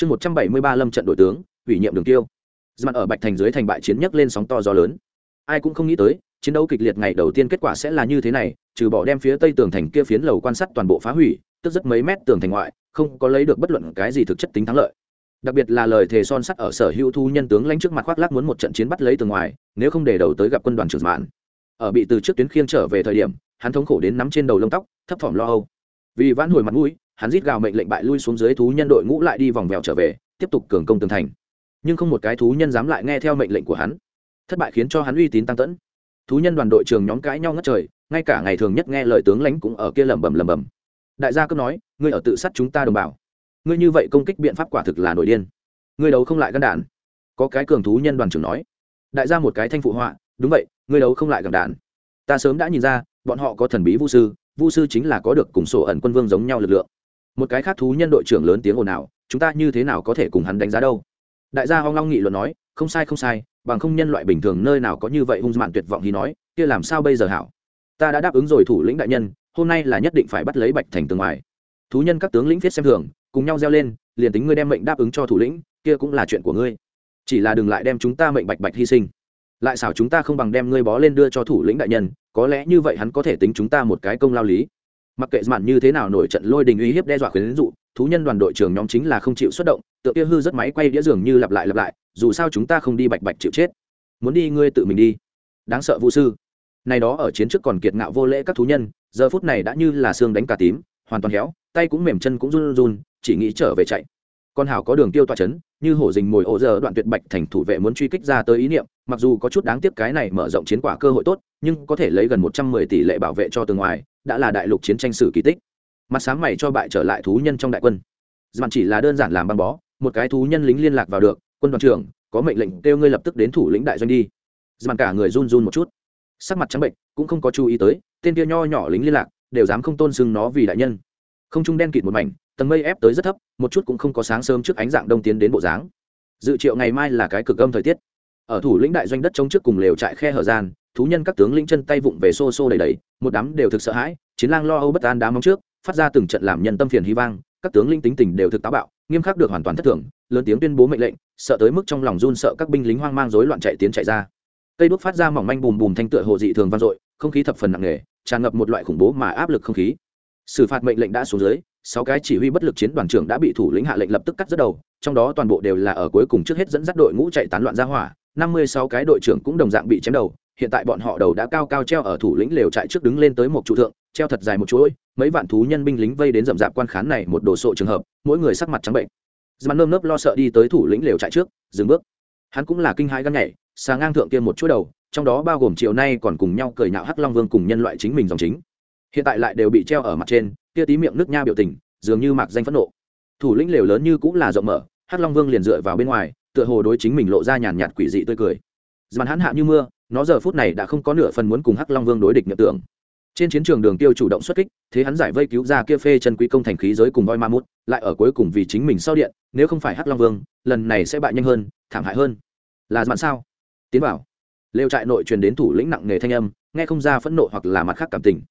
chương một trăm bảy mươi ba lâm trận đội tướng, ủy nhiệm đường tiêu. Mặt ở bạch thành dưới thành bại chiến nhấc lên sóng to gió lớn. Ai cũng không nghĩ tới, chiến đấu kịch liệt ngày đầu tiên kết quả sẽ là như thế này, trừ bỏ đem phía tây tường thành kia phiến lầu quan sát toàn bộ phá hủy, tức rất mấy mét tường thành ngoại, không có lấy được bất luận cái gì thực chất tính thắng lợi. Đặc biệt là lời thề son sắt ở sở hữu thu nhân tướng lãnh trước mặt khoác lác muốn một trận chiến bắt lấy từ ngoài, nếu không để đầu tới gặp quân đoàn trưởng mạn. Ở bị từ trước tuyến khiêng trở về thời điểm, hắn thống khổ đến nắm trên đầu lông tóc, thấp thỏm lo âu. Vì vãn hồi mặt mũi hắn rít gào mệnh lệnh bại lui xuống dưới thú nhân đội ngũ lại đi vòng vèo trở về, tiếp tục cường công tường thành. Nhưng không một cái thú nhân dám lại nghe theo mệnh lệnh của hắn. Thất bại khiến cho hắn uy tín tăng tẫn. Thú nhân đoàn đội trường nhóm cãi nhau ngất trời, ngay cả ngày thường nhất nghe lời tướng lãnh cũng ở kia lẩm bẩm lẩm bẩm. Đại gia cứ nói, ngươi ở tự sát chúng ta đồng bào. Ngươi như vậy công kích biện pháp quả thực là nổi điên. Ngươi đấu không lại gắn đạn có cái cường thú nhân đoàn trưởng nói. Đại gia một cái thanh phụ họa, đúng vậy, ngươi đấu không lại gắn đạn ta sớm đã nhìn ra, bọn họ có thần bí vu sư vu sư chính là có được cùng sổ ẩn quân vương giống nhau lực lượng một cái khác thú nhân đội trưởng lớn tiếng ồn ào, chúng ta như thế nào có thể cùng hắn đánh giá đâu? Đại gia hoang long nghị luận nói, không sai không sai, bằng không nhân loại bình thường nơi nào có như vậy hung mạn tuyệt vọng thì nói, kia làm sao bây giờ hảo? Ta đã đáp ứng rồi thủ lĩnh đại nhân, hôm nay là nhất định phải bắt lấy bạch thành tường ngoài. Thú nhân các tướng lĩnh viết xem thường, cùng nhau reo lên, liền tính ngươi đem mệnh đáp ứng cho thủ lĩnh, kia cũng là chuyện của ngươi. Chỉ là đừng lại đem chúng ta mệnh bạch bạch hy sinh. Lại xảo chúng ta không bằng đem ngươi bó lên đưa cho thủ lĩnh đại nhân, có lẽ như vậy hắn có thể tính chúng ta một cái công lao lý mặc kệ mạn như thế nào nổi trận lôi đình uy hiếp đe dọa khuyến dụ, thú nhân đoàn đội trưởng nhóm chính là không chịu xuất động, tựa kia hư rất máy quay đĩa dường như lặp lại lặp lại, dù sao chúng ta không đi bạch bạch chịu chết. Muốn đi ngươi tự mình đi. Đáng sợ vũ sư. Này đó ở chiến trước còn kiệt ngạo vô lễ các thú nhân, giờ phút này đã như là xương đánh cả tím, hoàn toàn héo, tay cũng mềm chân cũng run run, chỉ nghĩ trở về chạy. Con hảo có đường tiêu toa chấn, như hổ dình mồi ổ giờ đoạn tuyệt bạch thành thủ vệ muốn truy kích ra tới ý niệm, mặc dù có chút đáng tiếc cái này mở rộng chiến quả cơ hội tốt, nhưng có thể lấy gần một trăm mười tỷ lệ bảo vệ cho từ ngoài đã là đại lục chiến tranh sử kỳ tích. Mặt sáng mày cho bại trở lại thú nhân trong đại quân. Dặn chỉ là đơn giản làm băng bó, một cái thú nhân lính liên lạc vào được, quân đoàn trưởng, có mệnh lệnh kêu ngươi lập tức đến thủ lĩnh đại doanh đi. Dặn cả người run run một chút. Sắc mặt trắng bệnh, cũng không có chú ý tới, tên kia nho nhỏ lính liên lạc, đều dám không tôn sưng nó vì đại nhân. Không trung đen kịt một mảnh, tầng mây ép tới rất thấp, một chút cũng không có sáng sớm trước ánh dạng đông tiến đến bộ dáng. Dự triệu ngày mai là cái cực âm thời tiết. Ở thủ lĩnh đại doanh đất chống trước cùng lều trại khe hở gian thú nhân các tướng lĩnh chân tay vụng về xô xô đầy đầy, một đám đều thực sợ hãi, chiến lang lo âu bất an đá móng trước, phát ra từng trận làm nhân tâm phiền hy vang, các tướng lĩnh tính tình đều thực táo bạo, nghiêm khắc được hoàn toàn thất thường, lớn tiếng tuyên bố mệnh lệnh, sợ tới mức trong lòng run sợ các binh lính hoang mang rối loạn chạy tiến chạy ra. Cây đuốc phát ra mỏng manh bùm bùm thanh tựa hồ dị thường vang dội, không khí thập phần nặng nề, tràn ngập một loại khủng bố mà áp lực không khí. Xử phạt mệnh lệnh đã xuống dưới, sáu cái chỉ huy bất lực chiến đoàn trưởng đã bị thủ lĩnh hạ lệnh lập tức cắt rất đầu, trong đó toàn bộ đều là ở cuối cùng trước hết dẫn dắt đội ngũ chạy tán loạn ra hỏa, năm mươi sáu cái đội trưởng cũng đồng dạng bị chém đầu hiện tại bọn họ đầu đã cao cao treo ở thủ lĩnh lều trại trước đứng lên tới một trụ thượng, treo thật dài một chuỗi, mấy vạn thú nhân binh lính vây đến rậm rạp quan khán này một đồ sộ trường hợp, mỗi người sắc mặt trắng bệnh. Dàn nơm nớp lo sợ đi tới thủ lĩnh lều trại trước, dừng bước. Hắn cũng là kinh hãi gắn nhảy, xà ngang thượng kia một chuỗi đầu, trong đó bao gồm chiều nay còn cùng nhau cười nhạo hắc long vương cùng nhân loại chính mình dòng chính. Hiện tại lại đều bị treo ở mặt trên, kia tí miệng nước nha biểu tình, dường như mạc danh phẫn nộ. Thủ lĩnh lều lớn như cũng là rộng mở, hắc long vương liền dựa vào bên ngoài, tựa hồ đối chính mình lộ ra nhàn nhạt quỷ dị tươi cười. Dàn hắn hạ như mưa nó giờ phút này đã không có nửa phần muốn cùng hắc long vương đối địch nhập tưởng. Trên chiến trường đường tiêu chủ động xuất kích, thế hắn giải vây cứu ra kia phê chân quý công thành khí giới cùng voi ma mút, lại ở cuối cùng vì chính mình sau điện, nếu không phải hắc long vương, lần này sẽ bại nhanh hơn, thảm hại hơn. Là bạn sao? Tiến vào. Lều trại nội truyền đến thủ lĩnh nặng nghề thanh âm, nghe không ra phẫn nộ hoặc là mặt khác cảm tình.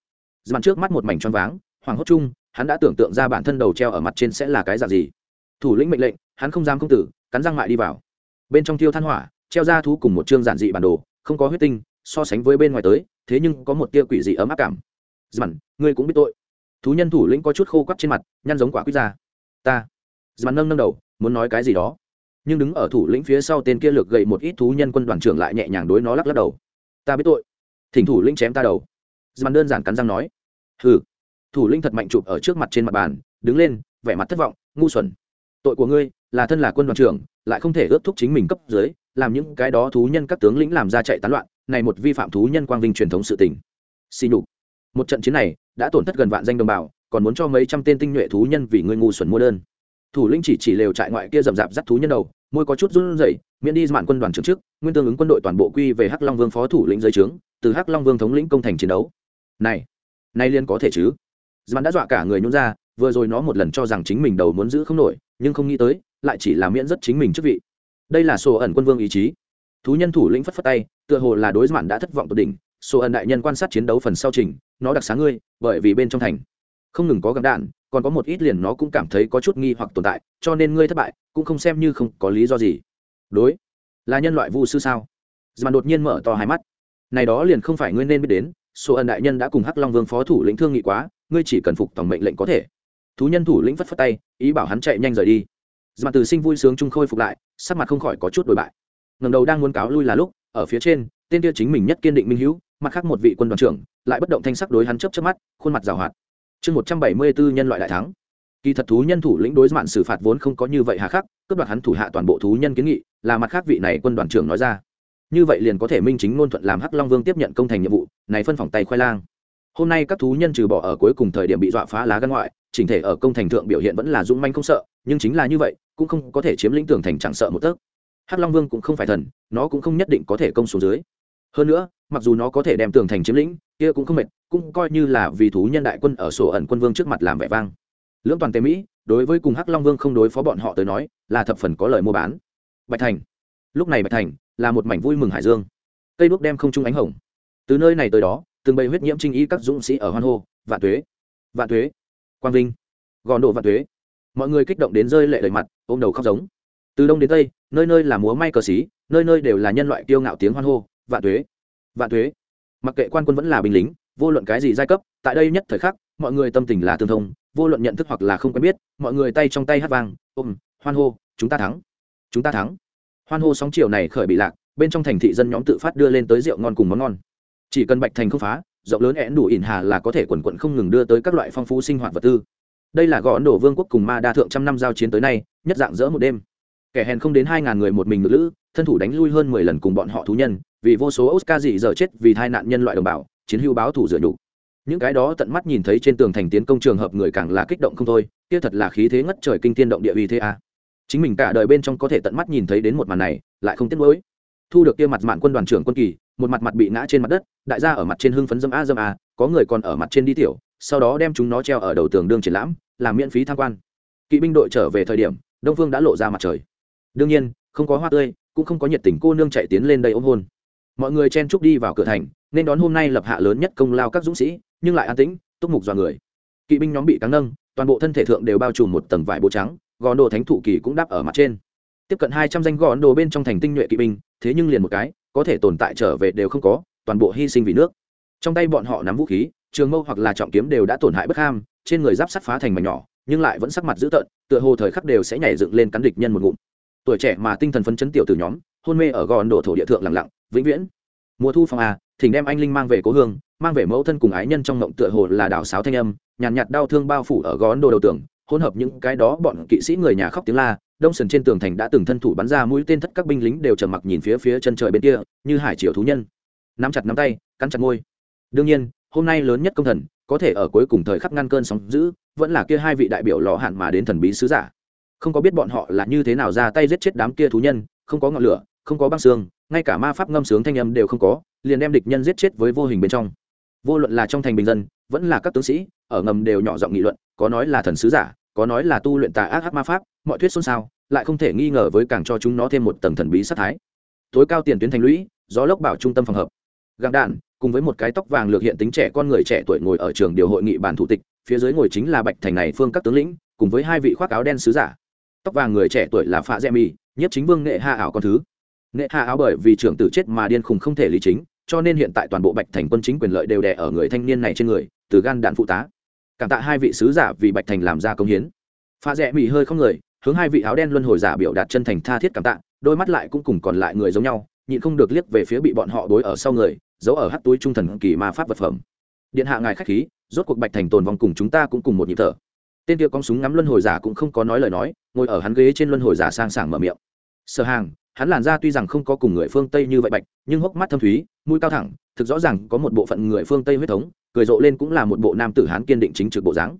Dàn trước mắt một mảnh choáng váng, hoàng hốt chung, hắn đã tưởng tượng ra bản thân đầu treo ở mặt trên sẽ là cái dạng gì. Thủ lĩnh mệnh lệnh, hắn không dám công tử, cắn răng mại đi vào. Bên trong tiêu than hỏa, treo ra thú cùng một chương giản dị bản đồ không có huyết tinh, so sánh với bên ngoài tới, thế nhưng có một tia quỷ dị ấm áp cảm. Dằn ngươi cũng biết tội. Thú nhân thủ lĩnh có chút khô quắt trên mặt, nhăn giống quả quýt ra. Ta. Dằn nâng nâng đầu, muốn nói cái gì đó. Nhưng đứng ở thủ lĩnh phía sau tên kia lược gậy một ít thú nhân quân đoàn trưởng lại nhẹ nhàng đối nó lắc lắc đầu. Ta biết tội. Thỉnh thủ lĩnh chém ta đầu. Dằn đơn giản cắn răng nói. Hừ. Thủ lĩnh thật mạnh chụp ở trước mặt trên mặt bàn, đứng lên, vẻ mặt thất vọng, ngu xuẩn. Tội của ngươi là thân là quân đoàn trưởng, lại không thể ước thúc chính mình cấp dưới làm những cái đó thú nhân các tướng lĩnh làm ra chạy tán loạn, này một vi phạm thú nhân quang vinh truyền thống sự tình. Xin nhục. Một trận chiến này, đã tổn thất gần vạn danh đồng bào, còn muốn cho mấy trăm tên tinh nhuệ thú nhân vì ngươi ngu xuẩn mua đơn. Thủ lĩnh chỉ chỉ lều trại ngoại kia rậm rạp dắt thú nhân đầu, môi có chút run rẩy, miễn đi mạn quân đoàn trưởng trước, nguyên tương ứng quân đội toàn bộ quy về hắc long vương phó thủ lĩnh dưới trướng, từ hắc long vương thống lĩnh công thành chiến đấu. Này, nay liên có thể chứ? Dàn đã dọa cả người nhún ra, vừa rồi nó một lần cho rằng chính mình đầu muốn giữ không nổi, nhưng không nghĩ tới, lại chỉ là miễn rất chính mình chức vị đây là sổ ẩn quân vương ý chí. Thú nhân thủ lĩnh phất phất tay, tựa hồ là đối mạn đã thất vọng tột đỉnh. Sổ ẩn đại nhân quan sát chiến đấu phần sau trình, nó đặc sáng ngươi, bởi vì bên trong thành không ngừng có găng đạn, còn có một ít liền nó cũng cảm thấy có chút nghi hoặc tồn tại, cho nên ngươi thất bại, cũng không xem như không có lý do gì. Đối, là nhân loại vu sư sao? Mạn đột nhiên mở to hai mắt. Này đó liền không phải ngươi nên biết đến, sổ ẩn đại nhân đã cùng hắc long vương phó thủ lĩnh thương nghị quá, ngươi chỉ cần phục tổng mệnh lệnh có thể. Thú nhân thủ lĩnh phất phất tay, ý bảo hắn chạy nhanh rời đi mà từ sinh vui sướng trung khôi phục lại, sắc mặt không khỏi có chút đổi bại. Ngầm đầu đang muốn cáo lui là lúc, ở phía trên, tên kia chính mình nhất kiên định minh hữu, mặt khác một vị quân đoàn trưởng, lại bất động thanh sắc đối hắn chớp chớp mắt, khuôn mặt rào hoạt. Chương một trăm bảy mươi bốn nhân loại đại thắng. Kỳ thật thú nhân thủ lĩnh đối mạn xử phạt vốn không có như vậy hà khắc, cướp đoạt hắn thủ hạ toàn bộ thú nhân kiến nghị, là mặt khác vị này quân đoàn trưởng nói ra. Như vậy liền có thể minh chính ngôn thuận làm hắc long vương tiếp nhận công thành nhiệm vụ, này phân phòng tay khoai lang. Hôm nay các thú nhân trừ bỏ ở cuối cùng thời điểm bị dọa phá lá gân ngoại, chỉnh thể ở công thành thượng biểu hiện vẫn là dũng manh không sợ, nhưng chính là như vậy cũng không có thể chiếm lĩnh tường thành chẳng sợ một tấc. Hắc long vương cũng không phải thần, nó cũng không nhất định có thể công xuống dưới. Hơn nữa, mặc dù nó có thể đem tường thành chiếm lĩnh, kia cũng không mệt, cũng coi như là vì thú nhân đại quân ở sổ ẩn quân vương trước mặt làm vẻ vang. Lưỡng toàn tề mỹ, đối với cùng hắc long vương không đối phó bọn họ tới nói, là thập phần có lời mua bán. Bạch thành. Lúc này bạch thành là một mảnh vui mừng hải dương. Cây đuốc đem không trung ánh hồng. Từ nơi này tới đó, từng bầy huyết nhiễm trinh ý các dũng sĩ ở hoan hô, vạn tuế! Vạn tuế! Quang vinh! Gòn độ vạn tuế! Mọi người kích động đến rơi lệ đầy mặt ôm đầu khóc giống. Từ đông đến tây nơi nơi là múa may cờ xí nơi nơi đều là nhân loại kiêu ngạo tiếng hoan hô vạn thuế, vạn thuế. mặc kệ quan quân vẫn là binh lính vô luận cái gì giai cấp tại đây nhất thời khắc mọi người tâm tình là tương thông vô luận nhận thức hoặc là không quen biết mọi người tay trong tay hát vang ôm hoan hô chúng ta thắng chúng ta thắng. Hoan hô sóng chiều này khởi bị lạc bên trong thành thị dân nhóm tự phát đưa lên tới rượu ngon cùng món ngon. Chỉ cần bạch thành không phá rộng lớn én đủ ỉn hà là có thể quần quận không ngừng đưa tới các loại phong phú sinh hoạt vật tư đây là gõ ấn độ vương quốc cùng ma đa thượng trăm năm giao chiến tới nay, nhất dạng dỡ một đêm. Kẻ hèn không đến hai ngàn người một mình ngự lữ, thân thủ đánh lui hơn mười lần cùng bọn họ thú nhân, vì vô số oscar dị giờ chết vì tai nạn nhân loại đồng bào, chiến hưu báo thủ dựa đủ những cái đó tận mắt nhìn thấy trên tường thành tiến công trường hợp người càng là kích động không thôi, kia thật là khí thế ngất trời kinh thiên động địa uy thế a. Chính mình cả đời bên trong có thể tận mắt nhìn thấy đến một màn này, lại không tiếc nuối. Thu được kia mặt mạn quân đoàn trưởng quân kỳ, một mặt mặt bị ngã trên mặt đất, đại gia ở mặt trên hưng phấn dâm a dâm a, có người còn ở mặt trên đi tiểu, sau đó đem chúng nó treo ở đầu tường đương triển lãm làm miễn phí tham quan. Kỵ binh đội trở về thời điểm, đông phương đã lộ ra mặt trời. Đương nhiên, không có hoa tươi, cũng không có nhiệt tình cô nương chạy tiến lên đây ôm hôn. Mọi người chen chúc đi vào cửa thành, nên đón hôm nay lập hạ lớn nhất công lao các dũng sĩ, nhưng lại an tĩnh, túc mục dọa người. Kỵ binh nhóm bị cắn nâng, toàn bộ thân thể thượng đều bao trùm một tầng vải bố trắng gòn đồ thánh thụ kỳ cũng đáp ở mặt trên. Tiếp cận hai trăm danh gòn đồ bên trong thành tinh nhuệ kỵ binh, thế nhưng liền một cái, có thể tồn tại trở về đều không có, toàn bộ hy sinh vì nước. Trong tay bọn họ nắm vũ khí, trường mâu hoặc là trọng kiếm đều đã tổn hại bất ham trên người giáp sắt phá thành mảnh nhỏ nhưng lại vẫn sắc mặt dữ tợn tựa hồ thời khắc đều sẽ nhảy dựng lên cắn địch nhân một ngụm. Tuổi trẻ mà tinh thần phấn chấn tiểu từ nhóm hôn mê ở gòn đổ thổ địa thượng lặng lặng vĩnh viễn. Mùa thu phòng à thỉnh đem anh linh mang về cố hương mang về mẫu thân cùng ái nhân trong ngộng tựa hồ là đảo sáo thanh âm nhàn nhạt, nhạt đau thương bao phủ ở gón đồ đầu tường hỗn hợp những cái đó bọn kỵ sĩ người nhà khóc tiếng la đông sần trên tường thành đã từng thân thủ bắn ra mũi tên thất các binh lính đều trầm mặc nhìn phía phía chân trời bên kia như hải triều thú nhân. Nắm chặt nắm tay cắn chặt môi. Đương nhiên hôm nay lớn nhất công thần có thể ở cuối cùng thời khắc ngăn cơn sóng dữ, vẫn là kia hai vị đại biểu lò hạn mà đến thần bí sứ giả. Không có biết bọn họ là như thế nào ra tay giết chết đám kia thú nhân, không có ngọn lửa, không có băng xương, ngay cả ma pháp ngâm sướng thanh âm đều không có, liền đem địch nhân giết chết với vô hình bên trong. Vô luận là trong thành bình dân, vẫn là các tướng sĩ, ở ngầm đều nhỏ giọng nghị luận, có nói là thần sứ giả, có nói là tu luyện tà ác ác ma pháp, mọi thuyết xôn xao, lại không thể nghi ngờ với càng cho chúng nó thêm một tầng thần bí sát thái. Tối cao tiền tuyến thành lũy, gió lốc bảo trung tâm phòng hợp. Găng đạn cùng với một cái tóc vàng lược hiện tính trẻ con người trẻ tuổi ngồi ở trường điều hội nghị bàn thủ tịch, phía dưới ngồi chính là bạch thành này phương các tướng lĩnh, cùng với hai vị khoác áo đen sứ giả. Tóc vàng người trẻ tuổi là pha dẹ mi nhất chính vương nghệ hạ ảo con thứ. Nghệ hạ áo bởi vì trưởng tử chết mà điên khùng không thể lý chính, cho nên hiện tại toàn bộ bạch thành quân chính quyền lợi đều đè ở người thanh niên này trên người, từ gan đạn phụ tá. Cảm tạ hai vị sứ giả vì bạch thành làm ra công hiến. Pha rẽ mỹ hơi không người, hướng hai vị áo đen luân hồi giả biểu đạt chân thành tha thiết cảm tạ, đôi mắt lại cũng cùng còn lại người giống nhau, nhịn không được liếc về phía bị bọn họ đối ở sau người giấu ở hắt túi trung thần kỳ ma pháp vật phẩm. Điện hạ ngài khách khí, rốt cuộc bạch thành tồn vong cùng chúng ta cũng cùng một nhịp thở. Tên kia con súng ngắm luân hồi giả cũng không có nói lời nói, ngồi ở hắn ghế trên luân hồi giả sang sảng mở miệng. Sở hàng, hắn làn da tuy rằng không có cùng người phương tây như vậy bạch, nhưng hốc mắt thâm thúy, mũi cao thẳng, thực rõ ràng có một bộ phận người phương tây huyết thống, cười rộ lên cũng là một bộ nam tử hán kiên định chính trực bộ dáng.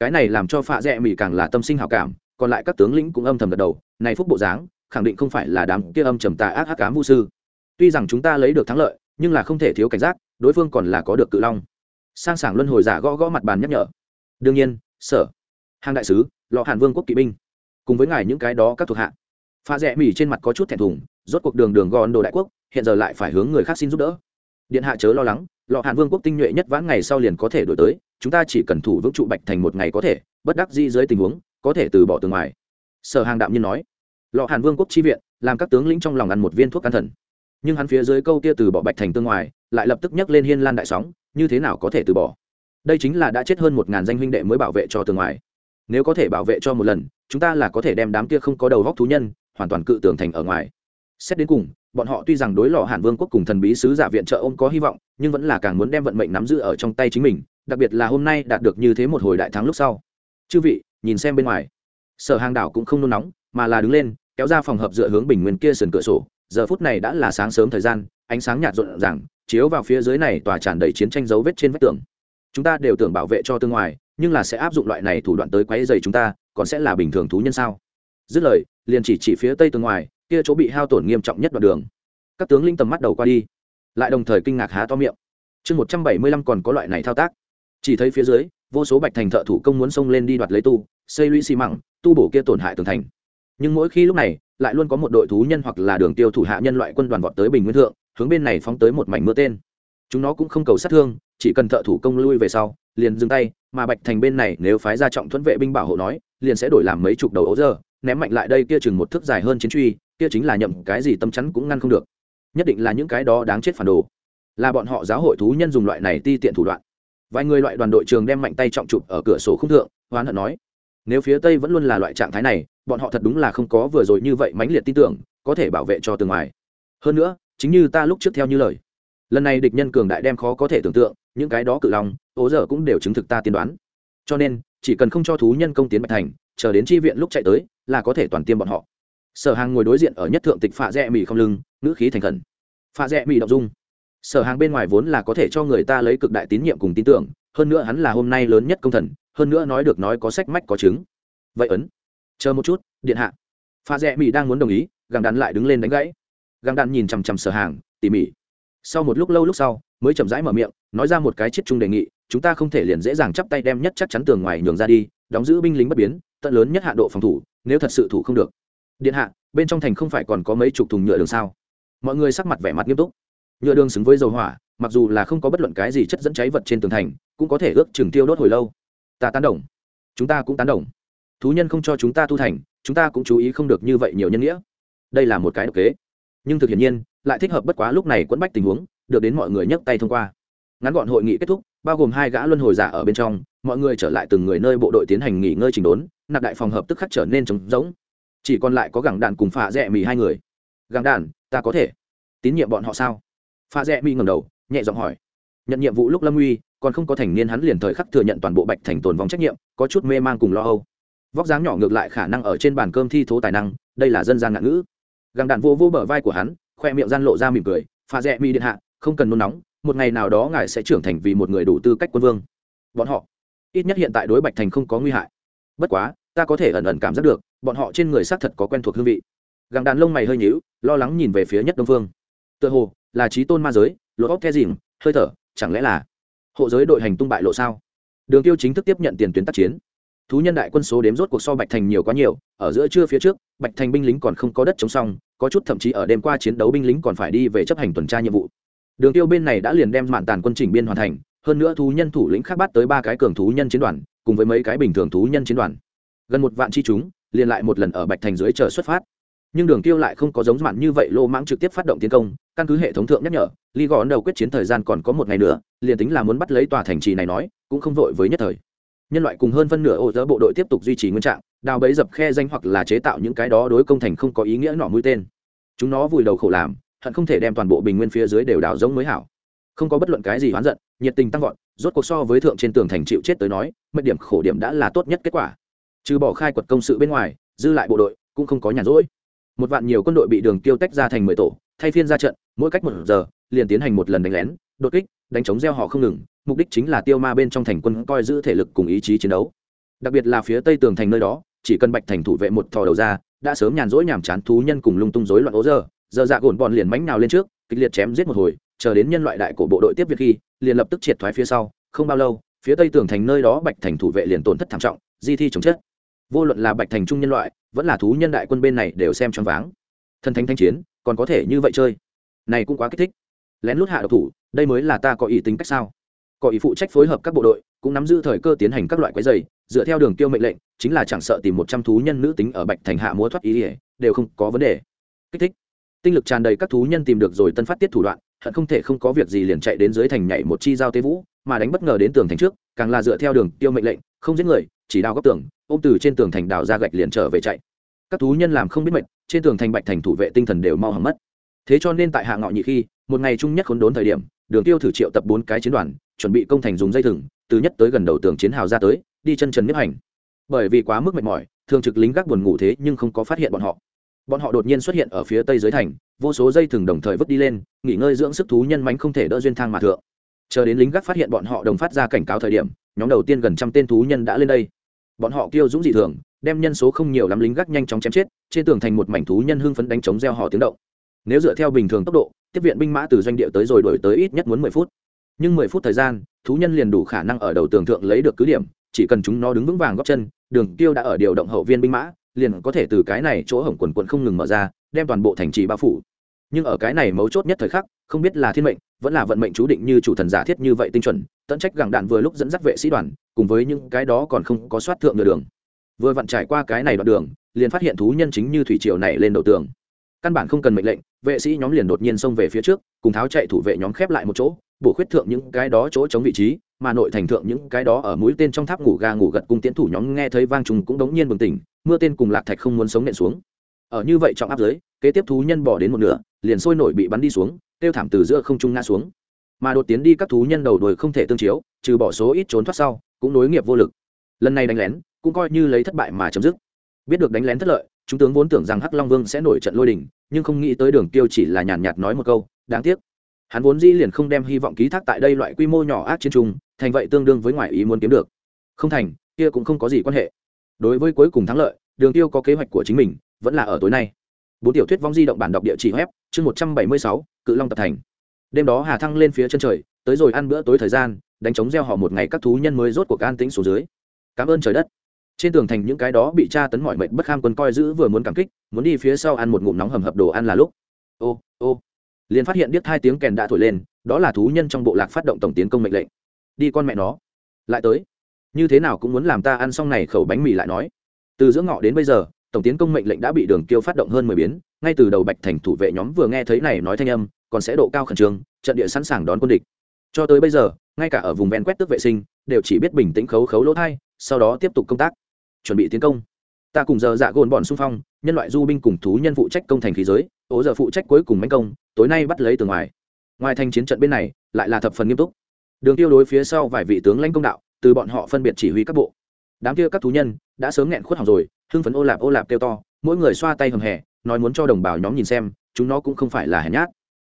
Cái này làm cho phạ rẽ mỹ càng là tâm sinh hào cảm, còn lại các tướng lĩnh cũng âm thầm gật đầu, này phúc bộ dáng, khẳng định không phải là đám kia âm trầm tà ác hắc cám vu sư. Tuy rằng chúng ta lấy được thắng lợi nhưng là không thể thiếu cảnh giác, đối phương còn là có được cự long. Sang sảng luân hồi giả gõ gõ mặt bàn nhắc nhở. Đương nhiên, sở. Hàng đại sứ, lọ hàn vương quốc kỵ binh. Cùng với ngài những cái đó các thuộc hạ. Pha rẽ mỉ trên mặt có chút thẹn thùng, rốt cuộc đường đường gòn đồ đại quốc, hiện giờ lại phải hướng người khác xin giúp đỡ. Điện hạ chớ lo lắng, lọ hàn vương quốc tinh nhuệ nhất vãn ngày sau liền có thể đổi tới, chúng ta chỉ cần thủ vững trụ bạch thành một ngày có thể, bất đắc di dưới tình huống, có thể từ bỏ từ ngoài. Sở hàng đạm nhiên nói. Lọ hàn vương quốc chi viện, làm các tướng lĩnh trong lòng ăn một viên thuốc can thần nhưng hắn phía dưới câu kia từ bỏ bạch thành tương ngoài, lại lập tức nhấc lên hiên lan đại sóng, như thế nào có thể từ bỏ? Đây chính là đã chết hơn một ngàn danh huynh đệ mới bảo vệ cho tương ngoài. Nếu có thể bảo vệ cho một lần, chúng ta là có thể đem đám kia không có đầu góc thú nhân, hoàn toàn cự tường thành ở ngoài. Xét đến cùng, bọn họ tuy rằng đối lò hàn vương quốc cùng thần bí sứ giả viện trợ ôm có hy vọng, nhưng vẫn là càng muốn đem vận mệnh nắm giữ ở trong tay chính mình, đặc biệt là hôm nay đạt được như thế một hồi đại thắng lúc sau. Chư vị, nhìn xem bên ngoài. Sở hàng đảo cũng không nôn nóng, mà là đứng lên, kéo ra phòng hợp dựa hướng bình nguyên kia sườn cửa sổ giờ phút này đã là sáng sớm thời gian, ánh sáng nhạt rộn ràng, chiếu vào phía dưới này tòa tràn đầy chiến tranh dấu vết trên vách tường. Chúng ta đều tưởng bảo vệ cho tương ngoài, nhưng là sẽ áp dụng loại này thủ đoạn tới quấy dày chúng ta, còn sẽ là bình thường thú nhân sao? Dứt lời, liền chỉ chỉ phía tây tương ngoài, kia chỗ bị hao tổn nghiêm trọng nhất đoạn đường. Các tướng linh tầm mắt đầu qua đi, lại đồng thời kinh ngạc há to miệng. Chương một trăm bảy mươi lăm còn có loại này thao tác. Chỉ thấy phía dưới, vô số bạch thành thợ thủ công muốn xông lên đi đoạt lấy tu, xây lũy xi măng, tu bổ kia tổn hại tường thành. Nhưng mỗi khi lúc này lại luôn có một đội thú nhân hoặc là đường tiêu thủ hạ nhân loại quân đoàn vọt tới bình nguyên thượng, hướng bên này phóng tới một mảnh mưa tên. Chúng nó cũng không cầu sát thương, chỉ cần thợ thủ công lui về sau, liền dừng tay, mà bạch thành bên này nếu phái ra trọng thuẫn vệ binh bảo hộ nói, liền sẽ đổi làm mấy chục đầu ấu giờ ném mạnh lại đây kia chừng một thước dài hơn chiến truy, kia chính là nhậm cái gì tâm chắn cũng ngăn không được. Nhất định là những cái đó đáng chết phản đồ. Là bọn họ giáo hội thú nhân dùng loại này ti tiện thủ đoạn. Vài người loại đoàn đội trường đem mạnh tay trọng chụp ở cửa sổ không thượng, hoán hận nói, nếu phía tây vẫn luôn là loại trạng thái này bọn họ thật đúng là không có vừa rồi như vậy mãnh liệt tin tưởng, có thể bảo vệ cho tường ngoài hơn nữa, chính như ta lúc trước theo như lời, lần này địch nhân cường đại đem khó có thể tưởng tượng, những cái đó cự lòng ố giờ cũng đều chứng thực ta tiên đoán. Cho nên, chỉ cần không cho thú nhân công tiến bạch thành, chờ đến tri viện lúc chạy tới, là có thể toàn tiêm bọn họ. Sở hàng ngồi đối diện ở nhất thượng tịch phạ rẽ mì không lưng, ngữ khí thành khẩn. Phạ rẽ mì động dung. Sở hàng bên ngoài vốn là có thể cho người ta lấy cực đại tín nhiệm cùng tin tưởng, hơn nữa hắn là hôm nay lớn nhất công thần, hơn nữa nói được nói có sách mách có chứng. Vậy ấn chờ một chút, điện hạ. Pha rẽ mỹ đang muốn đồng ý, gàng đàn lại đứng lên đánh gãy. Gàng đàn nhìn chằm chằm sở hàng, tỉ mỉ. Sau một lúc lâu lúc sau, mới chậm rãi mở miệng, nói ra một cái chiết chung đề nghị, chúng ta không thể liền dễ dàng chắp tay đem nhất chắc chắn tường ngoài nhường ra đi, đóng giữ binh lính bất biến, tận lớn nhất hạ độ phòng thủ, nếu thật sự thủ không được. Điện hạ, bên trong thành không phải còn có mấy chục thùng nhựa đường sao? Mọi người sắc mặt vẻ mặt nghiêm túc. Nhựa đường xứng với dầu hỏa, mặc dù là không có bất luận cái gì chất dẫn cháy vật trên tường thành, cũng có thể ước chừng tiêu đốt hồi lâu. Ta tán đồng. Chúng ta cũng tán đồng thú nhân không cho chúng ta tu thành, chúng ta cũng chú ý không được như vậy nhiều nhân nghĩa. Đây là một cái độc kế. Nhưng thực hiện nhiên, lại thích hợp bất quá lúc này quẫn bách tình huống, được đến mọi người nhấc tay thông qua. Ngắn gọn hội nghị kết thúc, bao gồm hai gã luân hồi giả ở bên trong, mọi người trở lại từng người nơi bộ đội tiến hành nghỉ ngơi trình đốn, nạp đại phòng hợp tức khắc trở nên trống rỗng. Chỉ còn lại có gẳng đạn cùng phạ rẽ mì hai người. Gẳng đạn, ta có thể. Tín nhiệm bọn họ sao? Phạ rẽ mì ngầm đầu, nhẹ giọng hỏi. Nhận nhiệm vụ lúc lâm uy, còn không có thành niên hắn liền thời khắc thừa nhận toàn bộ bạch thành tồn vong trách nhiệm, có chút mê man cùng lo âu vóc dáng nhỏ ngược lại khả năng ở trên bàn cơm thi thố tài năng, đây là dân gian ngạn ngữ. Găng đạn vô vô bờ vai của hắn, khoe miệng gian lộ ra mỉm cười, pha rẽ mi điện hạ, không cần nôn nóng, một ngày nào đó ngài sẽ trưởng thành vì một người đủ tư cách quân vương. Bọn họ, ít nhất hiện tại đối bạch thành không có nguy hại. Bất quá, ta có thể ẩn ẩn cảm giác được, bọn họ trên người xác thật có quen thuộc hương vị. Găng đàn lông mày hơi nhíu, lo lắng nhìn về phía nhất đông phương. Tựa hồ, là trí tôn ma giới lỗ óc the dìm, hơi thở, chẳng lẽ là hộ giới đội hành tung bại lộ sao? Đường tiêu chính thức tiếp nhận tiền tuyến tác chiến thú nhân đại quân số đếm rốt cuộc so bạch thành nhiều quá nhiều, ở giữa trưa phía trước, bạch thành binh lính còn không có đất chống xong, có chút thậm chí ở đêm qua chiến đấu binh lính còn phải đi về chấp hành tuần tra nhiệm vụ. Đường tiêu bên này đã liền đem mạn tàn quân chỉnh biên hoàn thành, hơn nữa thú nhân thủ lĩnh khác bắt tới ba cái cường thú nhân chiến đoàn, cùng với mấy cái bình thường thú nhân chiến đoàn. Gần một vạn chi chúng, liền lại một lần ở bạch thành dưới chờ xuất phát. Nhưng đường tiêu lại không có giống mạn như vậy lô mãng trực tiếp phát động tiến công, căn cứ hệ thống thượng nhắc nhở ly gòn đầu quyết chiến thời gian còn có một ngày nữa, liền tính là muốn bắt lấy tòa thành trì này nói, cũng không vội với nhất thời nhân loại cùng hơn phân nửa ô dỡ bộ đội tiếp tục duy trì nguyên trạng, đào bấy dập khe danh hoặc là chế tạo những cái đó đối công thành không có ý nghĩa nọ mũi tên. Chúng nó vùi đầu khổ làm, hận không thể đem toàn bộ bình nguyên phía dưới đều đào giống mới hảo. Không có bất luận cái gì oán giận, nhiệt tình tăng vọt, rốt cuộc so với thượng trên tường thành chịu chết tới nói, mệnh điểm khổ điểm đã là tốt nhất kết quả. Trừ bỏ khai quật công sự bên ngoài, dư lại bộ đội cũng không có nhàn rỗi. Một vạn nhiều quân đội bị đường tiêu tách ra thành mười tổ, thay phiên ra trận, mỗi cách một giờ, liền tiến hành một lần đánh lén đột kích, đánh chống gieo họ không ngừng, mục đích chính là tiêu ma bên trong thành quân coi giữ thể lực cùng ý chí chiến đấu. Đặc biệt là phía tây tường thành nơi đó, chỉ cần bạch thành thủ vệ một thò đầu ra, đã sớm nhàn rỗi nhàm chán thú nhân cùng lung tung rối loạn ố giờ giờ dạ gồn bọn liền mánh nào lên trước, kịch liệt chém giết một hồi, chờ đến nhân loại đại cổ bộ đội tiếp việc khi, liền lập tức triệt thoái phía sau. Không bao lâu, phía tây tường thành nơi đó bạch thành thủ vệ liền tổn thất thảm trọng, di thi chống chết. Vô luận là bạch thành trung nhân loại, vẫn là thú nhân đại quân bên này đều xem choáng váng. Thần thánh thanh chiến, còn có thể như vậy chơi? Này cũng quá kích thích lén lút hạ độc thủ, đây mới là ta có ý tính cách sao? Có ý phụ trách phối hợp các bộ đội, cũng nắm giữ thời cơ tiến hành các loại quái dày, dựa theo đường tiêu mệnh lệnh, chính là chẳng sợ tìm một trăm thú nhân nữ tính ở bạch thành hạ múa thoát ý ỉa, đều không có vấn đề. Kích thích. Tinh lực tràn đầy các thú nhân tìm được rồi tân phát tiết thủ đoạn, hận không thể không có việc gì liền chạy đến dưới thành nhảy một chi giao tế vũ, mà đánh bất ngờ đến tường thành trước, càng là dựa theo đường tiêu mệnh lệnh, không giết người, chỉ đào góc tường, ôm từ trên tường thành đào ra gạch liền trở về chạy. Các thú nhân làm không biết mệnh trên tường thành bạch thành thủ vệ tinh thần đều mau hỏng mất. Thế cho nên tại hạ ngọ nhị khi một ngày chung nhất khốn đốn thời điểm, đường tiêu thử triệu tập bốn cái chiến đoàn, chuẩn bị công thành dùng dây thừng, từ nhất tới gần đầu tường chiến hào ra tới, đi chân trần nhất hành. Bởi vì quá mức mệt mỏi thường trực lính gác buồn ngủ thế nhưng không có phát hiện bọn họ. Bọn họ đột nhiên xuất hiện ở phía tây dưới thành, vô số dây thừng đồng thời vứt đi lên, nghỉ ngơi dưỡng sức thú nhân mánh không thể đỡ duyên thang mà thượng. Chờ đến lính gác phát hiện bọn họ đồng phát ra cảnh cáo thời điểm, nhóm đầu tiên gần trăm tên thú nhân đã lên đây. Bọn họ kêu dũng dị thường, đem nhân số không nhiều lắm lính gác nhanh chóng chém chết, trên tường thành một mảnh thú nhân hưng phấn đánh chống gieo họ tiếng động nếu dựa theo bình thường tốc độ, tiếp viện binh mã từ doanh địa tới rồi đổi tới ít nhất muốn mười phút. Nhưng mười phút thời gian, thú nhân liền đủ khả năng ở đầu tường thượng lấy được cứ điểm, chỉ cần chúng nó đứng vững vàng góc chân, đường tiêu đã ở điều động hậu viên binh mã, liền có thể từ cái này chỗ hổng quần quần không ngừng mở ra, đem toàn bộ thành trì bao phủ. Nhưng ở cái này mấu chốt nhất thời khắc, không biết là thiên mệnh, vẫn là vận mệnh chú định như chủ thần giả thiết như vậy tinh chuẩn, tận trách gẳng đạn vừa lúc dẫn dắt vệ sĩ đoàn, cùng với những cái đó còn không có soát thượng nửa đường. Vừa vặn trải qua cái này đoạn đường, liền phát hiện thú nhân chính như thủy triều này lên đầu tường. Căn bản không cần mệnh lệnh vệ sĩ nhóm liền đột nhiên xông về phía trước, cùng tháo chạy thủ vệ nhóm khép lại một chỗ, bổ khuyết thượng những cái đó chỗ chống vị trí, mà nội thành thượng những cái đó ở mũi tên trong tháp ngủ ga ngủ gật cung tiến thủ nhóm nghe thấy vang trùng cũng đống nhiên bừng tỉnh, mưa tên cùng lạc thạch không muốn sống nện xuống. Ở như vậy trọng áp giới, kế tiếp thú nhân bỏ đến một nửa, liền sôi nổi bị bắn đi xuống, tiêu thảm từ giữa không trung ngã xuống. Mà đột tiến đi các thú nhân đầu đuôi không thể tương chiếu, trừ bỏ số ít trốn thoát sau, cũng nối nghiệp vô lực. Lần này đánh lén, cũng coi như lấy thất bại mà chấm dứt. Biết được đánh lén thất lợi chúng tướng vốn tưởng rằng hắc long vương sẽ nổi trận lôi đình, nhưng không nghĩ tới đường tiêu chỉ là nhàn nhạt nói một câu, đáng tiếc. Hắn vốn dĩ liền không đem hy vọng ký thác tại đây loại quy mô nhỏ ác chiến trung thành vậy tương đương với ngoại ý muốn kiếm được. Không thành, kia cũng không có gì quan hệ. Đối với cuối cùng thắng lợi, đường tiêu có kế hoạch của chính mình, vẫn là ở tối nay. Bốn tiểu thuyết vong di động bản đọc địa chỉ web, chương một trăm bảy mươi sáu, cự long tập thành. Đêm đó hà thăng lên phía chân trời, tới rồi ăn bữa tối thời gian, đánh chống gieo họ một ngày các thú nhân mới rốt cuộc an tĩnh xuống dưới. Cảm ơn trời đất trên tường thành những cái đó bị tra tấn mọi mệnh bất kham quân coi giữ vừa muốn cảm kích, muốn đi phía sau ăn một ngụm nóng hầm hập đồ ăn là lúc. Ô ô. Liền phát hiện biết hai tiếng kèn đã thổi lên, đó là thú nhân trong bộ lạc phát động tổng tiến công mệnh lệnh. Đi con mẹ nó. Lại tới. Như thế nào cũng muốn làm ta ăn xong này khẩu bánh mì lại nói. Từ giữa ngọ đến bây giờ, tổng tiến công mệnh lệnh đã bị đường kiêu phát động hơn mười biến, ngay từ đầu bạch thành thủ vệ nhóm vừa nghe thấy này nói thanh âm, còn sẽ độ cao khẩn trương, trận địa sẵn sàng đón quân địch. Cho tới bây giờ, ngay cả ở vùng ven quét tước vệ sinh, đều chỉ biết bình tĩnh khấu khấu lỗ thai, sau đó tiếp tục công tác chuẩn bị tiến công. Ta cùng giờ dạ gồn bọn xung phong, nhân loại du binh cùng thú nhân phụ trách công thành khí giới, ố giờ phụ trách cuối cùng mánh công, tối nay bắt lấy từ ngoài. Ngoài thành chiến trận bên này, lại là thập phần nghiêm túc. Đường tiêu đối phía sau vài vị tướng lãnh công đạo, từ bọn họ phân biệt chỉ huy các bộ. Đám kia các thú nhân, đã sớm nghẹn khuất hỏng rồi, hưng phấn ô lạp ô lạp kêu to, mỗi người xoa tay hầm hè, nói muốn cho đồng bào nhóm nhìn xem, chúng nó cũng không phải là hèn nhát.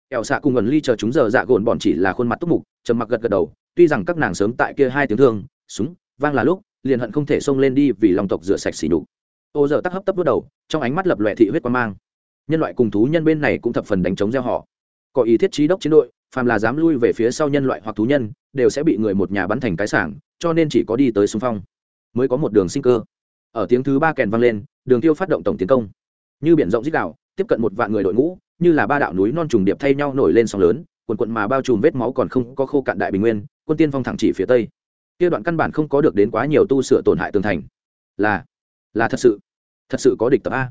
Ẻo xạ cùng gần ly chờ chúng giờ dạ gồn bọn chỉ là khuôn mặt túc mục, trầm mặc gật gật đầu, tuy rằng các nàng sớm tại kia hai tiếng thương, súng, vang là lúc liền hận không thể xông lên đi vì lòng tộc rửa sạch xỉ đục ô giờ tắc hấp tấp bước đầu, trong ánh mắt lập lòe thị huyết quan mang. Nhân loại cùng thú nhân bên này cũng thập phần đánh chống gieo họ. Có ý thiết trí đốc chiến đội, phàm là dám lui về phía sau nhân loại hoặc thú nhân, đều sẽ bị người một nhà bắn thành cái sảng, cho nên chỉ có đi tới xung phong. Mới có một đường sinh cơ. Ở tiếng thứ ba kèn vang lên, đường tiêu phát động tổng tiến công. Như biển rộng dích đạo tiếp cận một vạn người đội ngũ, như là ba đạo núi non trùng điệp thay nhau nổi lên sóng lớn quần quận mà bao trùm vết máu còn không có khô cạn đại bình nguyên, quân tiên phong thẳng chỉ phía tây kia đoạn căn bản không có được đến quá nhiều tu sửa tổn hại tường thành. Là là thật sự thật sự có địch tập a.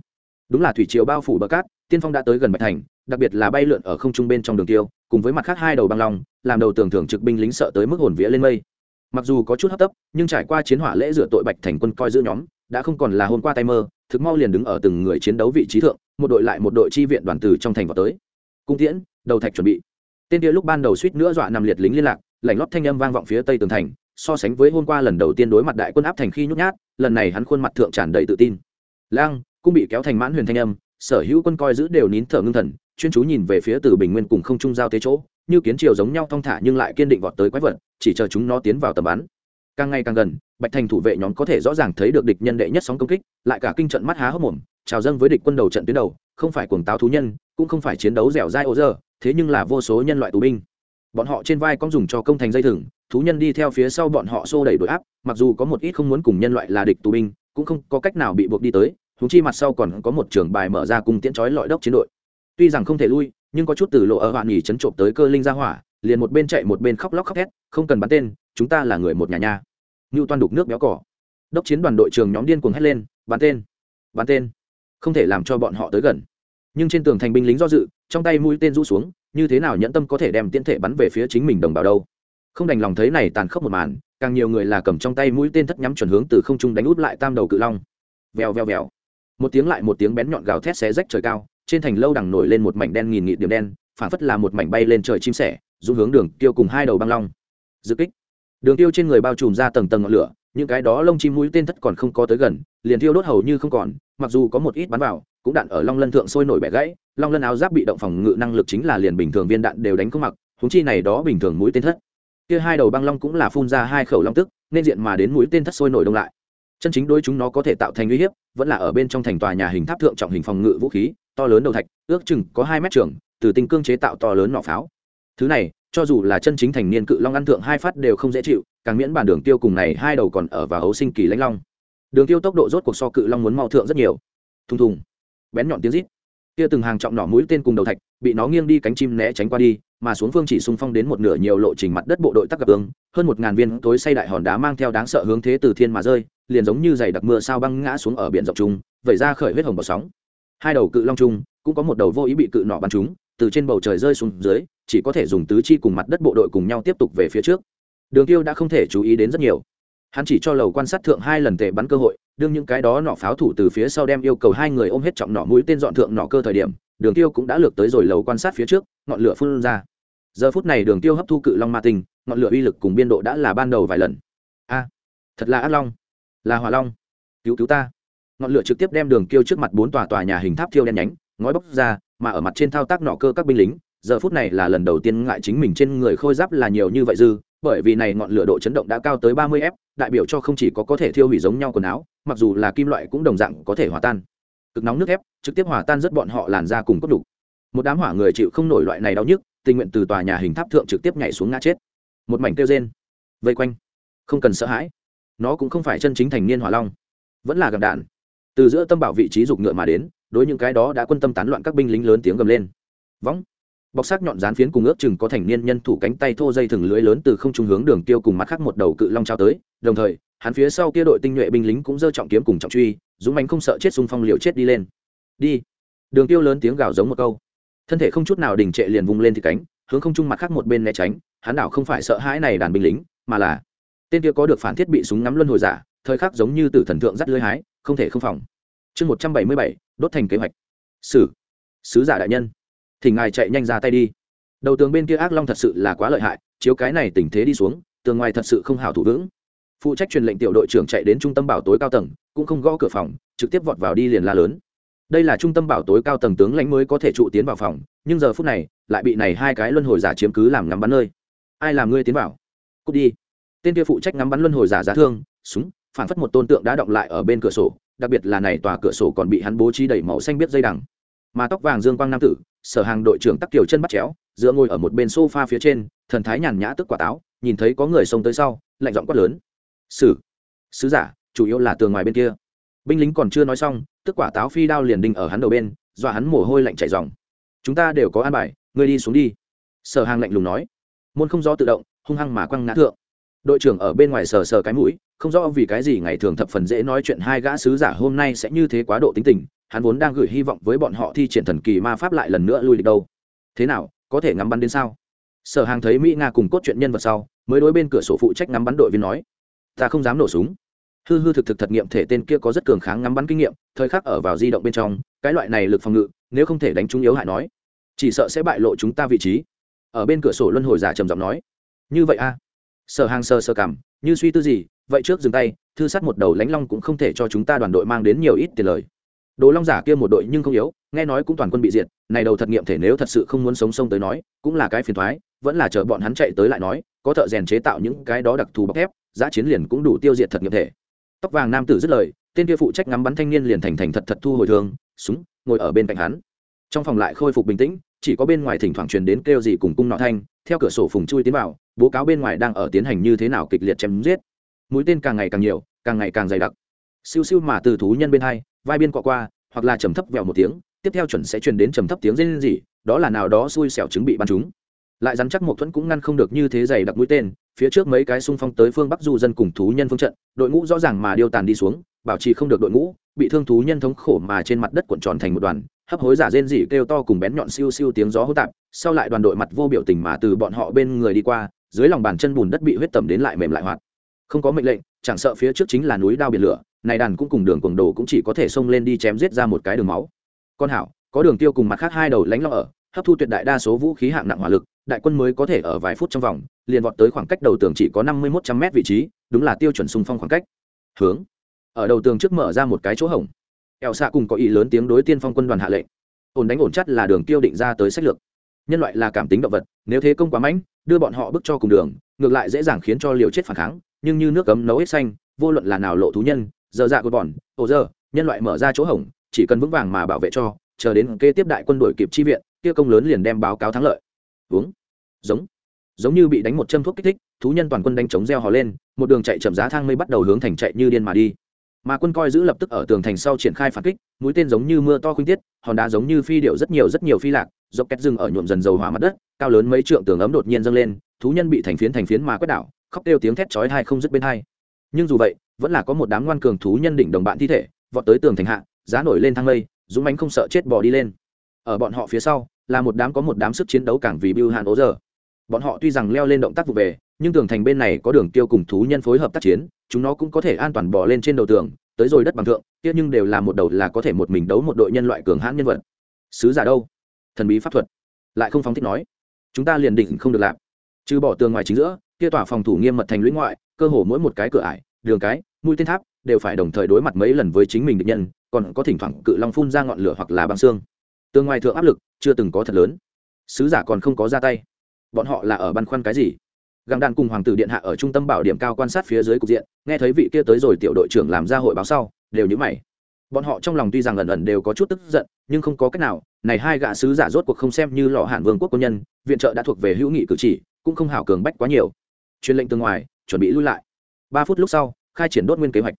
Đúng là thủy triều bao phủ bờ cát, tiên phong đã tới gần bạch thành, đặc biệt là bay lượn ở không trung bên trong đường tiêu, cùng với mặt khác hai đầu băng long, làm đầu tường thường trực binh lính sợ tới mức hồn vía lên mây. Mặc dù có chút hấp tấp, nhưng trải qua chiến hỏa lễ rửa tội bạch thành quân coi giữ nhóm, đã không còn là hôm qua tay mơ, thực mau liền đứng ở từng người chiến đấu vị trí thượng, một đội lại một đội chi viện đoàn từ trong thành vào tới. Cung tiễn, đầu thạch chuẩn bị. Tên kia lúc ban đầu suýt nữa dọa nằm liệt lính liên lạc lảnh lót thanh âm vang vọng phía tây tường thành so sánh với hôm qua lần đầu tiên đối mặt đại quân áp thành khi nhút nhát, lần này hắn khuôn mặt thượng tràn đầy tự tin. Lang, cũng bị kéo thành mãn huyền thanh âm, sở hữu quân coi giữ đều nín thở ngưng thần, chuyên chú nhìn về phía từ bình nguyên cùng không trung giao tế chỗ, như kiến triều giống nhau thong thả nhưng lại kiên định vọt tới quái vật, chỉ chờ chúng nó tiến vào tầm bắn. Càng ngày càng gần, bạch thành thủ vệ nhóm có thể rõ ràng thấy được địch nhân đệ nhất sóng công kích, lại cả kinh trận mắt há hốc mồm trào dâng với địch quân đầu trận tuyến đầu, không phải cuồng táo thú nhân, cũng không phải chiến đấu dẻo dai ô dơ, thế nhưng là vô số nhân loại tù binh bọn họ trên vai con dùng cho công thành dây thừng thú nhân đi theo phía sau bọn họ xô đẩy đội áp mặc dù có một ít không muốn cùng nhân loại là địch tù binh cũng không có cách nào bị buộc đi tới thú chi mặt sau còn có một trường bài mở ra cùng tiễn chói lọi đốc chiến đội. Tuy rằng không thể lui nhưng có chút từ lộ ở hoạn nghỉ chấn trộm tới cơ linh ra hỏa liền một bên chạy một bên khóc lóc khóc thét không cần bắn tên chúng ta là người một nhà nhà, như toan đục nước béo cỏ. Đốc chiến đoàn đội trường nhóm điên cuồng hét lên bắn tên bắn tên. Không thể làm cho bọn họ tới gần. Nhưng trên tường thành binh lính do dự trong tay mũi tên rũ xuống như thế nào nhẫn tâm có thể đem tiễn thể bắn về phía chính mình đồng bào đâu? Không đành lòng thấy này tàn khốc một màn, càng nhiều người là cầm trong tay mũi tên thất nhắm chuẩn hướng từ không trung đánh út lại tam đầu cự long. Vèo vèo vèo. Một tiếng lại một tiếng bén nhọn gào thét xé rách trời cao, trên thành lâu đằng nổi lên một mảnh đen nghìn nghị điểm đen phản phất là một mảnh bay lên trời chim sẻ dù hướng đường tiêu cùng hai đầu băng long. Dự kích. Đường tiêu trên người bao trùm ra tầng tầng ngọn lửa, những cái đó lông chim mũi tên thất còn không có tới gần, liền thiêu đốt hầu như không còn, mặc dù có một ít bắn vào cũng đạn ở long lân thượng sôi nổi bẻ gãy, long lân áo giáp bị động phòng ngự năng lực chính là liền bình thường viên đạn đều đánh không mặc húng chi này đó bình thường mũi tên thất. Kia hai đầu băng long cũng là phun ra hai khẩu long tức, nên diện mà đến mũi tên thất sôi nổi đông lại. Chân chính đối chúng nó có thể tạo thành uy hiếp, vẫn là ở bên trong thành tòa nhà hình tháp thượng trọng hình phòng ngự vũ khí, to lớn đầu thạch, ước chừng có hai mét trường, từ tinh cương chế tạo to lớn nỏ pháo. Thứ này, cho dù là chân chính thành niên cự long ăn thượng hai phát đều không dễ chịu, càng miễn bản đường tiêu cùng này hai đầu còn ở vào hấu sinh kỳ lãnh long. Đường tiêu tốc độ rốt cuộc so cự long muốn mau thượng rất nhiều. Thùng thùng bén nhọn tiếng rít. Kia từng hàng trọng nỏ mũi tên cùng đầu thạch, bị nó nghiêng đi cánh chim né tránh qua đi, mà xuống phương chỉ xung phong đến một nửa nhiều lộ trình mặt đất bộ đội tắc gặp ứng hơn một ngàn viên tối say đại hòn đá mang theo đáng sợ hướng thế từ thiên mà rơi, liền giống như dày đặc mưa sao băng ngã xuống ở biển rộng trung, vẩy ra khởi huyết hồng bọt sóng. Hai đầu cự long trung, cũng có một đầu vô ý bị cự nỏ bắn trúng, từ trên bầu trời rơi xuống dưới, chỉ có thể dùng tứ chi cùng mặt đất bộ đội cùng nhau tiếp tục về phía trước. Đường tiêu đã không thể chú ý đến rất nhiều. Hắn chỉ cho lầu quan sát thượng hai lần tệ bắn cơ hội đương những cái đó nọ pháo thủ từ phía sau đem yêu cầu hai người ôm hết trọng nọ mũi tên dọn thượng nọ cơ thời điểm, đường tiêu cũng đã lược tới rồi lầu quan sát phía trước, ngọn lửa phun ra. Giờ phút này đường tiêu hấp thu cự long ma tinh, ngọn lửa uy lực cùng biên độ đã là ban đầu vài lần. A, thật là ác long. Là hỏa long. Cứu cứu ta. Ngọn lửa trực tiếp đem đường tiêu trước mặt bốn tòa tòa nhà hình tháp thiêu đen nhánh, ngói bốc ra, mà ở mặt trên thao tác nọ cơ các binh lính, giờ phút này là lần đầu tiên ngại chính mình trên người khôi giáp là nhiều như vậy dư, bởi vì này ngọn lửa độ chấn động đã cao tới ba mươi f đại biểu cho không chỉ có có thể thiêu hủy giống nhau quần áo mặc dù là kim loại cũng đồng dạng có thể hòa tan. Cực nóng nước ép trực tiếp hòa tan rất bọn họ làn ra cùng cốt đủ một đám hỏa người chịu không nổi loại này đau nhức, tình nguyện từ tòa nhà hình tháp thượng trực tiếp nhảy xuống ngã chết. Một mảnh kêu rên. Vây quanh. Không cần sợ hãi. Nó cũng không phải chân chính thành niên hỏa long. Vẫn là gầm đạn. Từ giữa tâm bảo vị trí dục ngựa mà đến, đối những cái đó đã quân tâm tán loạn các binh lính lớn tiếng gầm lên. Võng bọc sắc nhọn dán phiến cùng ước chừng có thành niên nhân thủ cánh tay thô dây thừng lưới lớn từ không trung hướng đường tiêu cùng mặt khác một đầu cự long trao tới. Đồng thời, hắn phía sau kia đội tinh nhuệ binh lính cũng giơ trọng kiếm cùng trọng truy, dũng mánh không sợ chết xung phong liều chết đi lên. Đi. Đường tiêu lớn tiếng gào giống một câu. Thân thể không chút nào đình trệ liền vung lên thì cánh, hướng không trung mặt khác một bên né tránh. Hắn đảo không phải sợ hãi này đàn binh lính, mà là tên kia có được phản thiết bị súng ngắm luân hồi giả, thời khắc giống như từ thần thượng dắt lưới hái, không thể không phòng. Chương một trăm bảy mươi bảy, đốt thành kế hoạch. Sử. Sứ giả đại nhân thì ngài chạy nhanh ra tay đi. Đầu tường bên kia ác long thật sự là quá lợi hại, chiếu cái này tình thế đi xuống, tường ngoài thật sự không hảo thủ vững. Phụ trách truyền lệnh tiểu đội trưởng chạy đến trung tâm bảo tối cao tầng, cũng không gõ cửa phòng, trực tiếp vọt vào đi liền la lớn. Đây là trung tâm bảo tối cao tầng tướng lãnh mới có thể trụ tiến vào phòng, nhưng giờ phút này, lại bị này hai cái luân hồi giả chiếm cứ làm ngắm bắn nơi. Ai làm ngươi tiến vào? Cút đi. Tên kia phụ trách ngắm bắn luân hồi giả giá thương, súng, phản phất một tôn tượng đã động lại ở bên cửa sổ, đặc biệt là này tòa cửa sổ còn bị hắn bố trí đẩy màu xanh biết dây đằng. Mà tóc vàng dương quang nam tử sở hàng đội trưởng tắc kiều chân bắt chéo dựa ngồi ở một bên sofa phía trên, thần thái nhàn nhã tức quả táo, nhìn thấy có người xông tới sau, lạnh giọng quát lớn. Sử, sứ giả, chủ yếu là tường ngoài bên kia. Binh lính còn chưa nói xong, tức quả táo phi đao liền đinh ở hắn đầu bên, dọa hắn mồ hôi lạnh chảy dòng chúng ta đều có an bài, ngươi đi xuống đi. Sở hàng lạnh lùng nói. Môn không do tự động, hung hăng mà quăng ngã thượng đội trưởng ở bên ngoài sờ sờ cái mũi, không rõ vì cái gì ngày thường thập phần dễ nói chuyện hai gã sứ giả hôm nay sẽ như thế quá độ tính tình, hắn vốn đang gửi hy vọng với bọn họ thi triển thần kỳ ma pháp lại lần nữa lui lịch đâu. Thế nào, có thể ngắm bắn đến sao? Sở hàng thấy mỹ nga cùng cốt chuyện nhân vật sau, mới đối bên cửa sổ phụ trách ngắm bắn đội viên nói, ta không dám nổ súng. Hư hư thực thực thật nghiệm thể tên kia có rất cường kháng ngắm bắn kinh nghiệm, thời khắc ở vào di động bên trong, cái loại này lực phòng ngự, nếu không thể đánh trúng yếu hại nói, chỉ sợ sẽ bại lộ chúng ta vị trí. Ở bên cửa sổ luân hồi giả trầm giọng nói, như vậy a sở hàng sơ sơ cảm, như suy tư gì, vậy trước dừng tay, thư sát một đầu lãnh long cũng không thể cho chúng ta đoàn đội mang đến nhiều ít tiền lời. Đồ long giả kia một đội nhưng không yếu, nghe nói cũng toàn quân bị diệt, này đầu thật nghiệm thể nếu thật sự không muốn sống sông tới nói, cũng là cái phiền thoái, vẫn là chờ bọn hắn chạy tới lại nói, có thợ rèn chế tạo những cái đó đặc thù bọc thép, giá chiến liền cũng đủ tiêu diệt thật nghiệm thể. Tóc vàng nam tử dứt lời, tên kia phụ trách ngắm bắn thanh niên liền thành thành thật thật thu hồi thương, súng, ngồi ở bên cạnh hắn trong phòng lại khôi phục bình tĩnh, chỉ có bên ngoài thỉnh thoảng truyền đến kêu gì cùng cung nọ thanh, theo cửa sổ phùng chui tiến vào, bố cáo bên ngoài đang ở tiến hành như thế nào kịch liệt chém giết. Mũi tên càng ngày càng nhiều, càng ngày càng dày đặc. Siêu siêu mà từ thú nhân bên hai, vai biên cọ qua, hoặc là trầm thấp vẹo một tiếng, tiếp theo chuẩn sẽ truyền đến trầm thấp tiếng rên rỉ, đó là nào đó xui xẻo chứng bị bắn chúng. Lại dám chắc một thuẫn cũng ngăn không được như thế dày đặc mũi tên, phía trước mấy cái xung phong tới phương bắc du dân cùng thú nhân phương trận, đội ngũ rõ ràng mà điêu tàn đi xuống bảo trì không được đội ngũ, bị thương thú nhân thống khổ mà trên mặt đất cuộn tròn thành một đoàn, hấp hối giả rên rỉ kêu to cùng bén nhọn siêu siêu tiếng gió hô tạp, sau lại đoàn đội mặt vô biểu tình mà từ bọn họ bên người đi qua, dưới lòng bàn chân bùn đất bị huyết tẩm đến lại mềm lại hoạt. Không có mệnh lệnh, chẳng sợ phía trước chính là núi đao biển lửa, này đàn cũng cùng đường cuồng đồ cũng chỉ có thể xông lên đi chém giết ra một cái đường máu. Con hảo, có đường tiêu cùng mặt khác hai đầu lánh lo ở, hấp thu tuyệt đại đa số vũ khí hạng nặng hỏa lực, đại quân mới có thể ở vài phút trong vòng, liền vọt tới khoảng cách đầu tường chỉ có năm mươi một trăm mét vị trí, đúng là tiêu chuẩn xung phong khoảng cách. Hướng ở đầu tường trước mở ra một cái chỗ hổng. Ẹo xạ cùng có ý lớn tiếng đối tiên phong quân đoàn hạ lệnh. Ổn đánh ổn chắc là đường tiêu định ra tới sách lược. Nhân loại là cảm tính động vật, nếu thế công quá mạnh đưa bọn họ bước cho cùng đường, ngược lại dễ dàng khiến cho liều chết phản kháng, nhưng như nước cấm nấu hết xanh, vô luận là nào lộ thú nhân, giờ dạ của bọn, ồ giờ, nhân loại mở ra chỗ hổng, chỉ cần vững vàng mà bảo vệ cho, chờ đến kế tiếp đại quân đội kịp chi viện, kia công lớn liền đem báo cáo thắng lợi. Uống giống. Giống như bị đánh một châm thuốc kích thích, thú nhân toàn quân đánh chống reo hò lên, một đường chạy chậm giá thang mây bắt đầu hướng thành chạy như điên mà đi mà quân coi giữ lập tức ở tường thành sau triển khai phản kích mũi tên giống như mưa to khuynh tiết hòn đá giống như phi điệu rất nhiều rất nhiều phi lạc dọc két rừng ở nhuộm dần dầu hỏa mặt đất cao lớn mấy trượng tường ấm đột nhiên dâng lên thú nhân bị thành phiến thành phiến mà quét đảo khóc kêu tiếng thét chói hai không dứt bên hai. Nhưng dù vậy vẫn là có một đám ngoan cường thú nhân đỉnh đồng bạn thi thể vọt tới tường thành hạ giá nổi lên thang lây, dũng mánh không sợ chết bỏ đi lên. Ở bọn họ phía sau là một đám có một đám sức chiến đấu càng vì bưu hạn ố giờ bọn họ tuy rằng leo lên động tác vụ về nhưng tường thành bên này có đường tiêu cùng thú nhân phối hợp tác chiến, chúng nó cũng có thể an toàn bò lên trên đầu tường, tới rồi đất bằng thượng, kia nhưng đều là một đầu là có thể một mình đấu một đội nhân loại cường hãn nhân vật. Sứ giả đâu? Thần bí pháp thuật. Lại không phóng thích nói. Chúng ta liền định không được làm trừ bỏ tường ngoài chính giữa, kia tỏa phòng thủ nghiêm mật thành lũy ngoại, cơ hồ mỗi một cái cửa ải, đường cái, mũi tên tháp, đều phải đồng thời đối mặt mấy lần với chính mình địch nhân, còn có thỉnh thoảng cự long phun ra ngọn lửa hoặc là băng xương. Tường ngoài thượng áp lực chưa từng có thật lớn. Sứ giả còn không có ra tay. Bọn họ là ở băn khoăn cái gì? Găng đàn cùng hoàng tử điện hạ ở trung tâm bảo điểm cao quan sát phía dưới cục diện, nghe thấy vị kia tới rồi tiểu đội trưởng làm ra hội báo sau, đều nhữ mày. Bọn họ trong lòng tuy rằng ẩn ẩn đều có chút tức giận, nhưng không có cách nào, này hai gã sứ giả rốt cuộc không xem như lò hạn vương quốc quân nhân, viện trợ đã thuộc về hữu nghị cử chỉ, cũng không hảo cường bách quá nhiều. Truyền lệnh từ ngoài, chuẩn bị lui lại. Ba phút lúc sau, khai triển đốt nguyên kế hoạch.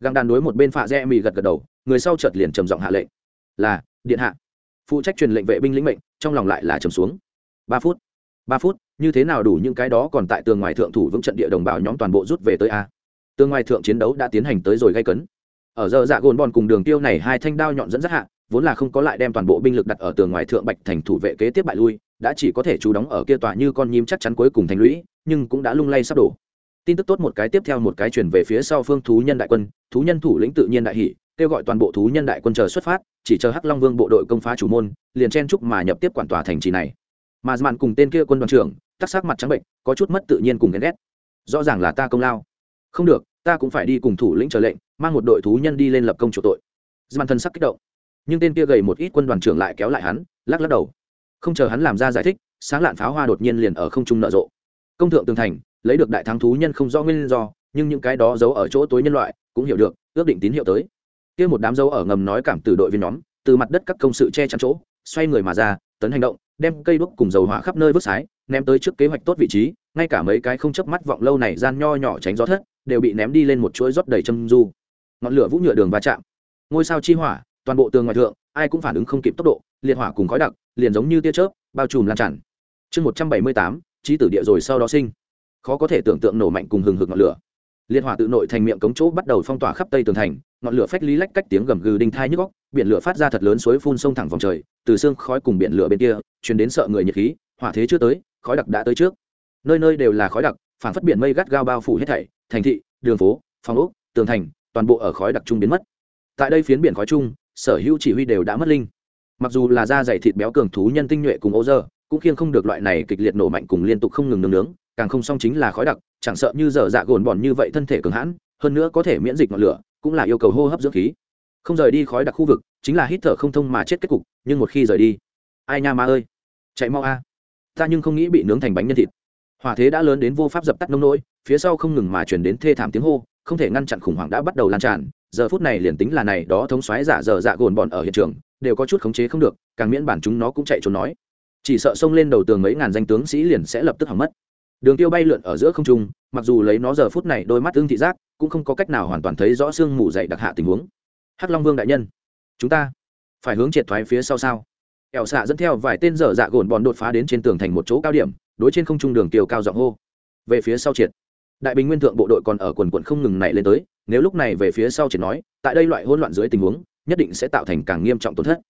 Găng đàn đối một bên phạ rẽ mì gật gật đầu, người sau chợt liền trầm giọng hạ lệnh. Là, điện hạ. Phụ trách truyền lệnh vệ binh lĩnh mệnh, trong lòng lại là trầm xuống. Ba phút ba phút, như thế nào đủ những cái đó còn tại tường ngoài thượng thủ vững trận địa đồng bào nhóm toàn bộ rút về tới a. Tường ngoài thượng chiến đấu đã tiến hành tới rồi gây cấn. Ở giờ dạ gồn bòn cùng đường tiêu này hai thanh đao nhọn dẫn dắt hạ, vốn là không có lại đem toàn bộ binh lực đặt ở tường ngoài thượng bạch thành thủ vệ kế tiếp bại lui, đã chỉ có thể chú đóng ở kia tòa như con nhím chắc chắn cuối cùng thành lũy, nhưng cũng đã lung lay sắp đổ. Tin tức tốt một cái tiếp theo một cái chuyển về phía sau phương thú nhân đại quân, thú nhân thủ lĩnh tự nhiên đại hỷ kêu gọi toàn bộ thú nhân đại quân chờ xuất phát, chỉ chờ hắc long vương bộ đội công phá chủ môn, liền chen chúc mà nhập tiếp quản tòa thành trì này mà màn cùng tên kia quân đoàn trưởng, tắc sắc mặt trắng bệnh, có chút mất tự nhiên cùng ghen ghét. Rõ ràng là ta công lao. Không được, ta cũng phải đi cùng thủ lĩnh trở lệnh, mang một đội thú nhân đi lên lập công chủ tội. Dman thân sắc kích động. Nhưng tên kia gầy một ít quân đoàn trưởng lại kéo lại hắn, lắc lắc đầu. Không chờ hắn làm ra giải thích, sáng lạn pháo hoa đột nhiên liền ở không trung nở rộ. Công thượng tường thành, lấy được đại thắng thú nhân không rõ nguyên do, nhưng những cái đó giấu ở chỗ tối nhân loại, cũng hiểu được, ước định tín hiệu tới. Kia một đám dấu ở ngầm nói cảm từ đội viên nhóm, từ mặt đất các công sự che chắn chỗ, xoay người mà ra, tấn hành động đem cây đuốc cùng dầu hỏa khắp nơi vứt sái, ném tới trước kế hoạch tốt vị trí, ngay cả mấy cái không chớp mắt vọng lâu này gian nho nhỏ tránh gió thất, đều bị ném đi lên một chuỗi rót đầy châm du. Ngọn lửa vũ nhựa đường va chạm. Ngôi sao chi hỏa, toàn bộ tường ngoài thượng, ai cũng phản ứng không kịp tốc độ, liệt hỏa cùng khói đặc, liền giống như tia chớp, bao trùm lan tràn. Chương một trăm bảy mươi tám trí tử địa rồi sau đó sinh. Khó có thể tưởng tượng nổ mạnh cùng hừng hực ngọn lửa liệt hỏa tự nội thành miệng cống chỗ bắt đầu phong tỏa khắp tây tường thành, ngọn lửa phách lý lách cách tiếng gầm gừ đinh thai nhức góc biển lửa phát ra thật lớn suối phun sông thẳng vòng trời, từ xương khói cùng biển lửa bên kia chuyển đến sợ người nhiệt khí, hỏa thế chưa tới, khói đặc đã tới trước. Nơi nơi đều là khói đặc phản phất biển mây gắt gao bao phủ hết thảy, thành thị, đường phố, phòng ốc, tường thành, toàn bộ ở khói đặc trung biến mất. Tại đây phiến biển khói chung, sở hữu chỉ huy đều đã mất linh. Mặc dù là da dày thịt béo cường thú nhân tinh nhuệ cùng ô dơ, cũng khiêng không được loại này kịch liệt nổ mạnh cùng liên tục không ngừng nướng nướng càng không song chính là khói đặc, chẳng sợ như dở dạ gồn bòn như vậy thân thể cường hãn, hơn nữa có thể miễn dịch ngọn lửa, cũng là yêu cầu hô hấp dưỡng khí. Không rời đi khói đặc khu vực, chính là hít thở không thông mà chết kết cục, nhưng một khi rời đi, ai nha ma ơi, chạy mau a. Ta nhưng không nghĩ bị nướng thành bánh nhân thịt. Hỏa thế đã lớn đến vô pháp dập tắt nông nỗi, phía sau không ngừng mà chuyển đến thê thảm tiếng hô, không thể ngăn chặn khủng hoảng đã bắt đầu lan tràn. Giờ phút này liền tính là này, đó thống xoáy giả dở dạ gồn bọn ở hiện trường, đều có chút khống chế không được, càng miễn bản chúng nó cũng chạy trốn nói. Chỉ sợ xông lên đầu tường mấy ngàn danh tướng sĩ liền sẽ lập tức hỏng mất đường tiêu bay lượn ở giữa không trung, mặc dù lấy nó giờ phút này đôi mắt ưng thị giác, cũng không có cách nào hoàn toàn thấy rõ xương mù dậy đặc hạ tình huống. Hắc long vương đại nhân, chúng ta phải hướng triệt thoái phía sau sao? Ẻo xạ dẫn theo vài tên dở dạ gồn bọn đột phá đến trên tường thành một chỗ cao điểm, đối trên không trung đường tiêu cao giọng hô. Về phía sau triệt. Đại bình nguyên thượng bộ đội còn ở quần quận không ngừng nảy lên tới, nếu lúc này về phía sau triệt nói, tại đây loại hỗn loạn dưới tình huống, nhất định sẽ tạo thành càng nghiêm trọng tổn thất.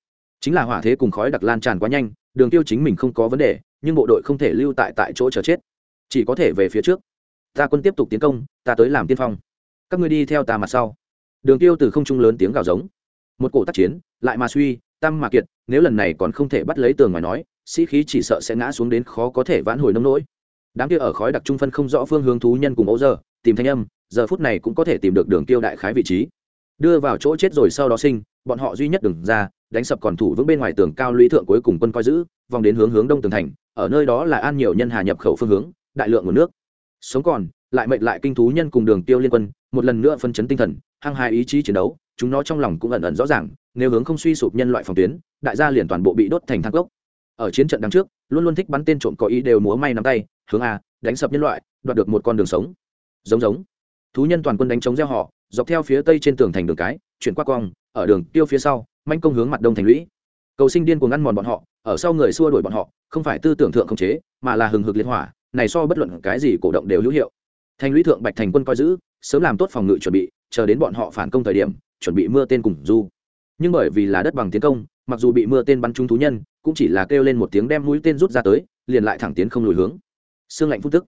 Chính là hỏa thế cùng khói đặc lan tràn quá nhanh, đường tiêu chính mình không có vấn đề, nhưng bộ đội không thể lưu tại tại chỗ chờ chết chỉ có thể về phía trước. Ta quân tiếp tục tiến công, ta tới làm tiên phong. Các ngươi đi theo ta mặt sau. Đường tiêu từ không trung lớn tiếng gào giống. Một cổ tác chiến, lại mà suy, tam mà kiệt, nếu lần này còn không thể bắt lấy tường ngoài nói, sĩ khí chỉ sợ sẽ ngã xuống đến khó có thể vãn hồi nông nỗi. Đám kia ở khói đặc trung phân không rõ phương hướng thú nhân cùng ấu giờ, tìm thanh âm, giờ phút này cũng có thể tìm được đường tiêu đại khái vị trí. Đưa vào chỗ chết rồi sau đó sinh, bọn họ duy nhất đừng ra, đánh sập còn thủ vững bên ngoài tường cao lũy thượng cuối cùng quân coi giữ, vòng đến hướng hướng đông tường thành, ở nơi đó là an nhiều nhân hà nhập khẩu phương hướng đại lượng nguồn nước. Sống còn, lại mệnh lại kinh thú nhân cùng đường tiêu liên quân, một lần nữa phân chấn tinh thần, hăng hai ý chí chiến đấu, chúng nó trong lòng cũng ẩn ẩn rõ ràng, nếu hướng không suy sụp nhân loại phòng tuyến, đại gia liền toàn bộ bị đốt thành thang gốc ở chiến trận đằng trước, luôn luôn thích bắn tên trộm có ý đều múa may nắm tay, hướng a, đánh sập nhân loại, đoạt được một con đường sống. Giống giống. Thú nhân toàn quân đánh chống gieo họ, dọc theo phía tây trên tường thành đường cái, chuyển qua cong, ở đường tiêu phía sau, manh công hướng mặt đông thành lũy. Cầu sinh điên cuồng ngăn mòn bọn họ, ở sau người xua đuổi bọn họ, không phải tư tưởng thượng không chế, mà là hừng hực liên hỏa này so bất luận cái gì cổ động đều hữu hiệu. Thành lũy thượng bạch thành quân coi giữ, sớm làm tốt phòng ngự chuẩn bị, chờ đến bọn họ phản công thời điểm, chuẩn bị mưa tên cùng du. Nhưng bởi vì là đất bằng tiến công, mặc dù bị mưa tên bắn trúng thú nhân, cũng chỉ là kêu lên một tiếng đem mũi tên rút ra tới, liền lại thẳng tiến không lùi hướng. Xương lạnh phút tức.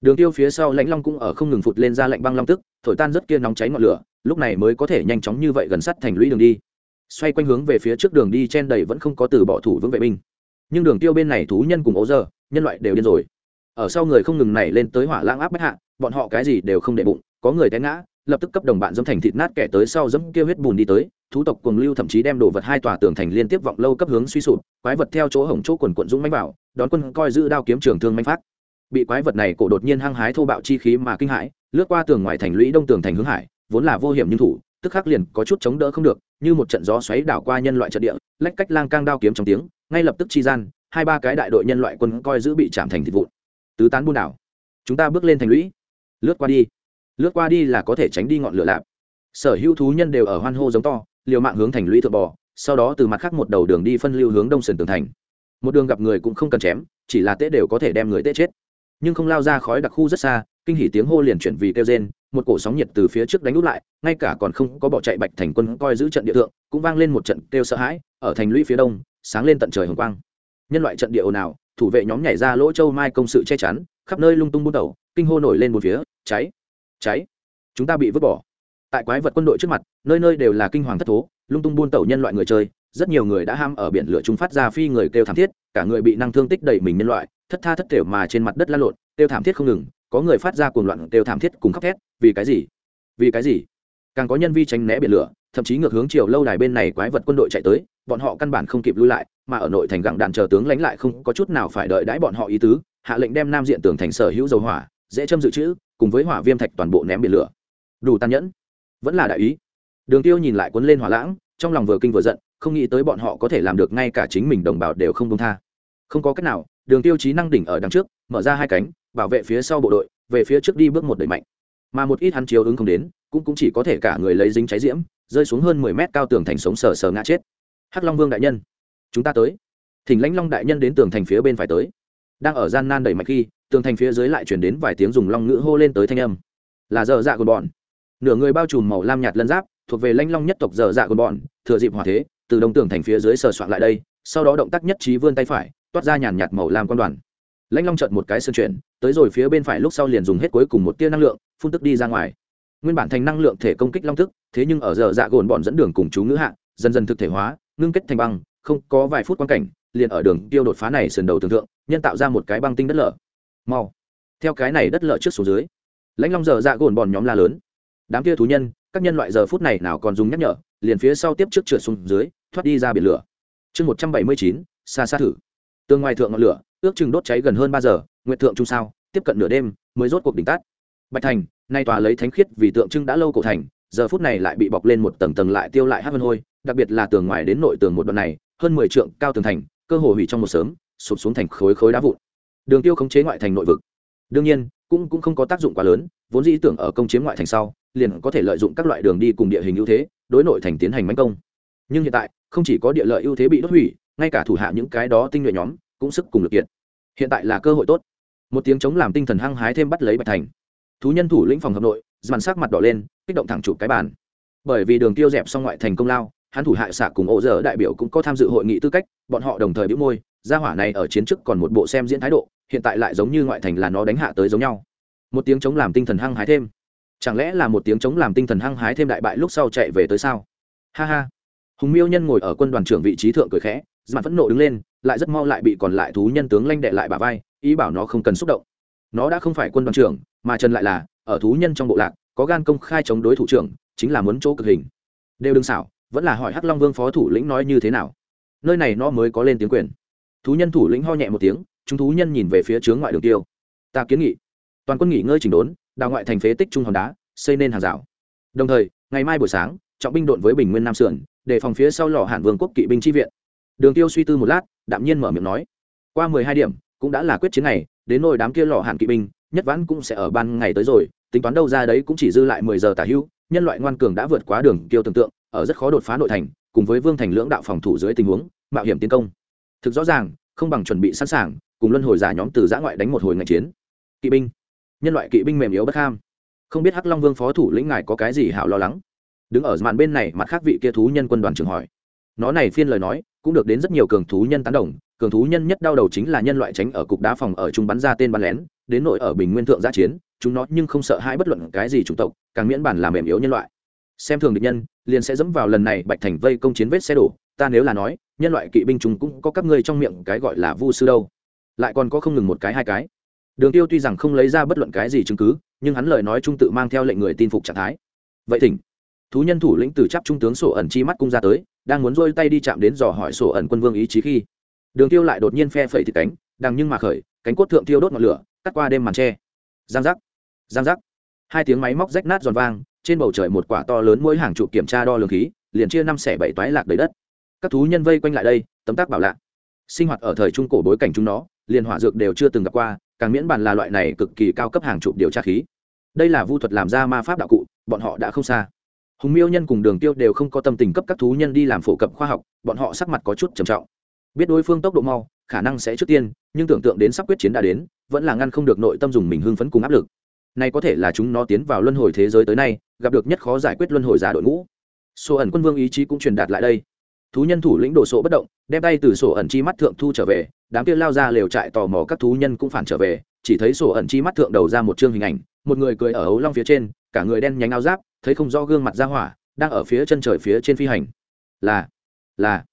Đường tiêu phía sau lãnh long cũng ở không ngừng phụt lên ra lạnh băng long tức, thổi tan rất kia nóng cháy ngọn lửa, lúc này mới có thể nhanh chóng như vậy gần sát thành lũy đường đi. Xoay quanh hướng về phía trước đường đi chen đầy vẫn không có từ bỏ thủ vững vệ binh. Nhưng đường tiêu bên này thú nhân cùng ố giờ, nhân loại đều điên rồi ở sau người không ngừng nảy lên tới hỏa lãng áp bách hạ bọn họ cái gì đều không để bụng có người té ngã lập tức cấp đồng bạn dâm thành thịt nát kẻ tới sau dẫm kêu huyết bùn đi tới thú tộc cuồng lưu thậm chí đem đổ vật hai tòa tường thành liên tiếp vọng lâu cấp hướng suy sụp quái vật theo chỗ hổng chỗ quần quận dũng mánh bảo, đón quân coi giữ đao kiếm trường thương mánh phát. Bị quái vật này cổ đột nhiên hăng hái thô bạo chi khí mà kinh hãi lướt qua tường ngoài thành lũy đông tường thành hướng hải vốn là vô hiểm nhưng thủ tức khắc liền có chút chống đỡ không được như một trận gió xoáy đảo qua nhân loại trận địa lách cách lang cang đao kiếm trong tiếng ngay lập tức chi gian hai ba cái đại đội nhân loại quân coi giữ bị chạm thành thịt vụn tứ tán buôn đảo. Chúng ta bước lên thành lũy. Lướt qua đi. Lướt qua đi là có thể tránh đi ngọn lửa lạp. Sở hữu thú nhân đều ở hoan hô giống to, liều mạng hướng thành lũy thượng bò, sau đó từ mặt khác một đầu đường đi phân lưu hướng đông sườn tường thành. Một đường gặp người cũng không cần chém, chỉ là tết đều có thể đem người tết chết. Nhưng không lao ra khói đặc khu rất xa, kinh hỉ tiếng hô liền chuyển vì kêu rên, một cổ sóng nhiệt từ phía trước đánh út lại, ngay cả còn không có bỏ chạy bạch thành quân coi giữ trận địa thượng, cũng vang lên một trận kêu sợ hãi, ở thành lũy phía đông, sáng lên tận trời hồng quang. Nhân loại trận địa ồn ào thủ vệ nhóm nhảy ra lỗ châu mai công sự che chắn, khắp nơi lung tung bút đầu, kinh hô nổi lên một phía, cháy! Cháy! Chúng ta bị vứt bỏ. Tại quái vật quân đội trước mặt, nơi nơi đều là kinh hoàng thất thố, lung tung buôn tẩu nhân loại người chơi, rất nhiều người đã ham ở biển lửa chúng phát ra phi người kêu thảm thiết, cả người bị năng thương tích đầy mình nhân loại, thất tha thất thểu mà trên mặt đất lăn lộn, kêu thảm thiết không ngừng, có người phát ra cuồng loạn kêu thảm thiết cùng khóc thét, vì cái gì? Vì cái gì? Càng có nhân vi tránh né biển lửa, thậm chí ngược hướng chiều lâu đài bên này quái vật quân đội chạy tới, bọn họ căn bản không kịp lui lại mà ở nội thành gặng đạn chờ tướng lãnh lại không có chút nào phải đợi đãi bọn họ ý tứ, hạ lệnh đem nam diện tường thành sở hữu dầu hỏa, dễ châm dự trữ, cùng với hỏa viêm thạch toàn bộ ném biển lửa. Đủ tàn nhẫn. Vẫn là đại ý. Đường tiêu nhìn lại cuốn lên hỏa lãng, trong lòng vừa kinh vừa giận, không nghĩ tới bọn họ có thể làm được ngay cả chính mình đồng bào đều không công tha. Không có cách nào, đường tiêu chí năng đỉnh ở đằng trước, mở ra hai cánh, bảo vệ phía sau bộ đội, về phía trước đi bước một đẩy mạnh. Mà một ít hắn chiếu ứng không đến, cũng cũng chỉ có thể cả người lấy dính cháy diễm, rơi xuống hơn mười mét cao tường thành sống sờ sờ ngã chết. Hắc long vương đại nhân chúng ta tới. Thỉnh lãnh long đại nhân đến tường thành phía bên phải tới. Đang ở gian nan đẩy mạnh khi, tường thành phía dưới lại chuyển đến vài tiếng dùng long ngữ hô lên tới thanh âm. Là dở dạ của bọn. Nửa người bao trùm màu lam nhạt lân giáp, thuộc về lãnh long nhất tộc dở dạ của bọn, thừa dịp hòa thế, từ đông tường thành phía dưới sờ soạn lại đây, sau đó động tác nhất trí vươn tay phải, toát ra nhàn nhạt màu lam quan đoàn. Lãnh long chợt một cái sơn chuyển, tới rồi phía bên phải lúc sau liền dùng hết cuối cùng một tia năng lượng, phun tức đi ra ngoài. Nguyên bản thành năng lượng thể công kích long tức thế nhưng ở giờ dạ gồn bọn dẫn đường cùng chú ngữ hạ, dần dần thực thể hóa, ngưng kết thành băng không có vài phút quan cảnh, liền ở đường tiêu đột phá này sườn đầu tường thượng, nhân tạo ra một cái băng tinh đất lở. Mau. Theo cái này đất lở trước xuống dưới, lãnh long giờ dạ gồn bòn nhóm la lớn. Đám kia thú nhân, các nhân loại giờ phút này nào còn dùng nhắc nhở, liền phía sau tiếp trước trượt xuống dưới, thoát đi ra biển lửa. Chương một trăm bảy mươi chín, xa xa thử. Tương ngoài thượng ngọn lửa, ước chừng đốt cháy gần hơn ba giờ nguyện thượng trung sao, tiếp cận nửa đêm, mới rốt cuộc đỉnh tắt. Bạch thành, nay tòa lấy thánh khiết vì tượng trưng đã lâu cổ thành, giờ phút này lại bị bọc lên một tầng tầng lại tiêu lại hát vân hôi, đặc biệt là tường ngoài đến nội tường một đoạn này hơn mười trượng cao tường thành, cơ hồ hủy trong một sớm, sụp xuống thành khối khối đá vụn. Đường tiêu khống chế ngoại thành nội vực. Đương nhiên, cũng cũng không có tác dụng quá lớn, vốn dĩ tưởng ở công chiếm ngoại thành sau, liền có thể lợi dụng các loại đường đi cùng địa hình ưu thế, đối nội thành tiến hành mánh công. Nhưng hiện tại, không chỉ có địa lợi ưu thế bị đốt hủy, ngay cả thủ hạ những cái đó tinh nhuệ nhóm cũng sức cùng lực kiện hiện tại là cơ hội tốt. Một tiếng chống làm tinh thần hăng hái thêm bắt lấy bạch thành. Thú nhân thủ lĩnh phòng hợp nội, dàn sắc mặt đỏ lên, kích động thẳng chụp cái bàn. Bởi vì đường tiêu dẹp xong ngoại thành công lao hắn thủ hạ xạ cùng ổ dở đại biểu cũng có tham dự hội nghị tư cách, bọn họ đồng thời biểu môi, gia hỏa này ở chiến chức còn một bộ xem diễn thái độ, hiện tại lại giống như ngoại thành là nó đánh hạ tới giống nhau. Một tiếng chống làm tinh thần hăng hái thêm. Chẳng lẽ là một tiếng chống làm tinh thần hăng hái thêm đại bại lúc sau chạy về tới sao? Ha ha. Hùng miêu nhân ngồi ở quân đoàn trưởng vị trí thượng cười khẽ, mặt phẫn nộ đứng lên, lại rất mau lại bị còn lại thú nhân tướng lanh đệ lại bà vai, ý bảo nó không cần xúc động. Nó đã không phải quân đoàn trưởng, mà trần lại là, ở thú nhân trong bộ lạc, có gan công khai chống đối thủ trưởng, chính là muốn chỗ cực hình. Đều đừng xảo vẫn là hỏi hắc long vương phó thủ lĩnh nói như thế nào. Nơi này nó mới có lên tiếng quyền. Thú nhân thủ lĩnh ho nhẹ một tiếng, chúng thú nhân nhìn về phía chướng ngoại đường tiêu. Ta kiến nghị. Toàn quân nghỉ ngơi chỉnh đốn, đào ngoại thành phế tích trung hòn đá, xây nên hàng rào. Đồng thời, ngày mai buổi sáng, trọng binh đội với bình nguyên nam sườn, để phòng phía sau lò hàn vương quốc kỵ binh chi viện. Đường tiêu suy tư một lát, đạm nhiên mở miệng nói. Qua mười hai điểm, cũng đã là quyết chiến này đến nôi đám kia lò hàn kỵ binh, nhất vãn cũng sẽ ở ban ngày tới rồi, tính toán đâu ra đấy cũng chỉ dư lại mười giờ tả hữu nhân loại ngoan cường đã vượt quá đường tiêu tưởng tượng ở rất khó đột phá nội thành, cùng với vương thành lưỡng đạo phòng thủ dưới tình huống, mạo hiểm tiến công. Thực rõ ràng, không bằng chuẩn bị sẵn sàng, cùng luân hồi giả nhóm từ giã ngoại đánh một hồi ngành chiến. Kỵ binh. Nhân loại kỵ binh mềm yếu bất ham. Không biết hắc long vương phó thủ lĩnh ngài có cái gì hảo lo lắng? Đứng ở màn bên này, mặt khác vị kia thú nhân quân đoàn trưởng hỏi. Nó này phiên lời nói, cũng được đến rất nhiều cường thú nhân tán đồng, cường thú nhân nhất đau đầu chính là nhân loại tránh ở cục đá phòng ở chúng bắn ra tên bắn lén, đến nội ở bình nguyên thượng giã chiến, chúng nó nhưng không sợ hãi bất luận cái gì chủng tộc, càng miễn bản làm mềm yếu nhân loại xem thường địch nhân, liền sẽ dẫm vào lần này bạch thành vây công chiến vết xe đổ. Ta nếu là nói, nhân loại kỵ binh chúng cũng có các ngươi trong miệng cái gọi là vu sư đâu. Lại còn có không ngừng một cái hai cái. Đường tiêu tuy rằng không lấy ra bất luận cái gì chứng cứ, nhưng hắn lời nói trung tự mang theo lệnh người tin phục trạng thái. Vậy thỉnh. Thú nhân thủ lĩnh từ chấp trung tướng sổ ẩn chi mắt cung ra tới, đang muốn rôi tay đi chạm đến dò hỏi sổ ẩn quân vương ý chí khi, đường tiêu lại đột nhiên phe phẩy thịt cánh, đằng nhưng mà khởi, cánh cốt thượng tiêu đốt ngọn lửa, cắt qua đêm màn tre. Giang giác. Giang giác. Hai tiếng máy móc rách nát giòn vang trên bầu trời một quả to lớn mỗi hàng trụ kiểm tra đo lường khí, liền chia năm xẻ bảy toái lạc đầy đất. Các thú nhân vây quanh lại đây, tấm tác bảo lạ. Sinh hoạt ở thời trung cổ bối cảnh chúng nó, liền hỏa dược đều chưa từng gặp qua, càng miễn bàn là loại này cực kỳ cao cấp hàng chục điều tra khí. Đây là vu thuật làm ra ma pháp đạo cụ, bọn họ đã không xa. Hùng miêu nhân cùng đường tiêu đều không có tâm tình cấp các thú nhân đi làm phổ cập khoa học, bọn họ sắc mặt có chút trầm trọng. Biết đối phương tốc độ mau, khả năng sẽ trước tiên, nhưng tưởng tượng đến sắp quyết chiến đã đến, vẫn là ngăn không được nội tâm dùng mình hưng phấn cùng áp lực này có thể là chúng nó tiến vào luân hồi thế giới tới nay, gặp được nhất khó giải quyết luân hồi giả đội ngũ. Sổ ẩn quân vương ý chí cũng truyền đạt lại đây. Thú nhân thủ lĩnh đồ sộ bất động, đem tay từ sổ ẩn chi mắt thượng thu trở về, đám kia lao ra lều trại tò mò các thú nhân cũng phản trở về, chỉ thấy sổ ẩn chi mắt thượng đầu ra một chương hình ảnh, một người cười ở ấu long phía trên, cả người đen nhánh áo giáp, thấy không rõ gương mặt ra hỏa, đang ở phía chân trời phía trên phi hành. Là là,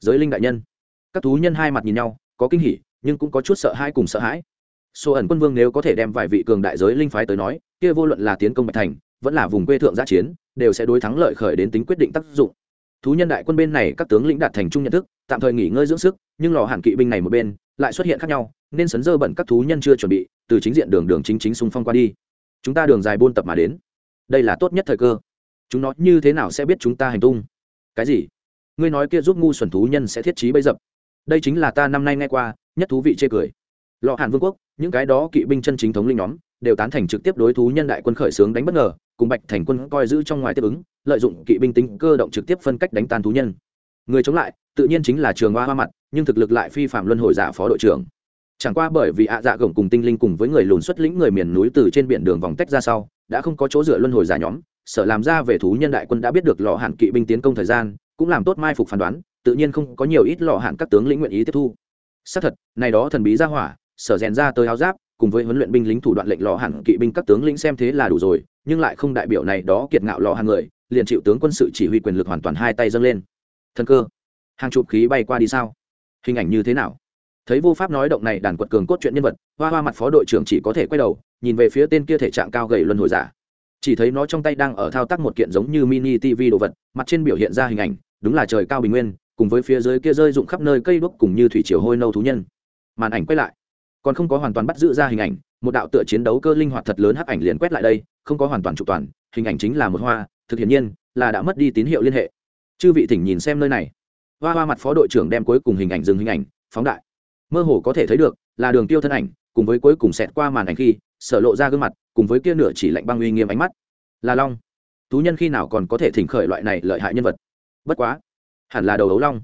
giới linh đại nhân. Các thú nhân hai mặt nhìn nhau, có kinh hỉ, nhưng cũng có chút sợ hãi cùng sợ hãi số ẩn quân vương nếu có thể đem vài vị cường đại giới linh phái tới nói, kia vô luận là tiến công bạch thành, vẫn là vùng quê thượng giã chiến, đều sẽ đối thắng lợi khởi đến tính quyết định tác dụng. Thú nhân đại quân bên này các tướng lĩnh đạt thành chung nhận thức, tạm thời nghỉ ngơi dưỡng sức, nhưng lò hàn kỵ binh này một bên, lại xuất hiện khác nhau, nên sấn dơ bẩn các thú nhân chưa chuẩn bị, từ chính diện đường đường chính chính xung phong qua đi. Chúng ta đường dài buôn tập mà đến. Đây là tốt nhất thời cơ. Chúng nó như thế nào sẽ biết chúng ta hành tung? Cái gì? Ngươi nói kia giúp ngu xuẩn thú nhân sẽ thiết trí bấy dập. Đây chính là ta năm nay nghe qua, nhất thú vị chê cười lọ hàn vương quốc, những cái đó kỵ binh chân chính thống linh nhóm, đều tán thành trực tiếp đối thú nhân đại quân khởi xướng đánh bất ngờ, cùng bạch thành quân coi giữ trong ngoài tiếp ứng, lợi dụng kỵ binh tính cơ động trực tiếp phân cách đánh tan thú nhân. Người chống lại, tự nhiên chính là trường hoa hoa mặt, nhưng thực lực lại phi phạm luân hồi giả phó đội trưởng. Chẳng qua bởi vì ạ dạ gồng cùng tinh linh cùng với người lùn xuất lĩnh người miền núi từ trên biển đường vòng tách ra sau, đã không có chỗ dựa luân hồi giả nhóm sở làm ra về thú nhân đại quân đã biết được lò hạn kỵ binh tiến công thời gian, cũng làm tốt mai phục phán đoán, tự nhiên không có nhiều ít lò hạn các tướng lĩnh nguyện ý tiếp thu. Xác thật, này đó thần bí ra hỏa sở rèn ra tới áo giáp, cùng với huấn luyện binh lính thủ đoạn lệnh lò hẳn kỵ binh các tướng lĩnh xem thế là đủ rồi, nhưng lại không đại biểu này đó kiệt ngạo lò hàng người, liền chịu tướng quân sự chỉ huy quyền lực hoàn toàn hai tay dâng lên. Thân cơ, hàng chục khí bay qua đi sao? Hình ảnh như thế nào? Thấy vô pháp nói động này đàn quật cường cốt chuyện nhân vật, hoa hoa mặt phó đội trưởng chỉ có thể quay đầu, nhìn về phía tên kia thể trạng cao gầy luân hồi giả. Chỉ thấy nó trong tay đang ở thao tác một kiện giống như mini tv đồ vật, mặt trên biểu hiện ra hình ảnh, đúng là trời cao bình nguyên, cùng với phía dưới kia rơi rụng khắp nơi cây đuốc cùng như thủy chiều hôi nâu thú nhân. Màn ảnh quay lại còn không có hoàn toàn bắt giữ ra hình ảnh, một đạo tựa chiến đấu cơ linh hoạt thật lớn hắc ảnh liền quét lại đây, không có hoàn toàn trục toàn, hình ảnh chính là một hoa, thực hiển nhiên là đã mất đi tín hiệu liên hệ. Chư vị thỉnh nhìn xem nơi này. Hoa hoa mặt phó đội trưởng đem cuối cùng hình ảnh dừng hình ảnh, phóng đại. Mơ hồ có thể thấy được là đường tiêu thân ảnh, cùng với cuối cùng xẹt qua màn ảnh khi, sở lộ ra gương mặt, cùng với kia nửa chỉ lạnh băng uy nghiêm ánh mắt. Là long tú nhân khi nào còn có thể thỉnh khởi loại này lợi hại nhân vật? Bất quá, hẳn là đầu đấu long.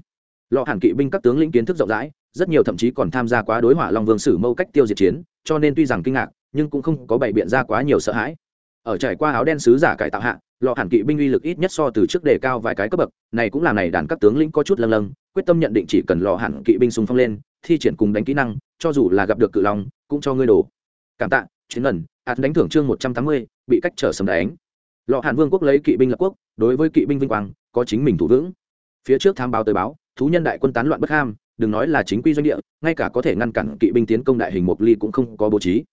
Lọ hàn kỵ binh các tướng lĩnh kiến thức rộng rãi rất nhiều thậm chí còn tham gia quá đối hỏa long vương sử mâu cách tiêu diệt chiến, cho nên tuy rằng kinh ngạc, nhưng cũng không có bày biện ra quá nhiều sợ hãi. Ở trải qua áo đen sứ giả cải tạo hạ lọ hàn kỵ binh uy lực ít nhất so từ trước đề cao vài cái cấp bậc, này cũng làm này đàn các tướng lĩnh có chút lâng lâng, quyết tâm nhận định chỉ cần lọ hàn kỵ binh xung phong lên, thi triển cùng đánh kỹ năng, cho dù là gặp được cự long, cũng cho ngươi đổ. Cảm tạ, chiến ẩn hạt đánh thưởng chương một trăm tám mươi, bị cách trở sầm đánh. Lọ hàn vương quốc lấy kỵ binh lập quốc, đối với kỵ binh vinh quang, có chính mình thủ vững. Phía trước tham báo tới báo, thú nhân đại quân tán loạn bất ham đừng nói là chính quy doanh địa, ngay cả có thể ngăn cản kỵ binh tiến công đại hình mục ly cũng không có bố trí.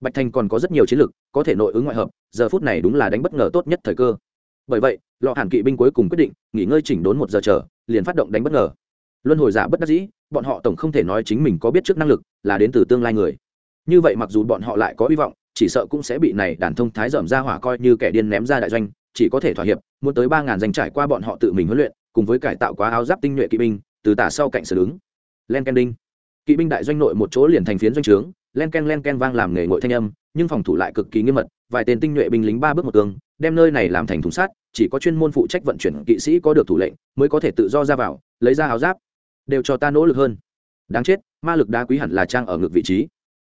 Bạch thành còn có rất nhiều chiến lược, có thể nội ứng ngoại hợp, giờ phút này đúng là đánh bất ngờ tốt nhất thời cơ. Bởi vậy, lọ hàn kỵ binh cuối cùng quyết định, nghỉ ngơi chỉnh đốn một giờ chờ, liền phát động đánh bất ngờ. Luân hồi giả bất đắc dĩ, bọn họ tổng không thể nói chính mình có biết trước năng lực, là đến từ tương lai người. Như vậy mặc dù bọn họ lại có hy vọng, chỉ sợ cũng sẽ bị này đàn thông thái dởm ra hỏa coi như kẻ điên ném ra đại doanh, chỉ có thể thỏa hiệp, muốn tới ba ngàn danh trải qua bọn họ tự mình huấn luyện, cùng với cải tạo quá áo giáp tinh nhuệ kỵ binh, từ tả sau cạnh xử ứng len ken đinh kỵ binh đại doanh nội một chỗ liền thành phiến doanh trướng, len ken len ken vang làm nghề ngội thanh âm, nhưng phòng thủ lại cực kỳ nghiêm mật, vài tên tinh nhuệ binh lính ba bước một tường, đem nơi này làm thành thùng sát chỉ có chuyên môn phụ trách vận chuyển kỵ sĩ có được thủ lệnh, mới có thể tự do ra vào, lấy ra áo giáp, đều cho ta nỗ lực hơn. Đáng chết, ma lực đá quý hẳn là trang ở ngược vị trí.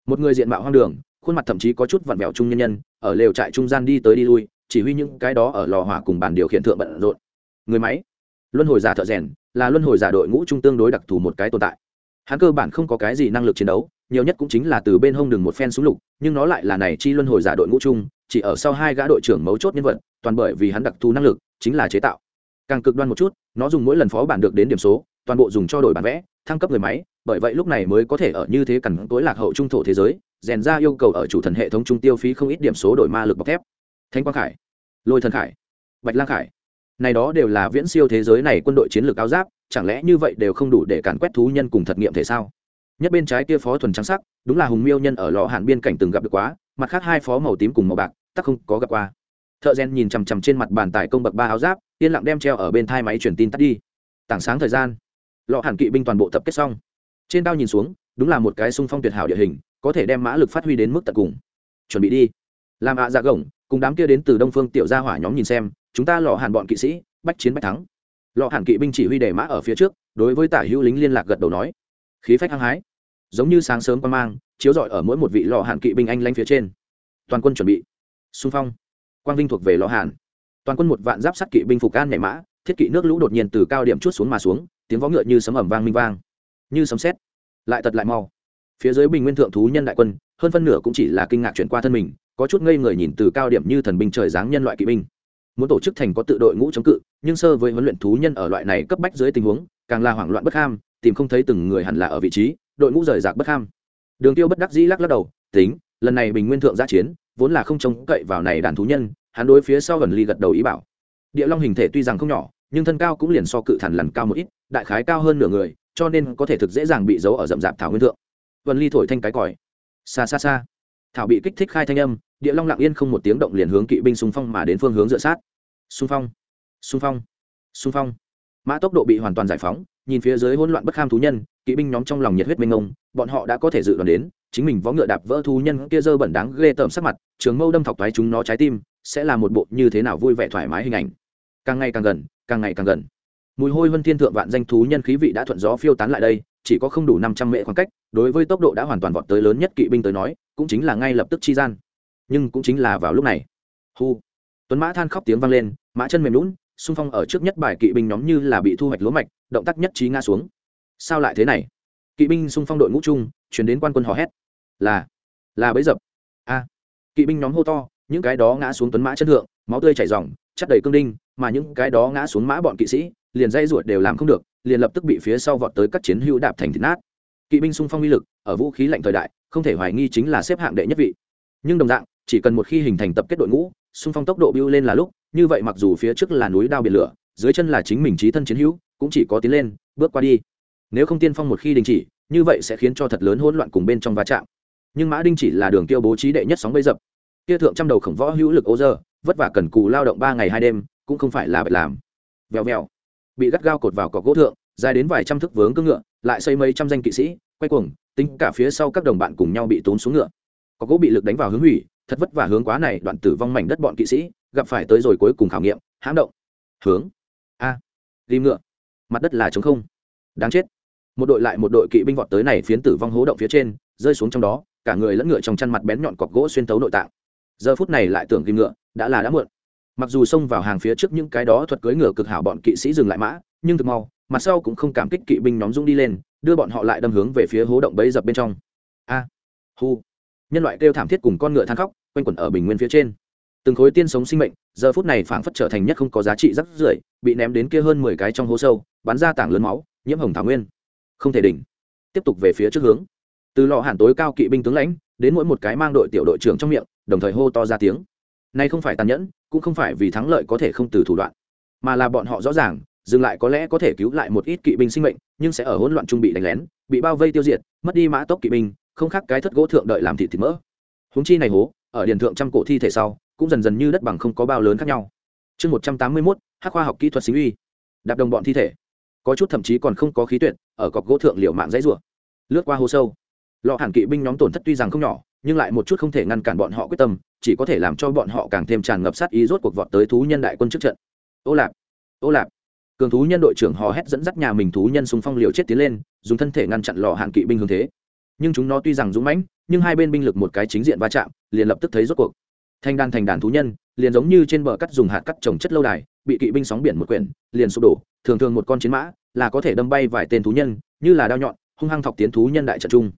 Một người diện mạo hoang đường, khuôn mặt thậm chí có chút vặn vẹo trung nhân nhân, ở lều trại trung gian đi tới đi lui, chỉ huy những cái đó ở lò hỏa cùng bàn điều khiển thượng bận rộn. Người máy, luân hồi giả thợ rèn, là luân hồi giả đội ngũ trung tương đối đặc thù một cái tồn tại hắn cơ bản không có cái gì năng lực chiến đấu, nhiều nhất cũng chính là từ bên hông đường một phen súng lục, nhưng nó lại là này chi luân hồi giả đội ngũ chung, chỉ ở sau hai gã đội trưởng mấu chốt nhân vật, toàn bởi vì hắn đặc thù năng lực, chính là chế tạo. Càng cực đoan một chút, nó dùng mỗi lần phó bản được đến điểm số, toàn bộ dùng cho đổi bản vẽ, thăng cấp người máy, bởi vậy lúc này mới có thể ở như thế cằn tối lạc hậu trung thổ thế giới, rèn ra yêu cầu ở chủ thần hệ thống trung tiêu phí không ít điểm số đổi ma lực bọc thép. Thanh quang khải, lôi thần khải, bạch lang khải này đó đều là viễn siêu thế giới này quân đội chiến lược áo giáp, chẳng lẽ như vậy đều không đủ để càn quét thú nhân cùng thật nghiệm thể sao? Nhất bên trái kia phó thuần trắng sắc, đúng là hùng miêu nhân ở lò hạn biên cảnh từng gặp được quá, mặt khác hai phó màu tím cùng màu bạc tắc không có gặp qua. Thợ gen nhìn chằm chằm trên mặt bàn tải công bậc ba áo giáp, yên lặng đem treo ở bên thai máy truyền tin tắt đi. Tảng sáng thời gian, lọ hàn kỵ binh toàn bộ tập kết xong. Trên đao nhìn xuống, đúng là một cái sung phong tuyệt hảo địa hình, có thể đem mã lực phát huy đến mức tận cùng. Chuẩn bị đi. Làm ạ à dạ gồng cùng đám kia đến từ đông phương tiểu gia hỏa nhóm nhìn xem, chúng ta lọ hàn bọn kỵ sĩ, bách chiến bách thắng. Lọ hàn kỵ binh chỉ huy đề mã ở phía trước, đối với tả hữu lính liên lạc gật đầu nói. Khí phách hăng hái. Giống như sáng sớm qua mang, chiếu rọi ở mỗi một vị lọ hàn kỵ binh anh lanh phía trên. Toàn quân chuẩn bị. Xung phong. Quang vinh thuộc về lọ hàn. Toàn quân một vạn giáp sắt kỵ binh phục an nhảy mã, thiết kỵ nước lũ đột nhiên từ cao điểm chút xuống mà xuống, tiếng võ ngựa như sấm ẩm vang minh vang. Như sấm sét. Lại tật lại mau. Phía dưới bình nguyên thượng thú nhân đại quân hơn phân nửa cũng chỉ là kinh ngạc chuyển qua thân mình, có chút ngây người nhìn từ cao điểm như thần binh trời giáng nhân loại kỵ binh. Muốn tổ chức thành có tự đội ngũ chống cự, nhưng sơ với huấn luyện thú nhân ở loại này cấp bách dưới tình huống, càng là hoảng loạn bất ham, tìm không thấy từng người hẳn là ở vị trí, đội ngũ rời rạc bất ham. Đường tiêu bất đắc dĩ lắc lắc đầu, tính, lần này bình nguyên thượng giã chiến, vốn là không trông cậy vào này đàn thú nhân, hắn đối phía sau gần ly gật đầu ý bảo. Địa long hình thể tuy rằng không nhỏ, nhưng thân cao cũng liền so cự thản lần cao một ít, đại khái cao hơn nửa người, cho nên có thể thực dễ dàng bị giấu ở rậm rạp thảo nguyên thượng. Vân ly thổi thanh cái còi xa xa xa. Thảo bị kích thích khai thanh âm, địa long lặng yên không một tiếng động liền hướng kỵ binh xung phong mà đến phương hướng dựa sát. Xung phong xung phong xung phong. Mã tốc độ bị hoàn toàn giải phóng, nhìn phía dưới hỗn loạn bất kham thú nhân, kỵ binh nhóm trong lòng nhiệt huyết mênh ngông bọn họ đã có thể dự đoán đến, chính mình vó ngựa đạp vỡ thú nhân kia dơ bẩn đáng ghê tởm sắc mặt, trường mâu đâm thọc thoái chúng nó trái tim, sẽ là một bộ như thế nào vui vẻ thoải mái hình ảnh. Càng ngày càng gần, càng ngày càng gần. Mùi hôi vân thiên thượng vạn danh thú nhân khí vị đã thuận gió phiêu tán lại đây, chỉ có không đủ năm trăm mệ khoảng cách đối với tốc độ đã hoàn toàn vọt tới lớn nhất kỵ binh tới nói, cũng chính là ngay lập tức chi gian. Nhưng cũng chính là vào lúc này. Hu tuấn mã than khóc tiếng vang lên, mã chân mềm lún xung phong ở trước nhất bài kỵ binh nhóm như là bị thu hoạch lúa mạch, động tác nhất trí ngã xuống. Sao lại thế này? Kỵ binh xung phong đội ngũ chung, chuyển đến quan quân hò hét. Là là bấy dập. A. Kỵ binh nhóm hô to, những cái đó ngã xuống tuấn mã chân thượng, máu tươi chảy ròng, chất đầy cương đinh, mà những cái đó ngã xuống mã bọn kỵ sĩ, liền dây ruột đều làm không được, liền lập tức bị phía sau vọt tới các chiến hữu đạp thành thịt nát kỵ binh sung phong uy lực, ở vũ khí lạnh thời đại, không thể hoài nghi chính là xếp hạng đệ nhất vị. Nhưng đồng dạng, chỉ cần một khi hình thành tập kết đội ngũ, xung phong tốc độ bưu lên là lúc, như vậy mặc dù phía trước là núi đao biển lửa, dưới chân là chính mình trí thân chiến hữu, cũng chỉ có tiến lên, bước qua đi. Nếu không tiên phong một khi đình chỉ, như vậy sẽ khiến cho thật lớn hỗn loạn cùng bên trong va chạm. Nhưng mã đinh chỉ là đường tiêu bố trí đệ nhất sóng bấy dập. Kia thượng trăm đầu khổng võ hữu lực ô dơ, vất vả cần cù lao động ba ngày hai đêm, cũng không phải là việc làm. Vèo vèo. Bị gắt gao cột vào cọc gỗ thượng dài đến vài trăm thước vướng cưỡng ngựa, lại xây mấy trăm danh kỵ sĩ, quay cuồng, tính cả phía sau các đồng bạn cùng nhau bị tốn xuống ngựa. Có gỗ bị lực đánh vào hướng hủy, thật vất vả hướng quá này đoạn tử vong mảnh đất bọn kỵ sĩ, gặp phải tới rồi cuối cùng khảo nghiệm, hãm động. Hướng. A. À. ngựa. Mặt đất là trống không. Đáng chết. Một đội lại một đội kỵ binh vọt tới này phiến tử vong hố động phía trên, rơi xuống trong đó, cả người lẫn ngựa trong chăn mặt bén nhọn cọc gỗ xuyên tấu nội tạng. Giờ phút này lại tưởng kim ngựa, đã là đã muộn. Mặc dù xông vào hàng phía trước những cái đó thuật cưỡi ngựa cực hảo bọn kỵ sĩ dừng lại mã, nhưng thực mau mặt sau cũng không cảm kích kỵ binh nhóm dũng đi lên, đưa bọn họ lại đâm hướng về phía hố động bấy dập bên trong. A, hu. Nhân loại kêu thảm thiết cùng con ngựa than khóc, quanh quẩn ở bình nguyên phía trên. Từng khối tiên sống sinh mệnh, giờ phút này phảng phất trở thành nhất không có giá trị rắc rưởi, bị ném đến kia hơn mười cái trong hố sâu, bắn ra tảng lớn máu, nhiễm hồng thảo nguyên. Không thể đỉnh. Tiếp tục về phía trước hướng. Từ lò hàn tối cao kỵ binh tướng lãnh, đến mỗi một cái mang đội tiểu đội trưởng trong miệng, đồng thời hô to ra tiếng. Nay không phải tàn nhẫn, cũng không phải vì thắng lợi có thể không từ thủ đoạn, mà là bọn họ rõ ràng dừng lại có lẽ có thể cứu lại một ít kỵ binh sinh mệnh, nhưng sẽ ở hỗn loạn trung bị đánh lén, bị bao vây tiêu diệt, mất đi mã tốc kỵ binh, không khác cái thất gỗ thượng đợi làm thịt thịt mỡ. Húng chi này hố, ở điền thượng trăm cổ thi thể sau, cũng dần dần như đất bằng không có bao lớn khác nhau. Chương một trăm tám mươi mốt hát khoa học kỹ thuật sinh uy. Đạp đồng bọn thi thể. Có chút thậm chí còn không có khí tuyệt, ở cọc gỗ thượng liệu mạng dãy rủa. Lướt qua hố sâu, lọ hàn kỵ binh nhóm tổn thất tuy rằng không nhỏ, nhưng lại một chút không thể ngăn cản bọn họ quyết tâm, chỉ có thể làm cho bọn họ càng thêm tràn ngập sát ý rốt cuộc vọt tới thú nhân đại quân trước trận. Ô lạp! Ô lạp! Cường thú nhân đội trưởng hò hét dẫn dắt nhà mình thú nhân xung phong liều chết tiến lên, dùng thân thể ngăn chặn lò hạn kỵ binh hướng thế. Nhưng chúng nó tuy rằng dũng mãnh, nhưng hai bên binh lực một cái chính diện va chạm, liền lập tức thấy rốt cuộc. Thanh đàn thành đàn thú nhân, liền giống như trên bờ cắt dùng hạt cắt trồng chất lâu đài, bị kỵ binh sóng biển một quyển, liền sụp đổ, thường thường một con chiến mã là có thể đâm bay vài tên thú nhân, như là đao nhọn, hung hăng thọc tiến thú nhân đại trận trung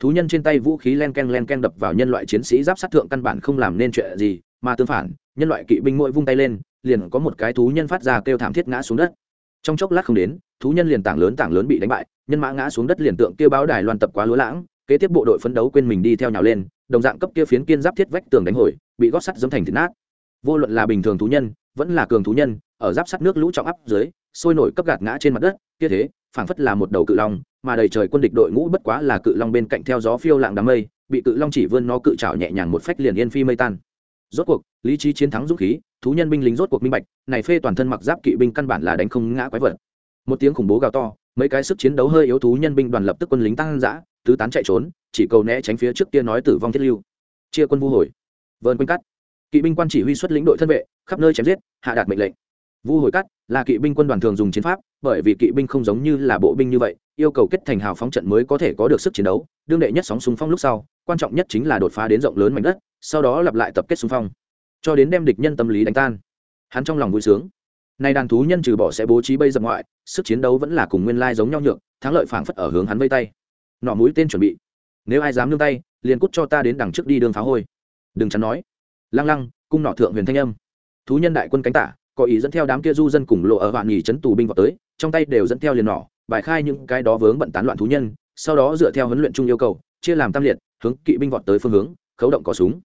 thú nhân trên tay vũ khí len ken len ken đập vào nhân loại chiến sĩ giáp sát thượng căn bản không làm nên chuyện gì, mà tương phản, nhân loại kỵ binh mỗi vung tay lên, liền có một cái thú nhân phát ra kêu thảm thiết ngã xuống đất trong chốc lát không đến, thú nhân liền tảng lớn tảng lớn bị đánh bại, nhân mã ngã xuống đất liền tượng kêu báo đài loan tập quá lúa lãng, kế tiếp bộ đội phấn đấu quên mình đi theo nhào lên, đồng dạng cấp kia phiến kiên giáp thiết vách tường đánh hồi, bị gót sắt giấm thành thịt nát. Vô luận là bình thường thú nhân, vẫn là cường thú nhân, ở giáp sắt nước lũ trọng áp dưới, sôi nổi cấp gạt ngã trên mặt đất, kia thế, phảng phất là một đầu cự long, mà đầy trời quân địch đội ngũ bất quá là cự long bên cạnh theo gió phiêu lạng đám mây, bị cự long chỉ vươn nó cự trào nhẹ nhàng một phách liền yên phi mây tan. Rốt cuộc, lý trí chiến thắng dũng khí thú nhân binh lính rốt cuộc minh bạch, này phê toàn thân mặc giáp kỵ binh căn bản là đánh không ngã quái vật. Một tiếng khủng bố gào to, mấy cái sức chiến đấu hơi yếu thú nhân binh đoàn lập tức quân lính tăng dã, tứ tán chạy trốn, chỉ cầu né tránh phía trước kia nói tử vong thiết lưu. Chia quân vu hồi. Vơn quanh cắt. Kỵ binh quan chỉ huy xuất lĩnh đội thân vệ, khắp nơi chém giết, hạ đạt mệnh lệnh. Vu hồi cắt là kỵ binh quân đoàn thường dùng chiến pháp, bởi vì kỵ binh không giống như là bộ binh như vậy, yêu cầu kết thành hào phóng trận mới có thể có được sức chiến đấu, đương đệ nhất sóng súng phong lúc sau, quan trọng nhất chính là đột phá đến rộng lớn mảnh đất, sau đó lặp lại tập kết súng phong cho đến đem địch nhân tâm lý đánh tan. Hắn trong lòng vui sướng. Nay đàn thú nhân trừ bỏ sẽ bố trí bây dập ngoại, sức chiến đấu vẫn là cùng nguyên lai giống nhau nhược, thắng lợi phảng phất ở hướng hắn vây tay. Nọ mũi tên chuẩn bị. Nếu ai dám nương tay, liền cút cho ta đến đằng trước đi đường phá hôi. Đừng chắn nói. Lăng lăng, cung nọ thượng huyền thanh âm. Thú nhân đại quân cánh tả, có ý dẫn theo đám kia du dân cùng lộ ở vạn nhì trấn tù binh vào tới, trong tay đều dẫn theo liền nỏ bài khai những cái đó vướng bận tán loạn thú nhân, sau đó dựa theo huấn luyện chung yêu cầu, chia làm tam liệt, hướng kỵ binh vọt tới phương hướng, khấu động cỏ súng.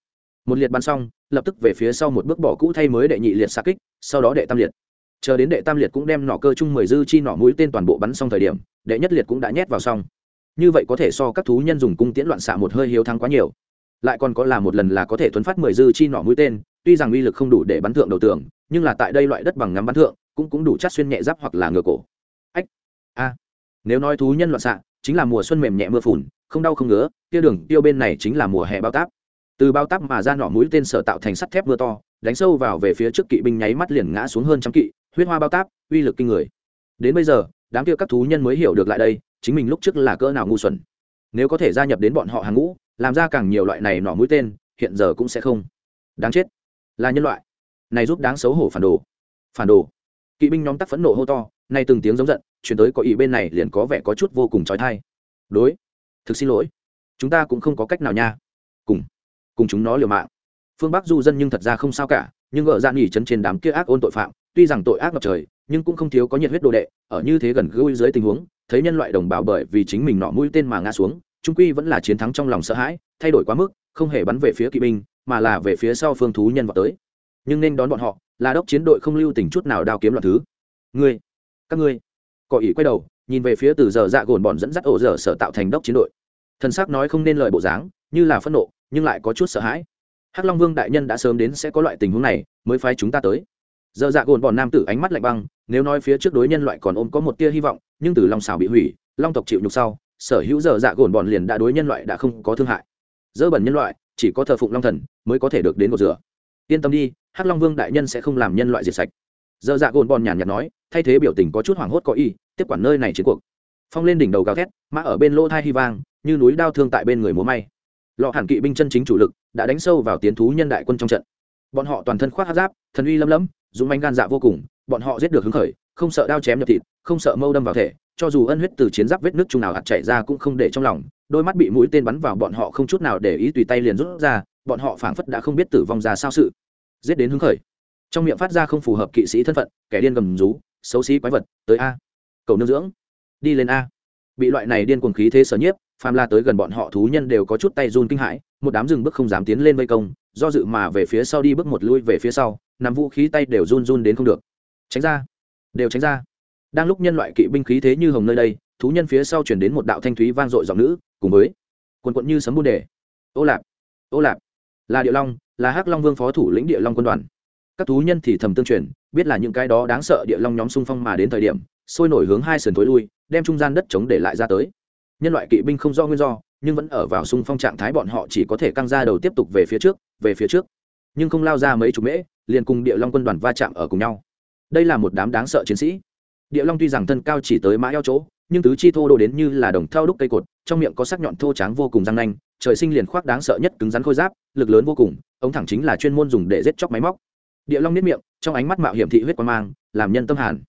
Một liệt bắn xong lập tức về phía sau một bước bỏ cũ thay mới đệ nhị liệt xa kích, sau đó đệ tam liệt. Chờ đến đệ tam liệt cũng đem nỏ cơ chung mười dư chi nỏ mũi tên toàn bộ bắn xong thời điểm, đệ nhất liệt cũng đã nhét vào xong. Như vậy có thể so các thú nhân dùng cung tiễn loạn xạ một hơi hiếu thắng quá nhiều. Lại còn có là một lần là có thể thuấn phát mười dư chi nỏ mũi tên, tuy rằng uy lực không đủ để bắn thượng đầu tường, nhưng là tại đây loại đất bằng ngắm bắn thượng, cũng cũng đủ chát xuyên nhẹ giáp hoặc là ngựa cổ. Ách, a. Nếu nói thú nhân loạn xạ, chính là mùa xuân mềm nhẹ mưa phùn, không đau không ngứa, kia đường tiêu bên này chính là mùa hè bao táp từ bao tắp mà ra nỏ mũi tên sở tạo thành sắt thép mưa to, đánh sâu vào về phía trước kỵ binh nháy mắt liền ngã xuống hơn trăm kỵ, huyết hoa bao táp, uy lực kinh người. Đến bây giờ, đám kia các thú nhân mới hiểu được lại đây, chính mình lúc trước là cỡ nào ngu xuẩn. Nếu có thể gia nhập đến bọn họ hàng ngũ, làm ra càng nhiều loại này nỏ mũi tên, hiện giờ cũng sẽ không. Đáng chết. Là nhân loại. Này giúp đáng xấu hổ phản đồ. Phản đồ. Kỵ binh nhóm tắc phẫn nộ hô to, nay từng tiếng giống giận, chuyển tới có ý bên này liền có vẻ có chút vô cùng trói thai. Đối. Thực xin lỗi. Chúng ta cũng không có cách nào nha cùng chúng nó liều mạng. Phương bắc du dân nhưng thật ra không sao cả, nhưng ở ra nghỉ chân trên đám kia ác ôn tội phạm, tuy rằng tội ác ngập trời, nhưng cũng không thiếu có nhiệt huyết đồ đệ, ở như thế gần gũi dưới tình huống, thấy nhân loại đồng bào bởi vì chính mình nọ mũi tên mà ngã xuống trung quy vẫn là chiến thắng trong lòng sợ hãi, thay đổi quá mức, không hề bắn về phía kỵ binh, mà là về phía sau phương thú nhân vào tới. Nhưng nên đón bọn họ, là đốc chiến đội không lưu tình chút nào đao kiếm loạn thứ. Ngươi, các ngươi cõi ỉ quay đầu, nhìn về phía từ giờ dạ gồn bọn dẫn dắt ổ dở sở tạo thành đốc chiến đội. Thần sắc nói không nên lời bộ dáng, như là phẫn nộ nhưng lại có chút sợ hãi. Hắc long vương đại nhân đã sớm đến sẽ có loại tình huống này, mới phái chúng ta tới. Giờ dạ gồn bọn nam tử ánh mắt lạnh băng, nếu nói phía trước đối nhân loại còn ôm có một tia hy vọng, nhưng từ long xào bị hủy, long tộc chịu nhục sau, sở hữu giờ dạ gồn bọn liền đã đối nhân loại đã không có thương hại. Dỡ bẩn nhân loại, chỉ có thờ phụng long thần mới có thể được đến một rửa. Yên tâm đi, hắc long vương đại nhân sẽ không làm nhân loại diệt sạch. Dơ dạ gồn bọn nhàn nhạt nói, thay thế biểu tình có chút hoảng hốt có y tiếp quản nơi này chiến cuộc. Phong lên đỉnh đầu gào thét, mã ở bên lỗ thai hy vang, như núi đao thương tại bên người múa may lọ hẳn kỵ binh chân chính chủ lực đã đánh sâu vào tiến thú nhân đại quân trong trận. Bọn họ toàn thân khoác hát giáp, thần uy lâm lẫm dũng manh gan dạ vô cùng, bọn họ giết được hứng khởi, không sợ đao chém nhập thịt, không sợ mâu đâm vào thể, cho dù ân huyết từ chiến giáp vết nước chung nào hạt chảy ra cũng không để trong lòng, đôi mắt bị mũi tên bắn vào bọn họ không chút nào để ý tùy tay liền rút ra, bọn họ phảng phất đã không biết tử vong ra sao sự. Giết đến hứng khởi. Trong miệng phát ra không phù hợp kỵ sĩ thân phận, kẻ điên gầm rú, xấu xí quái vật, tới a. Cầu nương dưỡng. Đi lên a. Bị loại này điên cuồng khí thế sở nhiếp phàm la tới gần bọn họ thú nhân đều có chút tay run kinh hãi, một đám rừng bước không dám tiến lên vây công, do dự mà về phía sau đi bước một lui về phía sau, nắm vũ khí tay đều run run đến không được. Tránh ra. Đều tránh ra. Đang lúc nhân loại kỵ binh khí thế như hồng nơi đây, thú nhân phía sau chuyển đến một đạo thanh thúy vang dội giọng nữ, cùng với quần quận như sấm buôn đề. Ô lạp ô lạp, là địa long, là hắc long vương phó thủ lĩnh địa long quân đoàn. Các thú nhân thì thầm tương truyền, biết là những cái đó đáng sợ địa long nhóm xung phong mà đến thời điểm, sôi nổi hướng hai sườn tối lui, đem trung gian đất chống để lại ra tới nhân loại kỵ binh không do nguyên do, nhưng vẫn ở vào xung phong trạng thái bọn họ chỉ có thể căng ra đầu tiếp tục về phía trước, về phía trước. Nhưng không lao ra mấy chục mễ, liền cùng địa long quân đoàn va chạm ở cùng nhau. Đây là một đám đáng sợ chiến sĩ. Địa long tuy rằng thân cao chỉ tới mã eo chỗ, nhưng tứ chi thô đồ đến như là đồng thao đúc cây cột, trong miệng có sắc nhọn thô trắng vô cùng răng nanh, trời sinh liền khoác đáng sợ nhất cứng rắn khôi giáp, lực lớn vô cùng, ống thẳng chính là chuyên môn dùng để giết chóc máy móc. Địa long nếp miệng, trong ánh mắt mạo hiểm thị huyết quan mang, làm nhân tâm hàn.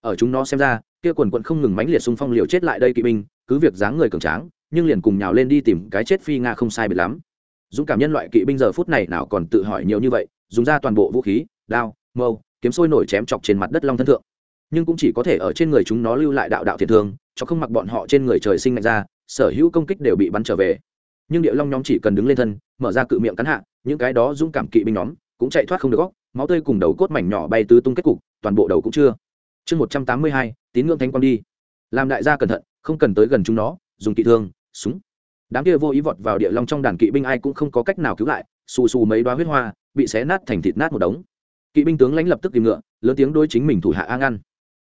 Ở chúng nó xem ra kia quần quận không ngừng mãnh liệt xung phong liều chết lại đây kỵ binh, cứ việc dáng người cường tráng, nhưng liền cùng nhào lên đi tìm cái chết phi nga không sai biệt lắm. Dũng cảm nhân loại kỵ binh giờ phút này nào còn tự hỏi nhiều như vậy, dùng ra toàn bộ vũ khí, đao, mâu, kiếm sôi nổi chém chọc trên mặt đất long thân thượng. Nhưng cũng chỉ có thể ở trên người chúng nó lưu lại đạo đạo thiệt thương, cho không mặc bọn họ trên người trời sinh mạnh ra, sở hữu công kích đều bị bắn trở về. Nhưng điệu long nhóm chỉ cần đứng lên thân, mở ra cự miệng cắn hạ, những cái đó dũng cảm kỵ binh nhóm cũng chạy thoát không được góc, máu tươi cùng đầu cốt mảnh nhỏ bay tứ tung kết cục, toàn bộ đầu cũng chưa chương một trăm tám mươi hai, tín ngưỡng thánh quang đi. Làm đại gia cẩn thận, không cần tới gần chúng nó, dùng kỵ thương, súng. Đám kia vô ý vọt vào địa long trong đàn kỵ binh ai cũng không có cách nào cứu lại, xù xù mấy đoá huyết hoa, bị xé nát thành thịt nát một đống. Kỵ binh tướng lãnh lập tức tìm ngựa, lớn tiếng đôi chính mình thủ hạ a ngăn.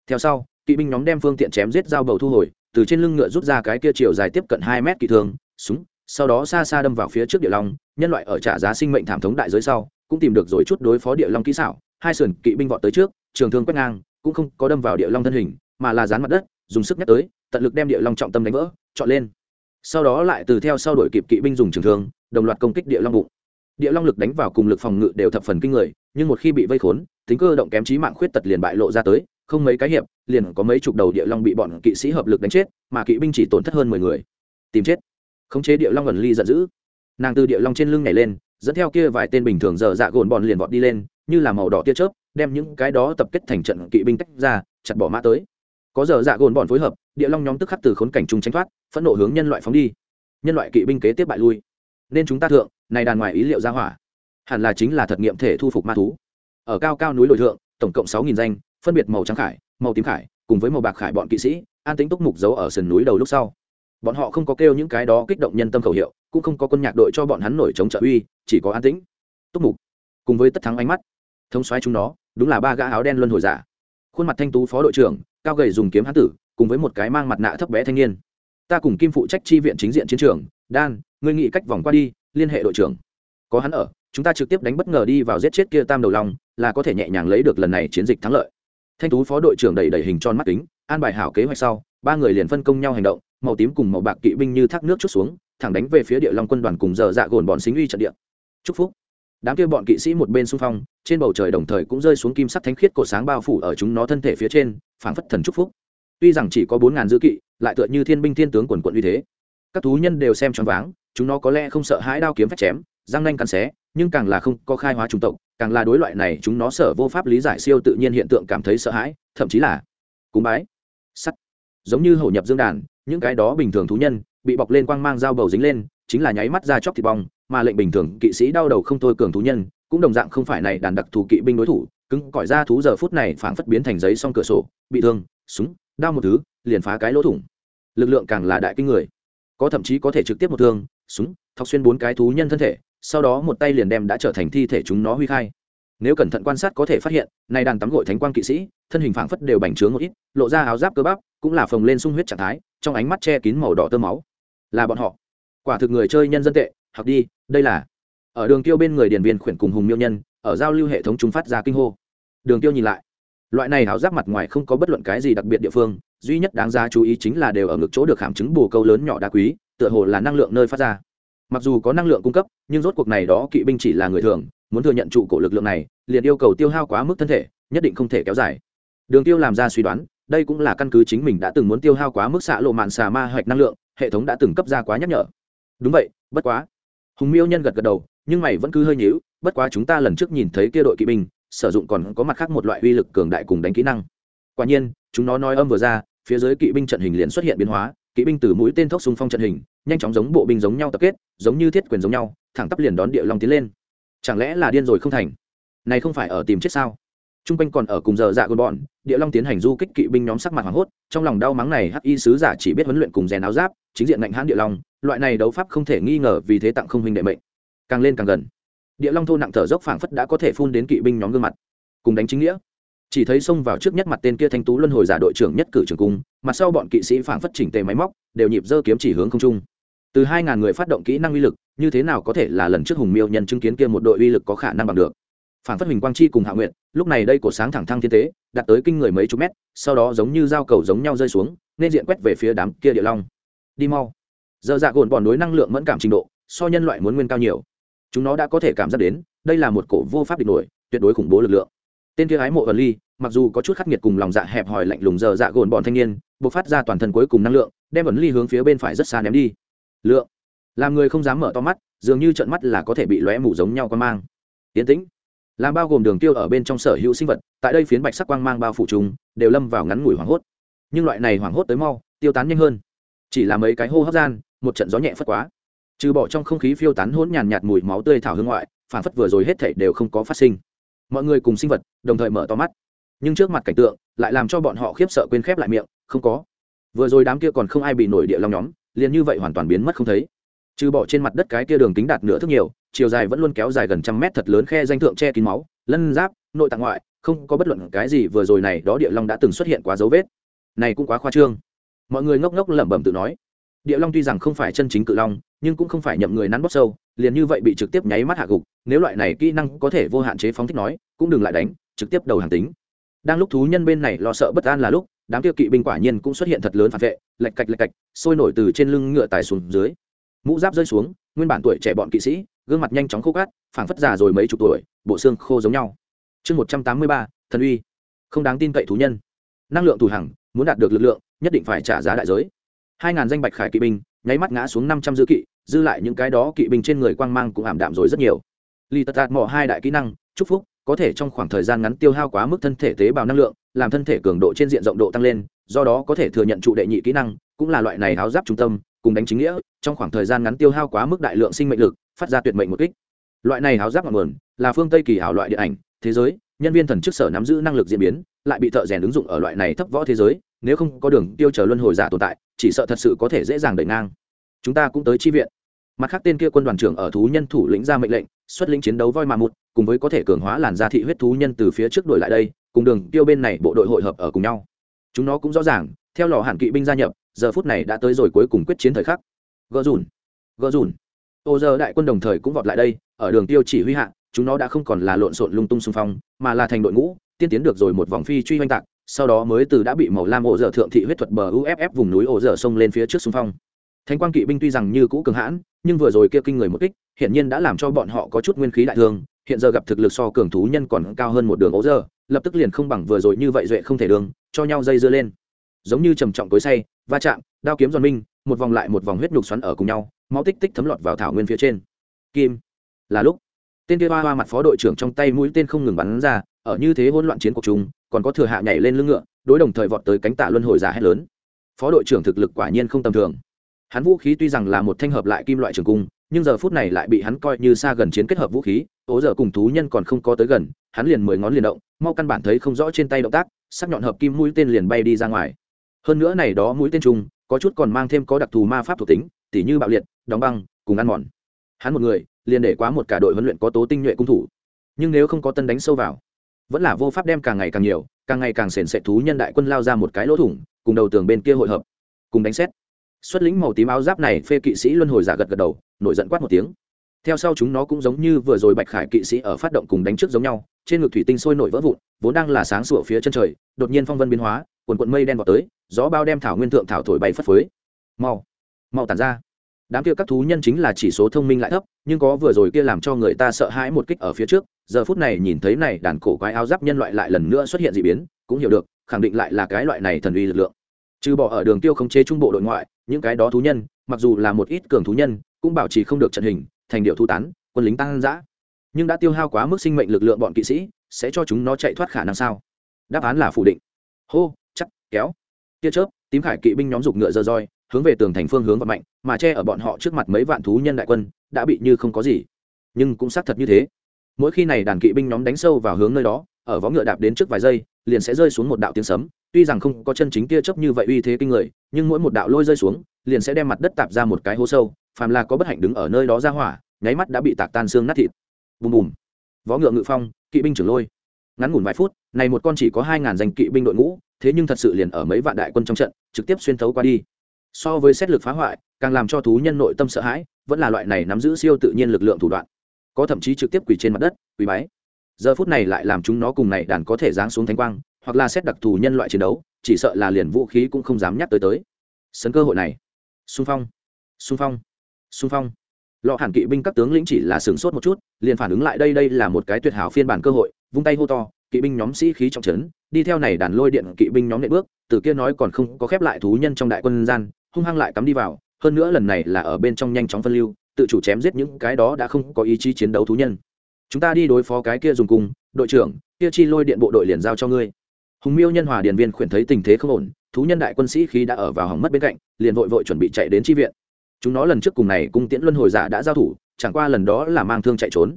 Theo sau, kỵ binh nhóm đem phương tiện chém giết dao bầu thu hồi, từ trên lưng ngựa rút ra cái kia chiều dài tiếp cận hai mét kỵ thương, súng, sau đó xa xa đâm vào phía trước địa long, nhân loại ở trả giá sinh mệnh thảm thống đại giới sau, cũng tìm được rồi chút đối phó địa long kỹ xảo. Hai sườn kỵ binh vọt tới trước, trường thương quét ngang cũng không có đâm vào địa long thân hình, mà là dán mặt đất, dùng sức nhắc tới, tận lực đem địa long trọng tâm đánh vỡ, chọn lên. Sau đó lại từ theo sau đổi kịp kỵ binh dùng trường thương, đồng loạt công kích địa long bụng. Địa long lực đánh vào cùng lực phòng ngự đều thập phần kinh người, nhưng một khi bị vây khốn, tính cơ động kém trí mạng khuyết tật liền bại lộ ra tới, không mấy cái hiệp, liền có mấy chục đầu địa long bị bọn kỵ sĩ hợp lực đánh chết, mà kỵ binh chỉ tổn thất hơn mười người. Tìm chết. Khống chế địa long ẩn ly giận dữ. Nàng từ địa long trên lưng nhảy lên, dẫn theo kia vài tên bình thường giờ dạ gồn bọn liền vọt đi lên, như là màu đỏ tia chớp đem những cái đó tập kết thành trận kỵ binh tách ra, chặt bỏ mã tới. Có giờ dạ gồn bọn phối hợp, địa long nhóm tức khắc từ khốn cảnh chung tránh thoát, phẫn nộ hướng nhân loại phóng đi. Nhân loại kỵ binh kế tiếp bại lui. Nên chúng ta thượng, này đàn ngoài ý liệu ra hỏa. Hẳn là chính là thật nghiệm thể thu phục ma thú. Ở cao cao núi lồi thượng, tổng cộng sáu nghìn danh, phân biệt màu trắng khải, màu tím khải, cùng với màu bạc khải bọn kỵ sĩ, an tính túc mục giấu ở sườn núi đầu lúc sau. Bọn họ không có kêu những cái đó kích động nhân tâm khẩu hiệu, cũng không có quân nhạc đội cho bọn hắn nổi chống trợ uy, chỉ có an tĩnh, túc mục, cùng với tất thắng ánh mắt, thống xoáy chúng nó đúng là ba gã áo đen luân hồi giả. Khuôn mặt thanh tú phó đội trưởng cao gầy dùng kiếm hán tử cùng với một cái mang mặt nạ thấp bé thanh niên. Ta cùng kim phụ trách chi viện chính diện chiến trường đan ngươi nghĩ cách vòng qua đi liên hệ đội trưởng. Có hắn ở chúng ta trực tiếp đánh bất ngờ đi vào giết chết kia tam đầu long, là có thể nhẹ nhàng lấy được lần này chiến dịch thắng lợi. Thanh tú phó đội trưởng đẩy đẩy hình tròn mắt kính an bài hảo kế hoạch sau ba người liền phân công nhau hành động màu tím cùng màu bạc kỵ binh như thác nước chút xuống thẳng đánh về phía địa long quân đoàn cùng giờ dạ gồn bọn xính uy trận địa. Chúc phúc đám kia bọn kỵ sĩ một bên xung phong, trên bầu trời đồng thời cũng rơi xuống kim sắc thánh khiết cổ sáng bao phủ ở chúng nó thân thể phía trên, phảng phất thần chúc phúc. Tuy rằng chỉ có bốn ngàn dữ kỵ, lại tựa như thiên binh thiên tướng quần quận uy thế. Các thú nhân đều xem choáng váng, chúng nó có lẽ không sợ hãi đao kiếm phép chém, răng nanh cắn xé, nhưng càng là không có khai hóa chủng tộc, càng là đối loại này chúng nó sở vô pháp lý giải siêu tự nhiên hiện tượng cảm thấy sợ hãi, thậm chí là cúng bái. Sắt. Giống như hổ nhập dương đàn, những cái đó bình thường thú nhân, bị bọc lên quang mang dao bầu dính lên, chính là nháy mắt ra chóc thịt bong mà lệnh bình thường kỵ sĩ đau đầu không thôi cường thú nhân, cũng đồng dạng không phải này đàn đặc thù kỵ binh đối thủ, cứng cỏi ra thú giờ phút này phảng phất biến thành giấy xong cửa sổ, bị thương, súng đau một thứ, liền phá cái lỗ thủng. Lực lượng càng là đại kinh người. Có thậm chí có thể trực tiếp một thương, súng, thọc xuyên bốn cái thú nhân thân thể, sau đó một tay liền đem đã trở thành thi thể chúng nó huy khai. Nếu cẩn thận quan sát có thể phát hiện, này đàn tắm gội thánh quang kỵ sĩ, thân hình phảng phất đều bành trướng một ít, lộ ra áo giáp cơ bắp, cũng là phồng lên sung huyết trạng thái, trong ánh mắt che kín màu đỏ tơ máu. Là bọn họ. Quả thực người chơi nhân dân tệ học đi, đây là. Ở đường tiêu bên người điền viên khuyển cùng hùng miêu nhân, ở giao lưu hệ thống chúng phát ra kinh hô. Đường tiêu nhìn lại. Loại này áo giáp mặt ngoài không có bất luận cái gì đặc biệt địa phương, duy nhất đáng giá chú ý chính là đều ở ngực chỗ được hàm chứng bù câu lớn nhỏ đá quý, tựa hồ là năng lượng nơi phát ra. Mặc dù có năng lượng cung cấp, nhưng rốt cuộc này đó kỵ binh chỉ là người thường, muốn thừa nhận trụ cổ lực lượng này, liền yêu cầu tiêu hao quá mức thân thể, nhất định không thể kéo dài. Đường tiêu làm ra suy đoán, đây cũng là căn cứ chính mình đã từng muốn tiêu hao quá mức xạ lộ mạn xà ma hoạch năng lượng, hệ thống đã từng cấp ra quá nhắc nhở. Đúng vậy, bất quá hùng miêu nhân gật gật đầu, nhưng mày vẫn cứ hơi nhíu, bất quá chúng ta lần trước nhìn thấy kia đội kỵ binh, sử dụng còn có mặt khác một loại uy lực cường đại cùng đánh kỹ năng. Quả nhiên, chúng nó nói âm vừa ra, phía dưới kỵ binh trận hình liền xuất hiện biến hóa, kỵ binh từ mũi tên thốc xung phong trận hình, nhanh chóng giống bộ binh giống nhau tập kết, giống như thiết quyền giống nhau, thẳng tắp liền đón địa long tiến lên. Chẳng lẽ là điên rồi không thành? Này không phải ở tìm chết sao? Trung quanh còn ở cùng giờ dạ gôn bọn, Địa Long tiến hành du kích kỵ binh nhóm sắc mặt hoảng hốt, trong lòng đau mắng này Hắc Y sứ giả chỉ biết huấn luyện cùng rèn áo giáp, chính diện ngạnh hãn Địa Long, loại này đấu pháp không thể nghi ngờ vì thế tặng không huynh đệ mệnh. Càng lên càng gần. Địa Long thô nặng thở dốc phảng phất đã có thể phun đến kỵ binh nhóm gương mặt. Cùng đánh chính nghĩa. Chỉ thấy xông vào trước nhất mặt tên kia thanh tú luân hồi giả đội trưởng nhất cử trường cung, mặt sau bọn kỵ sĩ phảng phất chỉnh tề máy móc, đều nhịp giơ kiếm chỉ hướng không trung. Từ hai ngàn người phát động kỹ năng uy lực, như thế nào có thể là lần trước Hùng Miêu nhân chứng kiến kia một đội uy lực có khả năng bằng được phản phất hình quang chi cùng hạ nguyện lúc này đây cổ sáng thẳng thăng thiên tế, đạt tới kinh người mấy chục mét, sau đó giống như dao cầu giống nhau rơi xuống, nên diện quét về phía đám kia địa long. Đi mau. Giờ dạ gồn bọn đối năng lượng mẫn cảm trình độ, so nhân loại muốn nguyên cao nhiều. Chúng nó đã có thể cảm giác đến, đây là một cổ vô pháp địch nổi, tuyệt đối khủng bố lực lượng. Tên kia ái mộ ở ly, mặc dù có chút khắc nghiệt cùng lòng dạ hẹp hòi lạnh lùng giờ dạ gồn bọn thanh niên buộc phát ra toàn thân cuối cùng năng lượng, đem ẩn ly hướng phía bên phải rất xa ném đi. Lượng. Làm người không dám mở to mắt, dường như trận mắt là có thể bị lóe mủ giống nhau con mang. Tiến tĩnh làm bao gồm đường tiêu ở bên trong sở hữu sinh vật, tại đây phiến bạch sắc quang mang bao phủ trùng đều lâm vào ngắn ngủi hoảng hốt. Nhưng loại này hoảng hốt tới mau, tiêu tán nhanh hơn. Chỉ là mấy cái hô hấp gian, một trận gió nhẹ phất quá. Trừ bỏ trong không khí phiêu tán hỗn nhàn nhạt mùi máu tươi thảo hương ngoại, phản phất vừa rồi hết thảy đều không có phát sinh. Mọi người cùng sinh vật, đồng thời mở to mắt. Nhưng trước mặt cảnh tượng, lại làm cho bọn họ khiếp sợ quên khép lại miệng, không có. Vừa rồi đám kia còn không ai bị nổi địa long nhóm, liền như vậy hoàn toàn biến mất không thấy. Trừ bỏ trên mặt đất cái kia đường kính đạt nửa thước nhiều chiều dài vẫn luôn kéo dài gần trăm mét thật lớn khe danh thượng che kín máu, lân giáp, nội tạng ngoại, không có bất luận cái gì vừa rồi này, đó địa long đã từng xuất hiện quá dấu vết. Này cũng quá khoa trương. Mọi người ngốc ngốc lẩm bẩm tự nói. Địa long tuy rằng không phải chân chính cự long, nhưng cũng không phải nhậm người nắn bóp sâu, liền như vậy bị trực tiếp nháy mắt hạ gục, nếu loại này kỹ năng có thể vô hạn chế phóng thích nói, cũng đừng lại đánh, trực tiếp đầu hàng tính. Đang lúc thú nhân bên này lo sợ bất an là lúc, đám tiêu kỵ binh quả nhiên cũng xuất hiện thật lớn phản vệ lạch cạch lạch cạch, sôi nổi từ trên lưng ngựa tài xuống dưới. Mũ giáp rơi xuống, nguyên bản tuổi trẻ bọn kỵ sĩ gương mặt nhanh chóng khô cát, phảng phất già rồi mấy chục tuổi, bộ xương khô giống nhau. Chương một trăm tám mươi ba, thần uy. Không đáng tin cậy thú nhân. Năng lượng thủ hằng, muốn đạt được lực lượng, nhất định phải trả giá đại giới. Hai ngàn danh bạch khải kỵ binh, nháy mắt ngã xuống năm trăm dư kỵ, dư lại những cái đó kỵ binh trên người quang mang cũng ảm đạm rồi rất nhiều. Lì tật tạt mỏ hai đại kỹ năng, chúc phúc, có thể trong khoảng thời gian ngắn tiêu hao quá mức thân thể tế bào năng lượng, làm thân thể cường độ trên diện rộng độ tăng lên, do đó có thể thừa nhận trụ đệ nhị kỹ năng, cũng là loại này háo giáp trung tâm, cùng đánh chính nghĩa, trong khoảng thời gian ngắn tiêu hao quá mức đại lượng sinh mệnh lực phát ra tuyệt mệnh một kích. Loại này háo giáp ngọn nguồn là phương tây kỳ hảo loại điện ảnh, thế giới, nhân viên thần chức sở nắm giữ năng lực diễn biến, lại bị thợ rèn ứng dụng ở loại này thấp võ thế giới, nếu không có đường tiêu chờ luân hồi giả tồn tại, chỉ sợ thật sự có thể dễ dàng đẩy ngang. Chúng ta cũng tới chi viện. Mặt khác tên kia quân đoàn trưởng ở thú nhân thủ lĩnh ra mệnh lệnh, xuất lĩnh chiến đấu voi mà một, cùng với có thể cường hóa làn da thị huyết thú nhân từ phía trước đuổi lại đây, cùng đường tiêu bên này bộ đội hội hợp ở cùng nhau. Chúng nó cũng rõ ràng, theo lò hàn kỵ binh gia nhập, giờ phút này đã tới rồi cuối cùng quyết chiến thời khắc. Gỡ dùn gỡ dùn ô giờ đại quân đồng thời cũng vọt lại đây, ở đường tiêu chỉ huy hạ, chúng nó đã không còn là lộn xộn lung tung xung phong, mà là thành đội ngũ, tiên tiến được rồi một vòng phi truy oanh tạc, sau đó mới từ đã bị màu lam ổ dở thượng thị huyết thuật bờ uff vùng núi ổ dở sông lên phía trước xung phong. Thánh quang kỵ binh tuy rằng như cũ cường hãn, nhưng vừa rồi kia kinh người một kích hiện nhiên đã làm cho bọn họ có chút nguyên khí đại thương, hiện giờ gặp thực lực so cường thú nhân còn cao hơn một đường ổ dở lập tức liền không bằng vừa rồi như vậy duệ không thể đường, cho nhau dây dưa lên. Giống như trầm trọng tối say, va chạm, đao kiếm giòn minh một vòng lại một vòng huyết nhục xoắn ở cùng nhau, máu tích tích thấm lọt vào thảo nguyên phía trên. Kim, là lúc. Tên kia ba hoa mặt phó đội trưởng trong tay mũi tên không ngừng bắn ra, ở như thế hỗn loạn chiến cuộc chúng còn có thừa hạ nhảy lên lưng ngựa, đối đồng thời vọt tới cánh tạ luân hồi giả hét lớn. Phó đội trưởng thực lực quả nhiên không tầm thường. Hắn vũ khí tuy rằng là một thanh hợp lại kim loại trường cung, nhưng giờ phút này lại bị hắn coi như xa gần chiến kết hợp vũ khí, ố giờ cùng thú nhân còn không có tới gần, hắn liền mười ngón liền động, mau căn bản thấy không rõ trên tay động tác, sắc nhọn hợp kim mũi tên liền bay đi ra ngoài. Hơn nữa này đó mũi tên trung có chút còn mang thêm có đặc thù ma pháp thuộc tính, tỉ như bạo liệt, đóng băng, cùng ăn mòn. Hắn một người, liền để quá một cả đội huấn luyện có tố tinh nhuệ cung thủ. Nhưng nếu không có tân đánh sâu vào, vẫn là vô pháp đem càng ngày càng nhiều, càng ngày càng sền sệt thú nhân đại quân lao ra một cái lỗ thủng, cùng đầu tường bên kia hội hợp, cùng đánh xét. Xuất lĩnh màu tím áo giáp này, phê kỵ sĩ luân hồi giả gật gật đầu, nổi giận quát một tiếng. Theo sau chúng nó cũng giống như vừa rồi bạch khải kỵ sĩ ở phát động cùng đánh trước giống nhau, trên ngực thủy tinh sôi nổi vỡ vụn, vốn đang là sáng sủa phía chân trời, đột nhiên phong vân biến hóa, quần quận mây đen vào tới gió bao đem thảo nguyên thượng thảo thổi bay phất phới. Mau mau tàn ra. Đám kia các thú nhân chính là chỉ số thông minh lại thấp, nhưng có vừa rồi kia làm cho người ta sợ hãi một kích ở phía trước, giờ phút này nhìn thấy này đàn cổ quái áo giáp nhân loại lại lần nữa xuất hiện d ị biến, cũng hiểu được, khẳng định lại là cái loại này thần uy lực lượng. Trừ bỏ ở đường tiêu khống chế trung bộ đội ngoại, những cái đó thú nhân, mặc dù là một ít cường thú nhân, cũng bảo trì không được trận hình, thành điệu thu tán, quân lính tăng dã. Nhưng đã tiêu hao quá mức sinh mệnh lực lượng bọn kỵ sĩ, sẽ cho chúng nó chạy thoát khả năng sao? Đáp án là phủ định. Hô, chắc, kéo tia chớp, tím khải kỵ binh nhóm dục ngựa dơ roi, hướng về tường thành phương hướng vận mạnh, mà che ở bọn họ trước mặt mấy vạn thú nhân đại quân, đã bị như không có gì. Nhưng cũng xác thật như thế. Mỗi khi này đàn kỵ binh nhóm đánh sâu vào hướng nơi đó, ở võ ngựa đạp đến trước vài giây, liền sẽ rơi xuống một đạo tiếng sấm. Tuy rằng không có chân chính tia chớp như vậy uy thế kinh người, nhưng mỗi một đạo lôi rơi xuống, liền sẽ đem mặt đất tạp ra một cái hố sâu, phàm là có bất hạnh đứng ở nơi đó ra hỏa, nháy mắt đã bị tạc tan xương nát thịt. Bùm bùm. Võ ngựa ngự phong, kỵ binh trưởng lôi. Ngắn ngủn vài phút này một con chỉ có hai ngàn danh kỵ binh đội ngũ, thế nhưng thật sự liền ở mấy vạn đại quân trong trận, trực tiếp xuyên thấu qua đi. So với xét lực phá hoại, càng làm cho thú nhân nội tâm sợ hãi, vẫn là loại này nắm giữ siêu tự nhiên lực lượng thủ đoạn. Có thậm chí trực tiếp quỳ trên mặt đất, quỳ bái. Giờ phút này lại làm chúng nó cùng này đàn có thể giáng xuống thánh quang, hoặc là xét đặc thù nhân loại chiến đấu, chỉ sợ là liền vũ khí cũng không dám nhắc tới tới. Sân cơ hội này. Xung phong. Xung phong. Xung phong. Lọ hẳn kỵ binh các tướng lĩnh chỉ là sửng sốt một chút, liền phản ứng lại đây đây là một cái tuyệt hảo phiên bản cơ hội, vung tay hô to kỵ binh nhóm sĩ khí trọng trấn, đi theo này đàn lôi điện kỵ binh nhóm nện bước, từ kia nói còn không có khép lại thú nhân trong đại quân gian, hung hăng lại cắm đi vào, hơn nữa lần này là ở bên trong nhanh chóng phân lưu, tự chủ chém giết những cái đó đã không có ý chí chiến đấu thú nhân. Chúng ta đi đối phó cái kia dùng cùng, đội trưởng, kia chi lôi điện bộ đội liền giao cho ngươi. Hùng miêu nhân hòa điện viên khuyển thấy tình thế không ổn, thú nhân đại quân sĩ khí đã ở vào hỏng mất bên cạnh, liền vội vội chuẩn bị chạy đến chi viện. Chúng nó lần trước cùng này cung tiễn luân hồi giả đã giao thủ, chẳng qua lần đó là mang thương chạy trốn.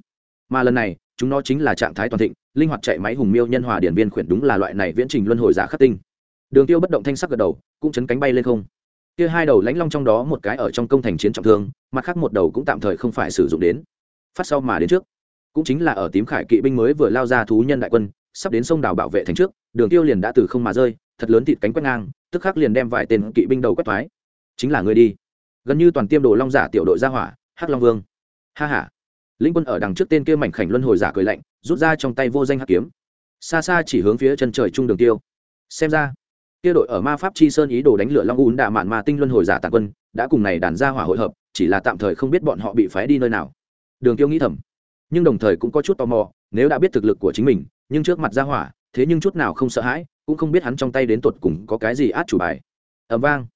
Mà lần này chúng nó chính là trạng thái toàn thịnh, linh hoạt chạy máy hùng miêu nhân hòa điển viên khuyển đúng là loại này viễn trình luân hồi giả khắc tinh. Đường tiêu bất động thanh sắc gật đầu, cũng chấn cánh bay lên không. Kia hai đầu lãnh long trong đó một cái ở trong công thành chiến trọng thương, mặt khác một đầu cũng tạm thời không phải sử dụng đến. Phát sau mà đến trước. Cũng chính là ở tím khải kỵ binh mới vừa lao ra thú nhân đại quân, sắp đến sông đảo bảo vệ thành trước, đường tiêu liền đã từ không mà rơi, thật lớn thịt cánh quét ngang, tức khắc liền đem vài tên kỵ binh đầu quét thoái. Chính là người đi. Gần như toàn tiêm đồ long giả tiểu đội ra hỏa, hắc long vương. Ha ha linh quân ở đằng trước tên kia mảnh khảnh luân hồi giả cười lạnh, rút ra trong tay vô danh hắc kiếm. Xa xa chỉ hướng phía chân trời trung đường tiêu. Xem ra, kia đội ở ma pháp chi sơn ý đồ đánh lửa long ún đạ mạn ma tinh luân hồi giả tàn quân, đã cùng này đàn gia hỏa hội hợp, chỉ là tạm thời không biết bọn họ bị phái đi nơi nào. Đường tiêu nghĩ thầm, nhưng đồng thời cũng có chút tò mò, nếu đã biết thực lực của chính mình, nhưng trước mặt gia hỏa, thế nhưng chút nào không sợ hãi, cũng không biết hắn trong tay đến tột cùng có cái gì át chủ bài. Ẩm vang.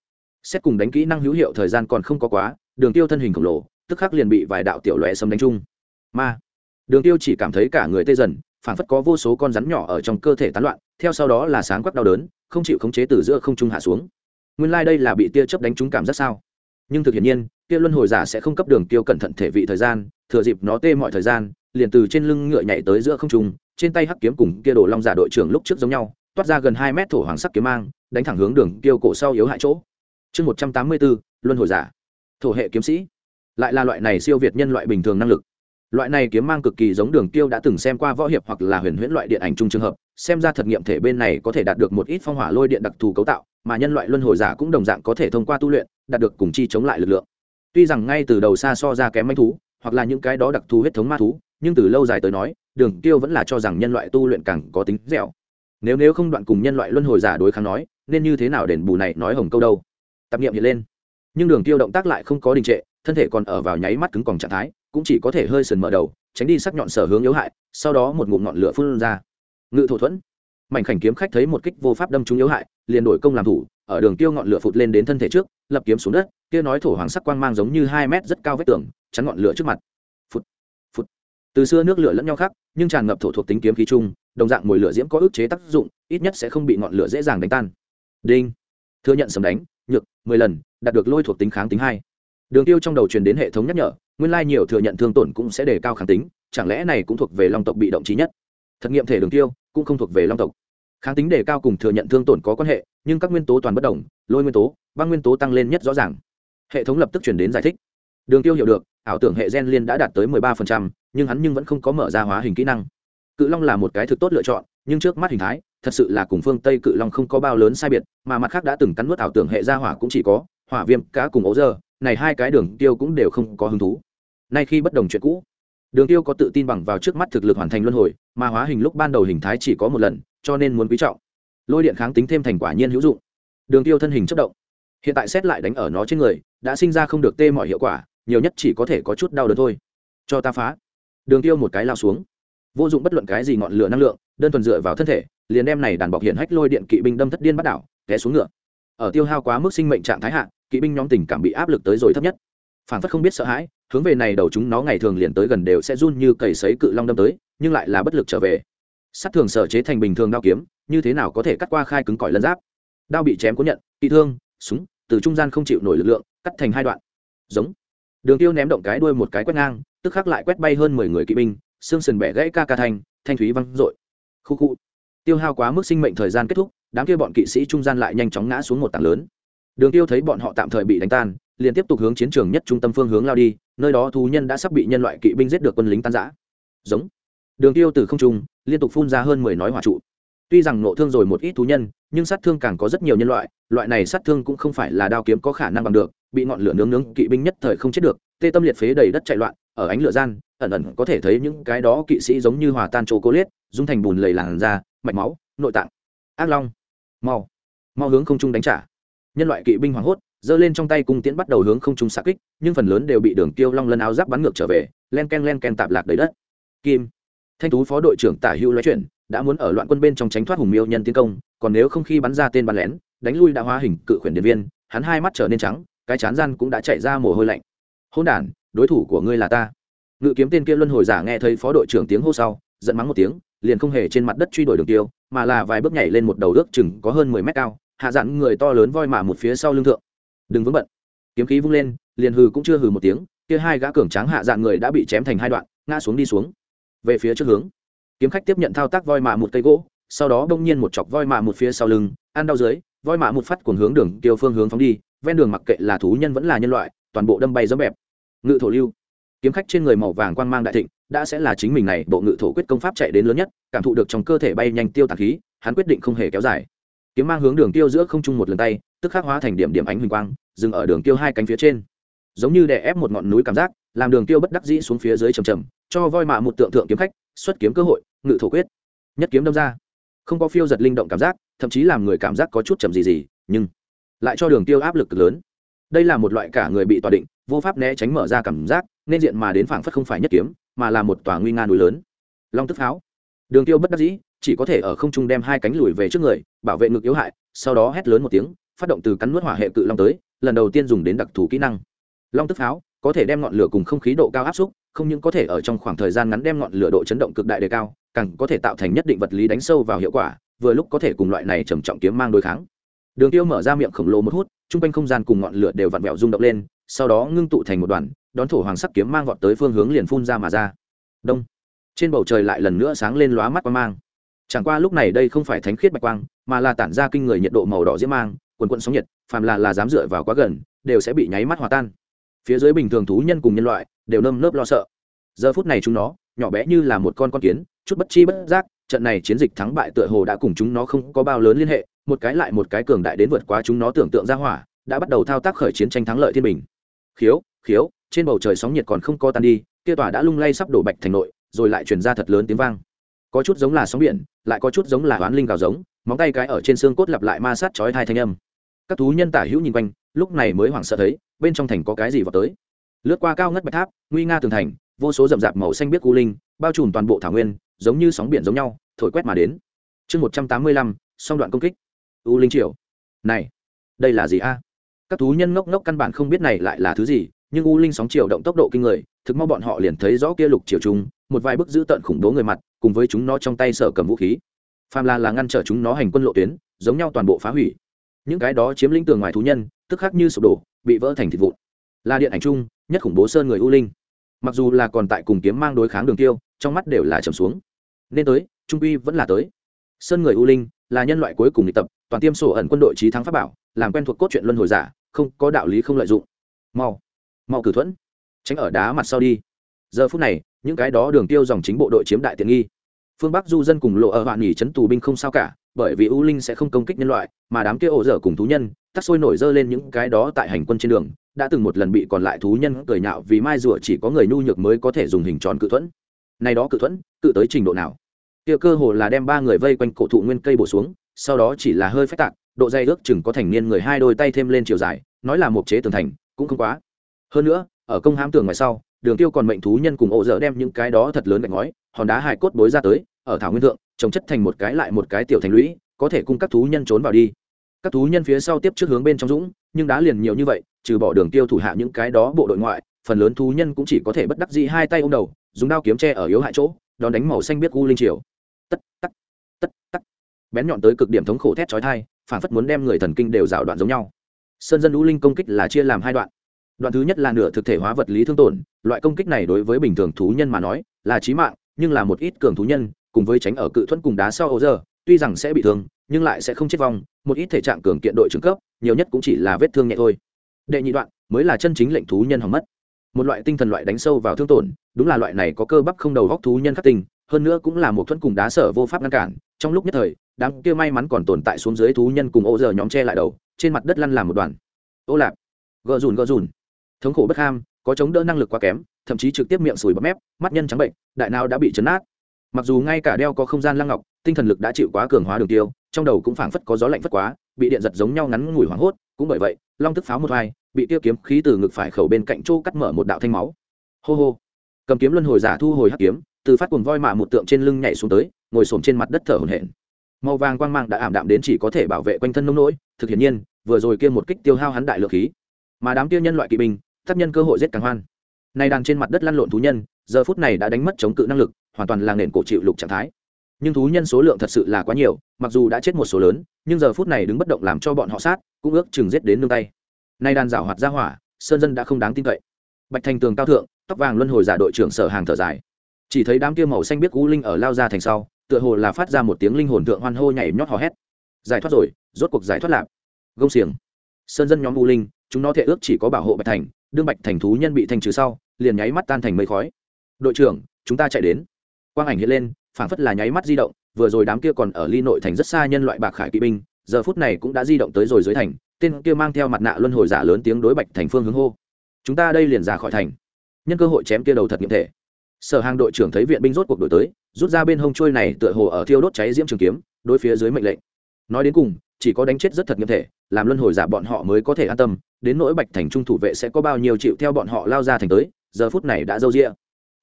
Xét cùng đánh kỹ năng hữu hiệu thời gian còn không có quá, đường tiêu thân hình khổng lồ, tức khắc liền bị vài đạo tiểu lóe sấm đánh chung ma. Đường tiêu chỉ cảm thấy cả người tê dần phản phất có vô số con rắn nhỏ ở trong cơ thể tán loạn, theo sau đó là sáng quắc đau đớn, không chịu khống chế từ giữa không trung hạ xuống. Nguyên lai like đây là bị tia chớp đánh trúng cảm giác sao? Nhưng thực hiện nhiên, tia luân hồi giả sẽ không cấp đường tiêu cẩn thận thể vị thời gian, thừa dịp nó tê mọi thời gian, liền từ trên lưng ngựa nhảy tới giữa không trung, trên tay hắc kiếm cùng kia đồ long giả đội trưởng lúc trước giống nhau, toát ra gần hai mét thổ hoàng sắc kiếm mang, đánh thẳng hướng đường tiêu cổ sau yếu hại chỗ. Chương một trăm tám mươi bốn, luân hồi giả. Thổ hệ kiếm sĩ. Lại là loại này siêu việt nhân loại bình thường năng lực loại này kiếm mang cực kỳ giống đường tiêu đã từng xem qua võ hiệp hoặc là huyền huyễn loại điện ảnh chung trường hợp, xem ra thật nghiệm thể bên này có thể đạt được một ít phong hỏa lôi điện đặc thù cấu tạo, mà nhân loại luân hồi giả cũng đồng dạng có thể thông qua tu luyện, đạt được cùng chi chống lại lực lượng. Tuy rằng ngay từ đầu xa so ra kém manh thú, hoặc là những cái đó đặc thù huyết thống ma thú, nhưng từ lâu dài tới nói, đường tiêu vẫn là cho rằng nhân loại tu luyện càng có tính dẻo. Nếu nếu không đoạn cùng nhân loại luân hồi giả đối kháng nói, nên như thế nào đền bù này nói hồng câu đâu? Tạp nghiệm hiện lên. Nhưng đường tiêu động tác lại không có đình trệ, thân thể còn ở vào nháy mắt cứng còn trạng thái cũng chỉ có thể hơi sần mở đầu, tránh đi sắc nhọn sở hướng yếu hại, sau đó một ngụm ngọn lửa phun ra. Ngự thổ thuẫn. Mảnh khảnh kiếm khách thấy một kích vô pháp đâm trúng yếu hại, liền đổi công làm thủ, ở đường tiêu ngọn lửa phụt lên đến thân thể trước, lập kiếm xuống đất, kia nói thổ hoàng sắc quang mang giống như hai mét rất cao vết tường, chắn ngọn lửa trước mặt. Phụt phụt. Từ xưa nước lửa lẫn nhau khác, nhưng tràn ngập thổ thuộc tính kiếm khí chung, đồng dạng mùi lửa diễm có ức chế tác dụng, ít nhất sẽ không bị ngọn lửa dễ dàng đánh tan. Đinh. Thừa nhận sầm đánh, nhược, mười lần, đạt được lôi thuộc tính kháng tính hai. Đường tiêu trong đầu truyền đến hệ thống nhắc nhở nguyên lai nhiều thừa nhận thương tổn cũng sẽ đề cao kháng tính chẳng lẽ này cũng thuộc về long tộc bị động trí nhất? Thật nghiệm thể đường tiêu cũng không thuộc về long tộc. Kháng tính đề cao cùng thừa nhận thương tổn có quan hệ nhưng các nguyên tố toàn bất đồng lôi nguyên tố băng nguyên tố tăng lên nhất rõ ràng. Hệ thống lập tức chuyển đến giải thích. Đường tiêu hiểu được ảo tưởng hệ gen liên đã đạt tới 13%, nhưng hắn nhưng vẫn không có mở ra hóa hình kỹ năng. Cự long là một cái thực tốt lựa chọn nhưng trước mắt hình thái thật sự là cùng phương tây cự long không có bao lớn sai biệt mà mặt khác đã từng cắn nuốt ảo tưởng hệ gia hỏa cũng chỉ có hỏa viêm cá cùng ấu dơ này hai cái đường tiêu cũng đều không có hứng thú nay khi bất đồng chuyện cũ. Đường tiêu có tự tin bằng vào trước mắt thực lực hoàn thành luân hồi, mà hóa hình lúc ban đầu hình thái chỉ có một lần, cho nên muốn quý trọng. Lôi điện kháng tính thêm thành quả nhiên hữu dụng. Đường tiêu thân hình chất động. Hiện tại xét lại đánh ở nó trên người, đã sinh ra không được tê mọi hiệu quả, nhiều nhất chỉ có thể có chút đau đớn thôi. Cho ta phá. Đường tiêu một cái lao xuống. Vô dụng bất luận cái gì ngọn lửa năng lượng, đơn thuần dựa vào thân thể, liền đem này đàn bọc hiện hách lôi điện kỵ binh đâm thất điên bắt đảo, té xuống ngựa. Ở tiêu hao quá mức sinh mệnh trạng thái hạ, kỵ binh nhóm tình cảm bị áp lực tới rồi thấp nhất. Phản phất không biết sợ hãi hướng về này đầu chúng nó ngày thường liền tới gần đều sẽ run như cầy sấy cự long đâm tới, nhưng lại là bất lực trở về. Sắt thường sở chế thành bình thường đao kiếm, như thế nào có thể cắt qua khai cứng cỏi lân giáp? Đao bị chém cố nhận, kỵ thương, súng, từ trung gian không chịu nổi lực lượng, cắt thành hai đoạn. Giống. Đường tiêu ném động cái đuôi một cái quét ngang, tức khắc lại quét bay hơn mười người kỵ binh, xương sườn bẻ gãy ca ca thành, thanh thúy văng dội. Khu khu. Tiêu hao quá mức sinh mệnh thời gian kết thúc, đám kia bọn kỵ sĩ trung gian lại nhanh chóng ngã xuống một tảng lớn. Đường tiêu thấy bọn họ tạm thời bị đánh tan liền tiếp tục hướng chiến trường nhất trung tâm phương hướng lao đi, nơi đó thú nhân đã sắp bị nhân loại kỵ binh giết được quân lính tan giã giống. Đường tiêu từ không trung, liên tục phun ra hơn mười nói hỏa trụ. Tuy rằng nộ thương rồi một ít thú nhân, nhưng sát thương càng có rất nhiều nhân loại loại này sát thương cũng không phải là đao kiếm có khả năng bằng được, bị ngọn lửa nướng nướng kỵ binh nhất thời không chết được, tê tâm liệt phế đầy đất chạy loạn, ở ánh lửa gian, ẩn ẩn có thể thấy những cái đó kỵ sĩ giống như hòa tan chỗ cố liết dung thành bùn lầy làn da, mạch máu, nội tạng. Ác long. Mau. Mau hướng không trung đánh trả. Nhân loại kỵ binh hoảng hốt giơ lên trong tay cung tiễn bắt đầu hướng không trung xạ kích, nhưng phần lớn đều bị đường tiêu long lân áo giáp bắn ngược trở về, len ken len ken tạp lạc đầy đất. Kim. Thanh tú phó đội trưởng tả hữu nói chuyện đã muốn ở loạn quân bên trong tránh thoát hùng miêu nhân tiến công, còn nếu không khi bắn ra tên bắn lén, đánh lui đã hóa hình cự khuyển điện viên, hắn hai mắt trở nên trắng, cái chán gian cũng đã chạy ra mồ hôi lạnh. Hôn đản, đối thủ của ngươi là ta. Ngự kiếm tên kia luân hồi giả nghe thấy phó đội trưởng tiếng hô sau, giận mắng một tiếng, liền không hề trên mặt đất truy đuổi đường tiêu mà là vài bước nhảy lên một đầu ước chừng có hơn mười mét cao, hạ dặn người to lớn voi mạ một phía sau lưng thượng đừng vướng bận. Kiếm khí vung lên, liền hừ cũng chưa hừ một tiếng, kia hai gã cường tráng hạ dạng người đã bị chém thành hai đoạn, ngã xuống đi xuống. Về phía trước hướng, kiếm khách tiếp nhận thao tác voi mạ một cây gỗ, sau đó bỗng nhiên một chọc voi mạ một phía sau lưng, ăn đau dưới, voi mạ một phát cuồng hướng đường tiêu phương hướng phóng đi, ven đường mặc kệ là thú nhân vẫn là nhân loại, toàn bộ đâm bay dẫm bẹp. Ngự thổ lưu. Kiếm khách trên người màu vàng quang mang đại thịnh, đã sẽ là chính mình này, bộ ngự thổ quyết công pháp chạy đến lớn nhất, cảm thụ được trong cơ thể bay nhanh tiêu tạc khí, hắn quyết định không hề kéo dài kiếm mang hướng đường tiêu giữa không trung một lần tay, tức khắc hóa thành điểm điểm ánh huỳnh quang, dừng ở đường tiêu hai cánh phía trên. Giống như đè ép một ngọn núi cảm giác, làm đường tiêu bất đắc dĩ xuống phía dưới trầm trầm cho voi mạ một tượng thượng kiếm khách, xuất kiếm cơ hội, ngự thổ quyết. Nhất kiếm đâm ra. Không có phiêu giật linh động cảm giác, thậm chí làm người cảm giác có chút chậm gì gì, nhưng lại cho đường tiêu áp lực lớn. Đây là một loại cả người bị tỏa định, vô pháp né tránh mở ra cảm giác, nên diện mà đến phảng phất không phải nhất kiếm, mà là một tòa nguy nga núi lớn. Long tức pháo. Đường tiêu bất đắc dĩ chỉ có thể ở không trung đem hai cánh lùi về trước người, bảo vệ ngực yếu hại, sau đó hét lớn một tiếng, phát động từ cắn nuốt hỏa hệ cự long tới, lần đầu tiên dùng đến đặc thù kỹ năng. Long tức pháo, có thể đem ngọn lửa cùng không khí độ cao áp xúc, không những có thể ở trong khoảng thời gian ngắn đem ngọn lửa độ chấn động cực đại đề cao, càng có thể tạo thành nhất định vật lý đánh sâu vào hiệu quả, vừa lúc có thể cùng loại này trầm trọng kiếm mang đối kháng. Đường tiêu mở ra miệng khổng lồ một hút, trung quanh không gian cùng ngọn lửa đều vặn vẹo rung động lên, sau đó ngưng tụ thành một đoàn, đón thổ hoàng sắc kiếm mang vọt tới phương hướng liền phun ra mà ra. Đông. Trên bầu trời lại lần nữa sáng lên lóa mắt qua mang chẳng qua lúc này đây không phải thánh khiết bạch quang, mà là tản ra kinh người nhiệt độ màu đỏ diễm mang, quần quận sóng nhiệt, phàm là là dám dựa vào quá gần, đều sẽ bị nháy mắt hòa tan. Phía dưới bình thường thú nhân cùng nhân loại đều nơm nớp lo sợ. Giờ phút này chúng nó, nhỏ bé như là một con con kiến, chút bất chi bất giác, trận này chiến dịch thắng bại tựa hồ đã cùng chúng nó không có bao lớn liên hệ, một cái lại một cái cường đại đến vượt quá chúng nó tưởng tượng ra hỏa, đã bắt đầu thao tác khởi chiến tranh thắng lợi thiên bình. Khiếu khiếu, trên bầu trời sóng nhiệt còn không co tan đi, kia tòa đã lung lay sắp đổ bạch thành nội, rồi lại truyền ra thật lớn tiếng vang có chút giống là sóng biển, lại có chút giống là oán linh gào giống, móng tay cái ở trên xương cốt lặp lại ma sát chói thai thanh âm. Các thú nhân tả hữu nhìn quanh, lúc này mới hoảng sợ thấy, bên trong thành có cái gì vào tới. Lướt qua cao ngất bạch tháp, nguy nga tường thành, vô số rậm rạp màu xanh biếc u linh, bao trùm toàn bộ thảo nguyên, giống như sóng biển giống nhau, thổi quét mà đến. Chương một trăm tám mươi lăm, song đoạn công kích. U linh triều. Này, đây là gì a? Các thú nhân ngốc ngốc căn bản không biết này lại là thứ gì nhưng u linh sóng chiều động tốc độ kinh người, thực mau bọn họ liền thấy rõ kia lục chiều chúng một vài bức giữ tận khủng bố người mặt, cùng với chúng nó trong tay sở cầm vũ khí. Phàm là là ngăn trở chúng nó hành quân lộ tuyến, giống nhau toàn bộ phá hủy. Những cái đó chiếm lĩnh tường ngoài thú nhân, tức khắc như sụp đổ, bị vỡ thành thịt vụn. Là điện ảnh chung, nhất khủng bố sơn người u linh. Mặc dù là còn tại cùng kiếm mang đối kháng đường tiêu, trong mắt đều là trầm xuống. Nên tới, trung uy vẫn là tới. Sơn người u linh, là nhân loại cuối cùng bị tập, toàn tiêm sổ ẩn quân đội trí thắng pháp bảo, làm quen thuộc cốt truyện luân hồi giả, không có đạo lý không lợi dụng. Mau mau cử thuẫn, tránh ở đá mặt sau đi. Giờ phút này, những cái đó đường tiêu dòng chính bộ đội chiếm đại tiện nghi. Phương bắc du dân cùng lộ ở hoạn nghỉ chấn tù binh không sao cả, bởi vì u linh sẽ không công kích nhân loại, mà đám kia ổ dở cùng thú nhân tắt sôi nổi dơ lên những cái đó tại hành quân trên đường, đã từng một lần bị còn lại thú nhân cười nhạo vì mai rùa chỉ có người nhu nhược mới có thể dùng hình tròn cự thuẫn. Này đó cự thuẫn, cự tới trình độ nào? Kia cơ hồ là đem ba người vây quanh cổ thụ nguyên cây bổ xuống, sau đó chỉ là hơi phách tạc, độ dây ước chừng có thành niên người hai đôi tay thêm lên chiều dài, nói là một chế tường thành, cũng không quá hơn nữa, ở công hãm tường ngoài sau, đường tiêu còn mệnh thú nhân cùng ổ dở đem những cái đó thật lớn gạch ngói, hòn đá hài cốt bối ra tới, ở thảo nguyên thượng, trồng chất thành một cái lại một cái tiểu thành lũy, có thể cung các thú nhân trốn vào đi. Các thú nhân phía sau tiếp trước hướng bên trong dũng, nhưng đá liền nhiều như vậy, trừ bỏ đường tiêu thủ hạ những cái đó bộ đội ngoại, phần lớn thú nhân cũng chỉ có thể bất đắc dĩ hai tay ôm đầu, dùng đao kiếm tre ở yếu hại chỗ, đón đánh màu xanh biết u linh triều. Tất, tắc tất, tắc. Bén nhọn tới cực điểm thống khổ thét chói tai, phản phất muốn đem người thần kinh đều rào đoạn giống nhau. Sơn dân u linh công kích là chia làm hai đoạn đoạn thứ nhất là nửa thực thể hóa vật lý thương tổn, loại công kích này đối với bình thường thú nhân mà nói là chí mạng, nhưng là một ít cường thú nhân, cùng với tránh ở cự thuẫn cùng đá sau ô giờ, tuy rằng sẽ bị thương, nhưng lại sẽ không chết vong, một ít thể trạng cường kiện đội trưởng cấp, nhiều nhất cũng chỉ là vết thương nhẹ thôi. Đệ nhị đoạn, mới là chân chính lệnh thú nhân hỏng mất. Một loại tinh thần loại đánh sâu vào thương tổn, đúng là loại này có cơ bắp không đầu góc thú nhân khắc tinh, hơn nữa cũng là một thuẫn cùng đá sở vô pháp ngăn cản. Trong lúc nhất thời, đám kia may mắn còn tồn tại xuống dưới thú nhân cùng ô giờ nhóm che lại đầu, trên mặt đất lăn làm một đoàn. Ô lạp. Gợ dùn gợ dùn thống khổ bất ham, có chống đỡ năng lực quá kém, thậm chí trực tiếp miệng sùi bấm mép, mắt nhân trắng bệnh, đại nào đã bị chấn át mặc dù ngay cả đeo có không gian lăng ngọc, tinh thần lực đã chịu quá cường hóa đường tiêu, trong đầu cũng phảng phất có gió lạnh phất quá, bị điện giật giống nhau ngắn ngủi hoảng hốt, cũng bởi vậy, long tức pháo một vai, bị tiêu kiếm khí từ ngực phải khẩu bên cạnh chỗ cắt mở một đạo thanh máu. Hô hô. Cầm kiếm luân hồi giả thu hồi hắc kiếm, từ phát cuồng voi mà một tượng trên lưng nhảy xuống tới, ngồi xổm trên mặt đất thở hổn hển. Màu vàng quang mang đã ảm đạm đến chỉ có thể bảo vệ quanh thân nông nỗi, thực hiện nhiên, vừa rồi kia một kích tiêu hao hắn đại lượng khí. Mà đám tiêu nhân loại kỵ binh tác nhân cơ hội giết càng hoan. Nay đang trên mặt đất lăn lộn thú nhân, giờ phút này đã đánh mất chống cự năng lực, hoàn toàn là nền cổ chịu lục trạng thái. Nhưng thú nhân số lượng thật sự là quá nhiều, mặc dù đã chết một số lớn, nhưng giờ phút này đứng bất động làm cho bọn họ sát, cũng ước chừng giết đến nương tay. Nay đàn rảo hoạt ra hỏa, sơn dân đã không đáng tin cậy. Bạch thành tường cao thượng, tóc vàng luân hồi giả đội trưởng sở hàng thở dài. Chỉ thấy đám kia màu xanh biết cú linh ở lao ra thành sau, tựa hồ là phát ra một tiếng linh hồn thượng hoan hô nhảy nhót hò hét. Giải thoát rồi, rốt cuộc giải thoát lạp gông xiềng. Sơn dân nhóm u linh, chúng nó thể ước chỉ có bảo hộ bạch thành đương bạch thành thú nhân bị thanh trừ sau, liền nháy mắt tan thành mây khói. Đội trưởng, chúng ta chạy đến. Quang ảnh hiện lên, phảng phất là nháy mắt di động, vừa rồi đám kia còn ở ly nội thành rất xa nhân loại bạc khải kỵ binh, giờ phút này cũng đã di động tới rồi dưới thành, tên kia mang theo mặt nạ luân hồi giả lớn tiếng đối bạch thành phương hướng hô. Chúng ta đây liền ra khỏi thành. Nhân cơ hội chém kia đầu thật nghiệm thể. Sở hàng đội trưởng thấy viện binh rốt cuộc đổi tới, rút ra bên hông trôi này tựa hồ ở thiêu đốt cháy diễm trường kiếm, đối phía dưới mệnh lệnh. Nói đến cùng, chỉ có đánh chết rất thật nghiệm thể, làm luân hồi giả bọn họ mới có thể an tâm đến nỗi bạch thành trung thủ vệ sẽ có bao nhiêu chịu theo bọn họ lao ra thành tới, giờ phút này đã dâu rĩa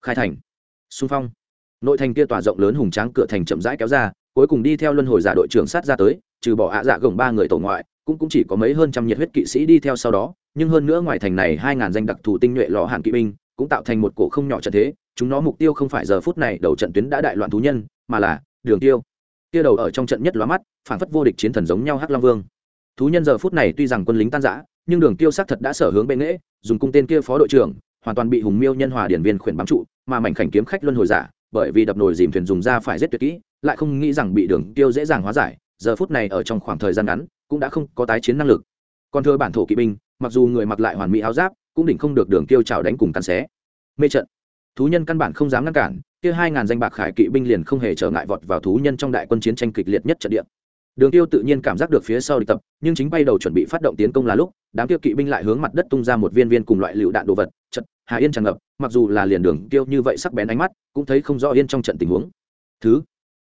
khai thành, xung phong. Nội thành kia tỏa rộng lớn hùng tráng cửa thành chậm rãi kéo ra, cuối cùng đi theo luân hồi giả đội trưởng sát ra tới, trừ bỏ ạ dạ gồng ba người tổ ngoại, cũng cũng chỉ có mấy hơn trăm nhiệt huyết kỵ sĩ đi theo sau đó, nhưng hơn nữa ngoài thành này hai ngàn danh đặc thù tinh nhuệ lò hàn kỵ binh, cũng tạo thành một cổ không nhỏ trận thế, chúng nó mục tiêu không phải giờ phút này đầu trận tuyến đã đại loạn thú nhân, mà là đường tiêu. Kia đầu ở trong trận nhất lóa mắt phản phất vô địch chiến thần giống nhau hắc long vương. Thú nhân giờ phút này tuy rằng quân lính tan rã nhưng đường tiêu xác thật đã sở hướng bên nghễ, dùng cung tên kia phó đội trưởng, hoàn toàn bị hùng miêu nhân hòa điển viên khuyển bám trụ, mà mảnh khảnh kiếm khách luân hồi giả, bởi vì đập nồi dìm thuyền dùng ra phải giết tuyệt kỹ, lại không nghĩ rằng bị đường tiêu dễ dàng hóa giải, giờ phút này ở trong khoảng thời gian ngắn, cũng đã không có tái chiến năng lực. Còn thưa bản thổ kỵ binh, mặc dù người mặc lại hoàn mỹ áo giáp, cũng đỉnh không được đường tiêu chảo đánh cùng cắn xé. Mê trận. Thú nhân căn bản không dám ngăn cản, kia hai ngàn danh bạc khải kỵ binh liền không hề trở ngại vọt vào thú nhân trong đại quân chiến tranh kịch liệt nhất trận địa đường tiêu tự nhiên cảm giác được phía sau địch tập, nhưng chính bay đầu chuẩn bị phát động tiến công là lúc, đám tiêu kỵ binh lại hướng mặt đất tung ra một viên viên cùng loại lựu đạn đồ vật trận hà yên tràn ngập, mặc dù là liền đường tiêu như vậy sắc bén ánh mắt, cũng thấy không rõ yên trong trận tình huống. Thứ,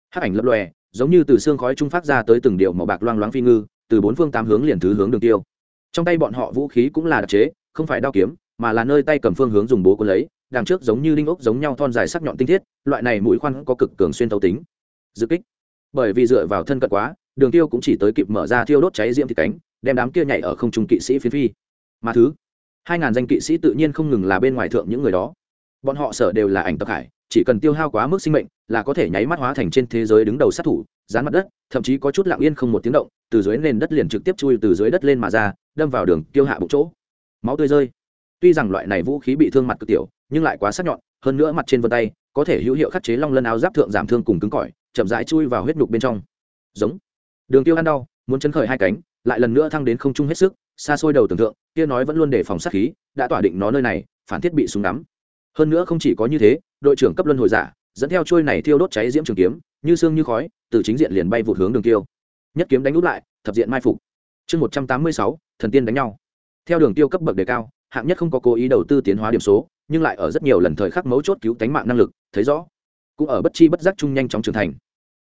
hắc ảnh lập lòe, giống như từ xương khói trung phát ra tới từng điều màu bạc loang loáng phi ngư, từ bốn phương tám hướng liền thứ hướng đường tiêu. Trong tay bọn họ vũ khí cũng là đặc chế, không phải đao kiếm, mà là nơi tay cầm phương hướng dùng bố quân lấy, đằng trước giống như đinh ốc giống nhau thon dài sắc nhọn tinh thiết, loại này mũi khoan có cực cường xuyên thấu tính. Dự kích. Bởi vì dựa vào thân cận quá đường tiêu cũng chỉ tới kịp mở ra thiêu đốt cháy diễm thịt cánh, đem đám kia nhảy ở không trung kỵ sĩ phiến phi. Mà thứ, hai ngàn danh kỵ sĩ tự nhiên không ngừng là bên ngoài thượng những người đó. Bọn họ sở đều là ảnh tập hải, chỉ cần tiêu hao quá mức sinh mệnh là có thể nháy mắt hóa thành trên thế giới đứng đầu sát thủ, dán mặt đất, thậm chí có chút lặng yên không một tiếng động, từ dưới nền đất liền trực tiếp chui từ dưới đất lên mà ra, đâm vào đường tiêu hạ bụng chỗ. Máu tươi rơi. Tuy rằng loại này vũ khí bị thương mặt cực tiểu, nhưng lại quá sắc nhọn, hơn nữa mặt trên vân tay, có thể hữu hiệu khắc chế long lân áo giáp thượng giảm thương cùng cứng cỏi, chậm rãi chui vào huyết nhục bên trong. Giống đường tiêu ăn đau, muốn chấn khởi hai cánh, lại lần nữa thăng đến không trung hết sức, xa xôi đầu tưởng tượng, kia nói vẫn luôn đề phòng sát khí, đã tỏa định nó nơi này, phản thiết bị súng đắm hơn nữa không chỉ có như thế, đội trưởng cấp luân hồi giả, dẫn theo trôi này thiêu đốt cháy diễm trường kiếm, như xương như khói, từ chính diện liền bay vụt hướng đường tiêu. Nhất kiếm đánh úp lại, thập diện mai phục. Chương một trăm tám mươi sáu, thần tiên đánh nhau. Theo đường tiêu cấp bậc đề cao, hạng nhất không có cố ý đầu tư tiến hóa điểm số, nhưng lại ở rất nhiều lần thời khắc mấu chốt cứu tánh mạng năng lực, thấy rõ. Cũng ở bất chi bất giác chung nhanh chóng trưởng thành.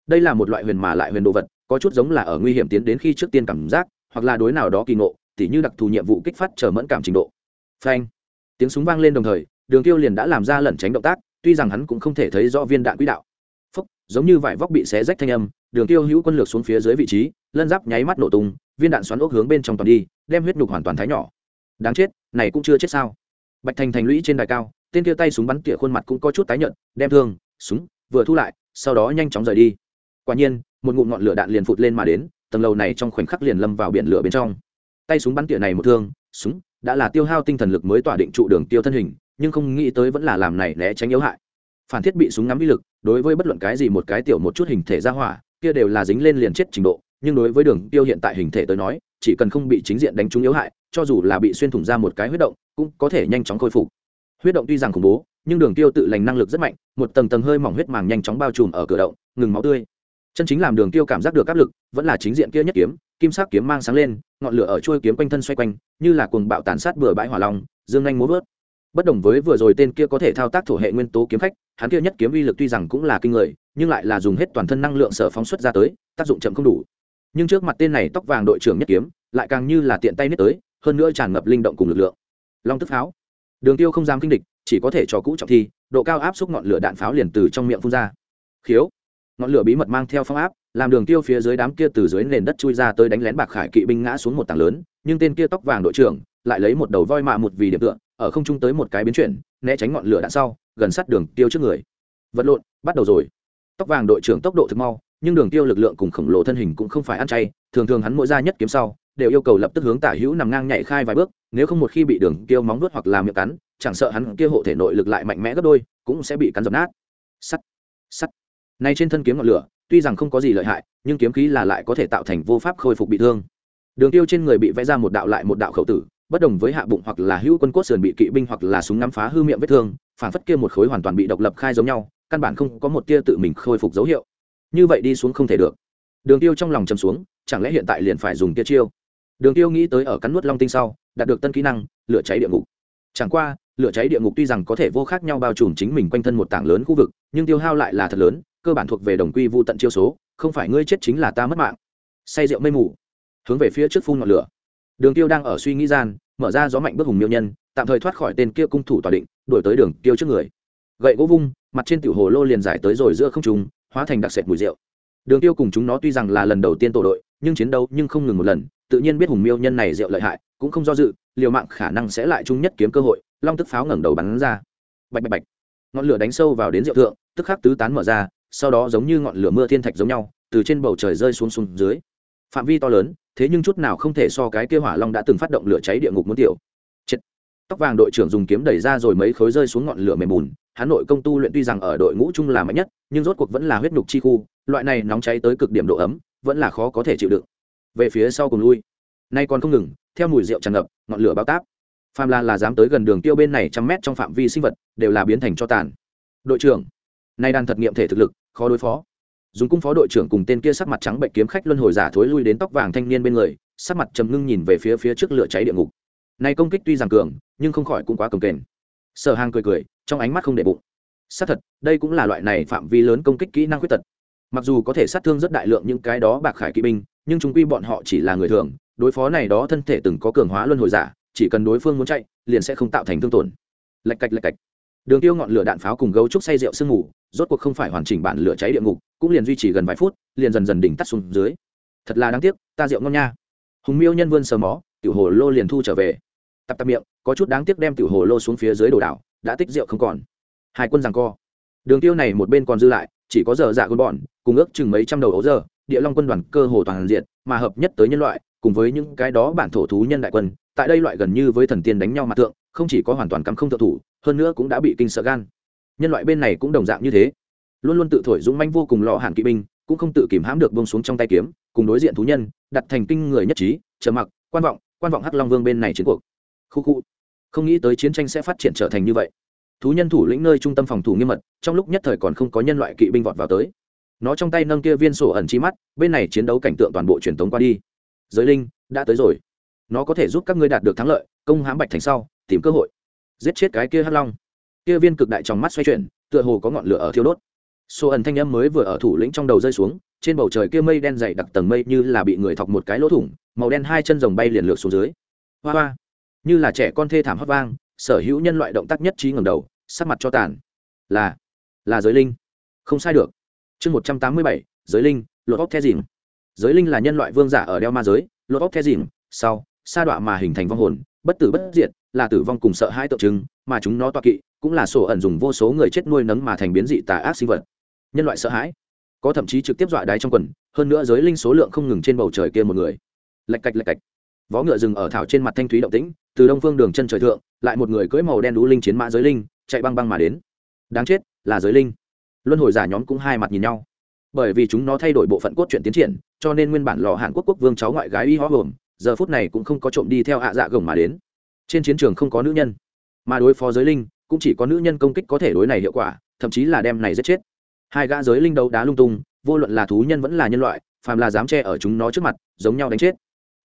Đây là một loại huyền mà lại huyền đồ vật có chút giống là ở nguy hiểm tiến đến khi trước tiên cảm giác, hoặc là đối nào đó kỳ ngộ, tỉ như đặc thù nhiệm vụ kích phát chờ mẫn cảm trình độ. Phanh. Tiếng súng vang lên đồng thời, đường tiêu liền đã làm ra lẩn tránh động tác, tuy rằng hắn cũng không thể thấy rõ viên đạn quỹ đạo. Phúc, giống như vải vóc bị xé rách thanh âm, đường tiêu hữu quân lược xuống phía dưới vị trí, lân giáp nháy mắt nổ tung, viên đạn xoắn ốc hướng bên trong toàn đi, đem huyết nhục hoàn toàn thái nhỏ. Đáng chết, này cũng chưa chết sao? Bạch thành thành lũy trên đài cao, tên kia tay súng bắn tỉa khuôn mặt cũng có chút tái nhợt, đem thương, súng, vừa thu lại, sau đó nhanh chóng rời đi. Quả nhiên một ngụm ngọn lửa đạn liền phụt lên mà đến, tầng lầu này trong khoảnh khắc liền lâm vào biển lửa bên trong. Tay súng bắn tỉa này một thương, súng, đã là tiêu hao tinh thần lực mới tỏa định trụ đường tiêu thân hình, nhưng không nghĩ tới vẫn là làm này né tránh yếu hại. Phản thiết bị súng ngắm uy lực, đối với bất luận cái gì một cái tiểu một chút hình thể ra hỏa, kia đều là dính lên liền chết trình độ, nhưng đối với đường tiêu hiện tại hình thể tới nói, chỉ cần không bị chính diện đánh trúng yếu hại, cho dù là bị xuyên thủng ra một cái huyết động, cũng có thể nhanh chóng khôi phục. Huyết động tuy rằng khủng bố, nhưng đường tiêu tự lành năng lực rất mạnh, một tầng tầng hơi mỏng huyết màng nhanh chóng bao trùm ở cửa động, ngừng máu tươi chân chính làm đường tiêu cảm giác được áp lực, vẫn là chính diện kia nhất kiếm, kim sắc kiếm mang sáng lên, ngọn lửa ở chuôi kiếm quanh thân xoay quanh, như là cuồng bạo tàn sát bừa bãi hỏa long, dương anh múa vớt. Bất đồng với vừa rồi tên kia có thể thao tác thổ hệ nguyên tố kiếm khách, hắn kia nhất kiếm uy lực tuy rằng cũng là kinh người, nhưng lại là dùng hết toàn thân năng lượng sở phóng xuất ra tới, tác dụng chậm không đủ. Nhưng trước mặt tên này tóc vàng đội trưởng nhất kiếm, lại càng như là tiện tay nhất tới, hơn nữa tràn ngập linh động cùng lực lượng. Long tức pháo. Đường tiêu không dám kinh địch, chỉ có thể cho cũ trọng thi, độ cao áp xúc ngọn lửa đạn pháo liền từ trong miệng phun ra. Khiếu ngọn lửa bí mật mang theo phong áp, làm đường tiêu phía dưới đám kia từ dưới nền đất chui ra tới đánh lén bạc khải kỵ binh ngã xuống một tảng lớn, nhưng tên kia tóc vàng đội trưởng lại lấy một đầu voi mạ một vì điểm tựa, ở không trung tới một cái biến chuyển, né tránh ngọn lửa đạn sau, gần sát đường tiêu trước người. Vật lộn, bắt đầu rồi. Tóc vàng đội trưởng tốc độ thực mau, nhưng đường tiêu lực lượng cùng khổng lồ thân hình cũng không phải ăn chay, thường thường hắn mỗi ra nhất kiếm sau, đều yêu cầu lập tức hướng tả hữu nằm ngang nhảy khai vài bước, nếu không một khi bị đường tiêu móng vuốt hoặc làm miệng cắn, chẳng sợ hắn kia hộ thể nội lực lại mạnh mẽ gấp đôi, cũng sẽ bị cắn dập nát. Sắt sắt nay trên thân kiếm ngọn lửa, tuy rằng không có gì lợi hại, nhưng kiếm khí là lại có thể tạo thành vô pháp khôi phục bị thương. Đường tiêu trên người bị vẽ ra một đạo lại một đạo khẩu tử, bất đồng với hạ bụng hoặc là hữu quân cốt sườn bị kỵ binh hoặc là súng ngắm phá hư miệng vết thương phản phất kia một khối hoàn toàn bị độc lập khai giống nhau, căn bản không có một tia tự mình khôi phục dấu hiệu. Như vậy đi xuống không thể được. Đường tiêu trong lòng chầm xuống, chẳng lẽ hiện tại liền phải dùng kia chiêu? Đường tiêu nghĩ tới ở cắn nuốt long tinh sau, đạt được tân kỹ năng, lửa cháy địa ngục. Chẳng qua, lửa cháy địa ngục tuy rằng có thể vô khác nhau bao trùm chính mình quanh thân một tảng lớn khu vực, nhưng tiêu hao lại là thật lớn cơ bản thuộc về đồng quy vu tận chiêu số, không phải ngươi chết chính là ta mất mạng. Say rượu mây mù. Hướng về phía trước phun ngọn lửa. Đường tiêu đang ở suy nghĩ gian, mở ra gió mạnh bước hùng miêu nhân, tạm thời thoát khỏi tên kia cung thủ tòa định, đuổi tới đường tiêu trước người. Gậy gỗ vung, mặt trên tiểu hồ lô liền giải tới rồi giữa không trung, hóa thành đặc sệt mùi rượu. Đường tiêu cùng chúng nó tuy rằng là lần đầu tiên tổ đội, nhưng chiến đấu nhưng không ngừng một lần, tự nhiên biết hùng miêu nhân này rượu lợi hại, cũng không do dự, liều mạng khả năng sẽ lại chung nhất kiếm cơ hội, long tức pháo ngẩng đầu bắn ra. Bạch bạch bạch. Ngọn lửa đánh sâu vào đến rượu thượng, tức khắc tứ tán mở ra sau đó giống như ngọn lửa mưa thiên thạch giống nhau, từ trên bầu trời rơi xuống xuống dưới. Phạm vi to lớn, thế nhưng chút nào không thể so cái kia hỏa long đã từng phát động lửa cháy địa ngục muốn tiểu. Chết. Tóc vàng đội trưởng dùng kiếm đẩy ra rồi mấy khối rơi xuống ngọn lửa mềm bùn hà nội công tu luyện tuy rằng ở đội ngũ chung là mạnh nhất, nhưng rốt cuộc vẫn là huyết nhục chi khu, loại này nóng cháy tới cực điểm độ ấm, vẫn là khó có thể chịu đựng. Về phía sau cùng lui. Nay còn không ngừng, theo mùi rượu tràn ngập, ngọn lửa bao táp. Phàm là là dám tới gần đường tiêu bên này trăm mét trong phạm vi sinh vật, đều là biến thành cho tàn. Đội trưởng, nay đang thật nghiệm thể thực lực khó đối phó. Dùng cung phó đội trưởng cùng tên kia sắc mặt trắng bệnh kiếm khách luân hồi giả thối lui đến tóc vàng thanh niên bên người, sắc mặt trầm ngưng nhìn về phía phía trước lửa cháy địa ngục. Này công kích tuy rằng cường, nhưng không khỏi cũng quá cường kềnh. Sở hàng cười cười, trong ánh mắt không để bụng. Xác thật, đây cũng là loại này phạm vi lớn công kích kỹ năng khuyết tật. Mặc dù có thể sát thương rất đại lượng những cái đó bạc khải kỵ binh, nhưng chúng quy bọn họ chỉ là người thường, đối phó này đó thân thể từng có cường hóa luân hồi giả, chỉ cần đối phương muốn chạy, liền sẽ không tạo thành thương tổn. Lạch cạch lạch cạch. Đường tiêu ngọn lửa đạn pháo cùng gấu trúc say rượu sương mù rốt cuộc không phải hoàn chỉnh bản lửa cháy địa ngục cũng liền duy trì gần vài phút liền dần dần đỉnh tắt xuống dưới. Thật là đáng tiếc ta rượu ngon nha. Hùng miêu nhân vươn sờ mó tiểu hồ lô liền thu trở về. Tập tập miệng có chút đáng tiếc đem tiểu hồ lô xuống phía dưới đồ đảo đã tích rượu không còn. Hai quân rằng co. Đường tiêu này một bên còn dư lại chỉ có giờ dạ quân bọn cùng ước chừng mấy trăm đầu ấu giờ địa long quân đoàn cơ hồ toàn diện mà hợp nhất tới nhân loại cùng với những cái đó bản thổ thú nhân đại quân tại đây loại gần như với thần tiên đánh nhau mặt tượng, không chỉ có hoàn toàn cắm không thượng thủ hơn nữa cũng đã bị kinh sợ gan nhân loại bên này cũng đồng dạng như thế. Luôn luôn tự thổi dũng manh vô cùng lọ hàn kỵ binh, cũng không tự kìm hãm được bông xuống trong tay kiếm, cùng đối diện thú nhân, đặt thành kinh người nhất trí chờ mặc, quan vọng quan vọng hắc long vương bên này chiến cuộc. Khu khu. Không nghĩ tới chiến tranh sẽ phát triển trở thành như vậy. Thú nhân thủ lĩnh nơi trung tâm phòng thủ nghiêm mật, trong lúc nhất thời còn không có nhân loại kỵ binh vọt vào tới. Nó trong tay nâng kia viên sổ ẩn chi mắt, bên này chiến đấu cảnh tượng toàn bộ truyền thống qua đi. Giới linh, đã tới rồi. Nó có thể giúp các ngươi đạt được thắng lợi, công hãm bạch thành sau, tìm cơ hội. Giết chết cái kia hắc long kia viên cực đại trong mắt xoay chuyển, tựa hồ có ngọn lửa ở thiêu đốt. Số ẩn thanh âm mới vừa ở thủ lĩnh trong đầu rơi xuống, trên bầu trời kia mây đen dày đặc tầng mây như là bị người thọc một cái lỗ thủng, màu đen hai chân rồng bay liền lượt xuống dưới. Hoa hoa, như là trẻ con thê thảm hót vang, sở hữu nhân loại động tác nhất trí ngầm đầu, sắc mặt cho tàn. Là là giới linh. Không sai được. Chương một trăm tám mươi bảy, giới linh lột óc the dìm giới linh là nhân loại vương giả ở đeo ma giới lột óc the dìm sau, sa đọa mà hình thành vong hồn, bất tử bất diệt, là tử vong cùng sợ hai tượng trưng, mà chúng nó toa kỵ cũng là sổ ẩn dùng vô số người chết nuôi nấng mà thành biến dị tà ác sinh vật. Nhân loại sợ hãi, có thậm chí trực tiếp dọa đáy trong quần, hơn nữa giới linh số lượng không ngừng trên bầu trời kia một người. Lạch cạch lạch cạch. Vó ngựa rừng ở thảo trên mặt thanh thúy động tĩnh, từ đông phương đường chân trời thượng, lại một người cưỡi màu đen đũ linh chiến mã giới linh, chạy băng băng mà đến. Đáng chết, là giới linh. Luân hồi giả nhóm cũng hai mặt nhìn nhau. Bởi vì chúng nó thay đổi bộ phận cốt truyện tiến triển, cho nên nguyên bản lò hàn quốc quốc vương cháu ngoại gái y hó hồm giờ phút này cũng không có trộm đi theo hạ dạ gồng mà đến. Trên chiến trường không có nữ nhân, mà đối phó giới linh cũng chỉ có nữ nhân công kích có thể đối này hiệu quả, thậm chí là đem này giết chết. Hai gã giới linh đấu đá lung tung, vô luận là thú nhân vẫn là nhân loại, phàm là dám che ở chúng nó trước mặt, giống nhau đánh chết.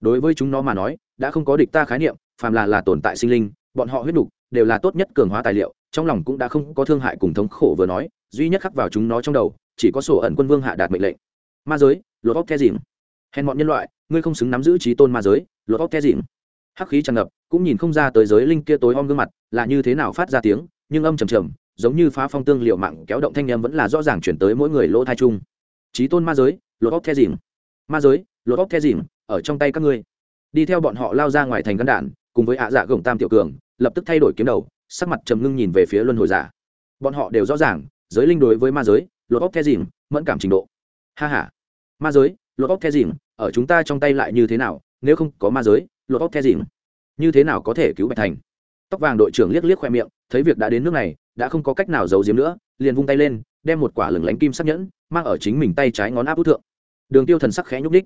Đối với chúng nó mà nói, đã không có địch ta khái niệm, phàm là là tồn tại sinh linh, bọn họ huyết đủ đều là tốt nhất cường hóa tài liệu, trong lòng cũng đã không có thương hại cùng thống khổ vừa nói, duy nhất khắc vào chúng nó trong đầu, chỉ có sổ ẩn quân vương hạ đạt mệnh lệnh. Ma giới lột óc the dìm hèn bọn nhân loại, ngươi không xứng nắm giữ trí tôn ma giới lột óc the dìm hắc khí tràn ngập cũng nhìn không ra tới giới linh kia tối om gương mặt, là như thế nào phát ra tiếng, nhưng âm trầm trầm, giống như phá phong tương liệu mạng kéo động thanh em vẫn là rõ ràng chuyển tới mỗi người lỗ thai chung. Trí tôn ma giới, lột óc the dìm. Ma giới, lột óc the dìm, ở trong tay các ngươi. Đi theo bọn họ lao ra ngoài thành căn đạn, cùng với ạ dạ gồng tam tiểu cường, lập tức thay đổi kiếm đầu, sắc mặt trầm ngưng nhìn về phía luân hồi giả. Bọn họ đều rõ ràng, giới linh đối với ma giới, lột óc the dìm, mẫn cảm trình độ. Ha ha. Ma giới, lột óc the dìm, ở chúng ta trong tay lại như thế nào, nếu không có ma giới, lột óc the dìm như thế nào có thể cứu bạch thành? Tóc vàng đội trưởng liếc liếc khoe miệng, thấy việc đã đến nước này, đã không có cách nào giấu giếm nữa, liền vung tay lên, đem một quả lửng lánh kim sắc nhẫn, mang ở chính mình tay trái ngón áp út thượng. Đường tiêu thần sắc khẽ nhúc đích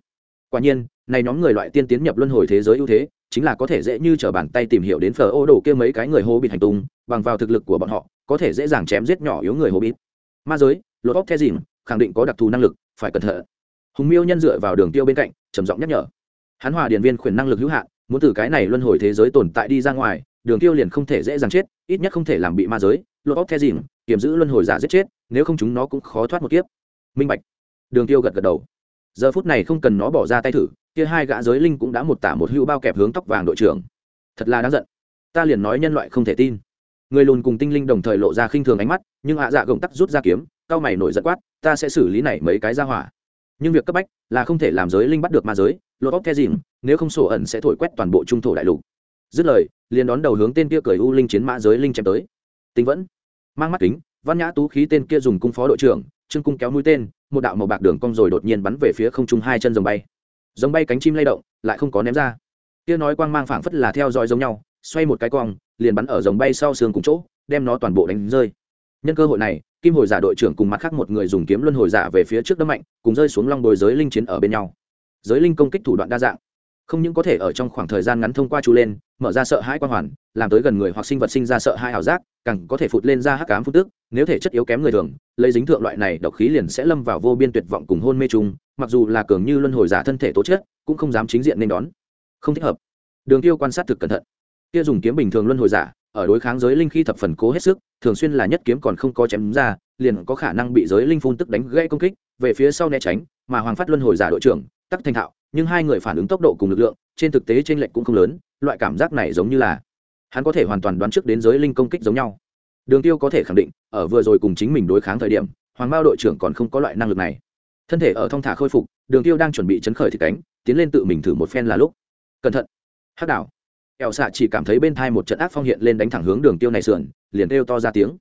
quả nhiên, này nhóm người loại tiên tiến nhập luân hồi thế giới ưu thế, chính là có thể dễ như t bàn tay tìm hiểu đến phở ô đồ kia mấy cái người hô bịt hành tung, bằng vào thực lực của bọn họ, có thể dễ dàng chém giết nhỏ yếu người hô bịt. Ma giới lột óc the dìm khẳng định có đặc thù năng lực, phải cẩn thận. Hùng miêu nhân dựa vào đường tiêu bên cạnh, trầm giọng nhắc nhở. Hắn hòa điện viên khuyển năng lực hữu hạn muốn từ cái này luân hồi thế giới tồn tại đi ra ngoài, đường tiêu liền không thể dễ dàng chết, ít nhất không thể làm bị ma giới. Lột óc the dìm kiểm giữ luân hồi giả giết chết, nếu không chúng nó cũng khó thoát một kiếp. Minh bạch. Đường tiêu gật gật đầu. Giờ phút này không cần nó bỏ ra tay thử, kia hai gã giới linh cũng đã một tả một hữu bao kẹp hướng tóc vàng đội trưởng. Thật là đáng giận. Ta liền nói nhân loại không thể tin. Người lùn cùng tinh linh đồng thời lộ ra khinh thường ánh mắt, nhưng hạ dạ gồng tắc rút ra kiếm cao mày nổi giận quát, ta sẽ xử lý này mấy cái ra hỏa nhưng việc cấp bách là không thể làm giới linh bắt được ma giới lột óc the dìm nếu không sổ ẩn sẽ thổi quét toàn bộ trung thổ đại lục. Dứt lời, liền đón đầu hướng tên kia cười u linh chiến mã giới linh chém tới. Tinh vẫn, mang mắt kính, văn nhã tú khí tên kia dùng cung phó đội trưởng, trương cung kéo mũi tên, một đạo màu bạc đường cong rồi đột nhiên bắn về phía không trung hai chân rồng bay. Rồng bay cánh chim lay động, lại không có ném ra. Kia nói quang mang phảng phất là theo dõi giống nhau, xoay một cái cong, liền bắn ở dòng bay sau xương cùng chỗ, đem nó toàn bộ đánh rơi. Nhân cơ hội này kim hồi giả đội trưởng cùng mặt khác một người dùng kiếm luân hồi giả về phía trước đấm mạnh, cùng rơi xuống long bồi giới linh chiến ở bên nhau. Giới linh công kích thủ đoạn đa dạng. Không những có thể ở trong khoảng thời gian ngắn thông qua chú lên, mở ra sợ hãi quan hoàn, làm tới gần người hoặc sinh vật sinh ra sợ hãi ảo giác, càng có thể phụt lên ra hắc cám phút tức, nếu thể chất yếu kém người thường, lấy dính thượng loại này độc khí liền sẽ lâm vào vô biên tuyệt vọng cùng hôn mê chung, mặc dù là cường như luân hồi giả thân thể tố chất, cũng không dám chính diện nên đón. Không thích hợp. Đường tiêu quan sát thực cẩn thận. Kia dùng kiếm bình thường luân hồi giả ở đối kháng giới linh khi thập phần cố hết sức, thường xuyên là nhất kiếm còn không có chém ra, liền có khả năng bị giới linh phun tức đánh gãy công kích, về phía sau né tránh, mà hoàng phát luân hồi giả đội trưởng, tắc thành thạo, nhưng hai người phản ứng tốc độ cùng lực lượng, trên thực tế trên lệch cũng không lớn, loại cảm giác này giống như là hắn có thể hoàn toàn đoán trước đến giới linh công kích giống nhau. Đường tiêu có thể khẳng định, ở vừa rồi cùng chính mình đối kháng thời điểm, hoàng bao đội trưởng còn không có loại năng lực này. Thân thể ở thong thả khôi phục, đường tiêu đang chuẩn bị chấn khởi thì cánh, tiến lên tự mình thử một phen là lúc. Cẩn thận. Hắc đảo ẻo xạ chỉ cảm thấy bên thai một trận ác phong hiện lên đánh thẳng hướng đường tiêu này sườn, liền kêu to ra tiếng.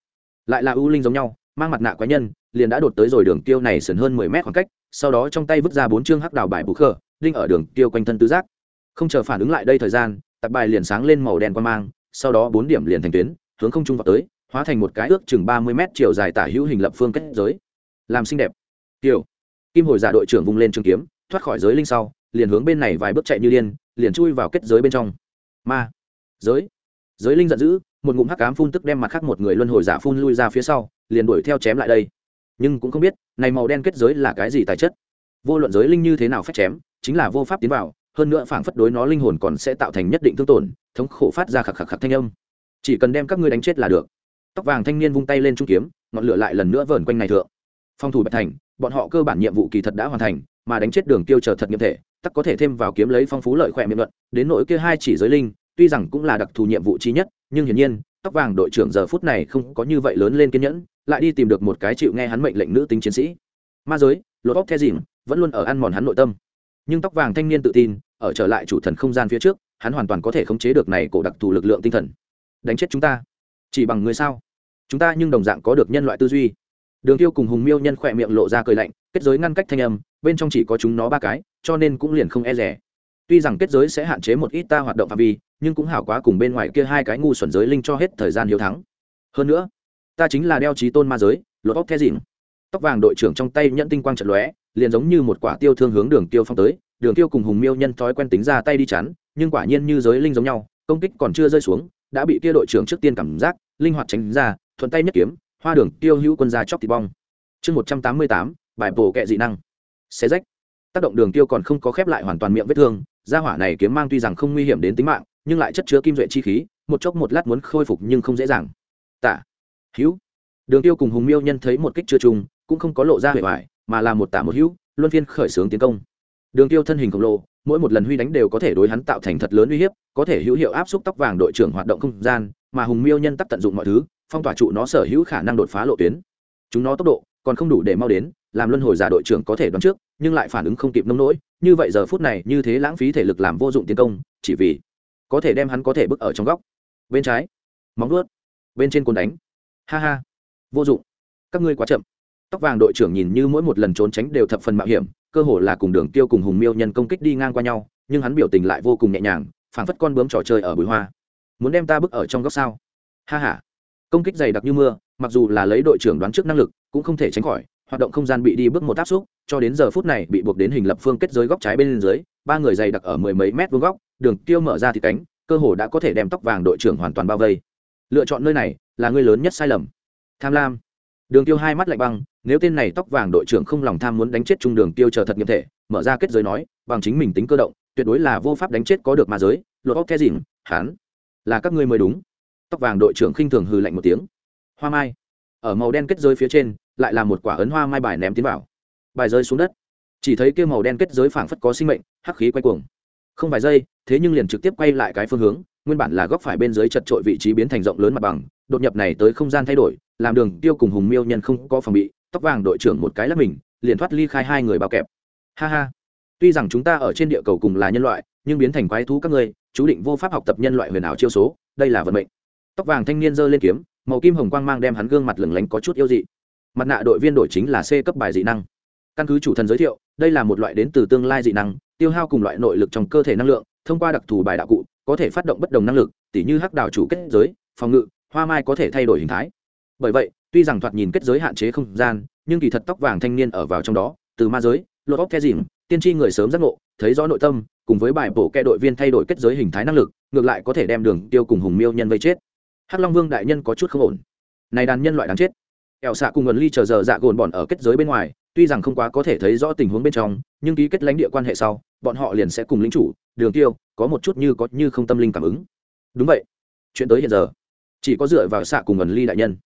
Lại là ưu linh giống nhau, mang mặt nạ quái nhân, liền đã đột tới rồi đường tiêu này sườn hơn mười mét khoảng cách, sau đó trong tay vứt ra bốn chương hắc đào bài bù khờ, đinh ở đường tiêu quanh thân tứ giác. Không chờ phản ứng lại đây thời gian tạp bài liền sáng lên màu đen quan mang, sau đó bốn điểm liền thành tuyến, hướng không trung vào tới, hóa thành một cái ước chừng ba mươi mét chiều dài tả hữu hình lập phương kết giới. Làm xinh đẹp. Tiêu kim hồi giả đội trưởng vung lên trường kiếm, thoát khỏi giới linh sau, liền hướng bên này vài bước chạy như điên, liền chui vào kết giới bên trong ma. Giới. Giới linh giận dữ, một ngụm hắc cám phun tức đem mặt khác một người luân hồi giả phun lui ra phía sau, liền đuổi theo chém lại đây. Nhưng cũng không biết, này màu đen kết giới là cái gì tài chất. Vô luận giới linh như thế nào phép chém, chính là vô pháp tiến vào, hơn nữa phảng phất đối nó linh hồn còn sẽ tạo thành nhất định thương tổn, thống khổ phát ra khạc khạc khạc thanh âm. Chỉ cần đem các ngươi đánh chết là được. Tóc vàng thanh niên vung tay lên trung kiếm, ngọn lửa lại lần nữa vờn quanh này thượng. Phong thủ bạch thành, bọn họ cơ bản nhiệm vụ kỳ thật đã hoàn thành, mà đánh chết đường tiêu chờ thật nghiệm thể tắc có thể thêm vào kiếm lấy phong phú lợi khỏe miệng luận, đến nỗi kia hai chỉ giới linh, tuy rằng cũng là đặc thù nhiệm vụ chi nhất, nhưng hiển nhiên, tóc vàng đội trưởng giờ phút này không có như vậy lớn lên kiên nhẫn, lại đi tìm được một cái chịu nghe hắn mệnh lệnh nữ tính chiến sĩ. Ma giới lột óc the dìm vẫn luôn ở ăn mòn hắn nội tâm. Nhưng tóc vàng thanh niên tự tin, ở trở lại chủ thần không gian phía trước, hắn hoàn toàn có thể khống chế được này cổ đặc thù lực lượng tinh thần. Đánh chết chúng ta. Chỉ bằng người sao? Chúng ta nhưng đồng dạng có được nhân loại tư duy đường tiêu cùng hùng miêu nhân khỏe miệng lộ ra cười lạnh, kết giới ngăn cách thanh âm, bên trong chỉ có chúng nó ba cái, cho nên cũng liền không e rẻ. Tuy rằng kết giới sẽ hạn chế một ít ta hoạt động phạm vi, nhưng cũng hảo quá cùng bên ngoài kia hai cái ngu xuẩn giới linh cho hết thời gian hiếu thắng. Hơn nữa, ta chính là đeo trí tôn ma giới, lột tóc the dịn. Tóc vàng đội trưởng trong tay nhận tinh quang trận lóe, liền giống như một quả tiêu thương hướng đường tiêu phong tới. Đường tiêu cùng hùng miêu nhân thói quen tính ra tay đi chắn, nhưng quả nhiên như giới linh giống nhau, công kích còn chưa rơi xuống, đã bị kia đội trưởng trước tiên cảm giác, linh hoạt tránh ra, thuận tay nhất kiếm hoa đường, tiêu hữu quân ra chóc thịt bong. Chương một trăm tám mươi tám, bài bổ kệ dị năng. Xé rách. Tác động đường tiêu còn không có khép lại hoàn toàn miệng vết thương, gia hỏa này kiếm mang tuy rằng không nguy hiểm đến tính mạng, nhưng lại chất chứa kim duệ chi khí, một chốc một lát muốn khôi phục nhưng không dễ dàng. Tả hữu. Đường tiêu cùng hùng miêu nhân thấy một kích chưa trùng, cũng không có lộ ra hệ vải mà là một tả một hữu, luân phiên khởi xướng tiến công. Đường tiêu thân hình khổng lồ, mỗi một lần huy đánh đều có thể đối hắn tạo thành thật lớn uy hiếp, có thể hữu hiệu áp xúc tóc vàng đội trưởng hoạt động không gian, mà hùng miêu nhân tắc tận dụng mọi thứ phong tỏa trụ nó sở hữu khả năng đột phá lộ tuyến. Chúng nó tốc độ còn không đủ để mau đến, làm luân hồi giả đội trưởng có thể đoán trước, nhưng lại phản ứng không kịp nông nỗi, như vậy giờ phút này, như thế lãng phí thể lực làm vô dụng tiến công, chỉ vì có thể đem hắn có thể bước ở trong góc. Bên trái, móng vuốt, bên trên cồn đánh. Ha ha, vô dụng. Các ngươi quá chậm. Tóc vàng đội trưởng nhìn như mỗi một lần trốn tránh đều thập phần mạo hiểm, cơ hồ là cùng đường tiêu cùng hùng miêu nhân công kích đi ngang qua nhau, nhưng hắn biểu tình lại vô cùng nhẹ nhàng, phảng phất con bướm trò chơi ở bụi hoa. Muốn đem ta bước ở trong góc sao? Ha ha công kích dày đặc như mưa, mặc dù là lấy đội trưởng đoán trước năng lực, cũng không thể tránh khỏi, hoạt động không gian bị đi bước một áp xúc cho đến giờ phút này bị buộc đến hình lập phương kết giới góc trái bên dưới, ba người dày đặc ở mười mấy mét vuông góc, đường tiêu mở ra thì cánh, cơ hồ đã có thể đem tóc vàng đội trưởng hoàn toàn bao vây. Lựa chọn nơi này là người lớn nhất sai lầm. Tham lam. Đường tiêu hai mắt lạnh băng, nếu tên này tóc vàng đội trưởng không lòng tham muốn đánh chết trung đường tiêu chờ thật nghiêm thể, mở ra kết giới nói, bằng chính mình tính cơ động, tuyệt đối là vô pháp đánh chết có được ma giới lột óc the dìn hắn là các ngươi mới đúng tóc vàng đội trưởng khinh thường hừ lạnh một tiếng. Hoa mai. Ở màu đen kết giới phía trên, lại là một quả ấn hoa mai bài ném tiến vào. Bài rơi xuống đất. Chỉ thấy kia màu đen kết giới phảng phất có sinh mệnh, hắc khí quay cuồng. Không vài giây, thế nhưng liền trực tiếp quay lại cái phương hướng, nguyên bản là góc phải bên dưới chật trội vị trí biến thành rộng lớn mặt bằng, đột nhập này tới không gian thay đổi, làm đường tiêu cùng hùng miêu nhân không có phòng bị, tóc vàng đội trưởng một cái lắp mình, liền thoát ly khai hai người bao kẹp. Ha ha. Tuy rằng chúng ta ở trên địa cầu cùng là nhân loại, nhưng biến thành quái thú các ngươi, chú định vô pháp học tập nhân loại huyền ảo chiêu số, đây là vận mệnh tóc vàng thanh niên giơ lên kiếm, màu kim hồng quang mang đem hắn gương mặt lửng lánh có chút yêu dị. Mặt nạ đội viên đổi chính là c cấp bài dị năng. Căn cứ chủ thần giới thiệu, đây là một loại đến từ tương lai dị năng, tiêu hao cùng loại nội lực trong cơ thể năng lượng, thông qua đặc thù bài đạo cụ, có thể phát động bất đồng năng lực, tỉ như hắc đào chủ kết giới, phòng ngự, hoa mai có thể thay đổi hình thái. Bởi vậy, tuy rằng thoạt nhìn kết giới hạn chế không gian, nhưng kỳ thật tóc vàng thanh niên ở vào trong đó, từ ma giới lột óc the dìm tiên tri người sớm giác ngộ, thấy rõ nội tâm, cùng với bài bổ kẹ đội viên thay đổi kết giới hình thái năng lực, ngược lại có thể đem đường tiêu cùng hùng miêu nhân vây chết hắc long vương đại nhân có chút không ổn. Này đàn nhân loại đáng chết. Ẹo xạ cùng ngần ly chờ giờ dạ gồn bọn ở kết giới bên ngoài, tuy rằng không quá có thể thấy rõ tình huống bên trong, nhưng ký kết lãnh địa quan hệ sau, bọn họ liền sẽ cùng lính chủ, đường tiêu, có một chút như có như không tâm linh cảm ứng. Đúng vậy. Chuyện tới hiện giờ, chỉ có dựa vào xạ cùng ngần ly đại nhân.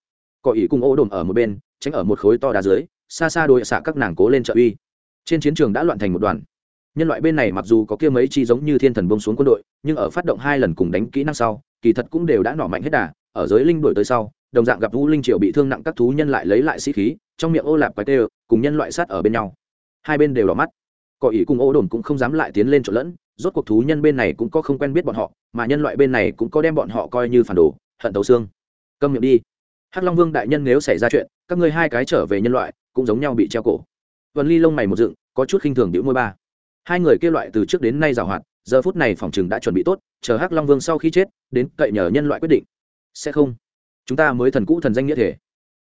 Có ý cùng ô đồn ở một bên, tránh ở một khối to đá dưới, xa xa đôi xạ các nàng cố lên trợ uy. Trên chiến trường đã loạn thành một đoàn. Nhân loại bên này mặc dù có kia mấy chi giống như thiên thần bông xuống quân đội, nhưng ở phát động hai lần cùng đánh kỹ năng sau kỳ thật cũng đều đã nỏ mạnh hết đà, ở giới linh đuổi tới sau, đồng dạng gặp vũ linh triều bị thương nặng các thú nhân lại lấy lại sĩ khí, trong miệng ô lạp quái tê, cùng nhân loại sát ở bên nhau. Hai bên đều đỏ mắt. Cỏ ý cùng ô đồn cũng không dám lại tiến lên trộn lẫn, rốt cuộc thú nhân bên này cũng có không quen biết bọn họ, mà nhân loại bên này cũng có đem bọn họ coi như phản đồ, hận tấu xương. Câm miệng đi. Hắc long vương đại nhân nếu xảy ra chuyện, các ngươi hai cái trở về nhân loại, cũng giống nhau bị treo cổ. Vân ly lông mày một dựng, có chút khinh thường đĩu môi ba. Hai người kia loại từ trước đến nay giàu hoạt giờ phút này phòng chừng đã chuẩn bị tốt, chờ hắc long vương sau khi chết, đến cậy nhờ nhân loại quyết định. Sẽ không. Chúng ta mới thần cũ thần danh nghĩa thể.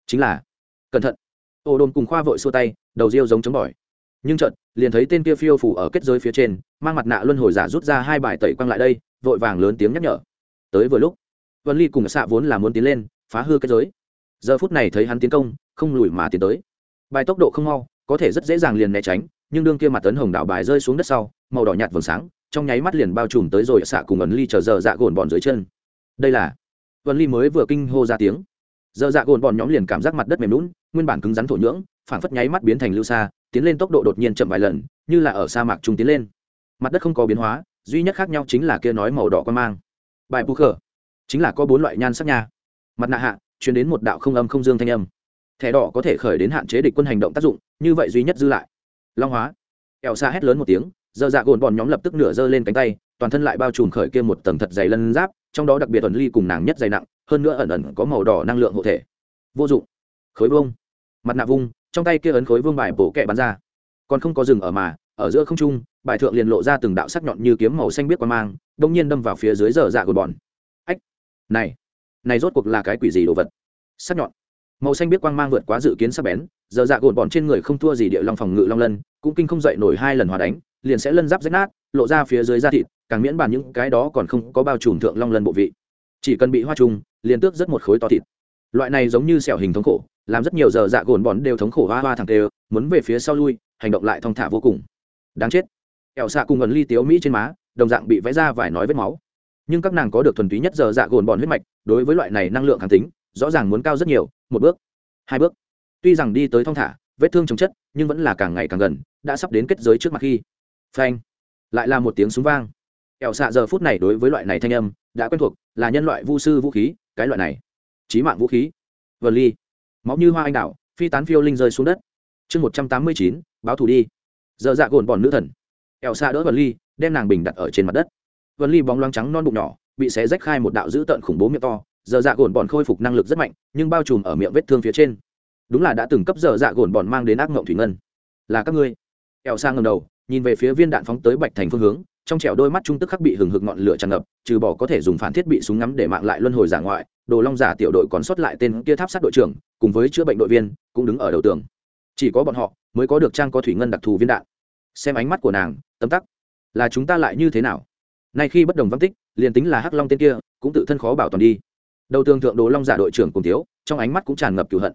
Chính là, cẩn thận. Ô đồn cùng khoa vội xua tay, đầu riêu giống chống bỏi. Nhưng trận liền thấy tên kia phiêu phủ ở kết giới phía trên, mang mặt nạ luân hồi giả rút ra hai bài tẩy quăng lại đây, vội vàng lớn tiếng nhắc nhở. Tới vừa lúc, vân ly cùng xạ vốn là muốn tiến lên, phá hư kết giới. Giờ phút này thấy hắn tiến công, không lùi mà tiến tới. Bài tốc độ không mau, có thể rất dễ dàng liền né tránh, nhưng đương kia mặt tấn hồng đảo bài rơi xuống đất sau, màu đỏ nhạt vầng sáng trong nháy mắt liền bao trùm tới rồi xạ cùng ấn ly chờ giờ dạ gồn bọn dưới chân. Đây là ấn ly mới vừa kinh hô ra tiếng. Giờ dạ gồn bọn nhóm liền cảm giác mặt đất mềm lún, nguyên bản cứng rắn thổ nhưỡng phản phất nháy mắt biến thành lưu xa tiến lên tốc độ đột nhiên chậm vài lần, như là ở sa mạc trung tiến lên. Mặt đất không có biến hóa, duy nhất khác nhau chính là kia nói màu đỏ quan mang. Bài bù khở, chính là có bốn loại nhan sắc nha. Mặt nạ hạ chuyển đến một đạo không âm không dương thanh âm. Thẻ đỏ có thể khởi đến hạn chế địch quân hành động tác dụng, như vậy duy nhất dư lại. Long hóa ẻo xa hét lớn một tiếng dơ dạ gồn bọn nhóm lập tức nửa giơ lên cánh tay, toàn thân lại bao trùm khởi kia một tầng thật dày lân giáp, trong đó đặc biệt ẩn ly cùng nàng nhất dày nặng, hơn nữa ẩn ẩn có màu đỏ năng lượng hộ thể. Vô dụng. Khối vông mặt nạ vung, trong tay kia ấn khối vương bài bổ kẹ bắn ra. Còn không có rừng ở mà, ở giữa không trung, bài thượng liền lộ ra từng đạo sắc nhọn như kiếm màu xanh biết qua mang, đông nhiên đâm vào phía dưới giờ dạ gồn bọn. Ách! Này! Này rốt cuộc là cái quỷ gì đồ vật? Sắc nhọn. Màu xanh biết quang mang vượt quá dự kiến sắc bén giờ dạ gồn bọn trên người không thua gì địa long phòng ngự long lân, cũng kinh không dậy nổi hai lần hòa đánh liền sẽ lân giáp rách nát, lộ ra phía dưới da thịt, càng miễn bàn những cái đó còn không có bao trùm thượng long lân bộ vị. Chỉ cần bị hoa trùng, liền tước rất một khối to thịt. Loại này giống như sẹo hình thống khổ, làm rất nhiều giờ dạ gồn bòn đều thống khổ hoa hoa thẳng tê, muốn về phía sau lui, hành động lại thong thả vô cùng. Đáng chết. Ẻo xạ cùng ẩn ly tiếu mỹ trên má, đồng dạng bị vẽ ra vài nói vết máu. Nhưng các nàng có được thuần túy nhất giờ dạ gồn bòn huyết mạch, đối với loại này năng lượng kháng tính, rõ ràng muốn cao rất nhiều, một bước, hai bước. Tuy rằng đi tới thong thả, vết thương chống chất, nhưng vẫn là càng ngày càng gần, đã sắp đến kết giới trước mặt khi phanh. Lại là một tiếng súng vang. Ẻo xạ giờ phút này đối với loại này thanh âm, đã quen thuộc, là nhân loại vu sư vũ khí, cái loại này. Trí mạng vũ khí. Vờ ly. Máu như hoa anh đào phi tán phiêu linh rơi xuống đất. Chương một trăm tám mươi chín, báo thù đi. Giờ dạ gồn bọn nữ thần. Ẻo xạ đỡ vờ ly, đem nàng bình đặt ở trên mặt đất. Vờ ly bóng loáng trắng non bụng nhỏ, bị xé rách khai một đạo dữ tợn khủng bố miệng to. Giờ dạ gồn bọn khôi phục năng lực rất mạnh, nhưng bao trùm ở miệng vết thương phía trên. Đúng là đã từng cấp giờ dạ gồn bọn mang đến ác mộng thủy ngân. Là các ngươi. Ẻo xa ngầm đầu nhìn về phía viên đạn phóng tới bạch thành phương hướng, trong trẻo đôi mắt trung tức khắc bị hừng hực ngọn lửa tràn ngập, trừ bỏ có thể dùng phản thiết bị súng ngắm để mạng lại luân hồi giả ngoại, đồ long giả tiểu đội còn sót lại tên kia tháp sát đội trưởng, cùng với chữa bệnh đội viên, cũng đứng ở đầu tường. Chỉ có bọn họ mới có được trang có thủy ngân đặc thù viên đạn. Xem ánh mắt của nàng tấm tắc. Là chúng ta lại như thế nào? Nay khi bất đồng văn tích, liền tính là hắc long tên kia, cũng tự thân khó bảo toàn đi. Đầu tường thượng đồ long giả đội trưởng cùng thiếu, trong ánh mắt cũng tràn ngập cửu hận.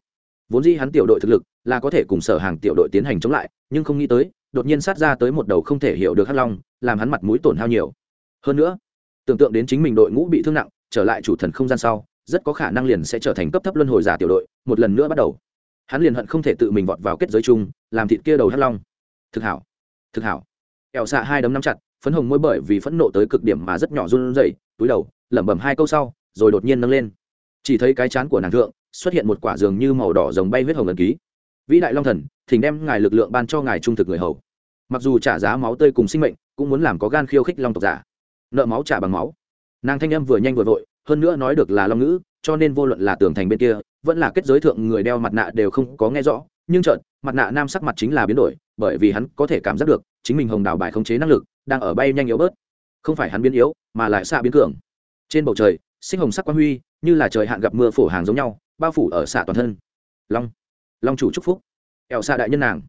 Vốn dĩ hắn tiểu đội thực lực, là có thể cùng sở hàng tiểu đội tiến hành chống lại, nhưng không nghĩ tới đột nhiên sát ra tới một đầu không thể hiểu được hắc long, làm hắn mặt mũi tổn hao nhiều. Hơn nữa, tưởng tượng đến chính mình đội ngũ bị thương nặng, trở lại chủ thần không gian sau, rất có khả năng liền sẽ trở thành cấp thấp luân hồi giả tiểu đội, một lần nữa bắt đầu. Hắn liền hận không thể tự mình vọt vào kết giới chung, làm thịt kia đầu hắc long. Thực hảo thực hảo. Ẹo xạ hai đấm nắm chặt, phấn hồng môi bởi vì phẫn nộ tới cực điểm mà rất nhỏ run rẩy, túi đầu, lẩm bẩm hai câu sau, rồi đột nhiên nâng lên. Chỉ thấy cái chán của nàng thượng, xuất hiện một quả dường như màu đỏ rồng bay huyết hồng ẩn ký vĩ đại long thần, thỉnh đem ngài lực lượng ban cho ngài trung thực người hầu. Mặc dù trả giá máu tươi cùng sinh mệnh, cũng muốn làm có gan khiêu khích long tộc giả. Nợ máu trả bằng máu. Nàng thanh âm vừa nhanh vừa vội, hơn nữa nói được là long ngữ, cho nên vô luận là tường thành bên kia, vẫn là kết giới thượng người đeo mặt nạ đều không có nghe rõ. Nhưng trợn mặt nạ nam sắc mặt chính là biến đổi, bởi vì hắn có thể cảm giác được, chính mình hồng đào bài khống chế năng lực, đang ở bay nhanh yếu bớt. Không phải hắn biến yếu, mà lại xạ biến cường. Trên bầu trời sinh hồng sắc quang huy, như là trời hạn gặp mưa phổ hàng giống nhau, bao phủ ở xạ toàn thân. Long long chủ chúc phúc. Ẻo xa đại nhân nàng.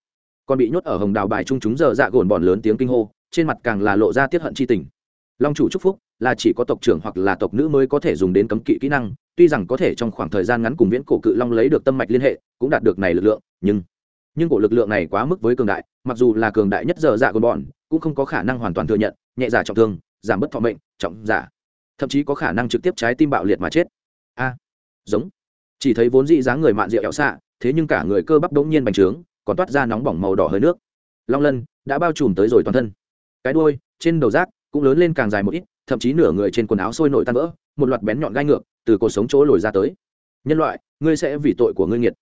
Còn bị nhốt ở hồng đào bài trung chúng giờ dạ gồn bòn lớn tiếng kinh hô, trên mặt càng là lộ ra tiết hận c h i tình. Long chủ chúc phúc là chỉ có tộc trưởng hoặc là tộc nữ mới có thể dùng đến cấm kỵ kỹ năng, tuy rằng có thể trong khoảng thời gian ngắn cùng viễn cổ cự long lấy được tâm mạch liên hệ, cũng đạt được này lực lượng, nhưng nhưng cổ lực lượng này quá mức với cường đại, mặc dù là cường đại nhất giờ dạ gồn bòn cũng không có khả năng hoàn toàn thừa nhận, nhẹ giả trọng thương, giảm bất thọ mệnh, trọng giả thậm chí có khả năng trực tiếp trái tim bạo liệt mà chết. A, giống, chỉ thấy vốn dị dáng người mạn rượu ẹo xạ thế nhưng cả người cơ bắp đống nhiên bành trướng, còn toát ra nóng bỏng màu đỏ hơi nước. Long lân đã bao trùm tới rồi toàn thân. Cái đuôi, trên đầu rác cũng lớn lên càng dài một ít, thậm chí nửa người trên quần áo sôi nổi tan vỡ, một loạt bén nhọn gai ngược từ cuộc sống chỗ lồi ra tới. Nhân loại, ngươi sẽ vì tội của ngươi nghiệt.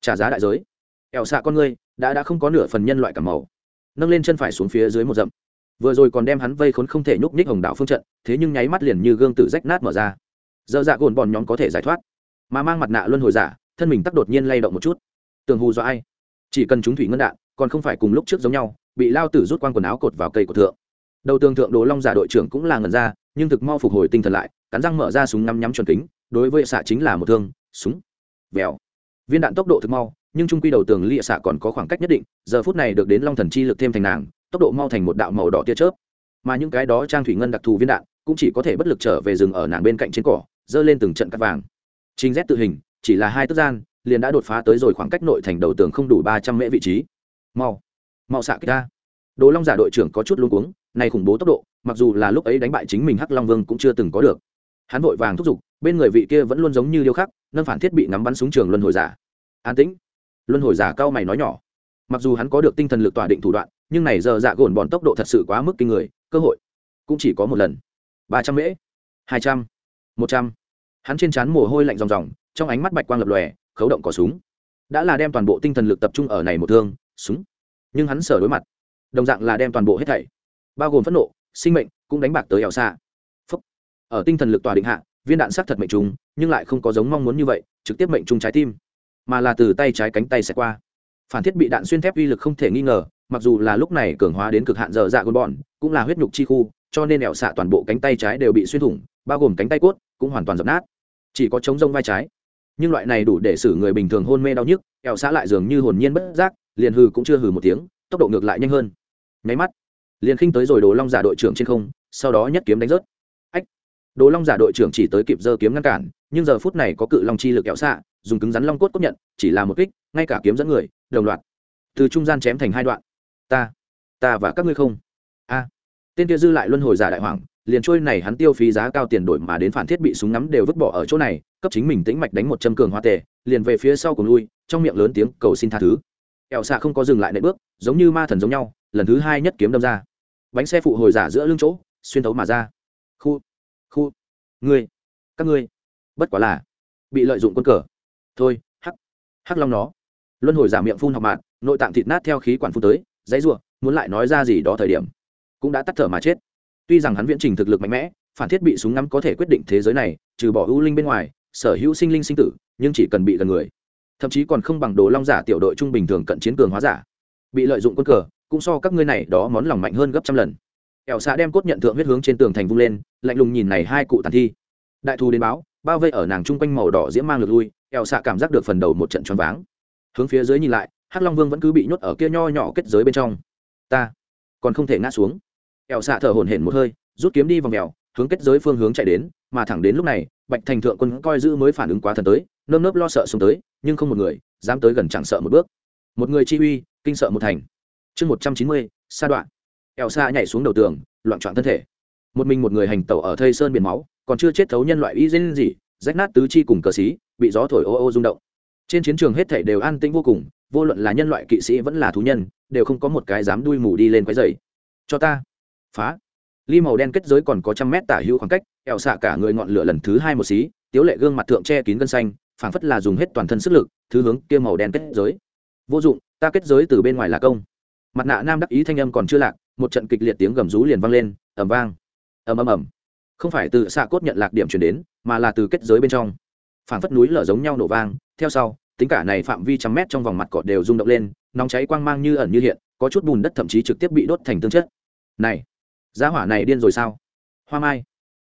Trả giá đại giới. Ẹo xạ con ngươi đã đã không có nửa phần nhân loại cả màu. Nâng lên chân phải xuống phía dưới một dậm vừa rồi còn đem hắn vây khốn không thể nhúc nhích hồng đảo phương trận, thế nhưng nháy mắt liền như gương tử rách nát mở ra. Giờ dạ gồn bọn nhóm có thể giải thoát. Mà mang mặt nạ luân hồi giả thân mình tắc đột nhiên lay động một chút. Tường hù do ai? Chỉ cần chúng thủy ngân đạn, còn không phải cùng lúc trước giống nhau, bị lao tử rút quang quần áo cột vào cây của thượng. Đầu tường thượng đồ long giả đội trưởng cũng là ngần ra, nhưng thực mau phục hồi tinh thần lại, cắn răng mở ra súng ngắm nhắm chuẩn kính, đối với xạ chính là một thương, súng. Vèo. Viên đạn tốc độ thực mau, nhưng trung quy đầu tường lịa xạ còn có khoảng cách nhất định, giờ phút này được đến long thần chi lực thêm thành nàng, tốc độ mau thành một đạo màu đỏ tia chớp. Mà những cái đó trang thủy ngân đặc thù viên đạn, cũng chỉ có thể bất lực trở về rừng ở nàng bên cạnh trên cỏ, dơ lên từng trận cắt vàng. Chính rét tự hình chỉ là hai tức gian, liền đã đột phá tới rồi khoảng cách nội thành đầu tường không đủ ba trăm mễ vị trí. Mau mau xạ kích ra đồ long giả đội trưởng có chút luống cuống, này khủng bố tốc độ, mặc dù là lúc ấy đánh bại chính mình hắc long vương cũng chưa từng có được. Hắn vội vàng thúc giục, bên người vị kia vẫn luôn giống như điêu khắc, nâng phản thiết bị ngắm bắn súng trường luân hồi giả. An tĩnh. Luân hồi giả cao mày nói nhỏ. Mặc dù hắn có được tinh thần lực tỏa định thủ đoạn, nhưng này giờ dạ gồn bọn tốc độ thật sự quá mức kinh người, cơ hội cũng chỉ có một lần. Ba trăm mễ, hai trăm, một trăm. Hắn trên trán mồ hôi lạnh ròng ròng trong ánh mắt bạch quang lập lòe, khấu động cỏ súng. Đã là đem toàn bộ tinh thần lực tập trung ở này một thương, súng. Nhưng hắn sở đối mặt. Đồng dạng là đem toàn bộ hết thảy, bao gồm phẫn nộ, sinh mệnh, cũng đánh bạc tới ẻo xa. Phúc. ở tinh thần lực tòa định hạ, viên đạn sát thật mệnh trùng, nhưng lại không có giống mong muốn như vậy, trực tiếp mệnh trùng trái tim. Mà là từ tay trái cánh tay sẽ qua. Phản thiết bị đạn xuyên thép uy lực không thể nghi ngờ, mặc dù là lúc này cường hóa đến cực hạn giờ dạ gôn bọn, cũng là huyết nhục chi khu, cho nên ẻo xạ toàn bộ cánh tay trái đều bị xuyên thủng, bao gồm cánh tay cốt, cũng hoàn toàn dập nát. Chỉ có chống rông vai trái nhưng loại này đủ để xử người bình thường hôn mê đau nhức kẹo xạ lại dường như hồn nhiên bất giác, liền hừ cũng chưa hừ một tiếng, tốc độ ngược lại nhanh hơn. Nháy mắt, liền khinh tới rồi đồ long giả đội trưởng trên không, sau đó nhất kiếm đánh rớt. Ách! Đồ long giả đội trưởng chỉ tới kịp giơ kiếm ngăn cản, nhưng giờ phút này có cự long chi lực kéo xạ, dùng cứng rắn long cốt cốt nhận, chỉ là một kích, ngay cả kiếm dẫn người, đồng loạt. Từ trung gian chém thành hai đoạn. Ta ta và các ngươi không? A! Tên kia dư lại luân hồi giả đại hoàng, liền trôi này hắn tiêu phí giá cao tiền đổi mà đến phản thiết bị súng ngắm đều vứt bỏ ở chỗ này cấp chính mình tĩnh mạch đánh một châm cường hoa tề, liền về phía sau cùng lui, trong miệng lớn tiếng cầu xin tha thứ. Ẹo xạ không có dừng lại nệ bước, giống như ma thần giống nhau, lần thứ hai nhất kiếm đâm ra. Bánh xe phụ hồi giả giữa lưng chỗ, xuyên thấu mà ra. Khu khu, ngươi, các ngươi, bất quá là bị lợi dụng quân cờ. Thôi, hắc hắc long nó. Luân hồi giả miệng phun học mạn nội tạng thịt nát theo khí quản phun tới, dãy ruộng, muốn lại nói ra gì đó thời điểm, cũng đã tắt thở mà chết. Tuy rằng hắn viễn trình thực lực mạnh mẽ, phản thiết bị súng ngắm có thể quyết định thế giới này, trừ bỏ ưu linh bên ngoài sở hữu sinh linh sinh tử, nhưng chỉ cần bị gần người. Thậm chí còn không bằng đồ long giả tiểu đội trung bình thường cận chiến cường hóa giả. Bị lợi dụng quân cờ, cũng so các ngươi này đó món lòng mạnh hơn gấp trăm lần. Ẻo xạ đem cốt nhận thượng huyết hướng trên tường thành vung lên, lạnh lùng nhìn này hai cụ tàn thi. Đại thù đến báo, bao vây ở nàng chung quanh màu đỏ diễm mang lượt lui ẻo xạ cảm giác được phần đầu một trận choáng váng. Hướng phía dưới nhìn lại, hắc long vương vẫn cứ bị nhốt ở kia nho nhỏ kết giới bên trong. Ta còn không thể ngã xuống. Ẻo xạ thở hổn hển một hơi, rút kiếm đi vòng mèo, hướng kết giới phương hướng chạy đến mà thẳng đến lúc này, bạch thành thượng quân coi giữ mới phản ứng quá thần tới, nơm nớp lo sợ xuống tới, nhưng không một người dám tới gần chẳng sợ một bước. Một người chi uy, kinh sợ một thành. Chương một trăm chín mươi, sa đoạn. Ẻo xa nhảy xuống đầu tường, loạn trọn thân thể. Một mình một người hành tẩu ở thây sơn biển máu, còn chưa chết thấu nhân loại y dên gì, rách nát tứ chi cùng cờ xí, bị gió thổi ô ô rung động. Trên chiến trường hết thảy đều an tĩnh vô cùng, vô luận là nhân loại kỵ sĩ vẫn là thú nhân, đều không có một cái dám đuôi mù đi lên quái dày cho ta, phá! Ly màu đen kết giới còn có trăm mét tả hữu khoảng cách ẹo xạ cả người ngọn lửa lần thứ hai một xí, tiếu lệ gương mặt thượng che kín gân xanh, phảng phất là dùng hết toàn thân sức lực, thứ hướng kia màu đen kết giới. Vô dụng, ta kết giới từ bên ngoài là công. Mặt nạ nam đắc ý thanh âm còn chưa lạc, một trận kịch liệt tiếng gầm rú liền vang lên, ầm vang, ầm ầm ầm. Không phải từ xạ cốt nhận lạc điểm chuyển đến, mà là từ kết giới bên trong. Phảng phất núi lở giống nhau nổ vang, theo sau, tính cả này phạm vi trăm mét trong vòng mặt cỏ đều rung động lên, nóng cháy quang mang như ẩn như hiện, có chút bùn đất thậm chí trực tiếp bị đốt thành tương chất. Này giá hỏa này điên rồi sao? Hoa mai.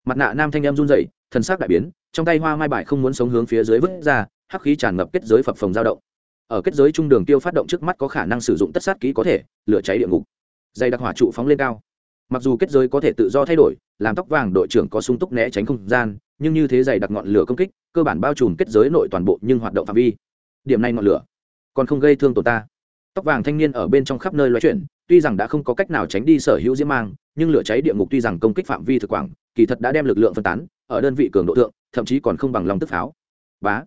Mặt nạ nam thanh em run rẩy, thần sắc đại biến, trong tay hoa mai bài không muốn sống hướng phía dưới vứt ra, hắc khí tràn ngập kết giới phập phồng dao động. Ở kết giới trung đường tiêu phát động trước mắt có khả năng sử dụng tất sát ký có thể, lửa cháy địa ngục. Dây đặc hỏa trụ phóng lên cao. Mặc dù kết giới có thể tự do thay đổi, làm tóc vàng đội trưởng có sung túc né tránh không gian, nhưng như thế dày đặc ngọn lửa công kích, cơ bản bao trùm kết giới nội toàn bộ nhưng hoạt động phạm vi. Điểm này ngọn lửa còn không gây thương tổn ta tóc vàng thanh niên ở bên trong khắp nơi loay chuyển, tuy rằng đã không có cách nào tránh đi sở hữu diễm mang, nhưng lửa cháy địa ngục tuy rằng công kích phạm vi thực quảng, kỳ thật đã đem lực lượng phân tán, ở đơn vị cường độ thượng, thậm chí còn không bằng lòng tức pháo. Bá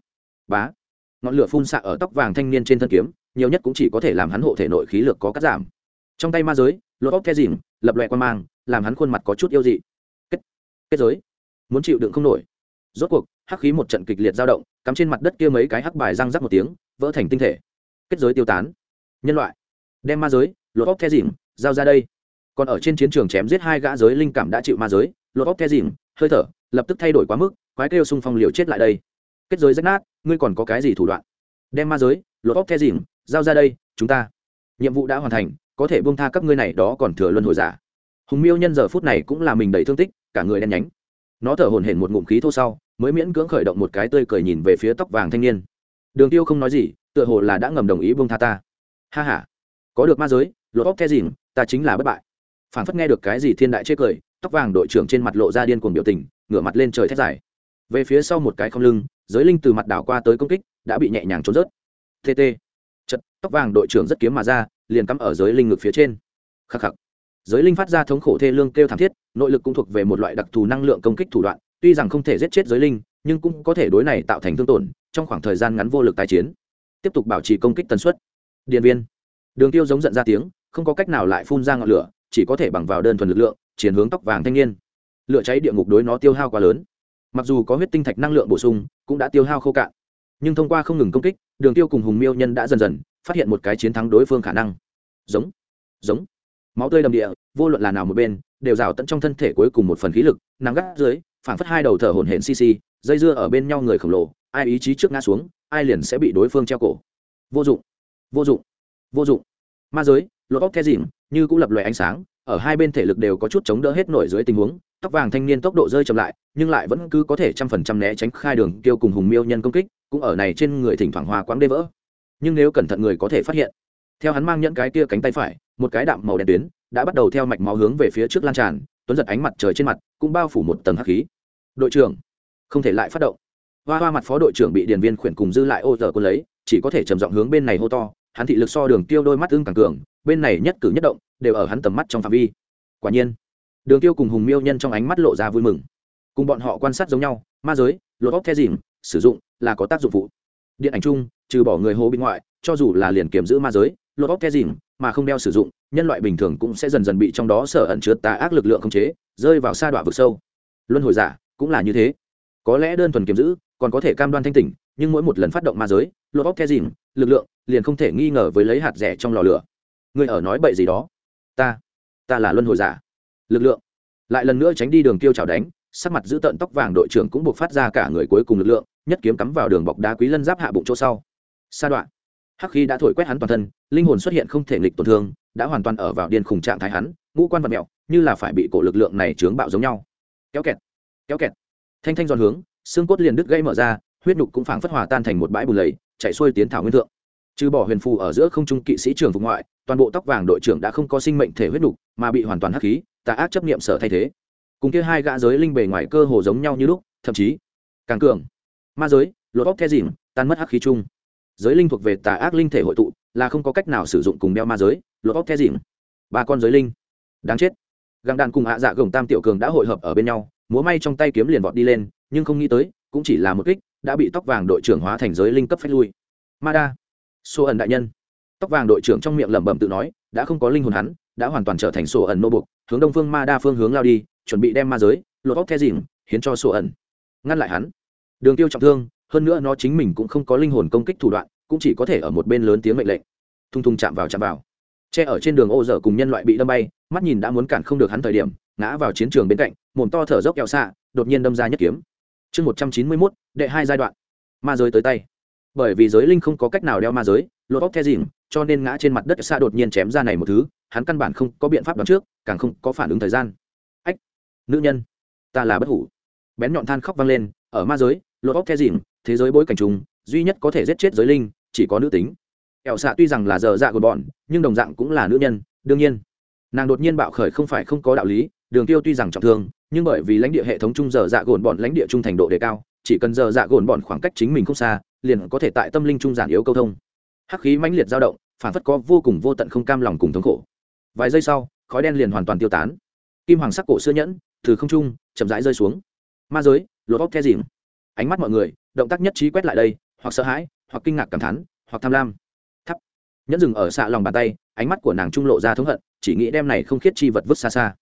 bá. Ngọn lửa phun xạ ở tóc vàng thanh niên trên thân kiếm, nhiều nhất cũng chỉ có thể làm hắn hộ thể nội khí lực có cắt giảm. Trong tay ma giới, lột óc the dìm, lập loại quan mang, làm hắn khuôn mặt có chút yêu dị. Kết kết giới. Muốn chịu đựng không nổi. Rốt cuộc, hắc khí một trận kịch liệt dao động, cắm trên mặt đất kia mấy cái hắc bài răng rắc một tiếng, vỡ thành tinh thể. Kết giới tiêu tán nhân loại. Đem ma giới, lột óc the dìm, giao ra đây. Còn ở trên chiến trường chém giết hai gã giới linh cảm đã chịu ma giới, lột óc the dìm, hơi thở, lập tức thay đổi quá mức, quái kêu xung phong liều chết lại đây. Kết giới rách nát, ngươi còn có cái gì thủ đoạn? Đem ma giới, lột óc the dìm, giao ra đây, chúng ta. Nhiệm vụ đã hoàn thành, có thể buông tha các ngươi này đó còn thừa luân hồi giả. Hùng miêu nhân giờ phút này cũng là mình đầy thương tích, cả người đen nhánh. Nó thở hổn hển một ngụm khí thô sau, mới miễn cưỡng khởi động một cái tươi cười nhìn về phía tóc vàng thanh niên. Đường tiêu không nói gì, tựa hồ là đã ngầm đồng ý buông tha ta ha ha. Có được ma giới lột óc the dìn ta chính là bất bại. Phản phất nghe được cái gì thiên đại chê cười, tóc vàng đội trưởng trên mặt lộ ra điên cuồng biểu tình, ngửa mặt lên trời thét dài. Về phía sau một cái không lưng, giới linh từ mặt đảo qua tới công kích, đã bị nhẹ nhàng trốn rớt. Tt chật, tóc vàng đội trưởng rất kiếm mà ra, liền cắm ở giới linh ngực phía trên. Khắc khắc. Giới linh phát ra thống khổ thê lương kêu thảm thiết, nội lực cũng thuộc về một loại đặc thù năng lượng công kích thủ đoạn, tuy rằng không thể giết chết giới linh, nhưng cũng có thể đối này tạo thành thương tổn, trong khoảng thời gian ngắn vô lực tái chiến. Tiếp tục bảo trì công kích tần suất điện viên. Đường tiêu giống giận ra tiếng, không có cách nào lại phun ra ngọn lửa, chỉ có thể bằng vào đơn thuần lực lượng, chiến hướng tóc vàng thanh niên. Lửa cháy địa ngục đối nó tiêu hao quá lớn. Mặc dù có huyết tinh thạch năng lượng bổ sung, cũng đã tiêu hao khô cạn. Nhưng thông qua không ngừng công kích, đường tiêu cùng hùng miêu nhân đã dần dần phát hiện một cái chiến thắng đối phương khả năng. Giống giống. Máu tươi đầm địa, vô luận là nào một bên, đều rào tận trong thân thể cuối cùng một phần khí lực, nắng gắt dưới phảng phất hai đầu thở hổn hển xi xi dây dưa ở bên nhau người khổng lồ, ai ý chí trước ngã xuống, ai liền sẽ bị đối phương treo cổ. Vô dụng vô dụng vô dụng. Ma giới, lột óc the dìm như cũng lập loại ánh sáng, ở hai bên thể lực đều có chút chống đỡ hết nổi dưới tình huống, tóc vàng thanh niên tốc độ rơi chậm lại, nhưng lại vẫn cứ có thể trăm phần trăm né tránh khai đường kêu cùng hùng miêu nhân công kích, cũng ở này trên người thỉnh thoảng hòa quáng đê vỡ. Nhưng nếu cẩn thận người có thể phát hiện, theo hắn mang nhẫn cái kia cánh tay phải, một cái đạm màu đen tuyến, đã bắt đầu theo mạch máu hướng về phía trước lan tràn, tuấn giật ánh mặt trời trên mặt cũng bao phủ một tầng hắc khí. Đội trưởng, không thể lại phát động. Hoa hoa mặt phó đội trưởng bị điền viên khuyển cùng dư lại ô giờ quân lấy, chỉ có thể trầm giọng hướng bên này hô to hắn thị lực so đường tiêu đôi mắt ưng càng cường, bên này nhất cử nhất động, đều ở hắn tầm mắt trong phạm vi. Quả nhiên, đường tiêu cùng hùng miêu nhân trong ánh mắt lộ ra vui mừng. Cùng bọn họ quan sát giống nhau, ma giới, lột óc the dìm, sử dụng là có tác dụng phụ. Điện ảnh chung, trừ bỏ người hố bên ngoại cho dù là liền kiểm giữ ma giới, lột óc the dìm mà không đeo sử dụng, nhân loại bình thường cũng sẽ dần dần bị trong đó sở ẩn chứa tà ác lực lượng khống chế, rơi vào sa đọa vực sâu. Luân hồi giả cũng là như thế có lẽ đơn thuần kiếm giữ, còn có thể cam đoan thanh tỉnh, nhưng mỗi một lần phát động ma giới lột óc the dìm lực lượng liền không thể nghi ngờ với lấy hạt rẻ trong lò lửa. Người ở nói bậy gì đó? Ta ta là luân hồi giả. Lực lượng. Lại lần nữa tránh đi đường tiêu chảo đánh, sắc mặt giữ tận tóc vàng đội trưởng cũng buộc phát ra cả người cuối cùng lực lượng, nhất kiếm cắm vào đường bọc đá quý lân giáp hạ bụng chỗ sau. Sa đoạn. Hắc khí đã thổi quét hắn toàn thân, linh hồn xuất hiện không thể nghịch tổn thương, đã hoàn toàn ở vào điên khủng trạng thái hắn, ngũ quan vật mẹo, như là phải bị cổ lực lượng này chướng bạo giống nhau. Kéo kẹt. Kéo kẹt thanh thanh giòn hướng, xương cốt liền đứt gãy mở ra, huyết nhục cũng phảng phất hòa tan thành một bãi bùn lầy, chạy xuôi tiến thảo nguyên thượng. Trừ bỏ huyền phù ở giữa không trung kỵ sĩ trưởng vùng ngoại, toàn bộ tóc vàng đội trưởng đã không có sinh mệnh thể huyết nhục, mà bị hoàn toàn hắc khí, tà ác chấp niệm sở thay thế. Cùng kia hai gã giới linh bề ngoài cơ hồ giống nhau như lúc, thậm chí càng cường. Ma giới, lột óc the dìm, tan mất hắc khí chung. Giới linh thuộc về tà ác linh thể hội tụ, là không có cách nào sử dụng cùng đeo ma giới, lột óc the dìm. Ba con giới linh. Đáng chết. Găng đàn cùng hạ dạ gồng tam tiểu cường đã hội hợp ở bên nhau múa may trong tay kiếm liền vọt đi lên, nhưng không nghĩ tới, cũng chỉ là một kích, đã bị tóc vàng đội trưởng hóa thành giới linh cấp phách lui. Ma đa. Sô ẩn đại nhân. Tóc vàng đội trưởng trong miệng lẩm bẩm tự nói, đã không có linh hồn hắn, đã hoàn toàn trở thành sổ ẩn nô bục hướng đông phương ma đa phương hướng lao đi, chuẩn bị đem ma giới, lột óc the dìm, hiến cho sổ ẩn. Ngăn lại hắn. Đường tiêu trọng thương, hơn nữa nó chính mình cũng không có linh hồn công kích thủ đoạn, cũng chỉ có thể ở một bên lớn tiếng mệnh lệnh. Thung thung chạm vào chạm vào. Che ở trên đường ô dở cùng nhân loại bị đâm bay, mắt nhìn đã muốn cản không được hắn thời điểm ngã vào chiến trường bên cạnh, mồm to thở dốc kẹo xạ, đột nhiên đâm ra nhất kiếm. Chương một trăm chín mươi mốt, đệ hai giai đoạn. Ma giới tới tay. Bởi vì giới linh không có cách nào đeo ma giới lột óc the dìm cho nên ngã trên mặt đất xa đột nhiên chém ra này một thứ, hắn căn bản không có biện pháp đoán trước, càng không có phản ứng thời gian. Ách, nữ nhân, ta là bất hủ. Bén nhọn than khóc vang lên, ở ma giới lột óc the dìm thế giới bối cảnh trùng, duy nhất có thể giết chết giới linh, chỉ có nữ tính. Ẻo xạ tuy rằng là giờ dạ của bọn, nhưng đồng dạng cũng là nữ nhân, đương nhiên. Nàng đột nhiên bạo khởi không phải không có đạo lý đường tiêu tuy rằng trọng thương, nhưng bởi vì lãnh địa hệ thống chung giờ dạ gồn bọn lãnh địa trung thành độ đề cao, chỉ cần giờ dạ gồn bọn khoảng cách chính mình không xa, liền có thể tại tâm linh trung giản yếu câu thông. Hắc khí mãnh liệt dao động, phản phất có vô cùng vô tận không cam lòng cùng thống khổ. Vài giây sau, khói đen liền hoàn toàn tiêu tán. Kim hoàng sắc cổ xưa nhẫn, từ không trung, chậm rãi rơi xuống. Ma giới, lột bóc the dìm. Ánh mắt mọi người, động tác nhất trí quét lại đây, hoặc sợ hãi, hoặc kinh ngạc cảm thán, hoặc tham lam. Thắp. Nhẫn dừng ở xạ lòng bàn tay, ánh mắt của nàng trung lộ ra thống hận, chỉ nghĩ đem này không khiết chi vật vứt xa xa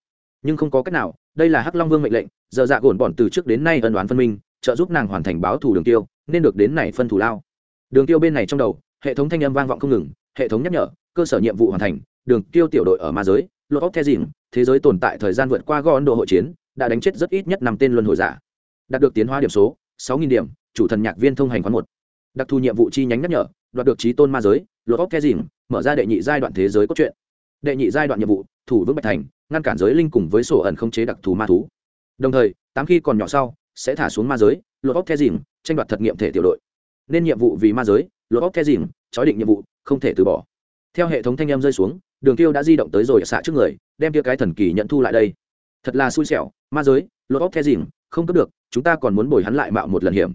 nhưng không có cách nào, đây là hắc long vương mệnh lệnh, giờ dạ gồn bọn từ trước đến nay ân đoán phân minh, trợ giúp nàng hoàn thành báo thù đường tiêu, nên được đến này phân thủ lao. Đường tiêu bên này trong đầu, hệ thống thanh âm vang vọng không ngừng, hệ thống nhắc nhở, cơ sở nhiệm vụ hoàn thành, đường tiêu tiểu đội ở ma giới lột óc the dìm thế giới tồn tại thời gian vượt qua gò ấn độ hội chiến, đã đánh chết rất ít nhất năm tên luân hồi giả. Đạt được tiến hóa điểm số, sáu nghìn điểm, chủ thần nhạc viên thông hành khoán một. Đặc thù nhiệm vụ chi nhánh nhắc nhở, đoạt được trí tôn ma giới lột óc the dìm mở ra đệ nhị giai đoạn thế giới cốt truyện. Đệ nhị giai đoạn nhiệm vụ, thủ vững bạch thành ngăn cản giới linh cùng với sổ ẩn không chế đặc thù ma thú. Đồng thời, tám khi còn nhỏ sau, sẽ thả xuống ma giới, lột óc the dìm, tranh đoạt thật nghiệm thể tiểu đội. Nên nhiệm vụ vì ma giới, lột óc the dìm, chói định nhiệm vụ, không thể từ bỏ. Theo hệ thống thanh em rơi xuống, đường tiêu đã di động tới rồi xạ trước người, đem kia cái thần kỳ nhận thu lại đây. Thật là xui xẻo, ma giới, lột óc the dìm, không cấp được, chúng ta còn muốn bồi hắn lại mạo một lần hiểm.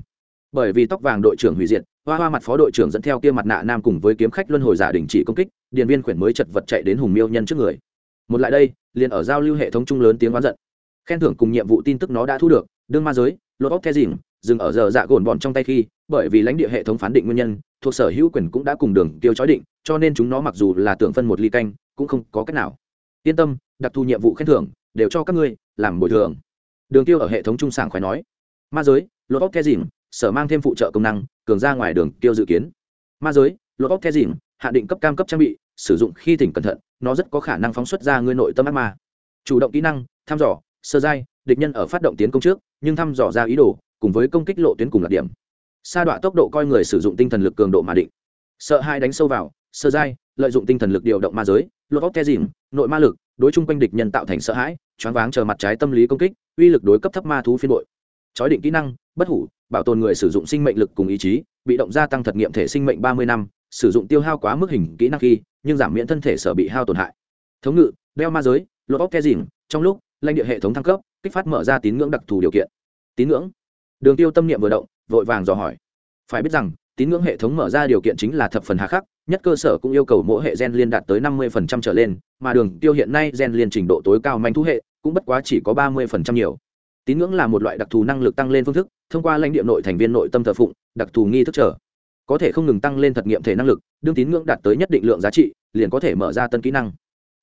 Bởi vì tóc vàng đội trưởng hủy diệt, hoa hoa mặt phó đội trưởng dẫn theo kia mặt nạ nam cùng với kiếm khách luân hồi giả đình chỉ công kích, Điền viên khuyển mới chật vật chạy đến hùng miêu nhân trước người một lại đây, liền ở giao lưu hệ thống chung lớn tiếng oán giận. Khen thưởng cùng nhiệm vụ tin tức nó đã thu được, đương ma giới lột óc the dìm dừng ở giờ dạ gồn bọn trong tay khi, bởi vì lãnh địa hệ thống phán định nguyên nhân, thuộc sở hữu quyền cũng đã cùng đường tiêu chói định, cho nên chúng nó mặc dù là tưởng phân một ly canh, cũng không có cách nào. Yên tâm, đặc thù nhiệm vụ khen thưởng, đều cho các ngươi, làm bồi thường. Đường tiêu ở hệ thống trung sảng khỏe nói. Ma giới lột óc the dìm sở mang thêm phụ trợ công năng, cường ra ngoài đường tiêu dự kiến. Ma giới lột óc the dìm hạ định cấp cam cấp trang bị sử dụng khi thỉnh cẩn thận, nó rất có khả năng phóng xuất ra ngươi nội tâm ác ma. Chủ động kỹ năng, thăm dò, sơ giai, địch nhân ở phát động tiến công trước, nhưng thăm dò ra ý đồ, cùng với công kích lộ tuyến cùng lạc điểm. Sa đọa tốc độ coi người sử dụng tinh thần lực cường độ mà định. Sợ hai đánh sâu vào, sơ giai, lợi dụng tinh thần lực điều động ma giới, lột óc the dìm, nội ma lực, đối chung quanh địch nhân tạo thành sợ hãi, choáng váng chờ mặt trái tâm lý công kích, uy lực đối cấp thấp ma thú phiên bội. Chói định kỹ năng, bất hủ, bảo tồn người sử dụng sinh mệnh lực cùng ý chí, bị động gia tăng thật nghiệm thể sinh mệnh ba mươi năm, sử dụng tiêu hao quá mức hình kỹ năng khi nhưng giảm miễn thân thể sở bị hao tổn hại. Thống ngự, đeo ma giới, lột óc the dìm trong lúc, lãnh địa hệ thống thăng cấp, kích phát mở ra tín ngưỡng đặc thù điều kiện. Tín ngưỡng? Đường tiêu tâm niệm vừa động, vội vàng dò hỏi. Phải biết rằng, tín ngưỡng hệ thống mở ra điều kiện chính là thập phần hà khắc, nhất cơ sở cũng yêu cầu mỗi hệ gen liên đạt tới năm mươi trở lên, mà đường tiêu hiện nay gen liên trình độ tối cao manh thú hệ, cũng bất quá chỉ có ba mươi nhiều. Tín ngưỡng là một loại đặc thù năng lực tăng lên phương thức, thông qua lãnh địa nội thành viên nội tâm thờ phụng, đặc thù nghi thức trở có thể không ngừng tăng lên thật nghiệm thể năng lực, đương tín ngưỡng đạt tới nhất định lượng giá trị, liền có thể mở ra tân kỹ năng.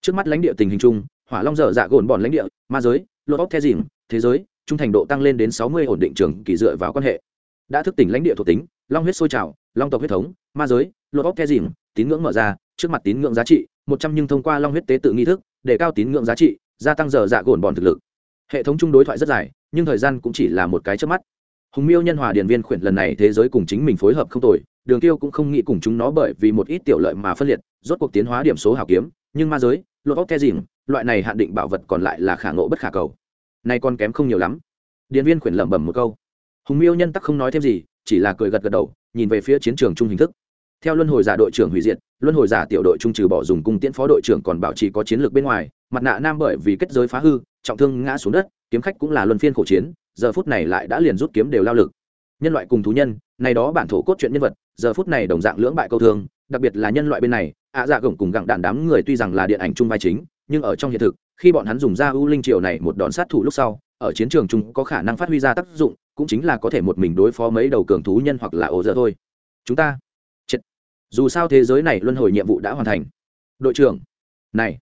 Trước mắt lãnh địa tình hình chung, hỏa long dở dạ gồn bọn lãnh địa, ma giới, lột óc the dìm, thế giới, trung thành độ tăng lên đến sáu mươi ổn định trường kỳ dựa vào quan hệ. Đã thức tỉnh lãnh địa thuộc tính, long huyết sôi trào, long tộc huyết thống, ma giới, lột óc the dìm, tín ngưỡng mở ra, trước mặt tín ngưỡng giá trị, một trăm nhưng thông qua long huyết tế tự nghi thức, để cao tín ngưỡng giá trị, gia tăng dở dạ gồn bọn thực lực. Hệ thống chung đối thoại rất dài, nhưng thời gian cũng chỉ là một cái trước mắt. Hùng miêu nhân hòa điển viên khuyển lần này thế giới cùng chính mình phối hợp không tồi đường tiêu cũng không nghĩ cùng chúng nó bởi vì một ít tiểu lợi mà phân liệt, rốt cuộc tiến hóa điểm số hảo kiếm, nhưng ma giới, lột óc the dìm, loại này hạn định bảo vật còn lại là khả ngộ bất khả cầu. Nay còn kém không nhiều lắm. Điện viên khuyển lẩm bẩm một câu. Hùng miêu nhân tắc không nói thêm gì, chỉ là cười gật gật đầu, nhìn về phía chiến trường chung hình thức. Theo luân hồi giả đội trưởng hủy diệt, luân hồi giả tiểu đội trung trừ bỏ dùng cung tiễn phó đội trưởng còn bảo trì có chiến lược bên ngoài, mặt nạ nam bởi vì kết giới phá hư, trọng thương ngã xuống đất, kiếm khách cũng là luân phiên khổ chiến, giờ phút này lại đã liền rút kiếm đều lao lực. Nhân loại cùng thú nhân này đó bản thổ cốt truyện nhân vật, giờ phút này đồng dạng lưỡng bại câu thương, đặc biệt là nhân loại bên này, ạ dạ gồng cùng gặng đạn đám người tuy rằng là điện ảnh chung vai chính, nhưng ở trong hiện thực, khi bọn hắn dùng ra ưu linh triều này một đòn sát thủ lúc sau, ở chiến trường chúng có khả năng phát huy ra tác dụng, cũng chính là có thể một mình đối phó mấy đầu cường thú nhân hoặc là ổ dơ thôi. Chúng ta, chết. Dù sao thế giới này luân hồi nhiệm vụ đã hoàn thành. Đội trưởng, này.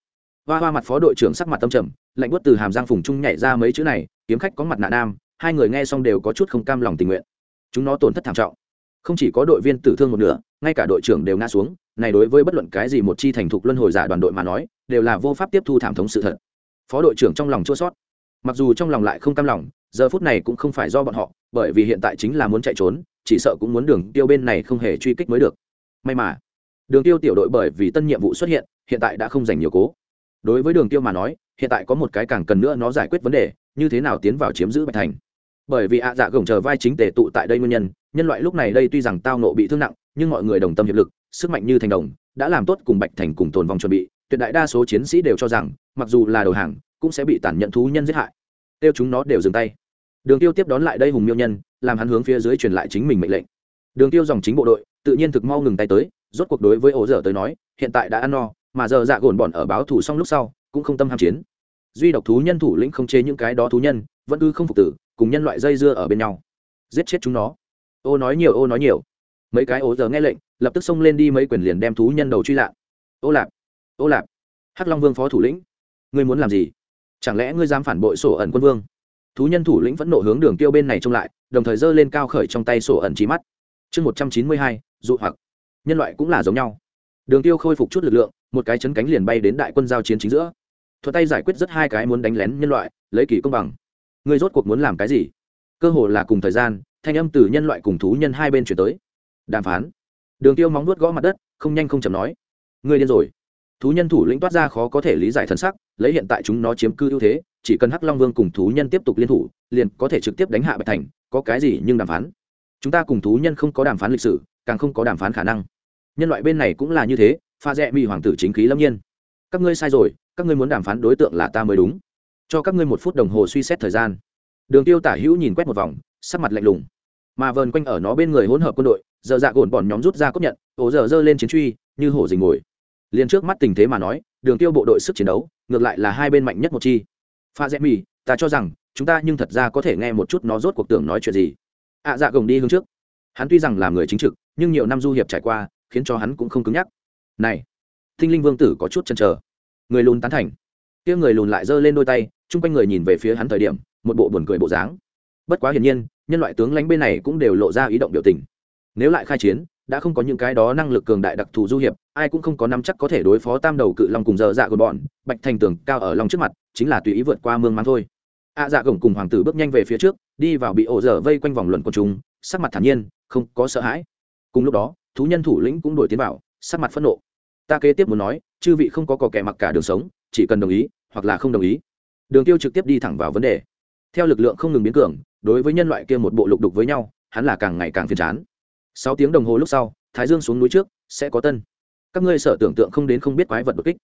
Hoa hoa mặt phó đội trưởng sắc mặt tâm trầm, lạnh bút từ hàm giang phùng trung nhảy ra mấy chữ này, kiếm khách có mặt nạ nam, hai người nghe xong đều có chút không cam lòng tình nguyện chúng nó tổn thất thảm trọng. Không chỉ có đội viên tử thương một nửa, ngay cả đội trưởng đều ngã xuống, này đối với bất luận cái gì một chi thành thục luân hồi giả đoàn đội mà nói, đều là vô pháp tiếp thu thảm thống sự thật. Phó đội trưởng trong lòng chua sót mặc dù trong lòng lại không cam lòng, giờ phút này cũng không phải do bọn họ, bởi vì hiện tại chính là muốn chạy trốn, chỉ sợ cũng muốn đường tiêu bên này không hề truy kích mới được. May mà, đường tiêu tiểu đội bởi vì tân nhiệm vụ xuất hiện hiện tại đã không dành nhiều cố. Đối với đường tiêu mà nói, hiện tại có một cái càng cần nữa nó giải quyết vấn đề, như thế nào tiến vào chiếm giữ bạch thành? Bởi vì ạ dạ gồng chờ vai chính tề tụ tại đây nguyên nhân nhân loại lúc này đây tuy rằng tao nộ bị thương nặng, nhưng mọi người đồng tâm hiệp lực, sức mạnh như thành đồng, đã làm tốt cùng bạch thành cùng tồn vong chuẩn bị, tuyệt đại đa số chiến sĩ đều cho rằng, mặc dù là đầu hàng, cũng sẽ bị tàn nhận thú nhân giết hại. Tiêu chúng nó đều dừng tay. Đường tiêu tiếp đón lại đây hùng miêu nhân, làm hắn hướng phía dưới truyền lại chính mình mệnh lệnh. Đường tiêu dòng chính bộ đội, tự nhiên thực mau ngừng tay tới, rốt cuộc đối với ổ dở tới nói, hiện tại đã ăn no, mà giờ dạ gồn bọn ở báo thủ xong lúc sau, cũng không tâm ham chiến. Duy độc thú nhân thủ lĩnh không chế những cái đó thú nhân vẫn cứ không phục tử, cùng nhân loại dây dưa ở bên nhau. Giết chết chúng nó. Ô nói nhiều, ô nói nhiều. Mấy cái ô giờ nghe lệnh, lập tức xông lên đi mấy quyền liền đem thú nhân đầu truy lạ ô lạp ô lạp. Hắc long vương phó thủ lĩnh, ngươi muốn làm gì? Chẳng lẽ ngươi dám phản bội sổ ẩn quân vương? Thú nhân thủ lĩnh vẫn nộ hướng đường tiêu bên này trông lại, đồng thời giơ lên cao khởi trong tay sổ ẩn trí mắt. Chương một trăm chín mươi hai, dụ hoặc. Nhân loại cũng là giống nhau. Đường tiêu khôi phục chút lực lượng, một cái chấn cánh liền bay đến đại quân giao chiến chính giữa. Thuật tay giải quyết rất hai cái muốn đánh lén nhân loại, lấy kỳ công bằng ngươi rốt cuộc muốn làm cái gì? Cơ hồ là cùng thời gian, thanh âm từ nhân loại cùng thú nhân hai bên chuyển tới. Đàm phán. Đường tiêu móng nuốt gõ mặt đất, không nhanh không chậm nói. Ngươi điên rồi. Thú nhân thủ lĩnh toát ra khó có thể lý giải thân sắc, lấy hiện tại chúng nó chiếm cư ưu thế, chỉ cần hắc long vương cùng thú nhân tiếp tục liên thủ, liền có thể trực tiếp đánh hạ bạch thành, có cái gì nhưng đàm phán. Chúng ta cùng thú nhân không có đàm phán lịch sử, càng không có đàm phán khả năng. Nhân loại bên này cũng là như thế, pha rẽ mỹ hoàng tử chính khí lâm nhiên. Các ngươi sai rồi, các ngươi muốn đàm phán đối tượng là ta mới đúng cho các ngươi một phút đồng hồ suy xét thời gian. Đường tiêu tả hữu nhìn quét một vòng, sắc mặt lạnh lùng. Mà vờn quanh ở nó bên người hỗn hợp quân đội, giờ dạ gồn bọn nhóm rút ra cốt nhận, ổ giờ dơ lên chiến truy, như hổ dình ngồi liền trước mắt tình thế mà nói, đường tiêu bộ đội sức chiến đấu, ngược lại là hai bên mạnh nhất một chi. Pha rẽ mì, ta cho rằng, chúng ta nhưng thật ra có thể nghe một chút nó rốt cuộc tưởng nói chuyện gì. Ạ dạ gồng đi hướng trước. Hắn tuy rằng là người chính trực, nhưng nhiều năm du hiệp trải qua, khiến cho hắn cũng không cứng nhắc. Này, thinh linh vương tử có chút chần chờ. Người lùn tán thành. Kia người lùn lại giơ lên đôi tay chung quanh người nhìn về phía hắn thời điểm, một bộ buồn cười bộ dáng. Bất quá hiển nhiên, nhân loại tướng lãnh bên này cũng đều lộ ra ý động biểu tình. Nếu lại khai chiến, đã không có những cái đó năng lực cường đại đặc thù du hiệp, ai cũng không có nắm chắc có thể đối phó tam đầu cự long cùng dơ dạ của bọn, bạch thành tường cao ở lòng trước mặt, chính là tùy ý vượt qua mương mắng thôi. A dạ gồng cùng hoàng tử bước nhanh về phía trước, đi vào bị ổ dở vây quanh vòng luận của chúng sắc mặt thản nhiên, không có sợ hãi. Cùng lúc đó, thú nhân thủ lĩnh cũng đổi tiến vào, sắc mặt phẫn nộ. Ta kế tiếp muốn nói, chư vị không có cò kẻ mặc cả đường sống, chỉ cần đồng ý, hoặc là không đồng ý đường tiêu trực tiếp đi thẳng vào vấn đề. Theo lực lượng không ngừng biến cường, đối với nhân loại kia một bộ lục đục với nhau, hắn là càng ngày càng phiền chán. Sáu tiếng đồng hồ lúc sau, thái dương xuống núi trước, sẽ có tân. Các ngươi sợ tưởng tượng không đến không biết quái vật đột kích.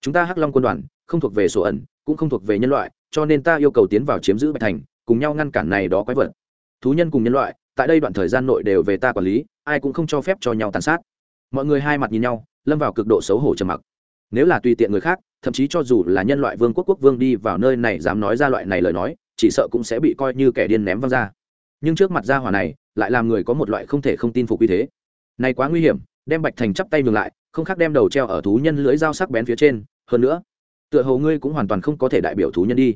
Chúng ta hắc long quân đoàn, không thuộc về sổ ẩn, cũng không thuộc về nhân loại, cho nên ta yêu cầu tiến vào chiếm giữ bạch thành, cùng nhau ngăn cản này đó quái vật. Thú nhân cùng nhân loại, tại đây đoạn thời gian nội đều về ta quản lý, ai cũng không cho phép cho nhau tàn sát. Mọi người hai mặt nhìn nhau, lâm vào cực độ xấu hổ trầm mặc nếu là tùy tiện người khác, thậm chí cho dù là nhân loại vương quốc quốc vương đi vào nơi này dám nói ra loại này lời nói, chỉ sợ cũng sẽ bị coi như kẻ điên ném văng ra. Nhưng trước mặt gia hỏa này, lại làm người có một loại không thể không tin phục như thế. Này quá nguy hiểm, đem bạch thành chắp tay ngược lại, không khác đem đầu treo ở thú nhân lưỡi dao sắc bén phía trên. Hơn nữa, tựa hồ ngươi cũng hoàn toàn không có thể đại biểu thú nhân đi.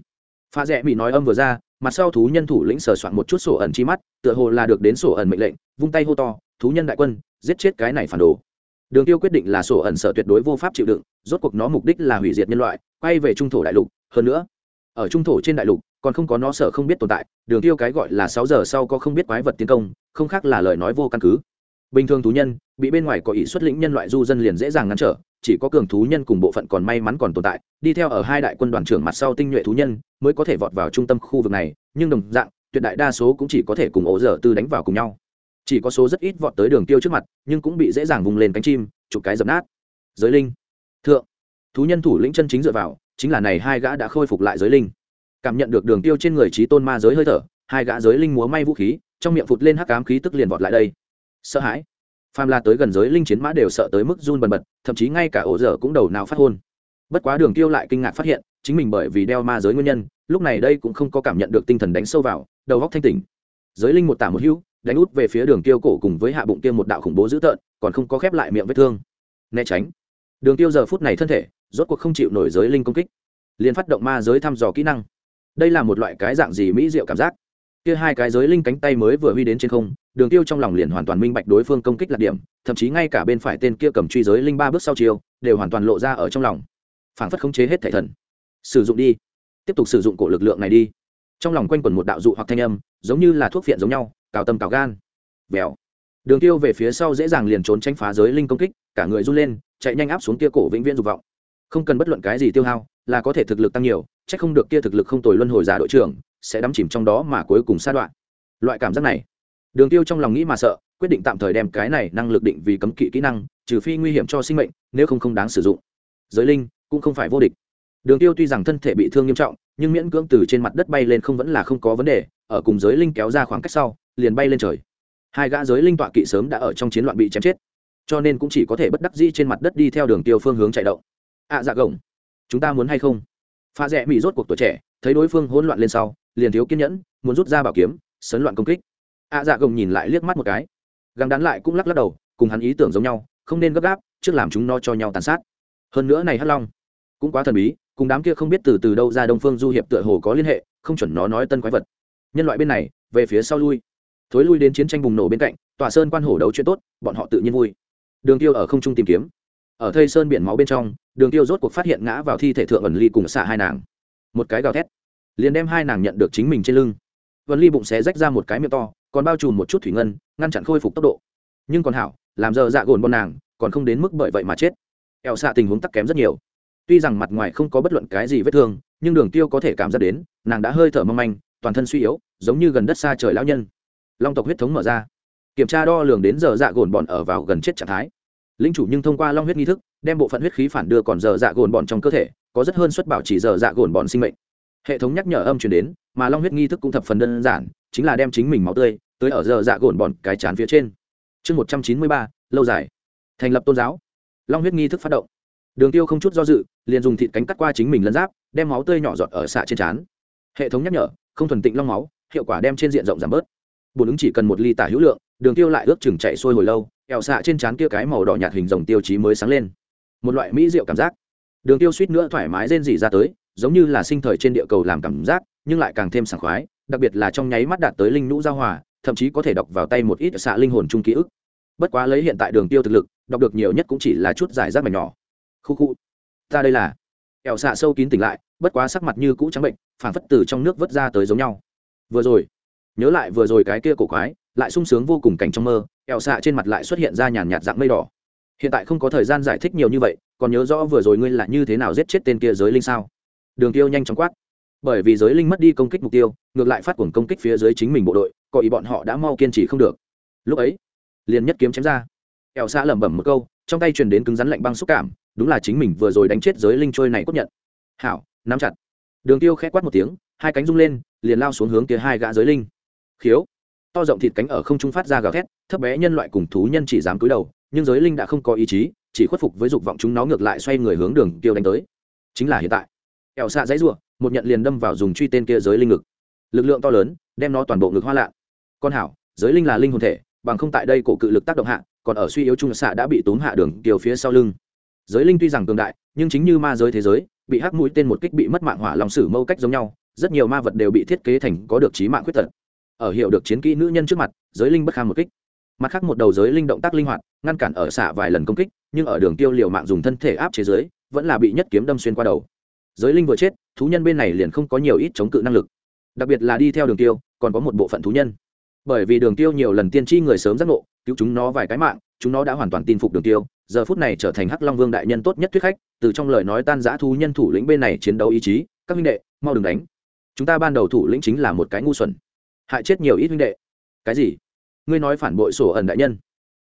Pha rẽ bị nói âm vừa ra, mặt sau thú nhân thủ lĩnh sờ soạn một chút sổ ẩn chi mắt, tựa hồ là được đến sổ ẩn mệnh lệnh, vung tay hô to, thú nhân đại quân, giết chết cái này phản đồ đường tiêu quyết định là sổ ẩn sở tuyệt đối vô pháp chịu đựng, rốt cuộc nó mục đích là hủy diệt nhân loại, quay về trung thổ đại lục. Hơn nữa, ở trung thổ trên đại lục, còn không có nó sở không biết tồn tại. Đường tiêu cái gọi là sáu giờ sau có không biết quái vật tiến công, không khác là lời nói vô căn cứ. Bình thường thú nhân, bị bên ngoài có ý xuất lĩnh nhân loại du dân liền dễ dàng ngăn trở, chỉ có cường thú nhân cùng bộ phận còn may mắn còn tồn tại, đi theo ở hai đại quân đoàn trưởng mặt sau tinh nhuệ thú nhân mới có thể vọt vào trung tâm khu vực này, nhưng đồng dạng, tuyệt đại đa số cũng chỉ có thể cùng ổ dở tư đánh vào cùng nhau chỉ có số rất ít vọt tới đường tiêu trước mặt, nhưng cũng bị dễ dàng vùng lên cánh chim, chụp cái dập nát. Giới linh. Thượng. Thú nhân thủ lĩnh chân chính dựa vào, chính là này hai gã đã khôi phục lại giới linh. Cảm nhận được đường tiêu trên người trí tôn ma giới hơi thở, hai gã giới linh múa may vũ khí, trong miệng phụt lên hắc ám khí tức liền vọt lại đây. Sợ hãi. Phàm la tới gần giới linh chiến mã đều sợ tới mức run bần bật, thậm chí ngay cả ổ dở cũng đầu nào phát hôn. Bất quá đường tiêu lại kinh ngạc phát hiện, chính mình bởi vì đeo ma giới nguyên nhân, lúc này đây cũng không có cảm nhận được tinh thần đánh sâu vào, đầu góc thanh tỉnh. Giới linh một tả một hữu đánh út về phía đường tiêu cổ cùng với hạ bụng tiêu một đạo khủng bố dữ tợn, còn không có khép lại miệng vết thương. Né tránh. Đường tiêu giờ phút này thân thể, rốt cuộc không chịu nổi giới linh công kích. Liền phát động ma giới thăm dò kỹ năng. Đây là một loại cái dạng gì mỹ diệu cảm giác? Kia hai cái giới linh cánh tay mới vừa huy đến trên không, đường tiêu trong lòng liền hoàn toàn minh bạch đối phương công kích là điểm, thậm chí ngay cả bên phải tên kia cầm truy giới linh ba bước sau chiều đều hoàn toàn lộ ra ở trong lòng. Phảng phất khống chế hết thể thần. Sử dụng đi. Tiếp tục sử dụng cổ lực lượng này đi. Trong lòng quanh quẩn một đạo dụ hoặc thanh âm, giống như là thuốc phiện giống nhau cào tâm cào gan. Vèo. Đường tiêu về phía sau dễ dàng liền trốn tránh phá giới linh công kích, cả người run lên, chạy nhanh áp xuống kia cổ vĩnh viễn dục vọng. Không cần bất luận cái gì tiêu hao, là có thể thực lực tăng nhiều, chắc không được kia thực lực không tồi luân hồi giả đội trưởng, sẽ đắm chìm trong đó mà cuối cùng sa đoạn. Loại cảm giác này, đường tiêu trong lòng nghĩ mà sợ, quyết định tạm thời đem cái này năng lực định vì cấm kỵ kỹ năng, trừ phi nguy hiểm cho sinh mệnh, nếu không không đáng sử dụng. Giới linh cũng không phải vô địch đường tiêu tuy rằng thân thể bị thương nghiêm trọng nhưng miễn cưỡng từ trên mặt đất bay lên không vẫn là không có vấn đề ở cùng giới linh kéo ra khoảng cách sau liền bay lên trời. Hai gã giới linh tọa kỵ sớm đã ở trong chiến loạn bị chém chết cho nên cũng chỉ có thể bất đắc dĩ trên mặt đất đi theo đường tiêu phương hướng chạy động. Ạ à, dạ gồng chúng ta muốn hay không? Pha rẽ bị rốt cuộc tuổi trẻ thấy đối phương hỗn loạn lên sau liền thiếu kiên nhẫn muốn rút ra bảo kiếm sấn loạn công kích. Ạ à, dạ gồng nhìn lại liếc mắt một cái. Găng đắn lại cũng lắc lắc đầu cùng hắn ý tưởng giống nhau không nên gấp gáp trước làm chúng nó cho nhau tàn sát. Hơn nữa này hắc long cũng quá thần bí cùng đám kia không biết từ từ đâu ra đông phương du hiệp tựa hồ có liên hệ, không chuẩn nó nói tân quái vật. Nhân loại bên này, về phía sau lui. Thối lui đến chiến tranh bùng nổ bên cạnh, tòa sơn quan hổ đấu chuyện tốt, bọn họ tự nhiên vui. Đường tiêu ở không trung tìm kiếm. Ở thây sơn biển máu bên trong, đường tiêu rốt cuộc phát hiện ngã vào thi thể thượng ẩn ly cùng xạ hai nàng. Một cái gào thét, liền đem hai nàng nhận được chính mình trên lưng. Vân ly bụng xé rách ra một cái miệng to, còn bao trùm một chút thủy ngân, ngăn chặn khôi phục tốc độ. Nhưng còn hảo, làm giờ dạ gồn bọn nàng, còn không đến mức bởi vậy mà chết. Eo xạ tình huống tắc kém rất nhiều tuy rằng mặt ngoài không có bất luận cái gì vết thương, nhưng đường tiêu có thể cảm giác đến, nàng đã hơi thở mong manh, toàn thân suy yếu, giống như gần đất xa trời lão nhân. Long tộc huyết thống mở ra. Kiểm tra đo lường đến giờ dạ gồn bọn ở vào gần chết trạng thái. Linh chủ nhưng thông qua long huyết nghi thức, đem bộ phận huyết khí phản đưa còn giờ dạ gồn bọn trong cơ thể, có rất hơn suất bảo chỉ giờ dạ gồn bọn sinh mệnh. Hệ thống nhắc nhở âm truyền đến, mà long huyết nghi thức cũng thập phần đơn giản, chính là đem chính mình máu tươi tới ở giờ dạ gồn bọn cái chán phía trên. Chương một trăm chín mươi ba, lâu dài. Thành lập tôn giáo. Long huyết nghi thức phát động đường tiêu không chút do dự, liền dùng thịt cánh cắt qua chính mình lân giáp, đem máu tươi nhỏ giọt ở xạ trên trán. Hệ thống nhắc nhở, không thuần tịnh long máu, hiệu quả đem trên diện rộng giảm bớt. Bồn ứng chỉ cần một ly tả hữu lượng, đường tiêu lại ước chừng chạy sôi hồi lâu kẹo xạ trên trán kia cái màu đỏ nhạt hình rồng tiêu chí mới sáng lên. Một loại mỹ rượu cảm giác. Đường tiêu suýt nữa thoải mái rên rỉ ra tới, giống như là sinh thời trên địa cầu làm cảm giác, nhưng lại càng thêm sảng khoái, đặc biệt là trong nháy mắt đạt tới linh nhũ giao hòa, thậm chí có thể đọc vào tay một ít xạ linh hồn chung ký ức. Bất quá lấy hiện tại đường tiêu thực lực, đọc được nhiều nhất cũng chỉ là chút giải rác mảnh nhỏ khu khu. Ta đây là. Ẻo xạ sâu kín tỉnh lại, bất quá sắc mặt như cũ trắng bệnh phản phất từ trong nước vớt ra tới giống nhau. Vừa rồi, nhớ lại vừa rồi cái kia cổ quái, lại sung sướng vô cùng cảnh trong mơ ẻo xạ trên mặt lại xuất hiện ra nhàn nhạt dạng mây đỏ. Hiện tại không có thời gian giải thích nhiều như vậy, còn nhớ rõ vừa rồi ngươi là như thế nào giết chết tên kia giới linh sao? Đường tiêu nhanh chóng quát. Bởi vì giới linh mất đi công kích mục tiêu, ngược lại phát cuồng công kích phía dưới chính mình bộ đội, có ý bọn họ đã mau kiên trì không được. Lúc ấy, liền nhất kiếm chém ra. Ẻo xạ lẩm bẩm một câu, trong tay truyền đến cứng rắn lạnh băng xúc cảm đúng là chính mình vừa rồi đánh chết giới linh trôi này cốt nhận. Hảo, nắm chặt. Đường tiêu khẽ quát một tiếng, hai cánh rung lên, liền lao xuống hướng kia hai gã giới linh. Khiếu. To rộng thịt cánh ở không trung phát ra gào thét, thấp bé nhân loại cùng thú nhân chỉ dám cúi đầu, nhưng giới linh đã không có ý chí, chỉ khuất phục với dục vọng chúng nó ngược lại xoay người hướng đường tiêu đánh tới. Chính là hiện tại. Ẻo xạ dãy rủa, một nhận liền đâm vào dùng truy tên kia giới linh ngực. Lực lượng to lớn, đem nó toàn bộ ngực hoa lạ. Con hảo, giới linh là linh hồn thể, bằng không tại đây cổ cự lực tác động hạ, còn ở suy yếu trung xạ đã bị tốn hạ đường Tiêu phía sau lưng giới linh tuy rằng cường đại, nhưng chính như ma giới thế giới, bị hắc mũi tên một kích bị mất mạng hỏa lòng sử mâu cách giống nhau, rất nhiều ma vật đều bị thiết kế thành có được trí mạng khuyết tật. Ở hiệu được chiến kỹ nữ nhân trước mặt, giới linh bất kham một kích. Mặt khác một đầu giới linh động tác linh hoạt, ngăn cản ở xạ vài lần công kích, nhưng ở đường tiêu liều mạng dùng thân thể áp chế giới, vẫn là bị nhất kiếm đâm xuyên qua đầu. Giới linh vừa chết, thú nhân bên này liền không có nhiều ít chống cự năng lực. Đặc biệt là đi theo đường tiêu, còn có một bộ phận thú nhân. Bởi vì đường tiêu nhiều lần tiên tri người sớm giác ngộ, cứu chúng nó vài cái mạng, chúng nó đã hoàn toàn tin phục đường tiêu giờ phút này trở thành hắc long vương đại nhân tốt nhất thuyết khách, từ trong lời nói tan giã thú nhân thủ lĩnh bên này chiến đấu ý chí, các huynh đệ, mau đừng đánh. Chúng ta ban đầu thủ lĩnh chính là một cái ngu xuẩn. Hại chết nhiều ít huynh đệ. Cái gì? Ngươi nói phản bội sổ ẩn đại nhân.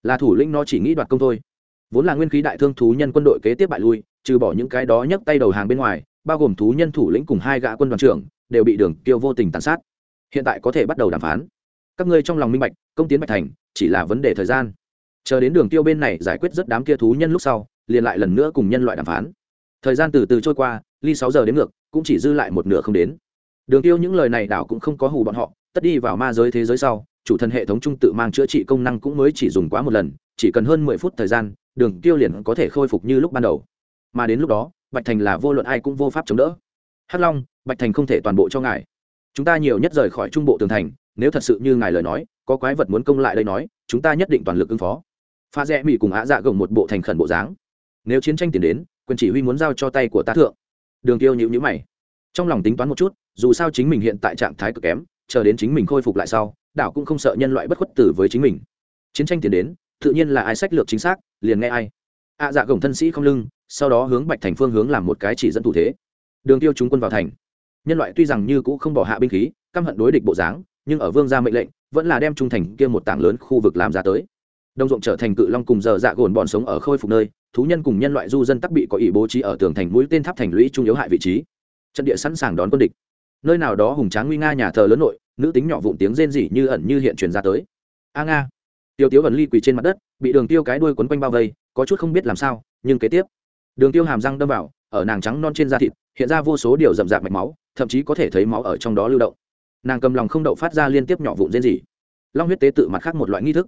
Là thủ lĩnh nó chỉ nghĩ đoạt công thôi. Vốn là nguyên khí đại thương thú nhân quân đội kế tiếp bại lui, trừ bỏ những cái đó nhấc tay đầu hàng bên ngoài, bao gồm thú nhân thủ lĩnh cùng hai gã quân đoàn trưởng, đều bị đường kiêu vô tình tàn sát. Hiện tại có thể bắt đầu đàm phán. Các ngươi trong lòng minh bạch, công tiến bạch thành, chỉ là vấn đề thời gian chờ đến đường tiêu bên này giải quyết rất đám kia thú nhân lúc sau, liền lại lần nữa cùng nhân loại đàm phán. Thời gian từ từ trôi qua, ly sáu giờ đến ngược, cũng chỉ dư lại một nửa không đến. Đường tiêu những lời này đảo cũng không có hù bọn họ, tất đi vào ma giới thế giới sau, chủ thần hệ thống trung tự mang chữa trị công năng cũng mới chỉ dùng quá một lần, chỉ cần hơn mười phút thời gian, đường tiêu liền có thể khôi phục như lúc ban đầu. Mà đến lúc đó, bạch thành là vô luận ai cũng vô pháp chống đỡ. Hắc long, bạch thành không thể toàn bộ cho ngài. Chúng ta nhiều nhất rời khỏi trung bộ tường thành, nếu thật sự như ngài lời nói, có quái vật muốn công lại đây nói, chúng ta nhất định toàn lực ứng phó pha rẽ mỹ cùng ạ dạ gồng một bộ thành khẩn bộ dáng. Nếu chiến tranh tiến đến, quyền chỉ huy muốn giao cho tay của ta thượng. Đường tiêu nhữ nhữ mày. Trong lòng tính toán một chút, dù sao chính mình hiện tại trạng thái cực kém, chờ đến chính mình khôi phục lại sau, đảo cũng không sợ nhân loại bất khuất tử với chính mình. Chiến tranh tiến đến, tự nhiên là ai sách lược chính xác, liền nghe ai. Ạ dạ gồng thân sĩ không lưng, sau đó hướng bạch thành phương hướng làm một cái chỉ dẫn thủ thế. Đường tiêu chúng quân vào thành. Nhân loại tuy rằng như cũ không bỏ hạ binh khí, căm hận đối địch bộ dáng, nhưng ở vương gia mệnh lệnh, vẫn là đem trung thành kia một tảng lớn khu vực làm ra tới đông ruộng trở thành cự long cùng giờ dạ gồn bọn sống ở khôi phục nơi, thú nhân cùng nhân loại du dân tắc bị có ý bố trí ở tường thành mũi tên tháp thành lũy trung yếu hại vị trí. Trận địa sẵn sàng đón quân địch. Nơi nào đó hùng tráng nguy nga nhà thờ lớn nội, nữ tính nhỏ vụn tiếng rên rỉ như ẩn như hiện truyền ra tới. A nga. Tiêu tiếu ẩn ly quỳ trên mặt đất, bị đường tiêu cái đuôi quấn quanh bao vây, có chút không biết làm sao, nhưng kế tiếp, đường tiêu hàm răng đâm vào, ở nàng trắng non trên da thịt, hiện ra vô số điều rậm rạp mạch máu, thậm chí có thể thấy máu ở trong đó lưu động. Nàng cầm lòng không đậu phát ra liên tiếp nhỏ vụn rên rỉ. Long huyết tế tự mặt khác một loại nghi thức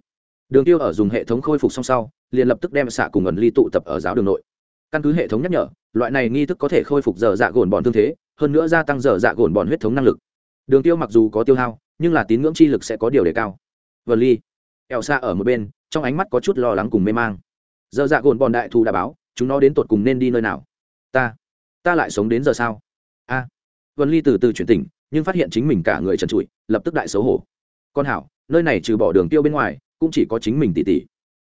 đường tiêu ở dùng hệ thống khôi phục xong sau, liền lập tức đem xạ cùng ẩn ly tụ tập ở giáo đường nội. Căn cứ hệ thống nhắc nhở, loại này nghi thức có thể khôi phục giờ dạ gồn bọn thương thế, hơn nữa gia tăng giờ dạ gồn bọn huyết thống năng lực. Đường tiêu mặc dù có tiêu hao, nhưng là tín ngưỡng chi lực sẽ có điều đề cao. Vờ ly, eo xa ở một bên, trong ánh mắt có chút lo lắng cùng mê mang. Giờ dạ gồn bọn đại thù đã báo, chúng nó đến tột cùng nên đi nơi nào? Ta ta lại sống đến giờ sao? A à. vân ly từ từ chuyển tỉnh, nhưng phát hiện chính mình cả người trần trụi, lập tức đại xấu hổ. Con hảo, nơi này trừ bỏ đường tiêu bên ngoài cũng chỉ có chính mình tỷ tỷ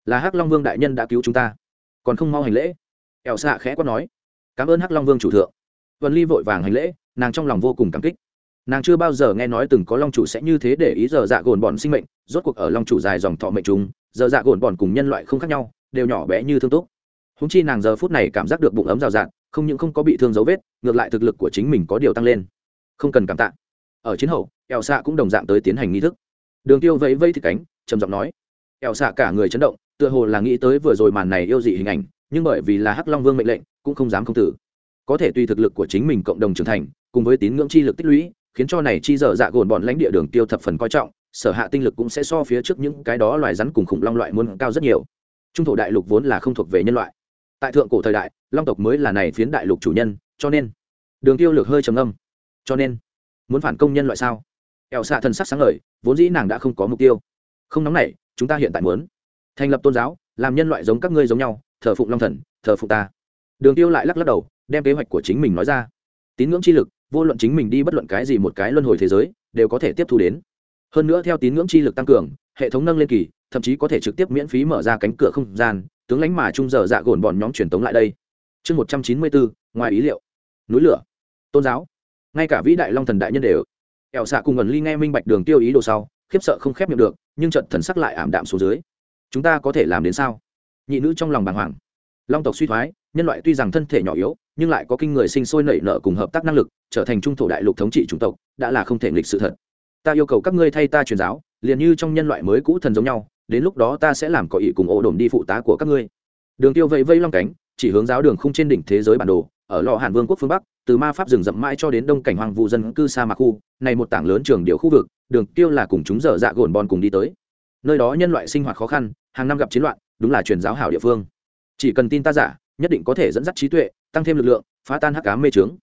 là hắc long vương đại nhân đã cứu chúng ta. Còn không mau hành lễ. Ẻo xạ khẽ quát nói. Cảm ơn hắc long vương chủ thượng. Vân ly vội vàng hành lễ, nàng trong lòng vô cùng cảm kích. Nàng chưa bao giờ nghe nói từng có long chủ sẽ như thế để ý giờ dạ gồn bọn sinh mệnh, rốt cuộc ở long chủ dài dòng thọ mệnh chúng, giờ dạ gồn bọn cùng nhân loại không khác nhau, đều nhỏ bé như thương tốt húng chi nàng giờ phút này cảm giác được bụng ấm rào rạt, không những không có bị thương dấu vết, ngược lại thực lực của chính mình có điều tăng lên. Không cần cảm tạ. Ở chiến hậu eo xạ cũng đồng dạng tới tiến hành nghi thức. Đường tiêu vẫy vây thì cánh, trầm giọng nói ẻo xạ cả người chấn động, tựa hồ là nghĩ tới vừa rồi màn này yêu dị hình ảnh, nhưng bởi vì là hắc long vương mệnh lệnh, cũng không dám không tử có thể tùy thực lực của chính mình cộng đồng trưởng thành, cùng với tín ngưỡng chi lực tích lũy, khiến cho này chi dở dạ gồn bọn lãnh địa đường tiêu thập phần coi trọng, sở hạ tinh lực cũng sẽ so phía trước những cái đó loài rắn cùng khủng long loại muôn cao rất nhiều. Trung thổ đại lục vốn là không thuộc về nhân loại. Tại thượng cổ thời đại, long tộc mới là này phiến đại lục chủ nhân, cho nên, đường tiêu lược hơi trầm âm cho nên, muốn phản công nhân loại sao? Ẻo xạ thần sắc sáng lời vốn dĩ nàng đã không có mục tiêu. Không nóng nảy chúng ta hiện tại muốn thành lập tôn giáo, làm nhân loại giống các ngươi giống nhau, thờ phụng long thần, thờ phụng ta. Đường tiêu lại lắc lắc đầu, đem kế hoạch của chính mình nói ra. Tín ngưỡng chi lực, vô luận chính mình đi bất luận cái gì một cái luân hồi thế giới, đều có thể tiếp thu đến. Hơn nữa theo tín ngưỡng chi lực tăng cường, hệ thống nâng lên kỳ, thậm chí có thể trực tiếp miễn phí mở ra cánh cửa không gian, tướng lãnh mà trung giờ dạ gồn bọn nhóm truyền tống lại đây. Chương một trăm chín mươi bốn ngoài ý liệu. Núi lửa. Tôn giáo. Ngay cả vĩ đại long thần đại nhân đều. Ẻo xạ cùng ẩn ly nghe minh bạch đường tiêu ý đồ sau khiếp sợ không khép miệng được, nhưng trận thần sắc lại ảm đạm xuống dưới. Chúng ta có thể làm đến sao? Nhị nữ trong lòng bàng hoàng. Long tộc suy thoái, nhân loại tuy rằng thân thể nhỏ yếu, nhưng lại có kinh người sinh sôi nảy nở cùng hợp tác năng lực, trở thành trung thổ đại lục thống trị chủng tộc, đã là không thể nghịch sự thật. Ta yêu cầu các ngươi thay ta truyền giáo, liền như trong nhân loại mới cũ thần giống nhau, đến lúc đó ta sẽ làm có ý cùng ổ đồn đi phụ tá của các ngươi. Đường tiêu vẫy vây long cánh, chỉ hướng giáo đường không trên đỉnh thế giới bản đồ, ở lò hàn vương quốc phương bắc từ ma pháp rừng rậm mãi cho đến đông cảnh hoàng vụ dân cư sa mạc khu, này một tảng lớn trường điều khu vực, đường tiêu là cùng chúng dở dạ gồn bon cùng đi tới. Nơi đó nhân loại sinh hoạt khó khăn, hàng năm gặp chiến loạn, đúng là truyền giáo hảo địa phương. Chỉ cần tin ta giả, nhất định có thể dẫn dắt trí tuệ, tăng thêm lực lượng, phá tan hắc ám mê trướng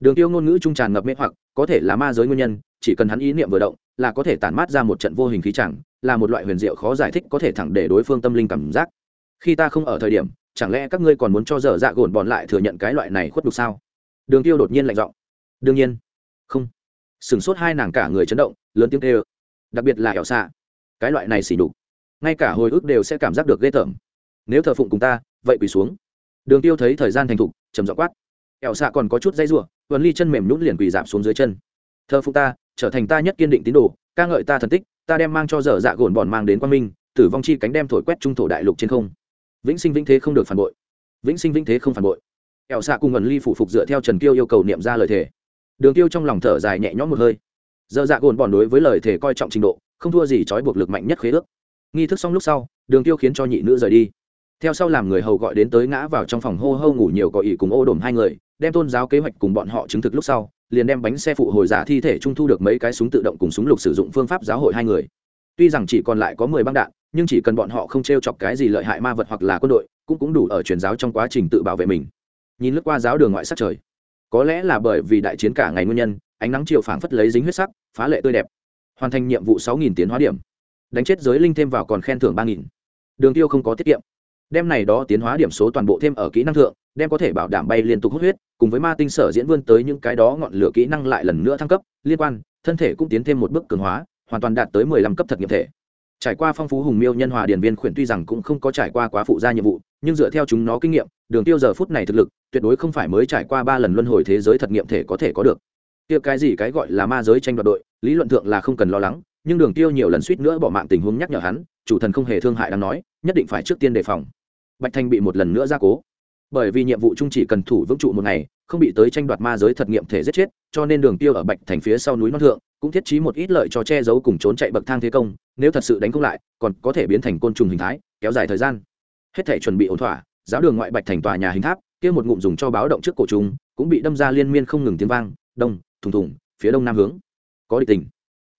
đường tiêu ngôn ngữ trung tràn ngập mê hoặc, có thể là ma giới nguyên nhân, chỉ cần hắn ý niệm vừa động, là có thể tản mát ra một trận vô hình khí chẳng, là một loại huyền diệu khó giải thích có thể thẳng để đối phương tâm linh cảm giác. Khi ta không ở thời điểm, chẳng lẽ các ngươi còn muốn cho dở dạ gồn bọn lại thừa nhận cái loại này khuất đục sao? Đường tiêu đột nhiên lạnh giọng. Đương nhiên. Không. Sửng sốt hai nàng cả người chấn động, lớn tiếng kêu. Đặc biệt là ẻo xạ. Cái loại này xỉ đục ngay cả hồi ức đều sẽ cảm giác được ghê tởm. Nếu thờ phụng cùng ta, vậy quỳ xuống. Đường tiêu thấy thời gian thành thục, trầm giọng quát. Ẻo xạ còn có chút dây rủa vần ly chân mềm nhũn liền quỳ giảm xuống dưới chân. Thờ phụng ta, trở thành ta nhất kiên định tín đồ, ca ngợi ta thần tích, ta đem mang cho dở dạ gồn bọn mang đến quan minh, tử vong chi cánh đem thổi quét trung thổ đại lục trên không. Vĩnh sinh vĩnh thế không được phản bội. Vĩnh sinh vĩnh thế không phản bội ẻo xạ cùng ẩn ly phụ phục dựa theo trần kiêu yêu cầu niệm ra lời thề. Đường tiêu trong lòng thở dài nhẹ nhõm một hơi. Dơ dạ gồn bọn đối với lời thề coi trọng trình độ, không thua gì trói buộc lực mạnh nhất khế ước. Nghi thức xong lúc sau, đường tiêu khiến cho nhị nữ rời đi. Theo sau làm người hầu gọi đến tới ngã vào trong phòng hô hô ngủ nhiều có ỉ cùng ô đồn hai người, đem tôn giáo kế hoạch cùng bọn họ chứng thực lúc sau, liền đem bánh xe phụ hồi giả thi thể trung thu được mấy cái súng tự động cùng súng lục sử dụng phương pháp giáo hội hai người. Tuy rằng chỉ còn lại có mười băng đạn, nhưng chỉ cần bọn họ không t r e o chọc cái gì lợi hại ma vật hoặc là quân đội, cũng cũng đủ ở truyền giáo trong quá trình tự bảo vệ mình nhìn lướt qua giáo đường ngoại sắc trời. Có lẽ là bởi vì đại chiến cả ngày nguyên nhân, ánh nắng chiều phảng phất lấy dính huyết sắc, phá lệ tươi đẹp, hoàn thành nhiệm vụ sáu nghìn tiến hóa điểm. Đánh chết giới linh thêm vào còn khen thưởng ba nghìn. Đường tiêu không có tiết kiệm. Đem này đó tiến hóa điểm số toàn bộ thêm ở kỹ năng thượng, đem có thể bảo đảm bay liên tục hút huyết, cùng với ma tinh sở diễn vươn tới những cái đó ngọn lửa kỹ năng lại lần nữa thăng cấp, liên quan, thân thể cũng tiến thêm một bước cường hóa, hoàn toàn đạt tới mười lăm cấp thật nghiệm thể trải qua phong phú hùng miêu nhân hòa điển viên khuyển tuy rằng cũng không có trải qua quá phụ gia nhiệm vụ, nhưng dựa theo chúng nó kinh nghiệm, đường tiêu giờ phút này thực lực, tuyệt đối không phải mới trải qua ba lần luân hồi thế giới thật nghiệm thể có thể có được. Tiêu cái gì cái gọi là ma giới tranh đoạt đội, lý luận thượng là không cần lo lắng, nhưng đường tiêu nhiều lần suýt nữa bỏ mạng tình huống nhắc nhở hắn, chủ thần không hề thương hại đang nói, nhất định phải trước tiên đề phòng. Bạch thanh bị một lần nữa ra cố. Bởi vì nhiệm vụ chung chỉ cần thủ vững trụ một ngày, không bị tới tranh đoạt ma giới thật nghiệm thể giết chết, cho nên đường tiêu ở bạch thành phía sau núi non thượng cũng thiết trí một ít lợi cho che giấu cùng trốn chạy bậc thang thế công, nếu thật sự đánh không lại, còn có thể biến thành côn trùng hình thái, kéo dài thời gian. Hết thể chuẩn bị ổn thỏa, giáo đường ngoại bạch thành tòa nhà hình tháp, kia một ngụm dùng cho báo động trước cổ trùng, cũng bị đâm ra liên miên không ngừng tiếng vang, đông, thùng thùng, phía đông nam hướng. Có địch tình.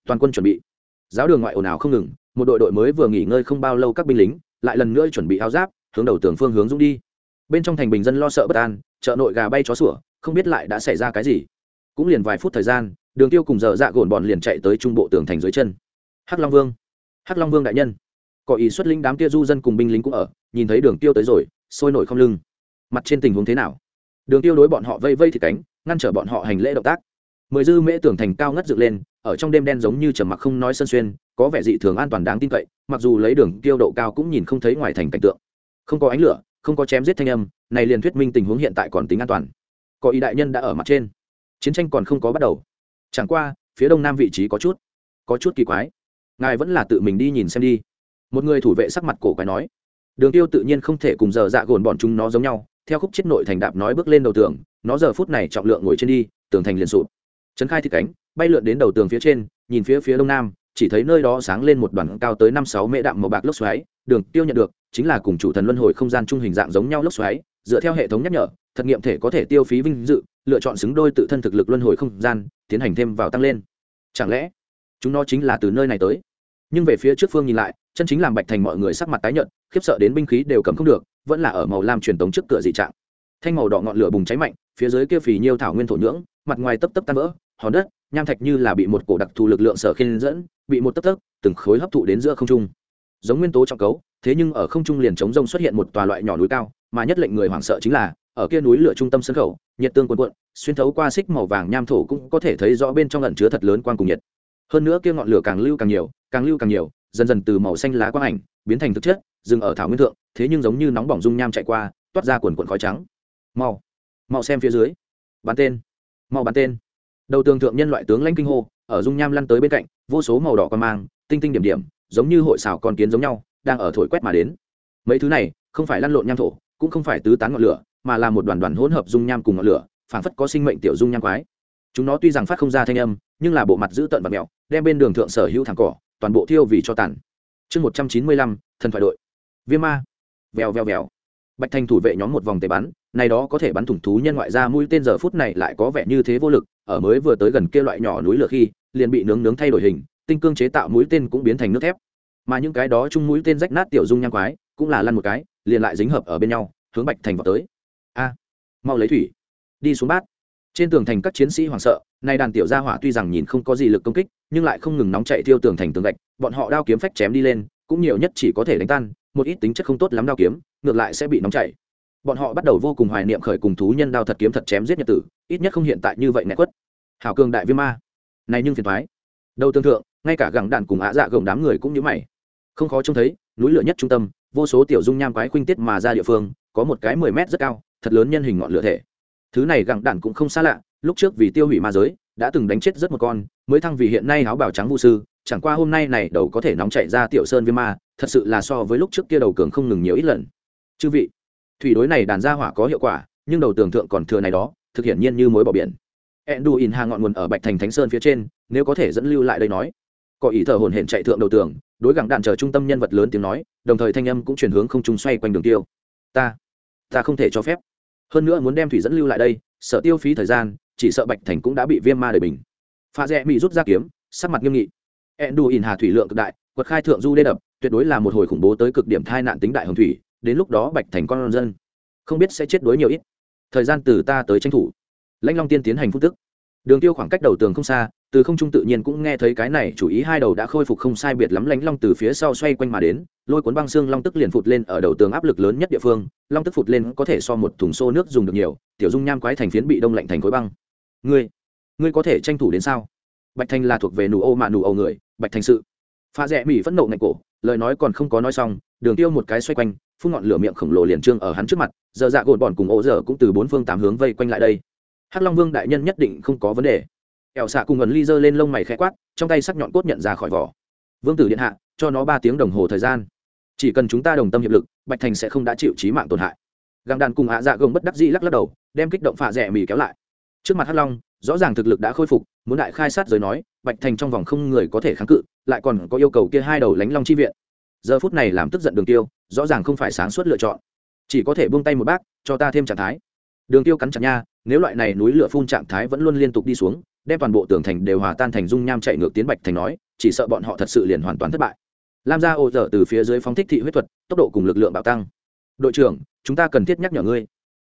Toàn quân chuẩn bị. Giáo đường ngoại ồn ào không ngừng, một đội đội mới vừa nghỉ ngơi không bao lâu các binh lính lại lần nữa chuẩn bị áo giáp, hướng đầu tường phương hướng dũng đi. Bên trong thành bình dân lo sợ bất an, chợ nội gà bay chó sủa, không biết lại đã xảy ra cái gì. Cũng liền vài phút thời gian đường tiêu cùng dở dạ gồn bọn liền chạy tới trung bộ tường thành dưới chân. Hắc long vương, hắc long vương đại nhân. Có ý xuất lính đám kia du dân cùng binh lính cũng ở, nhìn thấy đường tiêu tới rồi, sôi nổi không lưng. Mặt trên tình huống thế nào? Đường tiêu đối bọn họ vây vây thì cánh, ngăn trở bọn họ hành lễ động tác. Mười dư mễ tường thành cao ngất dựng lên, ở trong đêm đen giống như trầm mặc không nói sân xuyên, có vẻ dị thường an toàn đáng tin cậy, mặc dù lấy đường tiêu độ cao cũng nhìn không thấy ngoài thành cảnh tượng. Không có ánh lửa, không có chém giết thanh âm, này liền thuyết minh tình huống hiện tại còn tính an toàn. Có ý đại nhân đã ở mặt trên. Chiến tranh còn không có bắt đầu chẳng qua, phía đông nam vị trí có chút có chút kỳ quái. Ngài vẫn là tự mình đi nhìn xem đi. Một người thủ vệ sắc mặt cổ quái nói. Đường tiêu tự nhiên không thể cùng giờ dạ gồn bọn chúng nó giống nhau, theo khúc chết nội thành đạp nói bước lên đầu tường, nó giờ phút này trọng lượng ngồi trên đi, tường thành liền sụp. Trấn khai thị cánh, bay lượn đến đầu tường phía trên, nhìn phía phía đông nam, chỉ thấy nơi đó sáng lên một đoàn cao tới năm sáu mễ đạm màu bạc lốc xoáy, đường tiêu nhận được, chính là cùng chủ thần luân hồi không gian trung hình dạng giống nhau lốc xoáy dựa theo hệ thống nhắc nhở, thật nghiệm thể có thể tiêu phí vinh dự, lựa chọn xứng đôi tự thân thực lực luân hồi không gian, tiến hành thêm vào tăng lên. Chẳng lẽ, chúng nó chính là từ nơi này tới? Nhưng về phía trước phương nhìn lại, chân chính làm bạch thành mọi người sắc mặt tái nhợt, khiếp sợ đến binh khí đều cầm không được, vẫn là ở màu lam truyền tống trước cửa dị trạng. Thanh màu đỏ ngọn lửa bùng cháy mạnh, phía dưới kia phì nhiêu thảo nguyên thổ nhưỡng, mặt ngoài tấp tấp tan vỡ, hòn đất, nham thạch như là bị một cổ đặc thù lực lượng sở khiên dẫn, bị một tấp tấp, từng khối hấp thụ đến giữa không trung. Giống nguyên tố trọng cấu thế nhưng ở không trung liền chống rông xuất hiện một tòa loại nhỏ núi cao, mà nhất lệnh người hoảng sợ chính là, ở kia núi lửa trung tâm sân khẩu nhiệt tương cuồn cuộn, xuyên thấu qua xích màu vàng nham thổ cũng có thể thấy rõ bên trong ẩn chứa thật lớn quang cùng nhiệt. Hơn nữa kia ngọn lửa càng lưu càng nhiều, càng lưu càng nhiều, dần dần từ màu xanh lá quang ảnh biến thành thực chất, dừng ở thảo nguyên thượng, thế nhưng giống như nóng bỏng dung nham chạy qua, toát ra quần quần khói trắng. Mau mau xem phía dưới. Bắn tên, mau bắn tên. Đầu tường thượng nhân loại tướng lãnh kinh hô, ở dung nham lăn tới bên cạnh, vô số màu đỏ con mang, tinh tinh điểm điểm, giống như hội xảo con kiến giống nhau đang ở thổi quét mà đến. Mấy thứ này, không phải lăn lộn nham thổ, cũng không phải tứ tán ngọn lửa, mà là một đoàn đoàn hỗn hợp dung nham cùng ngọn lửa, phảng phất có sinh mệnh tiểu dung nham quái. Chúng nó tuy rằng phát không ra thanh âm, nhưng là bộ mặt giữ tận và mèo đem bên đường thượng sở hữu thẳng cỏ, toàn bộ thiêu vì cho tàn. Chương một trăm chín mươi lăm, thần thoại đội. Viêm ma. Vèo vèo vèo. Bạch thành thủ vệ nhóm một vòng tề bắn, này đó có thể bắn thủng thú nhân ngoại ra mũi tên giờ phút này lại có vẻ như thế vô lực, ở mới vừa tới gần kia loại nhỏ núi lửa khi, liền bị nướng nướng thay đổi hình, tinh cương chế tạo mũi tên cũng biến thành nước thép mà những cái đó chung mũi tên rách nát tiểu dung nhang quái, cũng là lăn một cái, liền lại dính hợp ở bên nhau, hướng bạch thành vào tới. A, mau lấy thủy. Đi xuống bát. Trên tường thành các chiến sĩ hoảng sợ, nay đàn tiểu gia hỏa tuy rằng nhìn không có gì lực công kích, nhưng lại không ngừng nóng chạy tiêu tường thành tường gạch, bọn họ đao kiếm phách chém đi lên, cũng nhiều nhất chỉ có thể đánh tan, một ít tính chất không tốt lắm đao kiếm, ngược lại sẽ bị nóng chảy bọn họ bắt đầu vô cùng hoài niệm khởi cùng thú nhân đao thật kiếm thật chém giết nhật tử, ít nhất không hiện tại như vậy nẹ quất. Hảo cường đại viêm ma. Này nhưng phiền thoái đầu tương thượng, ngay cả gẳng đạn cùng ạ dạ gồng đám người cũng như mày không khó trông thấy, núi lửa nhất trung tâm, vô số tiểu dung nham quái khuynh tiết mà ra địa phương, có một cái mười mét rất cao, thật lớn nhân hình ngọn lửa thể. Thứ này gặng đản cũng không xa lạ, lúc trước vì tiêu hủy ma giới, đã từng đánh chết rất một con, mới thăng vì hiện nay áo bào trắng vũ sư, chẳng qua hôm nay này đầu có thể nóng chạy ra tiểu sơn viêm ma, thật sự là so với lúc trước kia đầu cường không ngừng nhiều ít lần. Chư vị, thủy đối này đàn ra hỏa có hiệu quả, nhưng đầu tường thượng còn thừa này đó, thực hiện nhiên như mối bỏ biển. Endu in hà ngọn nguồn ở bạch thành thánh sơn phía trên, nếu có thể dẫn lưu lại đây nói. Có ý thở hồn hển chạy thượng đầu tường đối gặng đạn chờ trung tâm nhân vật lớn tiếng nói, đồng thời thanh âm cũng chuyển hướng không trung xoay quanh đường tiêu. Ta ta không thể cho phép. Hơn nữa muốn đem thủy dẫn lưu lại đây, sợ tiêu phí thời gian, chỉ sợ bạch thành cũng đã bị viêm ma đời bình. Pha rẽ bị rút ra kiếm, sắc mặt nghiêm nghị. Ẹn đù in hà thủy lượng cực đại, quật khai thượng du đê đập, tuyệt đối là một hồi khủng bố tới cực điểm thai nạn tính đại hồng thủy, đến lúc đó bạch thành con dân, không biết sẽ chết đuối nhiều ít. Thời gian từ ta tới tranh thủ. Lãnh long tiên tiến hành phúc tức. Đường tiêu khoảng cách đầu tường không xa từ không trung tự nhiên cũng nghe thấy cái này, chủ ý hai đầu đã khôi phục không sai biệt lắm, lánh long từ phía sau xoay quanh mà đến, lôi cuốn băng xương long tức liền phụt lên ở đầu tường áp lực lớn nhất địa phương, long tức phụt lên có thể so một thùng xô nước dùng được nhiều, tiểu dung nham quái thành phiến bị đông lạnh thành khối băng. Ngươi ngươi có thể tranh thủ đến sao? Bạch thành là thuộc về nụ ô mà nụ ô người, bạch thành sự. Pha rẽ mỹ phẫn nộ ngạch cổ, lời nói còn không có nói xong, đường tiêu một cái xoay quanh, phun ngọn lửa miệng khổng lồ liền trương ở hắn trước mặt, giờ dạ gồn bọn cùng ô dở cũng từ bốn phương tám hướng vây quanh lại đây. Hắc long vương đại nhân nhất định không có vấn đề ẻo xạ cùng ẩn ly giơ lên lông mày khẽ quát, trong tay sắc nhọn cốt nhận ra khỏi vỏ. Vương tử điện hạ, cho nó ba tiếng đồng hồ thời gian. Chỉ cần chúng ta đồng tâm hiệp lực, bạch thành sẽ không đã chịu trí mạng tổn hại. Găng đàn cùng hạ dạ gồng bất đắc dĩ lắc lắc đầu, đem kích động phạ rẻ mì kéo lại. Trước mặt hắc long, rõ ràng thực lực đã khôi phục, muốn đại khai sát giới nói, bạch thành trong vòng không người có thể kháng cự, lại còn có yêu cầu kia hai đầu lánh long chi viện. Giờ phút này làm tức giận đường tiêu, rõ ràng không phải sáng suốt lựa chọn. Chỉ có thể buông tay một bác, cho ta thêm trạng thái. Đường tiêu cắn chặt nha, nếu loại này núi lửa phun trạng thái vẫn luôn liên tục đi xuống đem toàn bộ tường thành đều hòa tan thành dung nham chạy ngược tiến bạch thành nói, chỉ sợ bọn họ thật sự liền hoàn toàn thất bại. Lam gia ô dở từ phía dưới phóng thích thị huyết thuật, tốc độ cùng lực lượng bạo tăng. Đội trưởng, chúng ta cần thiết nhắc nhở ngươi.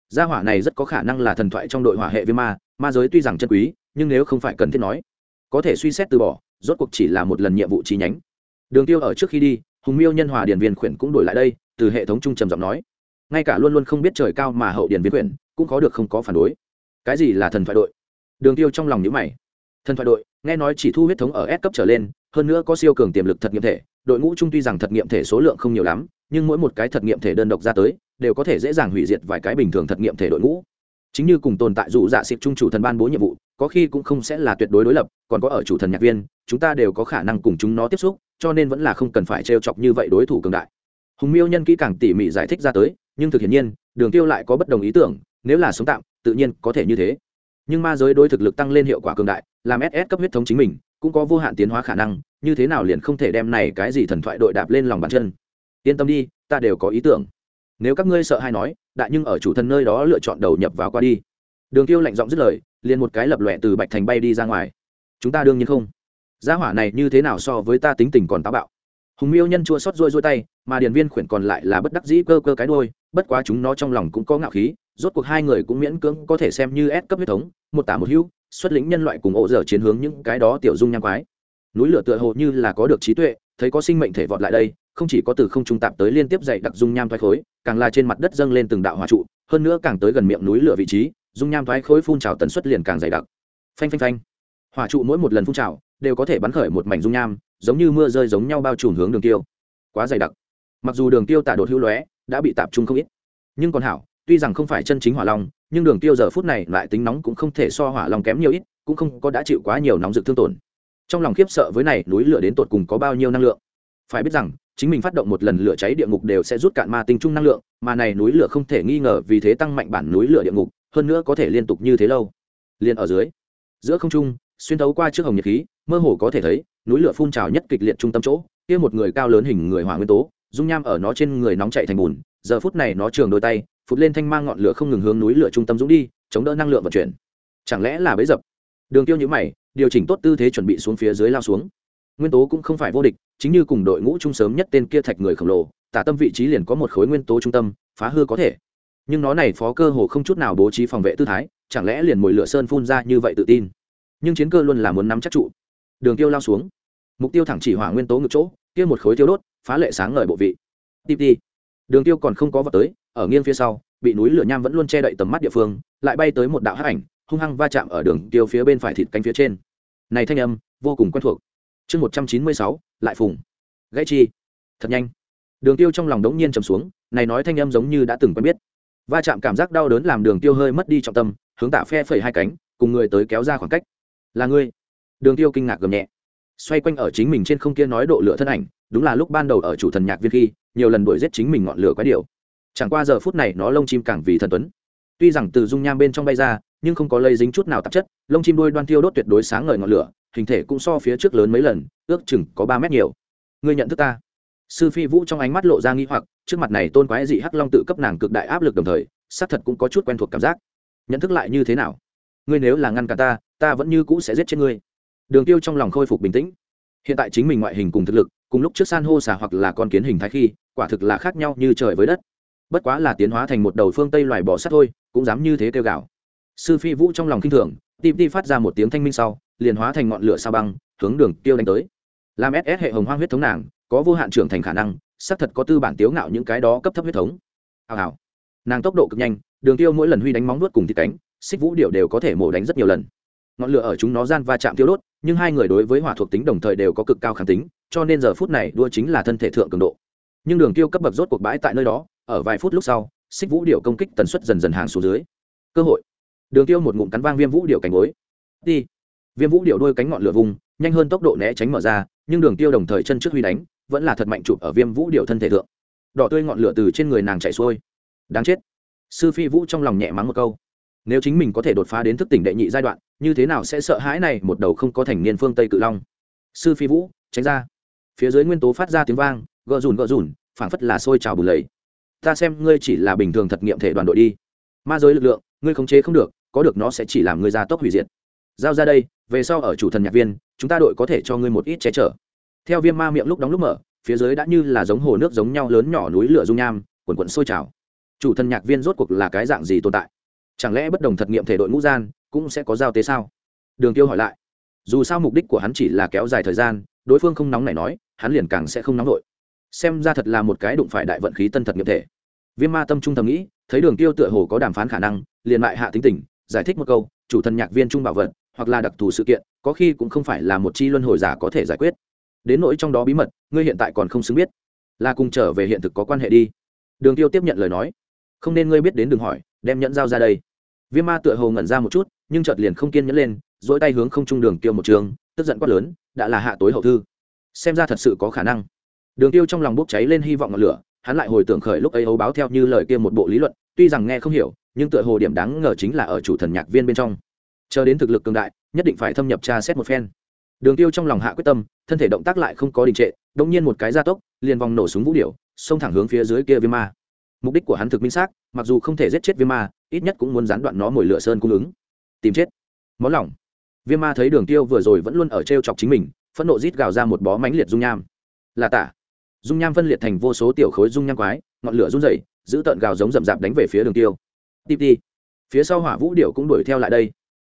Gia hỏa này rất có khả năng là thần thoại trong đội hỏa hệ viêm ma ma giới tuy rằng chân quý, nhưng nếu không phải cần thiết nói, có thể suy xét từ bỏ, rốt cuộc chỉ là một lần nhiệm vụ chi nhánh. Đường tiêu ở trước khi đi, hùng miêu nhân hòa điển viên khuyển cũng đổi lại đây, từ hệ thống trung trầm giọng nói. Ngay cả luôn luôn không biết trời cao mà hậu điển viên khuyển, cũng có được không có phản đối. Cái gì là thần thoại đội? Đường tiêu trong lòng nhíu mày. Thần thoại đội, nghe nói chỉ thu huyết thống ở S cấp trở lên, hơn nữa có siêu cường tiềm lực thật nghiệm thể, đội ngũ trung tuy rằng thật nghiệm thể số lượng không nhiều lắm, nhưng mỗi một cái thật nghiệm thể đơn độc ra tới, đều có thể dễ dàng hủy diệt vài cái bình thường thật nghiệm thể đội ngũ. Chính như cùng tồn tại dụ dạ xịp trung chủ thần ban bố nhiệm vụ, có khi cũng không sẽ là tuyệt đối đối lập, còn có ở chủ thần nhạc viên, chúng ta đều có khả năng cùng chúng nó tiếp xúc, cho nên vẫn là không cần phải trêu chọc như vậy đối thủ cường đại. Hùng miêu nhân kỹ càng tỉ mỉ giải thích ra tới, nhưng thực hiện nhiên, đường tiêu lại có bất đồng ý tưởng, nếu là sống tạm, tự nhiên có thể như thế nhưng ma giới đối thực lực tăng lên hiệu quả cường đại, làm ss cấp huyết thống chính mình, cũng có vô hạn tiến hóa khả năng, như thế nào liền không thể đem này cái gì thần thoại đội đạp lên lòng bàn chân. Yên tâm đi, ta đều có ý tưởng. Nếu các ngươi sợ hay nói, đại nhưng ở chủ thần nơi đó lựa chọn đầu nhập vào qua đi. Đường tiêu lạnh giọng dứt lời, liền một cái lập lòe từ bạch thành bay đi ra ngoài. Chúng ta đương nhiên không. Gia hỏa này như thế nào so với ta tính tình còn táo bạo. Hùng miêu nhân chua xót rôi rôi tay, mà điền viên khuyển còn lại là bất đắc dĩ cơ cơ cái đôi bất quá chúng nó trong lòng cũng có ngạo khí rốt cuộc hai người cũng miễn cưỡng có thể xem như ép cấp huyết thống, một tả một hữu, xuất lĩnh nhân loại cùng ổ dở chiến hướng những cái đó tiểu dung nham quái. Núi lửa tựa hồ như là có được trí tuệ, thấy có sinh mệnh thể vọt lại đây, không chỉ có từ không trung tạp tới liên tiếp dày đặc dung nham thoái khối, càng là trên mặt đất dâng lên từng đạo hỏa trụ, hơn nữa càng tới gần miệng núi lửa vị trí, dung nham thoái khối phun trào tần suất liền càng dày đặc. Phanh phanh phanh. Hỏa trụ mỗi một lần phun trào đều có thể bắn khởi một mảnh dung nham, giống như mưa rơi giống nhau bao trùm hướng đường tiêu. Quá dày đặc. Mặc dù đường tiêu tạ đột hữu lóe, đã bị tạp trung không ít, nhưng còn hảo tuy rằng không phải chân chính hỏa long, nhưng đường tiêu giờ phút này lại tính nóng cũng không thể so hỏa long kém nhiều ít, cũng không có đã chịu quá nhiều nóng rực thương tổn. Trong lòng khiếp sợ với này, núi lửa đến tột cùng có bao nhiêu năng lượng? Phải biết rằng, chính mình phát động một lần lửa cháy địa ngục đều sẽ rút cạn ma tinh trung năng lượng, mà này núi lửa không thể nghi ngờ vì thế tăng mạnh bản núi lửa địa ngục, hơn nữa có thể liên tục như thế lâu. Liền ở dưới, giữa không trung, xuyên thấu qua trước hồng nhiệt khí, mơ hồ có thể thấy, núi lửa phun trào nhất kịch liệt trung tâm chỗ, kia một người cao lớn hình người hỏa nguyên tố, dung nham ở nó trên người nóng chạy thành bùn, giờ phút này nó trường đôi tay phụt lên thanh mang ngọn lửa không ngừng hướng núi lửa trung tâm dũng đi, chống đỡ năng lượng vận chuyển. Chẳng lẽ là bấy dập? Đường tiêu nhữ mày, điều chỉnh tốt tư thế chuẩn bị xuống phía dưới lao xuống. Nguyên tố cũng không phải vô địch, chính như cùng đội ngũ trung sớm nhất tên kia thạch người khổng lồ, tả tâm vị trí liền có một khối nguyên tố trung tâm, phá hư có thể. Nhưng nó này phó cơ hồ không chút nào bố trí phòng vệ tư thái, chẳng lẽ liền mồi lửa sơn phun ra như vậy tự tin? Nhưng chiến cơ luôn là muốn nắm chắc trụ. Đường tiêu lao xuống. Mục tiêu thẳng chỉ hỏa nguyên tố ngược chỗ, kia một khối tiêu đốt, phá lệ sáng ngời bộ vị. Tiếp đi. Đường tiêu còn không có vào tới ở nghiêng phía sau, bị núi lửa nham vẫn luôn che đậy tầm mắt địa phương, lại bay tới một đạo hắc ảnh, hung hăng va chạm ở đường tiêu phía bên phải thịt cánh phía trên. Này thanh âm, vô cùng quen thuộc. Chương một trăm chín mươi sáu, lại phùng. Gãy chi. Thật nhanh. Đường tiêu trong lòng đống nhiên trầm xuống, này nói thanh âm giống như đã từng quen biết. Va chạm cảm giác đau đớn làm đường tiêu hơi mất đi trọng tâm, hướng tạ phe phẩy hai cánh, cùng người tới kéo ra khoảng cách. Là ngươi. Đường tiêu kinh ngạc gầm nhẹ. Xoay quanh ở chính mình trên không kia nói độ lửa thân ảnh, đúng là lúc ban đầu ở chủ thần nhạc viên khi, nhiều lần đuổi giết chính mình ngọn lửa quái điều chẳng qua giờ phút này nó lông chim càng vì thần tuấn. Tuy rằng từ dung nham bên trong bay ra, nhưng không có lây dính chút nào tạp chất, lông chim đuôi đoan tiêu đốt tuyệt đối sáng ngời ngọn lửa, hình thể cũng so phía trước lớn mấy lần, ước chừng có ba mét nhiều. Ngươi nhận thức ta? Sư phi vũ trong ánh mắt lộ ra nghi hoặc, trước mặt này tôn quái dị hắc long tự cấp nàng cực đại áp lực đồng thời, xác thật cũng có chút quen thuộc cảm giác. Nhận thức lại như thế nào? Ngươi nếu là ngăn cả ta ta vẫn như cũ sẽ giết chết ngươi. Đường tiêu trong lòng khôi phục bình tĩnh. Hiện tại chính mình ngoại hình cùng thực lực, cùng lúc trước san hô xà hoặc là con kiến hình thái khi, quả thực là khác nhau như trời với đất bất quá là tiến hóa thành một đầu phương tây loài bò sắt thôi, cũng dám như thế kêu gạo sư phi vũ trong lòng kinh thường tim ti phát ra một tiếng thanh minh sau, liền hóa thành ngọn lửa sao băng, hướng đường tiêu đánh tới. Làm ss hệ hồng hoang huyết thống nàng, có vô hạn trưởng thành khả năng, xác thật có tư bản tiếu ngạo những cái đó cấp thấp huyết thống. Hào hào. Nàng tốc độ cực nhanh, đường tiêu mỗi lần huy đánh móng nuốt cùng thịt cánh, xích vũ điệu đều có thể mổ đánh rất nhiều lần. Ngọn lửa ở chúng nó gian va chạm tiêu đốt, nhưng hai người đối với hỏa thuộc tính đồng thời đều có cực cao kháng tính, cho nên giờ phút này đua chính là thân thể thượng cường độ. Nhưng đường tiêu cấp bậc rốt cuộc bãi tại nơi đó ở vài phút lúc sau, xích vũ điệu công kích tần suất dần dần hàng xuống dưới. Cơ hội. Đường tiêu một ngụm cắn vang viêm vũ điệu cánh gối. Đi. Viêm vũ điệu đôi cánh ngọn lửa vùng, nhanh hơn tốc độ né tránh mở ra, nhưng đường tiêu đồng thời chân trước huy đánh, vẫn là thật mạnh chụp ở viêm vũ điệu thân thể thượng. Đỏ tươi ngọn lửa từ trên người nàng chạy xuôi. Đáng chết. Sư phi vũ trong lòng nhẹ mắng một câu. Nếu chính mình có thể đột phá đến thức tỉnh đệ nhị giai đoạn, như thế nào sẽ sợ hãi này, một đầu không có thành niên phương tây cự long. Sư phi vũ, tránh ra. Phía dưới nguyên tố phát ra tiếng vang gợ rùn gợ rùn, phảng phất là sôi trào bùn lầy ta xem ngươi chỉ là bình thường thật nghiệm thể đoàn đội đi. Ma giới lực lượng, ngươi khống chế không được, có được nó sẽ chỉ làm ngươi ra tốc hủy diệt. Giao ra đây, về sau ở chủ thần nhạc viên, chúng ta đội có thể cho ngươi một ít che chở. Theo viêm ma miệng lúc đóng lúc mở, phía dưới đã như là giống hồ nước giống nhau lớn nhỏ núi lửa dung nham quần quận sôi trào. Chủ thần nhạc viên rốt cuộc là cái dạng gì tồn tại? Chẳng lẽ bất đồng thật nghiệm thể đội ngũ gian, cũng sẽ có giao tế sao? Đường tiêu hỏi lại. Dù sao mục đích của hắn chỉ là kéo dài thời gian, đối phương không nóng này nói, hắn liền càng sẽ không nóng nổi xem ra thật là một cái đụng phải đại vận khí tân thật nghiệm thể. Viêm ma tâm trung thầm nghĩ, thấy đường tiêu tựa hồ có đàm phán khả năng, liền lại hạ tính tình, giải thích một câu, chủ thần nhạc viên trung bảo vật, hoặc là đặc thù sự kiện, có khi cũng không phải là một chi luân hồi giả có thể giải quyết. Đến nỗi trong đó bí mật, ngươi hiện tại còn không xứng biết. Là cùng trở về hiện thực có quan hệ đi. Đường tiêu tiếp nhận lời nói. Không nên ngươi biết đến đừng hỏi, đem nhẫn giao ra đây. Viêm ma tựa hồ ngẩn ra một chút, nhưng chợt liền không kiên nhẫn lên dỗi tay hướng không trung đường tiêu một trường, tức giận quát lớn, đã là hạ tối hậu thư. Xem ra thật sự có khả năng đường tiêu trong lòng bốc cháy lên hy vọng ngọn lửa, hắn lại hồi tưởng khởi lúc ấy ấu báo theo như lời kia một bộ lý luận, tuy rằng nghe không hiểu, nhưng tựa hồ điểm đáng ngờ chính là ở chủ thần nhạc viên bên trong. Chờ đến thực lực cường đại, nhất định phải thâm nhập tra xét một phen. Đường tiêu trong lòng hạ quyết tâm, thân thể động tác lại không có đình trệ đống nhiên một cái gia tốc, liền vòng nổ súng vũ điệu, xông thẳng hướng phía dưới kia viêm ma. Mục đích của hắn thực minh xác, mặc dù không thể giết chết viêm ma, ít nhất cũng muốn gián đoạn nó mồi lửa sơn cung ứng. Tìm chết. Món lỏng. Viêm ma thấy đường tiêu vừa rồi vẫn luôn ở t chọc chính mình, phẫn nộ rít gào ra một bó mánh liệt dung nham. Là tả dung nham phân liệt thành vô số tiểu khối dung nham quái, ngọn lửa run rẩy, giữ tợn gào giống rậm rạp đánh về phía đường tiêu. Tiếp đi. Phía sau hỏa vũ điệu cũng đuổi theo lại đây.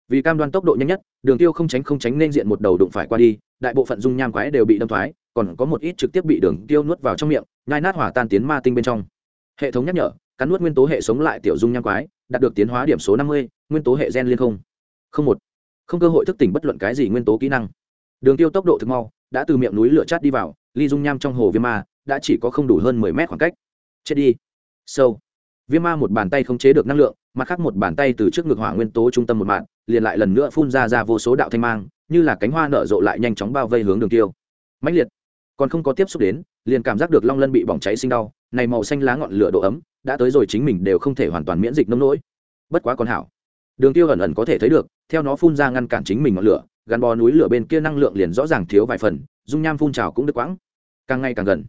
Vì cam đoan tốc độ nhanh nhất, đường tiêu không tránh không tránh nên diện một đầu đụng phải qua đi, đại bộ phận dung nham quái đều bị đâm thoái, còn có một ít trực tiếp bị đường tiêu nuốt vào trong miệng, nhai nát hỏa tan tiến ma tinh bên trong. Hệ thống nhắc nhở, cắn nuốt nguyên tố hệ sống lại tiểu dung nham quái, đạt được tiến hóa điểm số năm mươi, nguyên tố hệ gen liên không. Không một. Không cơ hội thức tỉnh bất luận cái gì nguyên tố kỹ năng. Đường tiêu tốc độ thực mau, đã từ miệng núi lửa chát đi vào ly dung nham trong hồ viêm ma đã chỉ có không đủ hơn mười mét khoảng cách. Chết đi. Sâu viêm ma một bàn tay không chế được năng lượng, mặt khác một bàn tay từ trước ngực hỏa nguyên tố trung tâm một mạng liền lại lần nữa phun ra ra vô số đạo thanh mang, như là cánh hoa nở rộ lại nhanh chóng bao vây hướng đường tiêu. Mãnh liệt. Còn không có tiếp xúc đến, liền cảm giác được long lân bị bỏng cháy sinh đau, này màu xanh lá ngọn lửa độ ấm, đã tới rồi chính mình đều không thể hoàn toàn miễn dịch nông nỗi. Bất quá còn hảo. Đường tiêu ẩn ẩn có thể thấy được, theo nó phun ra ngăn cản chính mình ngọn lửa, gắn bó núi lửa bên kia năng lượng liền rõ ràng thiếu vài phần, dung nham phun trào cũng đứt quãng càng ngày càng gần.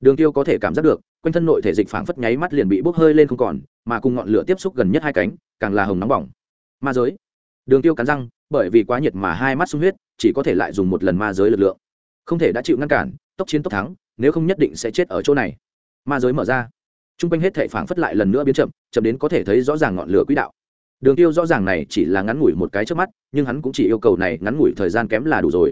Đường tiêu có thể cảm giác được, quanh thân nội thể dịch phảng phất nháy mắt liền bị bốc hơi lên không còn, mà cùng ngọn lửa tiếp xúc gần nhất hai cánh, càng là hồng nóng bỏng. Ma giới. Đường tiêu cắn răng, bởi vì quá nhiệt mà hai mắt sung huyết, chỉ có thể lại dùng một lần ma giới lực lượng. Không thể đã chịu ngăn cản, tốc chiến tốc thắng, nếu không nhất định sẽ chết ở chỗ này. Ma giới mở ra. T r u n g quanh hết thể phảng phất lại lần nữa biến chậm chậm đến có thể thấy rõ ràng ngọn lửa quỹ đạo. Đường tiêu rõ ràng này chỉ là ngắn ngủi một cái trước mắt, nhưng hắn cũng chỉ yêu cầu này ngắn ngủi thời gian kém là đủ rồi.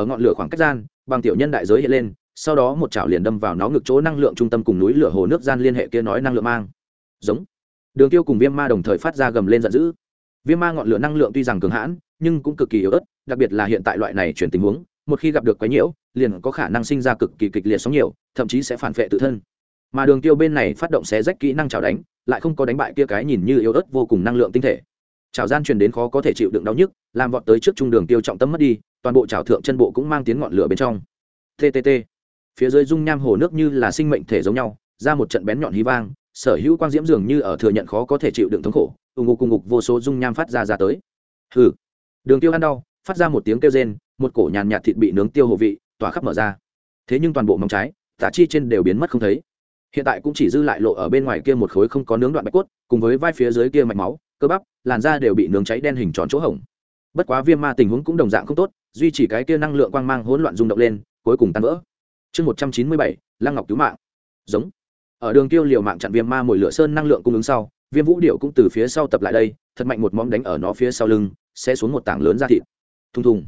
Ở ngọn lửa khoảng cách gian, bằng tiểu nhân đại giới hiện lên sau đó một chảo liền đâm vào nó ngực chỗ năng lượng trung tâm cùng núi lửa hồ nước gian liên hệ kia nói năng lượng mang. Giống. Đường tiêu cùng viêm ma đồng thời phát ra gầm lên giận dữ. Viêm ma ngọn lửa năng lượng tuy rằng cường hãn, nhưng cũng cực kỳ yếu ớt, đặc biệt là hiện tại loại này chuyển tình huống, một khi gặp được quái nhiễu, liền có khả năng sinh ra cực kỳ kịch liệt sóng nhiều, thậm chí sẽ phản vệ tự thân. Mà đường tiêu bên này phát động xé rách kỹ năng chảo đánh, lại không có đánh bại kia cái nhìn như yếu ớt vô cùng năng lượng tinh thể. Chảo gian truyền đến khó có thể chịu đựng đau nhức, làm vọt tới trước trung đường tiêu trọng tâm mất đi, toàn bộ chảo thượng chân bộ cũng mang tiếng ngọn lửa bên trong. Ttt phía dưới dung nham hồ nước như là sinh mệnh thể giống nhau, ra một trận bén nhọn hí vang, sở hữu quang diễm dường như ở thừa nhận khó có thể chịu đựng thống khổ, ù ngục cùng ngục vô số dung nham phát ra ra tới. Hừ. Đường tiêu ăn đau, phát ra một tiếng kêu rên, một cổ nhàn nhạt thịt bị nướng tiêu hồ vị, tỏa khắp mở ra. Thế nhưng toàn bộ móng trái, tả chi trên đều biến mất không thấy. Hiện tại cũng chỉ dư lại lộ ở bên ngoài kia một khối không có nướng đoạn bạch cốt, cùng với vai phía dưới kia mạch máu, cơ bắp, làn da đều bị nướng cháy đen hình tròn chỗ hổng bất quá viêm ma tình huống cũng đồng dạng không tốt, duy trì cái kia năng lượng quang mang hỗn loạn rung động lên, cuối cùng tan vỡ chương một trăm chín mươi bảy, lăng ngọc cứu mạng. Giống. Ở đường tiêu liều mạng chặn viêm ma mồi lửa sơn năng lượng cung ứng sau, viêm vũ điệu cũng từ phía sau tập lại đây, thật mạnh một móng đánh ở nó phía sau lưng, sẽ xuống một tảng lớn ra thịt. Thùng thùng.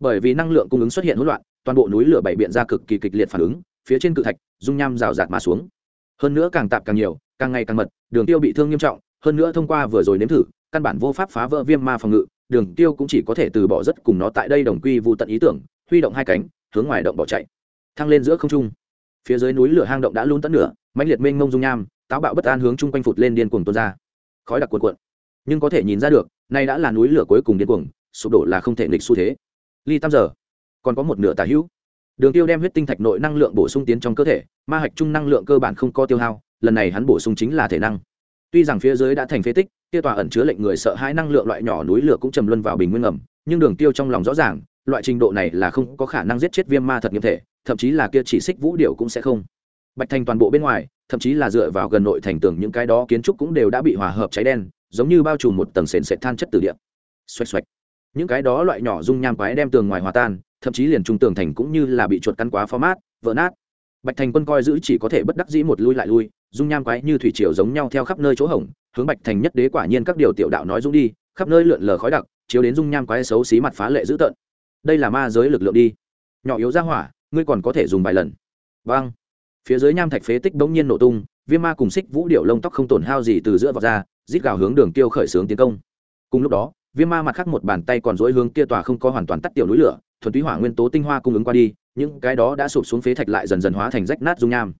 Bởi vì năng lượng cung ứng xuất hiện hỗn loạn, toàn bộ núi lửa bảy biện ra cực kỳ kịch liệt phản ứng, phía trên cự thạch, dung nham rào rạt mà xuống. Hơn nữa càng tạp càng nhiều, càng ngày càng mật, đường tiêu bị thương nghiêm trọng, hơn nữa thông qua vừa rồi nếm thử, căn bản vô pháp phá vỡ viêm ma phòng ngự, đường tiêu cũng chỉ có thể từ bỏ rất cùng nó tại đây đồng quy vụ tận ý tưởng, huy động hai cánh, hướng ngoài động bỏ chạy thăng lên giữa không trung. Phía dưới núi lửa hang động đã luôn tận nửa, mãnh liệt mênh mông dung nham, táo bạo bất an hướng chung quanh phụt lên điên cuồng tuôn ra. Khói đặc cuộn cuộn. Nhưng có thể nhìn ra được, nay đã là núi lửa cuối cùng điên cuồng, sụp đổ là không thể nghịch xu thế. Ly tam giờ, còn có một nửa tà hữu. Đường tiêu đem huyết tinh thạch nội năng lượng bổ sung tiến trong cơ thể, ma hạch trung năng lượng cơ bản không có tiêu hao, lần này hắn bổ sung chính là thể năng. Tuy rằng phía dưới đã thành phế tích, kia tòa ẩn chứa lệnh người sợ hãi năng lượng loại nhỏ núi lửa cũng trầm luân vào bình nguyên ngầm, nhưng đường tiêu trong lòng rõ ràng, loại trình độ này là không có khả năng giết chết viêm ma thật nghiêm thể thậm chí là kia chỉ xích vũ điệu cũng sẽ không. Bạch thành toàn bộ bên ngoài, thậm chí là dựa vào gần nội thành tường những cái đó kiến trúc cũng đều đã bị hòa hợp cháy đen, giống như bao trùm một tầng sền sệt than chất từ địa. Xoạch xoạch. Những cái đó loại nhỏ dung nham quái đem tường ngoài hòa tan, thậm chí liền trung tường thành cũng như là bị chuột cắn quá format, vỡ nát. Bạch thành quân coi giữ chỉ có thể bất đắc dĩ một lui lại lui, dung nham quái như thủy triều giống nhau theo khắp nơi chỗ hổng, hướng bạch thành nhất đế quả nhiên các điều tiểu đạo nói dũng đi, khắp nơi lượn lờ khói đặc, chiếu đến dung nham quái xấu xí mặt phá lệ dữ tợn. Đây là ma giới lực lượng đi. Nhỏ yếu ra hỏa ngươi còn có thể dùng vài lần. Vâng. Phía dưới nham thạch phế tích bỗng nhiên nổ tung viêm ma cùng xích vũ điệu lông tóc không tổn hao gì từ giữa vọt ra, rít gào hướng đường tiêu khởi xướng tiến công. Cùng lúc đó viêm ma mặt khác một bàn tay còn dối hướng kia tòa không có hoàn toàn tắt tiểu núi lửa, thuần túy hỏa nguyên tố tinh hoa cung ứng qua đi, những cái đó đã sụp xuống phế thạch lại dần dần hóa thành rách nát dung nham.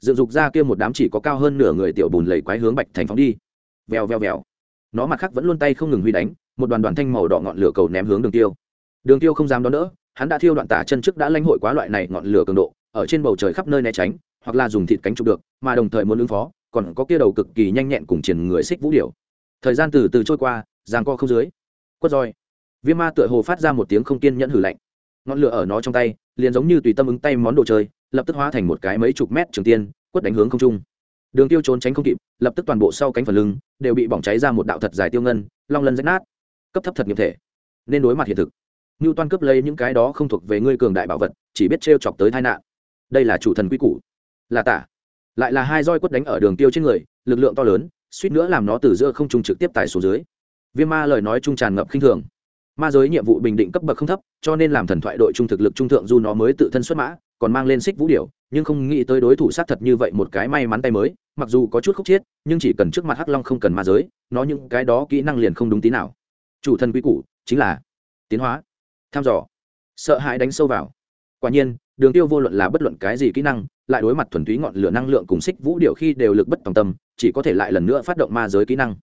Dựng dục ra kia một đám chỉ có cao hơn nửa người tiểu bùn lầy quái hướng bạch thành phóng đi. Vèo vèo vèo. Nó mặt khác vẫn luôn tay không ngừng huy đánh, một đoàn đoàn thanh màu đỏ ngọn lửa cầu ném hướng đường tiêu. Đường tiêu không dám đón đỡ hắn đã thiêu đoạn tả chân trước đã lãnh hội quá loại này ngọn lửa cường độ, ở trên bầu trời khắp nơi né tránh, hoặc là dùng thịt cánh chụp được, mà đồng thời muốn ứng phó, còn có kia đầu cực kỳ nhanh nhẹn cùng triển người xích vũ điểu. Thời gian từ từ trôi qua giang co không dưới. Quất roi. Viêm ma tựa hồ phát ra một tiếng không kiên nhẫn hử lạnh. Ngọn lửa ở nó trong tay, liền giống như tùy tâm ứng tay món đồ chơi, lập tức hóa thành một cái mấy chục mét trường tiên, quất đánh hướng không trung. Đường tiêu trốn tránh không kịp, lập tức toàn bộ sau cánh phần lưng, đều bị bỏng cháy ra một đạo thật dài tiêu ngân, long lân rách nát. Cấp thấp thật nghiệp thể. Nên đối mặt hiện thực ngưu toan cướp lấy những cái đó không thuộc về ngươi cường đại bảo vật, chỉ biết trêu chọc tới tai nạn. Đây là chủ thần quy củ. Là tả. Lại là hai roi quất đánh ở đường tiêu trên người, lực lượng to lớn, suýt nữa làm nó từ giữa không trung trực tiếp tại số dưới. Viêm ma lời nói trung tràn ngập khinh thường. Ma giới nhiệm vụ bình định cấp bậc không thấp, cho nên làm thần thoại đội trung thực lực trung thượng du nó mới tự thân xuất mã, còn mang lên xích vũ điểu, nhưng không nghĩ tới đối thủ sát thật như vậy một cái may mắn tay mới, mặc dù có chút khúc chiết, nhưng chỉ cần trước mặt hắc long không cần ma giới, nó những cái đó kỹ năng liền không đúng tí nào. Chủ thân quy củ chính là tiến hóa tham dò. Sợ hãi đánh sâu vào. Quả nhiên, đường tiêu vô luận là bất luận cái gì kỹ năng, lại đối mặt thuần túy ngọn lửa năng lượng cùng xích vũ điệu khi đều lực bất tòng tâm, chỉ có thể lại lần nữa phát động ma giới kỹ năng.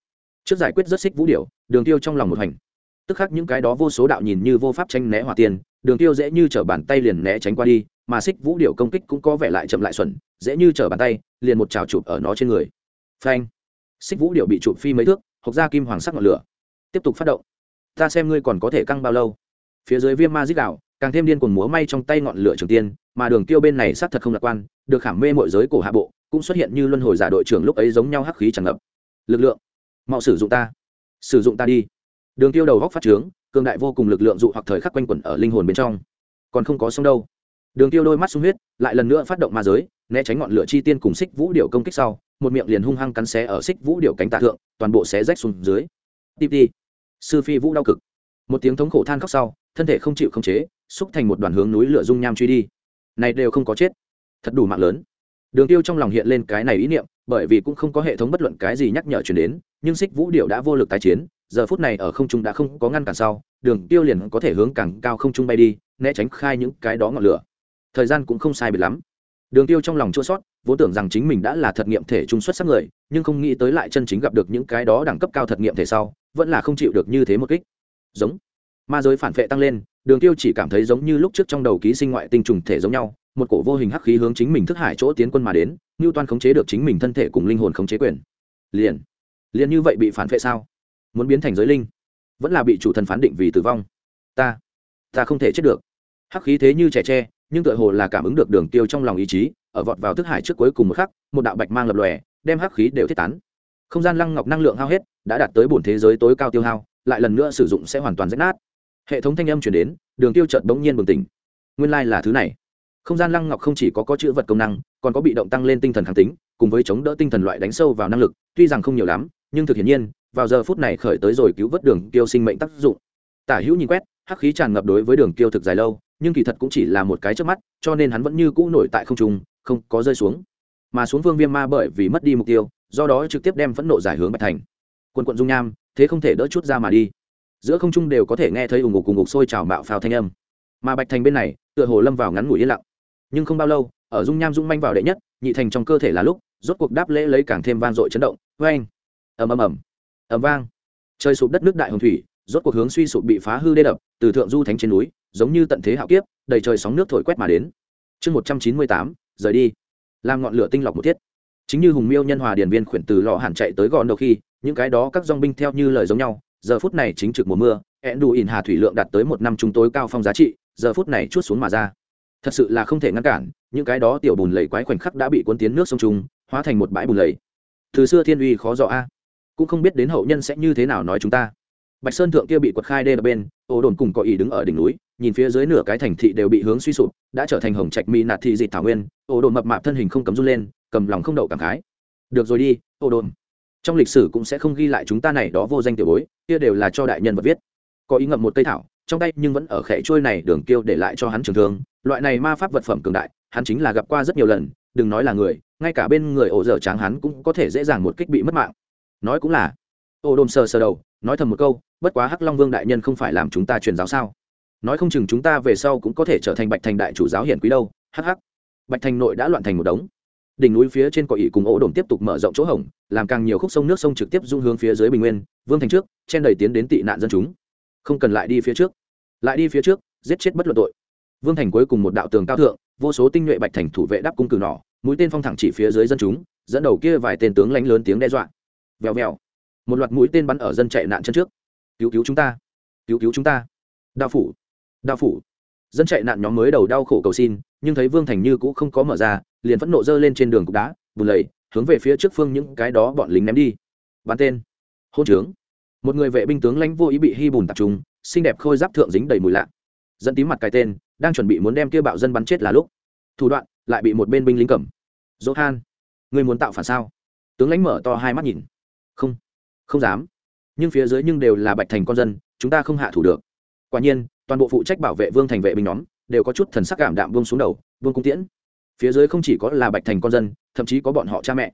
Trước giải quyết rất xích vũ điệu đường tiêu trong lòng một hành tức khắc những cái đó vô số đạo nhìn như vô pháp tranh né hỏa tiền đường tiêu dễ như trở bàn tay liền né tránh qua đi, mà xích vũ điệu công kích cũng có vẻ lại chậm lại xuẩn, dễ như trở bàn tay, liền một trào chụp ở nó trên người. Phanh! Xích vũ điệu bị chụp phi mấy thước, hộc ra kim hoàng sắc ngọn lửa. Tiếp tục phát động. Ta xem ngươi còn có thể căng bao lâu phía dưới viêm ma dích đạo càng thêm điên cuồng múa may trong tay ngọn lửa trường tiên, mà đường tiêu bên này sát thật không lạc quan, được khảm mê mọi giới cổ hạ bộ, cũng xuất hiện như luân hồi giả đội trưởng lúc ấy giống nhau hắc khí tràn ngập. Lực lượng mạo sử dụng ta. Sử dụng ta đi. Đường tiêu đầu góc phát trướng, cường đại vô cùng lực lượng dụ hoặc thời khắc quanh quẩn ở linh hồn bên trong. Còn không có xong đâu. Đường tiêu đôi mắt sung huyết, lại lần nữa phát động ma giới, né tránh ngọn lửa chi tiên cùng xích vũ điệu công kích sau, một miệng liền hung hăng cắn xé ở xích vũ điệu cánh tạ thượng, toàn bộ xé rách xuống dưới. Tiếp đi sư phi vũ đau cực. Một tiếng thống khổ than khóc sau thân thể không chịu không chế, xúc thành một đoàn hướng núi lửa dung nham truy đi. Này đều không có chết. Thật đủ mạng lớn. Đường tiêu trong lòng hiện lên cái này ý niệm, bởi vì cũng không có hệ thống bất luận cái gì nhắc nhở chuyển đến, nhưng xích vũ điệu đã vô lực tái chiến, giờ phút này ở không trung đã không có ngăn cản sau, đường tiêu liền có thể hướng càng cao không trung bay đi, né tránh khai những cái đó ngọn lửa. Thời gian cũng không sai biệt lắm. Đường tiêu trong lòng chua sót vốn tưởng rằng chính mình đã là thật nghiệm thể trung xuất sắc người, nhưng không nghĩ tới lại chân chính gặp được những cái đó đẳng cấp cao thật nghiệm thể sau, vẫn là không chịu được như thế một kích. Giống ma giới phản vệ tăng lên, đường tiêu chỉ cảm thấy giống như lúc trước trong đầu ký sinh ngoại tinh trùng thể giống nhau, một cổ vô hình hắc khí hướng chính mình thức hải chỗ tiến quân mà đến như toàn khống chế được chính mình thân thể cùng linh hồn khống chế quyền. Liền liền như vậy bị phản vệ sao? Muốn biến thành giới linh, vẫn là bị chủ thần phán định vì tử vong. Ta ta không thể chết được. Hắc khí thế như trẻ tre, nhưng tựa hồ là cảm ứng được đường tiêu trong lòng ý chí, ở vọt vào thức hải trước cuối cùng một khắc, một đạo bạch mang lập lòe, đem hắc khí đều thiết tán. Không gian lăng ngọc năng lượng hao hết, đã đạt tới bổn thế giới tối cao tiêu hao, lại lần nữa sử dụng sẽ hoàn toàn rách nát hệ thống thanh âm chuyển đến, đường tiêu chợt bỗng nhiên bừng tỉnh. Nguyên lai là thứ này. Không gian lăng ngọc không chỉ có có chữ vật công năng, còn có bị động tăng lên tinh thần kháng tính, cùng với chống đỡ tinh thần loại đánh sâu vào năng lực, tuy rằng không nhiều lắm, nhưng thực hiện nhiên, vào giờ phút này khởi tới rồi cứu vớt đường tiêu sinh mệnh tác dụng. Tả hữu nhìn quét, hắc khí tràn ngập đối với đường tiêu thực dài lâu, nhưng kỳ thật cũng chỉ là một cái trước mắt, cho nên hắn vẫn như cũ nổi tại không trung, không có rơi xuống. Mà xuống vương viêm ma bởi vì mất đi mục tiêu, do đó trực tiếp đem phẫn nộ giải hướng bạch thành. Quân quận dung nham, thế không thể đỡ chút ra mà đi giữa không trung đều có thể nghe thấy ủng ngục cùng ngục sôi trào mạo phào thanh âm. Mà bạch thành bên này, tựa hồ lâm vào ngắn ngủi yên lặng. Nhưng không bao lâu, ở dung nham dung manh vào đệ nhất, nhị thành trong cơ thể là lúc, rốt cuộc đáp lễ lấy càng thêm van dội chấn động vang ầm ầm ầm ầm vang. Trời sụp đất nước đại hồng thủy, rốt cuộc hướng suy sụp bị phá hư đê đập, từ thượng du thánh trên núi, giống như tận thế hạo kiếp, đầy trời sóng nước thổi quét mà đến. Chương một trăm chín mươi tám, rời đi. Làm ngọn lửa tinh lọc một thiết. Chính như hùng miêu nhân hòa điển viên khuyển từ lò hẳn chạy tới gọn đầu khi, những cái đó các dong binh theo như lời giống nhau giờ phút này chính trực mùa mưa ẹn đủ ỉn hà thủy lượng đạt tới một năm chúng tối cao phong giá trị, giờ phút này chút xuống mà ra. Thật sự là không thể ngăn cản, những cái đó tiểu bùn lầy quái khoảnh khắc đã bị cuốn tiến nước sông trung hóa thành một bãi bùn lầy. Từ xưa thiên uy khó dò a. Cũng không biết đến hậu nhân sẽ như thế nào nói chúng ta. Bạch sơn thượng kia bị quật khai đê bên ổ đồn cùng có ý đứng ở đỉnh núi, nhìn phía dưới nửa cái thành thị đều bị hướng suy sụp, đã trở thành hồng trạch mỹ nạt thị dị thảo nguyên. Ổ đồn mập mạp thân hình không cấm run lên, cầm lòng không đậu cảm khái. Được rồi đi ổ đồn trong lịch sử cũng sẽ không ghi lại chúng ta này đó vô danh tiểu bối, kia đều là cho đại nhân vật viết. Có ý ngậm một cây thảo, trong tay nhưng vẫn ở khẽ trôi này đường kiêu để lại cho hắn trường thương. Loại này ma pháp vật phẩm cường đại, hắn chính là gặp qua rất nhiều lần, đừng nói là người, ngay cả bên người ổ dở tráng hắn cũng có thể dễ dàng một kích bị mất mạng. Nói cũng là. Ô đồn sờ sờ đầu, nói thầm một câu, bất quá hắc long vương đại nhân không phải làm chúng ta truyền giáo sao? Nói không chừng chúng ta về sau cũng có thể trở thành bạch thành đại chủ giáo hiển quý đâu. Hắc hắc. Bạch thành nội đã loạn thành một đống đỉnh núi phía trên cỏ ỉ cùng ổ đồn tiếp tục mở rộng chỗ hổng, làm càng nhiều khúc sông nước sông trực tiếp dung hướng phía dưới bình nguyên, vương thành trước, chen đầy tiến đến tị nạn dân chúng. Không cần lại đi phía trước. Lại đi phía trước, giết chết bất luận tội. Vương thành cuối cùng một đạo tường cao thượng, vô số tinh nhuệ bạch thành thủ vệ đáp cung cử nỏ, mũi tên phong thẳng chỉ phía dưới dân chúng, dẫn đầu kia vài tên tướng lánh lớn tiếng đe dọa. Vèo vèo. Một loạt mũi tên bắn ở dân chạy nạn chân trước. Cứu cứu chúng ta. Cứu cứu chúng ta. Đao phủ. Đao phủ. Dân chạy nạn nhóm mới đầu đau khổ cầu xin, nhưng thấy vương thành như cũ không có mở ra liền phẫn nộ dơ lên trên đường cục đá, bùn lầy, hướng về phía trước phương những cái đó bọn lính ném đi. Bắn tên. Hôn trướng. Một người vệ binh tướng lãnh vô ý bị hy bùn tập trung xinh đẹp khôi giáp thượng dính đầy mùi lạ. Dẫn tím mặt cái tên, đang chuẩn bị muốn đem kia bạo dân bắn chết là lúc. Thủ đoạn, lại bị một bên binh lính cầm. Dỗ han người muốn tạo phản sao? Tướng lãnh mở to hai mắt nhìn. Không không dám. Nhưng phía dưới nhưng đều là bạch thành con dân, chúng ta không hạ thủ được. Quả nhiên, toàn bộ phụ trách bảo vệ vương thành vệ binh nhóm, đều có chút thần sắc cảm đạm vương xuống đầu vương cung tiễn phía dưới không chỉ có là bạch thành con dân, thậm chí có bọn họ cha mẹ.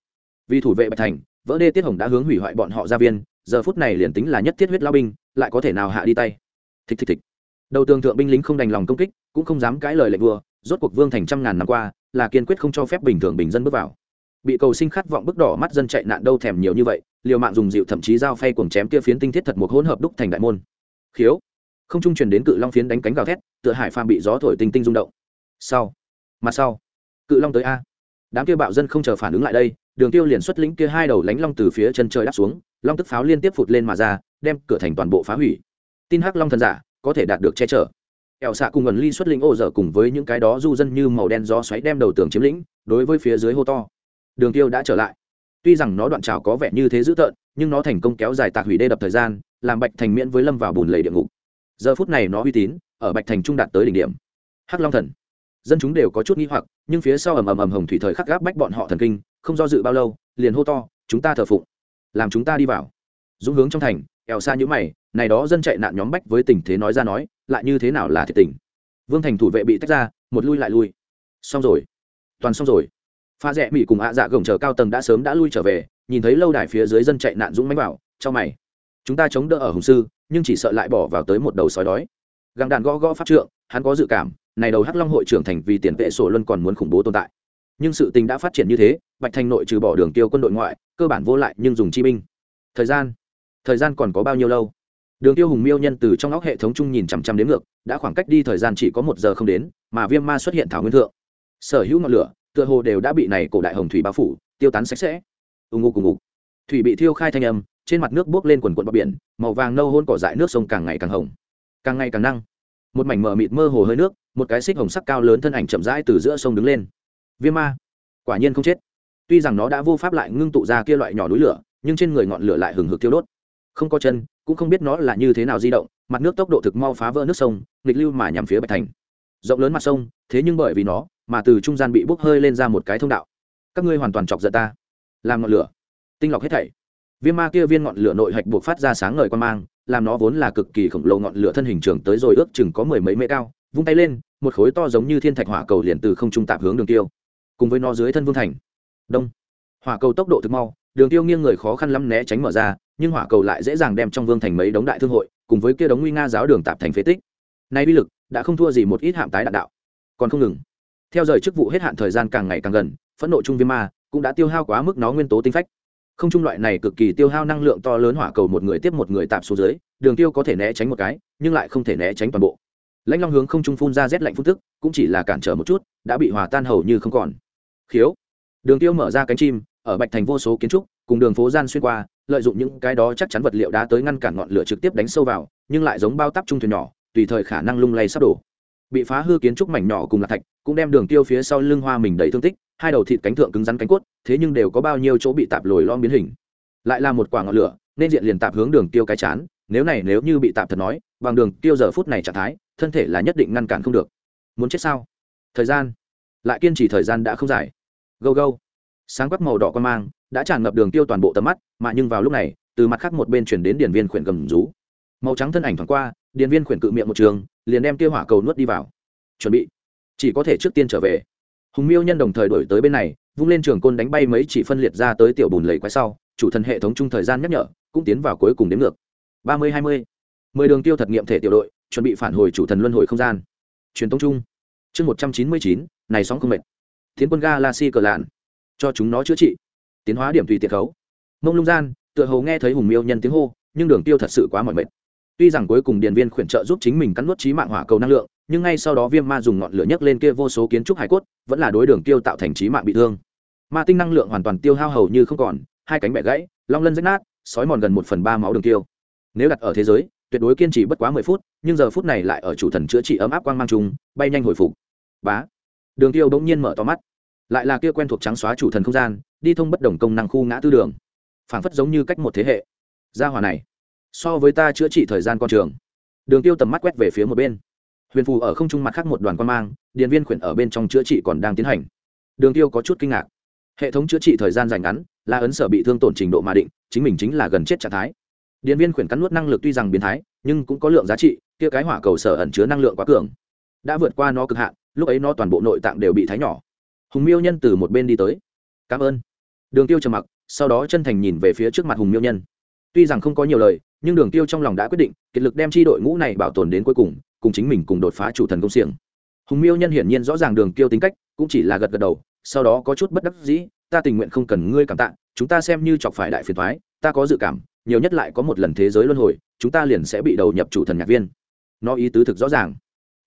Vì thủ vệ bạch thành, vỡ đê tiết hồng đã hướng hủy hoại bọn họ gia viên, giờ phút này liền tính là nhất thiết huyết lao binh, lại có thể nào hạ đi tay. Thịch thịch thịch. Đầu tường thượng binh lính không đành lòng công kích, cũng không dám cãi lời lệnh vua, rốt cuộc vương thành trăm ngàn năm qua, là kiên quyết không cho phép bình thường bình dân bước vào. Bị cầu sinh khát vọng bức đỏ mắt dân chạy nạn đâu thèm nhiều như vậy, liều mạng dùng dịu thậm chí dao phay cuồng chém kia phiến tinh thiết thật một hỗn hợp đúc thành đại môn. Khiếu. Không trung truyền đến cự long phiến đánh cánh gào thét, tựa hải phàm bị gió thổi tinh tinh rung động. Sau. Mặt sau cự long tới a. Đám kia bạo dân không chờ phản ứng lại đây, đường tiêu liền xuất lĩnh kia hai đầu lánh long từ phía chân trời đáp xuống, long tức pháo liên tiếp phụt lên mà ra, đem cửa thành toàn bộ phá hủy. Tin hắc long thần giả, có thể đạt được che chở. Ẻo xạ cùng ngần ly xuất lĩnh ô dở cùng với những cái đó du dân như màu đen gió xoáy đem đầu tường chiếm lĩnh, đối với phía dưới hô to. Đường tiêu đã trở lại. Tuy rằng nó đoạn trào có vẻ như thế dữ tợn, nhưng nó thành công kéo dài tạc hủy đê đập thời gian, làm bạch thành miễn với lâm vào bùn lầy địa ngục. Giờ phút này nó uy tín, ở bạch thành trung đạt tới đỉnh điểm. Hắc long thần dân chúng đều có chút nghi hoặc, nhưng phía sau ầm ầm ầm hồng thủy thời khắc gáp bách bọn họ thần kinh, không do dự bao lâu, liền hô to, chúng ta thờ phụng, làm chúng ta đi vào. Dũng hướng trong thành ẻo xa như mày, này đó dân chạy nạn nhóm bách với tình thế nói ra nói, lại như thế nào là thiệt tình. Vương thành thủ vệ bị tách ra, một lui lại lui. Xong rồi. Toàn xong rồi. Pha dạ rẽ mỹ cùng ạ dạ gồng chờ cao tầng đã sớm đã lui trở về, nhìn thấy lâu đài phía dưới dân chạy nạn dũng mánh bảo, cho mày. Chúng ta chống đỡ ở hùng sư, nhưng chỉ sợ lại bỏ vào tới một đầu sói đói. Găng đàn gõ gõ pháp trượng, hắn có dự cảm này đầu hắc long hội trưởng thành vì tiền vệ sổ luân còn muốn khủng bố tồn tại. Nhưng sự tình đã phát triển như thế, bạch thành nội trừ bỏ đường tiêu quân đội ngoại, cơ bản vô lại nhưng dùng chi binh. Thời gian thời gian còn có bao nhiêu lâu? Đường tiêu hùng miêu nhân từ trong óc hệ thống chung nhìn chằm chằm đến ngược, đã khoảng cách đi thời gian chỉ có một giờ không đến, mà viêm ma xuất hiện thảo nguyên thượng. Sở hữu ngọn lửa, tựa hồ đều đã bị này cổ đại hồng thủy bao phủ, tiêu tán sạch sẽ. Ù ngục ù ngục thủy bị thiêu khai thanh âm, trên mặt nước buốc lên quần quận bọc biển, màu vàng nâu hôn cỏ dại nước sông càng ngày càng hồng, càng ngày càng năng một mảnh mờ mịt mơ hồ hơi nước, một cái xích hồng sắc cao lớn thân ảnh chậm rãi từ giữa sông đứng lên. Viêm ma. Quả nhiên không chết. Tuy rằng nó đã vô pháp lại ngưng tụ ra kia loại nhỏ núi lửa, nhưng trên người ngọn lửa lại hừng hực tiêu đốt. Không có chân, cũng không biết nó là như thế nào di động, mặt nước tốc độ thực mau phá vỡ nước sông, nghịch lưu mà nhằm phía bạch thành. Rộng lớn mặt sông, thế nhưng bởi vì nó mà từ trung gian bị bốc hơi lên ra một cái thông đạo. Các ngươi hoàn toàn chọc giận ta. Làm ngọn lửa. Tinh lọc hết thảy. Viêm ma kia viên ngọn lửa nội hạch buộc phát ra sáng ngời quan mang làm nó vốn là cực kỳ khổng lồ ngọn lửa thân hình trường tới rồi ước chừng có mười mấy mễ cao, vung tay lên, một khối to giống như thiên thạch hỏa cầu liền từ không trung tạp hướng đường tiêu. Cùng với nó dưới thân vương thành. Đông. Hỏa cầu tốc độ thực mau, đường tiêu nghiêng người khó khăn lắm né tránh mở ra, nhưng hỏa cầu lại dễ dàng đem trong vương thành mấy đống đại thương hội, cùng với kia đống nguy nga giáo đường tạp thành phế tích. Nay bi lực, đã không thua gì một ít hạm tái đạn đạo. Còn không ngừng. Theo rời chức vụ hết hạn thời gian càng ngày càng gần, phẫn nộ trung viêm ma cũng đã tiêu hao quá mức nó nguyên tố tinh phách không trung loại này cực kỳ tiêu hao năng lượng to lớn hỏa cầu một người tiếp một người tạm xuống dưới, đường tiêu có thể né tránh một cái, nhưng lại không thể né tránh toàn bộ. Lãnh long hướng không trung phun ra rét lạnh phun tức, cũng chỉ là cản trở một chút, đã bị hòa tan hầu như không còn. Khiếu. Đường tiêu mở ra cánh chim, ở bạch thành vô số kiến trúc, cùng đường phố gian xuyên qua, lợi dụng những cái đó chắc chắn vật liệu đá tới ngăn cản ngọn lửa trực tiếp đánh sâu vào, nhưng lại giống bao tắp trung thuyền nhỏ, tùy thời khả năng lung lay sắp đổ. Bị phá hư kiến trúc mảnh nhỏ cùng là thạch, cũng đem đường tiêu phía sau lưng hoa mình đầy thương tích hai đầu thịt cánh thượng cứng rắn cánh cốt, thế nhưng đều có bao nhiêu chỗ bị tạp lồi lom biến hình. Lại là một quả ngọn lửa, nên diện liền tạp hướng đường tiêu cái chán, nếu này nếu như bị tạp thật nói, bằng đường tiêu giờ phút này trạng thái, thân thể là nhất định ngăn cản không được. Muốn chết sao? Thời gian. Lại kiên trì thời gian đã không dài. Gâu gâu. Sáng quắc màu đỏ con mang, đã tràn ngập đường tiêu toàn bộ tầm mắt, mà nhưng vào lúc này, từ mặt khác một bên chuyển đến điển viên khuyển gầm rú. Màu trắng thân ảnh thoáng qua điển viên khuyển cự miệng một trường, liền đem tiêu hỏa cầu nuốt đi vào. Chuẩn bị. Chỉ có thể trước tiên trở về hùng miêu nhân đồng thời đổi tới bên này, vung lên trường côn đánh bay mấy chỉ phân liệt ra tới tiểu bùn lầy quái sau, chủ thần hệ thống chung thời gian nhắc nhở, cũng tiến vào cuối cùng đến ngược. ba mươi hai mươi. Mười đường tiêu thật nghiệm thể tiểu đội, chuẩn bị phản hồi chủ thần luân hồi không gian. Truyền tống chung. Chương một trăm chín mươi chín, này sóng không mệt. Tiến quân galaxy cờ lạn. Cho chúng nó chữa trị. Tiến hóa điểm tùy tiệt khấu. Mông lung gian, tựa hồ nghe thấy hùng miêu nhân tiếng hô, nhưng đường tiêu thật sự quá mỏi mệt. Tuy rằng cuối cùng điện viên khuyển trợ giúp chính mình cắn nuốt trí mạng hỏa cầu năng lượng nhưng ngay sau đó viêm ma dùng ngọn lửa nhấc lên kia vô số kiến trúc hải cốt, vẫn là đối đường tiêu tạo thành trí mạng bị thương. Ma tinh năng lượng hoàn toàn tiêu hao hầu như không còn, hai cánh bẻ gãy, long lân rách nát, sói mòn gần một phần ba máu đường tiêu. Nếu đặt ở thế giới, tuyệt đối kiên trì bất quá mười phút, nhưng giờ phút này lại ở chủ thần chữa trị ấm áp quang mang trùng, bay nhanh hồi phục. Bá. Đường tiêu bỗng nhiên mở to mắt. Lại là kia quen thuộc trắng xóa chủ thần không gian, đi thông bất đồng công năng khu ngã tư đường. Phảng phất giống như cách một thế hệ. Gia hòa này, so với ta chữa trị thời gian con trường. Đường tiêu tầm mắt quét về phía một bên huyền phù ở không trung mặt khác một đoàn quan mang, điện viên khuyển ở bên trong chữa trị còn đang tiến hành. Đường tiêu có chút kinh ngạc. Hệ thống chữa trị thời gian dài ngắn là ấn sở bị thương tổn trình độ mà định, chính mình chính là gần chết trạng thái. Điện viên khuyển cắn nuốt năng lực tuy rằng biến thái, nhưng cũng có lượng giá trị, kia cái hỏa cầu sở ẩn chứa năng lượng quá cường. Đã vượt qua nó cực hạn, lúc ấy nó toàn bộ nội tạng đều bị thái nhỏ. Hùng miêu nhân từ một bên đi tới. Cảm ơn. Đường tiêu trầm mặc, sau đó chân thành nhìn về phía trước mặt hùng miêu nhân. Tuy rằng không có nhiều lời, nhưng đường tiêu trong lòng đã quyết định, kiệt lực đem chi đội ngũ này bảo tồn đến cuối cùng cùng chính mình cùng đột phá chủ thần công xiềng. Hùng miêu nhân hiển nhiên rõ ràng đường tiêu tính cách, cũng chỉ là gật gật đầu, sau đó có chút bất đắc dĩ, ta tình nguyện không cần ngươi cảm tạ, chúng ta xem như chọc phải đại phiền thoái ta có dự cảm, nhiều nhất lại có một lần thế giới luân hồi, chúng ta liền sẽ bị đầu nhập chủ thần nhạc viên. Nó ý tứ thực rõ ràng.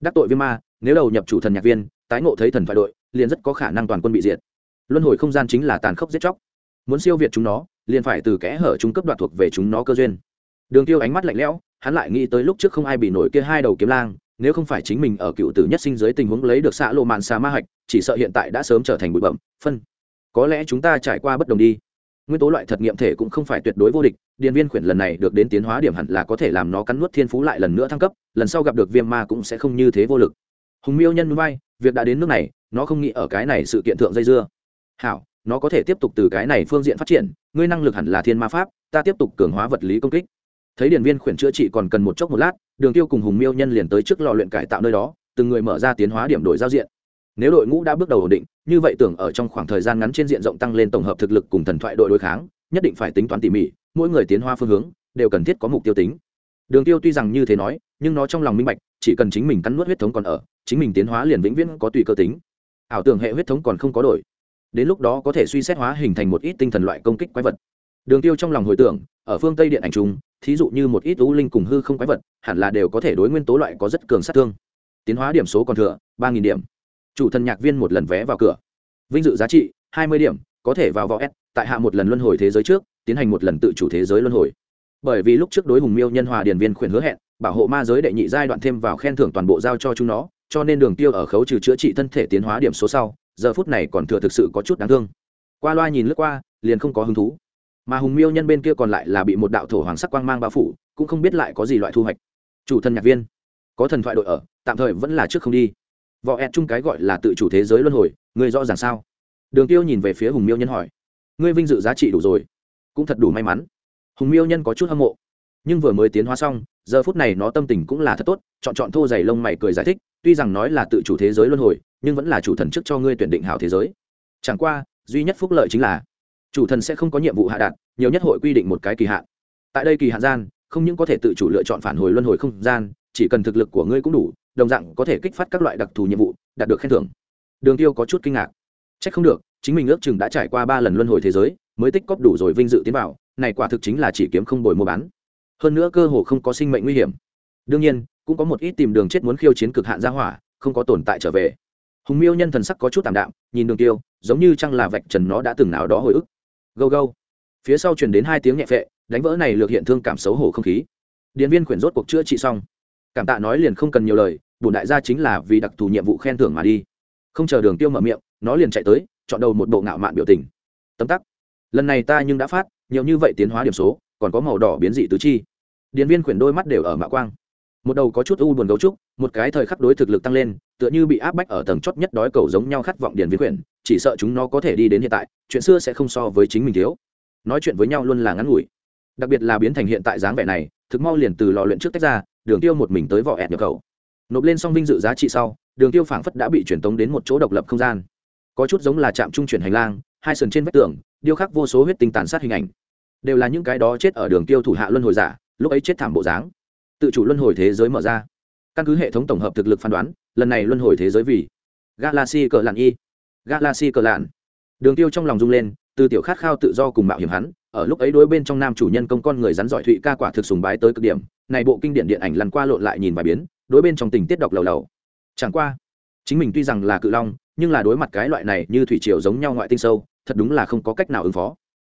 Đắc tội viêm ma, nếu đầu nhập chủ thần nhạc viên, tái ngộ thấy thần thoại đội, liền rất có khả năng toàn quân bị diệt. Luân hồi không gian chính là tàn khốc giết chóc. Muốn siêu việt chúng nó, liền phải từ kẽ hở chúng cấp đoạt thuộc về chúng nó cơ duyên. Đường tiêu ánh mắt lạnh lẽo hắn lại nghĩ tới lúc trước không ai bị nổi kia hai đầu kiếm lang, nếu không phải chính mình ở cựu tử nhất sinh dưới tình huống lấy được xạ lộ mạn xà ma hạch, chỉ sợ hiện tại đã sớm trở thành bụi bẩm phân. Có lẽ chúng ta trải qua bất đồng đi. Nguyên tố loại thật nghiệm thể cũng không phải tuyệt đối vô địch điện viên khuyển lần này được đến tiến hóa điểm hẳn là có thể làm nó cắn nuốt thiên phú lại lần nữa thăng cấp, lần sau gặp được viêm ma cũng sẽ không như thế vô lực. Hùng miêu nhân vai việc đã đến nước này, nó không nghĩ ở cái này sự kiện thượng dây dưa. Hảo, nó có thể tiếp tục từ cái này phương diện phát triển, ngươi năng lực hẳn là thiên ma pháp, ta tiếp tục cường hóa vật lý công kích thấy điển viên khuyển chữa trị còn cần một chốc một lát, đường tiêu cùng hùng miêu nhân liền tới trước lò luyện cải tạo nơi đó, từng người mở ra tiến hóa điểm đổi giao diện. Nếu đội ngũ đã bước đầu ổn định, như vậy tưởng ở trong khoảng thời gian ngắn trên diện rộng tăng lên tổng hợp thực lực cùng thần thoại đội đối kháng, nhất định phải tính toán tỉ mỉ, mỗi người tiến hóa phương hướng đều cần thiết có mục tiêu tính. Đường tiêu tuy rằng như thế nói, nhưng nó trong lòng minh bạch, chỉ cần chính mình cắn nuốt huyết thống còn ở, chính mình tiến hóa liền vĩnh viễn có tùy cơ tính. Ảo tưởng hệ huyết thống còn không có đổi, đến lúc đó có thể suy xét hóa hình thành một ít tinh thần loại công kích quái vật. Đường tiêu trong lòng hồi tưởng, ở phương tây điện ảnh trung thí dụ như một ít u linh cùng hư không quái vật, hẳn là đều có thể đối nguyên tố loại có rất cường sát thương. Tiến hóa điểm số còn thừa, ba nghìn điểm. Chủ thần nhạc viên một lần vé vào cửa. Vinh dự giá trị, hai mươi điểm, có thể vào võ s, tại hạ một lần luân hồi thế giới trước, tiến hành một lần tự chủ thế giới luân hồi. Bởi vì lúc trước đối hùng miêu nhân hòa điển viên khuyển hứa hẹn, bảo hộ ma giới đệ nhị giai đoạn thêm vào khen thưởng toàn bộ giao cho chúng nó, cho nên đường tiêu ở khấu trừ chữa trị thân thể tiến hóa điểm số sau, giờ phút này còn thừa thực sự có chút đáng thương. Qua loa nhìn lướt qua, liền không có hứng thú mà hùng miêu nhân bên kia còn lại là bị một đạo thổ hoàng sắc quang mang bao phủ, cũng không biết lại có gì loại thu hoạch. Chủ thần nhạc viên, có thần thoại đội ở, tạm thời vẫn là trước không đi. Võ ẹt chung cái gọi là tự chủ thế giới luân hồi, ngươi rõ ràng sao? Đường tiêu nhìn về phía hùng miêu nhân hỏi. Ngươi vinh dự giá trị đủ rồi. Cũng thật đủ may mắn. Hùng miêu nhân có chút hâm mộ. Nhưng vừa mới tiến hóa xong, giờ phút này nó tâm tình cũng là thật tốt, chọn chọn thô dày lông mày cười giải thích, tuy rằng nói là tự chủ thế giới luân hồi, nhưng vẫn là chủ thần trước cho ngươi tuyển định hảo thế giới. Chẳng qua, duy nhất phúc lợi chính là, chủ thần sẽ không có nhiệm vụ hạ đạt nhiều nhất hội quy định một cái kỳ hạn tại đây kỳ hạn gian không những có thể tự chủ lựa chọn phản hồi luân hồi không gian chỉ cần thực lực của ngươi cũng đủ đồng dạng có thể kích phát các loại đặc thù nhiệm vụ đạt được khen thưởng đường tiêu có chút kinh ngạc trách không được, chính mình ước chừng đã trải qua ba lần luân hồi thế giới, mới tích cóp đủ rồi vinh dự tiến vào, này quả thực chính là chỉ kiếm không bồi mua bán. Hơn nữa cơ hồ không có sinh mệnh nguy hiểm. Đương nhiên, cũng có một ít tìm đường chết muốn khiêu chiến cực hạn ra hỏa, không có tồn tại trở về. Hùng Miêu nhân thần sắc có chút tạm đạm, nhìn Đường Tiêu, giống như chăng là vạch trần nó đã từng nào đó hồi ức. gâu gâu. Phía sau truyền đến hai tiếng nhẹ phệ, đánh vỡ này lược hiện thương cảm xấu hổ không khí. Điện viên quyển rốt cuộc chữa trị xong. Cảm tạ nói liền không cần nhiều lời, bổn đại gia chính là vì đặc thù nhiệm vụ khen thưởng mà đi. Không chờ Đường Tiêu mở miệng, nó liền chạy tới chọn đầu một bộ ngạo mạn biểu tình tấm tắc lần này ta nhưng đã phát nhiều như vậy tiến hóa điểm số còn có màu đỏ biến dị tứ chi điện viên quyển đôi mắt đều ở mạ quang một đầu có chút u buồn gấu trúc một cái thời khắc đối thực lực tăng lên tựa như bị áp bách ở tầng chót nhất đói cầu giống nhau khát vọng điện viên quyển chỉ sợ chúng nó có thể đi đến hiện tại chuyện xưa sẽ không so với chính mình thiếu nói chuyện với nhau luôn là ngắn ngủi. Đặc biệt là biến thành hiện tại dáng vẻ này, thực mau liền từ lò luyện trước tách ra, đường tiêu một mình tới vỏ ẹt nhập khẩu. Nộp lên xong vinh dự giá trị sau, đường tiêu phảng phất đã bị truyền tống đến một chỗ độc lập không gian. Có chút giống là trạm trung chuyển hành lang, hai sườn trên vách tường, điêu khắc vô số huyết tinh tàn sát hình ảnh. Đều là những cái đó chết ở đường tiêu thủ hạ luân hồi giả, lúc ấy chết thảm bộ dáng. Tự chủ luân hồi thế giới mở ra. Căn cứ hệ thống tổng hợp thực lực phán đoán, lần này luân hồi thế giới vì galaxy cờ lạn y. Galaxy cờ lạn. Đường tiêu trong lòng rung lên từ tiểu khát khao tự do cùng mạo hiểm hắn, ở lúc ấy đối bên trong nam chủ nhân công con người rắn giỏi thụy ca quả thực sùng bái tới cực điểm, này bộ kinh điển điện ảnh lăn qua lộn lại nhìn và biến, đối bên trong tình tiết đọc lầu lầu. Chẳng qua, chính mình tuy rằng là cự long, nhưng là đối mặt cái loại này như thủy triều giống nhau ngoại tinh sâu, thật đúng là không có cách nào ứng phó.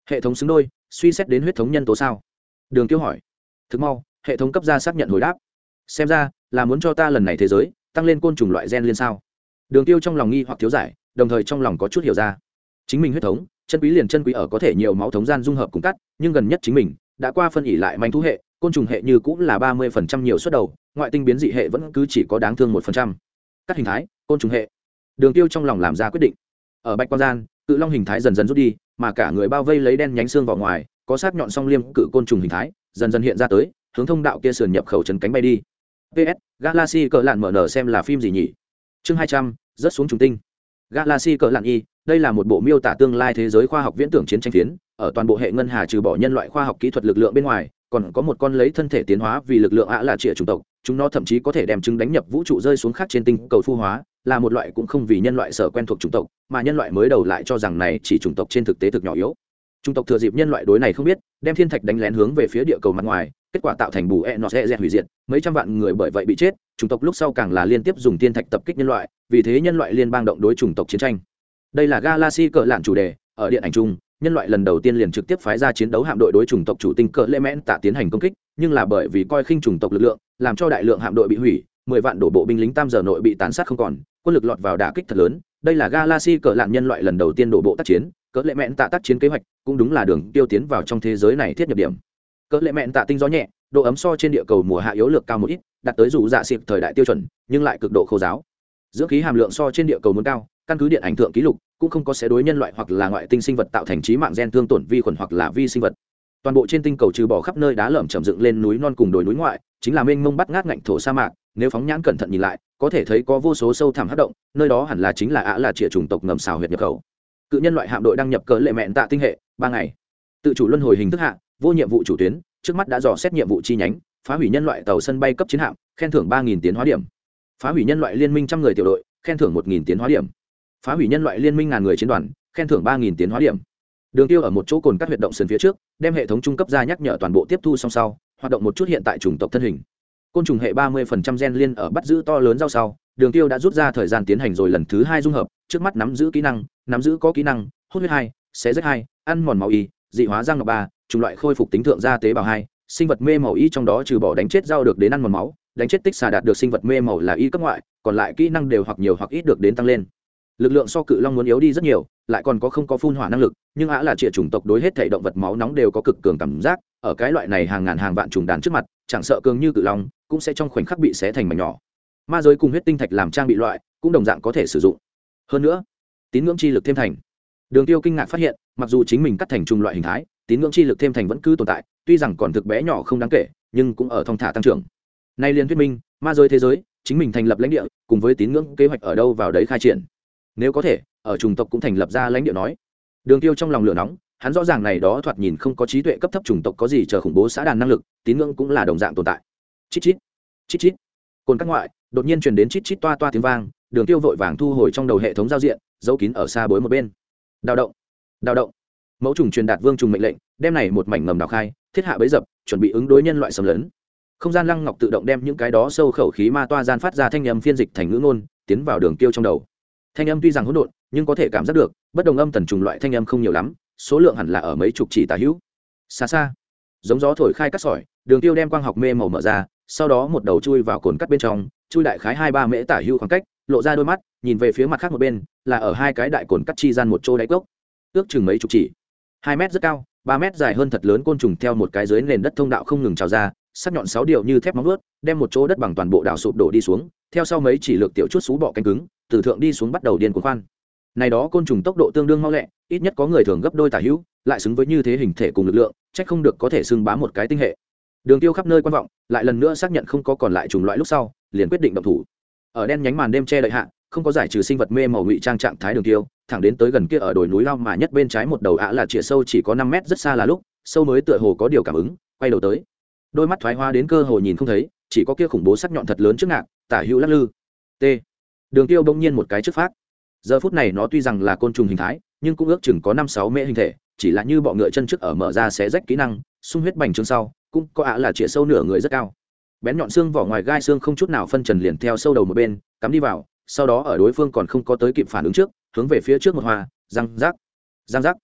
Hệ thống xứng đôi, suy xét đến huyết thống nhân tố sao? Đường tiêu hỏi. Thực mau, hệ thống cấp ra xác nhận hồi đáp. Xem ra, là muốn cho ta lần này thế giới, tăng lên côn trùng loại gen liên sao? Đường tiêu trong lòng nghi hoặc thiếu giải, đồng thời trong lòng có chút hiểu ra. Chính mình huyết thống chân quý liền chân quý ở có thể nhiều máu thống gian dung hợp cùng cắt, nhưng gần nhất chính mình đã qua phân ỉ lại manh thú hệ, côn trùng hệ như cũng là ba mươi phần trăm nhiều suất đầu, ngoại tinh biến dị hệ vẫn cứ chỉ có đáng thương một phần trăm. Các hình thái, côn trùng hệ. Đường tiêu trong lòng làm ra quyết định. Ở bạch quan gian, cự long hình thái dần dần rút đi, mà cả người bao vây lấy đen nhánh xương vào ngoài, có sát nhọn song liêm cự côn trùng hình thái, dần dần hiện ra tới, hướng thông đạo kia sườn nhập khẩu trần cánh bay đi. Ps galaxy cỡ lạn mở nở xem là phim gì nhỉ? Chương hai trăm, rớt xuống trùng tinh. Galaxy cỡ lạn y đây là một bộ miêu tả tương lai thế giới khoa học viễn tưởng chiến tranh phiến, ở toàn bộ hệ ngân hà trừ bỏ nhân loại khoa học kỹ thuật lực lượng bên ngoài, còn có một con lấy thân thể tiến hóa vì lực lượng ạ là trịa chủng tộc, chúng nó thậm chí có thể đem chứng đánh nhập vũ trụ rơi xuống khác trên tinh cầu phu hóa, là một loại cũng không vì nhân loại sở quen thuộc chủng tộc, mà nhân loại mới đầu lại cho rằng này chỉ chủng tộc trên thực tế thực nhỏ yếu. Chủng tộc thừa dịp nhân loại đối này không biết, đem thiên thạch đánh lén hướng về phía địa cầu mặt ngoài, kết quả tạo thành bù e nọ sẽ hủy diệt, mấy trăm vạn người bởi vậy bị chết, chủng tộc lúc sau càng là liên tiếp dùng thiên thạch tập kích nhân loại, vì thế nhân loại liên bang động đối chủng tộc chiến tranh đây là galaxy cỡ lạn chủ đề, ở điện ảnh chung, nhân loại lần đầu tiên liền trực tiếp phái ra chiến đấu hạm đội đối chủng tộc chủ tinh cỡ lệ mẽn tạ tiến hành công kích, nhưng là bởi vì coi khinh chủng tộc lực lượng, làm cho đại lượng hạm đội bị hủy, mười vạn đổ bộ binh lính tam giờ nội bị tán sát không còn, quân lực lọt vào đả kích thật lớn. Đây là galaxy cỡ lạn nhân loại lần đầu tiên đổ bộ tác chiến, cỡ lệ mẹn tạ tác chiến kế hoạch, cũng đúng là đường tiêu tiến vào trong thế giới này thiết nhập điểm. Cỡ lệ mẹn tạ tinh gió nhẹ, độ ấm so trên địa cầu mùa hạ yếu lược cao một ít, đạt tới dù dạ xịp thời đại tiêu chuẩn, nhưng lại cực độ khô giáo. Dưỡng khí hàm lượng so trên địa cầu muốn cao căn cứ điện ảnh thượng ký lục, cũng không có sẽ đối nhân loại hoặc là ngoại tinh sinh vật tạo thành trí mạng gen thương tổn vi khuẩn hoặc là vi sinh vật. Toàn bộ trên tinh cầu trừ bỏ khắp nơi đá lởm chầm dựng lên núi non cùng đồi núi ngoại, chính là mênh mông bắt ngát ngạnh thổ sa mạc, nếu phóng nhãn cẩn thận nhìn lại, có thể thấy có vô số sâu thẳm hát động, nơi đó hẳn là chính là ạ là trịa chủng tộc ngầm xào huyệt nhập khẩu. Cự nhân loại hạm đội đăng nhập cỡ lệ mẹn tạ tinh hệ, ba ngày. Tự chủ luân hồi hình thức hạ, vô nhiệm vụ chủ tuyến, trước mắt đã dò xét nhiệm vụ chi nhánh, phá hủy nhân loại tàu sân bay cấp chiến hạm, khen thưởng ba tiến hóa điểm. Phá hủy nhân loại liên minh trăm người tiểu đội, khen thưởng một tiến hóa điểm phá hủy nhân loại liên minh ngàn người chiến đoàn, khen thưởng ba tiến hóa điểm. Đường tiêu ở một chỗ cồn các huyệt động sườn phía trước, đem hệ thống trung cấp ra nhắc nhở toàn bộ tiếp thu song sau, hoạt động một chút hiện tại chủng tộc thân hình. Côn trùng hệ ba mươi gen liên ở bắt giữ to lớn giao sau, đường tiêu đã rút ra thời gian tiến hành rồi lần thứ hai dung hợp, trước mắt nắm giữ kỹ năng, nắm giữ có kỹ năng, hút huyết hai, xé rách hai, ăn mòn màu y, dị hóa răng ngọc ba, chủng loại khôi phục tính thượng gia tế bào hai, sinh vật mê màu y trong đó trừ bỏ đánh chết rau được đến ăn mòn máu, đánh chết tích xà đạt được sinh vật mê màu là y cấp ngoại, còn lại kỹ năng đều hoặc nhiều hoặc ít được đến tăng lên lực lượng so cự long muốn yếu đi rất nhiều, lại còn có không có phun hỏa năng lực, nhưng á là trịa chủng tộc đối hết thể động vật máu nóng đều có cực cường cảm giác, ở cái loại này hàng ngàn hàng vạn trùng đàn trước mặt, chẳng sợ cường như cự long, cũng sẽ trong khoảnh khắc bị xé thành mảnh nhỏ. Ma giới cùng huyết tinh thạch làm trang bị loại, cũng đồng dạng có thể sử dụng. Hơn nữa, tín ngưỡng chi lực thêm thành. Đường tiêu kinh ngạc phát hiện, mặc dù chính mình cắt thành trùng loại hình thái, tín ngưỡng chi lực thêm thành vẫn cứ tồn tại, tuy rằng còn thực bé nhỏ không đáng kể, nhưng cũng ở thong thả tăng trưởng. Nay liên thuyết minh, ma giới thế giới, chính mình thành lập lãnh địa, cùng với tín ngưỡng kế hoạch ở đâu vào đấy khai triển nếu có thể, ở chủng tộc cũng thành lập ra lãnh địa nói. Đường tiêu trong lòng lửa nóng, hắn rõ ràng này đó thoạt nhìn không có trí tuệ cấp thấp chủng tộc có gì chờ khủng bố xã đàn năng lực, tín ngưỡng cũng là đồng dạng tồn tại. Chít chít chít chít. Cồn các ngoại, đột nhiên truyền đến chít chít toa toa tiếng vang, đường tiêu vội vàng thu hồi trong đầu hệ thống giao diện, giấu kín ở xa bối một bên. Đào động đào động. Mẫu trùng truyền đạt vương trùng mệnh lệnh, đem này một mảnh ngầm đào khai, thiết hạ bấy dập, chuẩn bị ứng đối nhân loại xâm lấn. Không gian lăng ngọc tự động đem những cái đó sâu khẩu khí ma toa gian phát ra thanh âm phiên dịch thành ngữ ngôn, tiến vào đường tiêu trong đầu thanh âm tuy rằng hỗn độn, nhưng có thể cảm giác được, bất đồng âm tần trùng loại thanh âm không nhiều lắm, số lượng hẳn là ở mấy chục chỉ tà hữu. Xa xa, giống gió thổi khai cắt sỏi, đường tiêu đem quang học mê màu mở ra, sau đó một đầu chui vào cồn cắt bên trong, chui đại khái hai ba mễ tả hữu khoảng cách, lộ ra đôi mắt, nhìn về phía mặt khác một bên, là ở hai cái đại cồn cắt chi gian một chỗ đáy cốc. Ước chừng mấy chục chỉ. Hai mét rất cao, ba mét dài hơn thật lớn côn trùng theo một cái dưới nền đất thông đạo không ngừng trào ra, sắc nhọn sáu điệu như thép móng ướt đem một chỗ đất bằng toàn bộ đảo sụp đổ đi xuống, theo sau mấy chỉ lược tiểu chút xú bọ cánh cứng từ thượng đi xuống bắt đầu điên cuồng khoan. Này đó côn trùng tốc độ tương đương mau lẹ, ít nhất có người thường gấp đôi tả hữu, lại xứng với như thế hình thể cùng lực lượng trách không được có thể xưng bám một cái tinh hệ. Đường tiêu khắp nơi quan vọng, lại lần nữa xác nhận không có còn lại trùng loại lúc sau, liền quyết định động thủ. Ở đen nhánh màn đêm che đậy hạ, không có giải trừ sinh vật mê màu ngụy trang trạng thái đường tiêu, thẳng đến tới gần kia ở đồi núi lao mà nhất bên trái một đầu ạ là chĩa sâu chỉ có năm mét rất xa là lúc, sâu mới tựa hồ có điều cảm ứng, quay đầu tới. Đôi mắt thoái hoa đến cơ hồ nhìn không thấy, chỉ có kia khủng bố sắc nhọn thật lớn trước ngạc, tả hữu lắc lư. T đường tiêu bỗng nhiên một cái trước phát. Giờ phút này nó tuy rằng là côn trùng hình thái, nhưng cũng ước chừng có năm sáu mễ hình thể, chỉ là như bọ ngựa chân trước ở mở ra xé rách kỹ năng, sung huyết bành trướng sau, cũng có ạ là chĩa sâu nửa người rất cao. Bén nhọn xương vỏ ngoài gai xương không chút nào phân trần liền theo sâu đầu một bên, cắm đi vào, sau đó ở đối phương còn không có tới kịp phản ứng trước, hướng về phía trước một hoa răng rác răng rác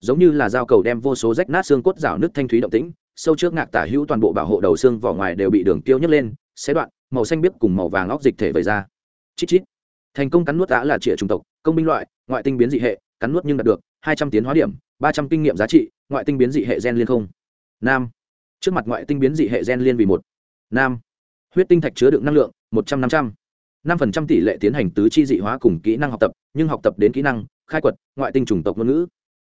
giống như là dao cầu đem vô số rách nát xương cốt rào nước thanh thúy động tĩnh, sâu trước ngạc tả hữu toàn bộ bảo hộ đầu xương vỏ ngoài đều bị đường tiêu nhấc lên, xé đoạn, màu xanh biếc cùng màu vàng óc dịch thể vẩy ra. Chít chít thành công cắn nuốt đã là trịa chủng tộc, công binh loại, ngoại tinh biến dị hệ, cắn nuốt nhưng đạt được hai trăm tiến hóa điểm, ba trăm kinh nghiệm giá trị, ngoại tinh biến dị hệ gen liên không. Nam. Trước mặt ngoại tinh biến dị hệ gen liên vì một. Nam. Huyết tinh thạch chứa đựng năng lượng, một trăm năm trăm. năm phần trăm tỷ lệ tiến hành tứ chi dị hóa cùng kỹ năng học tập, nhưng học tập đến kỹ năng, khai quật, ngoại tinh chủng tộc ngôn ngữ.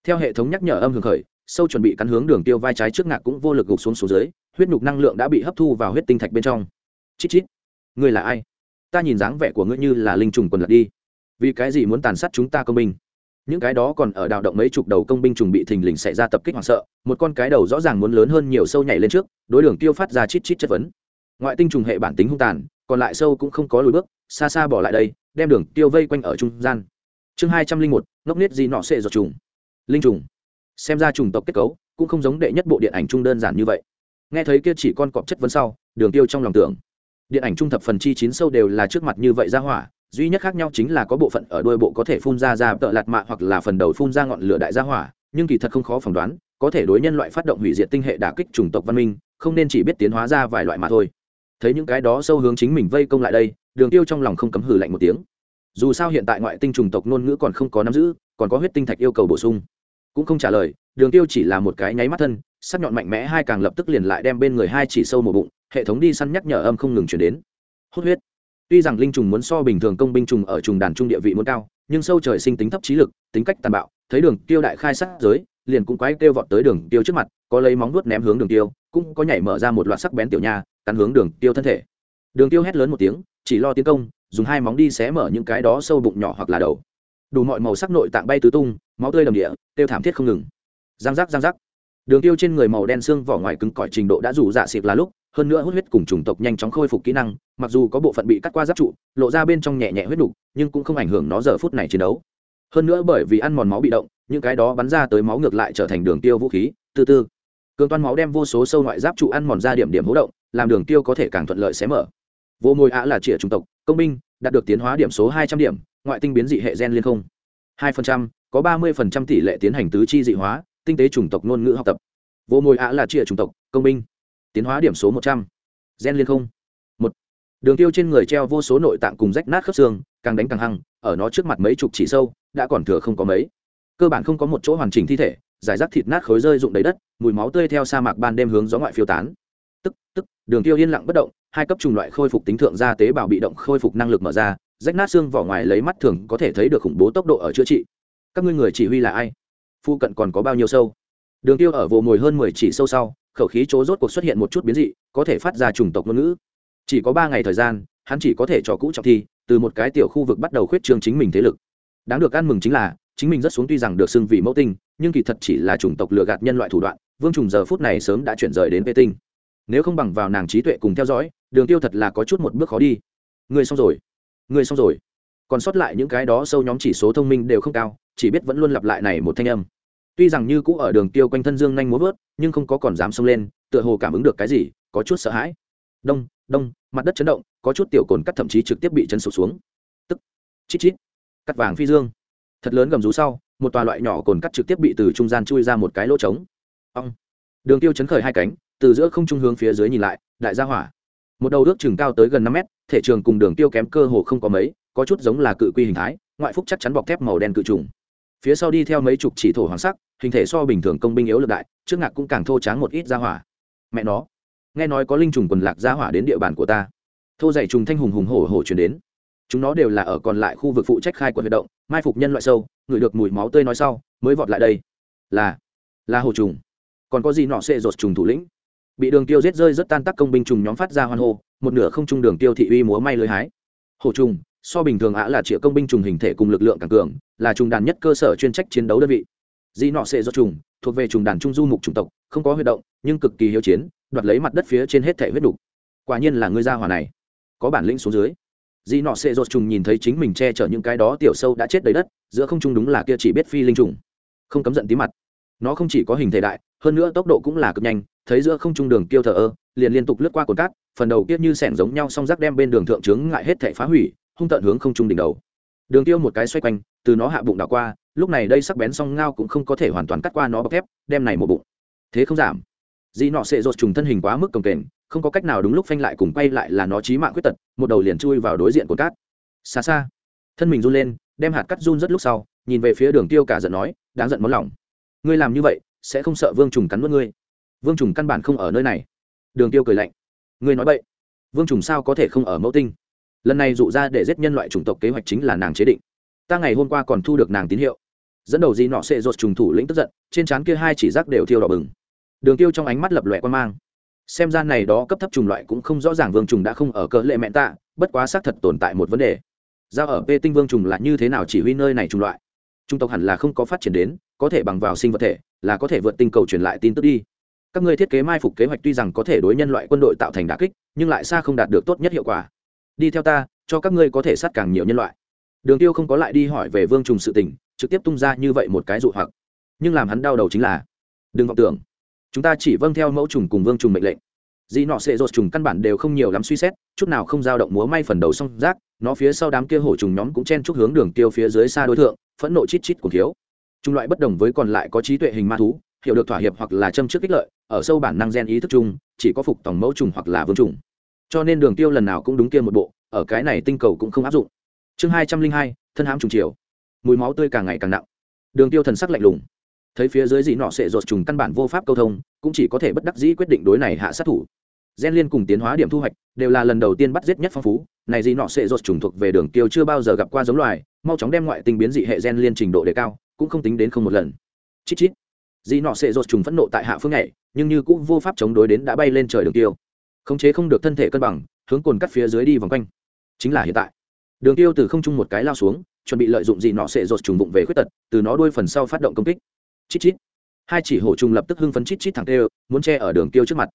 Theo hệ thống nhắc nhở âm hưởng khởi, sâu chuẩn bị cắn hướng đường tiêu vai trái trước ngạc cũng vô lực gục xuống số dưới, huyết nhục năng lượng đã bị hấp thu vào huyết tinh thạch bên trong. Chít chít. Người là ai? Ta nhìn dáng vẻ của ngươi như là linh trùng quần lật đi. Vì cái gì muốn tàn sát chúng ta công binh? Những cái đó còn ở đào động mấy chục đầu công binh trùng bị thình lình xảy ra tập kích hoảng sợ, một con cái đầu rõ ràng muốn lớn hơn nhiều sâu nhảy lên trước, đối đường tiêu phát ra chít chít chất vấn. Ngoại tinh trùng hệ bản tính hung tàn, còn lại sâu cũng không có lùi bước, xa xa bỏ lại đây, đem đường tiêu vây quanh ở trung gian. Chương hai trăm linh một, ngốc nết gì nọ sệ giọt trùng. Linh trùng. Xem ra trùng tộc kết cấu cũng không giống đệ nhất bộ điện ảnh trung đơn giản như vậy. Nghe thấy kia chỉ con cọp chất vấn sau, đường tiêu trong lòng tưởng điện ảnh trung thập phần chi chín sâu đều là trước mặt như vậy ra hỏa, duy nhất khác nhau chính là có bộ phận ở đuôi bộ có thể phun ra ra tợ lạt mạ hoặc là phần đầu phun ra ngọn lửa đại gia hỏa, nhưng kỳ thật không khó phỏng đoán, có thể đối nhân loại phát động hủy diệt tinh hệ đả kích chủng tộc văn minh, không nên chỉ biết tiến hóa ra vài loại mà thôi. Thấy những cái đó sâu hướng chính mình vây công lại đây, đường tiêu trong lòng không cấm hử lạnh một tiếng. Dù sao hiện tại ngoại tinh chủng tộc ngôn ngữ còn không có nắm giữ, còn có huyết tinh thạch yêu cầu bổ sung. Cũng không trả lời, đường tiêu chỉ là một cái nháy mắt thân, sắc nhọn mạnh mẽ hai càng lập tức liền lại đem bên người hai chỉ sâu một bụng hệ thống đi săn nhắc nhở âm không ngừng chuyển đến. Hốt huyết. Tuy rằng linh trùng muốn so bình thường công binh trùng ở trùng đàn trung địa vị muốn cao, nhưng sâu trời sinh tính thấp trí lực, tính cách tàn bạo, thấy đường tiêu đại khai sát giới, liền cũng quái kêu vọt tới đường tiêu trước mặt, có lấy móng vuốt ném hướng đường tiêu, cũng có nhảy mở ra một loạt sắc bén tiểu nha, cắn hướng đường tiêu thân thể. Đường tiêu hét lớn một tiếng, chỉ lo tiến công, dùng hai móng đi xé mở những cái đó sâu bụng nhỏ hoặc là đầu. Đủ mọi màu sắc nội tạng bay tứ tung, máu tươi đầm địa, tiêu thảm thiết không ngừng. Giang giác giang giác. Đường tiêu trên người màu đen xương vỏ ngoài cứng cỏi trình độ đã rủ dạ xịt là lúc hơn nữa hút huyết cùng chủng tộc nhanh chóng khôi phục kỹ năng, mặc dù có bộ phận bị cắt qua giáp trụ, lộ ra bên trong nhẹ nhẹ huyết đục, nhưng cũng không ảnh hưởng nó giờ phút này chiến đấu. Hơn nữa bởi vì ăn mòn máu bị động, những cái đó bắn ra tới máu ngược lại trở thành đường tiêu vũ khí, từ từ. Cường toan máu đem vô số sâu ngoại giáp trụ ăn mòn ra điểm điểm hỗ động, làm đường tiêu có thể càng thuận lợi xé mở. Vô môi ạ là trịa chủng tộc, công binh, đạt được tiến hóa điểm số hai trăm điểm, ngoại tinh biến dị hệ gen liên không. Hai phần trăm, có ba mươi phần trăm tỷ lệ tiến hành tứ chi dị hóa, tinh tế chủng tộc ngôn ngữ học tập. Vô môi ạ là trịa chủng tộc, công binh tiến hóa điểm số một trăm. Gen liên không. Một. Đường tiêu trên người treo vô số nội tạng cùng rách nát khớp xương, càng đánh càng hăng, ở nó trước mặt mấy chục chỉ sâu, đã còn thừa không có mấy. Cơ bản không có một chỗ hoàn chỉnh thi thể, giải rác thịt nát khối rơi rụng đầy đất, mùi máu tươi theo sa mạc ban đêm hướng gió ngoại phiêu tán. Tức tức, đường tiêu yên lặng bất động, hai cấp trùng loại khôi phục tính thượng ra tế bào bị động khôi phục năng lực mở ra, rách nát xương vỏ ngoài lấy mắt thường có thể thấy được khủng bố tốc độ ở chữa trị. Các ngươi người chỉ huy là ai? Phu cận còn có bao nhiêu sâu? Đường tiêu ở vồ mồi hơn mười chỉ sâu sau khẩu khí chỗ rốt cuộc xuất hiện một chút biến dị, có thể phát ra chủng tộc ngôn ngữ. Chỉ có ba ngày thời gian, hắn chỉ có thể cho cũ trọng thi, từ một cái tiểu khu vực bắt đầu khuyết trương chính mình thế lực. Đáng được ăn mừng chính là, chính mình rất xuống tuy rằng được xưng vì mẫu tinh, nhưng kỳ thật chỉ là chủng tộc lừa gạt nhân loại thủ đoạn, vương trùng giờ phút này sớm đã chuyển rời đến vệ tinh. Nếu không bằng vào nàng trí tuệ cùng theo dõi, đường tiêu thật là có chút một bước khó đi. Người xong rồi. Người xong rồi. Còn sót lại những cái đó sâu nhóm chỉ số thông minh đều không cao, chỉ biết vẫn luôn lặp lại này một thanh âm tuy rằng như cũ ở đường tiêu quanh thân dương nhanh múa vớt, nhưng không có còn dám xông lên, tựa hồ cảm ứng được cái gì, có chút sợ hãi. Đông đông, mặt đất chấn động, có chút tiểu cồn cắt thậm chí trực tiếp bị chấn sụt xuống. Tức, chít chít, cắt vàng phi dương. Thật lớn gầm rú sau, một tòa loại nhỏ cồn cắt trực tiếp bị từ trung gian chui ra một cái lỗ trống. Ong. Đường tiêu chấn khởi hai cánh, từ giữa không trung hướng phía dưới nhìn lại, đại gia hỏa. Một đầu ước chừng cao tới gần năm mét, thể trường cùng đường tiêu kém cơ hồ không có mấy, có chút giống là cự quy hình thái, ngoại phúc chắc chắn bọc thép màu đen cự trùng phía sau đi theo mấy chục chỉ thổ hoàng sắc, hình thể so bình thường công binh yếu lực đại, trước ngạc cũng càng thô tráng một ít ra hỏa. Mẹ nó, nghe nói có linh trùng quần lạc ra hỏa đến địa bàn của ta. Thô dày trùng thanh hùng hùng hổ hổ chuyển đến. Chúng nó đều là ở còn lại khu vực phụ trách khai quật hoạt động, mai phục nhân loại sâu ngửi được mùi máu tươi nói sau, mới vọt lại đây. Là là hồ trùng. Còn có gì nọ xệ rột trùng thủ lĩnh? Bị đường tiêu giết rơi rất tan tác công binh trùng nhóm phát ra hoan hô, một nửa không trung đường tiêu thị uy múa may lưới hái. Hồ trùng so bình thường ạ là triệu công binh trùng hình thể cùng lực lượng càng cường, là trùng đàn nhất cơ sở chuyên trách chiến đấu đơn vị. Dị nọ sệ do trùng, thuộc về trùng đàn trung du mục chủng tộc, không có huy động, nhưng cực kỳ hiếu chiến, đoạt lấy mặt đất phía trên hết thể huyết đục quả nhiên là ngươi gia hỏa này. Có bản lĩnh xuống dưới. Dị nọ sệ do trùng nhìn thấy chính mình che chở những cái đó tiểu sâu đã chết đầy đất, giữa không trung đúng là kia chỉ biết phi linh trùng. Không cấm giận tí mặt. Nó không chỉ có hình thể đại, hơn nữa tốc độ cũng là cực nhanh, thấy giữa không trung đường kêu thờ ơ, liền liên tục lướt qua cồn cát, phần đầu kiết như sẻng giống nhau song rác đem bên đường thượng trướng ngại hết thể phá hủy hung tận hướng không trung đỉnh đầu. Đường tiêu một cái xoay quanh, từ nó hạ bụng đảo qua, lúc này đây sắc bén song ngao cũng không có thể hoàn toàn cắt qua nó bọc thép, đem này một bụng. Thế không giảm. Dị nọ sẽ rột trùng thân hình quá mức cồng kềnh, không có cách nào đúng lúc phanh lại cùng quay lại là nó chí mạng quyết tật, một đầu liền chui vào đối diện của cát. Xa xa, thân mình run lên, đem hạt cắt run rất lúc sau, nhìn về phía đường tiêu cả giận nói, đáng giận món lòng ngươi làm như vậy, sẽ không sợ vương trùng cắn mất ngươi. Vương trùng căn bản không ở nơi này. Đường tiêu cười lạnh. Ngươi nói vậy vương trùng sao có thể không ở mẫu tinh? Lần này dụ ra để giết nhân loại chủng tộc kế hoạch chính là nàng chế định. Ta ngày hôm qua còn thu được nàng tín hiệu. Dẫn đầu gì nọ sẽ rột trùng thủ lĩnh tức giận, trên trán kia hai chỉ rác đều thiêu đỏ bừng. Đường tiêu trong ánh mắt lập lòe quan mang. Xem ra này đó cấp thấp trùng loại cũng không rõ ràng vương trùng đã không ở cỡ lệ mẹn tạ, bất quá xác thật tồn tại một vấn đề. Giao ở p tinh vương trùng là như thế nào chỉ huy nơi này trùng loại? Trung tộc hẳn là không có phát triển đến, có thể bằng vào sinh vật thể, là có thể vượt tinh cầu truyền lại tin tức đi. Các ngươi thiết kế mai phục kế hoạch tuy rằng có thể đối nhân loại quân đội tạo thành đà kích, nhưng lại xa không đạt được tốt nhất hiệu quả đi theo ta, cho các ngươi có thể sát càng nhiều nhân loại. Đường tiêu không có lại đi hỏi về vương trùng sự tình, trực tiếp tung ra như vậy một cái dụ hoặc. Nhưng làm hắn đau đầu chính là, đừng vọng tưởng. Chúng ta chỉ vâng theo mẫu trùng cùng vương trùng mệnh lệnh. Dị nọ sẽ rột trùng căn bản đều không nhiều lắm suy xét, chút nào không dao động múa may phần đầu song rác nó phía sau đám kia hổ trùng nhóm cũng chen chúc hướng đường tiêu phía dưới xa đối tượng phẫn nộ chít chít của thiếu. Trung loại bất đồng với còn lại có trí tuệ hình ma thú, hiểu được thỏa hiệp hoặc là châm trước kích lợi, ở sâu bản năng gen ý thức chung, chỉ có phục tổng mẫu trùng hoặc là vương trùng cho nên đường tiêu lần nào cũng đúng kia một bộ, ở cái này tinh cầu cũng không áp dụng. Chương hai trăm linh hai, thân hãm trùng chiều. Mùi máu tươi càng ngày càng nặng. Đường tiêu thần sắc lạnh lùng. Thấy phía dưới dị nọ sẽ rột trùng căn bản vô pháp câu thông, cũng chỉ có thể bất đắc dĩ quyết định đối này hạ sát thủ. Gen liên cùng tiến hóa điểm thu hoạch đều là lần đầu tiên bắt giết nhất phong phú. Này dị nọ sẽ rột trùng thuộc về đường tiêu chưa bao giờ gặp qua giống loài, mau chóng đem ngoại tinh biến dị hệ gen liên trình độ đề cao, cũng không tính đến không một lần. Chít chít. Dị nọ sẽ rột trùng phẫn nộ tại hạ phương này nhưng như cũng vô pháp chống đối đến đã bay lên trời đường tiêu khống chế không được thân thể cân bằng, hướng cồn cắt phía dưới đi vòng quanh. Chính là hiện tại. Đường tiêu từ không trung một cái lao xuống, chuẩn bị lợi dụng gì nọ sẽ rột trùng bụng về khuyết tật, từ nó đuôi phần sau phát động công kích. Chít chít. Hai chỉ hổ trùng lập tức hưng phấn chít chít thẳng tê, muốn che ở đường tiêu trước mặt.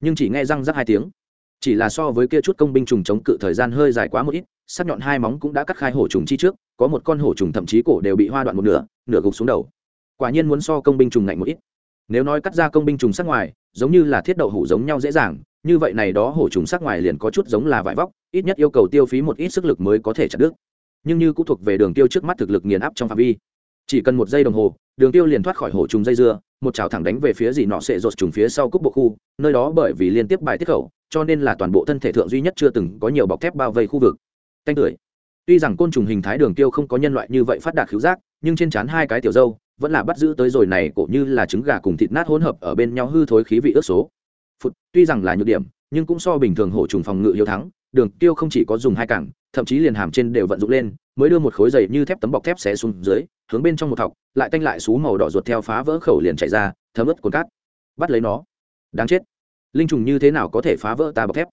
Nhưng chỉ nghe răng rắc hai tiếng. Chỉ là so với kia chút công binh trùng chống cự thời gian hơi dài quá một ít, sắc nhọn hai móng cũng đã cắt khai hổ trùng chi trước, có một con hổ trùng thậm chí cổ đều bị hoa đoạn một nửa nửa gục xuống đầu. Quả nhiên muốn so công binh trùng ngạnh một ít nếu nói cắt ra công binh trùng sắc ngoài, giống như là thiết đậu hủ giống nhau dễ dàng, như vậy này đó hổ trùng sắc ngoài liền có chút giống là vải vóc, ít nhất yêu cầu tiêu phí một ít sức lực mới có thể chặt đứt. Nhưng như cũng thuộc về đường tiêu trước mắt thực lực nghiền áp trong phạm vi. Chỉ cần một giây đồng hồ, đường tiêu liền thoát khỏi hổ trùng dây dưa, một chảo thẳng đánh về phía gì nọ sẽ rột trùng phía sau cúc bộ khu, nơi đó bởi vì liên tiếp bài tiết khẩu, cho nên là toàn bộ thân thể thượng duy nhất chưa từng có nhiều bọc thép bao vây khu vực. Tanh tưởi. Tuy rằng côn trùng hình thái đường tiêu không có nhân loại như vậy phát đạt khiếu giác, nhưng trên trán hai cái tiểu dâu vẫn là bắt giữ tới rồi này cổ như là trứng gà cùng thịt nát hỗn hợp ở bên nhau hư thối khí vị ước số. Phụt, tuy rằng là nhược điểm, nhưng cũng so bình thường hổ trùng phòng ngự hiếu thắng, đường tiêu không chỉ có dùng hai cẳng, thậm chí liền hàm trên đều vận dụng lên, mới đưa một khối dày như thép tấm bọc thép xé xuống dưới, hướng bên trong một thọc, lại tanh lại xú màu đỏ ruột theo phá vỡ khẩu liền chạy ra, thấm ướt cồn cát. Bắt lấy nó. Đáng chết. Linh trùng như thế nào có thể phá vỡ ta bọc thép?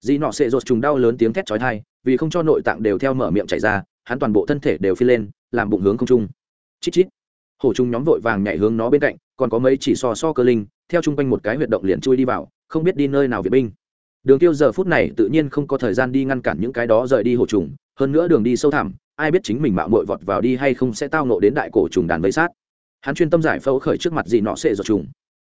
Dị nọ sệ rột trùng đau lớn tiếng thét chói tai, vì không cho nội tạng đều theo mở miệng chảy ra, hắn toàn bộ thân thể đều phi lên, làm bụng hướng không trung. Chít chít hổ trùng nhóm vội vàng nhảy hướng nó bên cạnh, còn có mấy chỉ so so cơ linh, theo chung quanh một cái huyệt động liền chui đi vào, không biết đi nơi nào viện binh. Đường tiêu giờ phút này tự nhiên không có thời gian đi ngăn cản những cái đó rời đi hổ trùng, hơn nữa đường đi sâu thẳm, ai biết chính mình mạo muội vọt vào đi hay không sẽ tao nộ đến đại cổ trùng đàn vây sát. Hắn chuyên tâm giải phẫu khởi trước mặt gì nọ sẽ rột trùng.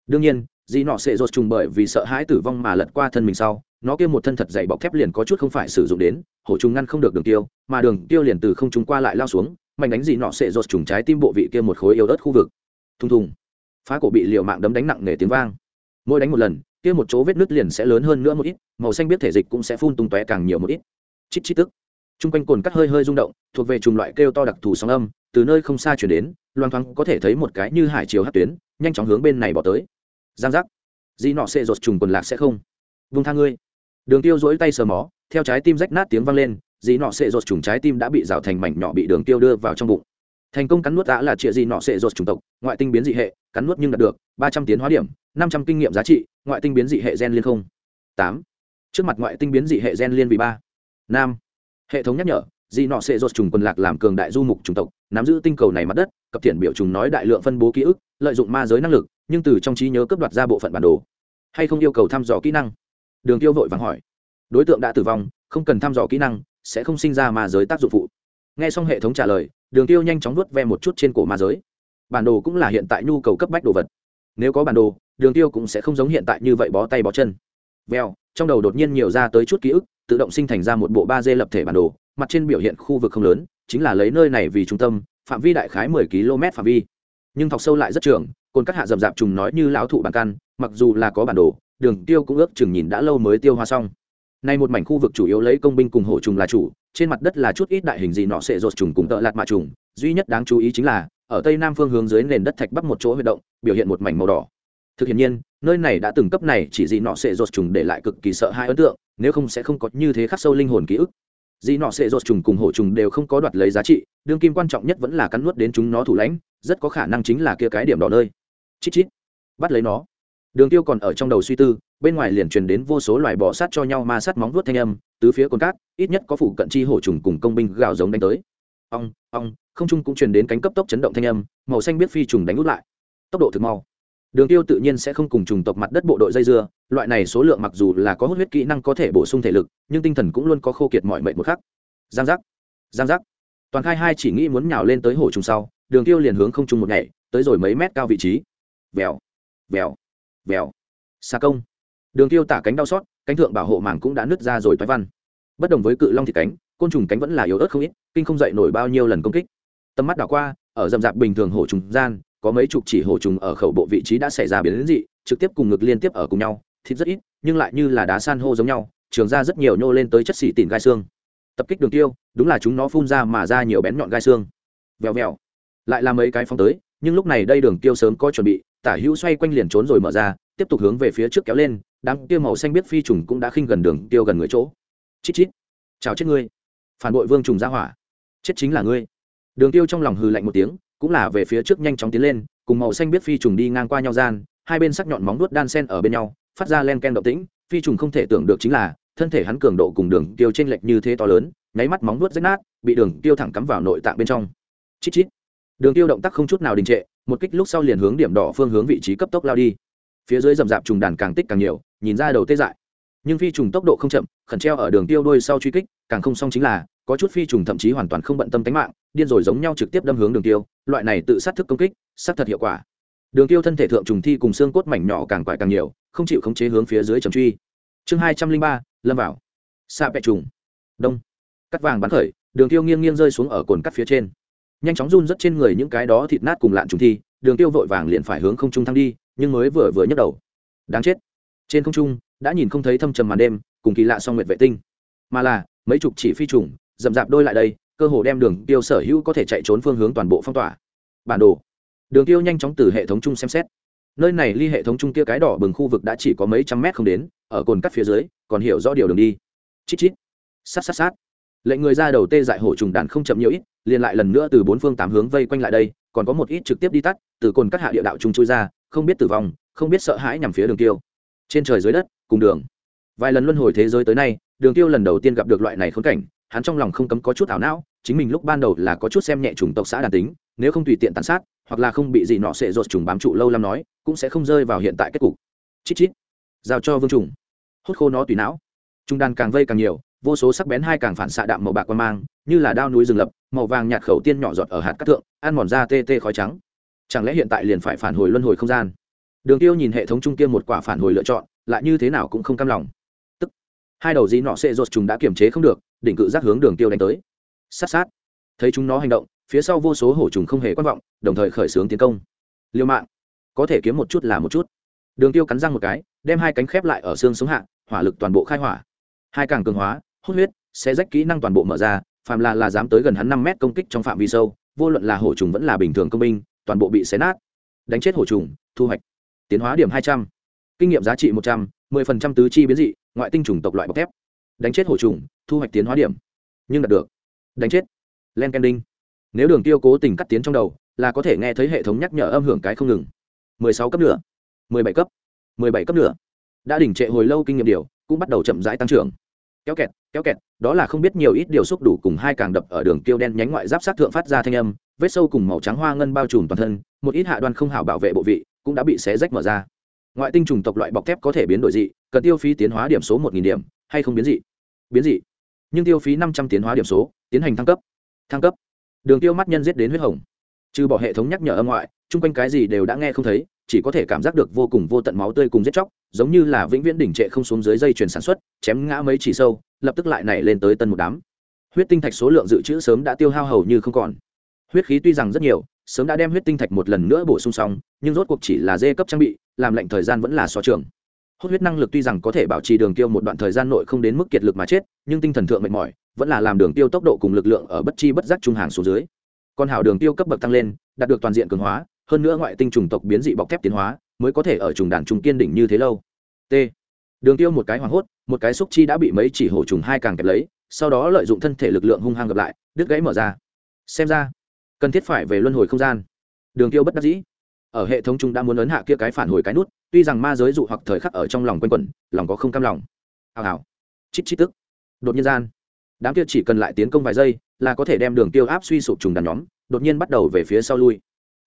Đương nhiên gì nọ sẽ rột trùng bởi vì sợ hãi tử vong mà lật qua thân mình sau, nó kia một thân thật dày bọc thép liền có chút không phải sử dụng đến, hổ trùng ngăn không được đường tiêu, mà đường tiêu liền từ không trùng qua lại lao xuống mạnh đánh gì nọ sệ rột trùng trái tim bộ vị kia một khối yếu ớt khu vực. Thùng thùng. Phá cổ bị liều mạng đấm đánh nặng nề tiếng vang. Mỗi đánh một lần, kia một chỗ vết nứt liền sẽ lớn hơn nữa một ít, màu xanh biết thể dịch cũng sẽ phun tung tóe càng nhiều một ít. Chít chít tức. T r u n g quanh cồn cắt hơi hơi rung động, thuộc về chủng loại kêu to đặc thù sóng âm, từ nơi không xa chuyển đến, loang thoáng có thể thấy một cái như hải chiều hát tuyến, nhanh chóng hướng bên này bỏ tới. Giang giác. Di nọ sẽ rột trùng quần lạc sẽ không. Vung thang ngươi. Đường tiêu dỗi tay sờ mó, theo trái tim rách nát tiếng vang lên dì nọ sệ rột trùng trái tim đã bị rào thành mảnh nhỏ bị đường tiêu đưa vào trong bụng. Thành công cắn nuốt đã là trịa dì nọ sệ rột trùng tộc, ngoại tinh biến dị hệ, cắn nuốt nhưng đạt được ba trăm tiến hóa điểm, năm trăm kinh nghiệm giá trị, ngoại tinh biến dị hệ gen liên không. Tám. Trước mặt ngoại tinh biến dị hệ gen liên vị ba. Năm hệ thống nhắc nhở, dì nọ sệ rột trùng quần lạc làm cường đại du mục trùng tộc, nắm giữ tinh cầu này mặt đất, cập thiện biểu trùng nói đại lượng phân bố ký ức, lợi dụng ma giới năng lực, nhưng từ trong trí nhớ cướp đoạt ra bộ phận bản đồ. Hay không yêu cầu thăm dò kỹ năng? Đường tiêu vội vàng hỏi. Đối tượng đã tử vong, không cần thăm dò kỹ năng sẽ không sinh ra ma giới tác dụng phụ. Nghe xong hệ thống trả lời, đường tiêu nhanh chóng nuốt ve một chút trên cổ ma giới. Bản đồ cũng là hiện tại nhu cầu cấp bách đồ vật. Nếu có bản đồ, đường tiêu cũng sẽ không giống hiện tại như vậy bó tay bó chân. Veo trong đầu đột nhiên nhiều ra tới chút ký ức, tự động sinh thành ra một bộ ba d lập thể bản đồ, mặt trên biểu hiện khu vực không lớn, chính là lấy nơi này vì trung tâm, phạm vi đại khái 10 km phạm vi. Nhưng thọc sâu lại rất trường, cồn cắt hạ rậm rạp trùng nói như lão thụ bản căn, mặc dù là có bản đồ, đường tiêu cũng ước chừng nhìn đã lâu mới tiêu hoa xong nay một mảnh khu vực chủ yếu lấy công binh cùng hổ trùng là chủ, trên mặt đất là chút ít đại hình gì nọ sẽ rột trùng cùng tợ lạt mạ trùng. Duy nhất đáng chú ý chính là, ở tây nam phương hướng dưới nền đất thạch bắp một chỗ huy động, biểu hiện một mảnh màu đỏ. Thực hiện nhiên, nơi này đã từng cấp này chỉ dị nọ sẽ rột trùng để lại cực kỳ sợ hai ấn tượng, nếu không sẽ không có như thế khắc sâu linh hồn ký ức. Dị nọ sẽ rột trùng cùng hổ trùng đều không có đoạt lấy giá trị, đương kim quan trọng nhất vẫn là cắn nuốt đến chúng nó thủ lãnh, rất có khả năng chính là kia cái điểm đỏ nơi. Chít chít. Bắt lấy nó đường tiêu còn ở trong đầu suy tư, bên ngoài liền truyền đến vô số loài bò sát cho nhau ma sát móng vuốt thanh âm, tứ phía cồn cát, ít nhất có phủ cận chi hổ trùng cùng công binh gào giống đánh tới. Ong ong, không trung cũng truyền đến cánh cấp tốc chấn động thanh âm, màu xanh biết phi trùng đánh út lại. Tốc độ thực mau. Đường tiêu tự nhiên sẽ không cùng trùng tộc mặt đất bộ đội dây dưa, loại này số lượng mặc dù là có hút huyết kỹ năng có thể bổ sung thể lực, nhưng tinh thần cũng luôn có khô kiệt mọi mệnh một khắc. Giang giác giang giác. Toàn khai hai chỉ nghĩ muốn nhào lên tới hổ trùng sau, đường tiêu liền hướng không trung một nhảy, tới rồi mấy mét cao vị trí. Vèo vèo vèo. Xa công. Đường tiêu tả cánh đau xót, cánh thượng bảo hộ màng cũng đã nứt ra rồi toái văn. Bất đồng với cự long thì cánh, côn trùng cánh vẫn là yếu ớt không ít, kinh không dậy nổi bao nhiêu lần công kích. Tầm mắt đảo qua, ở rậm rạp bình thường hổ trùng gian, có mấy chục chỉ hổ trùng ở khẩu bộ vị trí đã xảy ra biến dị, trực tiếp cùng ngực liên tiếp ở cùng nhau, thịt rất ít, nhưng lại như là đá san hô giống nhau, trường ra rất nhiều nhô lên tới chất xỉ tỉn gai xương. Tập kích đường tiêu đúng là chúng nó phun ra mà ra nhiều bén nhọn gai xương. Vèo vèo. Lại là mấy cái phong tới, nhưng lúc này đây đường tiêu sớm có chuẩn bị tả hữu xoay quanh liền trốn rồi mở ra, tiếp tục hướng về phía trước kéo lên, đám tiêu màu xanh biết phi trùng cũng đã khinh gần đường tiêu gần người chỗ. Chít chít. Chào chết ngươi. Phản bội vương trùng ra hỏa. Chết chính là ngươi. Đường tiêu trong lòng hừ lạnh một tiếng, cũng là về phía trước nhanh chóng tiến lên, cùng màu xanh biết phi trùng đi ngang qua nhau gian, hai bên sắc nhọn móng đuốt đan sen ở bên nhau, phát ra len ken động tĩnh, phi trùng không thể tưởng được chính là, thân thể hắn cường độ cùng đường tiêu trên lệch như thế to lớn, nháy mắt móng đuốt rách nát, bị đường tiêu thẳng cắm vào nội tạng bên trong. Chít chít. Đường tiêu động tác không chút nào đình trệ một kích lúc sau liền hướng điểm đỏ phương hướng vị trí cấp tốc lao đi. Phía dưới rầm rạp trùng đàn càng tích càng nhiều, nhìn ra đầu tê dại. Nhưng phi trùng tốc độ không chậm, khẩn treo ở đường tiêu đuôi sau truy kích, càng không xong chính là, có chút phi trùng thậm chí hoàn toàn không bận tâm tính mạng, điên rồi giống nhau trực tiếp đâm hướng đường tiêu, loại này tự sát thức công kích, sát thật hiệu quả. Đường tiêu thân thể thượng trùng thi cùng xương cốt mảnh nhỏ càng quại càng nhiều, không chịu khống chế hướng phía dưới trầm truy. Chương hai trăm linh ba, lâm vào. Xa bẹ trùng. Đông. Cắt vàng bắn khởi, đường tiêu nghiêng nghiêng rơi xuống ở cồn cắt phía trên nhanh chóng run rất trên người những cái đó thịt nát cùng lạn trùng thi, đường tiêu vội vàng liền phải hướng không trung thăng đi, nhưng mới vừa vừa nhấc đầu. Đáng chết. Trên không trung, đã nhìn không thấy thâm trầm màn đêm, cùng kỳ lạ song nguyệt vệ tinh. Mà là, mấy chục chỉ phi trùng, rậm dạp đôi lại đây, cơ hồ đem đường tiêu sở hữu có thể chạy trốn phương hướng toàn bộ phong tỏa. Bản đồ. Đường tiêu nhanh chóng từ hệ thống chung xem xét. Nơi này ly hệ thống chung kia cái đỏ bừng khu vực đã chỉ có mấy trăm mét không đến, ở cồn cắt phía dưới, còn hiểu rõ điều đường đi. Chít chít. Sát sát sát. Lệnh người ra đầu tê dại hổ trùng đàn không chậm nhiều ít liền lại lần nữa từ bốn phương tám hướng vây quanh lại đây, còn có một ít trực tiếp đi tắt, từ cồn cắt hạ địa đạo trung chui ra, không biết tử vong, không biết sợ hãi nhằm phía đường tiêu. Trên trời dưới đất, cùng đường. Vài lần luân hồi thế giới tới nay, đường tiêu lần đầu tiên gặp được loại này khốn cảnh, hắn trong lòng không cấm có chút ảo não, chính mình lúc ban đầu là có chút xem nhẹ chủng tộc xã đàn tính, nếu không tùy tiện tàn sát, hoặc là không bị gì nọ sẽ rột trùng bám trụ lâu lắm nói, cũng sẽ không rơi vào hiện tại kết cục. Chít chít. Giao cho vương trùng hút khô nó tùy não. Trung đàn càng vây càng nhiều vô số sắc bén hai càng phản xạ đạm màu bạc quan mang, như là đao núi rừng lập, màu vàng nhạt khẩu tiên nhỏ giọt ở hạt cát thượng, ăn mòn ra tê tê khói trắng. Chẳng lẽ hiện tại liền phải phản hồi luân hồi không gian? Đường tiêu nhìn hệ thống trung tiên một quả phản hồi lựa chọn, lại như thế nào cũng không cam lòng. Tức, hai đầu dí nọ xệ rột chúng đã kiềm chế không được, đỉnh cự giác hướng đường tiêu đánh tới. Sát sát. Thấy chúng nó hành động, phía sau vô số hổ trùng không hề quan vọng, đồng thời khởi xướng tiến công. Liêu mạng. Có thể kiếm một chút là một chút. Đường tiêu cắn răng một cái, đem hai cánh khép lại ở xương sống hạ, hỏa lực toàn bộ khai hỏa. Hai càng cường hóa hút huyết sẽ rách kỹ năng toàn bộ mở ra phàm là là dám tới gần hắn năm mét công kích trong phạm vi sâu vô luận là hổ trùng vẫn là bình thường công binh toàn bộ bị xé nát. Đánh chết hổ trùng thu hoạch. Tiến hóa điểm hai trăm. Kinh nghiệm giá trị một trăm mười phần trăm tứ chi biến dị ngoại tinh trùng tộc loại bọc thép. Đánh chết hổ trùng thu hoạch tiến hóa điểm. Nhưng đạt được. Đánh chết. Len kending. Nếu đường tiêu cố tình cắt tiến trong đầu là có thể nghe thấy hệ thống nhắc nhở âm hưởng cái không ngừng. mười sáu cấp nửa, mười bảy cấp. mười bảy cấp nửa, đã đỉnh trệ hồi lâu kinh nghiệm điều cũng bắt đầu chậm rãi tăng trưởng kéo kẹt kéo kẹt, đó là không biết nhiều ít điều xúc đủ cùng hai càng đập ở đường tiêu đen nhánh ngoại giáp sát thượng phát ra thanh âm, vết sâu cùng màu trắng hoa ngân bao trùm toàn thân, một ít hạ đoan không hảo bảo vệ bộ vị cũng đã bị xé rách mở ra. Ngoại tinh trùng tộc loại bọc thép có thể biến đổi dị, cần tiêu phí tiến hóa điểm số một nghìn điểm, hay không biến dị? Biến dị. Nhưng tiêu phí năm trăm tiến hóa điểm số, tiến hành thăng cấp. Thăng cấp. Đường tiêu mắt nhân giết đến huyết hồng. Trừ bỏ hệ thống nhắc nhở âm ngoại, chung quanh cái gì đều đã nghe không thấy chỉ có thể cảm giác được vô cùng vô tận máu tươi cùng giết chóc, giống như là vĩnh viễn đỉnh trệ không xuống dưới dây chuyền sản xuất, chém ngã mấy chỉ sâu, lập tức lại nảy lên tới tân một đám. Huyết tinh thạch số lượng dự trữ sớm đã tiêu hao hầu như không còn. Huyết khí tuy rằng rất nhiều, sớm đã đem huyết tinh thạch một lần nữa bổ sung xong, nhưng rốt cuộc chỉ là dê cấp trang bị, làm lệnh thời gian vẫn là so trường. Hút huyết năng lực tuy rằng có thể bảo trì đường tiêu một đoạn thời gian nội không đến mức kiệt lực mà chết, nhưng tinh thần thượng mệt mỏi, vẫn là làm đường tiêu tốc độ cùng lực lượng ở bất chi bất giác trung hàng xuống dưới. Còn hảo đường tiêu cấp bậc tăng lên, đạt được toàn diện cường hóa hơn nữa ngoại tinh trùng tộc biến dị bọc thép tiến hóa, mới có thể ở trùng đàn trùng kiên đỉnh như thế lâu. T. Đường tiêu một cái hoảng hốt, một cái xúc chi đã bị mấy chỉ hổ trùng hai càng kẹp lấy, sau đó lợi dụng thân thể lực lượng hung hăng gặp lại, đứt gãy mở ra. Xem ra, cần thiết phải về luân hồi không gian. Đường tiêu bất đắc dĩ. Ở hệ thống chúng đã muốn ấn hạ kia cái phản hồi cái nút, tuy rằng ma giới dụ hoặc thời khắc ở trong lòng quanh quẩn, lòng có không cam lòng. Hào hào. Chít chít tức. Đột nhiên gian, đám kia chỉ cần lại tiến công vài giây là có thể đem đường tiêu áp suy sụp trùng đàn nhóm, đột nhiên bắt đầu về phía sau lui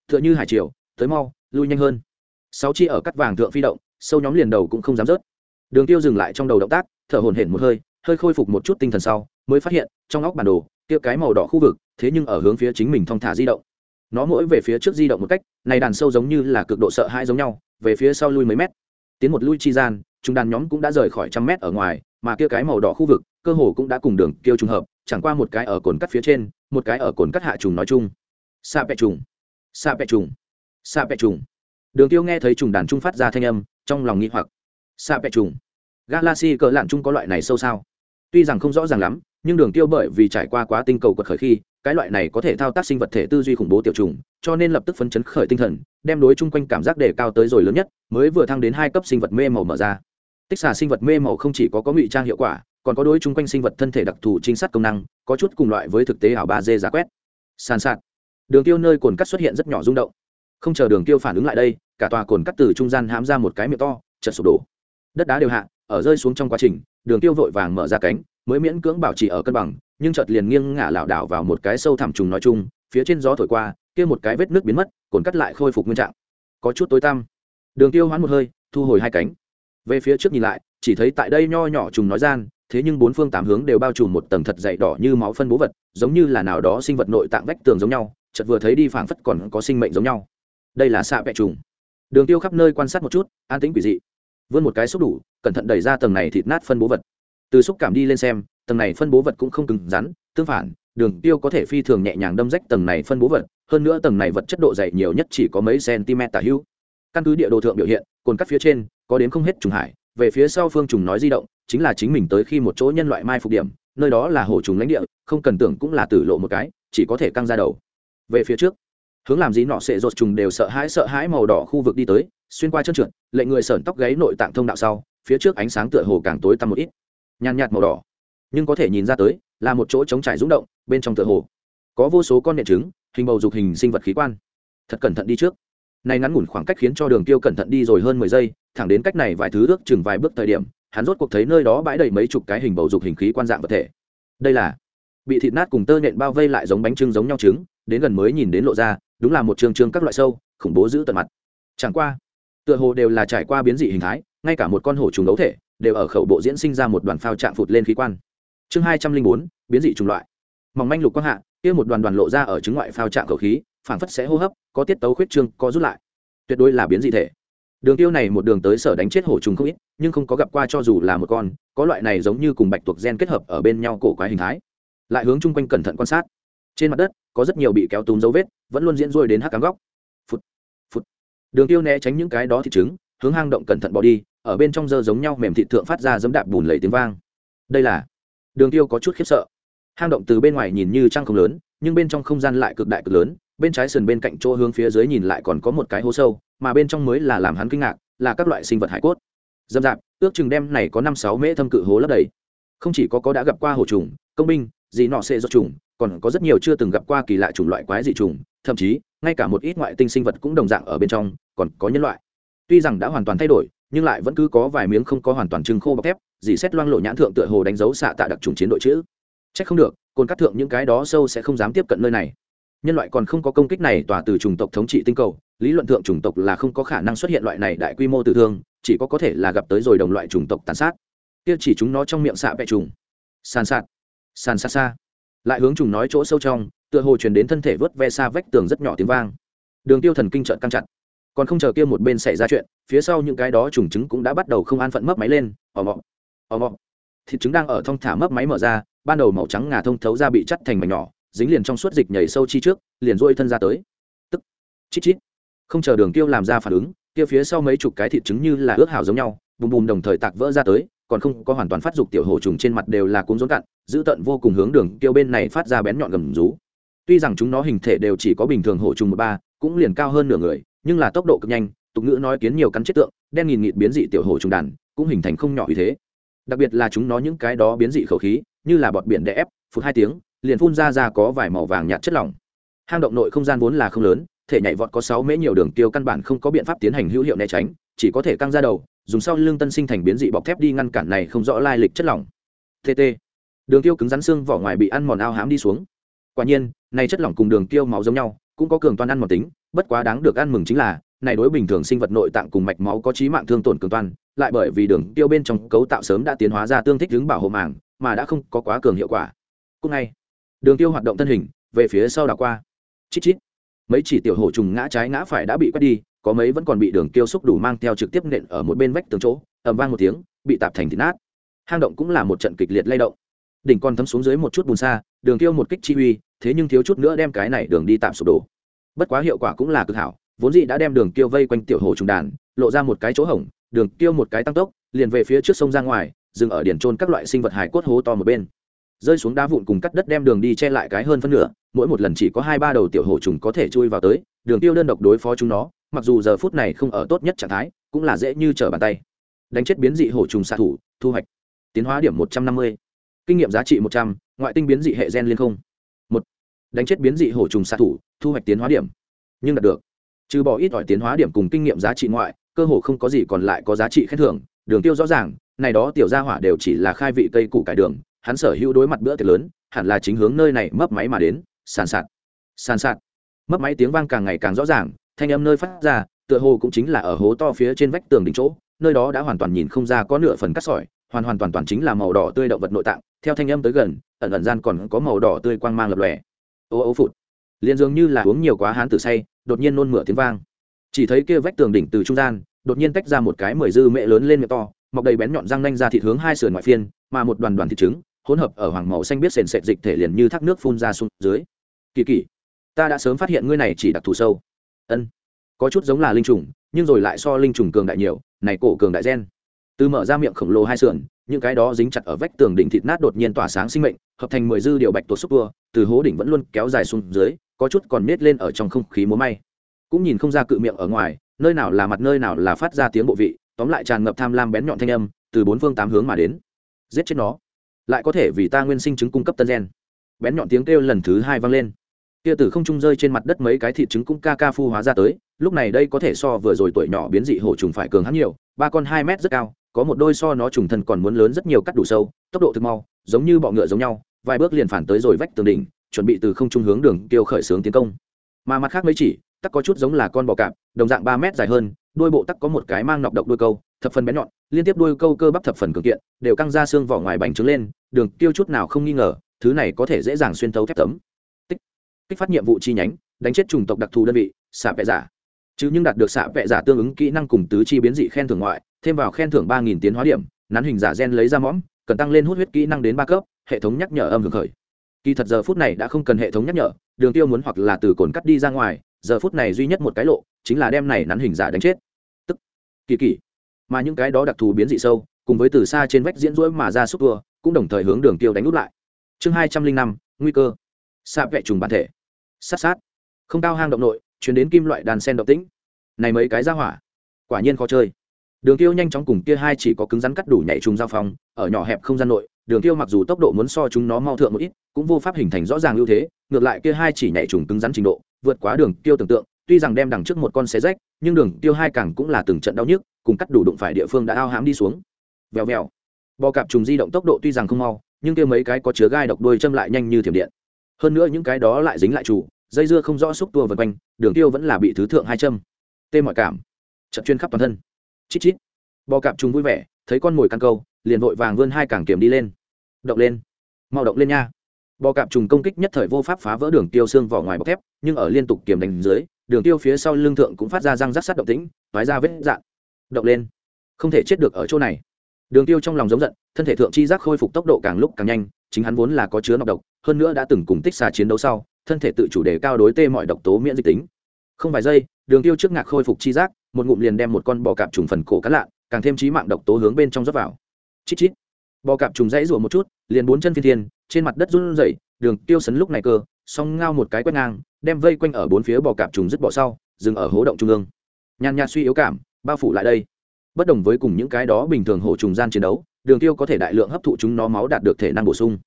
tựa như hải triều, tới mau, lui nhanh hơn. Sáu chi ở cắt vàng thượng phi động, sâu nhóm liền đầu cũng không dám rớt. Đường tiêu dừng lại trong đầu động tác, thở hổn hển một hơi hơi khôi phục một chút tinh thần sau, mới phát hiện, trong óc bản đồ, kia cái màu đỏ khu vực, thế nhưng ở hướng phía chính mình thong thả di động. Nó mỗi về phía trước di động một cách, này đàn sâu giống như là cực độ sợ hãi giống nhau, về phía sau lui mấy mét. Tiến một lui chi gian, chúng đàn nhóm cũng đã rời khỏi trăm mét ở ngoài, mà kia cái màu đỏ khu vực, cơ hồ cũng đã cùng đường kêu trùng hợp, chẳng qua một cái ở cồn cắt phía trên, một cái ở cồn cắt hạ trùng nói chung. Sa bẹ trùng sa pẹ trùng. Sa pẹ trùng. Đường tiêu nghe thấy trùng đàn trung phát ra thanh âm, trong lòng nghi hoặc. Sa pẹ trùng. Galaxy cỡ lạn trung có loại này sâu sao? Tuy rằng không rõ ràng lắm, nhưng đường tiêu bởi vì trải qua quá tinh cầu quật khởi khi, cái loại này có thể thao tác sinh vật thể tư duy khủng bố tiểu trùng, cho nên lập tức phấn chấn khởi tinh thần, đem đối chung quanh cảm giác đề cao tới rồi lớn nhất, mới vừa thăng đến hai cấp sinh vật mê màu mở ra. Tích xà sinh vật mê màu không chỉ có có ngụy trang hiệu quả, còn có đối chung quanh sinh vật thân thể đặc thù chính sát công năng, có chút cùng loại với thực tế ảo ba d giá quét. Sàn sạt đường tiêu nơi cồn cắt xuất hiện rất nhỏ rung động. Không chờ đường tiêu phản ứng lại đây, cả tòa cồn cắt từ trung gian hám ra một cái miệng to chật sụp đổ. Đất đá đều hạ, ở rơi xuống trong quá trình, đường tiêu vội vàng mở ra cánh, mới miễn cưỡng bảo trì ở cân bằng, nhưng chợt liền nghiêng ngả lảo đảo vào một cái sâu thẳm trùng nói chung, phía trên gió thổi qua, kia một cái vết nước biến mất, cồn cắt lại khôi phục nguyên trạng. Có chút tối tăm. Đường tiêu hoán một hơi, thu hồi hai cánh. Về phía trước nhìn lại, chỉ thấy tại đây nho nhỏ trùng nói gian, thế nhưng bốn phương tám hướng đều bao trùm một tầng thật dày đỏ như máu phân bố vật, giống như là nào đó sinh vật nội tạng vách tường giống nhau chợt vừa thấy đi phảng phất còn có sinh mệnh giống nhau. Đây là xạ vẹ trùng. Đường tiêu khắp nơi quan sát một chút, an tĩnh quỷ dị. Vươn một cái xúc đủ, cẩn thận đẩy ra tầng này thịt nát phân bố vật. Từ xúc cảm đi lên xem, tầng này phân bố vật cũng không cứng rắn, tương phản, đường tiêu có thể phi thường nhẹ nhàng đâm rách tầng này phân bố vật, hơn nữa tầng này vật chất độ dày nhiều nhất chỉ có mấy cm tả hữu. Căn cứ địa đồ thượng biểu hiện, cồn cắt phía trên, có đến không hết trùng hải, về phía sau phương trùng nói di động, chính là chính mình tới khi một chỗ nhân loại mai phục điểm, nơi đó là hổ trùng lãnh địa, không cần tưởng cũng là tử lộ một cái, chỉ có thể căng ra đầu về phía trước. Hướng làm gì nọ sệ rột trùng đều sợ hãi sợ hãi màu đỏ khu vực đi tới, xuyên qua chân trượt lệ người sởn tóc gáy nội tạng thông đạo sau, phía trước ánh sáng tựa hồ càng tối tăm một ít. Nhàn nhạt màu đỏ, nhưng có thể nhìn ra tới, là một chỗ trống trải rúng động, bên trong tựa hồ có vô số con nhện trứng, hình bầu dục hình sinh vật khí quan. Thật cẩn thận đi trước. Này ngắn ngủn khoảng cách khiến cho đường tiêu cẩn thận đi rồi hơn mười giây, thẳng đến cách này vài thứ ước chừng vài bước thời điểm, hắn rốt cuộc thấy nơi đó bãi đầy mấy chục cái hình bầu dục hình khí quan dạng vật thể. Đây là bị thịt nát cùng tơ nhện bao vây lại giống bánh trưng giống nhau trứng đến gần mới nhìn đến lộ ra, đúng là một trường trường các loại sâu, khủng bố giữ tận mặt. Chẳng qua, tựa hồ đều là trải qua biến dị hình thái, ngay cả một con hổ trùng đấu thể đều ở khẩu bộ diễn sinh ra một đoàn phao chạm phụt lên khí quan. Chương hai trăm linh bốn, biến dị chủng loại. Mỏng manh lục quang hạ, kia một đoàn đoàn lộ ra ở chứng ngoại phao chạm khẩu khí phản phất sẽ hô hấp, có tiết tấu khuyết trương, có rút lại. Tuyệt đối là biến dị thể. Đường tiêu này một đường tới sở đánh chết hổ trùng không ít, nhưng không có gặp qua cho dù là một con, có loại này giống như cùng bạch tuộc gen kết hợp ở bên nhau cổ quái hình thái. Lại hướng chung quanh cẩn thận quan sát trên mặt đất, có rất nhiều bị kéo túm dấu vết, vẫn luôn diễn ruôi đến hắc cám góc. Phút phút đường tiêu né tránh những cái đó thị trứng, hướng hang động cẩn thận bỏ đi, ở bên trong dơ giống nhau mềm thịt thượng phát ra dẫm đạp bùn lầy tiếng vang. Đây là đường tiêu có chút khiếp sợ. Hang động từ bên ngoài nhìn như trăng không lớn, nhưng bên trong không gian lại cực đại cực lớn, bên trái sườn bên cạnh chỗ hướng phía dưới nhìn lại còn có một cái hố sâu, mà bên trong mới là làm hắn kinh ngạc, là các loại sinh vật hải cốt. Dâm dạp, ước chừng đem này có năm sáu mễ thâm cự hố lấp đầy. Không chỉ có có đã gặp qua hồ trùng, công binh gì nọ sẽ do trùng còn có rất nhiều chưa từng gặp qua kỳ lạ chủng loại quái dị trùng thậm chí, ngay cả một ít ngoại tinh sinh vật cũng đồng dạng ở bên trong, còn có nhân loại. Tuy rằng đã hoàn toàn thay đổi, nhưng lại vẫn cứ có vài miếng không có hoàn toàn trưng khô bọc thép, dì xét loang lộ nhãn thượng tựa hồ đánh dấu xạ tạ đặc trùng chiến đội chữ. C h ắ c không được, cồn cắt thượng những cái đó sâu sẽ không dám tiếp cận nơi này. Nhân loại còn không có công kích này tỏa từ chủng tộc thống trị tinh cầu, lý luận thượng chủng tộc là không có khả năng xuất hiện loại này đại quy mô tử thương, chỉ có có thể là gặp tới rồi đồng loại chủng tộc tàn sát. Kia chỉ chúng nó trong miệng xạ bẹ trùng sàn sạt sàn xa xa lại hướng trùng nói chỗ sâu trong, tựa hồ truyền đến thân thể vớt ve xa vách tường rất nhỏ tiếng vang. Đường tiêu thần kinh trợn căng chặt. Còn không chờ kia một bên xảy ra chuyện, phía sau những cái đó trùng trứng cũng đã bắt đầu không an phận mấp máy lên, ò mọ ò mọ. Thịt trứng đang ở thong thả mấp máy mở ra, ban đầu màu trắng ngà thông thấu ra bị chắt thành mảnh nhỏ, dính liền trong suốt dịch nhảy sâu chi trước, liền rôi thân ra tới. Tức, chít chít. Không chờ đường tiêu làm ra phản ứng, kia phía sau mấy chục cái thịt trứng như là ước hào giống nhau, bùm bùm đồng thời tạc vỡ ra tới còn không có hoàn toàn phát dục tiểu hổ trùng trên mặt đều là cuống rốn cạn, giữ tận vô cùng hướng đường tiêu bên này phát ra bén nhọn gầm rú. Tuy rằng chúng nó hình thể đều chỉ có bình thường hổ trùng một ba, cũng liền cao hơn nửa người, nhưng là tốc độ cực nhanh, tục ngữ nói kiến nhiều cắn chết tượng, đen nghìn nghịt biến dị tiểu hổ trùng đàn, cũng hình thành không nhỏ như thế. Đặc biệt là chúng nó những cái đó biến dị khẩu khí, như là bọt biển đè ép phút hai tiếng, liền phun ra ra có vài màu vàng nhạt chất lỏng. Hang động nội không gian vốn là không lớn, thể nhảy vọt có sáu mễ nhiều đường, tiêu căn bản không có biện pháp tiến hành hữu hiệu né tránh, chỉ có thể căng ra đầu dùng sau lưng tân sinh thành biến dị bọc thép đi ngăn cản này không rõ lai lịch chất lỏng. Tt đường tiêu cứng rắn xương vỏ ngoài bị ăn mòn ao hám đi xuống. Quả nhiên, này chất lỏng cùng đường tiêu máu giống nhau, cũng có cường toan ăn mòn tính, bất quá đáng được ăn mừng chính là, này đối bình thường sinh vật nội tạng cùng mạch máu có trí mạng thương tổn cường toan, lại bởi vì đường tiêu bên trong cấu tạo sớm đã tiến hóa ra tương thích đứng bảo hộ màng, mà đã không có quá cường hiệu quả. Cũng ngay, đường tiêu hoạt động thân hình, về phía sau đảo qua. Chít chít. Mấy chỉ tiểu hổ trùng ngã trái ngã phải đã bị quét đi có mấy vẫn còn bị đường tiêu xúc đủ mang theo trực tiếp nện ở một bên vách tường chỗ, ầm vang một tiếng, bị tạp thành thịt nát. Hang động cũng là một trận kịch liệt lay động. Đỉnh còn thấm xuống dưới một chút bùn xa, đường tiêu một kích chi uy, thế nhưng thiếu chút nữa đem cái này đường đi tạm sụp đổ. Bất quá hiệu quả cũng là cực hảo, vốn dĩ đã đem đường tiêu vây quanh tiểu hồ trùng đàn, lộ ra một cái chỗ hổng, đường tiêu một cái tăng tốc, liền về phía trước sông ra ngoài, dừng ở điển trôn các loại sinh vật hải cốt hố to một bên. Rơi xuống đá vụn cùng cắt đất đem đường đi che lại cái hơn phân nửa, mỗi một lần chỉ có hai ba đầu tiểu hồ trùng có thể chui vào tới, đường tiêu đơn độc đối phó chúng nó mặc dù giờ phút này không ở tốt nhất trạng thái, cũng là dễ như trở bàn tay. Đánh chết biến dị hổ trùng xạ thủ, thu hoạch. Tiến hóa điểm một trăm năm mươi. Kinh nghiệm giá trị một trăm, ngoại tinh biến dị hệ gen liên không. Một. Đánh chết biến dị hổ trùng xạ thủ, thu hoạch tiến hóa điểm. Nhưng đạt được. Trừ bỏ ít ỏi tiến hóa điểm cùng kinh nghiệm giá trị ngoại, cơ hồ không có gì còn lại có giá trị khen thưởng. Đường tiêu rõ ràng, này đó tiểu gia hỏa đều chỉ là khai vị cây củ cải đường, hắn sở hữu đối mặt bữa tiệc lớn, hẳn là chính hướng nơi này mấp máy mà đến. Sàn sạt. Sàn sạt. Mấp máy tiếng vang càng ngày càng rõ ràng thanh âm nơi phát ra, tựa hồ cũng chính là ở hố to phía trên vách tường đỉnh chỗ, nơi đó đã hoàn toàn nhìn không ra có nửa phần cắt sỏi, hoàn hoàn toàn toàn chính là màu đỏ tươi động vật nội tạng, theo thanh âm tới gần, ẩn ẩn gian còn có màu đỏ tươi quang mang lập lòe. Ô ô phụt. Liền dường như là uống nhiều quá hán tử say, đột nhiên nôn mửa tiếng vang. Chỉ thấy kia vách tường đỉnh từ trung gian, đột nhiên tách ra một cái mười dư mẹ lớn lên miệng to, mọc đầy bén nhọn răng nanh ra thịt hướng hai sườn ngoại phiên, mà một đoàn đoàn thịt trứng, hỗn hợp ở hoàng màu xanh biết sền sệt dịch thể liền như thác nước phun ra xuống dưới. Kỳ kỳ, ta đã sớm phát hiện ngươi này chỉ đặc thù sâu ân. Có chút giống là linh trùng, nhưng rồi lại so linh trùng cường đại nhiều, này cổ cường đại gen. Từ mở ra miệng khổng lồ hai sườn, những cái đó dính chặt ở vách tường đỉnh thịt nát đột nhiên tỏa sáng sinh mệnh, hợp thành mười dư điều bạch tuột xúc tua, từ hố đỉnh vẫn luôn kéo dài xuống dưới, có chút còn nết lên ở trong không khí múa may. Cũng nhìn không ra cự miệng ở ngoài, nơi nào là mặt nơi nào là phát ra tiếng bộ vị, tóm lại tràn ngập tham lam bén nhọn thanh âm, từ bốn phương tám hướng mà đến. Giết chết nó. Lại có thể vì ta nguyên sinh chứng cung cấp tân gen. Bén nhọn tiếng kêu lần thứ hai vang lên kia tử không trung rơi trên mặt đất mấy cái thịt trứng cũng ca ca phu hóa ra tới, lúc này đây có thể so vừa rồi tuổi nhỏ biến dị hổ trùng phải cường hắn nhiều, ba con hai mét rất cao, có một đôi so nó trùng thân còn muốn lớn rất nhiều cắt đủ sâu, tốc độ thực mau, giống như bọ ngựa giống nhau, vài bước liền phản tới rồi vách tường đỉnh, chuẩn bị từ không trung hướng đường tiêu khởi xướng tiến công. Mà mặt khác mấy chỉ, tắc có chút giống là con bò cạp, đồng dạng ba mét dài hơn đuôi bộ tắc có một cái mang nọc độc đuôi câu, thập phần bén nhọn, liên tiếp đuôi câu cơ bắp thập phần cường kiện, đều căng ra xương vỏ ngoài bành trướng lên, đường tiêu chút nào không nghi ngờ, thứ này có thể dễ dàng xuyên thấu thép tấm kích phát nhiệm vụ chi nhánh, đánh chết chủng tộc đặc thù đơn vị xạ vẹ giả. Chứ nhưng đạt được xạ vẹ giả tương ứng kỹ năng cùng tứ chi biến dị khen thưởng ngoại, thêm vào khen thưởng ba nghìn tiến hóa điểm, nắn hình giả gen lấy ra mõm, cần tăng lên hút huyết kỹ năng đến ba cấp, hệ thống nhắc nhở âm hưởng khởi. Kỳ thật giờ phút này đã không cần hệ thống nhắc nhở, đường tiêu muốn hoặc là từ cồn cắt đi ra ngoài, giờ phút này duy nhất một cái lộ, chính là đem này nắn hình giả đánh chết. Tức, kỳ kỳ. Mà những cái đó đặc thù biến dị sâu, cùng với từ xa trên vách diễn rỗi mà ra xúc tua, cũng đồng thời hướng đường tiêu đánh úp lại. Chương hai trăm linh năm, nguy cơ xạ vẹ trùng bản thể. Sát sát. Không cao hang động nội, chuyển đến kim loại đàn sen động tĩnh. Này mấy cái ra hỏa. Quả nhiên khó chơi. Đường tiêu nhanh chóng cùng kia hai chỉ có cứng rắn cắt đủ nhảy trùng giao phòng ở nhỏ hẹp không gian nội, đường tiêu mặc dù tốc độ muốn so chúng nó mau thượng một ít, cũng vô pháp hình thành rõ ràng ưu thế, ngược lại kia hai chỉ nhảy trùng cứng rắn trình độ, vượt quá đường tiêu tưởng tượng, tuy rằng đem đằng trước một con xé rách, nhưng đường tiêu hai càng cũng là từng trận đau nhức, cùng cắt đủ đụng phải địa phương đã ao hãm đi xuống. Vèo vèo. Bò cạp trùng di động tốc độ tuy rằng không mau, nhưng kia mấy cái có chứa gai độc đuôi châm lại nhanh như thiểm điện hơn nữa những cái đó lại dính lại chủ, dây dưa không rõ xúc tua vân quanh, đường tiêu vẫn là bị thứ thượng hai châm. Tê mọi cảm. Trận chuyên khắp toàn thân. Chít chít. Bò cạp trùng vui vẻ, thấy con mồi căn câu, liền vội vàng vươn hai cảng kiểm đi lên. Động lên. Mau động lên nha. Bò cạp trùng công kích nhất thời vô pháp phá vỡ đường tiêu xương vỏ ngoài bọc thép, nhưng ở liên tục kiểm đánh dưới, đường tiêu phía sau lưng thượng cũng phát ra răng rắc sát động tĩnh thoái ra vết dạn động lên. Không thể chết được ở chỗ này. Đường tiêu trong lòng giống giận, thân thể thượng chi giác khôi phục tốc độ càng lúc càng nhanh chính hắn vốn là có chứa nọc độc, hơn nữa đã từng cùng tích xà chiến đấu sau, thân thể tự chủ đề cao đối tê mọi độc tố miễn dịch tính. Không vài giây, đường tiêu trước ngạc khôi phục chi giác, một ngụm liền đem một con bò cạp trùng phần cổ cắn lạ, càng thêm trí mạng độc tố hướng bên trong rót vào. Chít chít. Bò cạp trùng dãy rủa một chút, liền bốn chân phi thiên, trên mặt đất run rẩy, đường tiêu sấn lúc này cơ, song ngao một cái quét ngang, đem vây quanh ở bốn phía bò cạp trùng dứt bỏ sau, dừng ở hố động trung ương. Nhàn nhạt suy yếu cảm, bao phủ lại đây. Bất đồng với cùng những cái đó bình thường hổ trùng gian chiến đấu đường tiêu có thể đại lượng hấp thụ chúng nó máu đạt được thể năng bổ sung.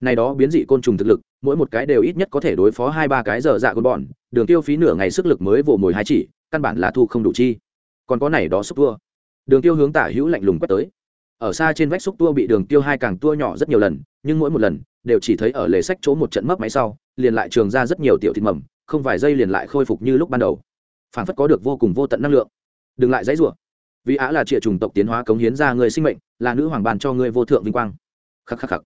Này đó biến dị côn trùng thực lực, mỗi một cái đều ít nhất có thể đối phó hai ba cái giờ dạ côn bọn, đường tiêu phí nửa ngày sức lực mới vồ mồi hai chỉ, căn bản là thu không đủ chi. Còn có này đó xúc tua. Đường tiêu hướng tả hữu lạnh lùng quét tới. Ở xa trên vách xúc tua bị đường tiêu hai càng tua nhỏ rất nhiều lần, nhưng mỗi một lần, đều chỉ thấy ở lề sách chỗ một trận mấp máy sau, liền lại trường ra rất nhiều tiểu thịt mầm, không vài giây liền lại khôi phục như lúc ban đầu. Phản phất có được vô cùng vô tận năng lượng. Đừng lại dãy rủa vì á là trịa trùng tộc tiến hóa cống hiến ra người sinh mệnh, là nữ hoàng bàn cho người vô thượng vinh quang. Khắc khắc khắc.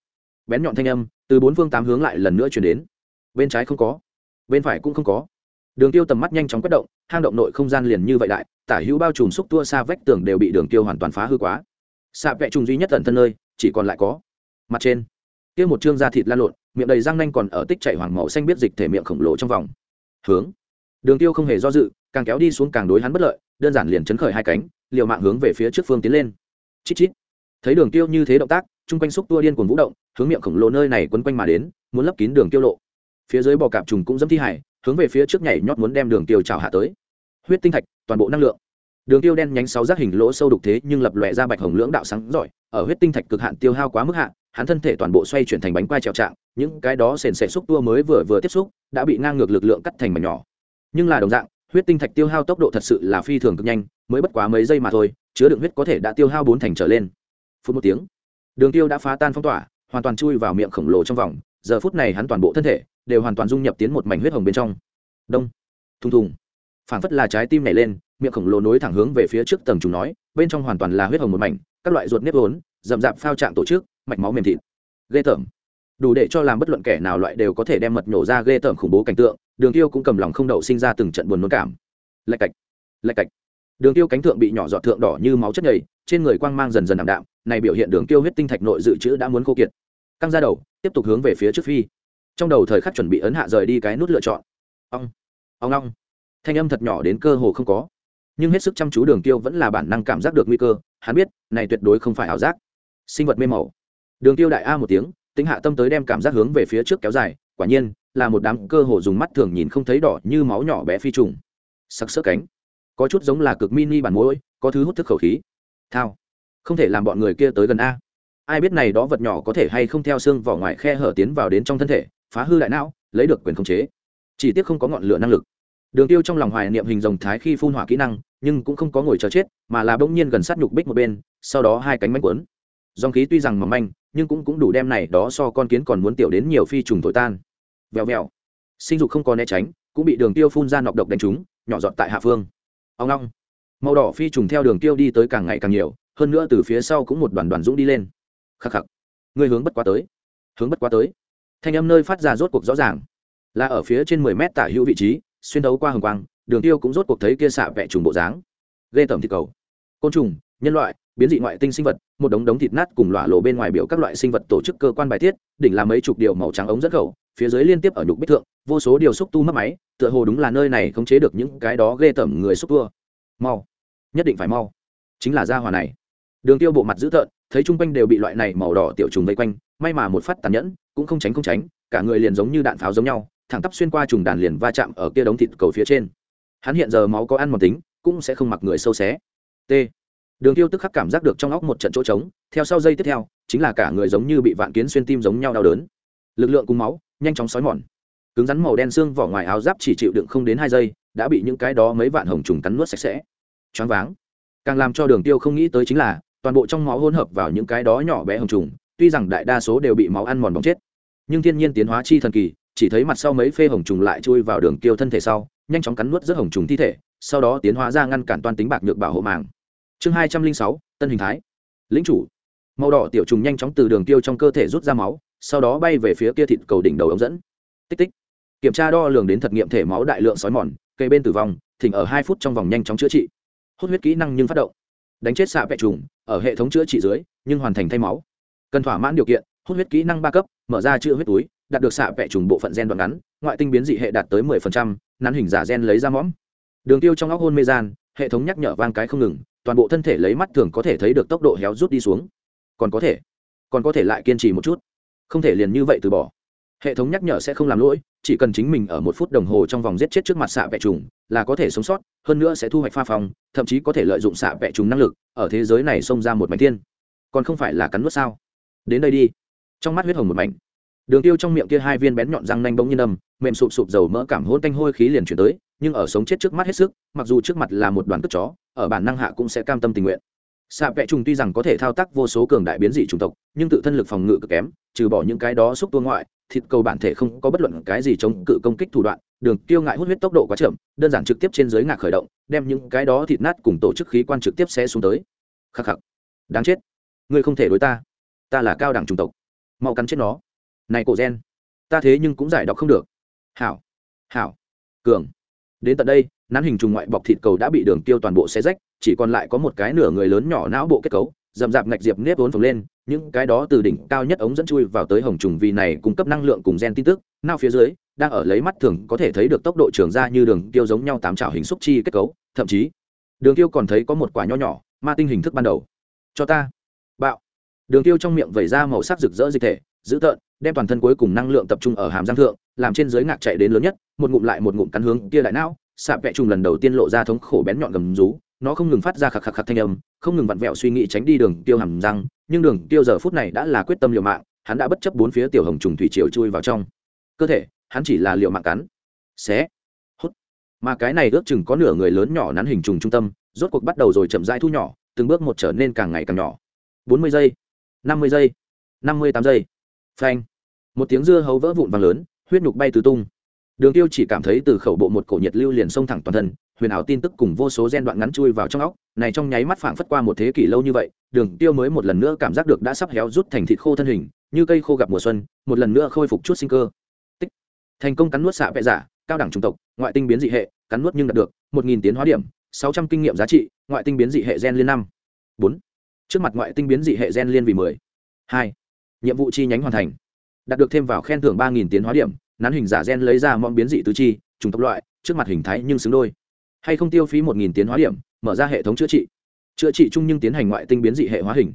Bén nhọn thanh âm từ bốn phương tám hướng lại lần nữa chuyển đến. Bên trái không có, bên phải cũng không có. Đường tiêu tầm mắt nhanh chóng quét động, hang động nội không gian liền như vậy đại tả hữu bao trùm xúc tua xa vách tường đều bị đường tiêu hoàn toàn phá hư quá. Xạ vẽ trùng duy nhất tận thân nơi, chỉ còn lại có mặt trên. Kia một trương da thịt lan lộn, miệng đầy răng nanh còn ở tích chảy hoàng màu xanh biết dịch thể miệng khổng lồ trong vòng. Hướng. Đường tiêu không hề do dự càng kéo đi xuống càng đối hắn bất lợi, đơn giản liền chấn khởi hai cánh, liều mạng hướng về phía trước phương tiến lên. Chít chít. Thấy đường tiêu như thế động tác, chung quanh xúc tua điên cuồng vũ động, hướng miệng khổng lồ nơi này quấn quanh mà đến, muốn lấp kín đường tiêu lộ. Phía dưới bò cạp trùng cũng dẫm thi hải, hướng về phía trước nhảy nhót muốn đem đường tiêu trào hạ tới. Huyết tinh thạch, toàn bộ năng lượng. Đường tiêu đen nhánh sáu giác hình lỗ sâu đục thế nhưng lập lòe ra bạch hồng lưỡng đạo sáng giỏi, ở huyết tinh thạch cực hạn tiêu hao quá mức hạn hắn thân thể toàn bộ xoay chuyển thành bánh quai trèo trạng, những cái đó sền sệt xúc tua mới vừa vừa tiếp xúc, đã bị ngang ngược lực lượng cắt thành mảnh nhỏ. Nhưng là đồng dạng huyết tinh thạch tiêu hao tốc độ thật sự là phi thường cực nhanh, mới bất quá mấy giây mà thôi, chứa đựng huyết có thể đã tiêu hao bốn thành trở lên. Phút một tiếng, đường tiêu đã phá tan phong tỏa, hoàn toàn chui vào miệng khổng lồ trong vòng, giờ phút này hắn toàn bộ thân thể đều hoàn toàn dung nhập tiến một mảnh huyết hồng bên trong. Đông, thùng thùng, phảng phất là trái tim nảy lên, miệng khổng lồ nối thẳng hướng về phía trước tầng chúng nói, bên trong hoàn toàn là huyết hồng một mảnh, các loại ruột nếp vốn, rậm rạp phao trạng tổ chức, mạch máu mềm thịt. Ghê tởm. Đủ để cho làm bất luận kẻ nào loại đều có thể đem mật nhổ ra ghê tởm khủng bố cảnh tượng đường tiêu cũng cầm lòng không đậu sinh ra từng trận buồn nôn cảm. Lạch cạch lạch cạch. Đường tiêu cánh thượng bị nhỏ giọt thượng đỏ như máu chất nhầy, trên người quang mang dần dần ảm đạm, này biểu hiện đường tiêu huyết tinh thạch nội dự trữ đã muốn khô kiệt. Căng ra đầu, tiếp tục hướng về phía trước phi. Trong đầu thời khắc chuẩn bị ấn hạ rời đi cái nút lựa chọn. Ong ong ong. Thanh âm thật nhỏ đến cơ hồ không có. Nhưng hết sức chăm chú đường tiêu vẫn là bản năng cảm giác được nguy cơ, hắn biết, này tuyệt đối không phải ảo giác. Sinh vật mê màu. Đường tiêu đại a một tiếng, tính hạ tâm tới đem cảm giác hướng về phía trước kéo dài, quả nhiên là một đám cơ hồ dùng mắt thường nhìn không thấy đỏ như máu nhỏ bé phi trùng. Sắc sỡ cánh. Có chút giống là cực mini bản mũi có thứ hút thức khẩu khí. Thao. Không thể làm bọn người kia tới gần a. Ai biết này đó vật nhỏ có thể hay không theo xương vỏ ngoài khe hở tiến vào đến trong thân thể, phá hư đại não, lấy được quyền khống chế. Chỉ tiếc không có ngọn lửa năng lực. Đường tiêu trong lòng hoài niệm hình rồng thái khi phun hỏa kỹ năng, nhưng cũng không có ngồi chờ chết, mà là bỗng nhiên gần sát nhục bích một bên, sau đó hai cánh mánh quấn dòng khí tuy rằng mỏng manh, nhưng cũng cũng đủ đem này đó so con kiến còn muốn tiểu đến nhiều phi trùng thổi tan vèo vèo. Sinh dục không còn né tránh, cũng bị đường tiêu phun ra nọc độc đánh trúng, nhỏ giọt tại hạ phương. Ông long. Màu đỏ phi trùng theo đường tiêu đi tới càng ngày càng nhiều, hơn nữa từ phía sau cũng một đoàn đoàn dũng đi lên. Khắc khắc. Người hướng bất quá tới. Hướng bất quá tới. Thanh âm nơi phát ra rốt cuộc rõ ràng. Là ở phía trên mười mét tả hữu vị trí, xuyên đấu qua hồng quang, đường tiêu cũng rốt cuộc thấy kia xạ vẹ trùng bộ dáng. Ghê tởm thịt cầu. Côn trùng, nhân loại, biến dị ngoại tinh sinh vật, một đống đống thịt nát cùng lọa lộ bên ngoài biểu các loại sinh vật tổ chức cơ quan bài tiết, đỉnh là mấy chục điều màu trắng ống rất khẩu phía dưới liên tiếp ở nhục bích thượng, vô số điều xúc tu mất máy, tựa hồ đúng là nơi này khống chế được những cái đó ghê tởm người xúc tua. Mau, nhất định phải mau. Chính là gia hòa này. Đường tiêu bộ mặt dữ tợn, thấy chung quanh đều bị loại này màu đỏ tiểu trùng vây quanh, may mà một phát tàn nhẫn, cũng không tránh không tránh, cả người liền giống như đạn pháo giống nhau, thẳng tắp xuyên qua trùng đàn liền va chạm ở kia đống thịt cầu phía trên. Hắn hiện giờ máu có ăn một tính, cũng sẽ không mặc người sâu xé. T. Đường tiêu tức khắc cảm giác được trong óc một trận chỗ trống, theo sau dây tiếp theo, chính là cả người giống như bị vạn kiến xuyên tim giống nhau đau đớn. Lực lượng cùng máu nhanh chóng xói mòn. Cứng rắn màu đen xương vỏ ngoài áo giáp chỉ chịu đựng không đến hai giây, đã bị những cái đó mấy vạn hồng trùng cắn nuốt sạch sẽ. Choáng váng. Càng làm cho đường tiêu không nghĩ tới chính là, toàn bộ trong máu hỗn hợp vào những cái đó nhỏ bé hồng trùng, tuy rằng đại đa số đều bị máu ăn mòn bóng chết, nhưng thiên nhiên tiến hóa chi thần kỳ, chỉ thấy mặt sau mấy phê hồng trùng lại chui vào đường tiêu thân thể sau, nhanh chóng cắn nuốt rất hồng trùng thi thể, sau đó tiến hóa ra ngăn cản toàn tính bạc nhược bảo hộ màng chương hai trăm linh sáu, tân hình thái. Lĩnh chủ. Màu đỏ tiểu trùng nhanh chóng từ đường tiêu trong cơ thể rút ra máu sau đó bay về phía kia thịt cầu đỉnh đầu ống dẫn. Tích tích. Kiểm tra đo lường đến thật nghiệm thể máu đại lượng sói mòn, cây bên tử vong, thỉnh ở hai phút trong vòng nhanh chóng chữa trị. Hút huyết kỹ năng nhưng phát động. Đánh chết xạ vẹ trùng, ở hệ thống chữa trị dưới, nhưng hoàn thành thay máu. Cần thỏa mãn điều kiện, hút huyết kỹ năng ba cấp, mở ra chữa huyết túi, đạt được xạ vẹ trùng bộ phận gen đoạn ngắn, ngoại tinh biến dị hệ đạt tới mười phần trăm, nắn hình giả gen lấy ra mõm. Đường tiêu trong óc hôn mê gian, hệ thống nhắc nhở vang cái không ngừng, toàn bộ thân thể lấy mắt thường có thể thấy được tốc độ héo rút đi xuống. Còn có thể, còn có thể lại kiên trì một chút không thể liền như vậy từ bỏ. Hệ thống nhắc nhở sẽ không làm lỗi, chỉ cần chính mình ở một phút đồng hồ trong vòng giết chết trước mặt xạ vẹ trùng là có thể sống sót, hơn nữa sẽ thu hoạch pha phòng thậm chí có thể lợi dụng xạ vẹ trùng năng lực, ở thế giới này xông ra một mảnh thiên. Còn không phải là cắn nuốt sao? Đến đây đi. Trong mắt huyết hồng một mảnh. Đường tiêu trong miệng kia hai viên bén nhọn răng nanh bỗng nhiên đâm mềm sụp sụp dầu mỡ cảm hôn tanh hôi khí liền chuyển tới, nhưng ở sống chết trước mắt hết sức, mặc dù trước mặt là một đoàn cất chó, ở bản năng hạ cũng sẽ cam tâm tình nguyện xạ vẽ trùng tuy rằng có thể thao tác vô số cường đại biến dị chủng tộc, nhưng tự thân lực phòng ngự cực kém, trừ bỏ những cái đó xúc tua ngoại, thịt cầu bản thể không có bất luận cái gì chống cự công kích thủ đoạn, đường tiêu ngại hút huyết tốc độ quá chậm, đơn giản trực tiếp trên dưới ngạc khởi động, đem những cái đó thịt nát cùng tổ chức khí quan trực tiếp sẽ xuống tới. Khắc khắc. Đáng chết. Ngươi không thể đối ta. Ta là cao đẳng chủng tộc. Mau cắn chết nó. Này cổ gen. Ta thế nhưng cũng giải đọc không được. Hảo. Hảo. Cường. Đến tận đây nắn hình trùng ngoại bọc thịt cầu đã bị đường tiêu toàn bộ xe rách, chỉ còn lại có một cái nửa người lớn nhỏ não bộ kết cấu dầm dạp ngạch diệp nếp vốn phồng lên, những cái đó từ đỉnh cao nhất ống dẫn chui vào tới hồng trùng vì này cung cấp năng lượng cùng gen tin tức, nao phía dưới, đang ở lấy mắt thường có thể thấy được tốc độ trường ra như đường tiêu giống nhau tám trào hình xúc chi kết cấu, thậm chí, đường tiêu còn thấy có một quả nho nhỏ, ma tinh hình thức ban đầu. Cho ta. Bạo. Đường tiêu trong miệng vẩy ra màu sắc rực rỡ dịch thể, dữ tợn, đem toàn thân cuối cùng năng lượng tập trung ở hàm răng thượng, làm trên dưới ngạc chạy đến lớn nhất, một ngụm lại một ngụm cắn hướng kia đại não xạ vẽ trùng lần đầu tiên lộ ra thống khổ bén nhọn gầm rú, nó không ngừng phát ra khạc khạc khạc thanh âm, không ngừng vặn vẹo suy nghĩ tránh đi đường tiêu hàm răng, nhưng đường tiêu giờ phút này đã là quyết tâm liều mạng, hắn đã bất chấp bốn phía tiểu hồng trùng thủy triều chui vào trong. Cơ thể, hắn chỉ là liều mạng cắn. Xé. Hút. Mà cái này ước chừng có nửa người lớn nhỏ nắn hình trùng trung tâm, rốt cuộc bắt đầu rồi chậm rãi thu nhỏ, từng bước một trở nên càng ngày càng nhỏ. Bốn mươi giây. Năm mươi giây. Năm mươi tám giây. Phanh. Một tiếng dưa hấu vỡ vụn vàng lớn, huyết nhục bay tứ tung đường tiêu chỉ cảm thấy từ khẩu bộ một cổ nhiệt lưu liền xông thẳng toàn thân, huyền ảo tin tức cùng vô số gen đoạn ngắn chui vào trong óc, này trong nháy mắt phảng phất qua một thế kỷ lâu như vậy, đường tiêu mới một lần nữa cảm giác được đã sắp héo rút thành thịt khô thân hình, như cây khô gặp mùa xuân, một lần nữa khôi phục chút sinh cơ. Tích. thành công cắn nuốt xạ vẽ giả, cao đẳng trung tộc, ngoại tinh biến dị hệ, cắn nuốt nhưng đạt được một nghìn tiến hóa điểm, sáu trăm kinh nghiệm giá trị, ngoại tinh biến dị hệ gen liên năm. Bốn. Trước mặt ngoại tinh biến dị hệ gen liên vì mười. Hai. Nhiệm vụ chi nhánh hoàn thành. Đạt được thêm vào khen thưởng ba nghìn tiến hóa điểm nắn hình giả gen lấy ra mong biến dị tứ chi, trùng tộc loại, trước mặt hình thái nhưng xứng đôi. Hay không tiêu phí một nghìn tiến hóa điểm, mở ra hệ thống chữa trị. Chữa trị chung nhưng tiến hành ngoại tinh biến dị hệ hóa hình.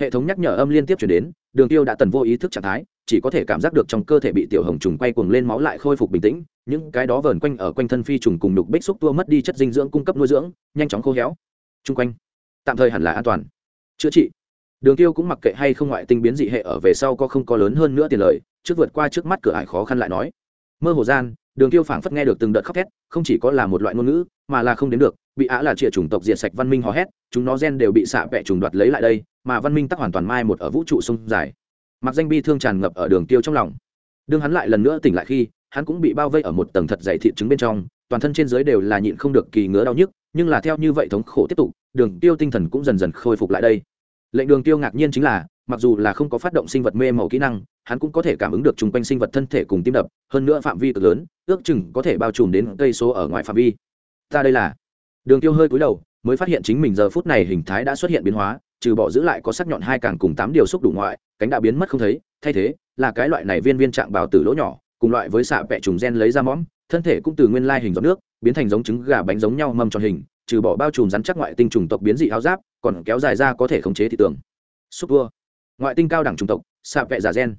Hệ thống nhắc nhở âm liên tiếp chuyển đến, đường tiêu đã tần vô ý thức trạng thái, chỉ có thể cảm giác được trong cơ thể bị tiểu hồng trùng quay cuồng lên máu lại khôi phục bình tĩnh, những cái đó vờn quanh ở quanh thân phi trùng cùng đục bích xúc tua mất đi chất dinh dưỡng cung cấp nuôi dưỡng, nhanh chóng khô héo. Chung quanh, tạm thời hẳn là an toàn. Chữa trị. Đường tiêu cũng mặc kệ hay không ngoại tinh biến dị hệ ở về sau có không có lớn hơn nữa tiền lời trước vượt qua trước mắt cửa ải khó khăn lại nói. Mơ hồ gian, đường tiêu phảng phất nghe được từng đợt khóc thét, không chỉ có là một loại ngôn ngữ, mà là không đến được, bị á là trịa chủng tộc diệt sạch văn minh hò hét, chúng nó gen đều bị xạ vẹ trùng đoạt lấy lại đây, mà văn minh tắc hoàn toàn mai một ở vũ trụ sông dài. Mặc danh bi thương tràn ngập ở đường tiêu trong lòng. Đương hắn lại lần nữa tỉnh lại khi, hắn cũng bị bao vây ở một tầng thật dày thị trứng bên trong, toàn thân trên dưới đều là nhịn không được kỳ ngứa đau nhức, nhưng là theo như vậy thống khổ tiếp tục, đường tiêu tinh thần cũng dần dần khôi phục lại đây. Lệnh đường tiêu ngạc nhiên chính là, mặc dù là không có phát động sinh vật mê màu kỹ năng hắn cũng có thể cảm ứng được chung quanh sinh vật thân thể cùng tim đập, hơn nữa phạm vi cực lớn, ước chừng có thể bao trùm đến cây số ở ngoài phạm vi. Ta đây là. Đường tiêu hơi cúi đầu, mới phát hiện chính mình giờ phút này hình thái đã xuất hiện biến hóa, trừ bỏ giữ lại có sắc nhọn hai càng cùng tám điều xúc đủ ngoại, cánh đã biến mất không thấy, thay thế, là cái loại này viên viên trạng bào tử lỗ nhỏ, cùng loại với xạ vẹ trùng gen lấy ra mõm, thân thể cũng từ nguyên lai hình giọt nước, biến thành giống trứng gà bánh giống nhau mâm tròn hình, trừ bỏ bao trùm rắn chắc ngoại tinh trùng tộc biến dị áo giáp, còn kéo dài ra có thể khống chế thị tường. Xúc vua. Ngoại tinh cao đẳng trùng tộc, xạ vẹ giả gen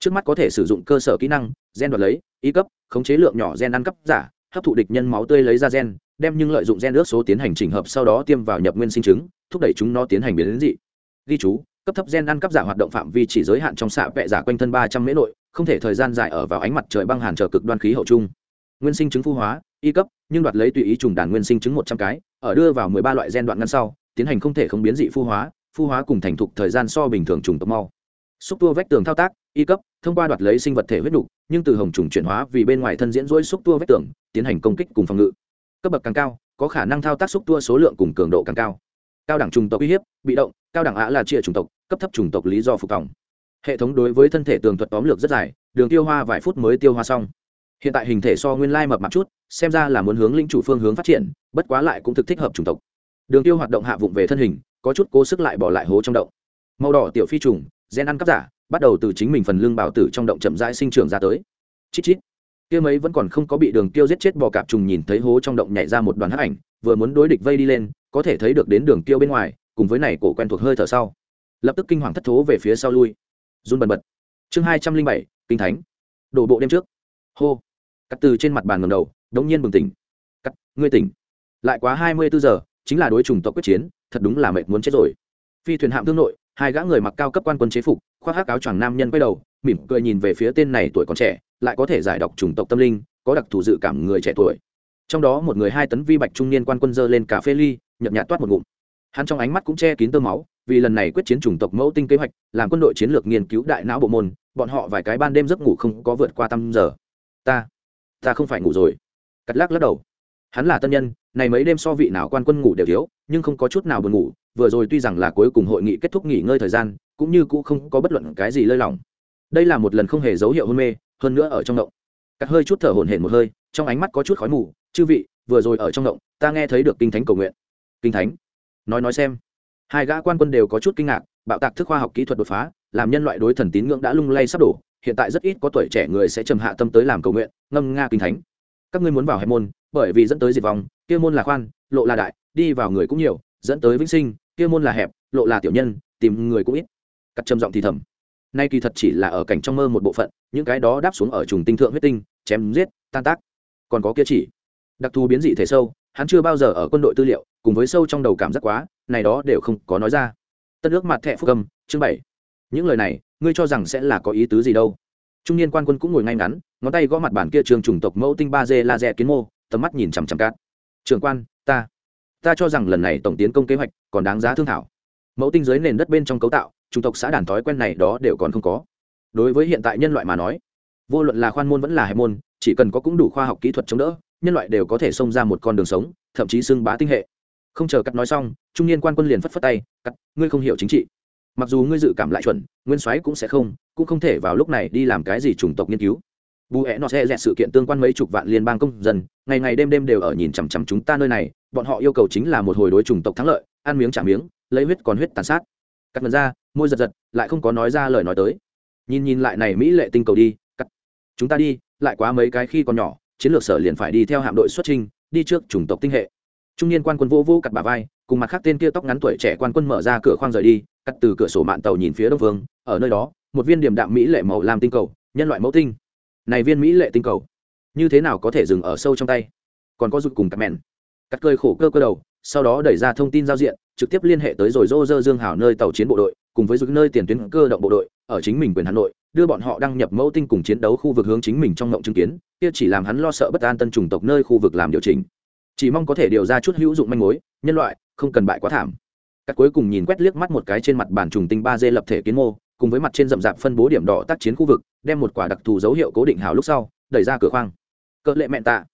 trước mắt có thể sử dụng cơ sở kỹ năng gen đoạt lấy y cấp khống chế lượng nhỏ gen ăn cấp giả hấp thụ địch nhân máu tươi lấy ra gen đem nhưng lợi dụng gen ước số tiến hành chỉnh hợp sau đó tiêm vào nhập nguyên sinh chứng, thúc đẩy chúng nó tiến hành biến đến dị. Ghi chú cấp thấp gen ăn cắp giả hoạt động phạm vi chỉ giới hạn trong xạ vẹ giả quanh thân ba trăm mễ nội không thể thời gian dài ở vào ánh mặt trời băng hàn trở cực đoan khí hậu trung nguyên sinh chứng phu hóa y cấp nhưng đoạt lấy tùy ý trùng đàn nguyên sinh chứng một trăm cái ở đưa vào mười ba loại gen đoạn ngăn sau tiến hành không thể không biến dị phu hóa phu hóa cùng thành thục thời gian so bình thường trùng tộc mau. Xúc tua vách tường thao tác y cấp thông qua đoạt lấy sinh vật thể huyết đủ, nhưng từ hồng trùng chuyển hóa vì bên ngoài thân diễn rối xúc tua vách tường tiến hành công kích cùng phòng ngự. Cấp bậc càng cao có khả năng thao tác xúc tua số lượng cùng cường độ càng cao. Cao đẳng trùng tộc uy hiếp bị động cao đẳng ạ là chia trùng tộc cấp thấp trùng tộc lý do phục phòng hệ thống đối với thân thể tường thuật tóm lược rất dài đường tiêu hoa vài phút mới tiêu hoa xong. Hiện tại hình thể so nguyên lai mập mạp chút xem ra là muốn hướng linh chủ phương hướng phát triển bất quá lại cũng thực thích hợp chủng tộc. Đường tiêu hoạt động hạ vụng về thân hình có chút cố sức lại bỏ lại hố trong động. Màu đỏ tiểu phi trùng gen ăn cắp giả bắt đầu từ chính mình phần lưng bảo tử trong động chậm rãi sinh trưởng ra tới. Chít chít. Kia mấy vẫn còn không có bị đường tiêu giết chết bò cạp trùng nhìn thấy hố trong động nhảy ra một đoàn hắc ảnh, vừa muốn đối địch vây đi lên, có thể thấy được đến đường tiêu bên ngoài, cùng với này cổ quen thuộc hơi thở sau. Lập tức kinh hoàng thất thố về phía sau lui. Run bần bật. Chương hai trăm linh bảy, kinh thánh. Đổ bộ đêm trước. Hô. Cắt từ trên mặt bàn ngầm đầu, đống nhiên bừng tỉnh. Cắt, ngươi tỉnh. Lại quá hai mươi bốn giờ, chính là đối trùng tộc quyết chiến, thật đúng là mệt muốn chết rồi. Phi thuyền hạm thương nội hai gã người mặc cao cấp quan quân chế phục, khoác hắc áo choàng nam nhân quay đầu, mỉm cười nhìn về phía tên này tuổi còn trẻ, lại có thể giải đọc chủng tộc tâm linh, có đặc thù dự cảm người trẻ tuổi. Trong đó một người hai tấn vi bạch trung niên quan quân dơ lên cà phê ly, nhợt nhạt toát một ngụm. Hắn trong ánh mắt cũng che kín tơ máu, vì lần này quyết chiến chủng tộc mẫu tinh kế hoạch, làm quân đội chiến lược nghiên cứu đại não bộ môn, bọn họ vài cái ban đêm giấc ngủ không có vượt qua tăm giờ. Ta ta không phải ngủ rồi. Cắt lắc lắc đầu. Hắn là tân nhân, này mấy đêm so vị nào quan quân ngủ đều thiếu, nhưng không có chút nào buồn ngủ vừa rồi tuy rằng là cuối cùng hội nghị kết thúc nghỉ ngơi thời gian, cũng như cũng không có bất luận cái gì lơi lỏng. Đây là một lần không hề dấu hiệu hôn mê, hơn nữa ở trong động. Cắt hơi chút thở hổn hển một hơi, trong ánh mắt có chút khói mù, chư vị, vừa rồi ở trong động, ta nghe thấy được kinh thánh cầu nguyện. Kinh thánh? Nói nói xem. Hai gã quan quân đều có chút kinh ngạc, bạo tạc thức khoa học kỹ thuật đột phá, làm nhân loại đối thần tín ngưỡng đã lung lay sắp đổ, hiện tại rất ít có tuổi trẻ người sẽ trầm hạ tâm tới làm cầu nguyện, ngâm nga kinh thánh. Các ngươi muốn vào hẹp môn, bởi vì dẫn tới diệt vong, kia môn là khoan, lộ là đại, đi vào người cũng nhiều dẫn tới vĩnh sinh, kia môn là hẹp, lộ là tiểu nhân, tìm người cũng ít. Cắt trầm giọng thì thầm. Nay kỳ thật chỉ là ở cảnh trong mơ một bộ phận, những cái đó đáp xuống ở trùng tinh thượng huyết tinh, chém giết, tan tác. Còn có kia chỉ. Đặc thù biến dị thể sâu, hắn chưa bao giờ ở quân đội tư liệu, cùng với sâu trong đầu cảm giác quá, này đó đều không có nói ra. Tân ước mặt thẹ phúc âm, chương bảy. Những lời này, ngươi cho rằng sẽ là có ý tứ gì đâu? Trung niên quan quân cũng ngồi ngay ngắn, ngón tay gõ mặt bản kia trường chủng tộc mẫu tinh ba d dẹ kiến mô, tầm mắt nhìn chằm chằm cát. Trường quan, ta ta cho rằng lần này tổng tiến công kế hoạch còn đáng giá thương thảo. Mẫu tinh dưới nền đất bên trong cấu tạo, chủng tộc xã đàn thói quen này đó đều còn không có. Đối với hiện tại nhân loại mà nói, vô luận là khoan môn vẫn là hẹp môn, chỉ cần có cũng đủ khoa học kỹ thuật chống đỡ, nhân loại đều có thể xông ra một con đường sống, thậm chí xưng bá tinh hệ. Không chờ cắt nói xong, trung niên quan quân liền phất phất tay, cắt, ngươi không hiểu chính trị. Mặc dù ngươi dự cảm lại chuẩn, nguyên soái cũng sẽ không, cũng không thể vào lúc này đi làm cái gì chủng tộc nghiên cứu bù hẹ nó sẽ dẹt sự kiện tương quan mấy chục vạn liên bang công dân, ngày ngày đêm đêm đều ở nhìn chằm chằm chúng ta nơi này, bọn họ yêu cầu chính là một hồi đối chủng tộc thắng lợi, ăn miếng trả miếng, lấy huyết còn huyết tàn sát. Cắt mật ra, môi giật giật, lại không có nói ra lời nói tới. Nhìn nhìn lại này mỹ lệ tinh cầu đi, cắt. Chúng ta đi, lại quá mấy cái khi còn nhỏ, chiến lược sở liền phải đi theo hạm đội xuất trình đi trước chủng tộc tinh hệ. Trung niên quan quân vô vô cặt bà vai, cùng mặt khác tên kia tóc ngắn tuổi trẻ quan quân mở ra cửa khoang rời đi, cắt từ cửa sổ mạn tàu nhìn phía đông phương, ở nơi đó, một viên điểm đạm mỹ lệ màu làm tinh cầu, nhân loại mẫu tinh này viên mỹ lệ tinh cầu, như thế nào có thể dừng ở sâu trong tay? Còn có rụt cùng cắt mẹn. Cắt cơi khổ cơ cơ đầu, sau đó đẩy ra thông tin giao diện, trực tiếp liên hệ tới rồi rô rơ dương hảo nơi tàu chiến bộ đội, cùng với rụt nơi tiền tuyến cơ động bộ đội, ở chính mình quyền hà nội, đưa bọn họ đăng nhập mẫu tinh cùng chiến đấu khu vực hướng chính mình trong ngộng chứng kiến, kia chỉ làm hắn lo sợ bất an tân chủng tộc nơi khu vực làm điều chỉnh. Chỉ mong có thể điều ra chút hữu dụng manh mối, nhân loại, không cần bại quá thảm. Các cuối cùng nhìn quét liếc mắt một cái trên mặt bản trùng tinh ba d lập thể kiến mô cùng với mặt trên rậm rạp phân bố điểm đỏ tác chiến khu vực, đem một quả đặc thù dấu hiệu cố định hào lúc sau, đẩy ra cửa khoang. Cỡ lệ mẹn tạ.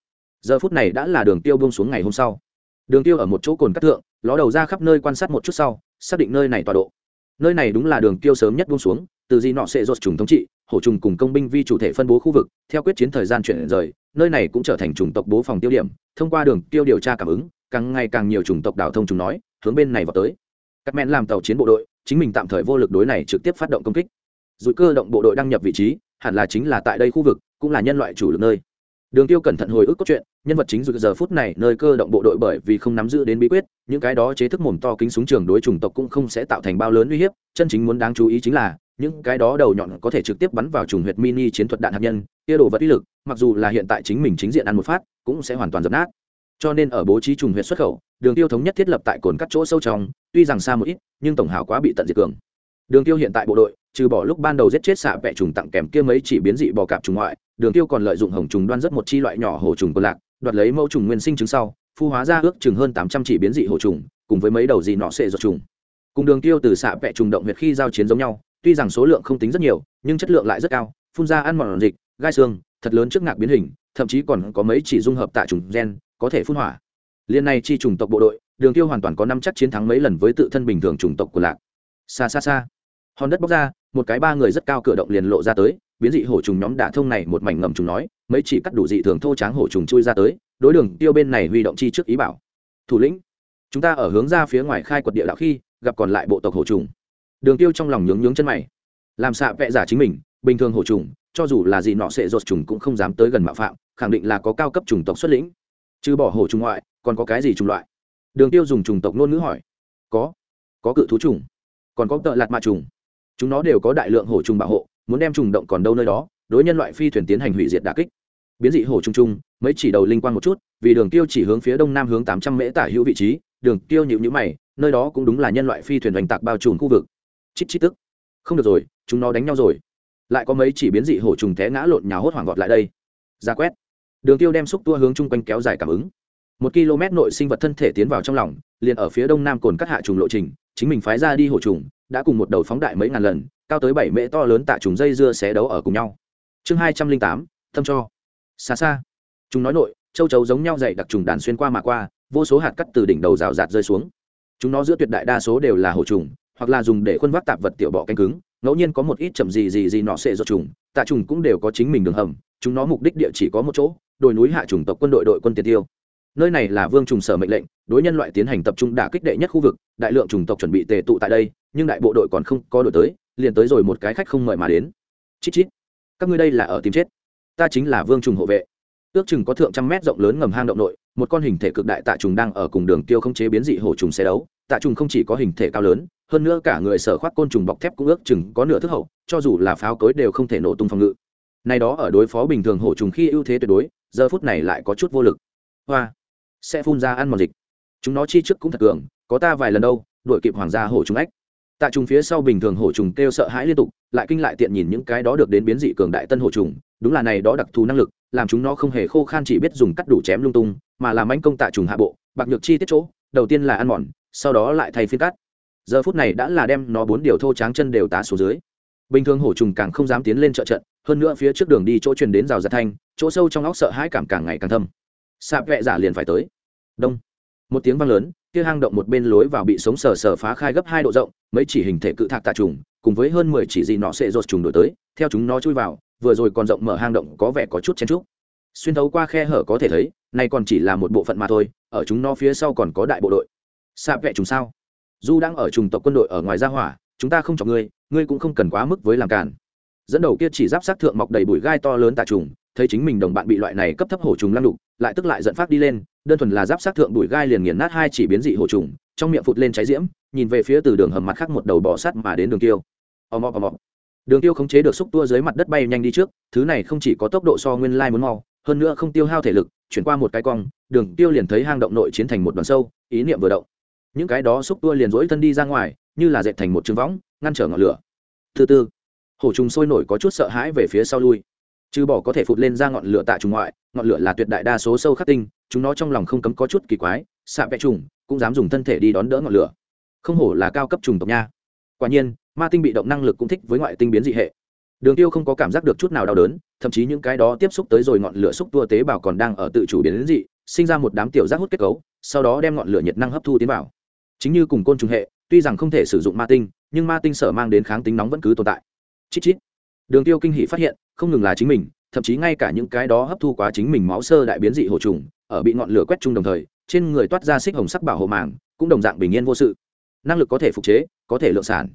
Giờ phút này đã là đường tiêu buông xuống ngày hôm sau. Đường tiêu ở một chỗ cồn cắt thượng, ló đầu ra khắp nơi quan sát một chút sau, xác định nơi này tọa độ. Nơi này đúng là đường tiêu sớm nhất buông xuống, từ di nọ sẽ rột trùng thống trị, hổ trùng cùng công binh vi chủ thể phân bố khu vực, theo quyết chiến thời gian chuyển rời, nơi này cũng trở thành chủng tộc bố phòng tiêu điểm, thông qua đường tiêu điều tra cảm ứng, càng ngày càng nhiều chủng tộc đảo thông chúng nói, hướng bên này vào tới. Các mẹn làm tàu chiến bộ đội chính mình tạm thời vô lực đối này trực tiếp phát động công kích. Dụi cơ động bộ đội đăng nhập vị trí, hẳn là chính là tại đây khu vực, cũng là nhân loại chủ lực nơi. Đường tiêu cẩn thận hồi ức cốt truyện, nhân vật chính dù giờ phút này nơi cơ động bộ đội bởi vì không nắm giữ đến bí quyết, những cái đó chế thức mồm to kính súng trường đối chủng tộc cũng không sẽ tạo thành bao lớn uy hiếp, chân chính muốn đáng chú ý chính là, những cái đó đầu nhọn có thể trực tiếp bắn vào trùng huyệt mini chiến thuật đạn hạt nhân, kia đồ vật uy lực, mặc dù là hiện tại chính mình chính diện ăn một phát, cũng sẽ hoàn toàn dập nát cho nên ở bố trí trùng huyện xuất khẩu, đường tiêu thống nhất thiết lập tại cồn cắt chỗ sâu trong, tuy rằng xa một ít, nhưng tổng hảo quá bị tận diệt cường. Đường tiêu hiện tại bộ đội, trừ bỏ lúc ban đầu giết chết xạ vẹ trùng tặng kèm kia mấy chỉ biến dị bò cạp trùng ngoại, đường tiêu còn lợi dụng hồng trùng đoan rất một chi loại nhỏ hồ trùng quân lạc, đoạt lấy mẫu trùng nguyên sinh trứng sau, phu hóa ra ước chừng hơn tám trăm chỉ biến dị hồ trùng, cùng với mấy đầu dị nọ sệ ruột trùng. Cùng đường tiêu từ xạ vẹ trùng động huyệt khi giao chiến giống nhau, tuy rằng số lượng không tính rất nhiều, nhưng chất lượng lại rất cao, phun ra ăn mòn dịch, gai xương, thật lớn trước ngạc biến hình thậm chí còn có mấy chỉ dung hợp tạ trùng gen, có thể phun hỏa. Liên này chi trùng tộc bộ đội, đường tiêu hoàn toàn có năm chắc chiến thắng mấy lần với tự thân bình thường trùng tộc của lạc. Xa xa xa hòn đất bốc ra, một cái ba người rất cao cửa động liền lộ ra tới, biến dị hổ trùng nhóm đả thông này một mảnh ngầm trùng nói, mấy chỉ cắt đủ dị thường thô tráng hổ trùng chui ra tới, đối đường tiêu bên này huy động chi trước ý bảo. Thủ lĩnh, chúng ta ở hướng ra phía ngoài khai quật địa đạo khi, gặp còn lại bộ tộc hổ trùng. Đường tiêu trong lòng nhướng nhướng chân mày. Làm xạ vẽ giả chính mình, bình thường hổ trùng cho dù là gì nọ sẽ rột trùng cũng không dám tới gần mạo phạm, khẳng định là có cao cấp chủng tộc xuất lĩnh. Trừ bỏ hổ trùng ngoại, còn có cái gì chủng loại? Đường tiêu dùng chủng tộc ngôn ngữ hỏi. Có. Có cự thú trùng còn có tợ lạt mạ trùng chúng nó đều có đại lượng hổ trùng bảo hộ, muốn đem trùng động còn đâu nơi đó, đối nhân loại phi thuyền tiến hành hủy diệt đả kích. Biến dị hổ trùng trùng mấy chỉ đầu linh quang một chút, vì đường tiêu chỉ hướng phía đông nam hướng tám trăm mễ tả hữu vị trí, đường tiêu nhịu nhữ mày, nơi đó cũng đúng là nhân loại phi thuyền đánh tạc bao trùm khu vực. Chít chít tức. Không được rồi, chúng nó đánh nhau rồi lại có mấy chỉ biến dị hổ trùng té ngã lộn nhào hốt hoảng gọt lại đây. Ra quét. Đường tiêu đem xúc tua hướng chung quanh kéo dài cảm ứng. Một km nội sinh vật thân thể tiến vào trong lòng, liền ở phía đông nam cồn cắt hạ trùng lộ trình, chính mình phái ra đi hổ trùng, đã cùng một đầu phóng đại mấy ngàn lần, cao tới bảy mễ to lớn tạ trùng dây dưa xé đấu ở cùng nhau. Chương hai trăm linh tám, thâm cho. Xa xa. Chúng nói nội, châu chấu giống nhau dày đặc trùng đàn xuyên qua mà qua, vô số hạt cắt từ đỉnh đầu rào rạt rơi xuống. Chúng nó giữa tuyệt đại đa số đều là hổ trùng, hoặc là dùng để khuân vác tạp vật tiểu bọ canh cứng ngẫu nhiên có một ít chậm gì gì gì nọ sẽ do trùng tạ trùng cũng đều có chính mình đường hầm, chúng nó mục đích địa chỉ có một chỗ, đồi núi hạ trùng tộc quân đội đội quân tiền tiêu. Nơi này là vương trùng sở mệnh lệnh, đối nhân loại tiến hành tập trung đả kích đệ nhất khu vực, đại lượng trùng tộc chuẩn bị tề tụ tại đây, nhưng đại bộ đội còn không có đội tới, liền tới rồi một cái khách không mời mà đến. Chít chít, các ngươi đây là ở tìm chết. Ta chính là vương trùng hộ vệ. Ước chừng có thượng trăm mét rộng lớn ngầm hang động nội, một con hình thể cực đại tạ trùng đang ở cùng đường tiêu không chế biến dị hổ trùng xe đấu tạ trùng không chỉ có hình thể cao lớn, hơn nữa cả người sở khoác côn trùng bọc thép cũng ước chừng có nửa thước hậu, cho dù là pháo cối đều không thể nổ tung phòng ngự. Này đó ở đối phó bình thường hổ trùng khi ưu thế tuyệt đối, giờ phút này lại có chút vô lực. Hoa, sẽ phun ra ăn mòn dịch. Chúng nó chi trước cũng thật cường, có ta vài lần đâu, đuổi kịp hoàng gia hổ trùng ếch tạ trùng phía sau bình thường hổ trùng kêu sợ hãi liên tục, lại kinh lại tiện nhìn những cái đó được đến biến dị cường đại tân hổ trùng, đúng là này đó đặc thù năng lực, làm chúng nó không hề khô khan chỉ biết dùng cắt đủ chém lung tung, mà làm anh công tạ trùng hạ bộ, bạc nhược chi tiết chỗ, đầu tiên là ăn mòn sau đó lại thay phiên cắt. Giờ phút này đã là đem nó bốn điều thô tráng chân đều tá xuống dưới. Bình thường hổ trùng càng không dám tiến lên trợ trận, hơn nữa phía trước đường đi chỗ truyền đến rào giật thanh, chỗ sâu trong óc sợ hãi cảm càng ngày càng thâm. Sạp vẹ giả liền phải tới. Đông. Một tiếng vang lớn, kia hang động một bên lối vào bị sống sờ sờ phá khai gấp hai độ rộng, mấy chỉ hình thể cự thạc tạ trùng, cùng với hơn mười chỉ gì nọ sẽ rột trùng đổi tới, theo chúng nó chui vào, vừa rồi còn rộng mở hang động có vẻ có chút chen trúc xuyên thấu qua khe hở có thể thấy nay còn chỉ là một bộ phận mà thôi, ở chúng nó phía sau còn có đại bộ đội xạ vẹ trùng sao? Du đang ở trùng tộc quân đội ở ngoài gia hỏa, chúng ta không chọc ngươi ngươi cũng không cần quá mức với làm cản dẫn đầu kia chỉ giáp sát thượng mọc đầy bụi gai to lớn tạ trùng, thấy chính mình đồng bạn bị loại này cấp thấp hổ trùng lăng đục lại tức lại dẫn phát đi lên, đơn thuần là giáp sát thượng bụi gai liền nghiền nát hai chỉ biến dị hổ trùng, trong miệng phụt lên cháy diễm, nhìn về phía từ đường hầm mặt khác một đầu bò sắt mà đến đường tiêu. Ò mò ò mò. Đường tiêu khống chế được xúc tua dưới mặt đất bay nhanh đi trước, thứ này không chỉ có tốc độ so nguyên lai muốn mau, hơn nữa không tiêu hao thể lực, chuyển qua một cái cong, đường tiêu liền thấy hang động nội chiến thành một đoàn sâu, ý niệm vừa động những cái đó xúc tua liền rỗi thân đi ra ngoài, như là dệt thành một trường võng, ngăn trở ngọn lửa. Thứ tư hổ trùng sôi nổi có chút sợ hãi về phía sau lui. Trừ bỏ có thể phụt lên ra ngọn lửa tại trùng ngoại, ngọn lửa là tuyệt đại đa số sâu khắc tinh, chúng nó trong lòng không cấm có chút kỳ quái, xạ vẽ trùng cũng dám dùng thân thể đi đón đỡ ngọn lửa. Không hổ là cao cấp trùng tộc nha. Quả nhiên, ma tinh bị động năng lực cũng thích với ngoại tinh biến dị hệ. Đường tiêu không có cảm giác được chút nào đau đớn, thậm chí những cái đó tiếp xúc tới rồi ngọn lửa xúc tua tế bào còn đang ở tự chủ biến dị, sinh ra một đám tiểu giác hút kết cấu, sau đó đem ngọn lửa nhiệt năng hấp thu tiến vào chính như cùng côn trùng hệ, tuy rằng không thể sử dụng ma tinh, nhưng ma tinh sở mang đến kháng tính nóng vẫn cứ tồn tại. Chít chít. Đường tiêu kinh hỷ phát hiện, không ngừng là chính mình, thậm chí ngay cả những cái đó hấp thu quá chính mình máu sơ đại biến dị hổ trùng, ở bị ngọn lửa quét chung đồng thời, trên người toát ra xích hồng sắc bảo hộ màng, cũng đồng dạng bình yên vô sự. Năng lực có thể phục chế, có thể lượng sản.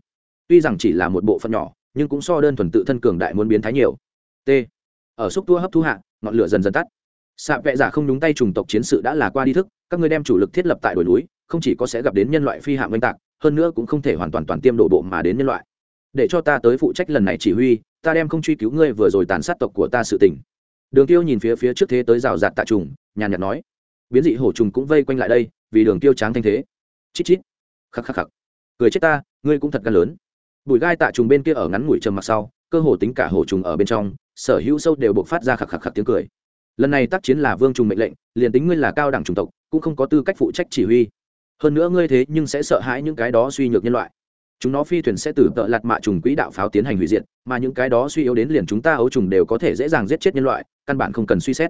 Tuy rằng chỉ là một bộ phận nhỏ, nhưng cũng so đơn thuần tự thân cường đại muốn biến thái nhiều. T. Ở xúc tua hấp thu hạ, ngọn lửa dần dần tắt. Xạ vệ giả không đúng tay trùng tộc chiến sự đã là qua đi thức, các ngươi đem chủ lực thiết lập tại đồi núi không chỉ có sẽ gặp đến nhân loại phi hạm oanh tạc, hơn nữa cũng không thể hoàn toàn toàn tiêm đổ bộ mà đến nhân loại. Để cho ta tới phụ trách lần này chỉ huy, ta đem không truy cứu ngươi vừa rồi tàn sát tộc của ta sự tình. Đường tiêu nhìn phía phía trước thế tới rào rạt tạ trùng, nhàn nhạt nói, biến dị hổ trùng cũng vây quanh lại đây, vì đường tiêu tráng thanh thế. Chít chít. Khắc khắc khắc. Cười chết ta, ngươi cũng thật gan lớn. Bụi gai tạ trùng bên kia ở ngắn ngủi trầm mặc sau, cơ hồ tính cả hổ trùng ở bên trong, sở hữu sâu đều buộc phát ra khắc khắc khắc tiếng cười. Lần này tác chiến là vương trùng mệnh lệnh, liền tính ngươi là cao đẳng trùng tộc, cũng không có tư cách phụ trách chỉ huy hơn nữa ngươi thế nhưng sẽ sợ hãi những cái đó suy nhược nhân loại. Chúng nó phi thuyền sẽ từ tợ lạt mạ trùng quỹ đạo pháo tiến hành hủy diệt, mà những cái đó suy yếu đến liền chúng ta ấu trùng đều có thể dễ dàng giết chết nhân loại, căn bản không cần suy xét.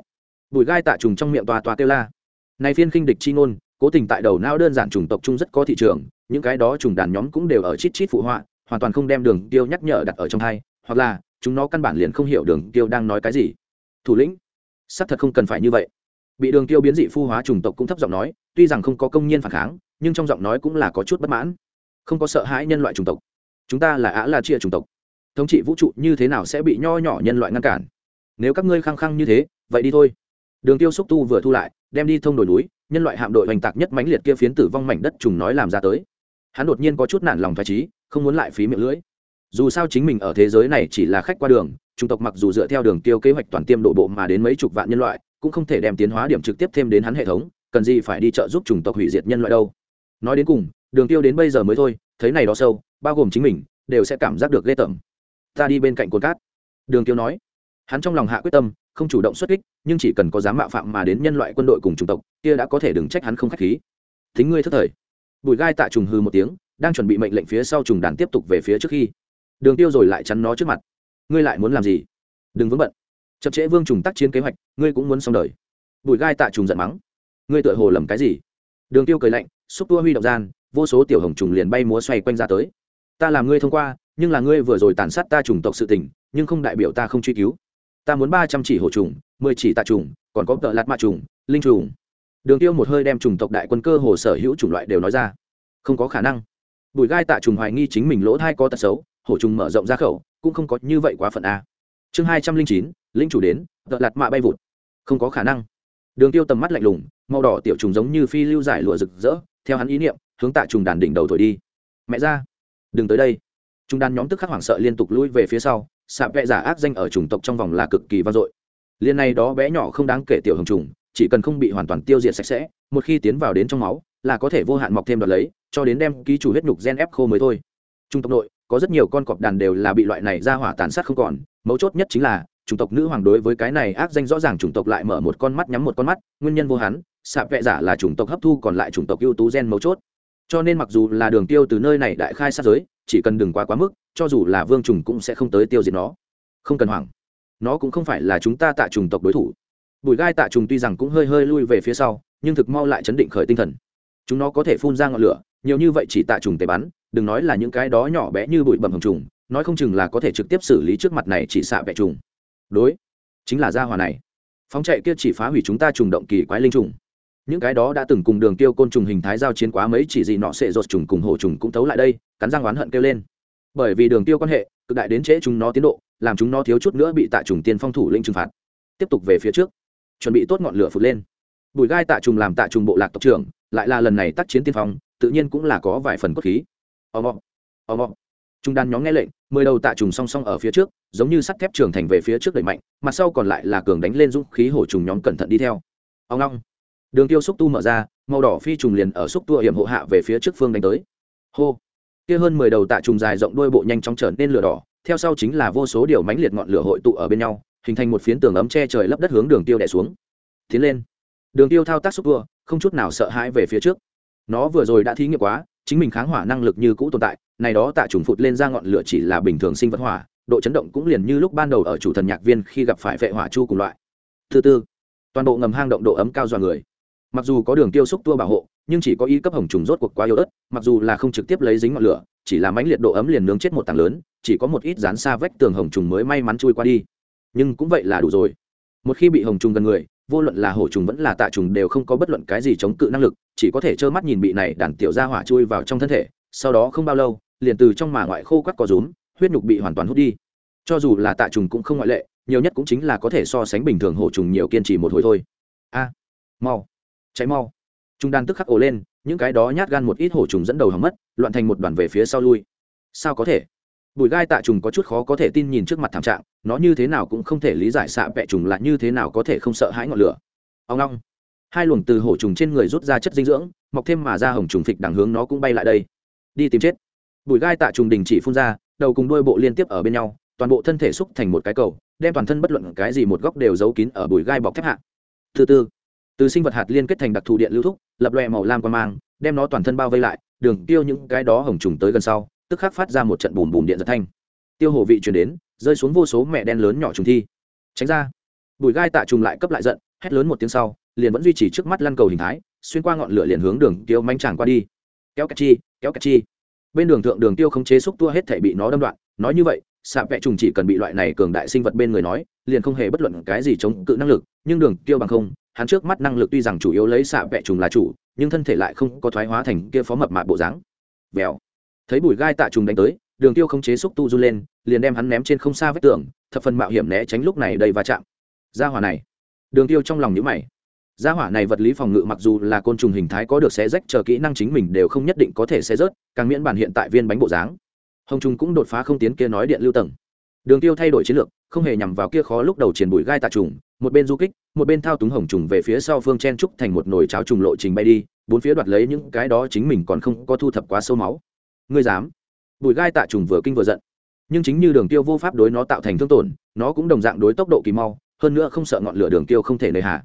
Bùi gai tạ trùng trong miệng tòa tòa kêu la. Này phiên khinh địch chi ngôn, cố tình tại đầu não đơn giản trùng tộc chung rất có thị trường, những cái đó trùng đàn nhóm cũng đều ở chít chít phụ họa, hoàn toàn không đem đường tiêu nhắc nhở đặt ở trong hai, hoặc là, chúng nó căn bản liền không hiểu đường tiêu đang nói cái gì. Thủ lĩnh, xác thật không cần phải như vậy bị đường tiêu biến dị phu hóa chủng tộc cũng thấp giọng nói, tuy rằng không có công nhiên phản kháng, nhưng trong giọng nói cũng là có chút bất mãn. Không có sợ hãi nhân loại chủng tộc. Chúng ta là ả là chia chủng tộc. Thống trị vũ trụ như thế nào sẽ bị nho nhỏ nhân loại ngăn cản? Nếu các ngươi khăng khăng như thế, vậy đi thôi. Đường tiêu xúc tu vừa thu lại, đem đi thông đồi núi, nhân loại hạm đội hoành tạc nhất mãnh liệt kia phiến tử vong mảnh đất trùng nói làm ra tới. Hắn đột nhiên có chút nản lòng thoải trí không muốn lại phí miệng lưỡi. Dù sao chính mình ở thế giới này chỉ là khách qua đường, chủng tộc mặc dù dựa theo đường tiêu kế hoạch toàn tiêm độ bộ mà đến mấy chục vạn nhân loại cũng không thể đem tiến hóa điểm trực tiếp thêm đến hắn hệ thống, cần gì phải đi trợ giúp chủng tộc hủy diệt nhân loại đâu. Nói đến cùng, đường tiêu đến bây giờ mới thôi, thấy này đó sâu, bao gồm chính mình, đều sẽ cảm giác được ghê tởm. Ta đi bên cạnh cồn cát. Đường tiêu nói. Hắn trong lòng hạ quyết tâm, không chủ động xuất kích, nhưng chỉ cần có dám mạo phạm mà đến nhân loại quân đội cùng chủng tộc, kia đã có thể đừng trách hắn không khách khí. Thính ngươi thất thời. Bùi gai tạ trùng hư một tiếng, đang chuẩn bị mệnh lệnh phía sau trùng đàn tiếp tục về phía trước khi. Đường tiêu rồi lại chắn nó trước mặt. Ngươi lại muốn làm gì? Đừng vướng bận chậm trễ vương trùng tác chiến kế hoạch, ngươi cũng muốn xong đời. Bùi gai tạ trùng giận mắng. Ngươi tựa hồ lầm cái gì? Đường tiêu cười lạnh, xúc tua huy động gian, vô số tiểu hồng trùng liền bay múa xoay quanh ra tới. Ta làm ngươi thông qua, nhưng là ngươi vừa rồi tàn sát ta trùng tộc sự tình, nhưng không đại biểu ta không truy cứu. Ta muốn ba trăm chỉ hổ trùng, mười chỉ tạ trùng, còn có tợ lạt mạ trùng, linh trùng. Đường tiêu một hơi đem trùng tộc đại quân cơ hồ sở hữu chủng loại đều nói ra. Không có khả năng. Bùi gai tạ trùng hoài nghi chính mình lỗ thai có tật xấu, hổ trùng mở rộng ra khẩu, cũng không có như vậy quá phận a chương hai trăm linh chín linh chủ đến, tợ lạt mạ bay vụt. Không có khả năng. Đường tiêu tầm mắt lạnh lùng, màu đỏ tiểu trùng giống như phi lưu giải lụa rực rỡ, theo hắn ý niệm, hướng tạ trùng đàn đỉnh đầu thổi đi. Mẹ ra. Đừng tới đây. Trung đàn nhóm tức khắc hoảng sợ liên tục lui về phía sau, sạp vệ giả ác danh ở chủng tộc trong vòng là cực kỳ vang dội. Liên này đó bé nhỏ không đáng kể tiểu hồng trùng, chỉ cần không bị hoàn toàn tiêu diệt sạch sẽ, một khi tiến vào đến trong máu, là có thể vô hạn mọc thêm đoạt lấy, cho đến đem ký chủ huyết nhục gen ép khô mới thôi. Trung tộc nội, có rất nhiều con cọp đàn đều là bị loại này ra hỏa tàn sát không còn mấu chốt nhất chính là, chủng tộc nữ hoàng đối với cái này ác danh rõ ràng chủng tộc lại mở một con mắt nhắm một con mắt, nguyên nhân vô hắn, sạp vệ giả là chủng tộc hấp thu còn lại chủng tộc ưu tú gen mấu chốt. Cho nên mặc dù là đường tiêu từ nơi này đại khai sát giới, chỉ cần đừng quá quá mức, cho dù là vương trùng cũng sẽ không tới tiêu diệt nó. Không cần hoảng. Nó cũng không phải là chúng ta tạ trùng tộc đối thủ. Bùi gai tạ trùng tuy rằng cũng hơi hơi lui về phía sau, nhưng thực mau lại chấn định khởi tinh thần. Chúng nó có thể phun ra ngọn lửa, nhiều như vậy chỉ tạ trùng tề bắn, đừng nói là những cái đó nhỏ bé như bụi bẩm hồng trùng nói không chừng là có thể trực tiếp xử lý trước mặt này chỉ xạ vẹ trùng. Đối, chính là gia hòa này. Phóng chạy kia chỉ phá hủy chúng ta trùng động kỳ quái linh trùng. Những cái đó đã từng cùng đường tiêu côn trùng hình thái giao chiến quá mấy chỉ gì nọ sẽ rột trùng cùng hổ trùng cũng thấu lại đây, cắn răng oán hận kêu lên. Bởi vì đường tiêu quan hệ, cực đại đến trễ chúng nó tiến độ, làm chúng nó thiếu chút nữa bị tạ trùng tiên phong thủ linh trừng phạt. Tiếp tục về phía trước, chuẩn bị tốt ngọn lửa phụt lên. Bùi gai tạ trùng làm tạ trùng bộ lạc tộc trưởng, lại là lần này tác chiến tiên phong, tự nhiên cũng là có vài phần cốt khí. Ò mọ ò mọ trung đan nhóm nghe lệnh, mười đầu tạ trùng song song ở phía trước, giống như sắt thép trường thành về phía trước đẩy mạnh mặt sau còn lại là cường đánh lên dũng khí hổ trùng nhóm cẩn thận đi theo. Ông long. Đường tiêu xúc tu mở ra, màu đỏ phi trùng liền ở xúc tua hiểm hộ hạ về phía trước phương đánh tới. Hô. Kia hơn mười đầu tạ trùng dài rộng đuôi bộ nhanh chóng trở nên lửa đỏ, theo sau chính là vô số điều mãnh liệt ngọn lửa hội tụ ở bên nhau, hình thành một phiến tường ấm che trời lấp đất hướng đường tiêu đè xuống. Tiến lên. Đường tiêu thao tác xúc tua không chút nào sợ hãi về phía trước. Nó vừa rồi đã thí nghiệm quá chính mình kháng hỏa năng lực như cũ tồn tại, này đó tạ trùng phụt lên ra ngọn lửa chỉ là bình thường sinh vật hỏa, độ chấn động cũng liền như lúc ban đầu ở chủ thần nhạc viên khi gặp phải vệ hỏa chu cùng loại. Thứ tư, toàn bộ ngầm hang động độ ấm cao dọa người. Mặc dù có đường tiêu xúc tua bảo hộ, nhưng chỉ có ý cấp hồng trùng rốt cuộc quá yếu ớt, mặc dù là không trực tiếp lấy dính ngọn lửa, chỉ là mãnh liệt độ ấm liền nướng chết một tảng lớn, chỉ có một ít dán xa vách tường hồng trùng mới may mắn chui qua đi. Nhưng cũng vậy là đủ rồi. Một khi bị hồng trùng gần người vô luận là hổ trùng vẫn là tạ trùng đều không có bất luận cái gì chống cự năng lực, chỉ có thể trơ mắt nhìn bị này đàn tiểu ra hỏa chui vào trong thân thể, sau đó không bao lâu, liền từ trong mà ngoại khô quắt có rúm, huyết nhục bị hoàn toàn hút đi. Cho dù là tạ trùng cũng không ngoại lệ, nhiều nhất cũng chính là có thể so sánh bình thường hổ trùng nhiều kiên trì một hồi thôi. A à, mau cháy mau. Chúng đang tức khắc ồ lên, những cái đó nhát gan một ít hổ trùng dẫn đầu hỏng mất, loạn thành một đoàn về phía sau lui. Sao có thể? Bùi gai tạ trùng có chút khó có thể tin nhìn trước mặt thảm trạng, nó như thế nào cũng không thể lý giải xạ vẹ trùng là như thế nào có thể không sợ hãi ngọn lửa. Ông long hai luồng từ hổ trùng trên người rút ra chất dinh dưỡng, mọc thêm mà ra hồng trùng phịch đằng hướng nó cũng bay lại đây. Đi tìm chết. Bùi gai tạ trùng đình chỉ phun ra, đầu cùng đuôi bộ liên tiếp ở bên nhau, toàn bộ thân thể xúc thành một cái cầu, đem toàn thân bất luận cái gì một góc đều giấu kín ở bùi gai bọc thép hạ. Thứ tư, từ sinh vật hạt liên kết thành đặc thù điện lưu thúc, lập loẹ màu lam quan mang, đem nó toàn thân bao vây lại, đường tiêu những cái đó hồng trùng tới gần sau tức khắc phát ra một trận bùm bùm điện giật thanh. Tiêu hổ vị chuyển đến, rơi xuống vô số mẹ đen lớn nhỏ trùng thi. Tránh ra. Bùi gai tạ trùng lại cấp lại giận, hét lớn một tiếng sau, liền vẫn duy trì trước mắt lăn cầu hình thái, xuyên qua ngọn lửa liền hướng đường tiêu manh tràng qua đi. Kéo cà chi, kéo cà chi. Bên đường thượng đường tiêu không chế xúc tua hết thể bị nó đâm đoạn, nói như vậy xạ vẽ trùng chỉ cần bị loại này cường đại sinh vật bên người nói, liền không hề bất luận cái gì chống cự năng lực, nhưng đường tiêu bằng không, hắn trước mắt năng lực tuy rằng chủ yếu lấy xạ vẽ trùng là chủ, nhưng thân thể lại không có thoái hóa thành kia phó mập mạp bộ dáng. Vèo thấy bùi gai tạ trùng đánh tới, đường tiêu không chế xúc tu run lên, liền đem hắn ném trên không xa vách tường, thập phần mạo hiểm né tránh lúc này đầy va chạm. Gia hỏa này. Đường tiêu trong lòng nhíu mày. Gia hỏa này vật lý phòng ngự mặc dù là côn trùng hình thái có được xé rách, chờ kỹ năng chính mình đều không nhất định có thể xé rớt, càng miễn bản hiện tại viên bánh bộ dáng. Hồng trùng cũng đột phá không tiến kia nói điện lưu tầng. Đường tiêu thay đổi chiến lược, không hề nhằm vào kia khó lúc đầu triển bụi gai tạ trùng, một bên du kích, một bên thao túng hồng trùng về phía sau phương chen trúc thành một nồi cháo trùng lộ trình bay đi, bốn phía đoạt lấy những cái đó chính mình còn không có thu thập quá sâu máu ngươi dám. Bụi gai tạ trùng vừa kinh vừa giận. Nhưng chính như đường tiêu vô pháp đối nó tạo thành thương tổn, nó cũng đồng dạng đối tốc độ kỳ mau, hơn nữa không sợ ngọn lửa đường tiêu không thể nơi hạ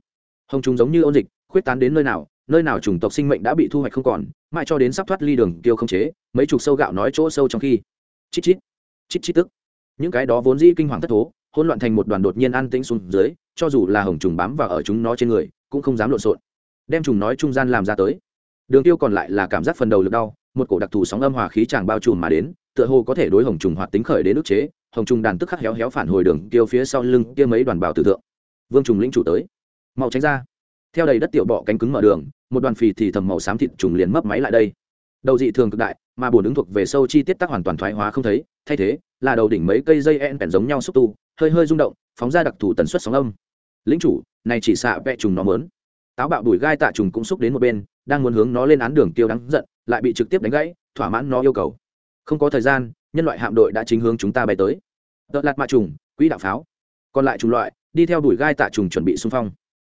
hồng trùng giống như ôn dịch, khuyết tán đến nơi nào nơi nào chủng tộc sinh mệnh đã bị thu hoạch không còn, mãi cho đến sắp thoát ly đường tiêu không chế, mấy chục sâu gạo nói chỗ sâu trong khi. Chít chít chít chít tức. Những cái đó vốn dĩ kinh hoàng thất thố, hỗn loạn thành một đoàn đột nhiên an tĩnh xuống dưới, cho dù là hồng trùng bám vào ở chúng nó trên người, cũng không dám lộn xộn. Đem trùng nói trung gian làm ra tới. Đường tiêu còn lại là cảm giác phần đầu lực đau một cổ đặc thù sóng âm hòa khí chàng bao trùm mà đến, tựa hồ có thể đối hồng trùng hoạt tính khởi đến ức chế, hồng trùng đàn tức khắc héo héo phản hồi đường tiêu phía sau lưng kia mấy đoàn bảo tử thượng. Vương trùng lĩnh chủ tới. Mau tránh ra. Theo đầy đất tiểu bọ cánh cứng mở đường, một đoàn phì thì thầm màu xám thịt trùng liền mấp máy lại đây. Đầu dị thường cực đại, mà bổn ứng thuộc về sâu chi tiết tác hoàn toàn thoái hóa không thấy, thay thế, là đầu đỉnh mấy cây dây en bèn giống nhau xúc tu, hơi hơi rung động, phóng ra đặc thù tần suất sóng âm. Lính chủ, này chỉ xạ vẽ trùng nó mớn táo bạo đùi gai tạ trùng cũng xúc đến một bên, đang muốn hướng nó lên án đường tiêu đắng giận lại bị trực tiếp đánh gãy, thỏa mãn nó yêu cầu. Không có thời gian, nhân loại hạm đội đã chính hướng chúng ta bay tới. Đợt lạt mạ trùng, quỹ đạo pháo. Còn lại chủng loại, đi theo đuổi gai tạ trùng chuẩn bị xung phong.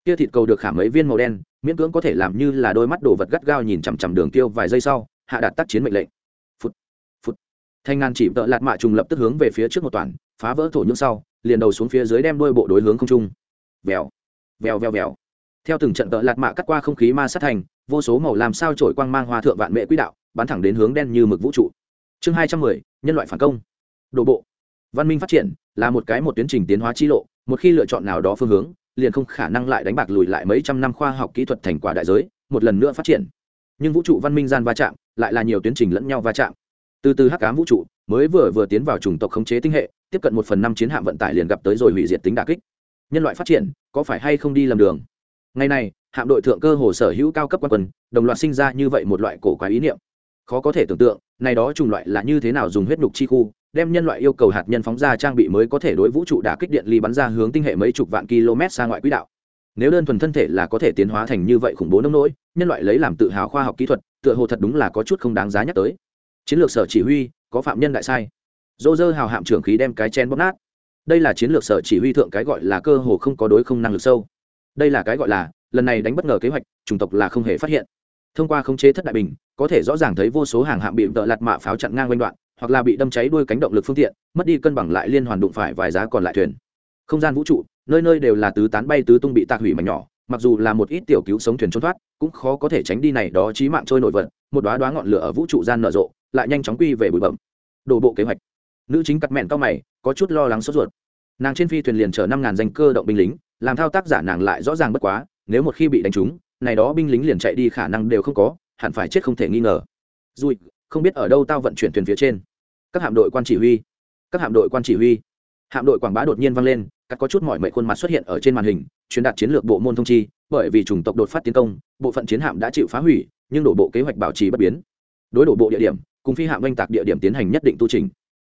Kia thịt cầu được khảm mấy viên màu đen, miễn cưỡng có thể làm như là đôi mắt đồ vật gắt gao nhìn chằm chằm đường tiêu vài giây sau, hạ đạt tác chiến mệnh lệnh. Phút phút thanh ngàn chỉ đợt lạt mạ trùng lập tức hướng về phía trước một toàn, phá vỡ thổ nhưỡng sau, liền đầu xuống phía dưới đem đôi bộ đối hướng không trung. Vèo vèo vèo vèo. Theo từng trận tợ lạt mạ cắt qua không khí ma sát thành vô số màu làm sao trổi quang mang hoa thượng vạn mệ quỹ đạo, bắn thẳng đến hướng đen như mực vũ trụ. Chương hai trăm mười, nhân loại phản công. Đổ bộ. Văn minh phát triển là một cái một tiến trình tiến hóa chi lộ, một khi lựa chọn nào đó phương hướng, liền không khả năng lại đánh bạc lùi lại mấy trăm năm khoa học kỹ thuật thành quả đại giới, một lần nữa phát triển. Nhưng vũ trụ văn minh gian va chạm lại là nhiều tiến trình lẫn nhau va chạm. Từ từ hắc cám vũ trụ mới vừa vừa tiến vào chủng tộc khống chế tinh hệ, tiếp cận một phần năm chiến hạm vận tải liền gặp tới rồi hủy diệt tính đà kích. Nhân loại phát triển có phải hay không đi lầm đường? Ngày nay hạm đội thượng cơ hồ sở hữu cao cấp quan quân, đồng loạt sinh ra như vậy một loại cổ quái ý niệm. Khó có thể tưởng tượng, này đó chủng loại là như thế nào dùng huyết nhục chi khu, đem nhân loại yêu cầu hạt nhân phóng ra trang bị mới có thể đối vũ trụ đả kích điện ly bắn ra hướng tinh hệ mấy chục vạn km xa ngoại quỹ đạo. Nếu đơn thuần thân thể là có thể tiến hóa thành như vậy khủng bố nông nỗi, nhân loại lấy làm tự hào khoa học kỹ thuật, tựa hồ thật đúng là có chút không đáng giá nhắc tới. Chiến lược sở chỉ huy, có phạm nhân đại sai. Dô dơ hào hạm trưởng khí đem cái chen bóp nát. Đây là chiến lược sở chỉ huy thượng cái gọi là cơ hồ không có đối không năng lực sâu. Đây là cái gọi là lần này đánh bất ngờ kế hoạch, chủng tộc là không hề phát hiện. Thông qua khống chế thất đại bình, có thể rõ ràng thấy vô số hàng hạm bị vợ lạt mạ pháo chặn ngang quanh đoạn, hoặc là bị đâm cháy đuôi cánh động lực phương tiện, mất đi cân bằng lại liên hoàn đụng phải vài giá còn lại thuyền. Không gian vũ trụ, nơi nơi đều là tứ tán bay tứ tung bị tạc hủy mảnh nhỏ, mặc dù là một ít tiểu cứu sống thuyền trốn thoát, cũng khó có thể tránh đi này đó chí mạng trôi nổi vật, một đóa đoá ngọn lửa ở vũ trụ gian nở rộ, lại nhanh chóng quy về bụi bẩm đổ bộ kế hoạch. Nữ chính cắt mẹn cao mày, có chút lo lắng sốt ruột. Nàng trên phi thuyền liền chở năm ngàn danh cơ động binh lính, làm thao tác giả nàng lại rõ ràng bất quá nếu một khi bị đánh trúng, này đó binh lính liền chạy đi khả năng đều không có, hẳn phải chết không thể nghi ngờ. Dùi không biết ở đâu tao vận chuyển thuyền phía trên. Các hạm đội quan chỉ huy. Các hạm đội quan chỉ huy. Hạm đội quảng bá đột nhiên vang lên, các có chút mọi mệnh khuôn mặt xuất hiện ở trên màn hình truyền đạt chiến lược bộ môn thông chi, bởi vì chủng tộc đột phát tiến công, bộ phận chiến hạm đã chịu phá hủy, nhưng đổ bộ kế hoạch bảo trì bất biến. Đối đổ bộ địa điểm, cùng phi hạm oanh tạc địa điểm tiến hành nhất định tu trình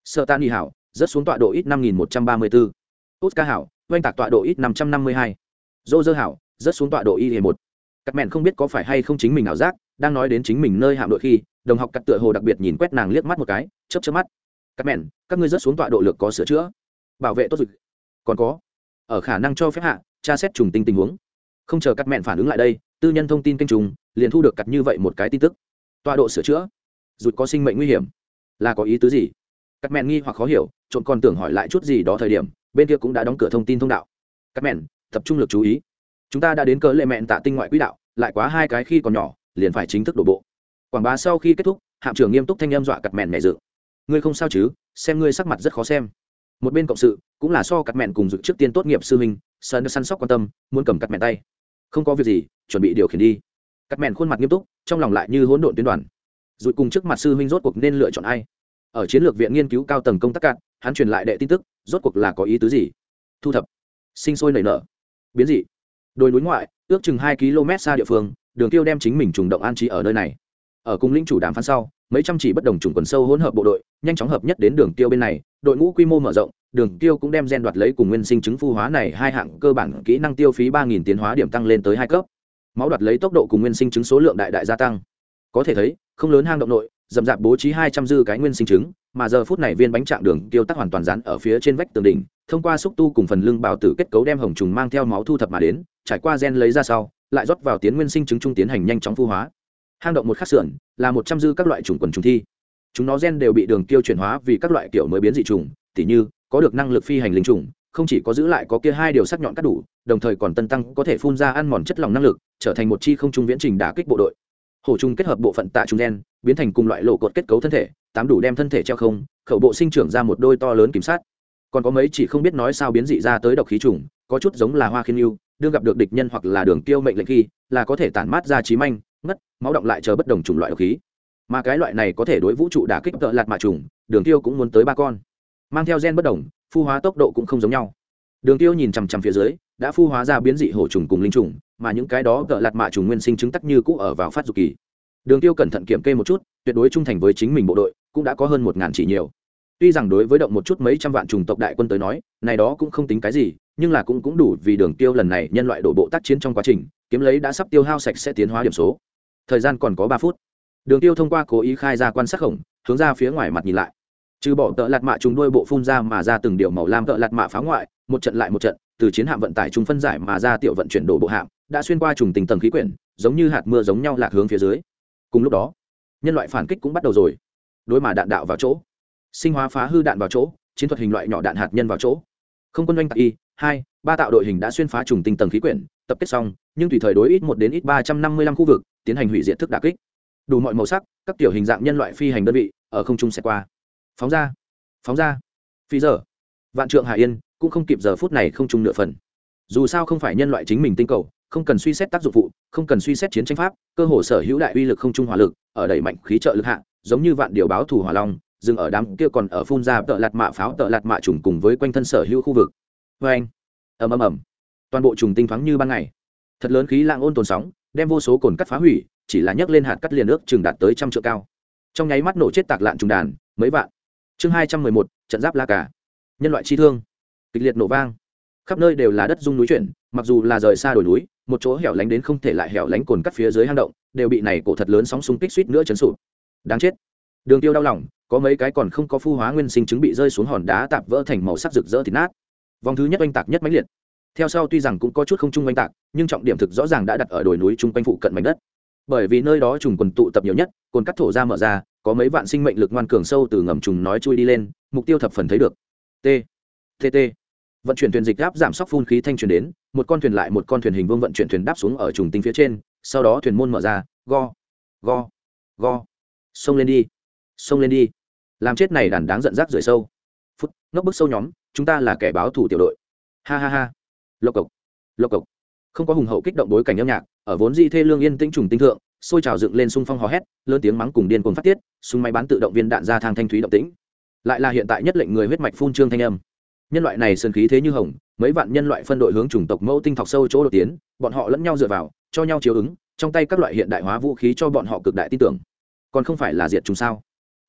sơ tan y hảo rất xuống tọa độ ít năm nghìn một trăm ba mươi bốn tốt ca hảo, oanh tạc tọa độ ít năm trăm năm mươi hai. Dô dơ hảo rớt xuống tọa độ y hề một. Các mẹn không biết có phải hay không chính mình ảo giác, đang nói đến chính mình nơi hạm đội khi, đồng học cắt tựa hồ đặc biệt nhìn quét nàng liếc mắt một cái, chớp chớp mắt. Các mẹn, các ngươi rớt xuống tọa độ lực có sửa chữa? Bảo vệ tốt dịch còn có. Ở khả năng cho phép hạ, tra xét trùng tinh tình huống. Không chờ các mẹn phản ứng lại đây, tư nhân thông tin kênh trùng, liền thu được cặt như vậy một cái tin tức. Tọa độ sửa chữa. Rụt có sinh mệnh nguy hiểm. Là có ý tứ gì? Các mẹn nghi hoặc khó hiểu trộn còn tưởng hỏi lại chút gì đó thời điểm, bên kia cũng đã đóng cửa thông tin thông đạo. Các mẹn, tập trung lực chú ý chúng ta đã đến cỡ lệ mẹn tạ tinh ngoại quỹ đạo, lại quá hai cái khi còn nhỏ, liền phải chính thức đổ bộ. Quảng bá sau khi kết thúc, hạm trưởng nghiêm túc thanh em dọa cặt mẹn mẹ dự. Ngươi không sao chứ, xem ngươi sắc mặt rất khó xem. Một bên cộng sự, cũng là so cặt mẹn cùng dự trước tiên tốt nghiệp sư huynh sơn săn sóc quan tâm, muốn cầm cặt mẹn tay. Không có việc gì, chuẩn bị điều khiển đi. Cặt mẹn khuôn mặt nghiêm túc, trong lòng lại như hỗn độn tuyến đoàn. Rồi cùng trước mặt sư huynh rốt cuộc nên lựa chọn ai? Ở chiến lược viện nghiên cứu cao tầng công tác cạn, hắn truyền lại đệ tin tức, rốt cuộc là có ý tứ gì? Thu thập. Sinh sôi nảy nở. Biến dị đồi núi ngoại, ước chừng hai km xa địa phương, đường tiêu đem chính mình trùng động an trí ở nơi này. Ở cùng linh chủ đàm phán sau, mấy trăm chỉ bất đồng chủng quần sâu hỗn hợp bộ đội, nhanh chóng hợp nhất đến đường tiêu bên này, đội ngũ quy mô mở rộng, đường tiêu cũng đem gen đoạt lấy cùng nguyên sinh chứng phu hóa này hai hạng cơ bản kỹ năng tiêu phí ba nghìn tiến hóa điểm tăng lên tới hai cấp. Máu đoạt lấy tốc độ cùng nguyên sinh chứng số lượng đại đại gia tăng. Có thể thấy, không lớn hang động nội dầm dạp bố trí hai trăm dư cái nguyên sinh chứng, mà giờ phút này viên bánh trạng đường tiêu tắc hoàn toàn dán ở phía trên vách tường đỉnh, thông qua xúc tu cùng phần lưng bào tử kết cấu đem hồng trùng mang theo máu thu thập mà đến trải qua gen lấy ra sau, lại rót vào tiến nguyên sinh chứng trung tiến hành nhanh chóng phu hóa. Hang động một khắc sườn, là một trăm dư các loại trùng quần trùng thi. Chúng nó gen đều bị đường tiêu chuyển hóa vì các loại kiểu mới biến dị trùng, tỉ như, có được năng lực phi hành linh trùng, không chỉ có giữ lại có kia hai điều sắc nhọn cắt đủ, đồng thời còn tân tăng có thể phun ra ăn mòn chất lòng năng lực, trở thành một chi không trung viễn trình đả kích bộ đội. Hổ trùng kết hợp bộ phận tạ trùng gen, biến thành cùng loại lộ cột kết cấu thân thể, tám đủ đem thân thể treo không, khẩu bộ sinh trưởng ra một đôi to lớn kiểm sát. Còn có mấy chỉ không biết nói sao biến dị ra tới độc khí trùng, có chút giống là hoa khiên yêu đương gặp được địch nhân hoặc là đường tiêu mệnh lệnh khi, là có thể tản mát ra trí manh, ngất, máu động lại chờ bất đồng chủng loại độc khí. Mà cái loại này có thể đối vũ trụ đả kích tợ lạt mạ trùng, đường tiêu cũng muốn tới ba con. Mang theo gen bất đồng, phu hóa tốc độ cũng không giống nhau. Đường tiêu nhìn chằm chằm phía dưới, đã phu hóa ra biến dị hổ trùng cùng linh trùng, mà những cái đó tợ lạt mạ trùng nguyên sinh chứng tắc như cũ ở vào phát dục kỳ. Đường tiêu cẩn thận kiểm kê một chút, tuyệt đối trung thành với chính mình bộ đội, cũng đã có hơn một ngàn chỉ nhiều. Tuy rằng đối với động một chút mấy trăm vạn trùng tộc đại quân tới nói, này đó cũng không tính cái gì nhưng là cũng cũng đủ vì đường tiêu lần này nhân loại đổ bộ tác chiến trong quá trình, kiếm lấy đã sắp tiêu hao sạch sẽ tiến hóa điểm số. Thời gian còn có ba phút. Đường tiêu thông qua cố ý khai ra quan sát khổng, hướng ra phía ngoài mặt nhìn lại. Trừ bỏ tợ lạt mạ trùng đuôi bộ phun ra mà ra từng điều màu lam tợ lạt mạ phá ngoại, một trận lại một trận, từ chiến hạm vận tải trung phân giải mà ra tiểu vận chuyển đổ bộ hạm, đã xuyên qua trùng tình tầng khí quyển, giống như hạt mưa giống nhau lạc hướng phía dưới. Cùng lúc đó, nhân loại phản kích cũng bắt đầu rồi. Đối mà đạn đạo vào chỗ. Sinh hóa phá hư đạn vào chỗ, chiến thuật hình loại nhỏ đạn hạt nhân vào chỗ. Không quân doanh tạc y hai, ba tạo đội hình đã xuyên phá trùng tinh tầng khí quyển, tập kết xong, nhưng tùy thời đối ít một đến ít ba trăm năm mươi lăm khu vực, tiến hành hủy diệt thức đà kích. Đủ mọi màu sắc, các tiểu hình dạng nhân loại phi hành đơn vị, ở không trung sẽ qua. Phóng ra phóng ra. Phi giờ. Vạn trượng hà yên, cũng không kịp giờ phút này không trung nửa phần. Dù sao không phải nhân loại chính mình tinh cầu, không cần suy xét tác dụng phụ, không cần suy xét chiến tranh pháp, cơ hồ sở hữu đại uy lực không trung hỏa lực, ở đẩy mạnh khí trợ lực hạ, giống như vạn điều báo thủ hỏa long, dừng ở đám kia còn ở phun ra tợ lạt mạ pháo tợ lạt mạ trùng cùng với quanh thân sở hữu khu vực vê anh. Ầm ầm ầm. Toàn bộ trùng tinh thoáng như ban ngày. Thật lớn khí lạng ôn tồn sóng, đem vô số cồn cắt phá hủy, chỉ là nhấc lên hạt cắt liền ước chừng đạt tới trăm triệu cao. Trong nháy mắt nổ chết tạc lạn trùng đàn, mấy vạn. Chương hai trăm mười một, trận giáp la cả nhân loại chi thương. Kịch liệt nổ vang. Khắp nơi đều là đất dung núi chuyển, mặc dù là rời xa đồi núi, một chỗ hẻo lánh đến không thể lại hẻo lánh cồn cắt phía dưới hang động, đều bị này cổ thật lớn sóng xung kích suýt nữa chấn sụp. Đáng chết. Đường tiêu đau lòng, có mấy cái còn không có phu hóa nguyên sinh chứng bị rơi xuống hòn đá tạp vỡ thành màu sắc rực rỡ thịt nát vòng thứ nhất oanh tạc nhất mãnh liệt. Theo sau tuy rằng cũng có chút không trung oanh tạc, nhưng trọng điểm thực rõ ràng đã đặt ở đồi núi chung quanh phụ cận mảnh đất. Bởi vì nơi đó trùng quần tụ tập nhiều nhất, cồn cắt thổ ra mở ra, có mấy vạn sinh mệnh lực ngoan cường sâu từ ngầm trùng nói chui đi lên, mục tiêu thập phần thấy được. T t t. Vận chuyển thuyền dịch đáp giảm sóc phun khí thanh truyền đến, một con thuyền lại một con thuyền hình vương vận chuyển thuyền đáp xuống ở trùng tinh phía trên, sau đó thuyền môn mở ra, go go go. Xông lên đi, xông lên đi. Làm chết này đàn đáng giận rác rời sâu. Phút, ngốc bức sâu nhóm chúng ta là kẻ báo thủ tiểu đội. Ha ha ha. Lộc cộc. Lộc cộc. Không có hùng hậu kích động bối cảnh âm nhạc, ở vốn di thê lương yên tĩnh trùng tinh thượng, xôi trào dựng lên xung phong hò hét, lớn tiếng mắng cùng điên cuồng phát tiết, súng máy bán tự động viên đạn ra thang thanh thúy động tĩnh. Lại là hiện tại nhất lệnh người huyết mạch phun trương thanh âm. Nhân loại này sơn khí thế như hồng, mấy vạn nhân loại phân đội hướng chủng tộc mẫu tinh thọc sâu chỗ đột tiến, bọn họ lẫn nhau dựa vào, cho nhau chiếu ứng, trong tay các loại hiện đại hóa vũ khí cho bọn họ cực đại tin tưởng. Còn không phải là diệt chúng sao?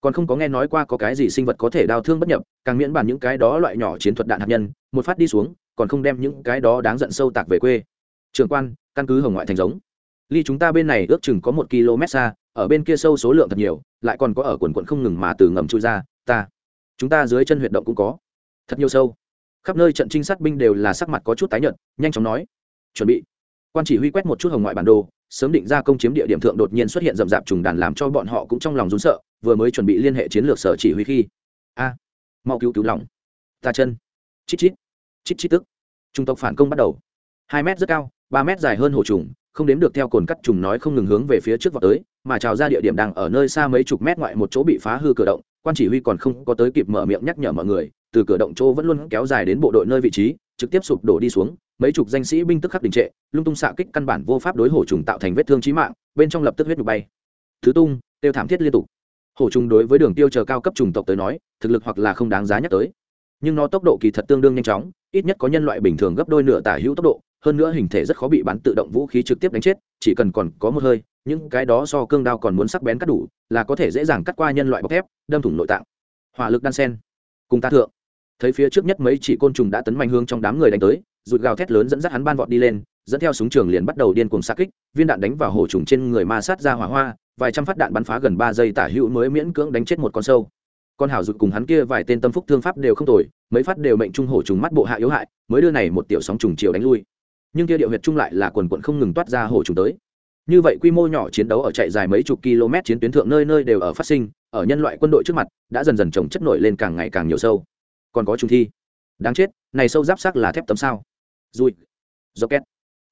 Còn không có nghe nói qua có cái gì sinh vật có thể đau thương bất nhập, càng miễn bàn những cái đó loại nhỏ chiến thuật đạn hạt nhân, một phát đi xuống, còn không đem những cái đó đáng giận sâu tạc về quê. Trường quan, căn cứ hồng ngoại thành giống. Ly chúng ta bên này ước chừng có một km xa, ở bên kia sâu số lượng thật nhiều, lại còn có ở quần quận không ngừng mà từ ngầm chui ra, ta. Chúng ta dưới chân huyệt động cũng có. Thật nhiều sâu. Khắp nơi trận trinh sát binh đều là sắc mặt có chút tái nhợt, nhanh chóng nói. Chuẩn bị. Quan chỉ huy quét một chút hồng ngoại bản đồ sớm định ra công chiếm địa điểm thượng đột nhiên xuất hiện rậm rạp trùng đàn làm cho bọn họ cũng trong lòng rún sợ, vừa mới chuẩn bị liên hệ chiến lược sở chỉ huy khi. A, mau cứu cứu lòng ta chân. Chít chít. Chít chít tức. Trung tộc phản công bắt đầu. Hai mét rất cao, ba mét dài hơn hồ trùng, không đếm được theo cồn cắt trùng nói không ngừng hướng về phía trước vào tới, mà trào ra địa điểm đang ở nơi xa mấy chục mét ngoại một chỗ bị phá hư cửa động, quan chỉ huy còn không có tới kịp mở miệng nhắc nhở mọi người, từ cửa động chỗ vẫn luôn kéo dài đến bộ đội nơi vị trí trực tiếp sụp đổ đi xuống, mấy chục danh sĩ binh tức khắc đình trệ, lung tung xạ kích căn bản vô pháp đối hổ trùng tạo thành vết thương chí mạng, bên trong lập tức huyết nhục bay. Thứ tung, tiêu thảm thiết liên tục. Hổ trùng đối với đường tiêu chờ cao cấp trùng tộc tới nói, thực lực hoặc là không đáng giá nhắc tới. Nhưng nó tốc độ kỳ thật tương đương nhanh chóng, ít nhất có nhân loại bình thường gấp đôi nửa tả hữu tốc độ, hơn nữa hình thể rất khó bị bắn tự động vũ khí trực tiếp đánh chết, chỉ cần còn có một hơi, những cái đó so cương đao còn muốn sắc bén cắt đủ, là có thể dễ dàng cắt qua nhân loại bọc thép, đâm thủng nội tạng. Hỏa lực đan sen. Cùng ta thượng thấy phía trước nhất mấy chỉ côn trùng đã tấn mạnh hướng trong đám người đánh tới, rụt gào thét lớn dẫn dắt hắn ban vọt đi lên, dẫn theo súng trường liền bắt đầu điên cuồng xa kích, viên đạn đánh vào hổ trùng trên người ma sát ra hỏa hoa, vài trăm phát đạn bắn phá gần ba giây tả hữu mới miễn cưỡng đánh chết một con sâu. Con hảo rụt cùng hắn kia vài tên tâm phúc thương pháp đều không tồi, mấy phát đều mệnh trung hổ trùng mắt bộ hạ yếu hại, mới đưa này một tiểu sóng trùng chiều đánh lui. Nhưng kia điệu huyệt trung lại là quần quận không ngừng toát ra hổ trùng tới. Như vậy quy mô nhỏ chiến đấu ở chạy dài mấy chục km chiến tuyến thượng nơi nơi đều ở phát sinh, ở nhân loại quân đội trước mặt, đã dần dần trồng chất nổi lên càng ngày càng nhiều sâu còn có trùng thi. Đáng chết, này sâu giáp sắc là thép tấm sao? Dùi rocket.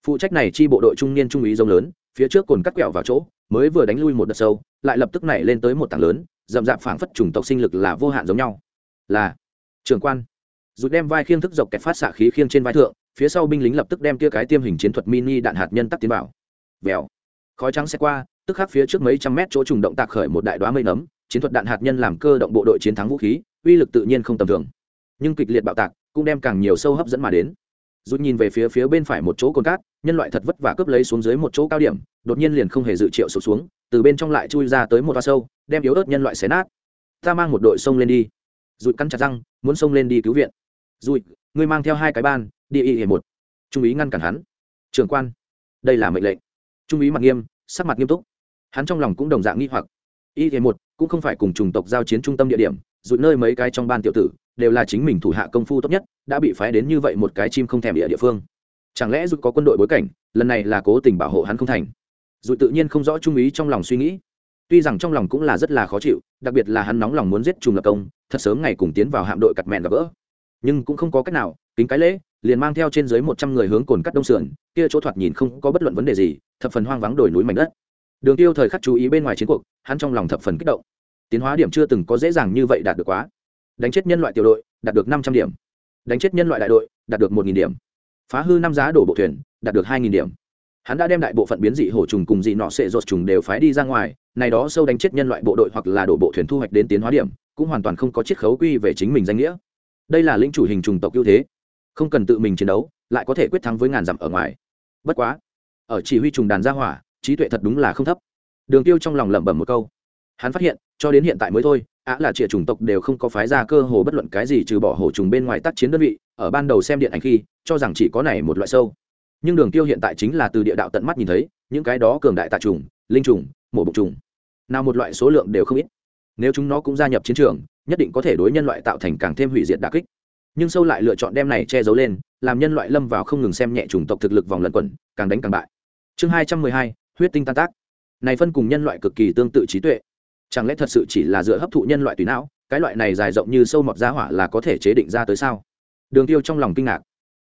Phụ trách này chi bộ đội trung niên trung úy rông lớn, phía trước cồn cắt quẹo vào chỗ, mới vừa đánh lui một đợt sâu, lại lập tức nảy lên tới một tảng lớn rậm rạp phảng phất chủng tộc sinh lực là vô hạn giống nhau. Là. Trưởng quan. Rụt đem vai khiêng thức dọc kẹt phát xạ khí khiêng trên vai thượng, phía sau binh lính lập tức đem kia cái tiêm hình chiến thuật mini đạn hạt nhân tắt tiến vào. Vèo. Khói trắng sẽ qua, tức khắc phía trước mấy trăm mét chỗ trùng động tạc khởi một đại đoá mây nấm, chiến thuật đạn hạt nhân làm cơ động bộ đội chiến thắng vũ khí, uy lực tự nhiên không tầm thường nhưng kịch liệt bạo tạc cũng đem càng nhiều sâu hấp dẫn mà đến. Rút nhìn về phía phía bên phải một chỗ cồn cát, nhân loại thật vất vả cướp lấy xuống dưới một chỗ cao điểm, đột nhiên liền không hề dự triệu sụt xuống, từ bên trong lại chui ra tới một toa sâu, đem yếu ớt nhân loại xé nát. Ta mang một đội sông lên đi. Rụi cắn chặt răng, muốn sông lên đi cứu viện. Rụi, ngươi mang theo hai cái ban, đi y một. Trung úy ngăn cản hắn. Trường quan, đây là mệnh lệnh. Trung úy mặt nghiêm, sắc mặt nghiêm túc. Hắn trong lòng cũng đồng dạng nghi hoặc. Y một cũng không phải cùng chủng tộc giao chiến trung tâm địa điểm, rụi nơi mấy cái trong ban tiểu tử đều là chính mình thủ hạ công phu tốt nhất, đã bị phái đến như vậy một cái chim không thèm địa địa phương. Chẳng lẽ dù có quân đội bối cảnh, lần này là cố tình bảo hộ hắn không thành? Dù tự nhiên không rõ trung ý trong lòng suy nghĩ. Tuy rằng trong lòng cũng là rất là khó chịu, đặc biệt là hắn nóng lòng muốn giết trùng lập công, thật sớm ngày cùng tiến vào hạm đội cặt mẹn gặp gỡ. Nhưng cũng không có cách nào, kính cái lễ, liền mang theo trên dưới một trăm người hướng cồn cắt đông sườn, kia chỗ thoạt nhìn không có bất luận vấn đề gì, thập phần hoang vắng đồi núi mảnh đất. Đường tiêu thời khắc chú ý bên ngoài chiến cuộc, hắn trong lòng thập phần kích động. Tiến hóa điểm chưa từng có dễ dàng như vậy đạt được quá đánh chết nhân loại tiểu đội, đạt được năm trăm điểm. Đánh chết nhân loại đại đội, đạt được một điểm. Phá hư năm giá đổ bộ thuyền, đạt được hai điểm. Hắn đã đem đại bộ phận biến dị hổ trùng cùng dị nọ sệ rột trùng đều phái đi ra ngoài, này đó sâu đánh chết nhân loại bộ đội hoặc là đổ bộ thuyền thu hoạch đến tiến hóa điểm, cũng hoàn toàn không có chiết khấu quy về chính mình danh nghĩa. Đây là lĩnh chủ hình trùng tộc ưu thế. Không cần tự mình chiến đấu, lại có thể quyết thắng với ngàn dặm ở ngoài. Bất quá, ở chỉ huy trùng đàn gia hỏa, trí tuệ thật đúng là không thấp. Đường tiêu trong lòng lẩm bẩm một câu. Hắn phát hiện, cho đến hiện tại mới thôi á là trịa chủng tộc đều không có phái ra cơ hồ bất luận cái gì trừ bỏ hổ trùng bên ngoài tác chiến đơn vị, ở ban đầu xem điện ảnh khi, cho rằng chỉ có này một loại sâu. Nhưng đường tiêu hiện tại chính là từ địa đạo tận mắt nhìn thấy, những cái đó cường đại tạ trùng, linh trùng, mổ bụng trùng, nào một loại số lượng đều không ít. Nếu chúng nó cũng gia nhập chiến trường, nhất định có thể đối nhân loại tạo thành càng thêm hủy diệt đà kích. Nhưng sâu lại lựa chọn đem này che giấu lên, làm nhân loại lâm vào không ngừng xem nhẹ chủng tộc thực lực vòng lẩn quẩn, càng đánh càng bại. Chương hai trăm mười hai, huyết tinh tan tác. Này phân cùng nhân loại cực kỳ tương tự trí tuệ chẳng lẽ thật sự chỉ là dựa hấp thụ nhân loại tùy não, cái loại này dài rộng như sâu mọt giá hỏa là có thể chế định ra tới sao? Đường tiêu trong lòng kinh ngạc.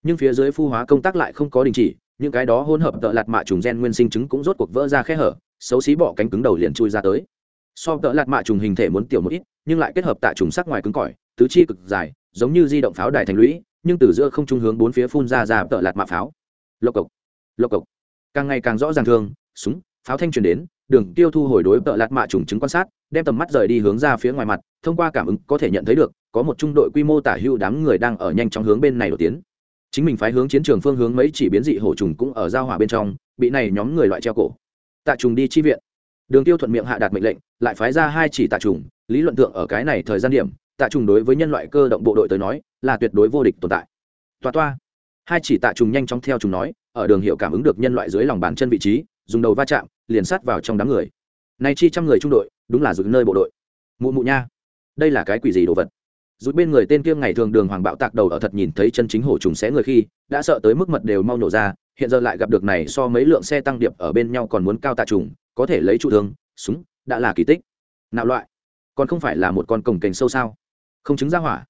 Nhưng phía dưới phu hóa công tác lại không có đình chỉ, những cái đó hỗn hợp tợ lạt mạ trùng gen nguyên sinh trứng cũng rốt cuộc vỡ ra khe hở, xấu xí bỏ cánh cứng đầu liền chui ra tới. So tợ lạt mạ trùng hình thể muốn tiểu một ít, nhưng lại kết hợp tạ trùng sắc ngoài cứng cỏi, tứ chi cực dài, giống như di động pháo đài thành lũy, nhưng từ giữa không trung hướng bốn phía phun ra ra tợ lạt mạ pháo. Lộc cộc lộc cộc. Càng ngày càng rõ ràng thương súng, pháo thanh truyền đến đường tiêu thu hồi đối tợ lạt mạ trùng chứng quan sát, đem tầm mắt rời đi hướng ra phía ngoài mặt, thông qua cảm ứng có thể nhận thấy được, có một trung đội quy mô tả hưu đám người đang ở nhanh chóng hướng bên này đột tiến. Chính mình phái hướng chiến trường phương hướng mấy chỉ biến dị hổ trùng cũng ở giao hỏa bên trong, bị này nhóm người loại treo cổ. Tạ trùng đi chi viện. Đường tiêu thuận miệng hạ đạt mệnh lệnh, lại phái ra hai chỉ tạ trùng, lý luận thượng ở cái này thời gian điểm, tạ trùng đối với nhân loại cơ động bộ đội tới nói, là tuyệt đối vô địch tồn tại. Toa toa. Hai chỉ tạ trùng nhanh chóng theo trùng nói, ở đường hiệu cảm ứng được nhân loại dưới lòng bàn chân vị trí dùng đầu va chạm, liền sát vào trong đám người. Này chi trăm người trung đội, đúng là dựng nơi bộ đội. Mụ mụ nha, đây là cái quỷ gì đồ vật? Rút bên người tên kia ngày thường đường hoàng bạo tạc đầu ở thật nhìn thấy chân chính hổ trùng xé người khi, đã sợ tới mức mật đều mau nổ ra, hiện giờ lại gặp được này so mấy lượng xe tăng điệp ở bên nhau còn muốn cao tạ trùng, có thể lấy trụ thương, súng, đã là kỳ tích. Nạo loại, còn không phải là một con cồng kềnh sâu sao? Không chứng ra hỏa.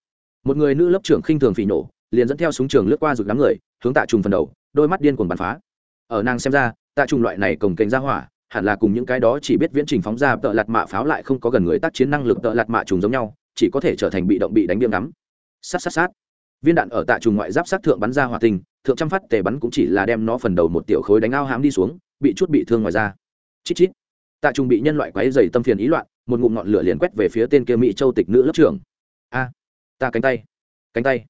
Một người nữ lớp trưởng khinh thường phỉ nổ, liền dẫn theo súng trường lướt qua rụt đám người, hướng tạ trùng phần đầu, đôi mắt điên cuồng bắn phá. Ở nàng xem ra tạ trùng loại này cồng kênh ra hỏa hẳn là cùng những cái đó chỉ biết viễn trình phóng ra tợ lạt mạ pháo lại không có gần người tác chiến năng lực tợ lạt mạ trùng giống nhau chỉ có thể trở thành bị động bị đánh biếng ngắm. Sát sát sát. Viên đạn ở tạ trùng ngoại giáp sát thượng bắn ra hỏa tình, thượng trăm phát tề bắn cũng chỉ là đem nó phần đầu một tiểu khối đánh ao hám đi xuống bị chút bị thương ngoài ra chít chít. Tạ trùng bị nhân loại quấy dày tâm phiền ý loạn một ngụm ngọn lửa liền quét về phía tên kia mỹ châu tịch nữ lớp trưởng. A ta cánh tay. Cánh tay.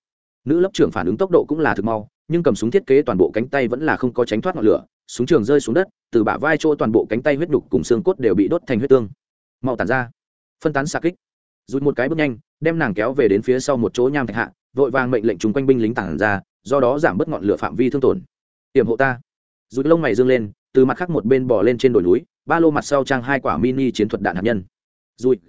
Nữ lớp trưởng phản ứng tốc độ cũng là thực mau nhưng cầm súng thiết kế toàn bộ cánh tay vẫn là không có tránh thoát ngọn lửa súng trường rơi xuống đất, từ bả vai chỗ toàn bộ cánh tay huyết đục cùng xương cốt đều bị đốt thành huyết tương. Mau tàn ra. Phân tán xa kích. Rụt một cái bước nhanh, đem nàng kéo về đến phía sau một chỗ nham thạch hạ, vội vàng mệnh lệnh chung quanh binh lính tản ra, do đó giảm bớt ngọn lửa phạm vi thương tổn. Hiểm hộ ta. Rụt lông mày dương lên, từ mặt khác một bên bỏ lên trên đồi núi, ba lô mặt sau trang hai quả mini chiến thuật đạn hạt nhân. Rụi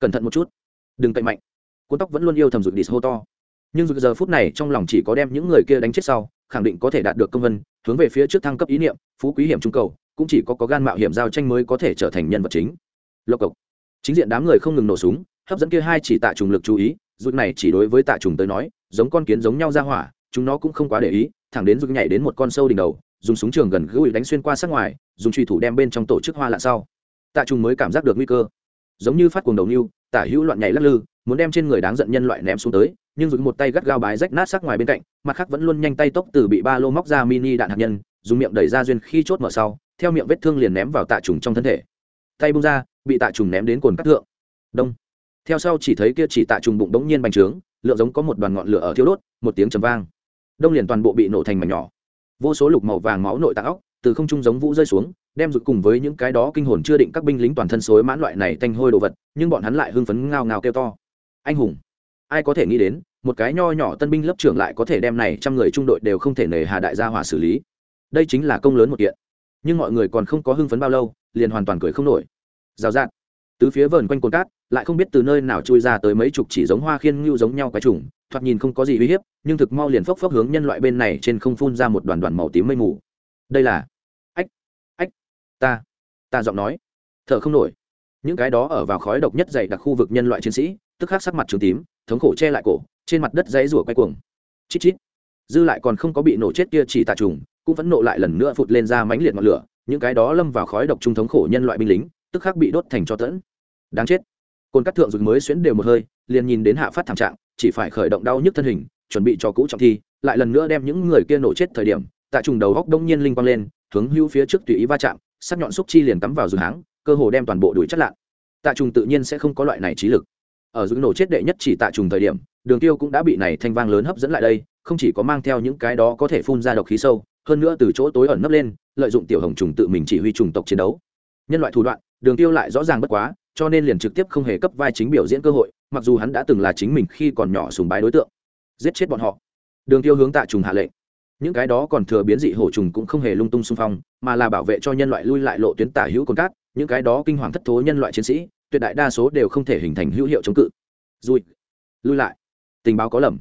cẩn thận một chút. Đừng cậy mạnh. Cuốn tóc vẫn luôn yêu thầm rụt đi hô to. Nhưng dù giờ phút này trong lòng chỉ có đem những người kia đánh chết sau khẳng định có thể đạt được công vân, hướng về phía trước thăng cấp ý niệm, phú quý hiểm trung cầu, cũng chỉ có có gan mạo hiểm giao tranh mới có thể trở thành nhân vật chính. Lộc cộc. Chính diện đám người không ngừng nổ súng, hấp dẫn kia hai chỉ tạ trùng lực chú ý rút này chỉ đối với tạ trùng tới nói, giống con kiến giống nhau ra hỏa, chúng nó cũng không quá để ý, thẳng đến rút nhảy đến một con sâu đỉnh đầu, dùng súng trường gần gũi đánh xuyên qua sát ngoài, dùng truy thủ đem bên trong tổ chức hoa lạ sau. Tạ trùng mới cảm giác được nguy cơ. Giống như phát cuồng đầu nưu, tả hữu loạn nhảy lắc lư muốn đem trên người đáng giận nhân loại ném xuống tới, nhưng dùng một tay gắt gao bái rách nát sắc ngoài bên cạnh, mặt khác vẫn luôn nhanh tay tốc từ bị ba lô móc ra mini đạn hạt nhân, dùng miệng đẩy ra duyên khi chốt mở sau, theo miệng vết thương liền ném vào tạ trùng trong thân thể. Tay bung ra, bị tạ trùng ném đến cồn cắt thượng. Đông. Theo sau chỉ thấy kia chỉ tạ trùng bụng bỗng nhiên bành trướng, lượng giống có một đoàn ngọn lửa ở thiêu đốt, một tiếng trầm vang. Đông liền toàn bộ bị nổ thành mảnh nhỏ. Vô số lục màu vàng máu nội tạng óc, từ không trung giống vũ rơi xuống, đem rụt cùng với những cái đó kinh hồn chưa định các binh lính toàn thân xối mãn loại này tanh hôi đồ vật, nhưng bọn hắn lại hưng phấn ngao ngao kêu to anh hùng. Ai có thể nghĩ đến, một cái nho nhỏ tân binh lớp trưởng lại có thể đem này trăm người trung đội đều không thể nề hà đại gia hỏa xử lý. Đây chính là công lớn một kiện. Nhưng mọi người còn không có hưng phấn bao lâu, liền hoàn toàn cười không nổi. Rào rạt. Tứ phía vờn quanh cồn cát, lại không biết từ nơi nào chui ra tới mấy chục chỉ giống hoa khiên ngưu giống nhau cái trùng, thoạt nhìn không có gì uy hiếp, nhưng thực mau liền phốc phốc hướng nhân loại bên này trên không phun ra một đoàn đoàn màu tím mây mù. Đây là, ách ách, ta ta giọng nói, thở không nổi. Những cái đó ở vào khói độc nhất dày đặc khu vực nhân loại chiến sĩ tức khắc sắc mặt trướng tím, thống khổ che lại cổ, trên mặt đất dãy rủa quay cuồng. Chít chít. Dư lại còn không có bị nổ chết kia chỉ tạ trùng, cũng vẫn nộ lại lần nữa phụt lên ra mãnh liệt ngọn lửa, những cái đó lâm vào khói độc trung thống khổ nhân loại binh lính, tức khắc bị đốt thành cho tẫn. Đáng chết. Côn cắt thượng rồi mới xuyến đều một hơi, liền nhìn đến hạ phát thảm trạng, chỉ phải khởi động đau nhức thân hình, chuẩn bị cho cũ trọng thi, lại lần nữa đem những người kia nổ chết thời điểm tạ trùng đầu góc đông nhiên linh quang lên, hướng hữu phía trước tùy ý va chạm, sắc nhọn xúc chi liền cắm vào rừng háng, cơ hồ đem toàn bộ đuổi chất lạ tạ trùng tự nhiên sẽ không có loại này trí lực ở dũng nổ chết đệ nhất chỉ tạ trùng thời điểm, đường tiêu cũng đã bị này thanh vang lớn hấp dẫn lại đây, không chỉ có mang theo những cái đó có thể phun ra độc khí sâu, hơn nữa từ chỗ tối ẩn nấp lên, lợi dụng tiểu hồng trùng tự mình chỉ huy trùng tộc chiến đấu. Nhân loại thủ đoạn, đường tiêu lại rõ ràng bất quá, cho nên liền trực tiếp không hề cấp vai chính biểu diễn cơ hội, mặc dù hắn đã từng là chính mình khi còn nhỏ sùng bái đối tượng. Giết chết bọn họ. Đường tiêu hướng tạ trùng hạ lệnh. Những cái đó còn thừa biến dị hổ trùng cũng không hề lung tung xung phong, mà là bảo vệ cho nhân loại lui lại lộ tuyến tả hữu cồn cát, những cái đó kinh hoàng thất thố nhân loại chiến sĩ tuyệt đại đa số đều không thể hình thành hữu hiệu chống cự. Rồi lui lại. Tình báo có lầm.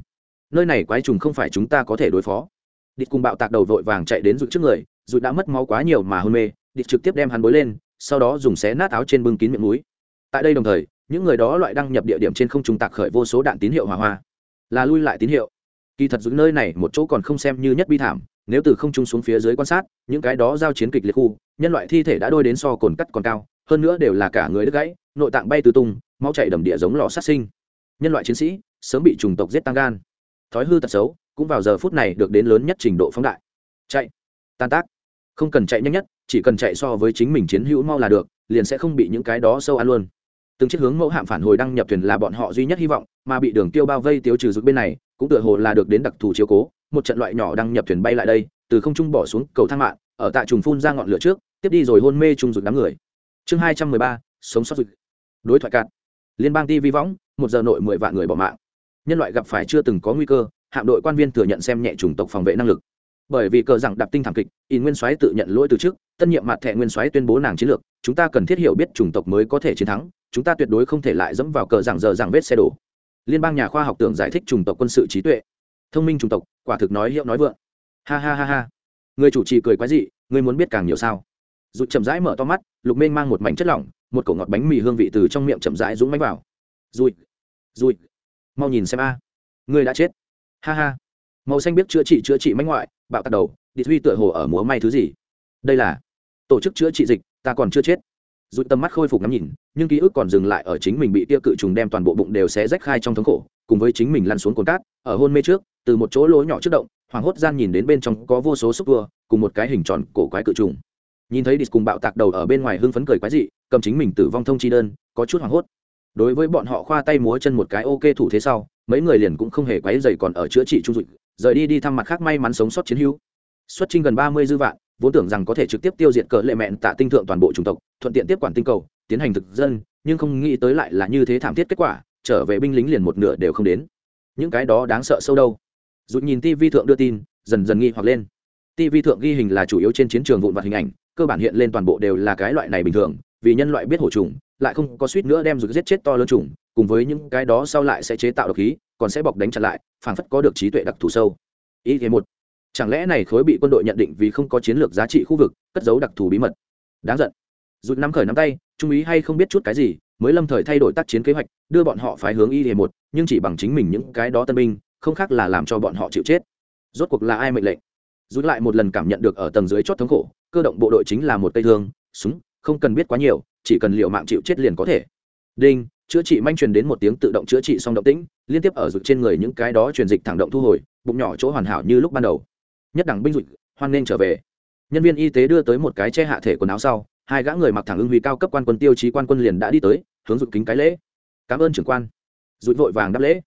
Nơi này quái trùng không phải chúng ta có thể đối phó. Địch cùng bạo tạc đầu vội vàng chạy đến rụt trước người rụt đã mất máu quá nhiều mà hôn mê, địch trực tiếp đem hắn bối lên, sau đó dùng xé nát áo trên bưng kín miệng núi tại đây đồng thời, những người đó loại đăng nhập địa điểm trên không trung tạc khởi vô số đạn tín hiệu hỏa hoa. Là lui lại tín hiệu. Kỳ thật giữa nơi này một chỗ còn không xem như nhất bi thảm, nếu từ không trung xuống phía dưới quan sát, những cái đó giao chiến kịch liệt khu, nhân loại thi thể đã đôi đến so cồn cắt còn cao hơn nữa đều là cả người đứt gãy, nội tạng bay tứ tung, máu chảy đầm địa giống lò sát sinh. Nhân loại chiến sĩ, sớm bị trùng tộc giết tăng gan. Thói hư tật xấu, cũng vào giờ phút này được đến lớn nhất trình độ phóng đại. Chạy. Tan tác. Không cần chạy nhanh nhất, chỉ cần chạy so với chính mình chiến hữu mau là được, liền sẽ không bị những cái đó sâu ăn luôn. Từng chiếc hướng mẫu hạm phản hồi đăng nhập thuyền là bọn họ duy nhất hy vọng, mà bị đường tiêu bao vây tiêu trừ giúp bên này, cũng tựa hồ là được đến đặc thù chiếu cố. Một trận loại nhỏ đăng nhập thuyền bay lại đây, từ không trung bỏ xuống cầu thang mạng ở tại trùng phun ra ngọn lửa trước, tiếp đi rồi hôn mê trung rụt đám người chương hai trăm mười ba, sống sót rực. Đối thoại cạn. Liên bang tv võng, một giờ nội mười vạn người bỏ mạng. Nhân loại gặp phải chưa từng có nguy cơ, hạm đội quan viên thừa nhận xem nhẹ chủng tộc phòng vệ năng lực. Bởi vì cờ rằng đạp tinh thảm kịch, in nguyên soái tự nhận lỗi từ trước, tân nhiệm mặt thẻ nguyên soái tuyên bố nàng chiến lược, chúng ta cần thiết hiểu biết chủng tộc mới có thể chiến thắng, chúng ta tuyệt đối không thể lại dẫm vào cờ rằng giờ rằng vết xe đổ. Liên bang nhà khoa học tưởng giải thích chủng tộc quân sự trí tuệ. Thông minh chủng tộc, quả thực nói hiệu nói vượng. Ha ha ha ha. Người chủ trì cười quái dị, người muốn biết càng nhiều sao? Rụt chậm rãi mở to mắt, lục mênh mang một mảnh chất lỏng, một cổ ngọt bánh mì hương vị từ trong miệng chậm rãi dũng bánh vào. Rụi rụi mau nhìn xem a à. người đã chết. Ha ha, màu xanh biết chữa trị chữa trị mánh ngoại, bạo tạt đầu đi huy tựa hồ ở múa may thứ gì? Đây là tổ chức chữa trị dịch, ta còn chưa chết. Rụi tầm mắt khôi phục ngắm nhìn, nhưng ký ức còn dừng lại ở chính mình bị tia cự trùng đem toàn bộ bụng đều xé rách khai trong thống khổ, cùng với chính mình lăn xuống cồn cát, ở hôn mê trước, từ một chỗ lối nhỏ trước động hoàng hốt gian nhìn đến bên trong có vô số xúc tua, cùng một cái hình tròn cổ quái cự trùng nhìn thấy địch cùng bạo tạc đầu ở bên ngoài hưng phấn cười quái dị, cầm chính mình tử vong thông chi đơn, có chút hoảng hốt. Đối với bọn họ khoa tay múa chân một cái ok thủ thế sau, mấy người liền cũng không hề quấy dày còn ở chữa trị trung dụng rời đi đi thăm mặt khác may mắn sống sót chiến hữu. Xuất trinh gần ba mươi dư vạn, vốn tưởng rằng có thể trực tiếp tiêu diệt cỡ lệ mẹn tạ tinh thượng toàn bộ chủng tộc, thuận tiện tiếp quản tinh cầu, tiến hành thực dân, nhưng không nghĩ tới lại là như thế thảm thiết kết quả, trở về binh lính liền một nửa đều không đến. Những cái đó đáng sợ sâu đâu. Rụt nhìn tv thượng đưa tin, dần dần nghi hoặc lên. Tv thượng ghi hình là chủ yếu trên chiến trường vụn vặt hình ảnh cơ bản hiện lên toàn bộ đều là cái loại này bình thường, vì nhân loại biết hổ trùng, lại không có suýt nữa đem rực giết chết to lớn trùng, cùng với những cái đó sau lại sẽ chế tạo độc khí, còn sẽ bọc đánh chặn lại, phảng phất có được trí tuệ đặc thù sâu. Ý thế một, chẳng lẽ này khối bị quân đội nhận định vì không có chiến lược giá trị khu vực, cất giấu đặc thù bí mật? Đáng giận. Rụt nắm khởi nắm tay, trung ý hay không biết chút cái gì, mới lâm thời thay đổi tác chiến kế hoạch, đưa bọn họ phái hướng y hề một, nhưng chỉ bằng chính mình những cái đó tân binh, không khác là làm cho bọn họ chịu chết. Rốt cuộc là ai mệnh lệnh? Rút lại một lần cảm nhận được ở tầng dưới chót thống khổ cơ động bộ đội chính là một cây thương, súng, không cần biết quá nhiều, chỉ cần liệu mạng chịu chết liền có thể. Đinh, chữa trị manh truyền đến một tiếng tự động chữa trị xong động tĩnh, liên tiếp ở rực trên người những cái đó truyền dịch thẳng động thu hồi, bụng nhỏ chỗ hoàn hảo như lúc ban đầu. Nhất đẳng binh rụt hoan nên trở về. Nhân viên y tế đưa tới một cái che hạ thể quần áo sau, hai gã người mặc thẳng ưng huy cao cấp quan quân tiêu chí quan quân liền đã đi tới, hướng rụt kính cái lễ. Cảm ơn trưởng quan. Rụt vội vàng đáp lễ.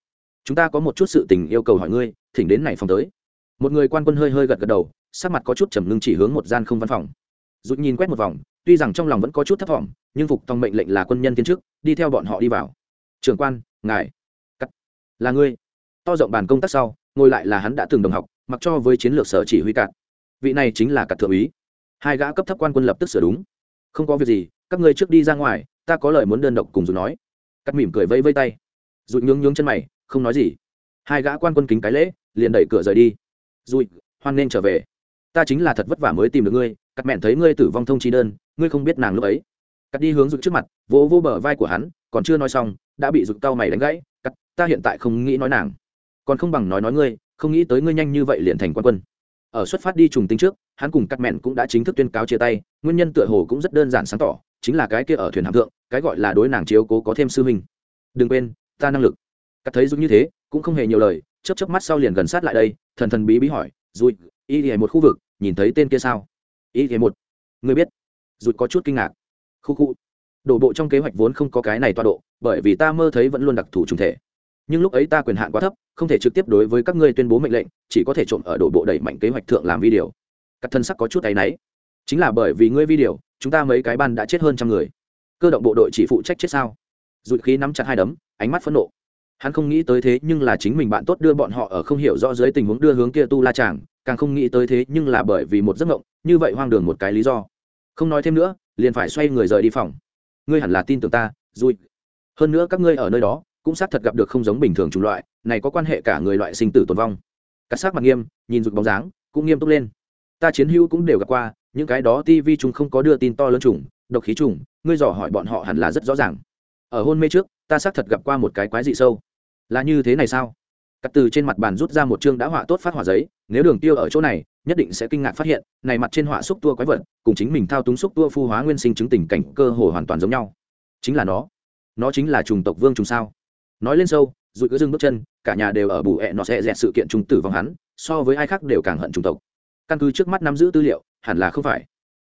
Chúng ta có một chút sự tình yêu cầu hỏi ngươi, thỉnh đến này phòng tới. Một người quan quân hơi hơi gật gật đầu sắc mặt có chút trầm ngưng chỉ hướng một gian không văn phòng. Rụt nhìn quét một vòng, tuy rằng trong lòng vẫn có chút thấp thỏm, nhưng phục tòng mệnh lệnh là quân nhân tiến trước đi theo bọn họ đi vào. Trưởng quan, ngài, cắt, là ngươi. To rộng bàn công tác sau, ngồi lại là hắn đã từng đồng học, mặc cho với chiến lược sở chỉ huy cạn vị này chính là cặt thượng úy. Hai gã cấp thấp quan quân lập tức sửa đúng. Không có việc gì, các ngươi trước đi ra ngoài, ta có lời muốn đơn độc cùng dù nói. Cắt mỉm cười vây vây tay. Rụt nhướng nhướng chân mày, không nói gì. Hai gã quan quân kính cái lễ, liền đẩy cửa rời đi. Rụi hoan nên trở về ta chính là thật vất vả mới tìm được ngươi, cắt mẹn thấy ngươi tử vong thông chi đơn, ngươi không biết nàng lúc ấy. Cắt đi hướng rụt trước mặt, vỗ vô bờ vai của hắn, còn chưa nói xong, đã bị rụt tao mày đánh gãy, cắt, ta hiện tại không nghĩ nói nàng. Còn không bằng nói nói ngươi, không nghĩ tới ngươi nhanh như vậy liền thành quan quân. Ở xuất phát đi trùng tính trước, hắn cùng cắt mẹn cũng đã chính thức tuyên cáo chia tay, nguyên nhân tựa hồ cũng rất đơn giản sáng tỏ, chính là cái kia ở thuyền hạm thượng, cái gọi là đối nàng chiếu cố có thêm sư huynh. Đừng quên, ta năng lực. Cắt thấy rụt như thế, cũng không hề nhiều lời, chớp chớp mắt sau liền gần sát lại đây, thần thần bí bí hỏi dùi y thì một khu vực, nhìn thấy tên kia sao? Y thì một. Người biết. Rụt có chút kinh ngạc. Khu khu. Đổ bộ trong kế hoạch vốn không có cái này toa độ, bởi vì ta mơ thấy vẫn luôn đặc thù trùng thể. Nhưng lúc ấy ta quyền hạn quá thấp, không thể trực tiếp đối với các ngươi tuyên bố mệnh lệnh, chỉ có thể trộm ở đổ bộ đẩy mạnh kế hoạch thượng làm video. Các thân sắc có chút áy náy. Chính là bởi vì ngươi video, chúng ta mấy cái ban đã chết hơn trăm người. Cơ động bộ đội chỉ phụ trách chết sao? Dụi khí nắm chặt hai đấm, ánh mắt phẫn nộ hắn không nghĩ tới thế nhưng là chính mình bạn tốt đưa bọn họ ở không hiểu rõ dưới tình huống đưa hướng kia tu la chàng, càng không nghĩ tới thế nhưng là bởi vì một giấc mộng, như vậy hoang đường một cái lý do. Không nói thêm nữa, liền phải xoay người rời đi phòng. Ngươi hẳn là tin tưởng ta dùi hơn nữa các ngươi ở nơi đó, cũng xác thật gặp được không giống bình thường chủng loại, này có quan hệ cả người loại sinh tử tồn vong. Cắt xác mặt nghiêm, nhìn rụt bóng dáng, cũng nghiêm túc lên. Ta chiến hữu cũng đều gặp qua, những cái đó tivi chúng không có đưa tin to lớn trùng độc khí trùng ngươi dò hỏi bọn họ hẳn là rất rõ ràng. Ở hôn mê trước, ta xác thật gặp qua một cái quái dị sâu là như thế này sao? Cắt từ trên mặt bàn rút ra một chương đã họa tốt phát họa giấy, nếu đường tiêu ở chỗ này, nhất định sẽ kinh ngạc phát hiện, này mặt trên họa xúc tua quái vật, cùng chính mình thao túng xúc tua phu hóa nguyên sinh chứng tình cảnh cơ hồ hoàn toàn giống nhau. Chính là nó. Nó chính là trùng tộc vương trùng sao? Nói lên sâu rồi cứ dừng bước chân, cả nhà đều ở bù ẹ nó sẽ dẹt sự kiện trùng tử vong hắn, so với ai khác đều càng hận trùng tộc. Căn cứ trước mắt nắm giữ tư liệu, hẳn là không phải.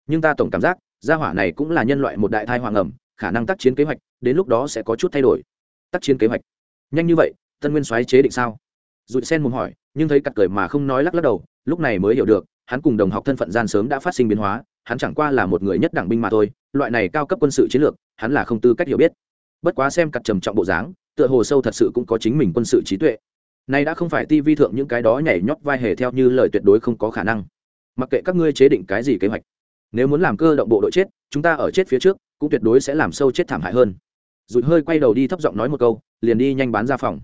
Nhưng ta tổng cảm giác, gia hỏa này cũng là nhân loại một đại thai hoàng ẩm, khả năng tác chiến kế hoạch, đến lúc đó sẽ có chút thay đổi. Tác chiến kế hoạch nhanh như vậy, tân nguyên soái chế định sao? Dụi sen mồm hỏi, nhưng thấy cặt cười mà không nói lắc lắc đầu, lúc này mới hiểu được, hắn cùng đồng học thân phận gian sớm đã phát sinh biến hóa, hắn chẳng qua là một người nhất đảng binh mà thôi, loại này cao cấp quân sự chiến lược, hắn là không tư cách hiểu biết. Bất quá xem cặt trầm trọng bộ dáng, tựa hồ sâu thật sự cũng có chính mình quân sự trí tuệ. Này đã không phải ti vi thượng những cái đó nhảy nhót vai hề theo như lời tuyệt đối không có khả năng. Mặc kệ các ngươi chế định cái gì kế hoạch, nếu muốn làm cơ động bộ đội chết, chúng ta ở chết phía trước, cũng tuyệt đối sẽ làm sâu chết thảm hại hơn. Rụi hơi quay đầu đi thấp giọng nói một câu liền đi nhanh bán ra phòng.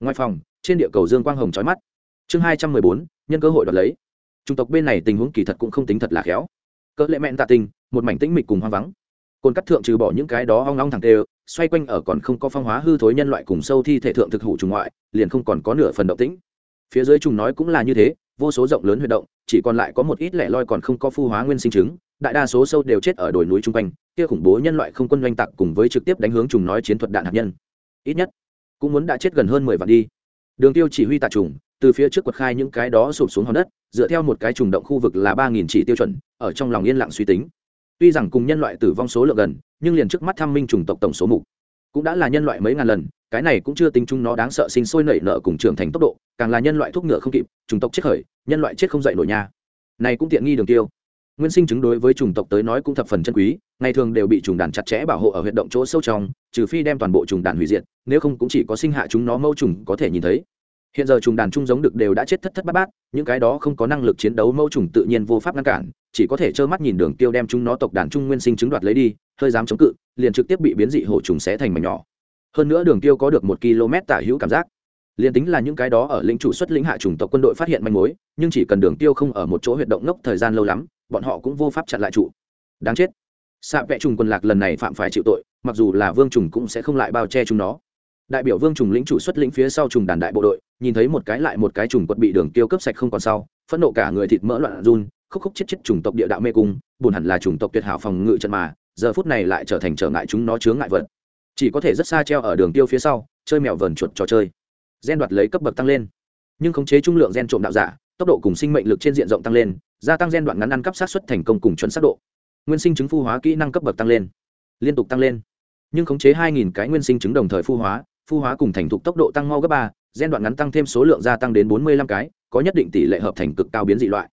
Ngoài phòng, trên địa cầu dương quang hồng trói mắt. Chương hai trăm mười bốn, nhân cơ hội đoạt lấy. Chủng tộc bên này tình huống kỳ thật cũng không tính thật là khéo. Cỡ lệ mẹn tạ tình, một mảnh tĩnh mịch cùng hoang vắng. Cồn cắt thượng trừ bỏ những cái đó hoang long thẳng tê, xoay quanh ở còn không có phong hóa hư thối nhân loại cùng sâu thi thể thượng thực hủ trùng ngoại, liền không còn có nửa phần động tĩnh. Phía dưới trùng nói cũng là như thế, vô số rộng lớn huy động, chỉ còn lại có một ít lẻ loi còn không có phu hóa nguyên sinh chứng, đại đa số sâu đều chết ở đồi núi chung quanh, kia khủng bố nhân loại không quân doanh tặc cùng với trực tiếp đánh hướng trùng nói chiến thuật đạn hạt nhân. Ít nhất cũng muốn đã chết gần hơn mười vạn đi. Đường tiêu chỉ huy tạ trùng, từ phía trước quật khai những cái đó sụp xuống hòn đất, dựa theo một cái trùng động khu vực là ba nghìn chỉ tiêu chuẩn, ở trong lòng yên lặng suy tính. Tuy rằng cùng nhân loại tử vong số lượng gần, nhưng liền trước mắt thăm minh trùng tộc tổng số mục cũng đã là nhân loại mấy ngàn lần, cái này cũng chưa tính chung nó đáng sợ sinh sôi nảy nở cùng trưởng thành tốc độ, càng là nhân loại thuốc ngựa không kịp trùng tộc chết khởi, nhân loại chết không dậy nổi nha. Này cũng tiện nghi đường tiêu nguyên sinh chứng đối với chủng tộc tới nói cũng thập phần chân quý, ngày thường đều bị trùng đàn chặt chẽ bảo hộ ở huyện động chỗ sâu trong, trừ phi đem toàn bộ trùng đàn hủy diệt, nếu không cũng chỉ có sinh hạ chúng nó mâu trùng có thể nhìn thấy. Hiện giờ trùng đàn trung giống được đều đã chết thất thất bát bát, những cái đó không có năng lực chiến đấu mâu trùng tự nhiên vô pháp ngăn cản, chỉ có thể trơ mắt nhìn đường tiêu đem chúng nó tộc đàn trung nguyên sinh chứng đoạt lấy đi, hơi dám chống cự, liền trực tiếp bị biến dị hổ trùng xé thành mảnh nhỏ. Hơn nữa đường tiêu có được một km tả hữu cảm giác liền tính là những cái đó ở lĩnh chủ xuất lĩnh hạ chủng tộc quân đội phát hiện manh mối, nhưng chỉ cần đường tiêu không ở một chỗ huyệt động ngốc thời gian lâu lắm, bọn họ cũng vô pháp chặn lại trụ đáng chết. Xạ vẽ trùng quân lạc lần này phạm phải chịu tội, mặc dù là vương trùng cũng sẽ không lại bao che chúng nó. Đại biểu vương trùng lĩnh chủ xuất lĩnh phía sau trùng đàn đại bộ đội, nhìn thấy một cái lại một cái trùng quật bị đường tiêu cướp sạch không còn sau, phẫn nộ cả người thịt mỡ loạn run, khúc khúc chết chết chủng tộc địa đạo mê cung, buồn hẳn là chủng tộc tuyệt hảo phòng ngự trận mà, giờ phút này lại trở thành trở ngại chúng nó chướng ngại vật. Chỉ có thể rất xa treo ở đường tiêu phía sau, chơi mèo vờn chuột trò chơi gen đoạt lấy cấp bậc tăng lên. Nhưng khống chế trung lượng gen trộm đạo giả, tốc độ cùng sinh mệnh lực trên diện rộng tăng lên, gia tăng gen đoạn ngắn ăn cắp sát xuất thành công cùng chuẩn xác độ. Nguyên sinh chứng phu hóa kỹ năng cấp bậc tăng lên, liên tục tăng lên. Nhưng khống chế 2.000 cái nguyên sinh chứng đồng thời phu hóa phu hóa cùng thành thục tốc độ tăng mau gấp ba, gen đoạn ngắn tăng thêm số lượng gia tăng đến 45 cái, có nhất định tỷ lệ hợp thành cực cao biến dị loại.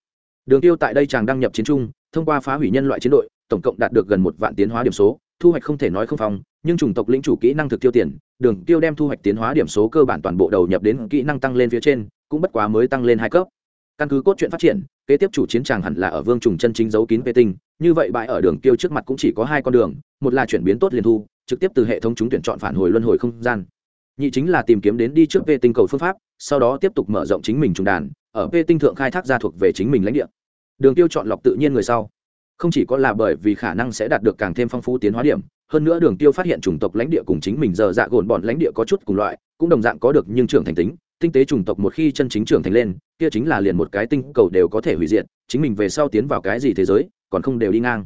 Đường tiêu tại đây chàng đăng nhập chiến trung, thông qua phá hủy nhân loại chiến đội, tổng cộng đạt được gần một vạn tiến hóa điểm số thu hoạch không thể nói không phòng nhưng chủng tộc lĩnh chủ kỹ năng thực tiêu tiền, đường tiêu đem thu hoạch tiến hóa điểm số cơ bản toàn bộ đầu nhập đến kỹ năng tăng lên phía trên, cũng bất quá mới tăng lên hai cấp. Căn cứ cốt truyện phát triển, kế tiếp chủ chiến tràng hẳn là ở vương trùng chân chính giấu kín vệ tinh, như vậy bãi ở đường tiêu trước mặt cũng chỉ có hai con đường, một là chuyển biến tốt liền thu, trực tiếp từ hệ thống chúng tuyển chọn phản hồi luân hồi không gian. Nhị chính là tìm kiếm đến đi trước vệ tinh cầu phương pháp, sau đó tiếp tục mở rộng chính mình trùng đàn, ở vệ tinh thượng khai thác ra thuộc về chính mình lãnh địa. Đường tiêu chọn lọc tự nhiên người sau không chỉ có là bởi vì khả năng sẽ đạt được càng thêm phong phú tiến hóa điểm, hơn nữa đường tiêu phát hiện chủng tộc lãnh địa cùng chính mình giờ dạ gồn bọn lãnh địa có chút cùng loại, cũng đồng dạng có được nhưng trưởng thành tính, tinh tế chủng tộc một khi chân chính trưởng thành lên, kia chính là liền một cái tinh cầu đều có thể hủy diệt, chính mình về sau tiến vào cái gì thế giới, còn không đều đi ngang.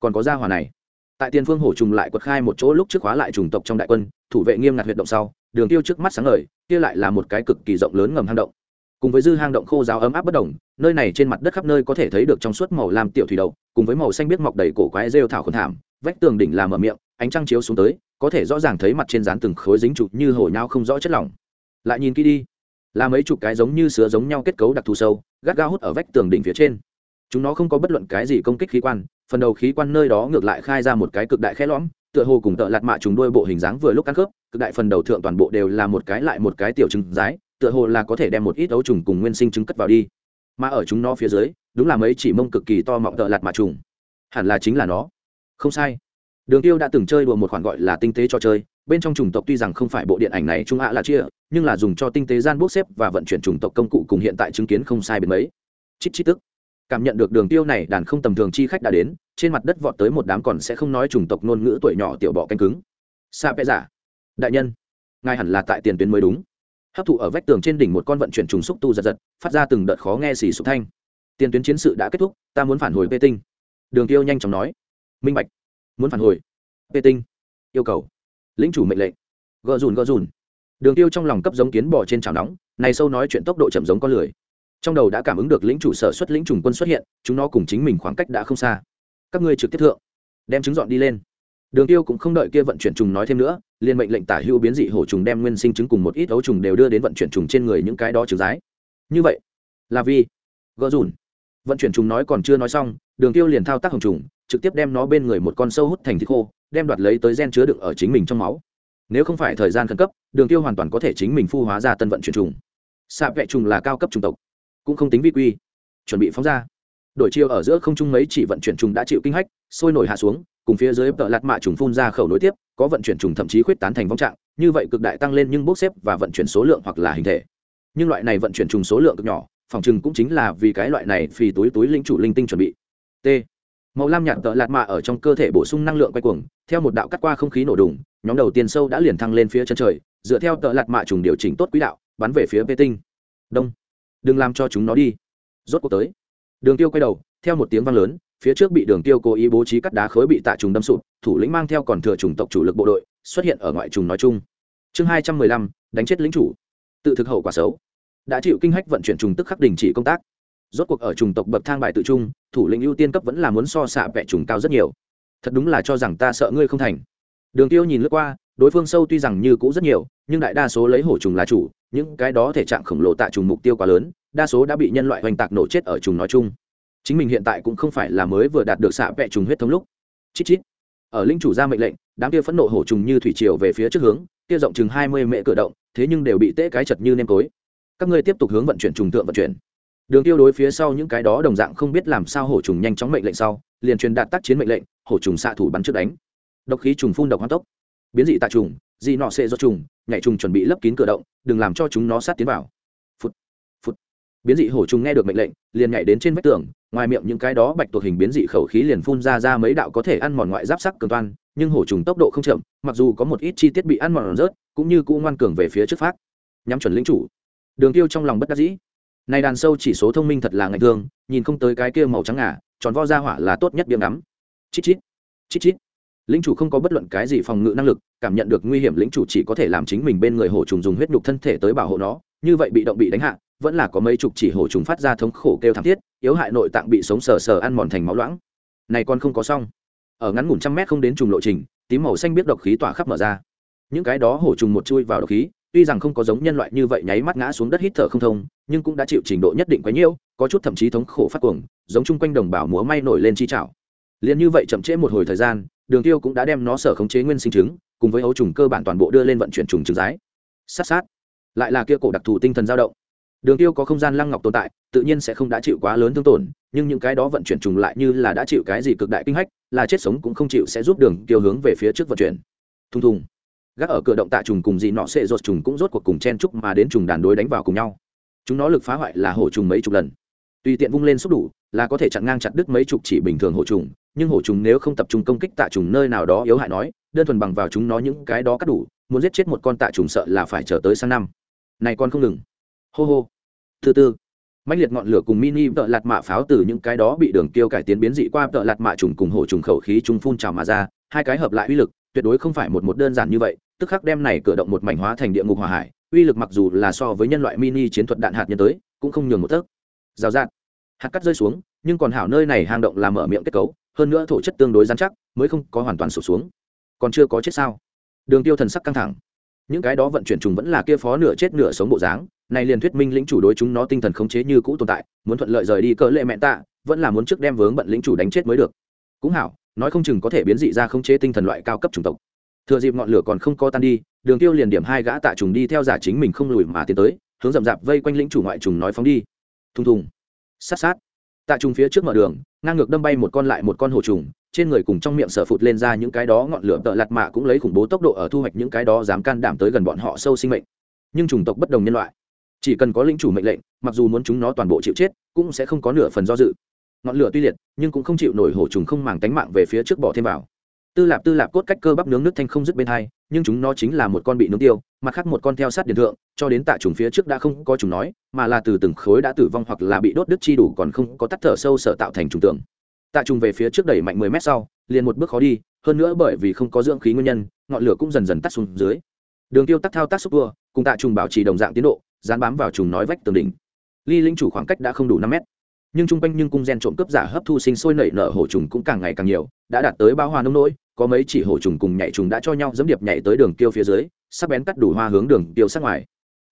Còn có gia hòa này. Tại tiền phương hổ trùng lại quật khai một chỗ lúc trước khóa lại chủng tộc trong đại quân, thủ vệ nghiêm ngặt huyệt động sau, đường tiêu trước mắt sáng ngời, kia lại là một cái cực kỳ rộng lớn ngầm hang động cùng với dư hang động khô giáo ấm áp bất đồng, nơi này trên mặt đất khắp nơi có thể thấy được trong suốt màu lam tiểu thủy đậu, cùng với màu xanh biết mọc đầy cổ quái rêu thảo khôn thảm, vách tường đỉnh làm mở miệng, ánh trăng chiếu xuống tới, có thể rõ ràng thấy mặt trên dán từng khối dính trụ như hồ nhau không rõ chất lỏng. Lại nhìn kỹ đi, là mấy chục cái giống như sứa giống nhau kết cấu đặc thù sâu, gắt gao hút ở vách tường đỉnh phía trên. Chúng nó không có bất luận cái gì công kích khí quan, phần đầu khí quan nơi đó ngược lại khai ra một cái cực đại khe lõm, tựa hồ cùng tợ lạt mạ chúng đôi bộ hình dáng vừa lúc ăn khớp, cực đại phần đầu thượng toàn bộ đều là một cái lại một cái tiểu trứng rái tựa hồ là có thể đem một ít ấu trùng cùng nguyên sinh trứng cất vào đi. Mà ở chúng nó phía dưới, đúng là mấy chỉ mông cực kỳ to mọng tợ lạt mạ trùng. Hẳn là chính là nó. Không sai. Đường tiêu đã từng chơi đùa một khoản gọi là tinh tế cho chơi, bên trong chủng tộc tuy rằng không phải bộ điện ảnh này trung ạ là chia, nhưng là dùng cho tinh tế gian bốc xếp và vận chuyển chủng tộc công cụ cùng hiện tại chứng kiến không sai biệt mấy. Chít chít tức. Cảm nhận được đường tiêu này đàn không tầm thường chi khách đã đến, trên mặt đất vọt tới một đám còn sẽ không nói chủng tộc ngôn ngữ tuổi nhỏ tiểu bọ canh cứng. Sa pẹ giả dạ. đại nhân, ngài hẳn là tại tiền tuyến mới đúng hấp thụ ở vách tường trên đỉnh một con vận chuyển trùng xúc tu giật giật, phát ra từng đợt khó nghe xì xúc thanh. Tiền tuyến chiến sự đã kết thúc, ta muốn phản hồi vệ tinh. Đường tiêu nhanh chóng nói. Minh bạch. Muốn phản hồi. Vệ tinh. Yêu cầu. Lĩnh chủ mệnh lệnh. Gờ dùn gờ dùn đường tiêu trong lòng cấp giống kiến bò trên chảo nóng, này sâu nói chuyện tốc độ chậm giống con lười. Trong đầu đã cảm ứng được lĩnh chủ sở xuất lĩnh trùng quân xuất hiện, chúng nó cùng chính mình khoảng cách đã không xa. Các ngươi trực tiếp thượng. Đem trứng dọn đi lên. Đường tiêu cũng không đợi kia vận chuyển trùng nói thêm nữa liền mệnh lệnh tả hữu biến dị hổ trùng đem nguyên sinh trứng cùng một ít ấu trùng đều đưa đến vận chuyển trùng trên người những cái đó trừ rái. Như vậy, là vì gỡ dùn vận chuyển trùng nói còn chưa nói xong, đường tiêu liền thao tác hồng trùng, trực tiếp đem nó bên người một con sâu hút thành thịt khô, đem đoạt lấy tới gen chứa đựng ở chính mình trong máu. Nếu không phải thời gian khẩn cấp, đường tiêu hoàn toàn có thể chính mình phu hóa ra tân vận chuyển trùng. Xạ vẹ trùng là cao cấp trùng tộc, cũng không tính vi quy. Chuẩn bị phóng ra. Đổi chiêu ở giữa không trung mấy chỉ vận chuyển trùng đã chịu kinh hách, sôi nổi hạ xuống cùng phía dưới tợ lạt mạ trùng phun ra khẩu nối tiếp, có vận chuyển trùng thậm chí khuyết tán thành vong trạng, như vậy cực đại tăng lên nhưng bốc xếp và vận chuyển số lượng hoặc là hình thể. Nhưng loại này vận chuyển trùng số lượng cực nhỏ, phòng chừng cũng chính là vì cái loại này phì túi túi linh chủ linh tinh chuẩn bị. T. Màu lam nhạt tợ lạt mạ ở trong cơ thể bổ sung năng lượng quay cuồng, theo một đạo cắt qua không khí nổ đùng, nhóm đầu tiên sâu đã liền thăng lên phía chân trời, dựa theo tợ lạt mạ trùng điều chỉnh tốt quỹ đạo, bắn về phía vệ tinh. Đông. Đừng làm cho chúng nó đi. Rốt cuộc tới. Đường tiêu quay đầu, theo một tiếng vang lớn phía trước bị đường tiêu cố ý bố trí cắt đá khối bị tạ trùng đâm sụt, thủ lĩnh mang theo còn thừa chủng tộc chủ lực bộ đội, xuất hiện ở ngoại trùng nói chung. Chương hai trăm mười lăm, đánh chết lính chủ. Tự thực hậu quả xấu. Đã chịu kinh hách vận chuyển trùng tức khắc đình chỉ công tác. Rốt cuộc ở trùng tộc bậc thang bài tự trung, thủ lĩnh ưu tiên cấp vẫn là muốn so xạ vẹ trùng cao rất nhiều. Thật đúng là cho rằng ta sợ ngươi không thành. Đường tiêu nhìn lướt qua, đối phương sâu tuy rằng như cũ rất nhiều, nhưng đại đa số lấy hổ trùng là chủ, những cái đó thể trạng khổng lồ tạ trùng mục tiêu quá lớn, đa số đã bị nhân loại hoành tạc nổ chết ở trùng nói chung chính mình hiện tại cũng không phải là mới vừa đạt được xạ vẹ trùng huyết thống lúc. Chít chít. Ở linh chủ ra mệnh lệnh, đám kia phẫn nộ hổ trùng như thủy triều về phía trước hướng, kia rộng chừng hai mươi mễ cửa động, thế nhưng đều bị tễ cái chật như nêm tối. Các ngươi tiếp tục hướng vận chuyển trùng tượng vận chuyển. Đường tiêu đối phía sau những cái đó đồng dạng không biết làm sao hổ trùng nhanh chóng mệnh lệnh sau, liền truyền đạt tác chiến mệnh lệnh, hổ trùng xạ thủ bắn trước đánh. Độc khí trùng phun độc hoa tốc. Biến dị tạ trùng, dị nọ xệ do trùng, nhảy trùng chuẩn bị lấp kín cửa động, đừng làm cho chúng nó sát tiến vào biến dị hổ trùng nghe được mệnh lệnh, liền nhảy đến trên vách tường, ngoài miệng những cái đó bạch tuộc hình biến dị khẩu khí liền phun ra ra mấy đạo có thể ăn mòn ngoại giáp sắc cường toan, nhưng hổ trùng tốc độ không chậm, mặc dù có một ít chi tiết bị ăn mòn rớt, cũng như cũ ngoan cường về phía trước phát. Nhắm chuẩn lính chủ. Đường tiêu trong lòng bất đắc dĩ. Này đàn sâu chỉ số thông minh thật là ngạch thương, nhìn không tới cái kia màu trắng ngà, tròn vo ra hỏa là tốt nhất biếm ngắm. Chít chít chít chít. Lính chủ không có bất luận cái gì phòng ngự năng lực, cảm nhận được nguy hiểm lính chủ chỉ có thể làm chính mình bên người hổ trùng dùng huyết nhục thân thể tới bảo hộ nó, như vậy bị động bị đánh hạ vẫn là có mấy chục chỉ hổ trùng phát ra thống khổ kêu thảm thiết, yếu hại nội tạng bị sống sờ sờ ăn mòn thành máu loãng. Này còn không có xong. Ở ngắn ngủn trăm mét không đến trùng lộ trình, tím màu xanh biết độc khí tỏa khắp mở ra. Những cái đó hổ trùng một chui vào độc khí, tuy rằng không có giống nhân loại như vậy nháy mắt ngã xuống đất hít thở không thông, nhưng cũng đã chịu trình độ nhất định quấy nhiễu có chút thậm chí thống khổ phát cuồng, giống chung quanh đồng bào múa may nổi lên chi chảo liền như vậy chậm trễ một hồi thời gian, đường tiêu cũng đã đem nó sở khống chế nguyên sinh trứng cùng với ấu trùng cơ bản toàn bộ đưa lên vận chuyển trùng trứng rái. Sát sát. Lại là kia cổ đặc thù tinh thần dao động đường tiêu có không gian lăng ngọc tồn tại, tự nhiên sẽ không đã chịu quá lớn thương tổn, nhưng những cái đó vận chuyển trùng lại như là đã chịu cái gì cực đại kinh hách, là chết sống cũng không chịu sẽ giúp đường tiêu hướng về phía trước vận chuyển. Thùng thùng. Gác ở cửa động tạ trùng cùng dị nọ sẽ rột trùng cũng rốt cuộc cùng chen trúc mà đến trùng đàn đối đánh vào cùng nhau. Chúng nó lực phá hoại là hổ trùng mấy chục lần. Tùy tiện vung lên xúc đủ, là có thể chặn ngang chặt đứt mấy chục chỉ bình thường hổ trùng, nhưng hổ trùng nếu không tập trung công kích tạ trùng nơi nào đó yếu hại nói, đơn thuần bằng vào chúng nó những cái đó cắt đủ, muốn giết chết một con tạ trùng sợ là phải chờ tới sang năm. Này con không ngừng hô hô. Thứ tư mạnh liệt ngọn lửa cùng mini vợ lạt mạ pháo từ những cái đó bị đường tiêu cải tiến biến dị qua vợ lạt mạ trùng cùng hổ trùng khẩu khí trung phun trào mà ra, hai cái hợp lại uy lực, tuyệt đối không phải một một đơn giản như vậy, tức khắc đem này cử động một mảnh hóa thành địa ngục hỏa hải, uy lực mặc dù là so với nhân loại mini chiến thuật đạn hạt nhân tới, cũng không nhường một tấc. Rào rạt. Hạt cắt rơi xuống, nhưng còn hảo nơi này hang động làm mở miệng kết cấu, hơn nữa thổ chất tương đối dán chắc, mới không có hoàn toàn sụp xuống. Còn chưa có chết sao? Đường tiêu thần sắc căng thẳng. Những cái đó vận chuyển trùng vẫn là kia phó nửa chết nửa sống bộ dáng này liền thuyết minh lĩnh chủ đối chúng nó tinh thần khống chế như cũ tồn tại, muốn thuận lợi rời đi cỡ lệ mẹ tạ, vẫn là muốn trước đem vướng bận lĩnh chủ đánh chết mới được. Cũng hảo, nói không chừng có thể biến dị ra khống chế tinh thần loại cao cấp chủng tộc. Thừa dịp ngọn lửa còn không co tan đi, đường tiêu liền điểm hai gã tạ trùng đi theo giả chính mình không lùi mà tiến tới, hướng rậm rạp vây quanh lĩnh chủ ngoại trùng nói phóng đi. Thùng thùng. Sát sát. Tạ trùng phía trước mở đường, ngang ngược đâm bay một con lại một con hổ trùng, trên người cùng trong miệng sở phụt lên ra những cái đó ngọn lửa tợ lạt mạ cũng lấy khủng bố tốc độ ở thu hoạch những cái đó dám can đảm tới gần bọn họ sâu sinh mệnh. Nhưng chủng tộc bất đồng nhân loại chỉ cần có lĩnh chủ mệnh lệnh, mặc dù muốn chúng nó toàn bộ chịu chết, cũng sẽ không có nửa phần do dự. Ngọn lửa tuy liệt, nhưng cũng không chịu nổi hổ trùng không màng tánh mạng về phía trước bỏ thêm vào. Tư lạp tư lạp cốt cách cơ bắp nướng nước thanh không dứt bên hai, nhưng chúng nó chính là một con bị nướng tiêu, mặt khác một con theo sát điện thượng, cho đến tạ trùng phía trước đã không có chúng nói, mà là từ từng khối đã tử vong hoặc là bị đốt đứt chi đủ còn không có tắt thở sâu sở tạo thành trùng tượng. Tạ trùng về phía trước đẩy mạnh mười mét sau, liền một bước khó đi, hơn nữa bởi vì không có dưỡng khí nguyên nhân, ngọn lửa cũng dần dần tắt xuống dưới. Đường tiêu tắt thao tác xúc vua cùng tạ trùng bảo trì đồng dạng tiến độ dán bám vào trùng nói vách tường đỉnh. Ly linh chủ khoảng cách đã không đủ năm mét. Nhưng trung quanh nhưng cung gen trộm cướp giả hấp thu sinh sôi nảy nở hổ trùng cũng càng ngày càng nhiều, đã đạt tới bao hoa nông nỗi, có mấy chỉ hổ trùng cùng nhảy trùng đã cho nhau dẫm điệp nhảy tới đường tiêu phía dưới, sắc bén cắt đủ hoa hướng đường tiêu sát ngoài.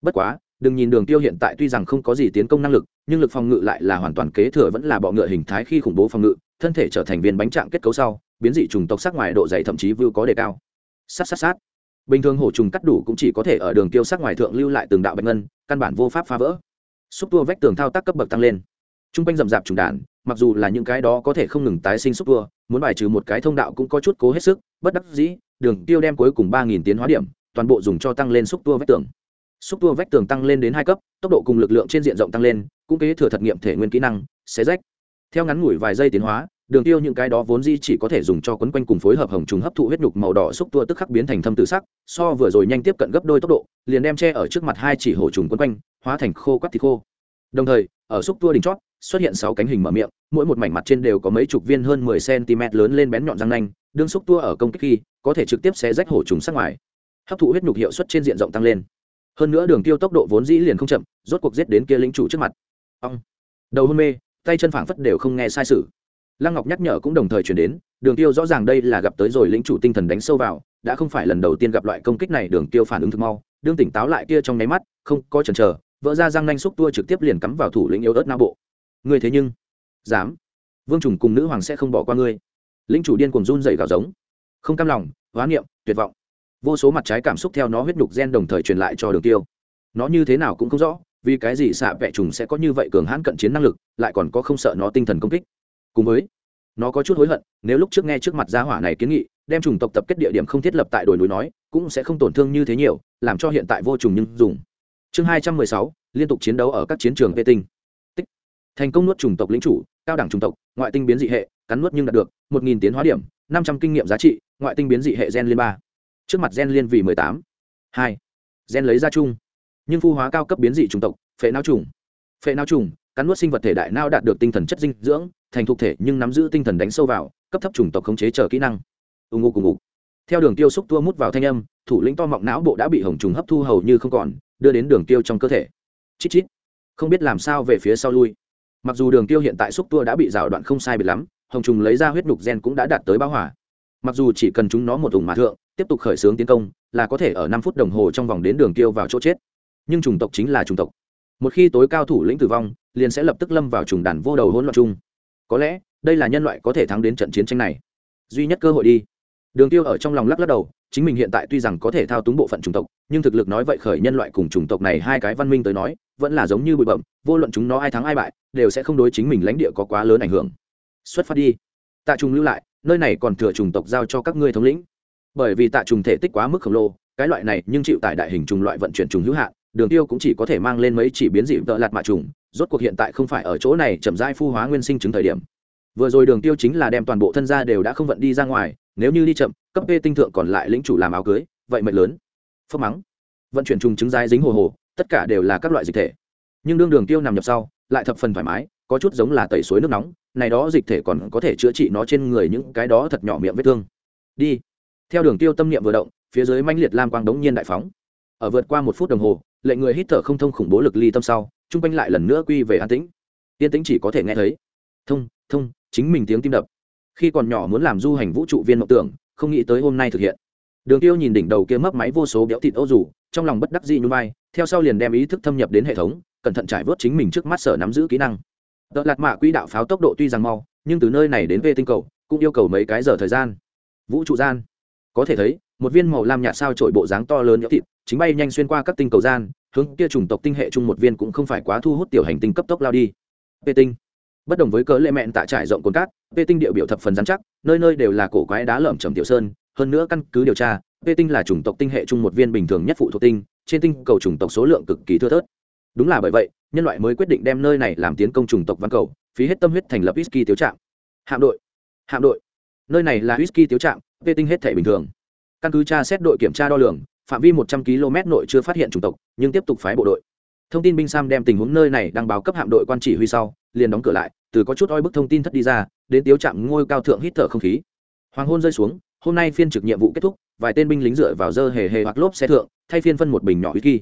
Bất quá, đừng nhìn đường tiêu hiện tại tuy rằng không có gì tiến công năng lực, nhưng lực phòng ngự lại là hoàn toàn kế thừa vẫn là bọ ngựa hình thái khi khủng bố phòng ngự, thân thể trở thành viên bánh trạng kết cấu sau, biến dị trùng tộc sát ngoài độ dày thậm chí vưu có đề cao. Sát sát sát. Bình thường hổ trùng cắt đủ cũng chỉ có thể ở đường tiêu sát ngoài thượng lưu lại từng đạo bạch ngân căn bản vô pháp phá vỡ. Xúc tua vách tường thao tác cấp bậc tăng lên. Trung r quanh rậm rạp trùng đàn mặc dù là những cái đó có thể không ngừng tái sinh xúc tua, muốn bài trừ một cái thông đạo cũng có chút cố hết sức, bất đắc dĩ, đường tiêu đem cuối cùng ba nghìn tiến hóa điểm, toàn bộ dùng cho tăng lên xúc tua vách tường. Xúc tua vách tường tăng lên đến hai cấp, tốc độ cùng lực lượng trên diện rộng tăng lên, cũng kế thừa thật nghiệm thể nguyên kỹ năng xé rách. Theo ngắn ngủi vài giây tiến hóa đường tiêu những cái đó vốn di chỉ có thể dùng cho quấn quanh cùng phối hợp hồng trùng hấp thụ huyết nhục màu đỏ xúc tua tức khắc biến thành thâm tự sắc, so vừa rồi nhanh tiếp cận gấp đôi tốc độ, liền đem che ở trước mặt hai chỉ hổ trùng quấn quanh, hóa thành khô quắt thịt khô. Đồng thời, ở xúc tua đỉnh chót, xuất hiện sáu cánh hình mở miệng, mỗi một mảnh mặt trên đều có mấy chục viên hơn mười cm lớn lên bén nhọn răng nanh, đương xúc tua ở công kích khi, có thể trực tiếp xé rách hổ trùng sát ngoài. Hấp thụ huyết nhục hiệu suất trên diện rộng tăng lên. Hơn nữa đường tiêu tốc độ vốn dĩ liền không chậm, rốt cuộc giết đến kia lính chủ trước mặt. Ông đầu hôn mê, tay chân phảng phất đều không nghe sai sự lăng ngọc nhắc nhở cũng đồng thời chuyển đến, đường tiêu rõ ràng đây là gặp tới rồi lĩnh chủ tinh thần đánh sâu vào, đã không phải lần đầu tiên gặp loại công kích này, đường tiêu phản ứng thực mau, đương tỉnh táo lại kia trong nháy mắt, không có chần chờ, vỡ ra răng nanh xúc tua trực tiếp liền cắm vào thủ lĩnh yếu ớt não bộ. Ngươi thế nhưng, dám, vương trùng cùng nữ hoàng sẽ không bỏ qua ngươi. Lĩnh chủ điên cùng run dày gào giống. Không cam lòng hoán niệm, tuyệt vọng. Vô số mặt trái cảm xúc theo nó huyết nhục gen đồng thời truyền lại cho đường tiêu. Nó như thế nào cũng không rõ, vì cái gì xạ vẹ trùng sẽ có như vậy cường hãn cận chiến năng lực, lại còn có không sợ nó tinh thần công kích cùng với. Nó có chút hối hận, nếu lúc trước nghe trước mặt gia hỏa này kiến nghị, đem trùng tộc tập kết địa điểm không thiết lập tại đồi núi nói, cũng sẽ không tổn thương như thế nhiều, làm cho hiện tại vô trùng nhưng dùng. Chương hai trăm mười sáu, liên tục chiến đấu ở các chiến trường vệ tinh. Tích. Thành công nuốt trùng tộc lính chủ, cao đẳng trùng tộc, ngoại tinh biến dị hệ, cắn nuốt nhưng đạt được, một nghìn tiến hóa điểm, năm trăm kinh nghiệm giá trị, ngoại tinh biến dị hệ gen liên ba. Trước mặt gen liên vì mười tám. Hai. Gen lấy ra chung. Nhưng phu hóa cao cấp biến dị trùng tộc, phệ não trùng. Phệ não trùng, cắn nuốt sinh vật thể đại não đạt được tinh thần chất dinh dưỡng thành thục thể nhưng nắm giữ tinh thần đánh sâu vào, cấp thấp chủng tộc khống chế chờ kỹ năng. Ưng ngô cùng ngục. Theo đường tiêu xúc tua mút vào thanh âm, thủ lĩnh to mọng não bộ đã bị hồng trùng hấp thu hầu như không còn, đưa đến đường tiêu trong cơ thể. Chít chít. Không biết làm sao về phía sau lui. Mặc dù đường tiêu hiện tại xúc tua đã bị rào đoạn không sai biệt lắm, hồng trùng lấy ra huyết nhục gen cũng đã đạt tới bão hỏa mặc dù chỉ cần chúng nó một ủng mà thượng, tiếp tục khởi xướng tiến công, là có thể ở năm phút đồng hồ trong vòng đến đường tiêu vào chỗ chết. Nhưng chủng tộc chính là chủng tộc. Một khi tối cao thủ lĩnh tử vong, liền sẽ lập tức lâm vào trùng đàn vô đầu hỗn loạn chung có lẽ đây là nhân loại có thể thắng đến trận chiến tranh này. Duy nhất cơ hội đi. Đường tiêu ở trong lòng lắc lắc đầu, chính mình hiện tại tuy rằng có thể thao túng bộ phận chủng tộc, nhưng thực lực nói vậy khởi nhân loại cùng chủng tộc này hai cái văn minh tới nói, vẫn là giống như bụi bậm vô luận chúng nó ai thắng ai bại, đều sẽ không đối chính mình lãnh địa có quá lớn ảnh hưởng. Xuất phát đi. Tạ trùng lưu lại, nơi này còn thừa chủng tộc giao cho các ngươi thống lĩnh. Bởi vì tạ trùng thể tích quá mức khổng lồ, cái loại này nhưng chịu tại đại hình trùng loại vận chuyển trùng hữu hạn, đường tiêu cũng chỉ có thể mang lên mấy chỉ biến dị tợ lạt mạ trùng rốt cuộc hiện tại không phải ở chỗ này chậm rãi phu hóa nguyên sinh chứng thời điểm. Vừa rồi đường tiêu chính là đem toàn bộ thân gia đều đã không vận đi ra ngoài, nếu như đi chậm, cấp p tinh thượng còn lại lĩnh chủ làm áo cưới, vậy mệnh lớn. Phấp mắng. Vận chuyển trùng trứng dai dính hồ hồ, tất cả đều là các loại dịch thể. Nhưng đương đường tiêu nằm nhập sau, lại thập phần thoải mái, có chút giống là tẩy suối nước nóng, này đó dịch thể còn có thể chữa trị nó trên người những cái đó thật nhỏ miệng vết thương. Đi. Theo đường tiêu tâm niệm vừa động, phía dưới manh liệt lam quang đống nhiên đại phóng. Ở vượt qua một phút đồng hồ, lệnh người hít thở không thông khủng bố lực ly tâm sau chung quanh lại lần nữa quy về an tĩnh. Yên tĩnh chỉ có thể nghe thấy. Thông thông, chính mình tiếng tim đập. Khi còn nhỏ muốn làm du hành vũ trụ viên mộng tưởng, không nghĩ tới hôm nay thực hiện. Đường tiêu nhìn đỉnh đầu kia mấp máy vô số béo thịt ô rủ trong lòng bất đắc dĩ như vai, theo sau liền đem ý thức thâm nhập đến hệ thống, cẩn thận trải vớt chính mình trước mắt sở nắm giữ kỹ năng. Đợt lạt mạ quỹ đạo pháo tốc độ tuy rằng mau, nhưng từ nơi này đến về tinh cầu, cũng yêu cầu mấy cái giờ thời gian. Vũ trụ gian. Có thể thấy, một viên màu lam nhạt sao trội bộ dáng to lớn nhỡ thịt, chính bay nhanh xuyên qua các tinh cầu gian hướng kia chủng tộc tinh hệ chung một viên cũng không phải quá thu hút tiểu hành tinh cấp tốc lao đi. Vệ tinh. Bất đồng với cỡ lệ mẹn tại trải rộng cồn cát, vệ tinh địa biểu thập phần rắn chắc, nơi nơi đều là cổ quái đá lởm chầm tiểu sơn. Hơn nữa căn cứ điều tra, vệ tinh là chủng tộc tinh hệ chung một viên bình thường nhất phụ thuộc tinh, trên tinh cầu chủng tộc số lượng cực kỳ thưa thớt. Đúng là bởi vậy, nhân loại mới quyết định đem nơi này làm tiến công chủng tộc văn cầu, phí hết tâm huyết thành lập whisky tiếu trạm. Hạm đội. Hạm đội. Nơi này là whisky tiếu trạm, vệ tinh hết thể bình thường. Căn cứ tra xét đội kiểm tra đo lường phạm vi một trăm km nội chưa phát hiện chủng tộc, nhưng tiếp tục phái bộ đội. Thông tin binh sam đem tình huống nơi này đăng báo cấp hạm đội quan chỉ huy sau, liền đóng cửa lại, từ có chút oi bức thông tin thất đi ra, đến tiếu chạm ngôi cao thượng hít thở không khí. Hoàng hôn rơi xuống, hôm nay phiên trực nhiệm vụ kết thúc, vài tên binh lính dựa vào dơ hề hề hoặc lốp xe thượng, thay phiên phân một bình nhỏ whisky.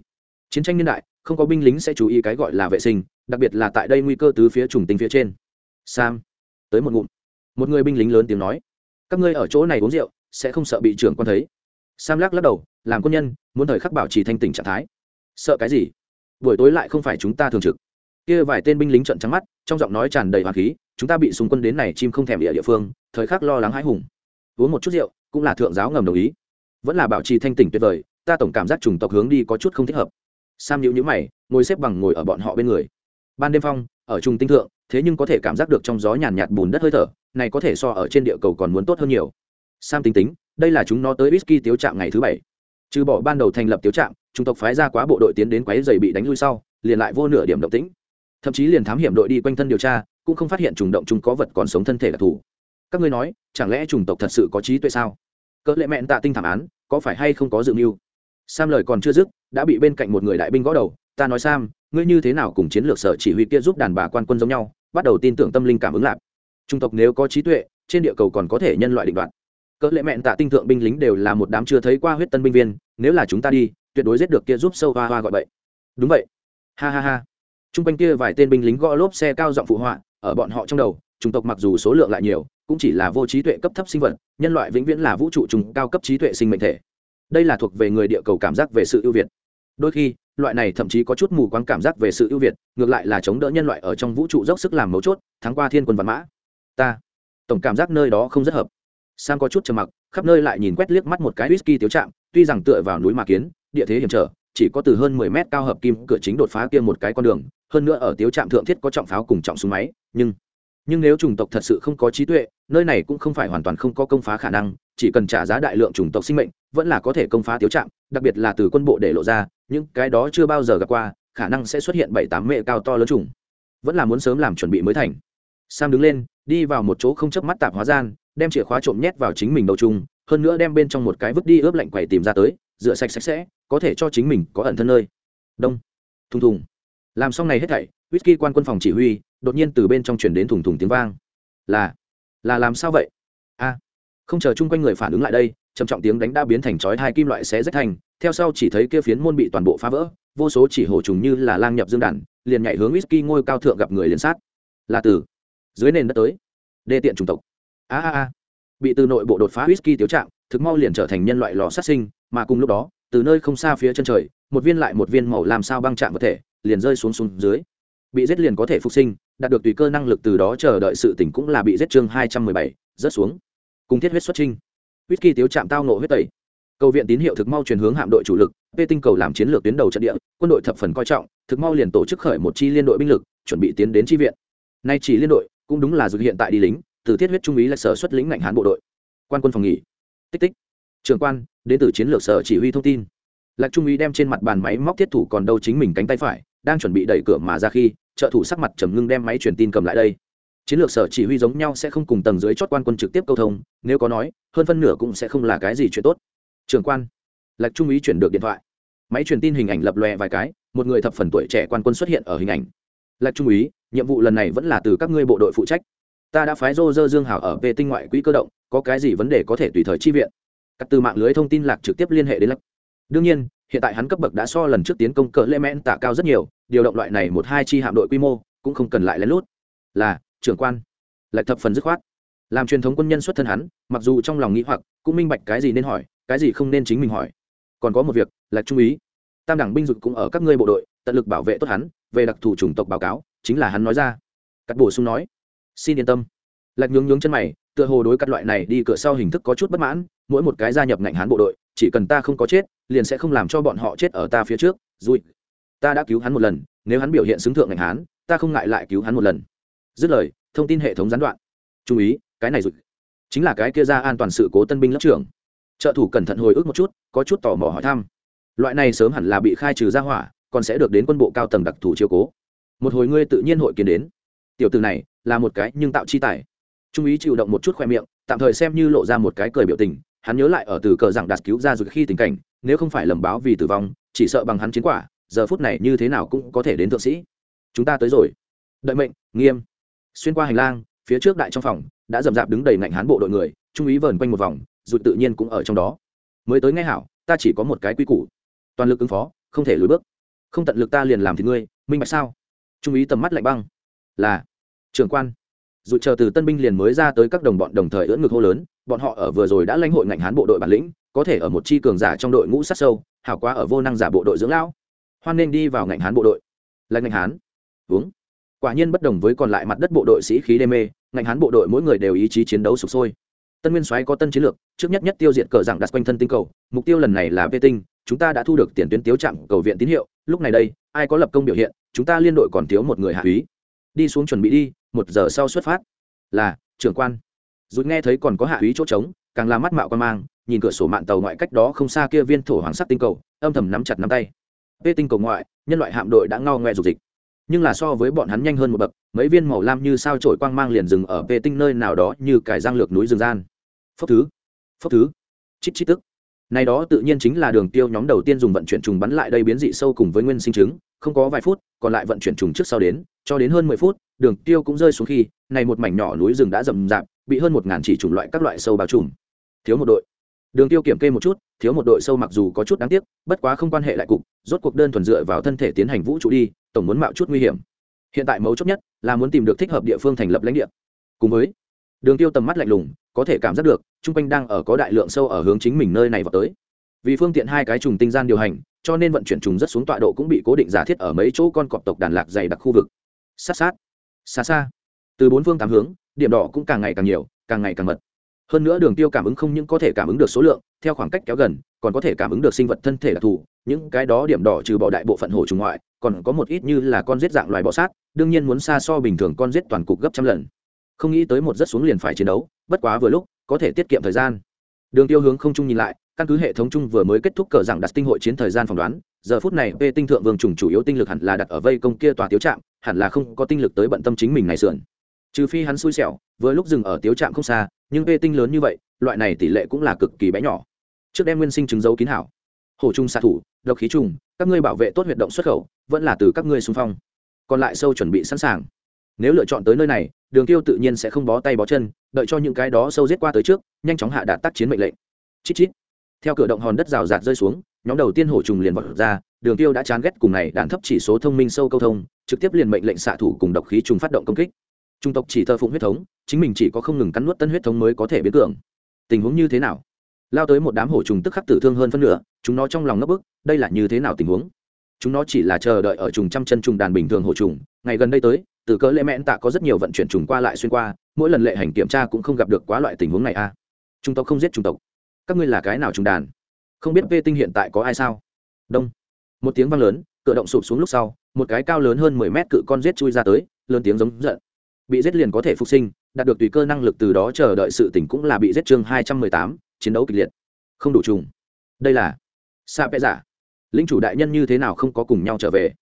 Chiến tranh niên đại, không có binh lính sẽ chú ý cái gọi là vệ sinh, đặc biệt là tại đây nguy cơ tứ phía trùng tinh phía trên. Sam, tới một ngụm. Một người binh lính lớn tiếng nói, các ngươi ở chỗ này uống rượu, sẽ không sợ bị trưởng quan thấy sam lắc lắc đầu, làm quân nhân, muốn thời khắc bảo trì thanh tỉnh trạng thái. Sợ cái gì? Buổi tối lại không phải chúng ta thường trực. Kia vài tên binh lính trận trắng mắt, trong giọng nói tràn đầy hoàng khí, chúng ta bị xung quân đến này chim không thèm địa địa phương, thời khắc lo lắng hãi hùng. Uống một chút rượu, cũng là thượng giáo ngầm đồng ý. Vẫn là bảo trì thanh tỉnh tuyệt vời, ta tổng cảm giác chủng tộc hướng đi có chút không thích hợp. Sam nhíu nhíu mày, ngồi xếp bằng ngồi ở bọn họ bên người. Ban đêm phong, ở trung tinh thượng, thế nhưng có thể cảm giác được trong gió nhàn nhạt bùn đất hơi thở, này có thể so ở trên địa cầu còn muốn tốt hơn nhiều. Sam tính tính đây là chúng nó tới whisky tiếu trạm ngày thứ bảy. Trừ bỏ ban đầu thành lập tiếu trạm, chúng tộc phái ra quá bộ đội tiến đến quấy dày bị đánh lui sau, liền lại vô nửa điểm động tĩnh. Thậm chí liền thám hiểm đội đi quanh thân điều tra, cũng không phát hiện trùng động chúng có vật còn sống thân thể đặc thù các ngươi nói, chẳng lẽ chủng tộc thật sự có trí tuệ sao? Cỡ lệ mẹn tạ tinh thảm án, có phải hay không có dự mưu? Sam lời còn chưa dứt, đã bị bên cạnh một người đại binh gõ đầu. Ta nói sam, ngươi như thế nào cùng chiến lược sở chỉ huy kia giúp đàn bà quan quân giống nhau, bắt đầu tin tưởng tâm linh cảm ứng lạp chủng tộc nếu có trí tuệ, trên địa cầu còn có thể nhân loại định đoạt cỡ lệ mẹn tạ tinh thượng binh lính đều là một đám chưa thấy qua huyết tân binh viên, nếu là chúng ta đi, tuyệt đối giết được kia giúp sâu hoa hoa gọi bậy. Đúng vậy. Ha ha ha. T r u n g quanh kia vài tên binh lính gõ lốp xe cao giọng phụ họa, ở bọn họ trong đầu, chủng tộc mặc dù số lượng lại nhiều, cũng chỉ là vô trí tuệ cấp thấp sinh vật, nhân loại vĩnh viễn là vũ trụ trùng cao cấp trí tuệ sinh mệnh thể. Đây là thuộc về người địa cầu cảm giác về sự ưu việt. Đôi khi, loại này thậm chí có chút mù quáng cảm giác về sự ưu việt, ngược lại là chống đỡ nhân loại ở trong vũ trụ dốc sức làm mấu chốt, thắng qua thiên quân văn mã. Ta, tổng cảm giác nơi đó không rất hợp sam có chút trầm mặc khắp nơi lại nhìn quét liếc mắt một cái whisky tiếu trạm tuy rằng tựa vào núi mà kiến địa thế hiểm trở chỉ có từ hơn mười mét cao hợp kim cửa chính đột phá kia một cái con đường hơn nữa ở tiếu trạm thượng thiết có trọng pháo cùng trọng súng máy nhưng nhưng nếu chủng tộc thật sự không có trí tuệ nơi này cũng không phải hoàn toàn không có công phá khả năng chỉ cần trả giá đại lượng chủng tộc sinh mệnh vẫn là có thể công phá tiếu trạm đặc biệt là từ quân bộ để lộ ra những cái đó chưa bao giờ gặp qua khả năng sẽ xuất hiện bảy tám mệ cao to lớn chủng, vẫn là muốn sớm làm chuẩn bị mới thành sam đứng lên, đi vào một chỗ không chớp mắt tạp hóa gian, đem chìa khóa trộm nhét vào chính mình đầu chung, hơn nữa đem bên trong một cái vứt đi ướp lạnh quầy tìm ra tới, rửa sạch sạch sẽ, có thể cho chính mình có ẩn thân nơi. Đông. Thùng thùng. Làm xong này hết thảy, whisky quan quân phòng chỉ huy, đột nhiên từ bên trong chuyển đến thùng thùng tiếng vang. Là là làm sao vậy? A. Không chờ chung quanh người phản ứng lại đây, trầm trọng tiếng đánh đã biến thành chói hai kim loại xé rách thành, theo sau chỉ thấy kia phiến môn bị toàn bộ phá vỡ, vô số chỉ hổ trùng như là lang nhập dương đàn, liền nhảy hướng whisky ngôi cao thượng gặp người liền sát. Là từ dưới nền đất tới. Đê tiện chủng tộc. A a a. Bị từ nội bộ đột phá whisky tiếu trạng, thực mau liền trở thành nhân loại lò sát sinh, mà cùng lúc đó, từ nơi không xa phía chân trời, một viên lại một viên màu làm sao băng chạm vật thể, liền rơi xuống xuống dưới. Bị giết liền có thể phục sinh, đạt được tùy cơ năng lực từ đó chờ đợi sự tỉnh cũng là bị giết chương hai trăm mười bảy, rớt xuống. Cùng thiết huyết xuất trinh. Whisky tiếu chạm tao nộ huyết tẩy. Cầu viện tín hiệu thực mau chuyển hướng hạm đội chủ lực p tinh cầu làm chiến lược tuyến đầu trận địa, quân đội thập phần coi trọng, thực mau liền tổ chức khởi một chi liên đội binh lực, chuẩn bị tiến đến chi viện. Nay chỉ liên đội cũng đúng là dự hiện tại đi lính, từ thiết huyết trung úy là sở xuất lĩnh ngạnh hán bộ đội. Quan quân phòng nghỉ. Tích tích. Trường quan, đến từ chiến lược sở chỉ huy thông tin. Lạc trung úy đem trên mặt bàn máy móc thiết thủ còn đâu chính mình cánh tay phải, đang chuẩn bị đẩy cửa mà ra khi, trợ thủ sắc mặt trầm ngưng đem máy truyền tin cầm lại đây. Chiến lược sở chỉ huy giống nhau sẽ không cùng tầng dưới chót quan quân trực tiếp câu thông, nếu có nói, hơn phân nửa cũng sẽ không là cái gì chuyện tốt. Trường quan. Lạc trung úy chuyển được điện thoại. Máy truyền tin hình ảnh lập lòe vài cái, một người thập phần tuổi trẻ quan quân xuất hiện ở hình ảnh. Lạc trung úy nhiệm vụ lần này vẫn là từ các ngươi bộ đội phụ trách. Ta đã phái rô dơ dương hảo ở về tinh ngoại quỹ cơ động, có cái gì vấn đề có thể tùy thời chi viện. Cắt từ mạng lưới thông tin lạc trực tiếp liên hệ đến lạc đương nhiên, hiện tại hắn cấp bậc đã so lần trước tiến công cỡ lê mẽn tạ cao rất nhiều, điều động loại này một hai chi hạm đội quy mô, cũng không cần lại lén lút. Là, trưởng quan. Lại thập phần dứt khoát. Làm truyền thống quân nhân xuất thân hắn, mặc dù trong lòng nghĩ hoặc, cũng minh bạch cái gì nên hỏi, cái gì không nên chính mình hỏi. Còn có một việc là trung ý tam đẳng binh dục cũng ở các ngươi bộ đội, tận lực bảo vệ tốt hắn, về đặc thù chủng tộc báo cáo chính là hắn nói ra. Cắt bổ sung nói, xin yên tâm. Lạch nhướng nhướng chân mày, tựa hồ đối các loại này đi cửa sau hình thức có chút bất mãn, mỗi một cái gia nhập ngạnh hán bộ đội, chỉ cần ta không có chết, liền sẽ không làm cho bọn họ chết ở ta phía trước. Dùi ta đã cứu hắn một lần, nếu hắn biểu hiện xứng thượng ngạnh hán, ta không ngại lại cứu hắn một lần. Dứt lời, thông tin hệ thống gián đoạn. Chú ý, cái này dùi chính là cái kia ra an toàn sự cố tân binh lớp trưởng. Trợ thủ cẩn thận hồi ức một chút, có chút tò mò hỏi thăm. Loại này sớm hẳn là bị khai trừ ra hỏa, còn sẽ được đến quân bộ cao tầng đặc thù chiếu cố một hồi ngươi tự nhiên hội kiến đến. Tiểu từ này, là một cái nhưng tạo chi tài. Trung ý chịu động một chút khoe miệng, tạm thời xem như lộ ra một cái cười biểu tình, hắn nhớ lại ở từ cờ rằng đạt cứu ra rồi khi tình cảnh, nếu không phải lầm báo vì tử vong, chỉ sợ bằng hắn chiến quả, giờ phút này như thế nào cũng có thể đến thượng sĩ. Chúng ta tới rồi. Đợi mệnh, nghiêm. Xuyên qua hành lang, phía trước đại trong phòng, đã rầm rạp đứng đầy ngạnh hán bộ đội người, trung úy vờn quanh một vòng rụt tự nhiên cũng ở trong đó. Mới tới ngay hảo, ta chỉ có một cái quy củ. Toàn lực ứng phó, không thể lùi bước. Không tận lực ta liền làm thì ngươi, minh bạch sao? Trung úy tầm mắt lạnh băng. Là, trưởng quan. Dù chờ từ tân binh liền mới ra tới các đồng bọn đồng thời ưỡn ngực hô lớn, bọn họ ở vừa rồi đã lãnh hội ngạnh hán bộ đội bản lĩnh, có thể ở một chi cường giả trong đội ngũ sát sâu, hảo quá ở vô năng giả bộ đội dưỡng lão. Hoan nên đi vào ngạnh hán bộ đội. Là ngạnh hán. Uống. Quả nhiên bất đồng với còn lại mặt đất bộ đội sĩ khí đê mê, ngạnh hán bộ đội mỗi người đều ý chí chiến đấu sụp sôi. Tân nguyên soái có tân chiến lược, trước nhất nhất tiêu diệt cờ rằng đặt quanh thân tinh cầu, mục tiêu lần này là vệ tinh, chúng ta đã thu được tiền tuyến tiếu chạm cầu viện tín hiệu, lúc này đây ai có lập công biểu hiện, chúng ta liên đội còn thiếu một người hạ úy. Đi xuống chuẩn bị đi, một giờ sau xuất phát. Là, trưởng quan. Rút nghe thấy còn có hạ úy chỗ trống, càng làm mắt mạo quan mang, nhìn cửa sổ mạng tàu ngoại cách đó không xa kia viên thổ hoàng sắc tinh cầu, âm thầm nắm chặt nắm tay. Vê tinh cầu ngoại, nhân loại hạm đội đã ngao ngoe dục dịch. Nhưng là so với bọn hắn nhanh hơn một bậc, mấy viên màu lam như sao trổi quang mang liền dừng ở vê tinh nơi nào đó như cải giang lược núi rừng gian. Phốc thứ phốc thứ. Chít chít tức này đó tự nhiên chính là đường tiêu nhóm đầu tiên dùng vận chuyển trùng bắn lại đây biến dị sâu cùng với nguyên sinh trứng không có vài phút, còn lại vận chuyển trùng trước sau đến, cho đến hơn mười phút, đường tiêu cũng rơi xuống khi, này một mảnh nhỏ núi rừng đã rậm rạp, bị hơn một ngàn chỉ chủng loại các loại sâu bao trùm. Thiếu một đội. Đường tiêu kiểm kê một chút, thiếu một đội sâu mặc dù có chút đáng tiếc, bất quá không quan hệ lại cục, rốt cuộc đơn thuần dựa vào thân thể tiến hành vũ trụ đi, tổng muốn mạo chút nguy hiểm. Hiện tại mấu chốt nhất là muốn tìm được thích hợp địa phương thành lập lãnh địa. Cùng với, đường tiêu tầm mắt lạnh lùng có thể cảm giác được, chung quanh đang ở có đại lượng sâu ở hướng chính mình nơi này vào tới. Vì phương tiện hai cái trùng tinh gian điều hành, cho nên vận chuyển trùng rất xuống tọa độ cũng bị cố định giả thiết ở mấy chỗ con cọp tộc đàn lạc dày đặc khu vực. Sát sát, xa xa. Từ bốn phương tám hướng, điểm đỏ cũng càng ngày càng nhiều, càng ngày càng mật. Hơn nữa đường tiêu cảm ứng không những có thể cảm ứng được số lượng, theo khoảng cách kéo gần, còn có thể cảm ứng được sinh vật thân thể đặc thù, những cái đó điểm đỏ trừ bỏ đại bộ phận hổ trùng ngoại, còn có một ít như là con rết dạng loài bọ sát, đương nhiên muốn xa so bình thường con rết toàn cục gấp trăm lần không nghĩ tới một rất xuống liền phải chiến đấu, bất quá vừa lúc, có thể tiết kiệm thời gian. Đường tiêu hướng không trung nhìn lại, căn cứ hệ thống chung vừa mới kết thúc cờ rằng đặt tinh hội chiến thời gian phỏng đoán, giờ phút này p tinh thượng vương trùng chủ yếu tinh lực hẳn là đặt ở vây công kia tòa tiếu trạm, hẳn là không có tinh lực tới bận tâm chính mình này sườn. Trừ phi hắn xui xẻo, vừa lúc dừng ở tiếu trạm không xa, nhưng p tinh lớn như vậy, loại này tỷ lệ cũng là cực kỳ bé nhỏ. Trước đem nguyên sinh chứng dấu kín hảo. Hổ trung xạ thủ, độc khí trùng, các ngươi bảo vệ tốt huyệt động xuất khẩu, vẫn là từ các ngươi xung phong. Còn lại sâu chuẩn bị sẵn sàng. Nếu lựa chọn tới nơi này đường tiêu tự nhiên sẽ không bó tay bó chân, đợi cho những cái đó sâu giết qua tới trước, nhanh chóng hạ đạt tác chiến mệnh lệnh. Chít chít. Theo cửa động hòn đất rào rạt rơi xuống, nhóm đầu tiên hổ trùng liền vọt ra, đường tiêu đã chán ghét cùng này đàn thấp chỉ số thông minh sâu câu thông, trực tiếp liền mệnh lệnh xạ thủ cùng độc khí trùng phát động công kích. Trung tộc chỉ thờ phụng huyết thống, chính mình chỉ có không ngừng cắn nuốt tân huyết thống mới có thể biến cường. Tình huống như thế nào? Lao tới một đám hổ trùng tức khắc tử thương hơn phân nửa, chúng nó trong lòng ngấp bức, đây là như thế nào tình huống? Chúng nó chỉ là chờ đợi ở trùng trăm chân trùng đàn bình thường hổ trùng, ngày gần đây tới từ cỡ lệ mẹn tạ có rất nhiều vận chuyển trùng qua lại xuyên qua, mỗi lần lệ hành kiểm tra cũng không gặp được quá loại tình huống này a à. trung tộc không giết trung tộc. Các ngươi là cái nào trùng đàn? Không biết vê tinh hiện tại có ai sao? Đông. Một tiếng vang lớn, cửa động sụp xuống lúc sau, một cái cao lớn hơn mười mét cự con giết chui ra tới, lớn tiếng giống giận. Bị giết liền có thể phục sinh, đạt được tùy cơ năng lực từ đó chờ đợi sự tỉnh cũng là bị giết chương hai trăm mười tám, chiến đấu kịch liệt. Không đủ trùng. Đây là sa giả dạ. lính chủ đại nhân như thế nào không có cùng nhau trở về?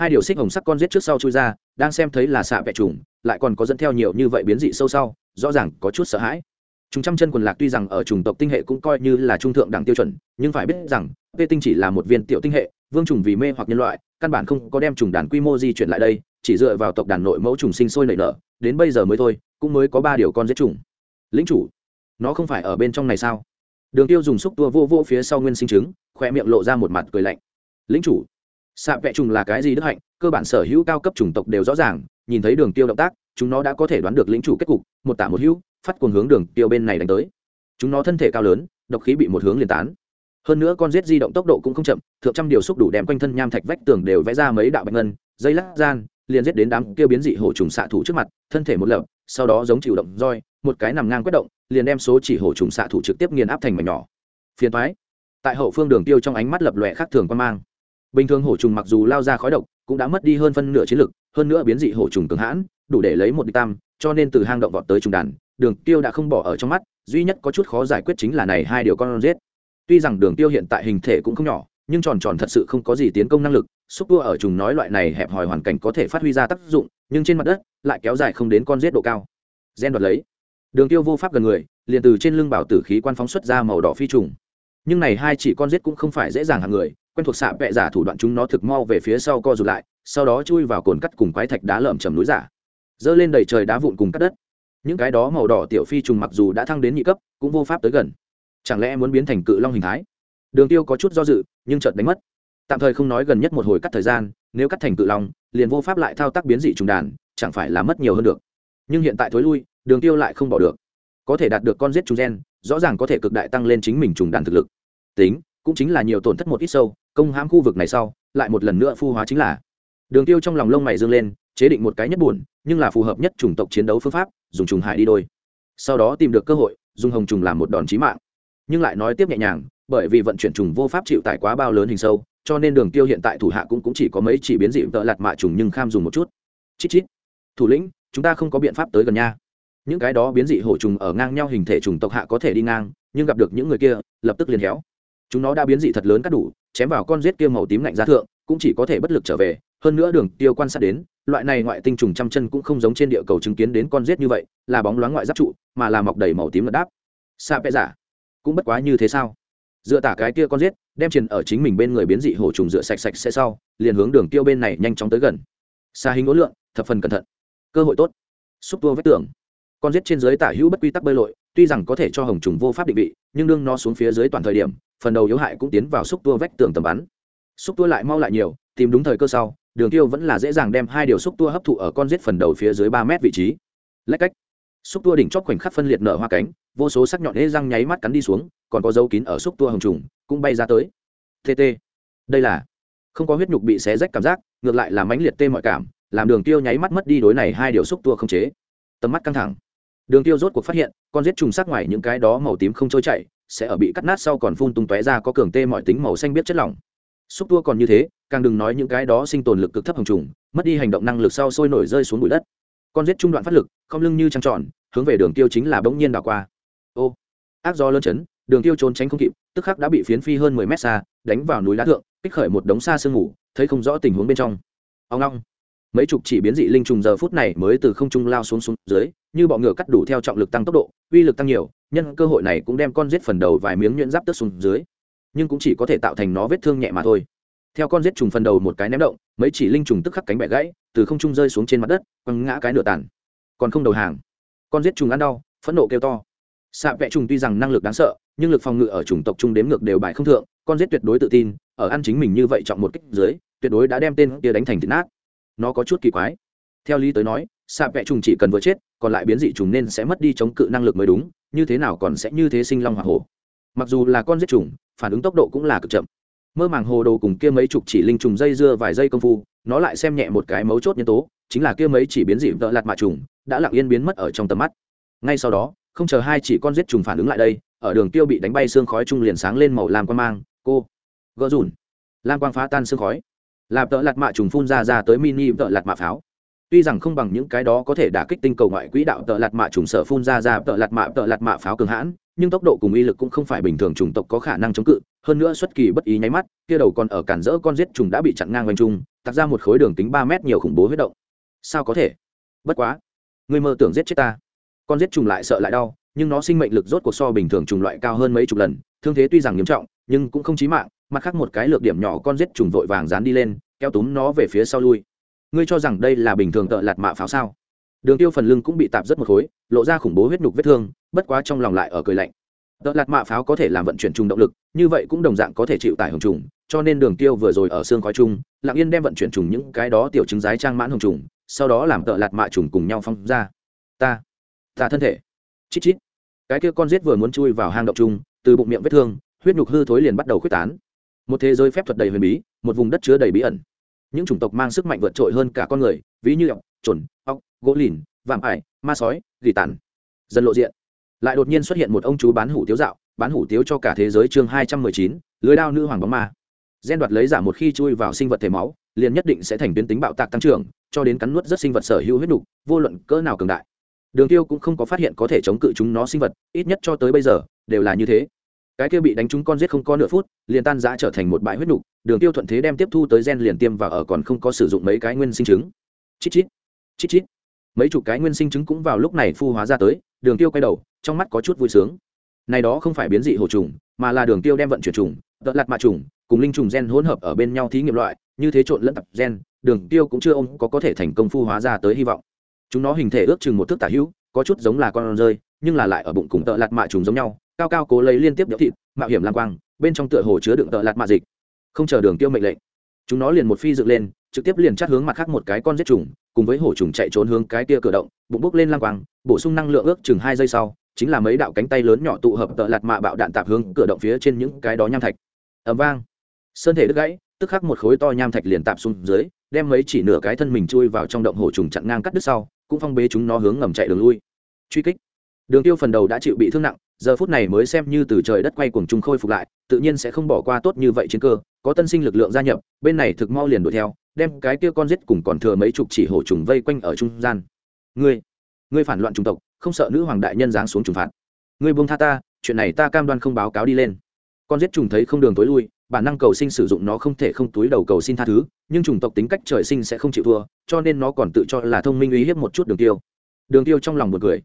Hai điều xích hồng sắc con giết trước sau chui ra, đang xem thấy là xạ vẹ trùng, lại còn có dẫn theo nhiều như vậy biến dị sâu sau, rõ ràng có chút sợ hãi. Chúng trăm chân quần lạc tuy rằng ở chủng tộc tinh hệ cũng coi như là trung thượng đẳng tiêu chuẩn, nhưng phải biết rằng vê tinh chỉ là một viên tiểu tinh hệ, vương trùng vì mê hoặc nhân loại, căn bản không có đem trùng đàn quy mô di chuyển lại đây, chỉ dựa vào tộc đàn nội mẫu trùng sinh sôi nảy nở, đến bây giờ mới thôi, cũng mới có ba điều con giết trùng. Lính chủ, nó không phải ở bên trong này sao? Đường tiêu dùng xúc tua vô vô phía sau nguyên sinh chứng khoe miệng lộ ra một mặt cười lạnh. Lính chủ xạ vẽ trùng là cái gì đức hạnh, cơ bản sở hữu cao cấp chủng tộc đều rõ ràng, nhìn thấy đường tiêu động tác, chúng nó đã có thể đoán được lính chủ kết cục, một tả một hữu, phát cuồng hướng đường tiêu bên này đánh tới. Chúng nó thân thể cao lớn, độc khí bị một hướng liền tán. Hơn nữa con rết di động tốc độ cũng không chậm, thượng trăm điều xúc đủ đem quanh thân nham thạch vách tường đều vẽ ra mấy đạo bạch ngân, dây lát gian, liền giết đến đám kêu biến dị hổ trùng xạ thủ trước mặt, thân thể một lập sau đó giống chịu động roi, một cái nằm ngang quét động, liền đem số chỉ hổ trùng xạ thủ trực tiếp nghiền áp thành mảnh nhỏ. Phiền thoái tại hậu phương đường tiêu trong ánh mắt lập lòe khác thường quan mang bình thường hổ trùng mặc dù lao ra khói độc, cũng đã mất đi hơn phân nửa chiến lực, hơn nữa biến dị hổ trùng cường hãn, đủ để lấy một đi tam, cho nên từ hang động vọt tới trùng đàn, đường tiêu đã không bỏ ở trong mắt, duy nhất có chút khó giải quyết chính là này hai điều con giết. Tuy rằng đường tiêu hiện tại hình thể cũng không nhỏ, nhưng tròn tròn thật sự không có gì tiến công năng lực, xúc tua ở trùng nói loại này hẹp hòi hoàn cảnh có thể phát huy ra tác dụng, nhưng trên mặt đất lại kéo dài không đến con giết độ cao. Gen đoạt lấy. Đường tiêu vô pháp gần người, liền từ trên lưng bảo tử khí quan phóng xuất ra màu đỏ phi trùng. Nhưng này hai chỉ con giết cũng không phải dễ dàng hàng người quen thuộc xạ vẹ giả thủ đoạn chúng nó thực mau về phía sau co rụt lại, sau đó chui vào cồn cắt cùng quái thạch đá lởm chầm núi giả. Dơ lên đầy trời đá vụn cùng cắt đất. Những cái đó màu đỏ tiểu phi trùng mặc dù đã thăng đến nhị cấp, cũng vô pháp tới gần. Chẳng lẽ muốn biến thành cự long hình thái? Đường tiêu có chút do dự, nhưng chợt đánh mất. Tạm thời không nói gần nhất một hồi cắt thời gian, nếu cắt thành cự long, liền vô pháp lại thao tác biến dị trùng đàn, chẳng phải là mất nhiều hơn được. Nhưng hiện tại thối lui, đường tiêu lại không bỏ được. Có thể đạt được con giết trùng gen, rõ ràng có thể cực đại tăng lên chính mình trùng đàn thực lực. Tính, cũng chính là nhiều tổn thất một ít sâu công hãm khu vực này sau lại một lần nữa phu hóa chính là. Đường tiêu trong lòng lông mày dương lên chế định một cái nhất buồn nhưng là phù hợp nhất chủng tộc chiến đấu phương pháp dùng trùng hại đi đôi. Sau đó tìm được cơ hội dùng hồng trùng làm một đòn chí mạng. Nhưng lại nói tiếp nhẹ nhàng bởi vì vận chuyển trùng vô pháp chịu tải quá bao lớn hình sâu cho nên đường tiêu hiện tại thủ hạ cũng, cũng chỉ có mấy chỉ biến dị tợ lạt mạ trùng nhưng kham dùng một chút. Chít chít. Thủ lĩnh chúng ta không có biện pháp tới gần nha. Những cái đó biến dị hổ trùng ở ngang nhau hình thể trùng tộc hạ có thể đi ngang nhưng gặp được những người kia lập tức liền héo. Chúng nó đã biến dị thật lớn cắt đủ chém vào con rết kia màu tím lạnh ra thượng, cũng chỉ có thể bất lực trở về, hơn nữa đường tiêu quan sát đến, loại này ngoại tinh trùng trăm chân cũng không giống trên địa cầu chứng kiến đến con rết như vậy, là bóng loáng ngoại giáp trụ, mà là mọc đầy màu tím lật đáp. Xa vẽ giả cũng bất quá như thế sao? Dựa tả cái kia con rết đem truyền ở chính mình bên người biến dị hổ trùng dựa sạch sạch sẽ sau, liền hướng đường tiêu bên này nhanh chóng tới gần. Xa hình ố lượng, thập phần cẩn thận. Cơ hội tốt. Xúc tua vết tưởng con rết trên dưới tả hữu bất quy tắc bơi lội, tuy rằng có thể cho hồng trùng vô pháp định vị, nhưng đương nó xuống phía dưới toàn thời điểm phần đầu yếu hại cũng tiến vào xúc tua vách tường tầm bắn. Xúc tua lại mau lại nhiều, tìm đúng thời cơ sau, đường tiêu vẫn là dễ dàng đem hai điều xúc tua hấp thụ ở con rết phần đầu phía dưới ba mét vị trí. Lách cách. Xúc tua đỉnh chóp khoảnh khắc phân liệt nở hoa cánh, vô số sắc nhọn hễ răng nháy mắt cắn đi xuống, còn có dấu kín ở xúc tua hồng trùng, cũng bay ra tới. Tt đây là. Không có huyết nhục bị xé rách cảm giác, ngược lại là mãnh liệt tê mọi cảm, làm đường tiêu nháy mắt mất đi đối này hai điều xúc tua không chế. Tầm mắt căng thẳng. Đường tiêu rốt cuộc phát hiện, con giết trùng sắc ngoài những cái đó màu tím không trôi chảy sẽ ở bị cắt nát sau còn phun tung tóe ra có cường tê mọi tính màu xanh biết chất lỏng. Xúc tua còn như thế, càng đừng nói những cái đó sinh tồn lực cực thấp hồng trùng, mất đi hành động năng lực sau sôi nổi rơi xuống bụi đất. Con giết trung đoạn phát lực, không lưng như trăng tròn, hướng về đường tiêu chính là bỗng nhiên đảo qua. Ô, ác do lớn chấn, đường tiêu trốn tránh không kịp, tức khắc đã bị phiến phi hơn mười mét xa, đánh vào núi đá thượng, kích khởi một đống xa sương ngủ thấy không rõ tình huống bên trong. Ông long mấy chục chỉ biến dị linh trùng giờ phút này mới từ không trung lao xuống xuống dưới như bọ ngựa cắt đủ theo trọng lực tăng tốc độ, uy lực tăng nhiều, nhân cơ hội này cũng đem con rết phần đầu vài miếng nhuyễn giáp tước xuống dưới. Nhưng cũng chỉ có thể tạo thành nó vết thương nhẹ mà thôi. Theo con rết trùng phần đầu một cái ném động, mấy chỉ linh trùng tức khắc cánh bẻ gãy, từ không trung rơi xuống trên mặt đất, quăng ngã cái nửa tàn. Còn không đầu hàng. Con rết trùng ăn đau, phẫn nộ kêu to. Xạ vẽ trùng tuy rằng năng lực đáng sợ, nhưng lực phòng ngự ở chủng tộc trung đếm ngược đều bài không thượng, con rết tuyệt đối tự tin, ở ăn chính mình như vậy chọn một kích dưới, tuyệt đối đã đem tên kia đánh thành thịt nát. Nó có chút kỳ quái. Theo lý tới nói xạ vẽ trùng chỉ cần vừa chết, còn lại biến dị trùng nên sẽ mất đi chống cự năng lực mới đúng, như thế nào còn sẽ như thế sinh long hoa hổ. Mặc dù là con giết trùng, phản ứng tốc độ cũng là cực chậm. Mơ màng hồ đồ cùng kia mấy chục chỉ linh trùng dây dưa vài giây công phu, nó lại xem nhẹ một cái mấu chốt nhân tố, chính là kia mấy chỉ biến dị vợ lạt mạ trùng, đã lặng yên biến mất ở trong tầm mắt. Ngay sau đó, không chờ hai chỉ con giết trùng phản ứng lại đây, ở đường tiêu bị đánh bay xương khói trung liền sáng lên màu lam quan mang, cô, gỡ rủn lam quang phá tan xương khói. Làm tợ lạt mạ trùng phun ra ra tới mini tợ lạt mạ pháo tuy rằng không bằng những cái đó có thể đả kích tinh cầu ngoại quỹ đạo tợ lạt mạ trùng sở phun ra ra tợ lạt mạ, tợ lạt mạ pháo cường hãn, nhưng tốc độ cùng uy lực cũng không phải bình thường chủng tộc có khả năng chống cự. Hơn nữa xuất kỳ bất ý nháy mắt, kia đầu còn ở cản rỡ con giết trùng đã bị chặn ngang quanh trung tặc ra một khối đường kính ba mét nhiều khủng bố huyết động. Sao có thể? Bất quá người mơ tưởng giết chết ta. Con giết trùng lại sợ lại đau, nhưng nó sinh mệnh lực rốt cuộc so bình thường trùng loại cao hơn mấy chục lần, thương thế tuy rằng nghiêm trọng, nhưng cũng không chí mạng, mặt khác một cái lược điểm nhỏ con giết trùng vội vàng dán đi lên, kéo túm nó về phía sau lui ngươi cho rằng đây là bình thường tợ lạt mạ pháo sao? Đường tiêu phần lưng cũng bị tạp rất một khối, lộ ra khủng bố huyết nhục vết thương, bất quá trong lòng lại ở cười lạnh. Tợ lạt mạ pháo có thể làm vận chuyển trùng động lực, như vậy cũng đồng dạng có thể chịu tải hồng trùng, cho nên đường tiêu vừa rồi ở xương khói chung, lặng yên đem vận chuyển trùng những cái đó tiểu chứng giái trang mãn hồng trùng, sau đó làm tợ lạt mạ trùng cùng nhau phong ra. Ta ta thân thể. Chít chít. Cái kia con rết vừa muốn chui vào hang động chung, từ bụng miệng vết thương, huyết nhục hư thối liền bắt đầu khuếch tán. Một thế giới phép thuật đầy huyền bí, một vùng đất chứa đầy bí ẩn những chủng tộc mang sức mạnh vượt trội hơn cả con người, ví như ọc trồn ọc gỗ lìn, vạm ải, ma sói, gỉ tàn. Dần lộ diện. Lại đột nhiên xuất hiện một ông chú bán hủ tiếu dạo, bán hủ tiếu cho cả thế giới chương hai trăm mười chín, lưới đao nữ hoàng bóng ma. Gen đoạt lấy giả một khi chui vào sinh vật thể máu, liền nhất định sẽ thành biến tính bạo tạc tăng trưởng, cho đến cắn nuốt rất sinh vật sở hữu huyết đục, vô luận cỡ nào cường đại. Đường tiêu cũng không có phát hiện có thể chống cự chúng nó sinh vật, ít nhất cho tới bây giờ, đều là như thế cái kia bị đánh trúng con giết không có nửa phút, liền tan giã trở thành một bãi huyết đục đường tiêu thuận thế đem tiếp thu tới gen liền tiêm vào ở còn không có sử dụng mấy cái nguyên sinh trứng chít chít chít chít. Mấy chục cái nguyên sinh trứng cũng vào lúc này phu hóa ra tới, đường tiêu quay đầu, trong mắt có chút vui sướng. Này đó không phải biến dị hồ trùng, mà là đường tiêu đem vận chuyển trùng tợ lạt mạ trùng, cùng linh trùng gen hỗn hợp ở bên nhau thí nghiệm loại, như thế trộn lẫn tập gen, đường tiêu cũng chưa ông có có thể thành công phu hóa ra tới hy vọng. Chúng nó hình thể ước chừng một thước tả hữu, có chút giống là con rơi, nhưng là lại ở bụng cùng tợ lạt mạ trùng giống nhau cao cao cố lấy liên tiếp đẽo thịt, mạo hiểm lang quang, bên trong tựa hồ chứa đựng tợ lạt mạ dịch. Không chờ đường tiêu mệnh lệnh, chúng nó liền một phi dựng lên, trực tiếp liền chát hướng mặt khác một cái con giết trùng cùng với hổ trùng chạy trốn hướng cái kia cửa động, bụng bốc lên lang quang, bổ sung năng lượng ước chừng hai giây sau, chính là mấy đạo cánh tay lớn nhỏ tụ hợp tợ lạt mạ bạo đạn tạp hướng cửa động phía trên những cái đó nham thạch. Ẩm vang. Sơn thể đứt gãy, tức khắc một khối to nham thạch liền tạp xuống dưới, đem mấy chỉ nửa cái thân mình chui vào trong động hổ trùng chặn ngang cắt đứt sau, cũng phong bế chúng nó hướng ngầm chạy đường lui. Truy kích. Đường tiêu phần đầu đã chịu bị thương nặng giờ phút này mới xem như từ trời đất quay cuồng trung khôi phục lại, tự nhiên sẽ không bỏ qua tốt như vậy chiến cơ, có tân sinh lực lượng gia nhập, bên này thực mau liền đuổi theo, đem cái kia con giết cùng còn thừa mấy chục chỉ hổ trùng vây quanh ở trung gian. Ngươi ngươi phản loạn trung tộc, không sợ nữ hoàng đại nhân giáng xuống trừng phạt. Ngươi buông tha ta, chuyện này ta cam đoan không báo cáo đi lên. Con giết trùng thấy không đường tối lui, bản năng cầu sinh sử dụng nó không thể không túi đầu cầu xin tha thứ, nhưng chủng tộc tính cách trời sinh sẽ không chịu thua, cho nên nó còn tự cho là thông minh uy hiếp một chút đường tiêu. Đường tiêu trong lòng một người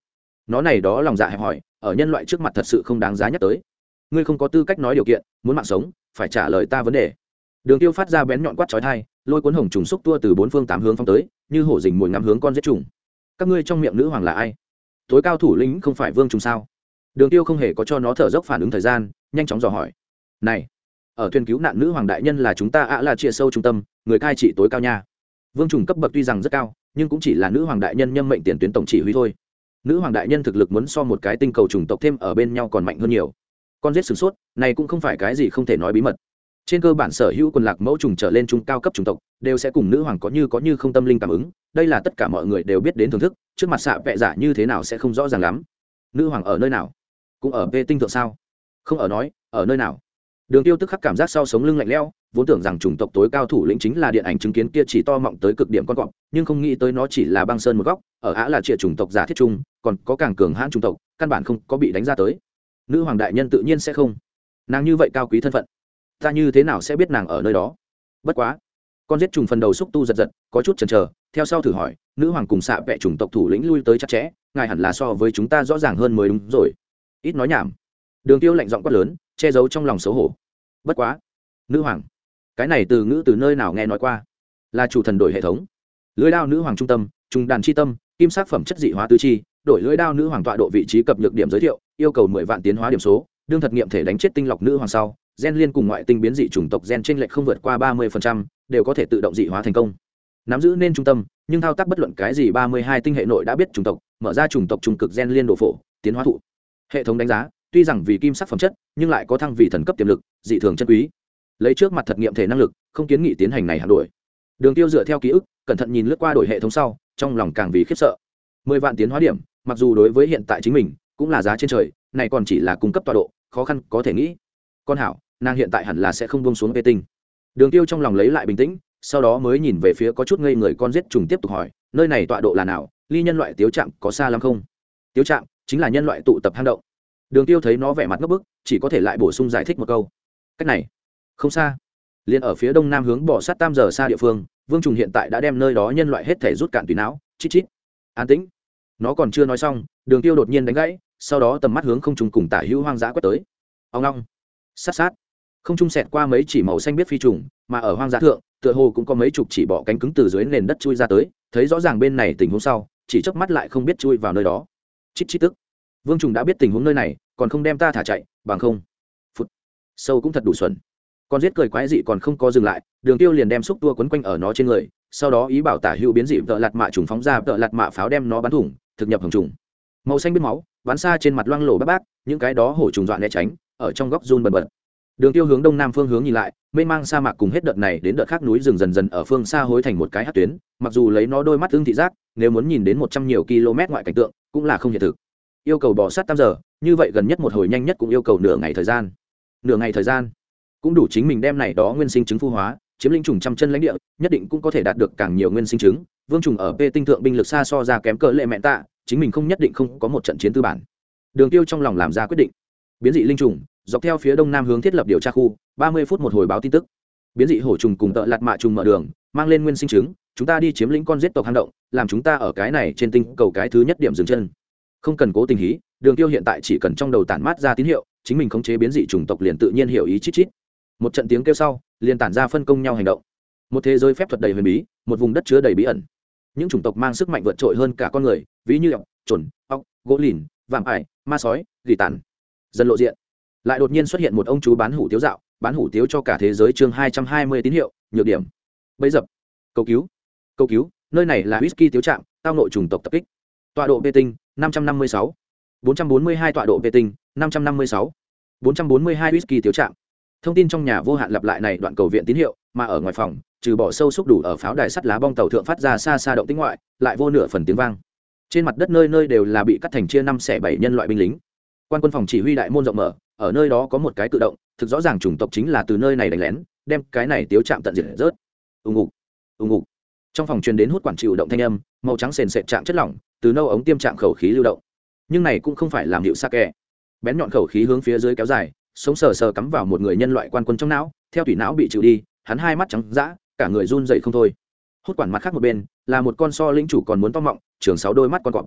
nó này đó lòng dạ hẹp hỏi ở nhân loại trước mặt thật sự không đáng giá nhắc tới. Ngươi không có tư cách nói điều kiện, muốn mạng sống, phải trả lời ta vấn đề. Đường tiêu phát ra bén nhọn quát chói thai lôi cuốn hồng trùng xúc tua từ bốn phương tám hướng phong tới, như hổ dình mồi ngắm hướng con giết trùng. Các ngươi trong miệng nữ hoàng là ai? Tối cao thủ lĩnh không phải vương trùng sao? Đường tiêu không hề có cho nó thở dốc phản ứng thời gian, nhanh chóng dò hỏi. Này, ở thuyền cứu nạn nữ hoàng đại nhân là chúng ta ạ là chia sâu trung tâm, người cai trị tối cao nha. Vương trùng cấp bậc tuy rằng rất cao, nhưng cũng chỉ là nữ hoàng đại nhân nhâm mệnh tiền tuyến tổng chỉ huy thôi nữ hoàng đại nhân thực lực muốn so một cái tinh cầu chủng tộc thêm ở bên nhau còn mạnh hơn nhiều. Con giết sửng sốt, này cũng không phải cái gì không thể nói bí mật. Trên cơ bản sở hữu quần lạc mẫu trùng trở lên trung cao cấp chủng tộc, đều sẽ cùng nữ hoàng có như có như không tâm linh cảm ứng, đây là tất cả mọi người đều biết đến thưởng thức, trước mặt xạ vẹ giả như thế nào sẽ không rõ ràng lắm. Nữ hoàng ở nơi nào? Cũng ở vệ tinh thượng sao? Không ở nói, ở nơi nào? Đường tiêu tức khắc cảm giác sau sống lưng lạnh lẽo vốn tưởng rằng chủng tộc tối cao thủ lĩnh chính là điện ảnh chứng kiến kia chỉ to mọng tới cực điểm con cọp, nhưng không nghĩ tới nó chỉ là băng sơn một góc, ở á là triệt chủng tộc giả thiết trung còn có càng cường hãn chủng tộc, căn bản không có bị đánh ra tới. Nữ hoàng đại nhân tự nhiên sẽ không. Nàng như vậy cao quý thân phận, ta như thế nào sẽ biết nàng ở nơi đó? Bất quá, con giết trùng phần đầu xúc tu giật giật, có chút chần chờ, theo sau thử hỏi, nữ hoàng cùng xạ vẹ chủng tộc thủ lĩnh lui tới chặt chẽ, ngài hẳn là so với chúng ta rõ ràng hơn mới đúng rồi. Ít nói nhảm. Đường tiêu lạnh giọng quát lớn, che giấu trong lòng xấu hổ. Bất quá, nữ hoàng cái này từ ngữ từ nơi nào nghe nói qua? Là chủ thần đổi hệ thống. Lưới đao nữ hoàng trung tâm, trung đàn c h i tâm, kim sắc phẩm chất dị hóa tứ chi, đổi lưới đao nữ hoàng tọa độ vị trí cập nhược điểm giới thiệu, yêu cầu mười vạn tiến hóa điểm số, đương thật nghiệm thể đánh chết tinh lọc nữ hoàng sau, gen liên cùng ngoại tinh biến dị chủng tộc gen t r ê n lệch không vượt qua ba mươi đều có thể tự động dị hóa thành công. Nắm giữ nên trung tâm, nhưng thao tác bất luận cái gì ba mươi hai tinh hệ nội đã biết chủng tộc, mở ra chủng tộc trung cực gen liên đồ phổ, tiến hóa thụ. Hệ thống đánh giá, tuy rằng vì kim sắc phẩm chất, nhưng lại có thăng vì thần cấp tiềm lực, dị thường chân quý lấy trước mặt thật nghiệm thể năng lực, không kiến nghị tiến hành này hạt đổi. Đường tiêu dựa theo ký ức, cẩn thận nhìn lướt qua đổi hệ thống sau, trong lòng càng vì khiếp sợ. Mười vạn tiến hóa điểm, mặc dù đối với hiện tại chính mình, cũng là giá trên trời, này còn chỉ là cung cấp tọa độ, khó khăn có thể nghĩ. Con hảo, nàng hiện tại hẳn là sẽ không buông xuống vệ tinh. Đường tiêu trong lòng lấy lại bình tĩnh, sau đó mới nhìn về phía có chút ngây người con giết trùng tiếp tục hỏi, nơi này tọa độ là nào, ly nhân loại tiếu trạm có xa lắm không? Tiếu trạm chính là nhân loại tụ tập hang động. Đường tiêu thấy nó vẻ mặt ngốc bức, chỉ có thể lại bổ sung giải thích một câu. Cách này không xa. Liền ở phía đông nam hướng bỏ sát tam giờ xa địa phương, vương trùng hiện tại đã đem nơi đó nhân loại hết thể rút cạn tùy não, chít chít. An tĩnh. Nó còn chưa nói xong, đường tiêu đột nhiên đánh gãy, sau đó tầm mắt hướng không trùng cùng tả hữu hoang dã quét tới. Ông long sát sát. Không trung sẹt qua mấy chỉ màu xanh biết phi trùng, mà ở hoang dã thượng, tựa hồ cũng có mấy chục chỉ bỏ cánh cứng từ dưới nền đất chui ra tới, thấy rõ ràng bên này tình huống sau, chỉ chớp mắt lại không biết chui vào nơi đó. Chít chít tức. Vương trùng đã biết tình huống nơi này, còn không đem ta thả chạy, bằng không. Phút sâu cũng thật đủ xuẩn con giết cười quái dị còn không có dừng lại, đường tiêu liền đem xúc tua quấn quanh ở nó trên người, sau đó ý bảo tả hữu biến dị vợ lạt mạ trùng phóng ra vợ lạt mạ pháo đem nó bắn thủng, thực nhập hồng trùng. Màu xanh biết máu, bắn xa trên mặt loang lổ bác bác những cái đó hổ trùng dọa né tránh, ở trong góc run bần bật. Đường tiêu hướng đông nam phương hướng nhìn lại, mênh mang sa mạc cùng hết đợt này đến đợt khác núi rừng dần dần ở phương xa hối thành một cái hát tuyến, mặc dù lấy nó đôi mắt tương thị giác, nếu muốn nhìn đến một trăm nhiều km ngoại cảnh tượng, cũng là không hiện thực. Yêu cầu bỏ sát tam giờ, như vậy gần nhất một hồi nhanh nhất cũng yêu cầu nửa ngày thời gian. Nửa ngày thời gian cũng đủ chính mình đem này đó nguyên sinh chứng phu hóa, chiếm lĩnh trùng trăm chân lãnh địa, nhất định cũng có thể đạt được càng nhiều nguyên sinh chứng. Vương trùng ở p tinh thượng binh lực xa so ra kém cỡ lệ mẹ tạ, chính mình không nhất định không có một trận chiến tư bản. Đường tiêu trong lòng làm ra quyết định. Biến dị linh trùng, dọc theo phía đông nam hướng thiết lập điều tra khu, ba mươi phút một hồi báo tin tức. Biến dị hổ trùng cùng tợ lạt mạ trùng mở đường, mang lên nguyên sinh chứng, chúng ta đi chiếm lĩnh con giết tộc hang động, làm chúng ta ở cái này trên tinh cầu cái thứ nhất điểm dừng chân. Không cần cố tình hí, đường tiêu hiện tại chỉ cần trong đầu tản mát ra tín hiệu, chính mình khống chế biến dị chủng tộc liền tự nhiên hiểu ý chít chít một trận tiếng kêu sau, liền tản ra phân công nhau hành động. Một thế giới phép thuật đầy huyền bí, một vùng đất chứa đầy bí ẩn. Những chủng tộc mang sức mạnh vượt trội hơn cả con người, ví như ọc trồn ọc gỗ lìn, vạm ải, ma sói, gỉ tàn. Dần lộ diện. Lại đột nhiên xuất hiện một ông chú bán hủ tiếu dạo, bán hủ tiếu cho cả thế giới chương hai trăm hai mươi tín hiệu, nhược điểm. Bấy dập. Cầu cứu. Cầu cứu, nơi này là whisky tiếu trạm, tao nội chủng tộc tập kích. Tọa độ vệ tinh, năm trăm năm mươi sáu. Bốn trăm bốn mươi hai tọa độ vệ tinh, năm trăm năm mươi sáu. Bốn trăm bốn mươi hai whisky tiếu trạm thông tin trong nhà vô hạn lặp lại này đoạn cầu viện tín hiệu, mà ở ngoài phòng, trừ bỏ sâu xúc đủ ở pháo đài sắt lá bong tàu thượng phát ra xa xa động tĩnh ngoại, lại vô nửa phần tiếng vang. Trên mặt đất nơi nơi đều là bị cắt thành chia năm xẻ bảy nhân loại binh lính. Quan quân phòng chỉ huy đại môn rộng mở, ở nơi đó có một cái tự động, thực rõ ràng chủng tộc chính là từ nơi này đánh lén, đem cái này tiếu chạm tận diệt rớt. Ùng ục ùng ục trong phòng truyền đến hút quản chịu động thanh âm, màu trắng sền sệt chạm chất lỏng, từ nâu ống tiêm chạm khẩu khí lưu động. Nhưng này cũng không phải làm hiệu sa kẹ bén nhọn khẩu khí hướng phía dưới kéo dài sống sờ sờ cắm vào một người nhân loại quan quân trong não, theo tủy não bị trừ đi, hắn hai mắt trắng d cả người run dậy không thôi. Hút quản mặt khác một bên, là một con so linh chủ còn muốn to mọng, trường sáu đôi mắt con cọp.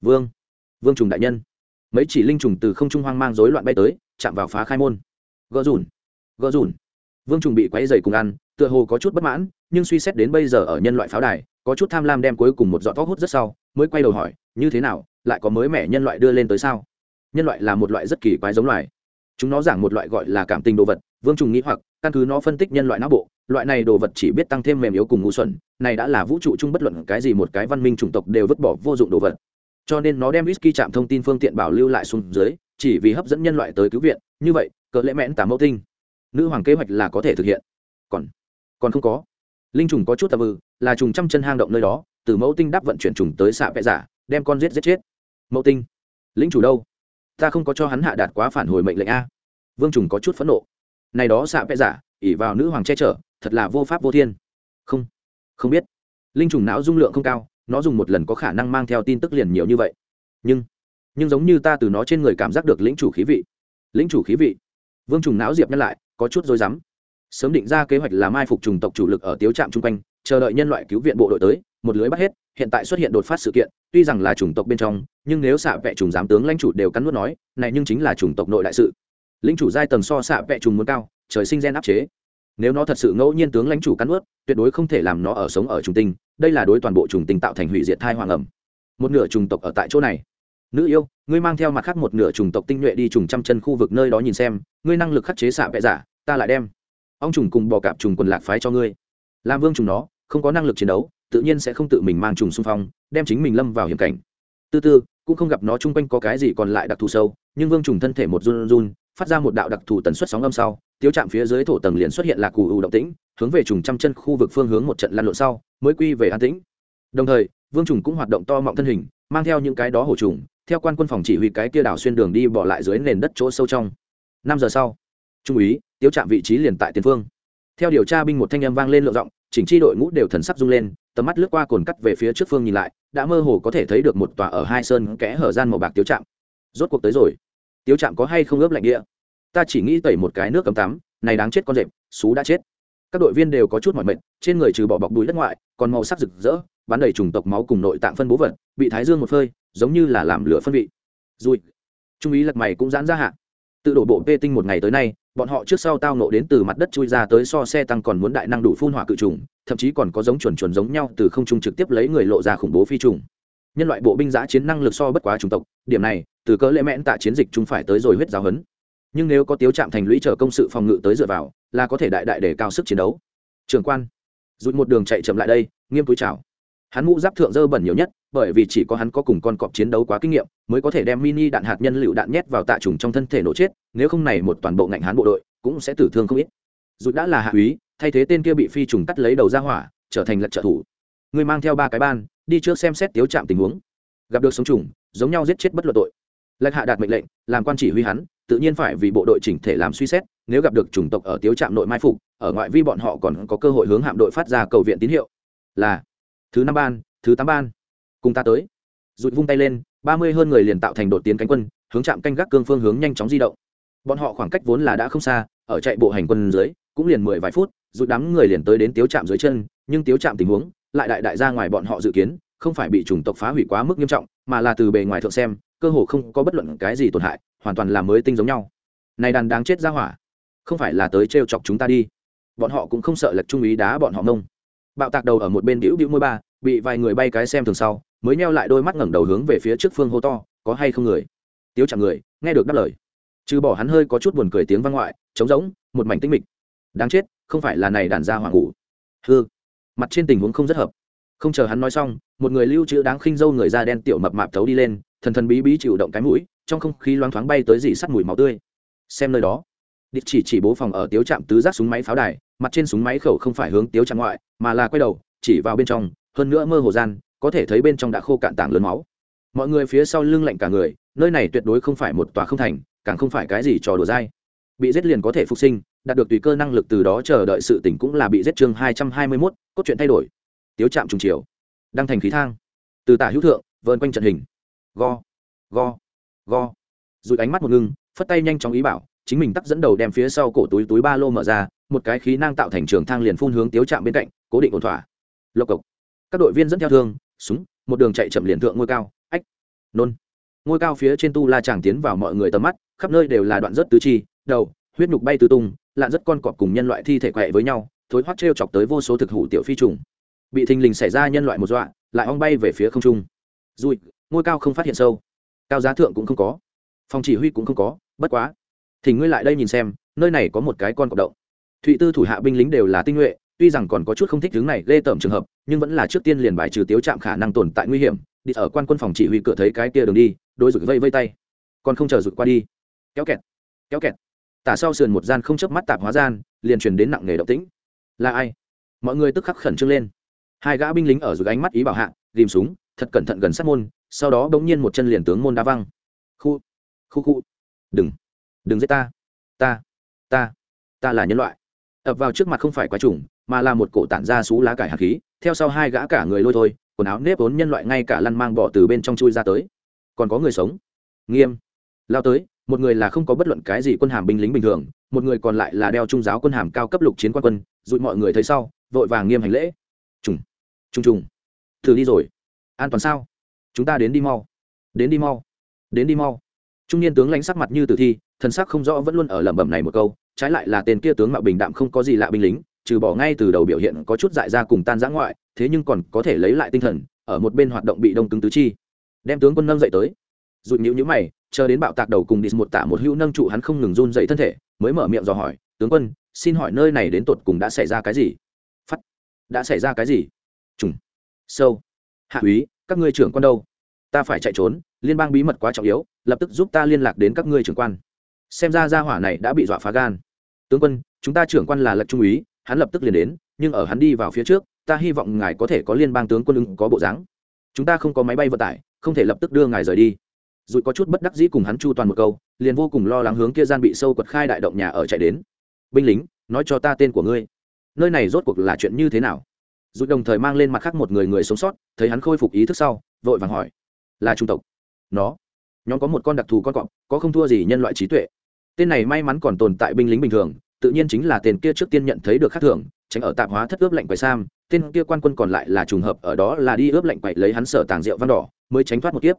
Vương vương trùng đại nhân. Mấy chỉ linh trùng từ không trung hoang mang rối loạn bay tới, chạm vào phá khai môn. Gỡ rủn gỡ rủn. Vương trùng bị quáy dày cùng ăn, tựa hồ có chút bất mãn, nhưng suy xét đến bây giờ ở nhân loại pháo đài, có chút tham lam đem cuối cùng một giọt tóc hút rất sau, mới quay đầu hỏi, như thế nào, lại có mới mẻ nhân loại đưa lên tới sao? Nhân loại là một loại rất kỳ quái giống loài chúng nó giảng một loại gọi là cảm tình đồ vật, vương trùng nghĩ hoặc, căn cứ nó phân tích nhân loại não bộ, loại này đồ vật chỉ biết tăng thêm mềm yếu cùng ngu xuẩn, này đã là vũ trụ chung bất luận cái gì một cái văn minh chủng tộc đều vứt bỏ vô dụng đồ vật. Cho nên nó đem whisky chạm thông tin phương tiện bảo lưu lại xuống dưới, chỉ vì hấp dẫn nhân loại tới cứu viện, như vậy, cỡ lễ mẽn tám mẫu tinh, nữ hoàng kế hoạch là có thể thực hiện. Còn còn không có. Linh trùng có chút tạp vư là trùng trăm chân hang động nơi đó, từ mẫu tinh đáp vận chuyển trùng tới xạ vẽ giả, đem con giết giết chết. Mẫu tinh lính chủ đâu? Ta không có cho hắn hạ đạt quá phản hồi mệnh lệnh a. Vương trùng có chút phẫn nộ. Này đó xạ vẽ giả, ỉ vào nữ hoàng che chở, thật là vô pháp vô thiên. Không không biết. Linh trùng não dung lượng không cao, nó dùng một lần có khả năng mang theo tin tức liền nhiều như vậy. Nhưng nhưng giống như ta từ nó trên người cảm giác được lĩnh chủ khí vị. Lĩnh chủ khí vị. Vương trùng não diệp nhắc lại, có chút dối rắm. Sớm định ra kế hoạch là mai phục trùng tộc chủ lực ở tiếu trạm chung quanh, chờ đợi nhân loại cứu viện bộ đội tới một lưới bắt hết, hiện tại xuất hiện đột phát sự kiện, tuy rằng là chủng tộc bên trong, nhưng nếu xạ vệ trùng giám tướng lãnh chủ đều cắn nuốt nói, này nhưng chính là chủng tộc nội đại sự. Lính chủ giai tầng so xạ vệ trùng muốn cao, trời sinh gen áp chế. Nếu nó thật sự ngẫu nhiên tướng lãnh chủ cắn nuốt, tuyệt đối không thể làm nó ở sống ở trùng tinh, đây là đối toàn bộ trùng tinh tạo thành hủy diệt thai hoàng ẩm. Một nửa trùng tộc ở tại chỗ này. Nữ yêu, ngươi mang theo mặt khác một nửa trùng tộc tinh nhuệ đi trùng trăm chân khu vực nơi đó nhìn xem, ngươi năng lực khắc chế xạ vệ giả, ta lại đem. Ông trùng cùng bò cạp trùng quần lạc phái cho ngươi. Làm vương trùng nó, không có năng lực chiến đấu tự nhiên sẽ không tự mình mang trùng xung phong, đem chính mình lâm vào hiểm cảnh. Tư tư cũng không gặp nó chung quanh có cái gì còn lại đặc thù sâu, nhưng vương trùng thân thể một run run, phát ra một đạo đặc thù tần suất sóng âm sau, tiêu chạm phía dưới thổ tầng liền xuất hiện là cù u động tĩnh, hướng về trùng trăm chân khu vực phương hướng một trận lăn lộn sau, mới quy về an tĩnh. Đồng thời, vương trùng cũng hoạt động to mọng thân hình, mang theo những cái đó hổ trùng, theo quan quân phòng chỉ huy cái kia đảo xuyên đường đi bỏ lại dưới nền đất chỗ sâu trong. Năm giờ sau, trung úy, tiêu chạm vị trí liền tại tiền phương. Theo điều tra binh một thanh âm vang lên lộ rộng chỉnh chi đội ngũ đều thần sắc rung lên, tầm mắt lướt qua cồn cắt về phía trước phương nhìn lại, đã mơ hồ có thể thấy được một tòa ở hai sơn kẽ hở gian màu bạc tiếu trạm. Rốt cuộc tới rồi. Tiếu trạm có hay không ướp lạnh địa? Ta chỉ nghĩ tẩy một cái nước cấm tắm, này đáng chết con rệp, xú đã chết. Các đội viên đều có chút mỏi mệt, trên người trừ bỏ bọc đùi đất ngoại, còn màu sắc rực rỡ, bắn đầy trùng tộc máu cùng nội tạng phân bố vật, bị thái dương một phơi, giống như là làm lửa phân vị. Dùi trung ý lật mày cũng giãn ra hạ. Tự đổ bộ p tinh một ngày tới nay bọn họ trước sau tao nộ đến từ mặt đất chui ra tới so xe tăng còn muốn đại năng đủ phun hỏa cự trùng, thậm chí còn có giống chuẩn chuẩn giống nhau từ không trung trực tiếp lấy người lộ ra khủng bố phi trùng. Nhân loại bộ binh giã chiến năng lực so bất quá chủng tộc, điểm này, từ cỡ lễ mẽn tạ chiến dịch chúng phải tới rồi huyết giáo hấn nhưng nếu có tiếu chạm thành lũy trở công sự phòng ngự tới dựa vào, là có thể đại đại để cao sức chiến đấu. Trường quan, rụt một đường chạy chậm lại đây, nghiêm túi chào. Hắn mũ giáp thượng dơ bẩn nhiều nhất bởi vì chỉ có hắn có cùng con cọp chiến đấu quá kinh nghiệm, mới có thể đem mini đạn hạt nhân lựu đạn nhét vào tạ trùng trong thân thể nổ chết, nếu không này một toàn bộ ngạnh hán bộ đội cũng sẽ tử thương không ít. Dù đã là hạ úy, thay thế tên kia bị phi trùng cắt lấy đầu ra hỏa, trở thành lật trợ thủ. Người mang theo ba cái ban, đi trước xem xét tiếu trạm tình huống. Gặp được sống trùng, giống nhau giết chết bất luận tội. Lạch hạ đạt mệnh lệnh, làm quan chỉ huy hắn, tự nhiên phải vì bộ đội chỉnh thể làm suy xét, nếu gặp được chủng tộc ở tiếu trạm nội mai phục, ở ngoại vi bọn họ còn có cơ hội hướng hạm đội phát ra cầu viện tín hiệu. Là, thứ năm ban, thứ tám ban cùng ta tới. Rụt vung tay lên, ba mươi hơn người liền tạo thành đột tiến cánh quân, hướng chạm canh gác cương phương hướng nhanh chóng di động. Bọn họ khoảng cách vốn là đã không xa, ở chạy bộ hành quân dưới, cũng liền mười vài phút, rụt đám người liền tới đến tiếu trạm dưới chân, nhưng tiếu trạm tình huống, lại đại đại ra ngoài bọn họ dự kiến, không phải bị chủng tộc phá hủy quá mức nghiêm trọng, mà là từ bề ngoài thượng xem, cơ hồ không có bất luận cái gì tổn hại, hoàn toàn là mới tinh giống nhau. Này đàn đáng chết ra hỏa, không phải là tới trêu chọc chúng ta đi. Bọn họ cũng không sợ lật trung ý đá bọn họ mông. Bạo tạc đầu ở một bên đĩu đĩu môi ba bị vài người bay cái xem thường sau, mới neo lại đôi mắt ngẩng đầu hướng về phía trước phương hô to, có hay không người? Tiếu chẳng người, nghe được đáp lời. Trừ bỏ hắn hơi có chút buồn cười tiếng vang ngoại, trống rỗng, một mảnh tinh mịch. Đáng chết, không phải là này đàn ra hoàng ngủ. Hư mặt trên tình huống không rất hợp. Không chờ hắn nói xong, một người lưu trữ đáng khinh dâu người da đen tiểu mập mạp thấu đi lên, thần thần bí bí chịu động cái mũi, trong không khí loáng thoáng bay tới dị sắt mùi máu tươi. Xem nơi đó. Địch chỉ chỉ bố phòng ở tiếu trạm tứ giác súng máy pháo đài, mặt trên súng máy khẩu không phải hướng tiếu trạm ngoại, mà là quay đầu, chỉ vào bên trong hơn nữa mơ hồ gian, có thể thấy bên trong đã khô cạn tảng lớn máu. Mọi người phía sau lưng lạnh cả người, nơi này tuyệt đối không phải một tòa không thành, càng không phải cái gì trò đùa dai. Bị giết liền có thể phục sinh, đạt được tùy cơ năng lực từ đó chờ đợi sự tỉnh cũng là bị giết chương hai trăm hai mươi mốt, cốt truyện thay đổi. Tiếu trạm trùng chiều. Đăng thành khí thang. Từ tả hữu thượng vơn quanh trận hình. Go. Go. Go. Rụi ánh mắt một ngưng phất tay nhanh chóng ý bảo, chính mình tắt dẫn đầu đem phía sau cổ túi túi ba lô mở ra, một cái khí năng tạo thành trường thang liền phun hướng tiếu trạm bên cạnh, cố định ổn thỏa. Lộc cộc các đội viên dẫn theo thương, súng, một đường chạy chậm liền thượng ngôi cao, ách, nôn. Ngôi cao phía trên tu la chàng tiến vào mọi người tầm mắt, khắp nơi đều là đoạn rất tứ chi, đầu, huyết nhục bay tứ tung, lạn rất con cọp cùng nhân loại thi thể quẹ với nhau, thối hoắt t chọc tới vô số thực hủ tiểu phi trùng. Bị thình lình xảy ra nhân loại một dọa, lại ong bay về phía không trung. Dùi ngôi cao không phát hiện sâu. Cao giá thượng cũng không có. Phòng chỉ huy cũng không có, bất quá. Thì ngươi lại đây nhìn xem, nơi này có một cái con cọp động. Thụy tư thủ hạ binh lính đều là tinh nhuệ, tuy rằng còn có chút không thích hướng này lê tởm trường hợp nhưng vẫn là trước tiên liền bài trừ tiếu Trạm khả năng tồn tại nguy hiểm, đi ở quan quân phòng chỉ huy cửa thấy cái kia đường đi đôi rụt vây vây tay. Còn không chờ rụt qua đi. Kéo kẹt kéo kẹt. Tả sau sườn một gian không chớp mắt tạp hóa gian, liền truyền đến nặng nghề động tĩnh. Là ai? Mọi người tức khắc khẩn trương lên. Hai gã binh lính ở dưới ánh mắt ý bảo hạ ghìm súng, thật cẩn thận gần sát môn, sau đó bỗng nhiên một chân liền tướng môn đá văng. Khu khu khu. Đừng đừng giết ta. Ta ta ta là nhân loại. Ập vào trước mặt không phải quái trùng mà là một cổ tản ra xú lá cải hạt khí theo sau hai gã cả người lôi thôi, quần áo nếp vốn nhân loại ngay cả lăn mang bỏ từ bên trong chui ra tới. Còn có người sống. Nghiêm. Lao tới, một người là không có bất luận cái gì quân hàm binh lính bình thường, một người còn lại là đeo trung giáo quân hàm cao cấp lục chiến quan quân dụi mọi người thấy sau, vội vàng nghiêm hành lễ. Trùng trùng trùng. Thử đi rồi. An toàn sao? Chúng ta đến đi mau. Đến đi mau. Đến đi mau. Trung niên tướng lãnh sắc mặt như tử thi, thần sắc không rõ vẫn luôn ở lẩm bẩm này một câu, trái lại là tên kia tướng mạo bình đạm không có gì lạ binh lính trừ bỏ ngay từ đầu biểu hiện có chút dại ra cùng tan giã ngoại, thế nhưng còn có thể lấy lại tinh thần, ở một bên hoạt động bị đông cứng tứ chi. Đem tướng quân nâng dậy tới. Rụt nhữ nhữ mày, chờ đến bạo tạc đầu cùng đi một tạ một hữu nâng trụ hắn không ngừng run dậy thân thể, mới mở miệng dò hỏi, tướng quân, xin hỏi nơi này đến tột cùng đã xảy ra cái gì? Phát. Đã xảy ra cái gì? Trùng. Sâu. Hạ úy, các ngươi trưởng quan đâu? Ta phải chạy trốn, liên bang bí mật quá trọng yếu, lập tức giúp ta liên lạc đến các ngươi trưởng quan. Xem ra gia hỏa này đã bị dọa phá gan. Tướng quân, chúng ta trưởng quan là lật trung úy hắn lập tức liền đến, nhưng ở hắn đi vào phía trước, ta hy vọng ngài có thể có liên bang tướng quân ứng có bộ dáng. Chúng ta không có máy bay vận tải, không thể lập tức đưa ngài rời đi. Rồi có chút bất đắc dĩ cùng hắn chu toàn một câu, liền vô cùng lo lắng hướng kia gian bị sâu quật khai đại động nhà ở chạy đến. Binh lính, nói cho ta tên của ngươi. Nơi này rốt cuộc là chuyện như thế nào? Rồi đồng thời mang lên mặt khác một người người sống sót, thấy hắn khôi phục ý thức sau, vội vàng hỏi. Là trung tộc. Nó. Nhóm có một con đặc thù con cọp, có không thua gì nhân loại trí tuệ. Tên này may mắn còn tồn tại binh lính bình thường tự nhiên chính là tên kia trước tiên nhận thấy được khác thường, tránh ở tạp hóa thất ướp lạnh quầy sam, tên kia quan quân còn lại là trùng hợp ở đó là đi ướp lạnh quậy lấy hắn sở tàng rượu văn đỏ, mới tránh thoát một kiếp.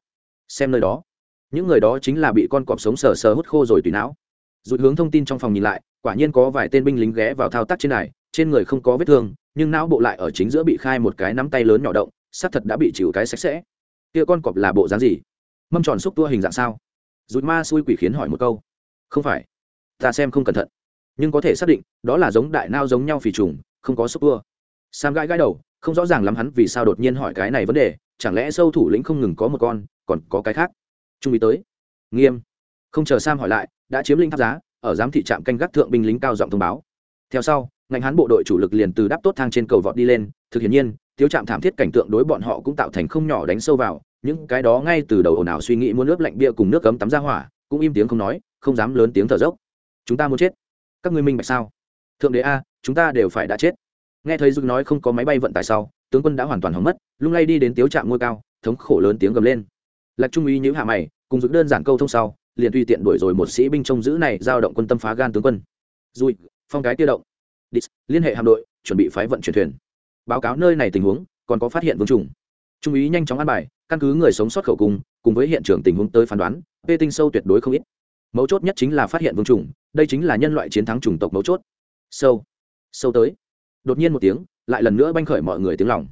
Xem nơi đó. Những người đó chính là bị con cọp sống sờ sờ hút khô rồi tùy não. Rụt hướng thông tin trong phòng nhìn lại, quả nhiên có vài tên binh lính ghé vào thao tác trên này, trên người không có vết thương, nhưng não bộ lại ở chính giữa bị khai một cái nắm tay lớn nhỏ động, xác thật đã bị chịu cái sạch sẽ. Kia con cọp là bộ dáng gì? Mâm tròn xúc tua hình dạng sao? Rụt ma xui quỷ khiến hỏi một câu. Không phải. Ta xem không cẩn thận nhưng có thể xác định, đó là giống đại nao giống nhau phì trùng, không có xúc cua sam gãi gãi đầu, không rõ ràng lắm hắn vì sao đột nhiên hỏi cái này vấn đề, chẳng lẽ sâu thủ lĩnh không ngừng có một con, còn có cái khác? Trung ý tới. Nghiêm. Không chờ sam hỏi lại, đã chiếm lĩnh tháp giá, ở giám thị trạm canh gác thượng binh lính cao giọng thông báo. Theo sau, ngành hán bộ đội chủ lực liền từ đáp tốt thang trên cầu vọt đi lên, thực hiện nhiên, thiếu trạm thảm thiết cảnh tượng đối bọn họ cũng tạo thành không nhỏ đánh sâu vào, những cái đó ngay từ đầu ồn ào suy nghĩ muốn nước lạnh bia cùng nước cấm tắm ra hỏa, cũng im tiếng không nói, không dám lớn tiếng thở dốc. Chúng ta muốn chết các ngươi minh bạch sao? Thượng đế a chúng ta đều phải đã chết. Nghe thấy dực nói không có máy bay vận tải sau tướng quân đã hoàn toàn hỏng mất lung lay đi đến tiếu trạm ngôi cao thống khổ lớn tiếng gầm lên. Lạc trung úy nhữ hạ mày cùng dực đơn giản câu thông sau liền tùy tiện đuổi rồi một sĩ binh trông giữ này giao động quân tâm phá gan tướng quân. Dùi phong cái tiêu động. Địch, liên hệ hạm đội chuẩn bị phái vận chuyển thuyền. Báo cáo nơi này tình huống còn có phát hiện vương trùng trung úy nhanh chóng an bài căn cứ người sống sót khẩu cung cùng với hiện trường tình huống tới phán đoán pê tinh sâu tuyệt đối không ít mấu chốt nhất chính là phát hiện vương trùng, đây chính là nhân loại chiến thắng chủng tộc mấu chốt. Sâu sâu tới. Đột nhiên một tiếng, lại lần nữa banh khởi mọi người tiếng lòng.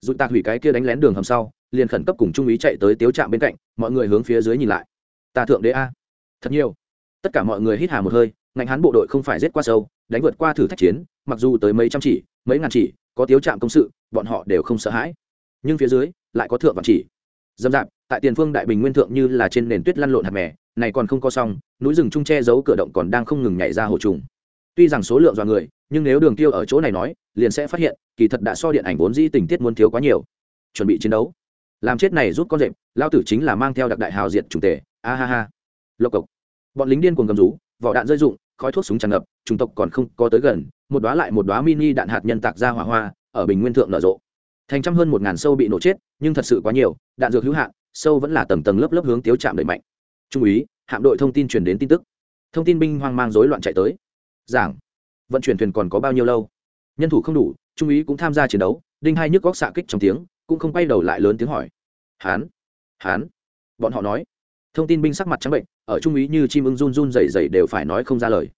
Dù tạc hủy cái kia đánh lén đường hầm sau, liền khẩn cấp cùng trung úy chạy tới tiếu trạm bên cạnh, mọi người hướng phía dưới nhìn lại. Ta thượng đế a. Thật nhiều. Tất cả mọi người hít hà một hơi ngành hán bộ đội không phải giết qua sâu, đánh vượt qua thử thách chiến, mặc dù tới mấy trăm chỉ, mấy ngàn chỉ, có tiếu trạm công sự, bọn họ đều không sợ hãi. Nhưng phía dưới, lại có thượng vạn chỉ. Dâm dạp, tại tiền phương đại bình nguyên thượng như là trên nền tuyết lăn lộn hạt mè này còn không có xong, núi rừng trung che giấu cửa động còn đang không ngừng nhảy ra hồ trùng. Tuy rằng số lượng dọa người, nhưng nếu đường tiêu ở chỗ này nói, liền sẽ phát hiện, kỳ thật đã so điện ảnh vốn dĩ tình tiết muốn thiếu quá nhiều. Chuẩn bị chiến đấu. Làm chết này rút con rệp, lao tử chính là mang theo đặc đại hào diệt trùng tề. A ha ha. Lộc cộc. Bọn lính điên cuồng gầm rú, vỏ đạn rơi rụng, khói thuốc súng tràn ngập, chủng tộc còn không có tới gần, một đóa lại một đóa mini đạn hạt nhân tạc ra hỏa hoa, ở bình nguyên thượng nở rộ. Thành trăm hơn một ngàn sâu bị nổ chết, nhưng thật sự quá nhiều, đạn dược hữu hạn, sâu vẫn là tầng tầng lớp lớp hướng tiếu chạm đẩy mạnh trung úy, hạm đội thông tin truyền đến tin tức. Thông tin binh hoang mang rối loạn chạy tới. Giảng. Vận chuyển thuyền còn có bao nhiêu lâu? Nhân thủ không đủ, trung úy cũng tham gia chiến đấu, đinh hai nhức góc xạ kích trong tiếng, cũng không quay đầu lại lớn tiếng hỏi. Hán hán, bọn họ nói. Thông tin binh sắc mặt trắng bệnh, ở trung úy như chim ưng run run rẩy rẩy đều phải nói không ra lời.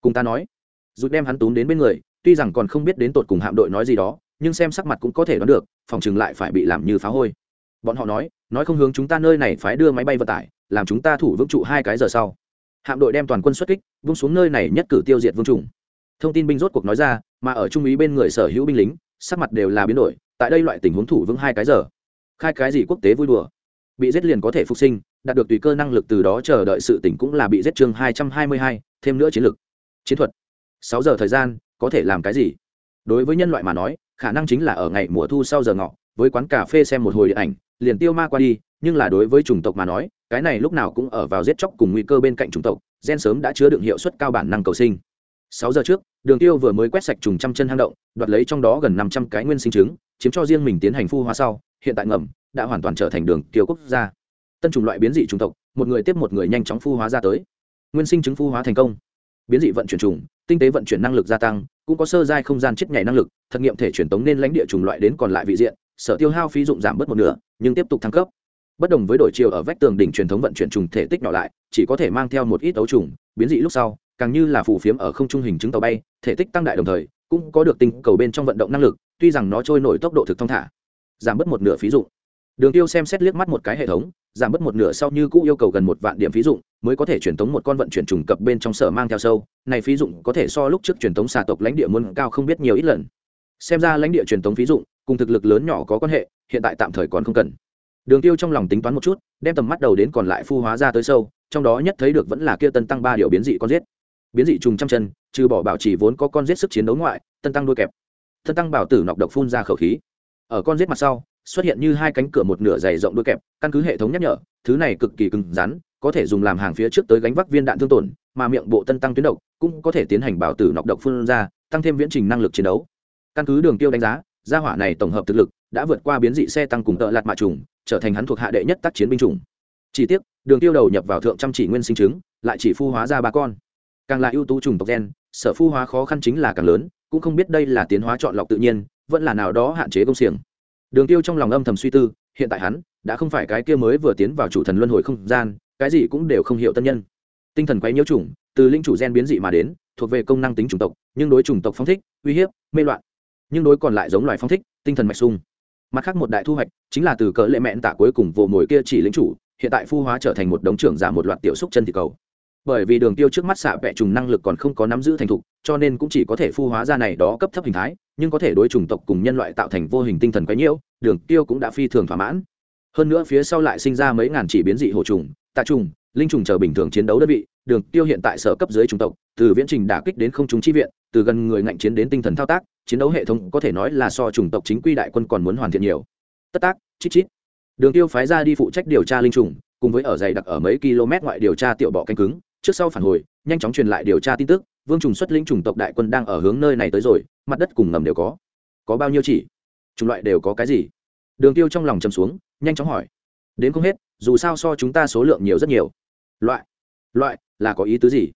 Cùng ta nói. Rút đem hắn túm đến bên người, tuy rằng còn không biết đến tột cùng hạm đội nói gì đó, nhưng xem sắc mặt cũng có thể đoán được, phòng chừng lại phải bị làm như phá hôi. Bọn họ nói nói không hướng chúng ta nơi này phải đưa máy bay vận tải làm chúng ta thủ vững trụ hai cái giờ sau. Hạm đội đem toàn quân xuất kích, vung xuống nơi này nhất cử tiêu diệt vương trùng. Thông tin binh rốt cuộc nói ra, mà ở trung úy bên người sở hữu binh lính, sắc mặt đều là biến đổi, tại đây loại tình huống thủ vững hai cái giờ. Khai cái gì quốc tế vui đùa. Bị giết liền có thể phục sinh, đạt được tùy cơ năng lực từ đó chờ đợi sự tỉnh cũng là bị giết chương hai trăm hai mươi hai, thêm nữa chiến lược chiến thuật. Sáu giờ thời gian, có thể làm cái gì? Đối với nhân loại mà nói, khả năng chính là ở ngày mùa thu sau giờ ngọ, với quán cà phê xem một hồi điện ảnh, liền tiêu ma qua đi nhưng là đối với chủng tộc mà nói, cái này lúc nào cũng ở vào giết chóc cùng nguy cơ bên cạnh chủng tộc, gen sớm đã chứa đựng hiệu suất cao bản năng cầu sinh. Sáu giờ trước, đường tiêu vừa mới quét sạch trùng trăm chân hang động, đoạt lấy trong đó gần năm trăm cái nguyên sinh trứng chiếm cho riêng mình tiến hành phu hóa sau, hiện tại ngầm đã hoàn toàn trở thành đường tiêu quốc gia. Tân chủng loại biến dị chủng tộc, một người tiếp một người nhanh chóng phu hóa ra tới. Nguyên sinh trứng phu hóa thành công. Biến dị vận chuyển trùng, tinh tế vận chuyển năng lực gia tăng, cũng có sơ giai không gian chết nhảy năng lực thực nghiệm thể truyền tống nên lãnh địa chủng loại đến còn lại vị diện, sở tiêu hao phí dụng giảm bớt một nửa, nhưng tiếp tục thăng cấp bất đồng với đổi chiều ở vách tường đỉnh truyền thống vận chuyển trùng thể tích nhỏ lại, chỉ có thể mang theo một ít ấu trùng, biến dị lúc sau, càng như là phù phiếm ở không trung hình chứng tàu bay, thể tích tăng đại đồng thời, cũng có được tinh cầu bên trong vận động năng lực, tuy rằng nó trôi nổi tốc độ thực thông thả, giảm bớt một nửa phí dụng. Đường tiêu xem xét liếc mắt một cái hệ thống, giảm bớt một nửa sau như cũ yêu cầu gần một vạn điểm phí dụng, mới có thể truyền tống một con vận chuyển trùng cập bên trong sở mang theo sâu, này phí dụng có thể so lúc trước truyền tống xà tộc lãnh địa muôn cao không biết nhiều ít lần. Xem ra lãnh địa truyền tống phí dụng cùng thực lực lớn nhỏ có quan hệ, hiện tại tạm thời còn không cần đường tiêu trong lòng tính toán một chút, đem tầm mắt đầu đến còn lại phu hóa ra tới sâu, trong đó nhất thấy được vẫn là kia tân tăng ba điều biến dị con giết. Biến dị trùng trăm chân, trừ bỏ bảo chỉ vốn có con giết sức chiến đấu ngoại, tân tăng đuôi kẹp. Tân tăng bảo tử nọc độc phun ra khẩu khí. Ở con giết mặt sau, xuất hiện như hai cánh cửa một nửa dày rộng đuôi kẹp, căn cứ hệ thống nhắc nhở, thứ này cực kỳ cứng rắn, có thể dùng làm hàng phía trước tới gánh vác viên đạn thương tổn, mà miệng bộ tân tăng tuyến độc cũng có thể tiến hành bảo tử nọc độc phun ra, tăng thêm viễn trình năng lực chiến đấu. Căn cứ đường tiêu đánh giá, gia hỏa này tổng hợp thực lực đã vượt qua biến dị xe tăng cùng tợ lạt mạ trùng trở thành hắn thuộc hạ đệ nhất tác chiến binh chủng. Chỉ tiếc, đường tiêu đầu nhập vào thượng trăm chỉ nguyên sinh trứng lại chỉ phu hóa ra ba con. Càng là ưu tú trùng tộc gen, sở phu hóa khó khăn chính là càng lớn, cũng không biết đây là tiến hóa chọn lọc tự nhiên, vẫn là nào đó hạn chế công xiềng. Đường tiêu trong lòng âm thầm suy tư, hiện tại hắn, đã không phải cái kia mới vừa tiến vào chủ thần luân hồi không gian, cái gì cũng đều không hiểu tân nhân. Tinh thần quấy nhiễu chủng, từ linh chủ gen biến dị mà đến, thuộc về công năng tính chủng tộc, nhưng đối chủng tộc phong thích, uy hiếp, mê loạn. Nhưng đối còn lại giống loài phong thích, tinh thần mạch sung mặt khác một đại thu hoạch chính là từ cỡ lệ mẹn tạ cuối cùng vồ mồi kia chỉ lính chủ, hiện tại phu hóa trở thành một đống trưởng giả một loạt tiểu xúc chân thị cầu. Bởi vì đường tiêu trước mắt xạ vẹ trùng năng lực còn không có nắm giữ thành thục, cho nên cũng chỉ có thể phu hóa ra này đó cấp thấp hình thái, nhưng có thể đối chủng tộc cùng nhân loại tạo thành vô hình tinh thần quấy nhiễu, đường tiêu cũng đã phi thường thỏa mãn. Hơn nữa phía sau lại sinh ra mấy ngàn chỉ biến dị hồ trùng, tạ trùng, linh trùng chờ bình thường chiến đấu đơn vị, đường tiêu hiện tại sở cấp dưới chủng tộc, từ viễn trình đả kích đến không chúng chi viện, từ gần người ngạnh chiến đến tinh thần thao tác chiến đấu hệ thống có thể nói là so chủng tộc chính quy đại quân còn muốn hoàn thiện nhiều. Tất tác, chít chít. Đường tiêu phái ra đi phụ trách điều tra linh trùng, cùng với ở dày đặc ở mấy km ngoại điều tra tiểu bọ canh cứng. Trước sau phản hồi, nhanh chóng truyền lại điều tra tin tức, vương trùng xuất linh trùng tộc đại quân đang ở hướng nơi này tới rồi, mặt đất cùng ngầm đều có. Có bao nhiêu chỉ? Chủng loại đều có cái gì? Đường tiêu trong lòng chầm xuống, nhanh chóng hỏi. Đến không hết, dù sao so chúng ta số lượng nhiều rất nhiều. Loại loại là có ý tứ gì?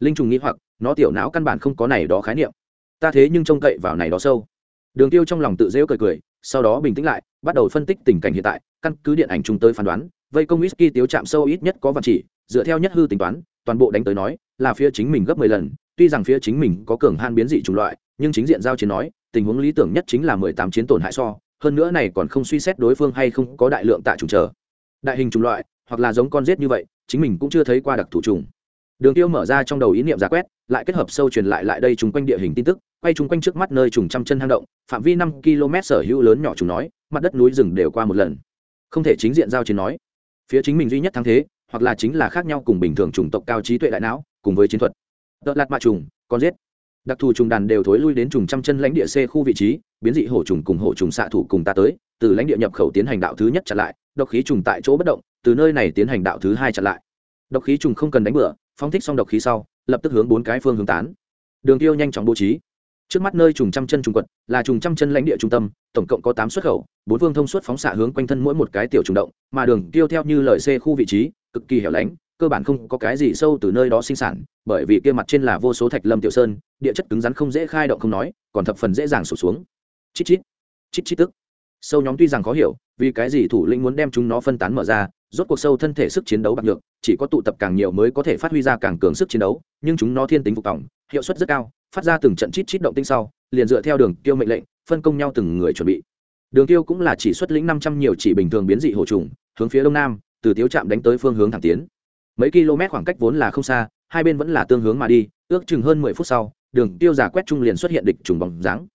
Linh trùng nghĩ hoặc, nó tiểu não căn bản không có này đó khái niệm ta thế nhưng trông cậy vào này đó sâu. Đường tiêu trong lòng tự dễu cười cười, sau đó bình tĩnh lại, bắt đầu phân tích tình cảnh hiện tại, căn cứ điện ảnh chúng tới phán đoán, vây công whisky tiếu chạm sâu ít nhất có vạn chỉ, dựa theo nhất hư tính toán, toàn bộ đánh tới nói, là phía chính mình gấp mười lần, tuy rằng phía chính mình có cường han biến dị chủng loại, nhưng chính diện giao chiến nói, tình huống lý tưởng nhất chính là mười tám chiến tổn hại so, hơn nữa này còn không suy xét đối phương hay không có đại lượng tạ trùng trở đại hình chủng loại, hoặc là giống con rết như vậy, chính mình cũng chưa thấy qua đặc thủ trùng đường tiêu mở ra trong đầu ý niệm giả quét, lại kết hợp sâu truyền lại lại đây chung quanh địa hình tin tức quay chung quanh trước mắt nơi trùng trăm chân hang động, phạm vi năm km sở hữu lớn nhỏ trùng nói, mặt đất núi rừng đều qua một lần. Không thể chính diện giao chiến nói. Phía chính mình duy nhất thắng thế, hoặc là chính là khác nhau cùng bình thường chủng tộc cao trí tuệ đại não, cùng với chiến thuật. Đợt lạt mạ trùng, con giết. Đặc thù trùng đàn đều thối lui đến trùng trăm chân lãnh địa c khu vị trí, biến dị hổ trùng cùng hổ trùng xạ thủ cùng ta tới, từ lãnh địa nhập khẩu tiến hành đạo thứ nhất chặn lại, độc khí trùng tại chỗ bất động, từ nơi này tiến hành đạo thứ hai chặn lại. Độc khí trùng không cần đánh bựa phóng thích xong độc khí sau, lập tức hướng bốn cái phương hướng tán. Đường tiêu nhanh chóng bố trí trước mắt nơi trùng trăm chân trùng quật, là trùng trăm chân lãnh địa trung tâm, tổng cộng có tám xuất khẩu, bốn vương thông suốt phóng xạ hướng quanh thân mỗi một cái tiểu trùng động, mà đường tiêu theo như lời c khu vị trí, cực kỳ hẻo lánh, cơ bản không có cái gì sâu từ nơi đó sinh sản, bởi vì kia mặt trên là vô số thạch lâm tiểu sơn, địa chất cứng rắn không dễ khai động không nói, còn thập phần dễ dàng sụt xuống. Chít chít chít chít tức. Sâu nhóm tuy rằng khó hiểu, vì cái gì thủ lĩnh muốn đem chúng nó phân tán mở ra, rốt cuộc sâu thân thể sức chiến đấu bạc được chỉ có tụ tập càng nhiều mới có thể phát huy ra càng cường sức chiến đấu, nhưng chúng nó thiên tính phục tổng hiệu suất rất cao phát ra từng trận chít chít động tinh sau, liền dựa theo đường tiêu mệnh lệnh, phân công nhau từng người chuẩn bị. Đường tiêu cũng là chỉ xuất lĩnh năm trăm nhiều chỉ bình thường biến dị hổ trùng, hướng phía đông nam, từ tiếu trạm đánh tới phương hướng thẳng tiến. Mấy km khoảng cách vốn là không xa, hai bên vẫn là tương hướng mà đi, ước chừng hơn mười phút sau, đường tiêu giả quét trung liền xuất hiện địch trùng bóng dáng.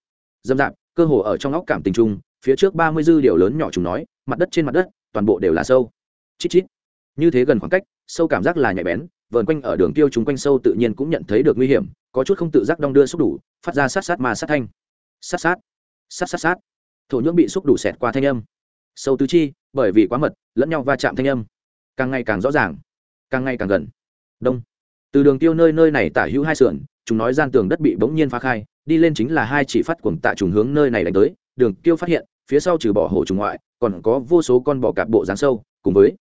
Dâm dạp, cơ hồ ở trong óc cảm tình trung phía trước ba mươi dư điều lớn nhỏ trùng nói, mặt đất trên mặt đất, toàn bộ đều là sâu. Chít chít. Như thế gần khoảng cách, sâu cảm giác là nhạy bén, vờn quanh ở đường tiêu chúng quanh sâu tự nhiên cũng nhận thấy được nguy hiểm có chút không tự giác đong đưa xúc đủ, phát ra sát sát mà sát thanh. Sát sát sát sát sát. Thổ nhưỡng bị xúc đủ xẹt qua thanh âm. Sâu tứ chi, bởi vì quá mật, lẫn nhau va chạm thanh âm. Càng ngày càng rõ ràng, càng ngày càng gần. Đông. Từ đường tiêu nơi nơi này tả hữu hai sườn, chúng nói gian tường đất bị bỗng nhiên phá khai, đi lên chính là hai chỉ phát cuồng tạ trùng hướng nơi này đánh tới. Đường tiêu phát hiện, phía sau trừ bỏ hổ trùng ngoại, còn có vô số con bò cạp bộ dáng sâu, cùng với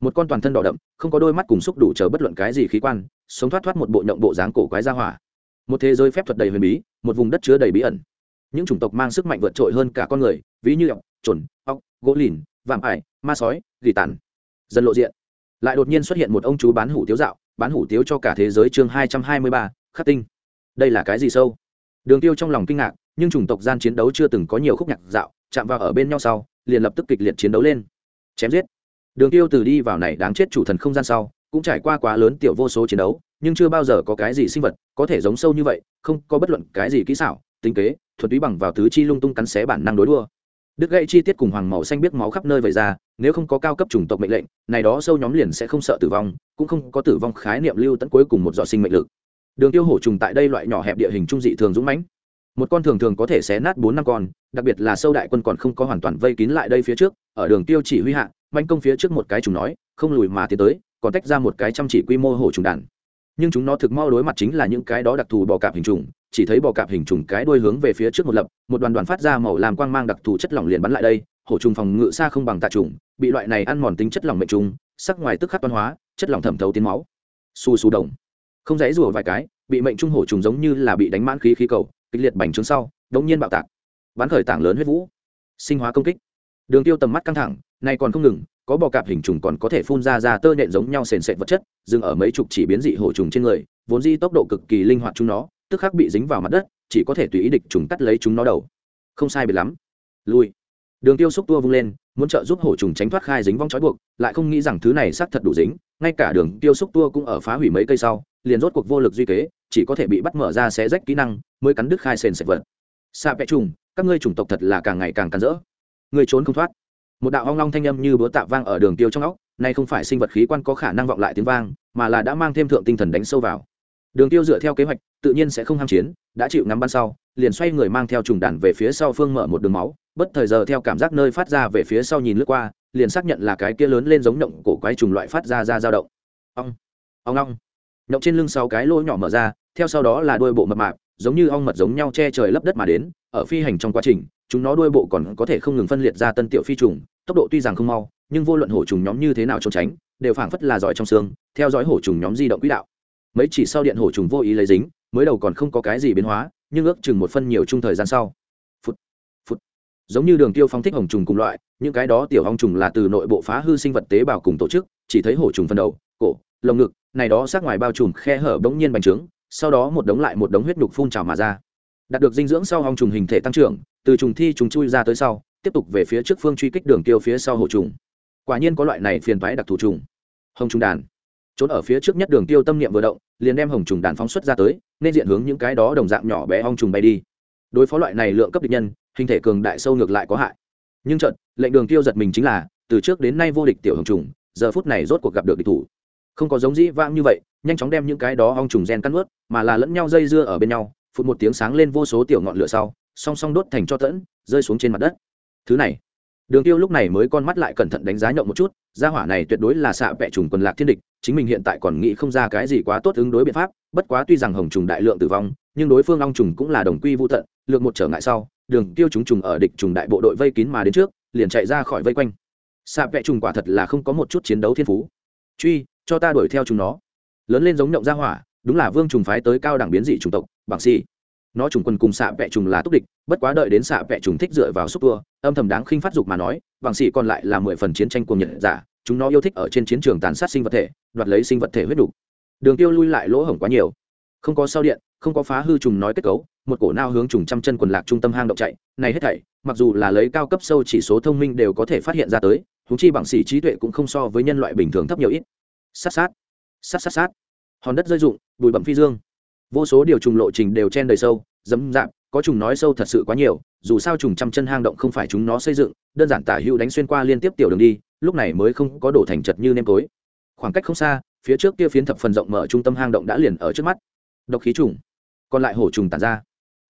một con toàn thân đỏ đậm, không có đôi mắt cùng xúc đủ chờ bất luận cái gì khí quan, sống thoát thoát một bộ nhộng bộ dáng cổ quái ra hỏa một thế giới phép thuật đầy huyền bí, một vùng đất chứa đầy bí ẩn. Những chủng tộc mang sức mạnh vượt trội hơn cả con người, ví như ọc trồn ọc gỗ lìn, vạm ải, ma sói, gỉ tàn. Dần lộ diện, lại đột nhiên xuất hiện một ông chú bán hủ tiếu dạo, bán hủ tiếu cho cả thế giới chương hai trăm hai mươi ba, khắc tinh. Đây là cái gì sâu? Đường tiêu trong lòng kinh ngạc, nhưng chủng tộc gian chiến đấu chưa từng có nhiều khúc nhạc dạo, chạm vào ở bên nhau sau, liền lập tức kịch liệt chiến đấu lên. Chém giết. Đường tiêu từ đi vào này đáng chết chủ thần không gian sau, cũng trải qua quá lớn tiểu vô số chiến đấu nhưng chưa bao giờ có cái gì sinh vật có thể giống sâu như vậy, không có bất luận cái gì kỹ xảo, tính kế thuật túy bằng vào tứ chi lung tung cắn xé bản năng đối đua. Đứt gãy chi tiết cùng hoàng màu xanh biết máu khắp nơi vậy ra, nếu không có cao cấp chủng tộc mệnh lệnh, này đó sâu nhóm liền sẽ không sợ tử vong, cũng không có tử vong khái niệm lưu tận cuối cùng một dọ sinh mệnh lực. Đường tiêu hổ trùng tại đây loại nhỏ hẹp địa hình trung dị thường dũng mãnh. Một con thường thường có thể xé nát bốn năm con, đặc biệt là sâu đại quân còn không có hoàn toàn vây kín lại đây phía trước, ở đường tiêu chỉ huy hạ, manh công phía trước một cái trùng nói, không lùi mà tiến tới, còn tách ra một cái chăm chỉ quy mô hổ trùng đàn nhưng chúng nó thực mau đối mặt chính là những cái đó đặc thù bò cạp hình trùng, chỉ thấy bò cạp hình trùng cái đuôi hướng về phía trước một lập, một đoàn đoàn phát ra màu làm quang mang đặc thù chất lỏng liền bắn lại đây, hổ trùng phòng ngự xa không bằng tạ trùng, bị loại này ăn mòn tính chất lỏng mệnh trùng, sắc ngoài tức khắc văn hóa, chất lỏng thẩm thấu tiến máu. Su su đồng. Không dãy rùa vài cái, bị mệnh trung hổ trùng giống như là bị đánh mãn khí khí cầu, kịch liệt bành trướng sau, đống nhiên bạo tạc. Bắn khởi tảng lớn huyết vũ. Sinh hóa công kích. Đường tiêu tầm mắt căng thẳng, nay còn không ngừng có bò cạp hình trùng còn có thể phun ra ra tơ nhện giống nhau sền sệt vật chất, dừng ở mấy chục chỉ biến dị hổ trùng trên người, vốn di tốc độ cực kỳ linh hoạt chúng nó, tức khắc bị dính vào mặt đất, chỉ có thể tùy ý địch trùng cắt lấy chúng nó đầu. Không sai biệt lắm. Lui. Đường tiêu xúc tua vung lên, muốn trợ giúp hổ trùng tránh thoát khai dính vong trói buộc, lại không nghĩ rằng thứ này xác thật đủ dính, ngay cả đường tiêu xúc tua cũng ở phá hủy mấy cây sau, liền rốt cuộc vô lực duy kế, chỉ có thể bị bắt mở ra xé rách kỹ năng, mới cắn đứt khai sền sệt vật. Xa vẽ trùng, các ngươi chủng tộc thật là càng ngày càng cắn rỡ. Người trốn không thoát một đạo hoang long thanh âm như búa tạ vang ở đường tiêu trong óc, nay không phải sinh vật khí quan có khả năng vọng lại tiếng vang, mà là đã mang thêm thượng tinh thần đánh sâu vào. Đường tiêu dựa theo kế hoạch, tự nhiên sẽ không ham chiến, đã chịu ngắm ban sau, liền xoay người mang theo trùng đàn về phía sau phương mở một đường máu, bất thời giờ theo cảm giác nơi phát ra về phía sau nhìn lướt qua, liền xác nhận là cái kia lớn lên giống động cổ quái trùng loại phát ra ra dao động. Ong ong ong. Nhộng trên lưng sáu cái lỗ nhỏ mở ra, theo sau đó là đuôi bộ mập mạp, giống như ong mật giống nhau che trời lấp đất mà đến ở phi hành trong quá trình, chúng nó đuôi bộ còn có thể không ngừng phân liệt ra tân tiểu phi trùng, tốc độ tuy rằng không mau, nhưng vô luận hổ trùng nhóm như thế nào trốn tránh, đều phảng phất là giỏi trong xương, theo dõi hổ trùng nhóm di động quỹ đạo. Mấy chỉ sau điện hổ trùng vô ý lấy dính, mới đầu còn không có cái gì biến hóa, nhưng ước chừng một phân nhiều chung thời gian sau. Phút phút. Giống như đường tiêu phong thích hồng trùng cùng loại, những cái đó tiểu hong trùng là từ nội bộ phá hư sinh vật tế bào cùng tổ chức, chỉ thấy hổ trùng phân đầu, cổ, lồng ngực, này đó sát ngoài bao trùm khe hở bỗng nhiên bành trướng, sau đó một đống lại một đống huyết nhục phun trào mà ra đạt được dinh dưỡng sau hong trùng hình thể tăng trưởng, từ trùng thi trùng chui ra tới sau, tiếp tục về phía trước phương truy kích đường tiêu phía sau hổ trùng. Quả nhiên có loại này phiền vãi đặc thù trùng. Hồng trùng đàn. Trốn ở phía trước nhất đường tiêu tâm niệm vừa động, liền đem hồng trùng đàn phóng xuất ra tới, nên diện hướng những cái đó đồng dạng nhỏ bé hong trùng bay đi. Đối phó loại này lượng cấp địch nhân, hình thể cường đại sâu ngược lại có hại. Nhưng trận lệnh đường tiêu giật mình chính là, từ trước đến nay vô địch tiểu hồng trùng, giờ phút này rốt cuộc gặp được địch thủ. Không có giống dĩ vãng như vậy, nhanh chóng đem những cái đó hong trùng gen cắn ướt mà là lẫn nhau dây dưa ở bên nhau phụt một tiếng sáng lên vô số tiểu ngọn lửa sau, song song đốt thành cho tẫn, rơi xuống trên mặt đất. Thứ này, đường tiêu lúc này mới con mắt lại cẩn thận đánh giá nhậu một chút, gia hỏa này tuyệt đối là xạ vẹ trùng quần lạc thiên địch, chính mình hiện tại còn nghĩ không ra cái gì quá tốt ứng đối biện pháp, bất quá tuy rằng hồng trùng đại lượng tử vong, nhưng đối phương long trùng cũng là đồng quy vô tận lượng một trở ngại sau, đường tiêu chúng trùng ở địch trùng đại bộ đội vây kín mà đến trước, liền chạy ra khỏi vây quanh. Xạ vẹ trùng quả thật là không có một chút chiến đấu thiên phú. Truy, cho ta đuổi theo chúng nó. Lớn lên giống nhộng gia hỏa đúng là vương trùng phái tới cao đẳng biến dị chủng tộc bảng si. Nó trùng quân cùng xạ vẹ trùng là túc địch, bất quá đợi đến xạ vẹ trùng thích dựa vào xúc tua, âm thầm đáng khinh phát dục mà nói, bằng xỉ còn lại là mười phần chiến tranh cuồng nhiệt giả, chúng nó yêu thích ở trên chiến trường tàn sát sinh vật thể, đoạt lấy sinh vật thể huyết đủ. đường tiêu lui lại lỗ hổng quá nhiều. Không có sao điện, không có phá hư trùng nói kết cấu, một cổ nao hướng trùng trăm chân quần lạc trung tâm hang động chạy, này hết thảy, mặc dù là lấy cao cấp sâu chỉ số thông minh đều có thể phát hiện ra tới thú chi bằng sĩ trí tuệ cũng không so với nhân loại bình thường thấp nhiều ít. Sát sát. Sát sát sát hòn đất rơi rụng, bụi bẩm phi dương. Vô số điều trùng lộ trình đều chen đầy sâu, dẫm dạp, có trùng nói sâu thật sự quá nhiều, dù sao trùng trăm chân hang động không phải chúng nó xây dựng, đơn giản tả hữu đánh xuyên qua liên tiếp tiểu đường đi, lúc này mới không có đổ thành chật như nêm tối. Khoảng cách không xa, phía trước kia phiến thập phần rộng mở trung tâm hang động đã liền ở trước mắt. Độc khí trùng. Còn lại hổ trùng tàn ra.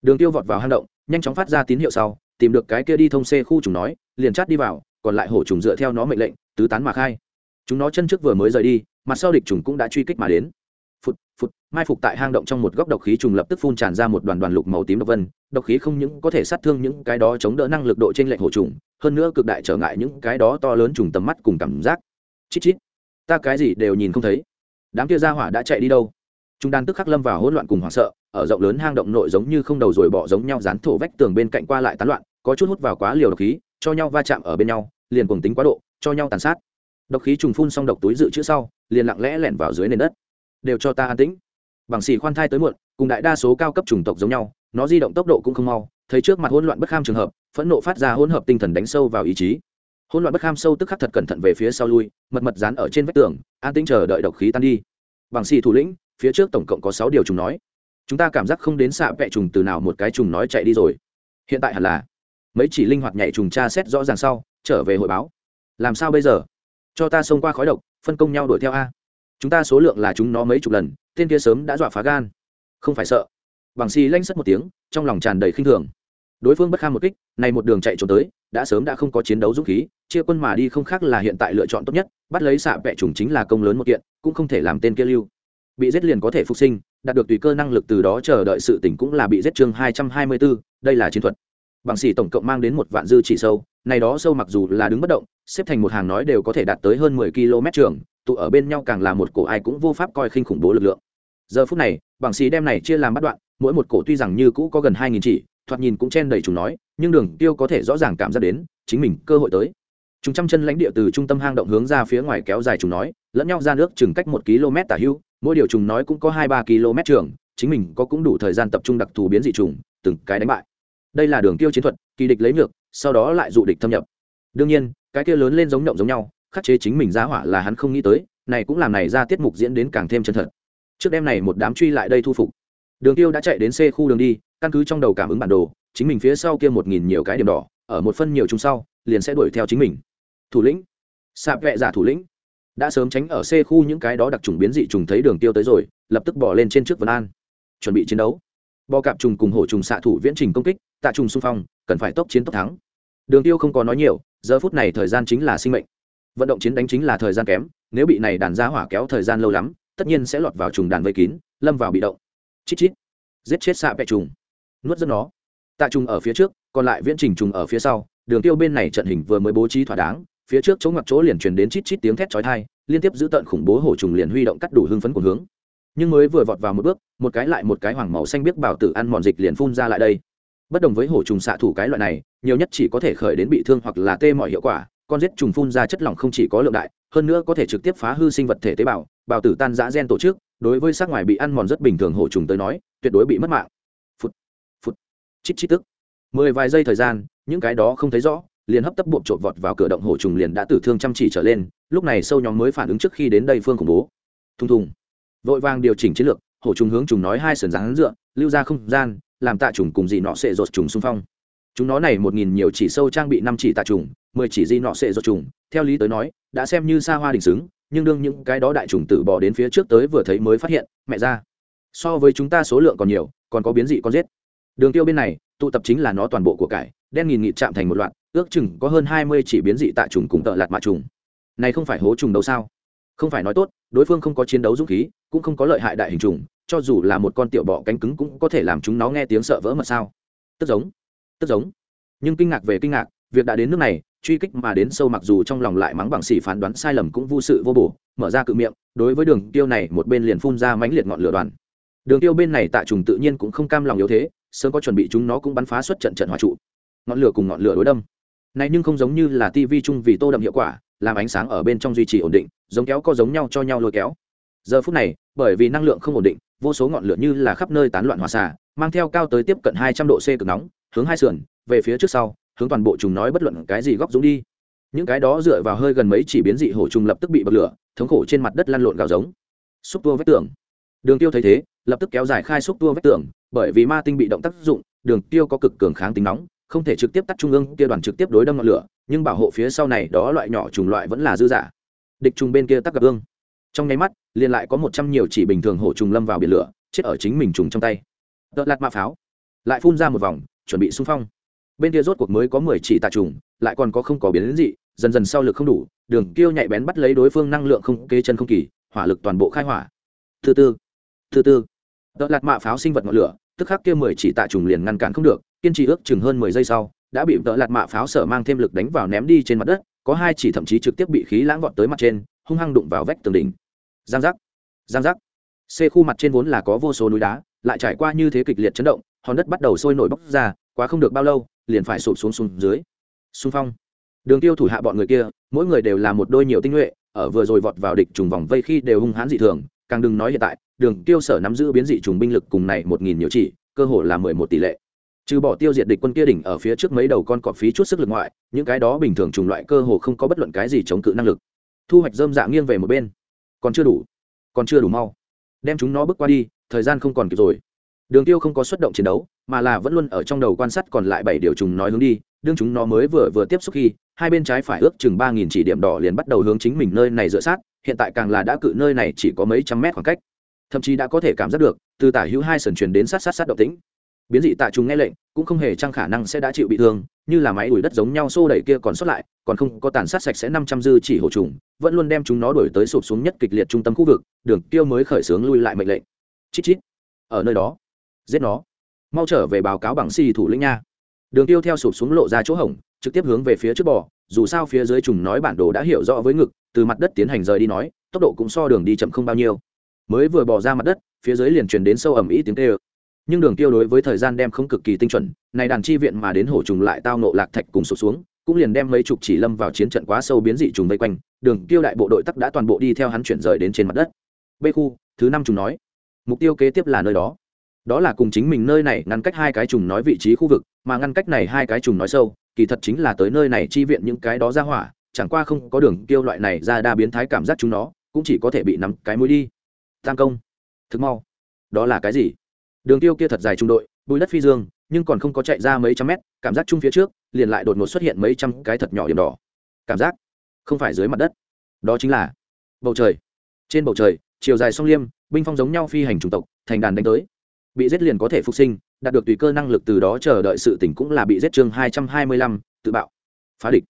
Đường tiêu vọt vào hang động, nhanh chóng phát ra tín hiệu sau, tìm được cái kia đi thông xe khu trùng nói, liền chát đi vào, còn lại hổ trùng dựa theo nó mệnh lệnh, tứ tán mà khai. Chúng nó chân trước vừa mới rời đi, mặt sau địch trùng cũng đã truy kích mà đến phụt phụt, mai phục tại hang động trong một góc độc khí trùng lập tức phun tràn ra một đoàn đoàn lục màu tím độc vân, độc khí không những có thể sát thương những cái đó chống đỡ năng lực độ trên lệnh hổ trùng, hơn nữa cực đại trở ngại những cái đó to lớn trùng tầm mắt cùng cảm giác. Chít chít, ta cái gì đều nhìn không thấy. Đám kia ra hỏa đã chạy đi đâu? Chúng đàn tức khắc lâm vào hỗn loạn cùng hoảng sợ, ở rộng lớn hang động nội giống như không đầu rồi bỏ giống nhau dán thổ vách tường bên cạnh qua lại tán loạn, có chút hút vào quá liều độc khí, cho nhau va chạm ở bên nhau, liền cùng tính quá độ, cho nhau tàn sát. Độc khí trùng phun xong độc túi dự trữ sau, liền lặng lẽ lẻn vào dưới nền đất đều cho ta an tĩnh. Bằng xì khoan thai tới muộn, cùng đại đa số cao cấp chủng tộc giống nhau, nó di động tốc độ cũng không mau, thấy trước mặt hỗn loạn bất kham trường hợp, phẫn nộ phát ra hỗn hợp tinh thần đánh sâu vào ý chí. Hỗn loạn bất kham sâu tức khắc thật cẩn thận về phía sau lui, mật mật dán ở trên vách tường, an tĩnh chờ đợi độc khí tan đi. Bằng xì thủ lĩnh, phía trước tổng cộng có sáu điều trùng nói. Chúng ta cảm giác không đến xạ vẹ trùng từ nào một cái trùng nói chạy đi rồi. Hiện tại hẳn là, mấy chỉ linh hoạt nhảy trùng tra xét rõ ràng sau, trở về hội báo. Làm sao bây giờ? Cho ta xông qua khói độc, phân công nhau đuổi theo a chúng ta số lượng là chúng nó mấy chục lần, tên kia sớm đã dọa phá gan. Không phải sợ. Bằng xì lanh sất một tiếng, trong lòng tràn đầy khinh thường. Đối phương bất kham một kích, này một đường chạy trốn tới, đã sớm đã không có chiến đấu dũng khí, chia quân mà đi không khác là hiện tại lựa chọn tốt nhất, bắt lấy xạ vẹ trùng chính là công lớn một kiện, cũng không thể làm tên kia lưu. Bị giết liền có thể phục sinh, đạt được tùy cơ năng lực từ đó chờ đợi sự tỉnh cũng là bị giết chương hai trăm hai mươi bốn đây là chiến thuật bằng xỉ tổng cộng mang đến một vạn dư chỉ sâu, này đó sâu mặc dù là đứng bất động, xếp thành một hàng nói đều có thể đạt tới hơn mười km trường, tụ ở bên nhau càng là một cổ ai cũng vô pháp coi khinh khủng bố lực lượng. Giờ phút này, bằng xỉ đem này chia làm bắt đoạn, mỗi một cổ tuy rằng như cũ có gần hai nghìn chỉ, thoạt nhìn cũng chen đầy chúng nói, nhưng đường tiêu có thể rõ ràng cảm giác đến, chính mình cơ hội tới. Chúng trăm chân lãnh địa từ trung tâm hang động hướng ra phía ngoài kéo dài chúng nói, lẫn nhau ra nước chừng cách một km tả hưu, mỗi điều trùng nói cũng có hai ba km trường, chính mình có cũng đủ thời gian tập trung đặc thù biến dị trùng, từng cái đánh bại đây là đường tiêu chiến thuật, kỳ địch lấy ngược, sau đó lại dụ địch thâm nhập. Đương nhiên, cái kia lớn lên giống nhộng giống nhau, khắc chế chính mình giá hỏa là hắn không nghĩ tới, này cũng làm này ra tiết mục diễn đến càng thêm chân thật. Trước đêm này một đám truy lại đây thu phục. Đường tiêu đã chạy đến c khu đường đi, căn cứ trong đầu cảm ứng bản đồ, chính mình phía sau kia một nghìn nhiều cái điểm đỏ, ở một phân nhiều chung sau, liền sẽ đuổi theo chính mình. Thủ lĩnh. Sạp vệ giả thủ lĩnh. Đã sớm tránh ở c khu những cái đó đặc trùng biến dị trùng thấy đường tiêu tới rồi, lập tức bỏ lên trên trước vân an. Chuẩn bị chiến đấu. Bò cạp trùng cùng hổ trùng xạ thủ viễn trình công kích tạ trùng xung phong, cần phải tốc chiến tốc thắng. Đường tiêu không có nói nhiều, giờ phút này thời gian chính là sinh mệnh. Vận động chiến đánh chính là thời gian kém, nếu bị này đàn ra hỏa kéo thời gian lâu lắm, tất nhiên sẽ lọt vào trùng đàn vây kín, lâm vào bị động. Chít chít. Giết chết xạ vẹ trùng. Nuốt dẫn nó. Tạ trùng ở phía trước, còn lại viễn trình trùng ở phía sau, đường tiêu bên này trận hình vừa mới bố trí thỏa đáng, phía trước chỗ ngoặc chỗ liền truyền đến chít chít tiếng thét chói tai, liên tiếp giữ tận khủng bố hổ trùng liền huy động cắt đủ hưng phấn của hướng. Nhưng mới vừa vọt vào một bước, một cái lại một cái hoàng màu xanh biết bảo tử ăn mòn dịch liền phun ra lại đây bất đồng với hổ trùng xạ thủ cái loại này, nhiều nhất chỉ có thể khởi đến bị thương hoặc là tê mọi hiệu quả, con giết trùng phun ra chất lỏng không chỉ có lượng đại, hơn nữa có thể trực tiếp phá hư sinh vật thể tế bào bào tử tan giã gen tổ chức, đối với sát ngoài bị ăn mòn rất bình thường hổ trùng tới nói, tuyệt đối bị mất mạng. Phút phút chít chít tức. Mười vài giây thời gian, những cái đó không thấy rõ, liền hấp tấp buộc trộm vọt vào cửa động hổ trùng liền đã tử thương chăm chỉ trở lên, lúc này sâu nhóm mới phản ứng trước khi đến đây phương khủng bố. Thùng thùng. Vội vàng điều chỉnh chiến lược, hổ trùng hướng trùng nói hai sườn dáng dựa, lưu ra không gian làm tạ trùng cùng dị nọ sệ rột trùng xung phong. Chúng nó này một nghìn nhiều chỉ sâu trang bị năm chỉ tạ trùng, mười chỉ dị nọ sệ rột trùng, theo lý tới nói, đã xem như xa hoa đình xứng, nhưng đương những cái đó đại trùng tử bỏ đến phía trước tới vừa thấy mới phát hiện, mẹ ra, so với chúng ta số lượng còn nhiều, còn có biến dị con giết. Đường tiêu bên này, tụ tập chính là nó toàn bộ của cải, đen nghìn nghịt chạm thành một loạt, ước chừng có hơn hai mươi chỉ biến dị tạ trùng cùng tợ lạt mạ trùng. Này không phải hố trùng đâu sao? Không phải nói tốt, đối phương không có chiến đấu dũng khí, cũng không có lợi hại đại hình trùng cho dù là một con tiểu bọ cánh cứng cũng có thể làm chúng nó nghe tiếng sợ vỡ mật sao? Tức giống tức giống. Nhưng kinh ngạc về kinh ngạc, việc đã đến nước này, truy kích mà đến sâu mặc dù trong lòng lại mắng bằng xỉ phán đoán sai lầm cũng vô sự vô bổ, mở ra cự miệng, đối với đường tiêu này một bên liền phun ra mãnh liệt ngọn lửa đoàn. Đường tiêu bên này tạ trùng tự nhiên cũng không cam lòng yếu thế, sớm có chuẩn bị chúng nó cũng bắn phá xuất trận trận hỏa trụ. Ngọn lửa cùng ngọn lửa đối đâm. Này nhưng không giống như là tivi chung vì tô đậm hiệu quả, làm ánh sáng ở bên trong duy trì ổn định, giống kéo co giống nhau cho nhau lôi kéo giờ phút này, bởi vì năng lượng không ổn định, vô số ngọn lửa như là khắp nơi tán loạn hòa xả mang theo cao tới tiếp cận hai trăm độ c cực nóng, hướng hai sườn, về phía trước sau, hướng toàn bộ chúng nói bất luận cái gì góc dũng đi. Những cái đó dựa vào hơi gần mấy chỉ biến dị hổ trùng lập tức bị bật lửa, thống khổ trên mặt đất lăn lộn gào giống. Xúc tua vách tường. Đường tiêu thấy thế, lập tức kéo dài khai xúc tua vách tường, bởi vì ma tinh bị động tác dụng, đường tiêu có cực cường kháng tính nóng, không thể trực tiếp tắt trung ương kia đoàn trực tiếp đối đâm ngọn lửa, nhưng bảo hộ phía sau này đó loại nhỏ trùng loại vẫn là dư giả địch trùng bên kia tắc gặp ương trong nháy mắt, liền lại có một trăm nhiều chỉ bình thường hổ trùng lâm vào biển lửa, chết ở chính mình trùng trong tay. Đợt lạt mạ pháo. Lại phun ra một vòng, chuẩn bị xung phong. Bên kia rốt cuộc mới có mười chỉ tạ trùng, lại còn có không có biến dị, dần dần sau lực không đủ, đường kêu nhạy bén bắt lấy đối phương năng lượng không kê chân không kỳ, hỏa lực toàn bộ khai hỏa. Thứ tư thứ tư. Đợt lạt mạ pháo sinh vật ngọn lửa, tức khắc kia mười chỉ tạ trùng liền ngăn cản không được, kiên trì ước chừng hơn mười giây sau, đã bị đợt lạt mạ pháo sở mang thêm lực đánh vào ném đi trên mặt đất, có hai chỉ thậm chí trực tiếp bị khí lãng vọt tới mặt trên hung hăng đụng vào vách tường đỉnh. Giang giác giang giác. C khu mặt trên vốn là có vô số núi đá, lại trải qua như thế kịch liệt chấn động, hòn đất bắt đầu sôi nổi bốc ra, quá không được bao lâu, liền phải sụp xuống xuống dưới. Xung phong. Đường tiêu thủ hạ bọn người kia, mỗi người đều là một đôi nhiều tinh nhuệ, ở vừa rồi vọt vào địch trùng vòng vây khi đều hung hãn dị thường, càng đừng nói hiện tại, đường tiêu sở nắm giữ biến dị trùng binh lực cùng này một nghìn nhiều chỉ, cơ hội là mười một tỷ lệ. Trừ bỏ tiêu diệt địch quân kia đỉnh ở phía trước mấy đầu con cọp phí chút sức lực ngoại, những cái đó bình thường trùng loại cơ hồ không có bất luận cái gì chống cự năng lực thu hoạch dơm dạ nghiêng về một bên. Còn chưa đủ. Còn chưa đủ mau. Đem chúng nó bước qua đi, thời gian không còn kịp rồi. Đường tiêu không có xuất động chiến đấu, mà là vẫn luôn ở trong đầu quan sát còn lại bảy điều trùng nói hướng đi. Đương chúng nó mới vừa vừa tiếp xúc khi, hai bên trái phải ước chừng ba nghìn chỉ điểm đỏ liền bắt đầu hướng chính mình nơi này dựa sát. Hiện tại càng là đã cự nơi này chỉ có mấy trăm mét khoảng cách. Thậm chí đã có thể cảm giác được, từ tả hữu hai sần truyền đến sát sát sát động tĩnh. Biến dị tạ trùng nghe lệnh cũng không hề chăng khả năng sẽ đã chịu bị thương, như là máy đuổi đất giống nhau xô đẩy kia còn sót lại, còn không có tàn sát sạch sẽ năm trăm dư chỉ hổ trùng, vẫn luôn đem chúng nó đuổi tới sụp xuống nhất kịch liệt trung tâm khu vực, đường tiêu mới khởi xướng lui lại mệnh lệnh. Chít chít. Ở nơi đó, giết nó. Mau trở về báo cáo bằng xì thủ lĩnh nha. Đường tiêu theo sụp xuống lộ ra chỗ hổng, trực tiếp hướng về phía trước bò, dù sao phía dưới trùng nói bản đồ đã hiểu rõ với ngực, từ mặt đất tiến hành rời đi nói, tốc độ cũng so đường đi chậm không bao nhiêu. Mới vừa bỏ ra mặt đất, phía dưới liền truyền đến sâu ẩm ý tiếng tê nhưng đường tiêu đối với thời gian đem không cực kỳ tinh chuẩn, này đàn chi viện mà đến hổ trùng lại tao nộ lạc thạch cùng sụp xuống, cũng liền đem mấy chục chỉ lâm vào chiến trận quá sâu biến dị trùng vây quanh, đường tiêu đại bộ đội tắc đã toàn bộ đi theo hắn chuyển rời đến trên mặt đất. B khu, thứ năm trùng nói. Mục tiêu kế tiếp là nơi đó. Đó là cùng chính mình nơi này ngăn cách hai cái trùng nói vị trí khu vực, mà ngăn cách này hai cái trùng nói sâu, kỳ thật chính là tới nơi này chi viện những cái đó ra hỏa, chẳng qua không có đường tiêu loại này ra đa biến thái cảm giác chúng nó, cũng chỉ có thể bị nắm cái mũi đi. Tam công. Thực mau. Đó là cái gì? Đường tiêu kia thật dài trung đội, bùi đất phi dương, nhưng còn không có chạy ra mấy trăm mét, cảm giác chung phía trước, liền lại đột ngột xuất hiện mấy trăm cái thật nhỏ điểm đỏ. Cảm giác không phải dưới mặt đất. Đó chính là bầu trời. Trên bầu trời, chiều dài song liêm, binh phong giống nhau phi hành chủng tộc, thành đàn đánh tới. Bị giết liền có thể phục sinh, đạt được tùy cơ năng lực từ đó chờ đợi sự tỉnh cũng là bị giết chương hai trăm hai mươi lăm, tự bạo. Phá địch.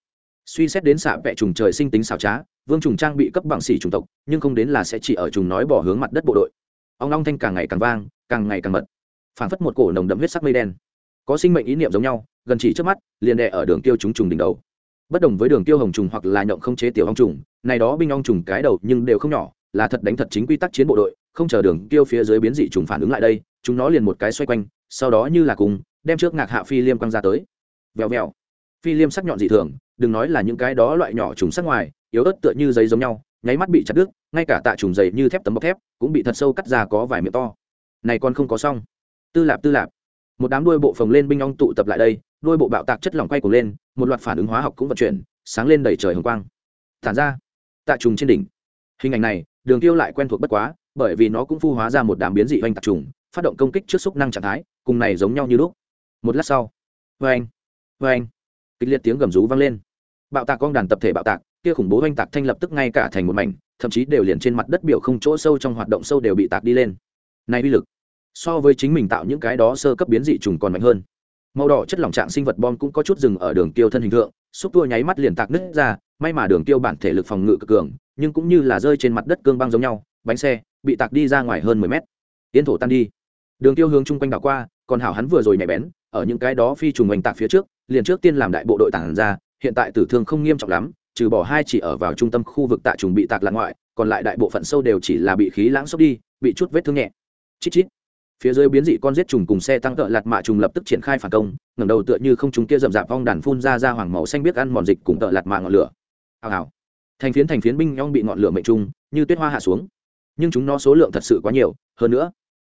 Suy xét đến xạ vẹ trùng trời sinh tính xảo trá, vương trùng trang bị cấp bằng xỉ chủng tộc, nhưng không đến là sẽ chỉ ở trùng nói bỏ hướng mặt đất bộ đội. Ông long thanh càng ngày càng vang càng ngày càng mật. Phảng phất một cổ nồng đậm huyết sắc mây đen. Có sinh mệnh ý niệm giống nhau, gần chỉ trước mắt, liền đè ở đường tiêu chúng trùng đỉnh đầu. Bất đồng với đường tiêu hồng trùng hoặc là nhộng không chế tiểu ong trùng, này đó binh ong trùng cái đầu nhưng đều không nhỏ, là thật đánh thật chính quy tắc chiến bộ đội, không chờ đường tiêu phía dưới biến dị trùng phản ứng lại đây, chúng nó liền một cái xoay quanh, sau đó như là cùng, đem trước ngạc hạ phi liêm quăng ra tới. Vèo vèo. Phi liêm sắc nhọn dị thường, đừng nói là những cái đó loại nhỏ trùng sắc ngoài, yếu ớt tựa như giấy giống nhau, nháy mắt bị chặt đứt, ngay cả tạ trùng dày như thép tấm bọc thép, cũng bị thật sâu cắt ra có vài miệng to này còn không có xong. Tư lạp tư lạp. Một đám đuôi bộ phồng lên binh ong tụ tập lại đây, đuôi bộ bạo tạc chất lỏng quay cuồng lên, một loạt phản ứng hóa học cũng vận chuyển, sáng lên đầy trời hồng quang. Thản ra, tạ trùng trên đỉnh. Hình ảnh này, đường tiêu lại quen thuộc bất quá, bởi vì nó cũng phu hóa ra một đám biến dị oanh tạc trùng, phát động công kích trước xúc năng trạng thái, cùng này giống nhau như lúc. Một lát sau vê anh kịch liệt tiếng gầm rú vang lên. Bạo tạc con đàn tập thể bạo tạc, kia khủng bố oanh tạc thanh lập tức ngay cả thành một mảnh, thậm chí đều liền trên mặt đất biểu không chỗ sâu trong hoạt động sâu đều bị tạc đi lên này uy lực, so với chính mình tạo những cái đó sơ cấp biến dị trùng còn mạnh hơn. Màu đỏ chất lỏng trạng sinh vật bom cũng có chút dừng ở đường tiêu thân hình thượng, xúc tua nháy mắt liền tạc nứt ra, may mà đường tiêu bản thể lực phòng ngự cực cường, nhưng cũng như là rơi trên mặt đất cương băng giống nhau, bánh xe bị tạc đi ra ngoài hơn mười mét. Tiến thổ tan đi. Đường tiêu hướng chung quanh đảo qua, còn hảo hắn vừa rồi nhảy bén, ở những cái đó phi trùng oanh tạc phía trước, liền trước tiên làm đại bộ đội tản ra, hiện tại tử thương không nghiêm trọng lắm, trừ bỏ hai chỉ ở vào trung tâm khu vực tạ trùng bị tạc lạc ngoại, còn lại đại bộ phận sâu đều chỉ là bị khí lãng sốc đi, bị chút vết thương nhẹ chít chít. Phía dưới biến dị con giết trùng cùng xe tăng cỡ lạt mạ trùng lập tức triển khai phản công, ngẩng đầu tựa như không chúng kia rậm rạp vong đàn phun ra ra hoàng màu xanh biết ăn mòn dịch cùng cỡ lạt mạ ngọn lửa. Hào hào. Thành phiến thành phiến binh nhong bị ngọn lửa mệnh trung như tuyết hoa hạ xuống. Nhưng chúng nó số lượng thật sự quá nhiều, hơn nữa,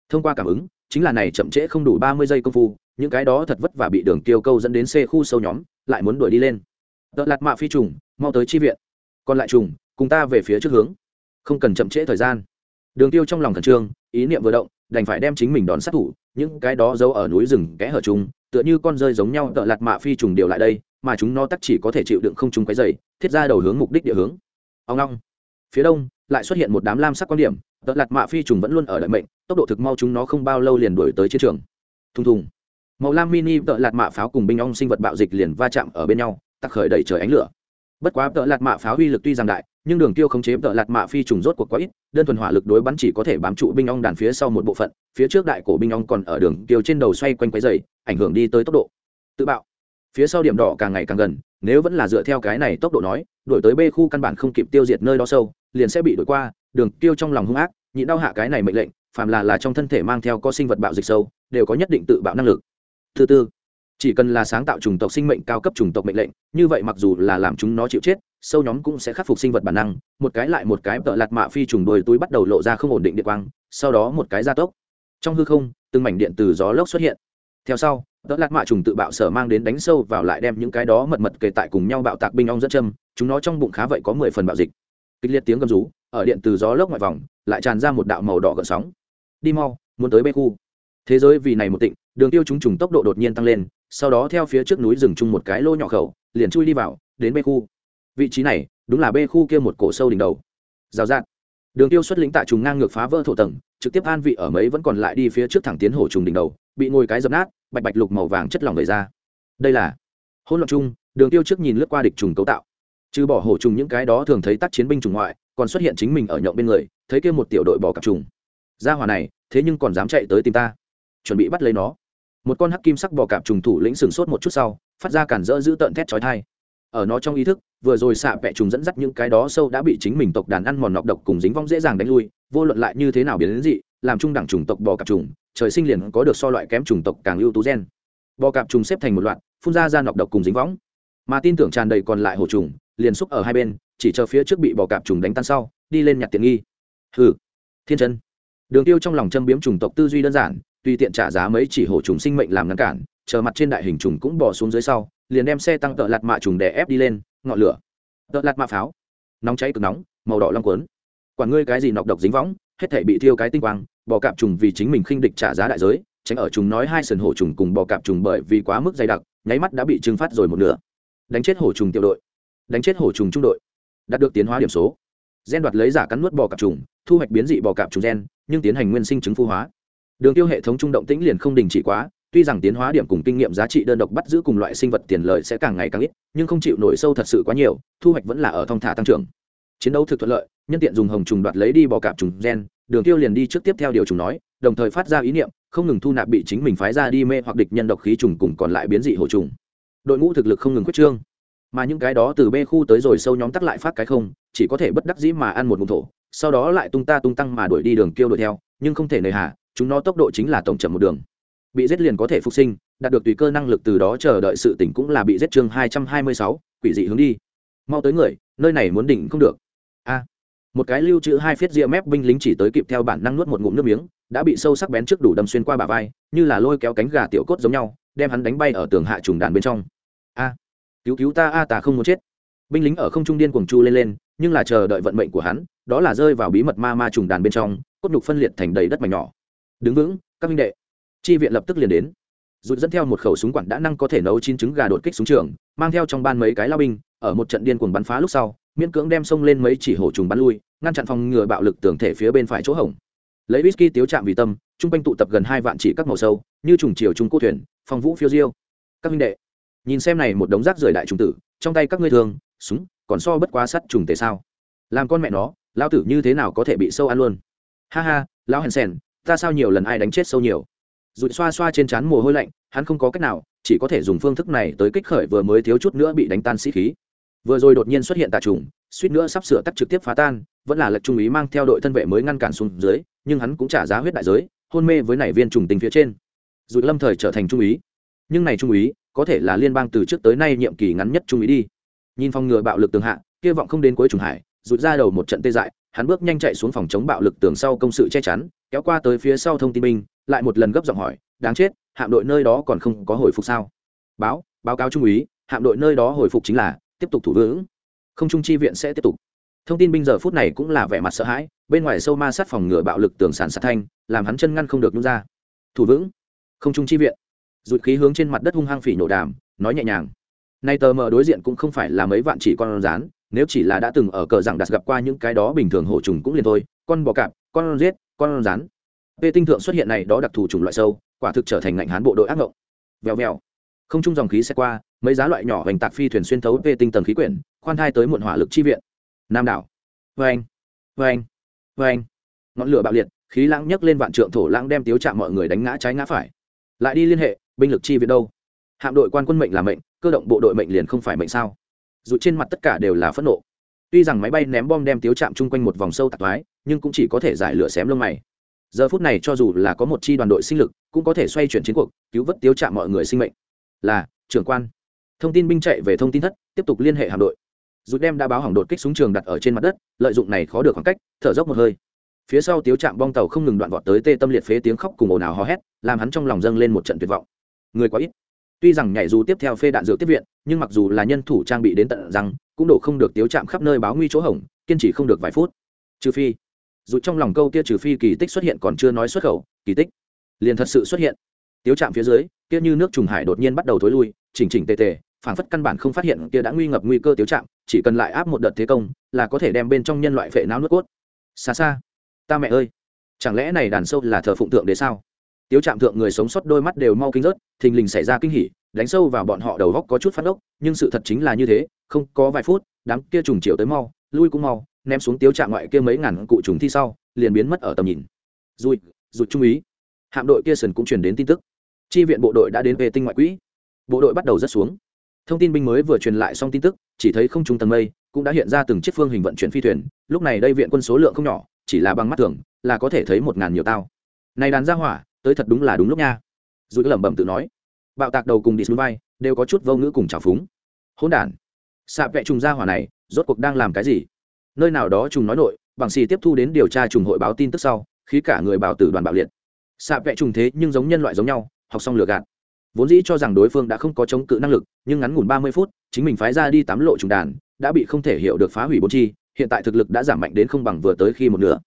thông qua cảm ứng, chính là này chậm trễ không đủ ba mươi giây công phu, những cái đó thật vất vả bị đường tiêu câu dẫn đến xe khu sâu nhóm, lại muốn đuổi đi lên. Đợt lạt mạ phi trùng, mau tới chi viện. Còn lại trùng, cùng ta về phía trước hướng. Không cần chậm trễ thời gian. Đường tiêu trong lòng khẩn trương, ý niệm vừa động đành phải đem chính mình đón sát thủ, những cái đó giấu ở núi rừng kẽ hở chung, tựa như con rơi giống nhau tợ lạt mạ phi trùng đều lại đây, mà chúng nó tắc chỉ có thể chịu đựng không chúng quấy dày thiết ra đầu hướng mục đích địa hướng. Ông long. Phía đông, lại xuất hiện một đám lam sắc quan điểm, tợ lạt mạ phi trùng vẫn luôn ở đợi mệnh, tốc độ thực mau chúng nó không bao lâu liền đuổi tới chiến trường. Thùng thùng. Màu lam mini tợ lạt mạ pháo cùng binh ong sinh vật bạo dịch liền va chạm ở bên nhau, tắc khởi đẩy trời ánh lửa. Bất quá tợ lạt mạ pháo uy lực tuy rằng đại nhưng đường tiêu khống chế tợ lạt mạ phi trùng rốt cuộc quá ít, đơn thuần hỏa lực đối bắn chỉ có thể bám trụ binh ong đàn phía sau một bộ phận, phía trước đại cổ binh ong còn ở đường tiêu trên đầu xoay quanh quấy dày ảnh hưởng đi tới tốc độ. Tự bạo. Phía sau điểm đỏ càng ngày càng gần, nếu vẫn là dựa theo cái này tốc độ nói, đuổi tới b khu căn bản không kịp tiêu diệt nơi đó sâu, liền sẽ bị đuổi qua, đường tiêu trong lòng hung ác, nhịn đau hạ cái này mệnh lệnh, phàm là là trong thân thể mang theo có sinh vật bạo dịch sâu, đều có nhất định tự bạo năng lực. Thứ tư, chỉ cần là sáng tạo chủng tộc sinh mệnh cao cấp chủng tộc mệnh lệnh, như vậy mặc dù là làm chúng nó chịu chết sâu nhóm cũng sẽ khắc phục sinh vật bản năng, một cái lại một cái tợ lạt mạ phi trùng đôi túi bắt đầu lộ ra không ổn định điện quang, sau đó một cái gia tốc. Trong hư không, từng mảnh điện từ gió lốc xuất hiện. Theo sau, tợ lạt mạ trùng tự bạo sở mang đến đánh sâu vào lại đem những cái đó mật mật kề tại cùng nhau bạo tạc binh ong dẫn châm, chúng nó trong bụng khá vậy có mười phần bạo dịch. Kịch liệt tiếng gầm rú, ở điện từ gió lốc ngoài vòng, lại tràn ra một đạo màu đỏ gợn sóng. Đi mau, muốn tới bê khu. Thế giới vì này một tịnh, đường tiêu chúng trùng tốc độ đột nhiên tăng lên, sau đó theo phía trước núi rừng chung một cái lô nhỏ khẩu, liền chui đi vào, đến bê khu vị trí này đúng là bê khu kia một cổ sâu đỉnh đầu. Rào rạt. Đường tiêu xuất lĩnh tại trùng ngang ngược phá vỡ thổ tầng, trực tiếp an vị ở mấy vẫn còn lại đi phía trước thẳng tiến hổ trùng đỉnh đầu, bị ngồi cái dập nát, bạch bạch lục màu vàng chất lỏng đầy ra. Đây là hỗn loạn chung, đường tiêu trước nhìn lướt qua địch trùng cấu tạo. Trừ bỏ hổ trùng những cái đó thường thấy tác chiến binh trùng ngoại, còn xuất hiện chính mình ở nhậu bên người, thấy kia một tiểu đội bò cặp trùng. Gia hỏa này, thế nhưng còn dám chạy tới tìm ta. Chuẩn bị bắt lấy nó. Một con hắc kim sắc bò cạp trùng thủ lĩnh sừng sốt một chút sau, phát ra cản rỡ giữ tợn thét chói thai ở nó trong ý thức, vừa rồi xạ vẹ trùng dẫn dắt những cái đó sâu đã bị chính mình tộc đàn ăn mòn nọc độc cùng dính vong dễ dàng đánh lui, vô luận lại như thế nào biến đến dị, làm trung đẳng trùng tộc bò cạp trùng, trời sinh liền có được so loại kém trùng tộc càng ưu tú gen. Bò cạp trùng xếp thành một loạt, phun ra ra nọc độc cùng dính võng mà tin tưởng tràn đầy còn lại hồ trùng, liền xúc ở hai bên, chỉ chờ phía trước bị bò cạp trùng đánh tan sau, đi lên nhặt tiện nghi. Hừ, thiên chân. Đường tiêu trong lòng châm biếm trùng tộc tư duy đơn giản, tùy tiện trả giá mấy chỉ hổ trùng sinh mệnh làm ngăn cản chờ mặt trên đại hình trùng cũng bỏ xuống dưới sau, liền đem xe tăng tợ lạt mạ trùng để ép đi lên, ngọn lửa. Tợ lạt mạ pháo. Nóng cháy cực nóng, màu đỏ long quấn. quản ngươi cái gì nọc độc dính võng, hết thể bị thiêu cái tinh quang, bò cạp trùng vì chính mình khinh địch trả giá đại giới, tránh ở trùng nói hai sườn hổ trùng cùng bò cạp trùng bởi vì quá mức dày đặc, nháy mắt đã bị trừng phát rồi một nửa. Đánh chết hổ trùng tiểu đội. Đánh chết hổ trùng trung đội. Đạt được tiến hóa điểm số. Gen đoạt lấy giả cắn nuốt bò cạp trùng, thu hoạch biến dị bò cạp trùng gen, nhưng tiến hành nguyên sinh chứng phu hóa. Đường tiêu hệ thống trung động tĩnh liền không đình chỉ quá tuy rằng tiến hóa điểm cùng kinh nghiệm giá trị đơn độc bắt giữ cùng loại sinh vật tiền lợi sẽ càng ngày càng ít, nhưng không chịu nổi sâu thật sự quá nhiều, thu hoạch vẫn là ở thong thả tăng trưởng. Chiến đấu thực thuận lợi, nhân tiện dùng hồng trùng đoạt lấy đi bò cạp trùng gen, đường tiêu liền đi trước tiếp theo điều trùng nói, đồng thời phát ra ý niệm, không ngừng thu nạp bị chính mình phái ra đi mê hoặc địch nhân độc khí trùng cùng còn lại biến dị hổ trùng. Đội ngũ thực lực không ngừng quyết trương. Mà những cái đó từ b khu tới rồi sâu nhóm tắc lại phát cái không, chỉ có thể bất đắc dĩ mà ăn một mùng thổ, sau đó lại tung ta tung tăng mà đuổi đi đường kêu đuổi theo, nhưng không thể nề hà, chúng nó tốc độ chính là tổng chậm một đường bị giết liền có thể phục sinh, đạt được tùy cơ năng lực từ đó chờ đợi sự tỉnh cũng là bị giết chương hai trăm hai mươi sáu, quỷ dị hướng đi. Mau tới người, nơi này muốn đỉnh không được. A. Một cái lưu trữ hai phiết ria mép binh lính chỉ tới kịp theo bản năng nuốt một ngụm nước miếng, đã bị sâu sắc bén trước đủ đâm xuyên qua bả vai, như là lôi kéo cánh gà tiểu cốt giống nhau, đem hắn đánh bay ở tường hạ trùng đàn bên trong. A. Cứu cứu ta, a, ta không muốn chết. Binh lính ở không trung điên cuồng chu lên lên, nhưng là chờ đợi vận mệnh của hắn, đó là rơi vào bí mật ma ma trùng đàn bên trong, cốt nhục phân liệt thành đầy đất mảnh nhỏ. Đứng vững, các minh đệ chi viện lập tức liền đến. Rụt dẫn theo một khẩu súng quản đã năng có thể nấu chín trứng gà đột kích súng trường, mang theo trong ban mấy cái lao binh, ở một trận điên cuồng bắn phá lúc sau, miễn cưỡng đem xông lên mấy chỉ hổ trùng bắn lui, ngăn chặn phòng ngừa bạo lực tường thể phía bên phải chỗ hổng. Lấy whisky tiếu chạm vì tâm chung quanh tụ tập gần hai vạn chỉ các màu sâu, như trùng chiều trung cô thuyền, phong vũ phiêu diêu. Các minh đệ, nhìn xem này một đống rác rời đại trùng tử, trong tay các ngươi thường súng, còn so bất quá sắt trùng tề sao? Làm con mẹ nó lao tử như thế nào có thể bị sâu ăn luôn? Ha ha, lão hèn sèn, ta sao nhiều lần ai đánh chết sâu nhiều? Rụi xoa xoa trên trán mồ hôi lạnh, hắn không có cách nào, chỉ có thể dùng phương thức này tới kích khởi vừa mới thiếu chút nữa bị đánh tan sĩ khí. Vừa rồi đột nhiên xuất hiện tà trùng, suýt nữa sắp sửa tắt trực tiếp phá tan, vẫn là lật trung ý mang theo đội thân vệ mới ngăn cản xuống dưới, nhưng hắn cũng trả giá huyết đại giới, hôn mê với nảy viên trùng tình phía trên. Rụi lâm thời trở thành trung úy nhưng này trung úy có thể là liên bang từ trước tới nay nhiệm kỳ ngắn nhất trung úy đi. Nhìn phòng ngừa bạo lực tường hạ, kia vọng không đến cuối trùng hải, rụt ra đầu một trận tê dại, hắn bước nhanh chạy xuống phòng chống bạo lực tường sau công sự che chắn, kéo qua tới phía sau thông tin binh lại một lần gấp giọng hỏi, đáng chết, hạm đội nơi đó còn không có hồi phục sao? Báo báo cáo trung úy, hạm đội nơi đó hồi phục chính là, tiếp tục thủ vững. Không trung chi viện sẽ tiếp tục. Thông tin binh giờ phút này cũng là vẻ mặt sợ hãi, bên ngoài sâu ma sát phòng ngừa bạo lực tường sản sát thanh, làm hắn chân ngăn không được nhún ra. Thủ vững. Không trung chi viện. Rụt khí hướng trên mặt đất hung hăng phỉ nổ đàm, nói nhẹ nhàng. Nay tờ mờ đối diện cũng không phải là mấy vạn chỉ con rán, nếu chỉ là đã từng ở cờ rằng đặt gặp qua những cái đó bình thường hổ trùng cũng liền thôi, con bò cạp, con giết, con rán vệ tinh thượng xuất hiện này đó đặc thù chủng loại sâu, quả thực trở thành ngạnh hán bộ đội ác ngộng. Vèo vèo. Không trung dòng khí xe qua, mấy giá loại nhỏ hoành tạc phi thuyền xuyên thấu vệ tinh tầng khí quyển, khoan thai tới muộn hỏa lực chi viện. Nam đảo. Vê anh vê anh vê anh ngọn lửa bạo liệt, khí lãng nhấc lên vạn trượng thổ lãng đem tiếu chạm mọi người đánh ngã trái ngã phải. Lại đi liên hệ, binh lực chi viện đâu? Hạm đội quan quân mệnh là mệnh, cơ động bộ đội mệnh liền không phải mệnh sao? Dù trên mặt tất cả đều là phẫn nộ. Tuy rằng máy bay ném bom đem tiếu chạm chung quanh một vòng sâu tạc thoái, nhưng cũng chỉ có thể giải lửa xém lông mày giờ phút này cho dù là có một chi đoàn đội sinh lực, cũng có thể xoay chuyển chiến cuộc, cứu vớt tiếu chạm mọi người sinh mệnh. Là, trưởng quan. Thông tin binh chạy về thông tin thất, tiếp tục liên hệ hạm đội. Rút đem đã báo hỏng đột kích súng trường đặt ở trên mặt đất, lợi dụng này khó được khoảng cách, thở dốc một hơi. Phía sau tiếu chạm bong tàu không ngừng đoạn vọt tới tê tâm liệt phế tiếng khóc cùng ồn ào hò hét, làm hắn trong lòng dâng lên một trận tuyệt vọng. Người quá ít. Tuy rằng nhảy dù tiếp theo phê đạn dược tiếp viện, nhưng mặc dù là nhân thủ trang bị đến tận rằng cũng đổ không được tiếu chạm khắp nơi báo nguy chỗ hỏng, kiên trì không được vài phút. Trừ phi dù trong lòng câu kia trừ phi kỳ tích xuất hiện còn chưa nói xuất khẩu, kỳ tích liền thật sự xuất hiện. Tiếu chạm phía dưới, kia như nước trùng hải đột nhiên bắt đầu thối lui, chỉnh chỉnh tề tề phản phất căn bản không phát hiện kia đã nguy ngập nguy cơ tiếu chạm chỉ cần lại áp một đợt thế công, là có thể đem bên trong nhân loại phệ não nước cốt. Xa xa, ta mẹ ơi, chẳng lẽ này đàn sâu là thờ phụng tượng đế sao? Tiếu chạm thượng người sống sót đôi mắt đều mau kinh rớt, thình lình xảy ra kinh hỉ, đánh sâu vào bọn họ đầu góc có chút phát ốc, nhưng sự thật chính là như thế, không có vài phút, đám kia trùng chiều tới mau, lui cũng mau ném xuống tiếu trạng ngoại kia mấy ngàn cụ trùng thi sau, liền biến mất ở tầm nhìn. Rụi, rụt trung ý. Hạm đội kia sần cũng truyền đến tin tức. Chi viện bộ đội đã đến về tinh ngoại quỹ. Bộ đội bắt đầu rất xuống. Thông tin binh mới vừa truyền lại xong tin tức, chỉ thấy không trung tầng mây cũng đã hiện ra từng chiếc phương hình vận chuyển phi thuyền. Lúc này đây viện quân số lượng không nhỏ, chỉ là bằng mắt thường, là có thể thấy một ngàn nhiều tao. Này đàn ra hỏa, tới thật đúng là đúng lúc nha. Dù lẩm bẩm tự nói. Bạo tạc đầu cùng đi xuống vai, đều có chút vô ngữ cùng trào phúng. Hỗn đản. Xạ vệ trùng ra hỏa này, rốt cuộc đang làm cái gì? Nơi nào đó trùng nói nội, bằng xì tiếp thu đến điều tra trùng hội báo tin tức sau khi cả người bảo tử đoàn bạo liệt. Xạ vẽ trùng thế nhưng giống nhân loại giống nhau, học xong lừa gạt. Vốn dĩ cho rằng đối phương đã không có chống cự năng lực, nhưng ngắn ngủn ba mươi phút, chính mình phái ra đi tám lộ trùng đàn, đã bị không thể hiểu được phá hủy bốn chi, hiện tại thực lực đã giảm mạnh đến không bằng vừa tới khi một nửa.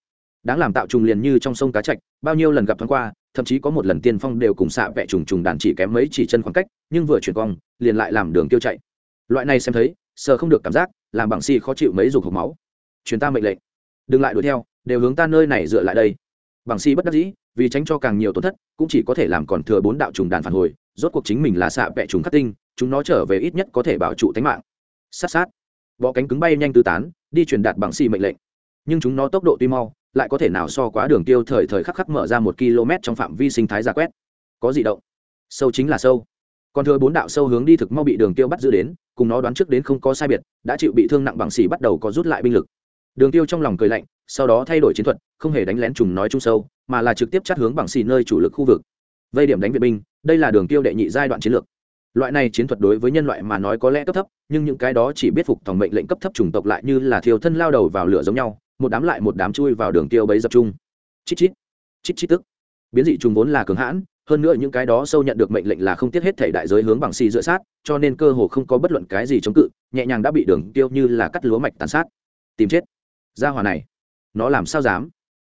Đáng làm tạo trùng liền như trong sông cá trạch bao nhiêu lần gặp thoáng qua, thậm chí có một lần tiên phong đều cùng xạ vẽ trùng trùng đàn chỉ kém mấy chỉ chân khoảng cách, nhưng vừa chuyển cong, liền lại làm đường tiêu chạy. Loại này xem thấy, sờ không được cảm giác, làm bằng si khó chịu mấy dục hộp máu chuyến ta mệnh lệnh. Đừng lại đuổi theo, đều hướng ta nơi này dựa lại đây. Bằng si bất đắc dĩ, vì tránh cho càng nhiều tổn thất, cũng chỉ có thể làm còn thừa bốn đạo trùng đàn phản hồi, rốt cuộc chính mình là xạ vẹ trùng khắc tinh, chúng nó trở về ít nhất có thể bảo trụ tính mạng. Sát sát. Bọ cánh cứng bay nhanh tứ tán, đi truyền đạt bằng si mệnh lệnh. Nhưng chúng nó tốc độ tuy mau, lại có thể nào so quá đường tiêu thời thời khắc khắc mở ra một km trong phạm vi sinh thái giả quét. Có gì động? Sâu chính là sâu. Còn thừa bốn đạo sâu hướng đi thực mau bị đường tiêu bắt giữ đến, cùng nó đoán trước đến không có sai biệt, đã chịu bị thương nặng bằng xỉ bắt đầu có rút lại binh lực đường tiêu trong lòng cười lạnh, sau đó thay đổi chiến thuật, không hề đánh lén trùng nói chung sâu, mà là trực tiếp chắt hướng bằng xì nơi chủ lực khu vực. Vây điểm đánh viện binh, đây là đường tiêu đệ nhị giai đoạn chiến lược. Loại này chiến thuật đối với nhân loại mà nói có lẽ cấp thấp, nhưng những cái đó chỉ biết phục tòng mệnh lệnh cấp thấp chủng tộc lại như là thiêu thân lao đầu vào lửa giống nhau, một đám lại một đám chui vào đường tiêu bấy tập trung chít chít chít chít tức. Biến dị trùng vốn là cường hãn, hơn nữa những cái đó sâu nhận được mệnh lệnh là không tiết hết thể đại giới hướng bằng xì dựa sát, cho nên cơ hồ không có bất luận cái gì chống cự, nhẹ nhàng đã bị đường tiêu như là cắt lúa mạch tàn sát. Tìm chết ra hòa này, nó làm sao dám?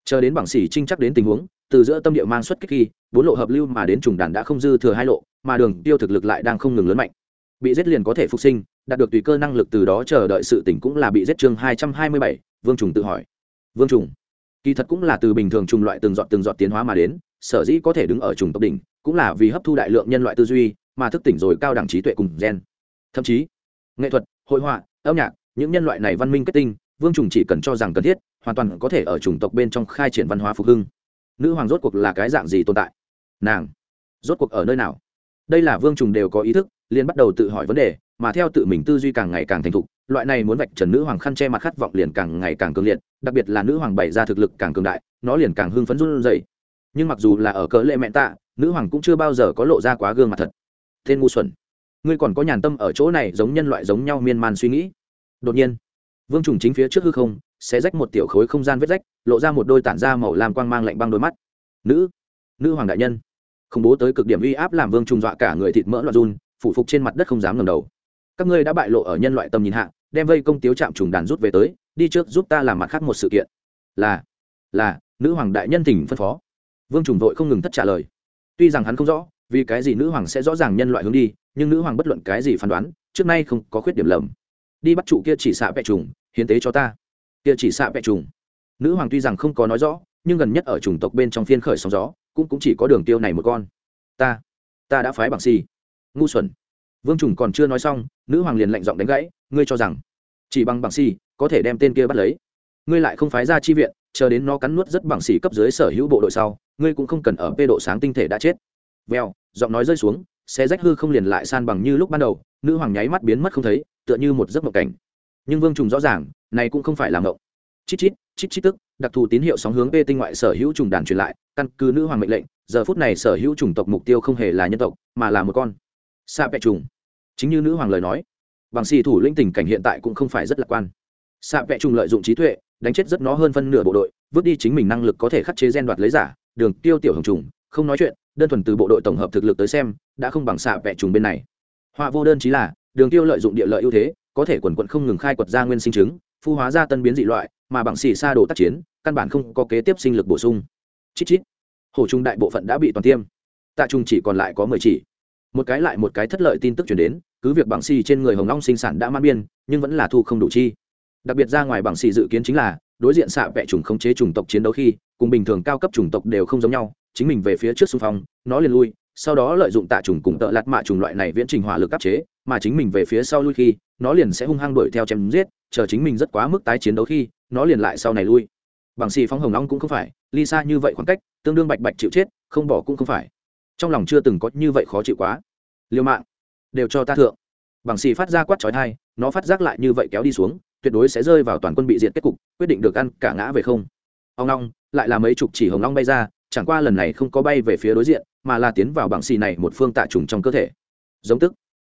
Chờ đến bảng sỉ trinh chắc đến tình huống, từ giữa tâm địa mang xuất kích khi, bốn lộ hợp lưu mà đến trùng đàn đã không dư thừa hai lộ, mà đường tiêu thực lực lại đang không ngừng lớn mạnh. Bị giết liền có thể phục sinh, đạt được tùy cơ năng lực từ đó chờ đợi sự tỉnh cũng là bị giết chương hai trăm hai mươi bảy, vương trùng tự hỏi. Vương trùng, kỳ thật cũng là từ bình thường trùng loại từng dọn từng dọn tiến hóa mà đến, sở dĩ có thể đứng ở trùng tộc đỉnh, cũng là vì hấp thu đại lượng nhân loại tư duy, mà thức tỉnh rồi cao đẳng trí tuệ cùng gen. Thậm chí, nghệ thuật, hội họa, âm nhạc, những nhân loại này văn minh kết tinh vương trùng chỉ cần cho rằng cần thiết, hoàn toàn có thể ở chủng tộc bên trong khai triển văn hóa phục hưng. Nữ hoàng rốt cuộc là cái dạng gì tồn tại? Nàng, rốt cuộc ở nơi nào? Đây là vương trùng đều có ý thức, liền bắt đầu tự hỏi vấn đề, mà theo tự mình tư duy càng ngày càng thành thục, loại này muốn vạch trần nữ hoàng khăn che mặt khát vọng liền càng ngày càng cường liệt, đặc biệt là nữ hoàng bày ra thực lực càng cường đại, nó liền càng hưng phấn run dậy nhưng mặc dù là ở cỡ lệ mẹ tạ, nữ hoàng cũng chưa bao giờ có lộ ra quá gương mặt thật. Tên ngu xuẩn, ngươi còn có nhàn tâm ở chỗ này giống nhân loại giống nhau miên man suy nghĩ. Đột nhiên vương trùng chính phía trước hư không sẽ rách một tiểu khối không gian vết rách, lộ ra một đôi tản da màu làm quang mang lạnh băng đôi mắt. Nữ nữ hoàng đại nhân. Khủng bố tới cực điểm uy áp làm vương trùng dọa cả người thịt mỡ loạn run, phủ phục trên mặt đất không dám ngầm đầu. Các ngươi đã bại lộ ở nhân loại tầm nhìn hạ, đem vây công tiếu trạm trùng đàn rút về tới, đi trước giúp ta làm mặt khác một sự kiện. Là là, nữ hoàng đại nhân tỉnh phân phó. Vương trùng vội không ngừng thất trả lời. Tuy rằng hắn không rõ, vì cái gì nữ hoàng sẽ rõ ràng nhân loại hướng đi, nhưng nữ hoàng bất luận cái gì phán đoán, trước nay không có khuyết điểm lầm đi bắt trụ kia chỉ xạ vẹ trùng, hiến tế cho ta. Kia chỉ xạ vẹ trùng. Nữ hoàng tuy rằng không có nói rõ, nhưng gần nhất ở chủng tộc bên trong phiên khởi sóng gió, cũng cũng chỉ có đường tiêu này một con. Ta ta đã phái bằng xì ngu xuẩn. Vương trùng còn chưa nói xong, nữ hoàng liền lạnh giọng đánh gãy, ngươi cho rằng, chỉ bằng bằng xì có thể đem tên kia bắt lấy. Ngươi lại không phái ra chi viện, chờ đến nó cắn nuốt rất bằng xì cấp dưới sở hữu bộ đội sau, ngươi cũng không cần ở p độ sáng tinh thể đã chết. Vèo, giọng nói rơi xuống xe rách hư không liền lại san bằng như lúc ban đầu, nữ hoàng nháy mắt biến mất không thấy, tựa như một giấc mộng cảnh. Nhưng vương trùng rõ ràng, này cũng không phải là mộng. Chít chít chít chít tức, đặc thù tín hiệu sóng hướng p tinh ngoại sở hữu trùng đàn truyền lại, căn cứ nữ hoàng mệnh lệnh, giờ phút này sở hữu chủng tộc mục tiêu không hề là nhân tộc, mà là một con. Sa vẹ trùng. Chính như nữ hoàng lời nói, bằng xì thủ lĩnh tình cảnh hiện tại cũng không phải rất lạc quan. Sa vẹ trùng lợi dụng trí tuệ, đánh chết rất nó hơn phân nửa bộ đội, vứt đi chính mình năng lực có thể khắc chế gen đoạt lấy giả, đường tiêu tiểu hồng trùng, không nói chuyện đơn thuần từ bộ đội tổng hợp thực lực tới xem, đã không bằng xạ vệ trùng bên này. Họa vô đơn chí là, đường tiêu lợi dụng địa lợi ưu thế, có thể quần quận không ngừng khai quật ra nguyên sinh chứng, phu hóa ra tân biến dị loại, mà bằng xì xa đồ tác chiến, căn bản không có kế tiếp sinh lực bổ sung. Chít chít. Hổ trùng đại bộ phận đã bị toàn tiêm. Tạ trùng chỉ còn lại có mười chỉ. Một cái lại một cái thất lợi tin tức chuyển đến, cứ việc bằng xì trên người hồng long sinh sản đã mãn biên, nhưng vẫn là thu không đủ chi. Đặc biệt ra ngoài bằng xì dự kiến chính là, đối diện xạ vệ trùng khống chế chủng tộc chiến đấu khi, cùng bình thường cao cấp chủng tộc đều không giống nhau chính mình về phía trước xung phong, nó liền lui, sau đó lợi dụng tạ trùng cùng tợ lạt mạ trùng loại này viễn trình hỏa lực áp chế, mà chính mình về phía sau lui khi, nó liền sẽ hung hăng đuổi theo chém giết, chờ chính mình rất quá mức tái chiến đấu khi, nó liền lại sau này lui. Bằng xì phóng hồng long cũng không phải, ly xa như vậy khoảng cách, tương đương bạch bạch chịu chết, không bỏ cũng không phải. Trong lòng chưa từng có như vậy khó chịu quá. Liêu mạng, đều cho ta thượng. Bằng xì phát ra quát trói thai nó phát giác lại như vậy kéo đi xuống, tuyệt đối sẽ rơi vào toàn quân bị diệt kết cục, quyết định được ăn cả ngã về không. Ông long, lại là mấy chục chỉ hồng long bay ra chẳng qua lần này không có bay về phía đối diện, mà là tiến vào bảng xì này một phương tạ trùng trong cơ thể. Giống tức.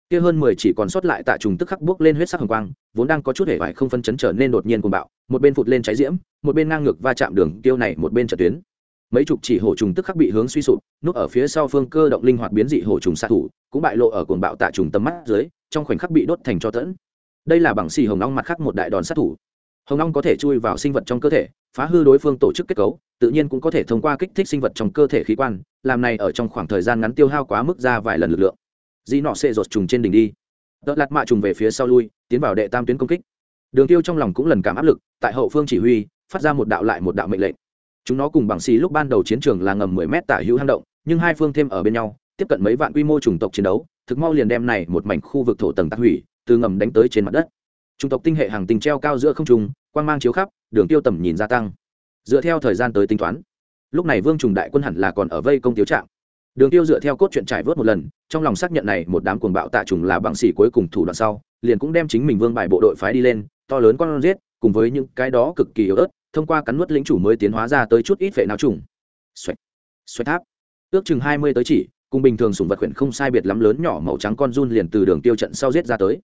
Kia hơn mười chỉ còn sót lại tạ trùng tức khắc bước lên huyết sắc hồng quang, vốn đang có chút hệ vải không phân chấn trở nên đột nhiên cuồng bạo, một bên phụt lên cháy diễm, một bên ngang ngược va chạm đường tiêu này một bên trận tuyến. Mấy chục chỉ hổ trùng tức khắc bị hướng suy sụp, núp ở phía sau phương cơ động linh hoạt biến dị hổ trùng xạ thủ, cũng bại lộ ở cuồng bạo tạ trùng tầm mắt dưới, trong khoảnh khắc bị đốt thành cho tẫn. Đây là bảng xì hồng long mặt khác một đại đòn sát thủ hồng long có thể chui vào sinh vật trong cơ thể, phá hư đối phương tổ chức kết cấu, tự nhiên cũng có thể thông qua kích thích sinh vật trong cơ thể khí quan, làm này ở trong khoảng thời gian ngắn tiêu hao quá mức ra vài lần lực lượng. Dĩ nọ sẽ rột trùng trên đỉnh đi. Đợt lạt mạ trùng về phía sau lui, tiến vào đệ tam tuyến công kích. Đường tiêu trong lòng cũng lần cảm áp lực, tại hậu phương chỉ huy, phát ra một đạo lại một đạo mệnh lệnh. Chúng nó cùng bằng xì lúc ban đầu chiến trường là ngầm 10 mét tả hữu hang động, nhưng hai phương thêm ở bên nhau, tiếp cận mấy vạn quy mô chủng tộc chiến đấu, thực mau liền đem này một mảnh khu vực thổ tầng tác hủy, từ ngầm đánh tới trên mặt đất chủng tộc tinh hệ hàng tinh treo cao giữa không trung, quang mang chiếu khắp, đường tiêu tầm nhìn gia tăng. Dựa theo thời gian tới tính toán, lúc này vương trùng đại quân hẳn là còn ở vây công tiếu trạng. Đường tiêu dựa theo cốt truyện trải vớt một lần, trong lòng xác nhận này một đám cuồng bạo tạ trùng là bằng xỉ cuối cùng thủ đoạn sau, liền cũng đem chính mình vương bài bộ đội phái đi lên, to lớn con giết, cùng với những cái đó cực kỳ yếu ớt, thông qua cắn nuốt lính chủ mới tiến hóa ra tới chút ít vệ nào trùng. Xoẹt xoẹt tháp. Ước chừng hai mươi tới chỉ, cùng bình thường sùng vật khuyển không sai biệt lắm lớn nhỏ màu trắng con run liền từ đường tiêu trận sau giết ra tới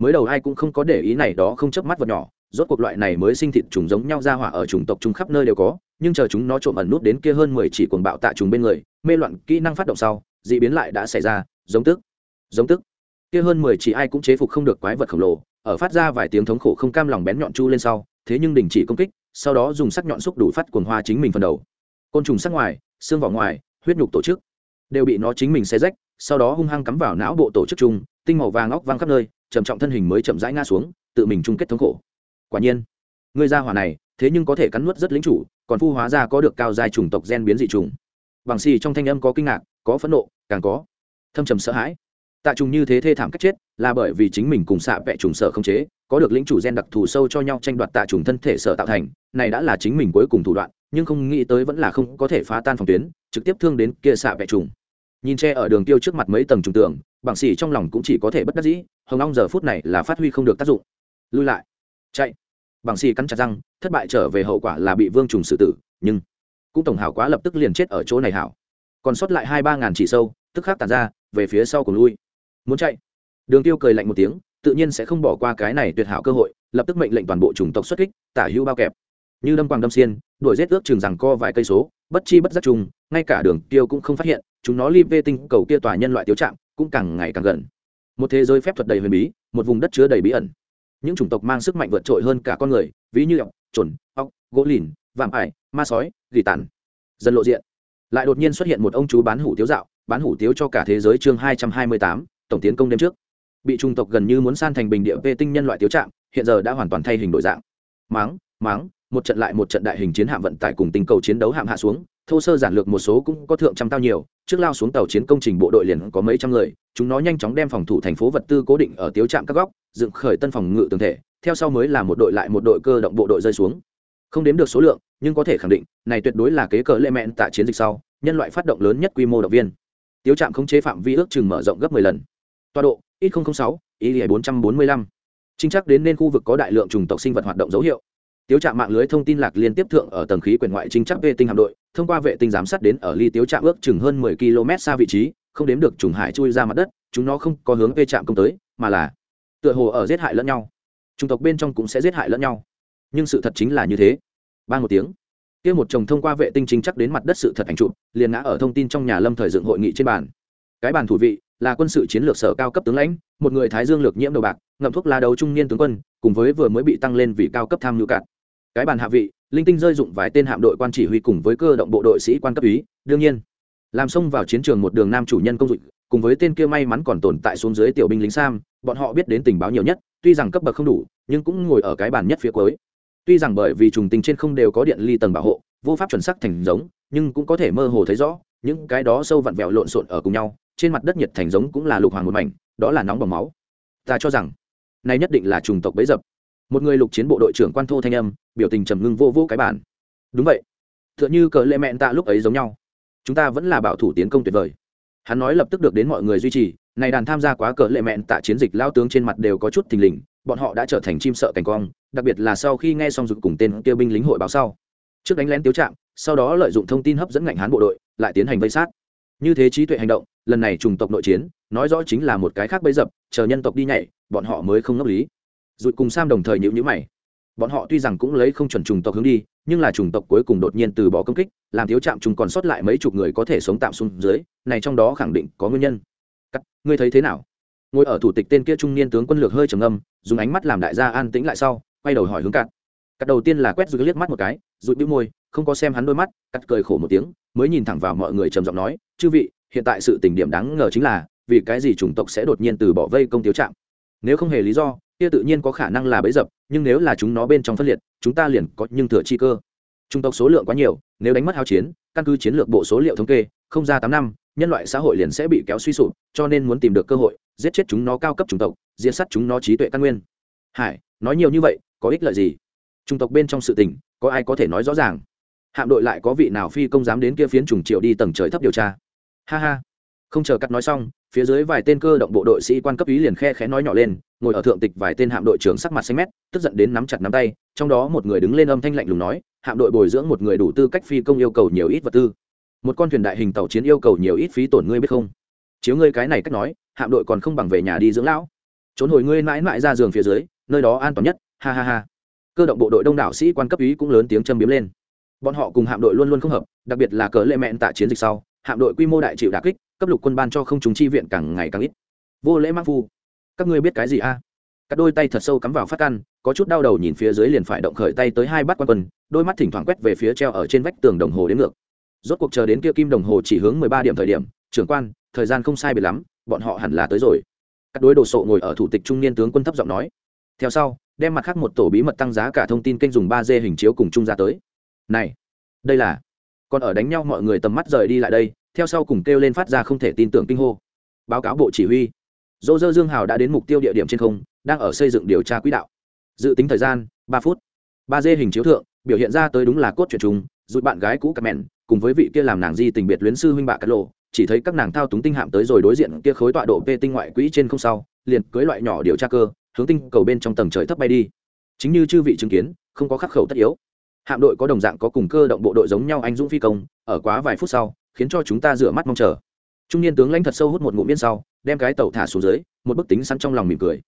mới đầu ai cũng không có để ý này đó không chớp mắt vật nhỏ, rốt cuộc loại này mới sinh thịt trùng giống nhau ra hỏa ở chủng tộc chúng khắp nơi đều có, nhưng chờ chúng nó trộm ẩn nút đến kia hơn mười chỉ cuồng bạo tạ trùng bên người, mê loạn kỹ năng phát động sau d ị biến lại đã xảy ra, giống tức giống tức. Kia hơn mười chỉ ai cũng chế phục không được quái vật khổng lồ, ở phát ra vài tiếng thống khổ không cam lòng bén nhọn chu lên sau, thế nhưng đình chỉ công kích, sau đó dùng sắc nhọn xúc đủ phát cuồng hoa chính mình phần đầu. Côn trùng sắc ngoài, xương vỏ ngoài, huyết nhục tổ chức, đều bị nó chính mình xé rách sau đó hung hăng cắm vào não bộ tổ chức chung, tinh màu vàng óc văng khắp nơi, trầm trọng thân hình mới chậm rãi ngã xuống, tự mình chung kết thống khổ. Quả nhiên, người ra hỏa này, thế nhưng có thể cắn nuốt rất lính chủ, còn phu hóa ra có được cao dài chủng tộc gen biến dị trùng bằng xì trong thanh âm có kinh ngạc, có phẫn nộ, càng có thâm trầm sợ hãi. Tạ trùng như thế thê thảm cách chết, là bởi vì chính mình cùng xạ vẹ trùng sợ không chế, có được lĩnh chủ gen đặc thù sâu cho nhau tranh đoạt tạ trùng thân thể sở tạo thành, này đã là chính mình cuối cùng thủ đoạn, nhưng không nghĩ tới vẫn là không có thể phá tan phòng tuyến, trực tiếp thương đến kia xạ vẹ trùng nhìn che ở đường tiêu trước mặt mấy tầng trùng tường bằng sĩ trong lòng cũng chỉ có thể bất đắc dĩ, hồng long giờ phút này là phát huy không được tác dụng. Lui lại. Chạy. Bằng sĩ cắn chặt răng, thất bại trở về hậu quả là bị vương trùng xử tử, nhưng cũng tổng hảo quá lập tức liền chết ở chỗ này hảo. Còn sót lại hai ba ngàn chỉ sâu, tức khắc tàn ra, về phía sau cùng lui. Muốn chạy. Đường tiêu cười lạnh một tiếng, tự nhiên sẽ không bỏ qua cái này tuyệt hảo cơ hội, lập tức mệnh lệnh toàn bộ chủng tộc xuất kích, tả hữu bao kẹp như đâm quang đâm xiên đuổi rết ước chừng rằng co vài cây số bất chi bất giác chung, ngay cả đường tiêu cũng không phát hiện chúng nó li vê tinh cầu kia tòa nhân loại tiêu trạng cũng càng ngày càng gần. Một thế giới phép thuật đầy huyền bí một vùng đất chứa đầy bí ẩn. Những chủng tộc mang sức mạnh vượt trội hơn cả con người ví như ọc trồn ọc gỗ lìn vạm ải ma sói gỉ tàn. Dần lộ diện. Lại đột nhiên xuất hiện một ông chú bán hủ tiếu dạo bán hủ tiếu cho cả thế giới chương hai trăm hai mươi tám tổng tiến công đêm trước. Bị trung tộc gần như muốn san thành bình địa vệ tinh nhân loại tiếu trạm hiện giờ đã hoàn toàn thay hình đổi dạng. Máng máng một trận lại một trận đại hình chiến hạm vận tải cùng tình cầu chiến đấu hạm hạ xuống, thô sơ giản lược một số cũng có thượng trăm tao nhiều, trước lao xuống tàu chiến công trình bộ đội liền có mấy trăm người, chúng nó nhanh chóng đem phòng thủ thành phố vật tư cố định ở tiếu trạm các góc, dựng khởi tân phòng ngự tường thể, theo sau mới là một đội lại một đội cơ động bộ đội rơi xuống. Không đếm được số lượng, nhưng có thể khẳng định, này tuyệt đối là kế cờ lệ mẹn tại chiến dịch sau, nhân loại phát động lớn nhất quy mô động viên. Tiếu trạm khống chế phạm vi ước chừng mở rộng gấp 10 lần. Toa độ, ít sáu, ý 445 chính chắc đến nên khu vực có đại lượng trùng tộc sinh vật hoạt động dấu hiệu tiếu trạm mạng lưới thông tin lạc liên tiếp thượng ở tầng khí quyển ngoại trinh chắc vệ tinh hạm đội, thông qua vệ tinh giám sát đến ở ly tiếu trạm ước chừng hơn 10 km xa vị trí, không đếm được trùng hải chui ra mặt đất, chúng nó không có hướng về trạm công tới, mà là tựa hồ ở giết hại lẫn nhau. Chủng tộc bên trong cũng sẽ giết hại lẫn nhau. Nhưng sự thật chính là như thế. Ba một tiếng. Kia một chồng thông qua vệ tinh chính chắc đến mặt đất sự thật ảnh chụp, liền ngã ở thông tin trong nhà lâm thời dựng hội nghị trên bàn. Cái bàn thủ vị là quân sự chiến lược sở cao cấp tướng lãnh, một người thái dương lược nhiễm đầu bạc, ngậm thuốc lá đấu trung niên tướng quân, cùng với vừa mới bị tăng lên vì cao cấp tham nhu cạn cái bàn hạ vị, linh tinh rơi dụng vài tên hạm đội quan chỉ huy cùng với cơ động bộ đội sĩ quan cấp ý đương nhiên. Làm xông vào chiến trường một đường nam chủ nhân công dụng, cùng với tên kia may mắn còn tồn tại xuống dưới tiểu binh lính sam, bọn họ biết đến tình báo nhiều nhất, tuy rằng cấp bậc không đủ, nhưng cũng ngồi ở cái bàn nhất phía cuối. Tuy rằng bởi vì trùng tình trên không đều có điện ly tầng bảo hộ, vô pháp chuẩn sắc thành giống, nhưng cũng có thể mơ hồ thấy rõ, những cái đó sâu vặn vẹo lộn xộn ở cùng nhau, trên mặt đất nhiệt thành giống cũng là lục hoàng một mảnh, đó là nóng bỏng máu. Ta cho rằng, này nhất định là trùng tộc bấy dập một người lục chiến bộ đội trưởng quan thô thanh âm, biểu tình trầm ngưng vô vô cái bản đúng vậy. T h ư ợ n h ư cờ lệ mẹn tạ lúc ấy giống nhau. Chúng ta vẫn là bảo thủ tiến công tuyệt vời. Hắn nói lập tức được đến mọi người duy trì, này đàn tham gia quá cờ lệ mẹn tạ chiến dịch lao tướng trên mặt đều có chút thình lình, bọn họ đã trở thành chim sợ cảnh quang, đặc biệt là sau khi nghe xong dục cùng tên tiêu binh lính hội báo sau. Trước đánh lén tiếu trạm, sau đó lợi dụng thông tin hấp dẫn ngành hán bộ đội, lại tiến hành vây sát. Như thế trí tuệ hành động, lần này trùng tộc nội chiến, nói rõ chính là một cái khác bấy dập, chờ nhân tộc đi nhảy, bọn họ mới không ngốc lý rụt cùng sam đồng thời nhữ nhữ mày. Bọn họ tuy rằng cũng lấy không chuẩn trùng tộc hướng đi, nhưng là trùng tộc cuối cùng đột nhiên từ bỏ công kích, làm thiếu trạm trùng còn sót lại mấy chục người có thể sống tạm xuống dưới, này trong đó khẳng định có nguyên nhân. Cắt, ngươi thấy thế nào? Ngồi ở thủ tịch tên kia trung niên tướng quân lược hơi trầm âm dùng ánh mắt làm đại gia an tĩnh lại sau, quay đầu hỏi hướng cắt. Cắt đầu tiên là quét rụi liếc mắt một cái rụi bĩu môi, không có xem hắn đôi mắt, cắt cười khổ một tiếng, mới nhìn thẳng vào mọi người trầm giọng nói, chư vị, hiện tại sự tình điểm đáng ngờ chính là, vì cái gì chủng tộc sẽ đột nhiên từ bỏ vây công thiếu trạm? Nếu không hề lý do kia tự nhiên có khả năng là bẫy dập, nhưng nếu là chúng nó bên trong phân liệt, chúng ta liền có nhưng thừa chi cơ. Trung tộc số lượng quá nhiều, nếu đánh mất hao chiến, căn cứ chiến lược bộ số liệu thống kê, không ra tám năm, nhân loại xã hội liền sẽ bị kéo suy sụp, cho nên muốn tìm được cơ hội, giết chết chúng nó cao cấp chủng tộc, diệt sát chúng nó trí tuệ căn nguyên. Hải, nói nhiều như vậy, có ích lợi gì? Chủng tộc bên trong sự tình, có ai có thể nói rõ ràng? Hạm đội lại có vị nào phi công dám đến kia phiến trùng triệu đi tầng trời thấp điều tra? Ha ha. Không chờ cắt nói xong phía dưới vài tên cơ động bộ đội sĩ quan cấp ý liền khe khẽ nói nhỏ lên, ngồi ở thượng tịch vài tên hạm đội trưởng sắc mặt xanh mét, tức giận đến nắm chặt nắm tay, trong đó một người đứng lên âm thanh lạnh lùng nói, hạm đội bồi dưỡng một người đủ tư cách phi công yêu cầu nhiều ít vật tư. Một con thuyền đại hình tàu chiến yêu cầu nhiều ít phí tổn ngươi biết không? Chiếu ngươi cái này cách nói, hạm đội còn không bằng về nhà đi dưỡng lão. Trốn hồi ngươi mãi mãi ra giường phía dưới, nơi đó an toàn nhất. Ha ha ha. Cơ động bộ đội đông đảo sĩ quan cấp ý cũng lớn tiếng châm biếm lên. Bọn họ cùng hạm đội luôn luôn không hợp, đặc biệt là cờ lệ mẹn tại chiến dịch sau, hạm đội quy mô đại chịu đà kích cấp lục quân ban cho không chúng chi viện càng ngày càng ít. Vô lễ mắc phu. Các ngươi biết cái gì a? À? các đôi tay thật sâu cắm vào phát căn có chút đau đầu nhìn phía dưới liền phải động khởi tay tới hai bát quan quân, đôi mắt thỉnh thoảng quét về phía treo ở trên vách tường đồng hồ đến ngược. Rốt cuộc chờ đến kia kim đồng hồ chỉ hướng mười ba điểm thời điểm, trưởng quan, thời gian không sai biệt lắm, bọn họ hẳn là tới rồi. Các đối đồ sộ ngồi ở thủ tịch trung niên tướng quân thấp giọng nói. Theo sau, đem mặt khác một tổ bí mật tăng giá cả thông tin kênh dùng ba d hình chiếu cùng chung ra tới. Này, đây là, còn ở đánh nhau mọi người tầm mắt rời đi lại đây theo sau cùng kêu lên phát ra không thể tin tưởng kinh hô. Báo cáo bộ chỉ huy. Dỗ dơ dương hào đã đến mục tiêu địa điểm trên không, đang ở xây dựng điều tra quỹ đạo. Dự tính thời gian, ba phút. Ba d hình chiếu thượng, biểu hiện ra tới đúng là cốt truyện chúng rụt bạn gái cũ cặp mẹn, cùng với vị kia làm nàng di tình biệt luyến sư huynh bạ cát lộ, chỉ thấy các nàng thao túng tinh hạm tới rồi đối diện kia khối tọa độ p tinh ngoại quỹ trên không sau, liền cưới loại nhỏ điều tra cơ, hướng tinh cầu bên trong tầng trời thấp bay đi. Chính như chư vị chứng kiến, không có khắc khẩu tất yếu. Hạm đội có đồng dạng có cùng cơ động bộ đội giống nhau anh dũng phi công, ở quá vài phút sau khiến cho chúng ta rửa mắt mong chờ. Trung niên tướng lãnh thật sâu hút một ngụm miên sau, đem cái tàu thả xuống dưới, một bức tính sẵn trong lòng mỉm cười.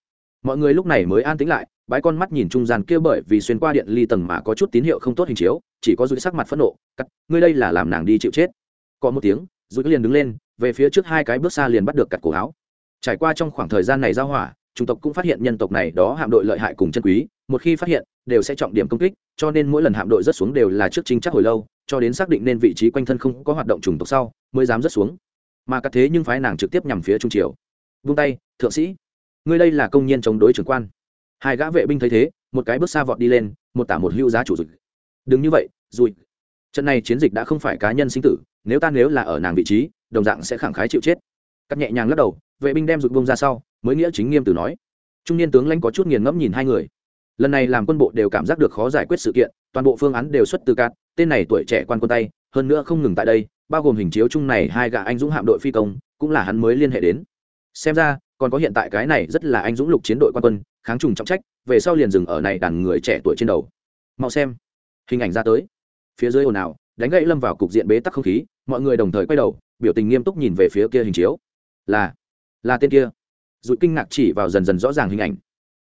Mọi người lúc này mới an tĩnh lại, bái con mắt nhìn trung gian kia bởi vì xuyên qua điện ly tầng mà có chút tín hiệu không tốt hình chiếu, chỉ có dụi sắc mặt phẫn nộ, cắt, ngươi đây là làm nàng đi chịu chết. Có một tiếng dụi liền đứng lên, về phía trước hai cái bước xa liền bắt được cặt cổ áo. Trải qua trong khoảng thời gian này giao hỏa, chủng tộc cũng phát hiện nhân tộc này đó hạm đội lợi hại cùng chân quý, một khi phát hiện, đều sẽ trọng điểm công kích, cho nên mỗi lần hạm đội rất xuống đều là trước chính chắc hồi lâu cho đến xác định nên vị trí quanh thân không có hoạt động trùng tộc sau, mới dám rớt xuống. Mà cắt thế nhưng phái nàng trực tiếp nhằm phía trung triều. Vung tay, thượng sĩ, ngươi đây là công nhân chống đối trưởng quan. Hai gã vệ binh thấy thế, một cái bước xa vọt đi lên, một tả một hưu giá chủ dịch đừng như vậy rồi trận này chiến dịch đã không phải cá nhân sinh tử, nếu ta nếu là ở nàng vị trí, đồng dạng sẽ khẳng khái chịu chết. Cắt nhẹ nhàng lắc đầu, vệ binh đem rụt bông ra sau, mới nghĩa chính nghiêm từ nói. Trung niên tướng lãnh có chút nghiền ngẫm nhìn hai người. Lần này làm quân bộ đều cảm giác được khó giải quyết sự kiện, toàn bộ phương án đều xuất từ cát tên này tuổi trẻ quan quân tay, hơn nữa không ngừng tại đây, bao gồm hình chiếu chung này hai gã anh dũng hạm đội phi công, cũng là hắn mới liên hệ đến. Xem ra, còn có hiện tại cái này rất là anh dũng lục chiến đội quan quân, kháng trùng trọng trách, về sau liền dừng ở này đàn người trẻ tuổi trên đầu. Mau xem. Hình ảnh ra tới. Phía dưới ồn ào, đánh gãy lâm vào cục diện bế tắc không khí, mọi người đồng thời quay đầu, biểu tình nghiêm túc nhìn về phía kia hình chiếu. Là là tên kia. Dụi kinh ngạc chỉ vào dần dần rõ ràng hình ảnh.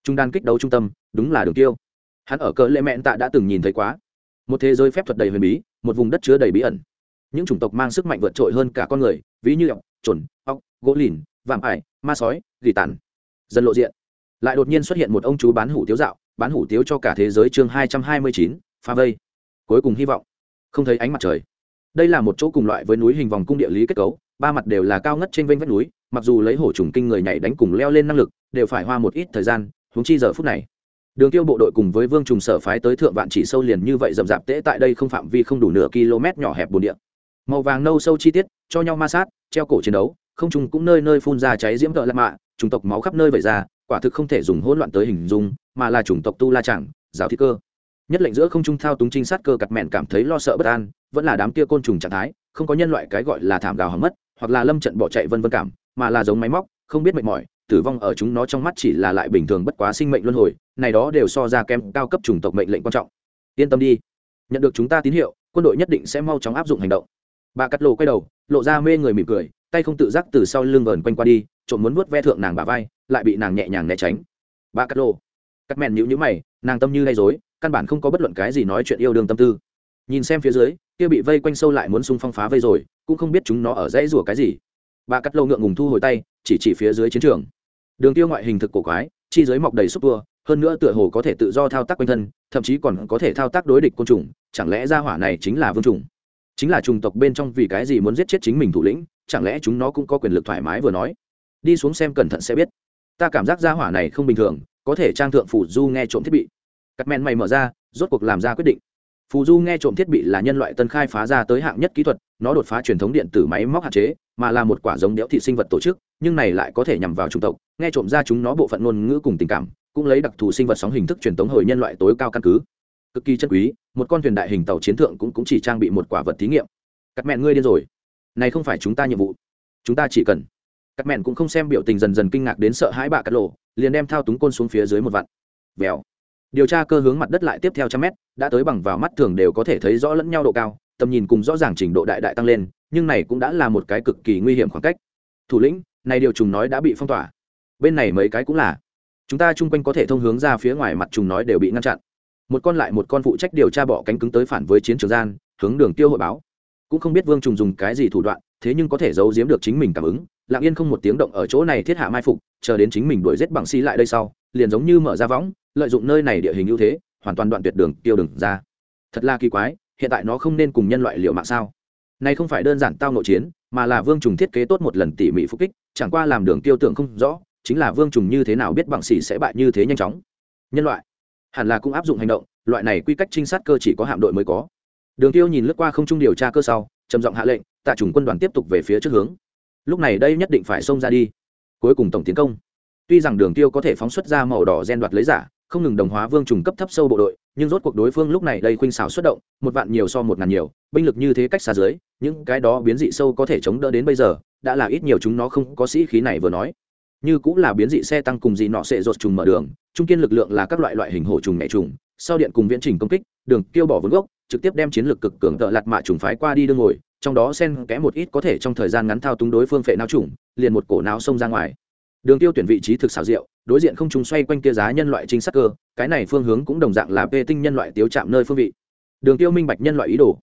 Trung đan kích đấu trung tâm, đúng là đường tiêu. Hắn ở cỡ lệ mẹn tạ đã từng nhìn thấy quá một thế giới phép thuật đầy huyền bí, một vùng đất chứa đầy bí ẩn. Những chủng tộc mang sức mạnh vượt trội hơn cả con người, ví như ọc trồn ọc gỗ lìn, vạm ải, ma sói, gỉ tàn. Dần lộ diện. Lại đột nhiên xuất hiện một ông chú bán hủ tiếu dạo, bán hủ tiếu cho cả thế giới chương hai trăm hai mươi chín pha vây. Cuối cùng hy vọng. Không thấy ánh mặt trời. Đây là một chỗ cùng loại với núi hình vòng cung địa lý kết cấu, ba mặt đều là cao ngất trên vênh vách núi, mặc dù lấy hổ trùng kinh người nhảy đánh cùng leo lên năng lực, đều phải hoa một ít thời gian húng chi giờ phút này đường tiêu bộ đội cùng với vương trùng sở phái tới thượng vạn chỉ sâu liền như vậy rậm rạp tễ tại đây không phạm vi không đủ nửa km nhỏ hẹp bồn địa. Màu vàng nâu sâu chi tiết, cho nhau ma sát, treo cổ chiến đấu, không trùng cũng nơi nơi phun ra cháy diễm tợ lạc mạ, chủng tộc máu khắp nơi vẩy ra, quả thực không thể dùng hỗn loạn tới hình dung, mà là chủng tộc tu la chẳng, giáo thi cơ. Nhất lệnh giữa không trung thao túng trinh sát cơ cặt mẹn cảm thấy lo sợ bất an, vẫn là đám kia côn trùng trạng thái, không có nhân loại cái gọi là thảm gào hầm mất, hoặc là lâm trận bỏ chạy vân vân cảm, mà là giống máy móc, không biết mệt mỏi tử vong ở chúng nó trong mắt chỉ là lại bình thường bất quá sinh mệnh luân hồi, này đó đều so ra kem cao cấp chủng tộc mệnh lệnh quan trọng. Yên tâm đi. Nhận được chúng ta tín hiệu, quân đội nhất định sẽ mau chóng áp dụng hành động. Bà cắt lộ quay đầu, lộ ra mê người mỉm cười, tay không tự giác từ sau lưng vờn quanh qua đi, trộm muốn vuốt ve thượng nàng bà vai, lại bị nàng nhẹ nhàng né tránh. Bà cắt lộ. Cắt mèn nhữ nhữ mày, nàng tâm như lay dối căn bản không có bất luận cái gì nói chuyện yêu đương tâm tư. Nhìn xem phía dưới, kia bị vây quanh sâu lại muốn xung phong phá vây rồi, cũng không biết chúng nó ở dãy rủa cái gì. Bà cắt lâu ngượng ngùng thu hồi tay, chỉ chỉ phía dưới chiến trường đường tiêu ngoại hình thực cổ quái, chi dưới mọc đầy xúc tua, hơn nữa tựa hồ có thể tự do thao tác quanh thân, thậm chí còn có thể thao tác đối địch côn trùng, chẳng lẽ ra hỏa này chính là vương trùng? Chính là trùng tộc bên trong vì cái gì muốn giết chết chính mình thủ lĩnh, chẳng lẽ chúng nó cũng có quyền lực thoải mái vừa nói? Đi xuống xem cẩn thận sẽ biết. Ta cảm giác ra hỏa này không bình thường, có thể trang thượng phủ du nghe trộm thiết bị. Cắt men mày mở ra, rốt cuộc làm ra quyết định. Phù du nghe trộm thiết bị là nhân loại tân khai phá ra tới hạng nhất kỹ thuật, nó đột phá truyền thống điện tử máy móc hạn chế, mà là một quả giống đẽo thị sinh vật tổ chức, nhưng này lại có thể nhằm vào chủng tộc nghe trộm ra chúng nó bộ phận ngôn ngữ cùng tình cảm cũng lấy đặc thù sinh vật sóng hình thức truyền thống hồi nhân loại tối cao căn cứ. Cực kỳ chân quý một con thuyền đại hình tàu chiến thượng cũng, cũng chỉ trang bị một quả vật thí nghiệm. Cắt mẹn ngươi điên rồi. Này không phải chúng ta nhiệm vụ. Chúng ta chỉ cần. Cắt mẹn cũng không xem biểu tình dần dần kinh ngạc đến sợ hãi bạ cắt lộ liền đem thao túng côn xuống phía dưới một vạn. Vèo. Điều tra cơ hướng mặt đất lại tiếp theo trăm mét đã tới bằng vào mắt thường đều có thể thấy rõ lẫn nhau độ cao tầm nhìn cùng rõ ràng trình độ đại đại tăng lên nhưng này cũng đã là một cái cực kỳ nguy hiểm khoảng cách. Thủ lĩnh này điều trùng nói đã bị phong tỏa bên này mấy cái cũng là. Chúng ta chung quanh có thể thông hướng ra phía ngoài mặt trùng nói đều bị ngăn chặn. Một con lại một con phụ trách điều tra bỏ cánh cứng tới phản với chiến trường gian, hướng đường tiêu hội báo. Cũng không biết vương trùng dùng cái gì thủ đoạn, thế nhưng có thể giấu giếm được chính mình cảm ứng. Lặng yên không một tiếng động ở chỗ này thiết hạ mai phục, chờ đến chính mình đuổi giết bằng xi lại đây sau, liền giống như mở ra võng, lợi dụng nơi này địa hình ưu thế, hoàn toàn đoạn tuyệt đường tiêu đừng ra. Thật là kỳ quái, hiện tại nó không nên cùng nhân loại liệu mạng sao? Này không phải đơn giản tao nội chiến, mà là vương trùng thiết kế tốt một lần tỉ mỉ phục kích, chẳng qua làm đường tiêu tưởng không rõ chính là vương trùng như thế nào biết bằng xỉ sẽ bại như thế nhanh chóng. Nhân loại, hẳn là cũng áp dụng hành động, loại này quy cách trinh sát cơ chỉ có hạm đội mới có. Đường tiêu nhìn lướt qua không trung điều tra cơ sau, trầm giọng hạ lệnh, tạ trùng quân đoàn tiếp tục về phía trước hướng. Lúc này đây nhất định phải xông ra đi. Cuối cùng tổng tiến công. Tuy rằng đường tiêu có thể phóng xuất ra màu đỏ gen đoạt lấy giả, không ngừng đồng hóa vương trùng cấp thấp sâu bộ đội, nhưng rốt cuộc đối phương lúc này đây khuynh xảo xuất động, một vạn nhiều so một ngàn nhiều, binh lực như thế cách xa dưới, những cái đó biến dị sâu có thể chống đỡ đến bây giờ, đã là ít nhiều chúng nó không có sĩ khí này vừa nói như cũng là biến dị xe tăng cùng dị nọ sẽ rột trùng mở đường, trung kiên lực lượng là các loại loại hình hổ trùng mẹ trùng, sau điện cùng viễn trình công kích, đường tiêu bỏ vốn gốc, trực tiếp đem chiến lược cực cường tợ lạt mạ trùng phái qua đi đương ngồi, trong đó xen kẽ một ít có thể trong thời gian ngắn thao túng đối phương phệ não trùng, liền một cổ não xông ra ngoài. Đường tiêu tuyển vị trí thực xảo diệu, đối diện không trùng xoay quanh kia giá nhân loại trinh sát cơ, cái này phương hướng cũng đồng dạng là vệ tinh nhân loại tiêu chạm nơi phương vị. Đường tiêu minh bạch nhân loại ý đồ.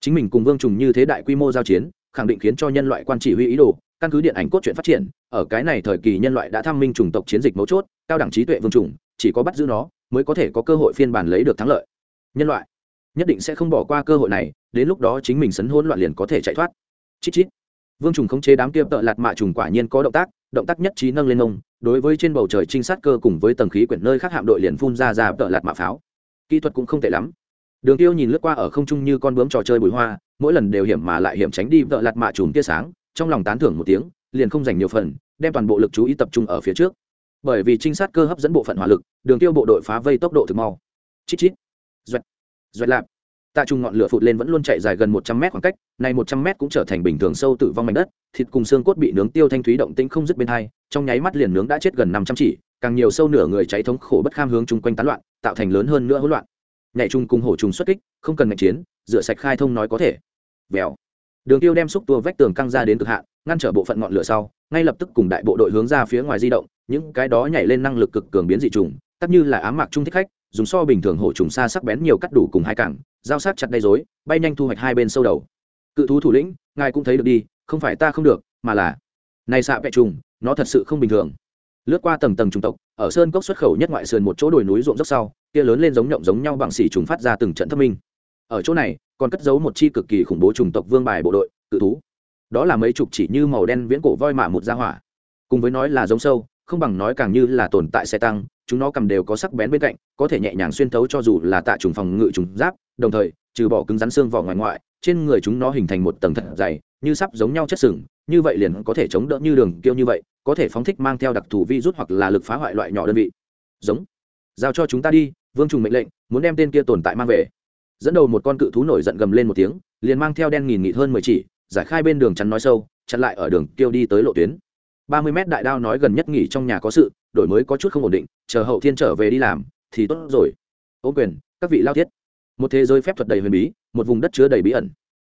Chính mình cùng vương trùng như thế đại quy mô giao chiến, khẳng định khiến cho nhân loại quan chỉ huy ý đồ căn cứ điện ảnh cốt truyện phát triển, ở cái này thời kỳ nhân loại đã tham minh chủng tộc chiến dịch mấu chốt, cao đẳng trí tuệ vương trùng chỉ có bắt giữ nó mới có thể có cơ hội phiên bản lấy được thắng lợi. Nhân loại nhất định sẽ không bỏ qua cơ hội này, đến lúc đó chính mình sấn hỗn loạn liền có thể chạy thoát. Chít chít. Vương trùng khống chế đám kia tợ lạt mạ trùng quả nhiên có động tác động tác nhất trí nâng lên ông, đối với trên bầu trời trinh sát cơ cùng với tầng khí quyển nơi khác hạm đội liền phun ra ra tợ lạt mạ pháo. Kỹ thuật cũng không tệ lắm. Đường tiêu nhìn lướt qua ở không trung như con bướm trò chơi bụi hoa, mỗi lần đều hiểm mà lại hiểm tránh đi tợ lạt mạ trùng tia sáng trong lòng tán thưởng một tiếng liền không dành nhiều phần đem toàn bộ lực chú ý tập trung ở phía trước. Bởi vì trinh sát cơ hấp dẫn bộ phận hỏa lực đường tiêu bộ đội phá vây tốc độ thực mau. Chít chít. Doanh, doanh lạp. Tạ trung ngọn lửa phụt lên vẫn luôn chạy dài gần một trăm mét khoảng cách này một trăm mét cũng trở thành bình thường sâu tử vong mảnh đất thịt cùng xương cốt bị nướng tiêu thanh thúy động tĩnh không dứt bên hai trong nháy mắt liền nướng đã chết gần năm trăm chỉ càng nhiều sâu nửa người cháy thống khổ bất kham hướng chung quanh tán loạn tạo thành lớn hơn nữa hỗn loạn. Nhảy chung cùng hổ trùng xuất kích không cần ngạch chiến rửa sạch khai thông nói có thể. Vèo đường tiêu đem xúc tua vách tường căng ra đến cực hạn, ngăn trở bộ phận ngọn lửa sau, ngay lập tức cùng đại bộ đội hướng ra phía ngoài di động, những cái đó nhảy lên năng lực cực cường biến dị trùng tắt như là ám mạc trung thích khách, dùng so bình thường hổ trùng xa sắc bén nhiều cắt đủ cùng hai cảng giao sát chặt đầy dối bay nhanh thu hoạch hai bên sâu đầu. Cự thú thủ lĩnh, ngài cũng thấy được đi, không phải ta không được, mà là này xạ vẹ trùng, nó thật sự không bình thường. Lướt qua tầng tầng trùng tộc, ở sơn cốc xuất khẩu nhất ngoại sườn một chỗ đồi núi ruộng dốc sau, kia lớn lên giống nhộng giống nhau bằng xỉ trùng phát ra từng trận thâm minh ở chỗ này, còn cất giấu một chi cực kỳ khủng bố trùng tộc vương bài bộ đội, cự thú. Đó là mấy chục chỉ như màu đen viễn cổ voi mạ một gia hỏa. Cùng với nói là giống sâu, không bằng nói càng như là tồn tại xe tăng, chúng nó cầm đều có sắc bén bên cạnh, có thể nhẹ nhàng xuyên thấu cho dù là tạ trùng phòng ngự trùng giáp, đồng thời, trừ bỏ cứng rắn xương vỏ ngoài ngoại, trên người chúng nó hình thành một tầng thật dày, như sắp giống nhau chất sừng, như vậy liền có thể chống đỡ như đường kiêu như vậy, có thể phóng thích mang theo đặc thù vi rút hoặc là lực phá hoại loại nhỏ đơn vị. Giống. Giao cho chúng ta đi, vương trùng mệnh lệnh, muốn đem tên kia tồn tại mang về dẫn đầu một con cự thú nổi giận gầm lên một tiếng, liền mang theo đen nghìn nghịt hơn mười chỉ, giải khai bên đường chắn nói sâu, chặn lại ở đường kêu đi tới lộ tuyến. Ba mươi mét đại đao nói gần nhất nghỉ trong nhà có sự, đổi mới có chút không ổn định, chờ hậu thiên trở về đi làm, thì tốt rồi. Ô quyền, các vị lao thiết. Một thế giới phép thuật đầy huyền bí, một vùng đất chứa đầy bí ẩn.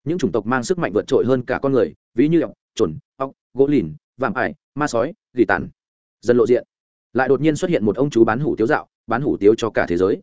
Những chủng tộc mang sức mạnh vượt trội hơn cả con người, ví như ọc trồn ọc gỗ lìn, vạm ải, ma sói, gỉ tàn. Dần lộ diện. Lại đột nhiên xuất hiện một ông chú bán hủ tiếu dạo, bán hủ tiếu cho cả thế giới.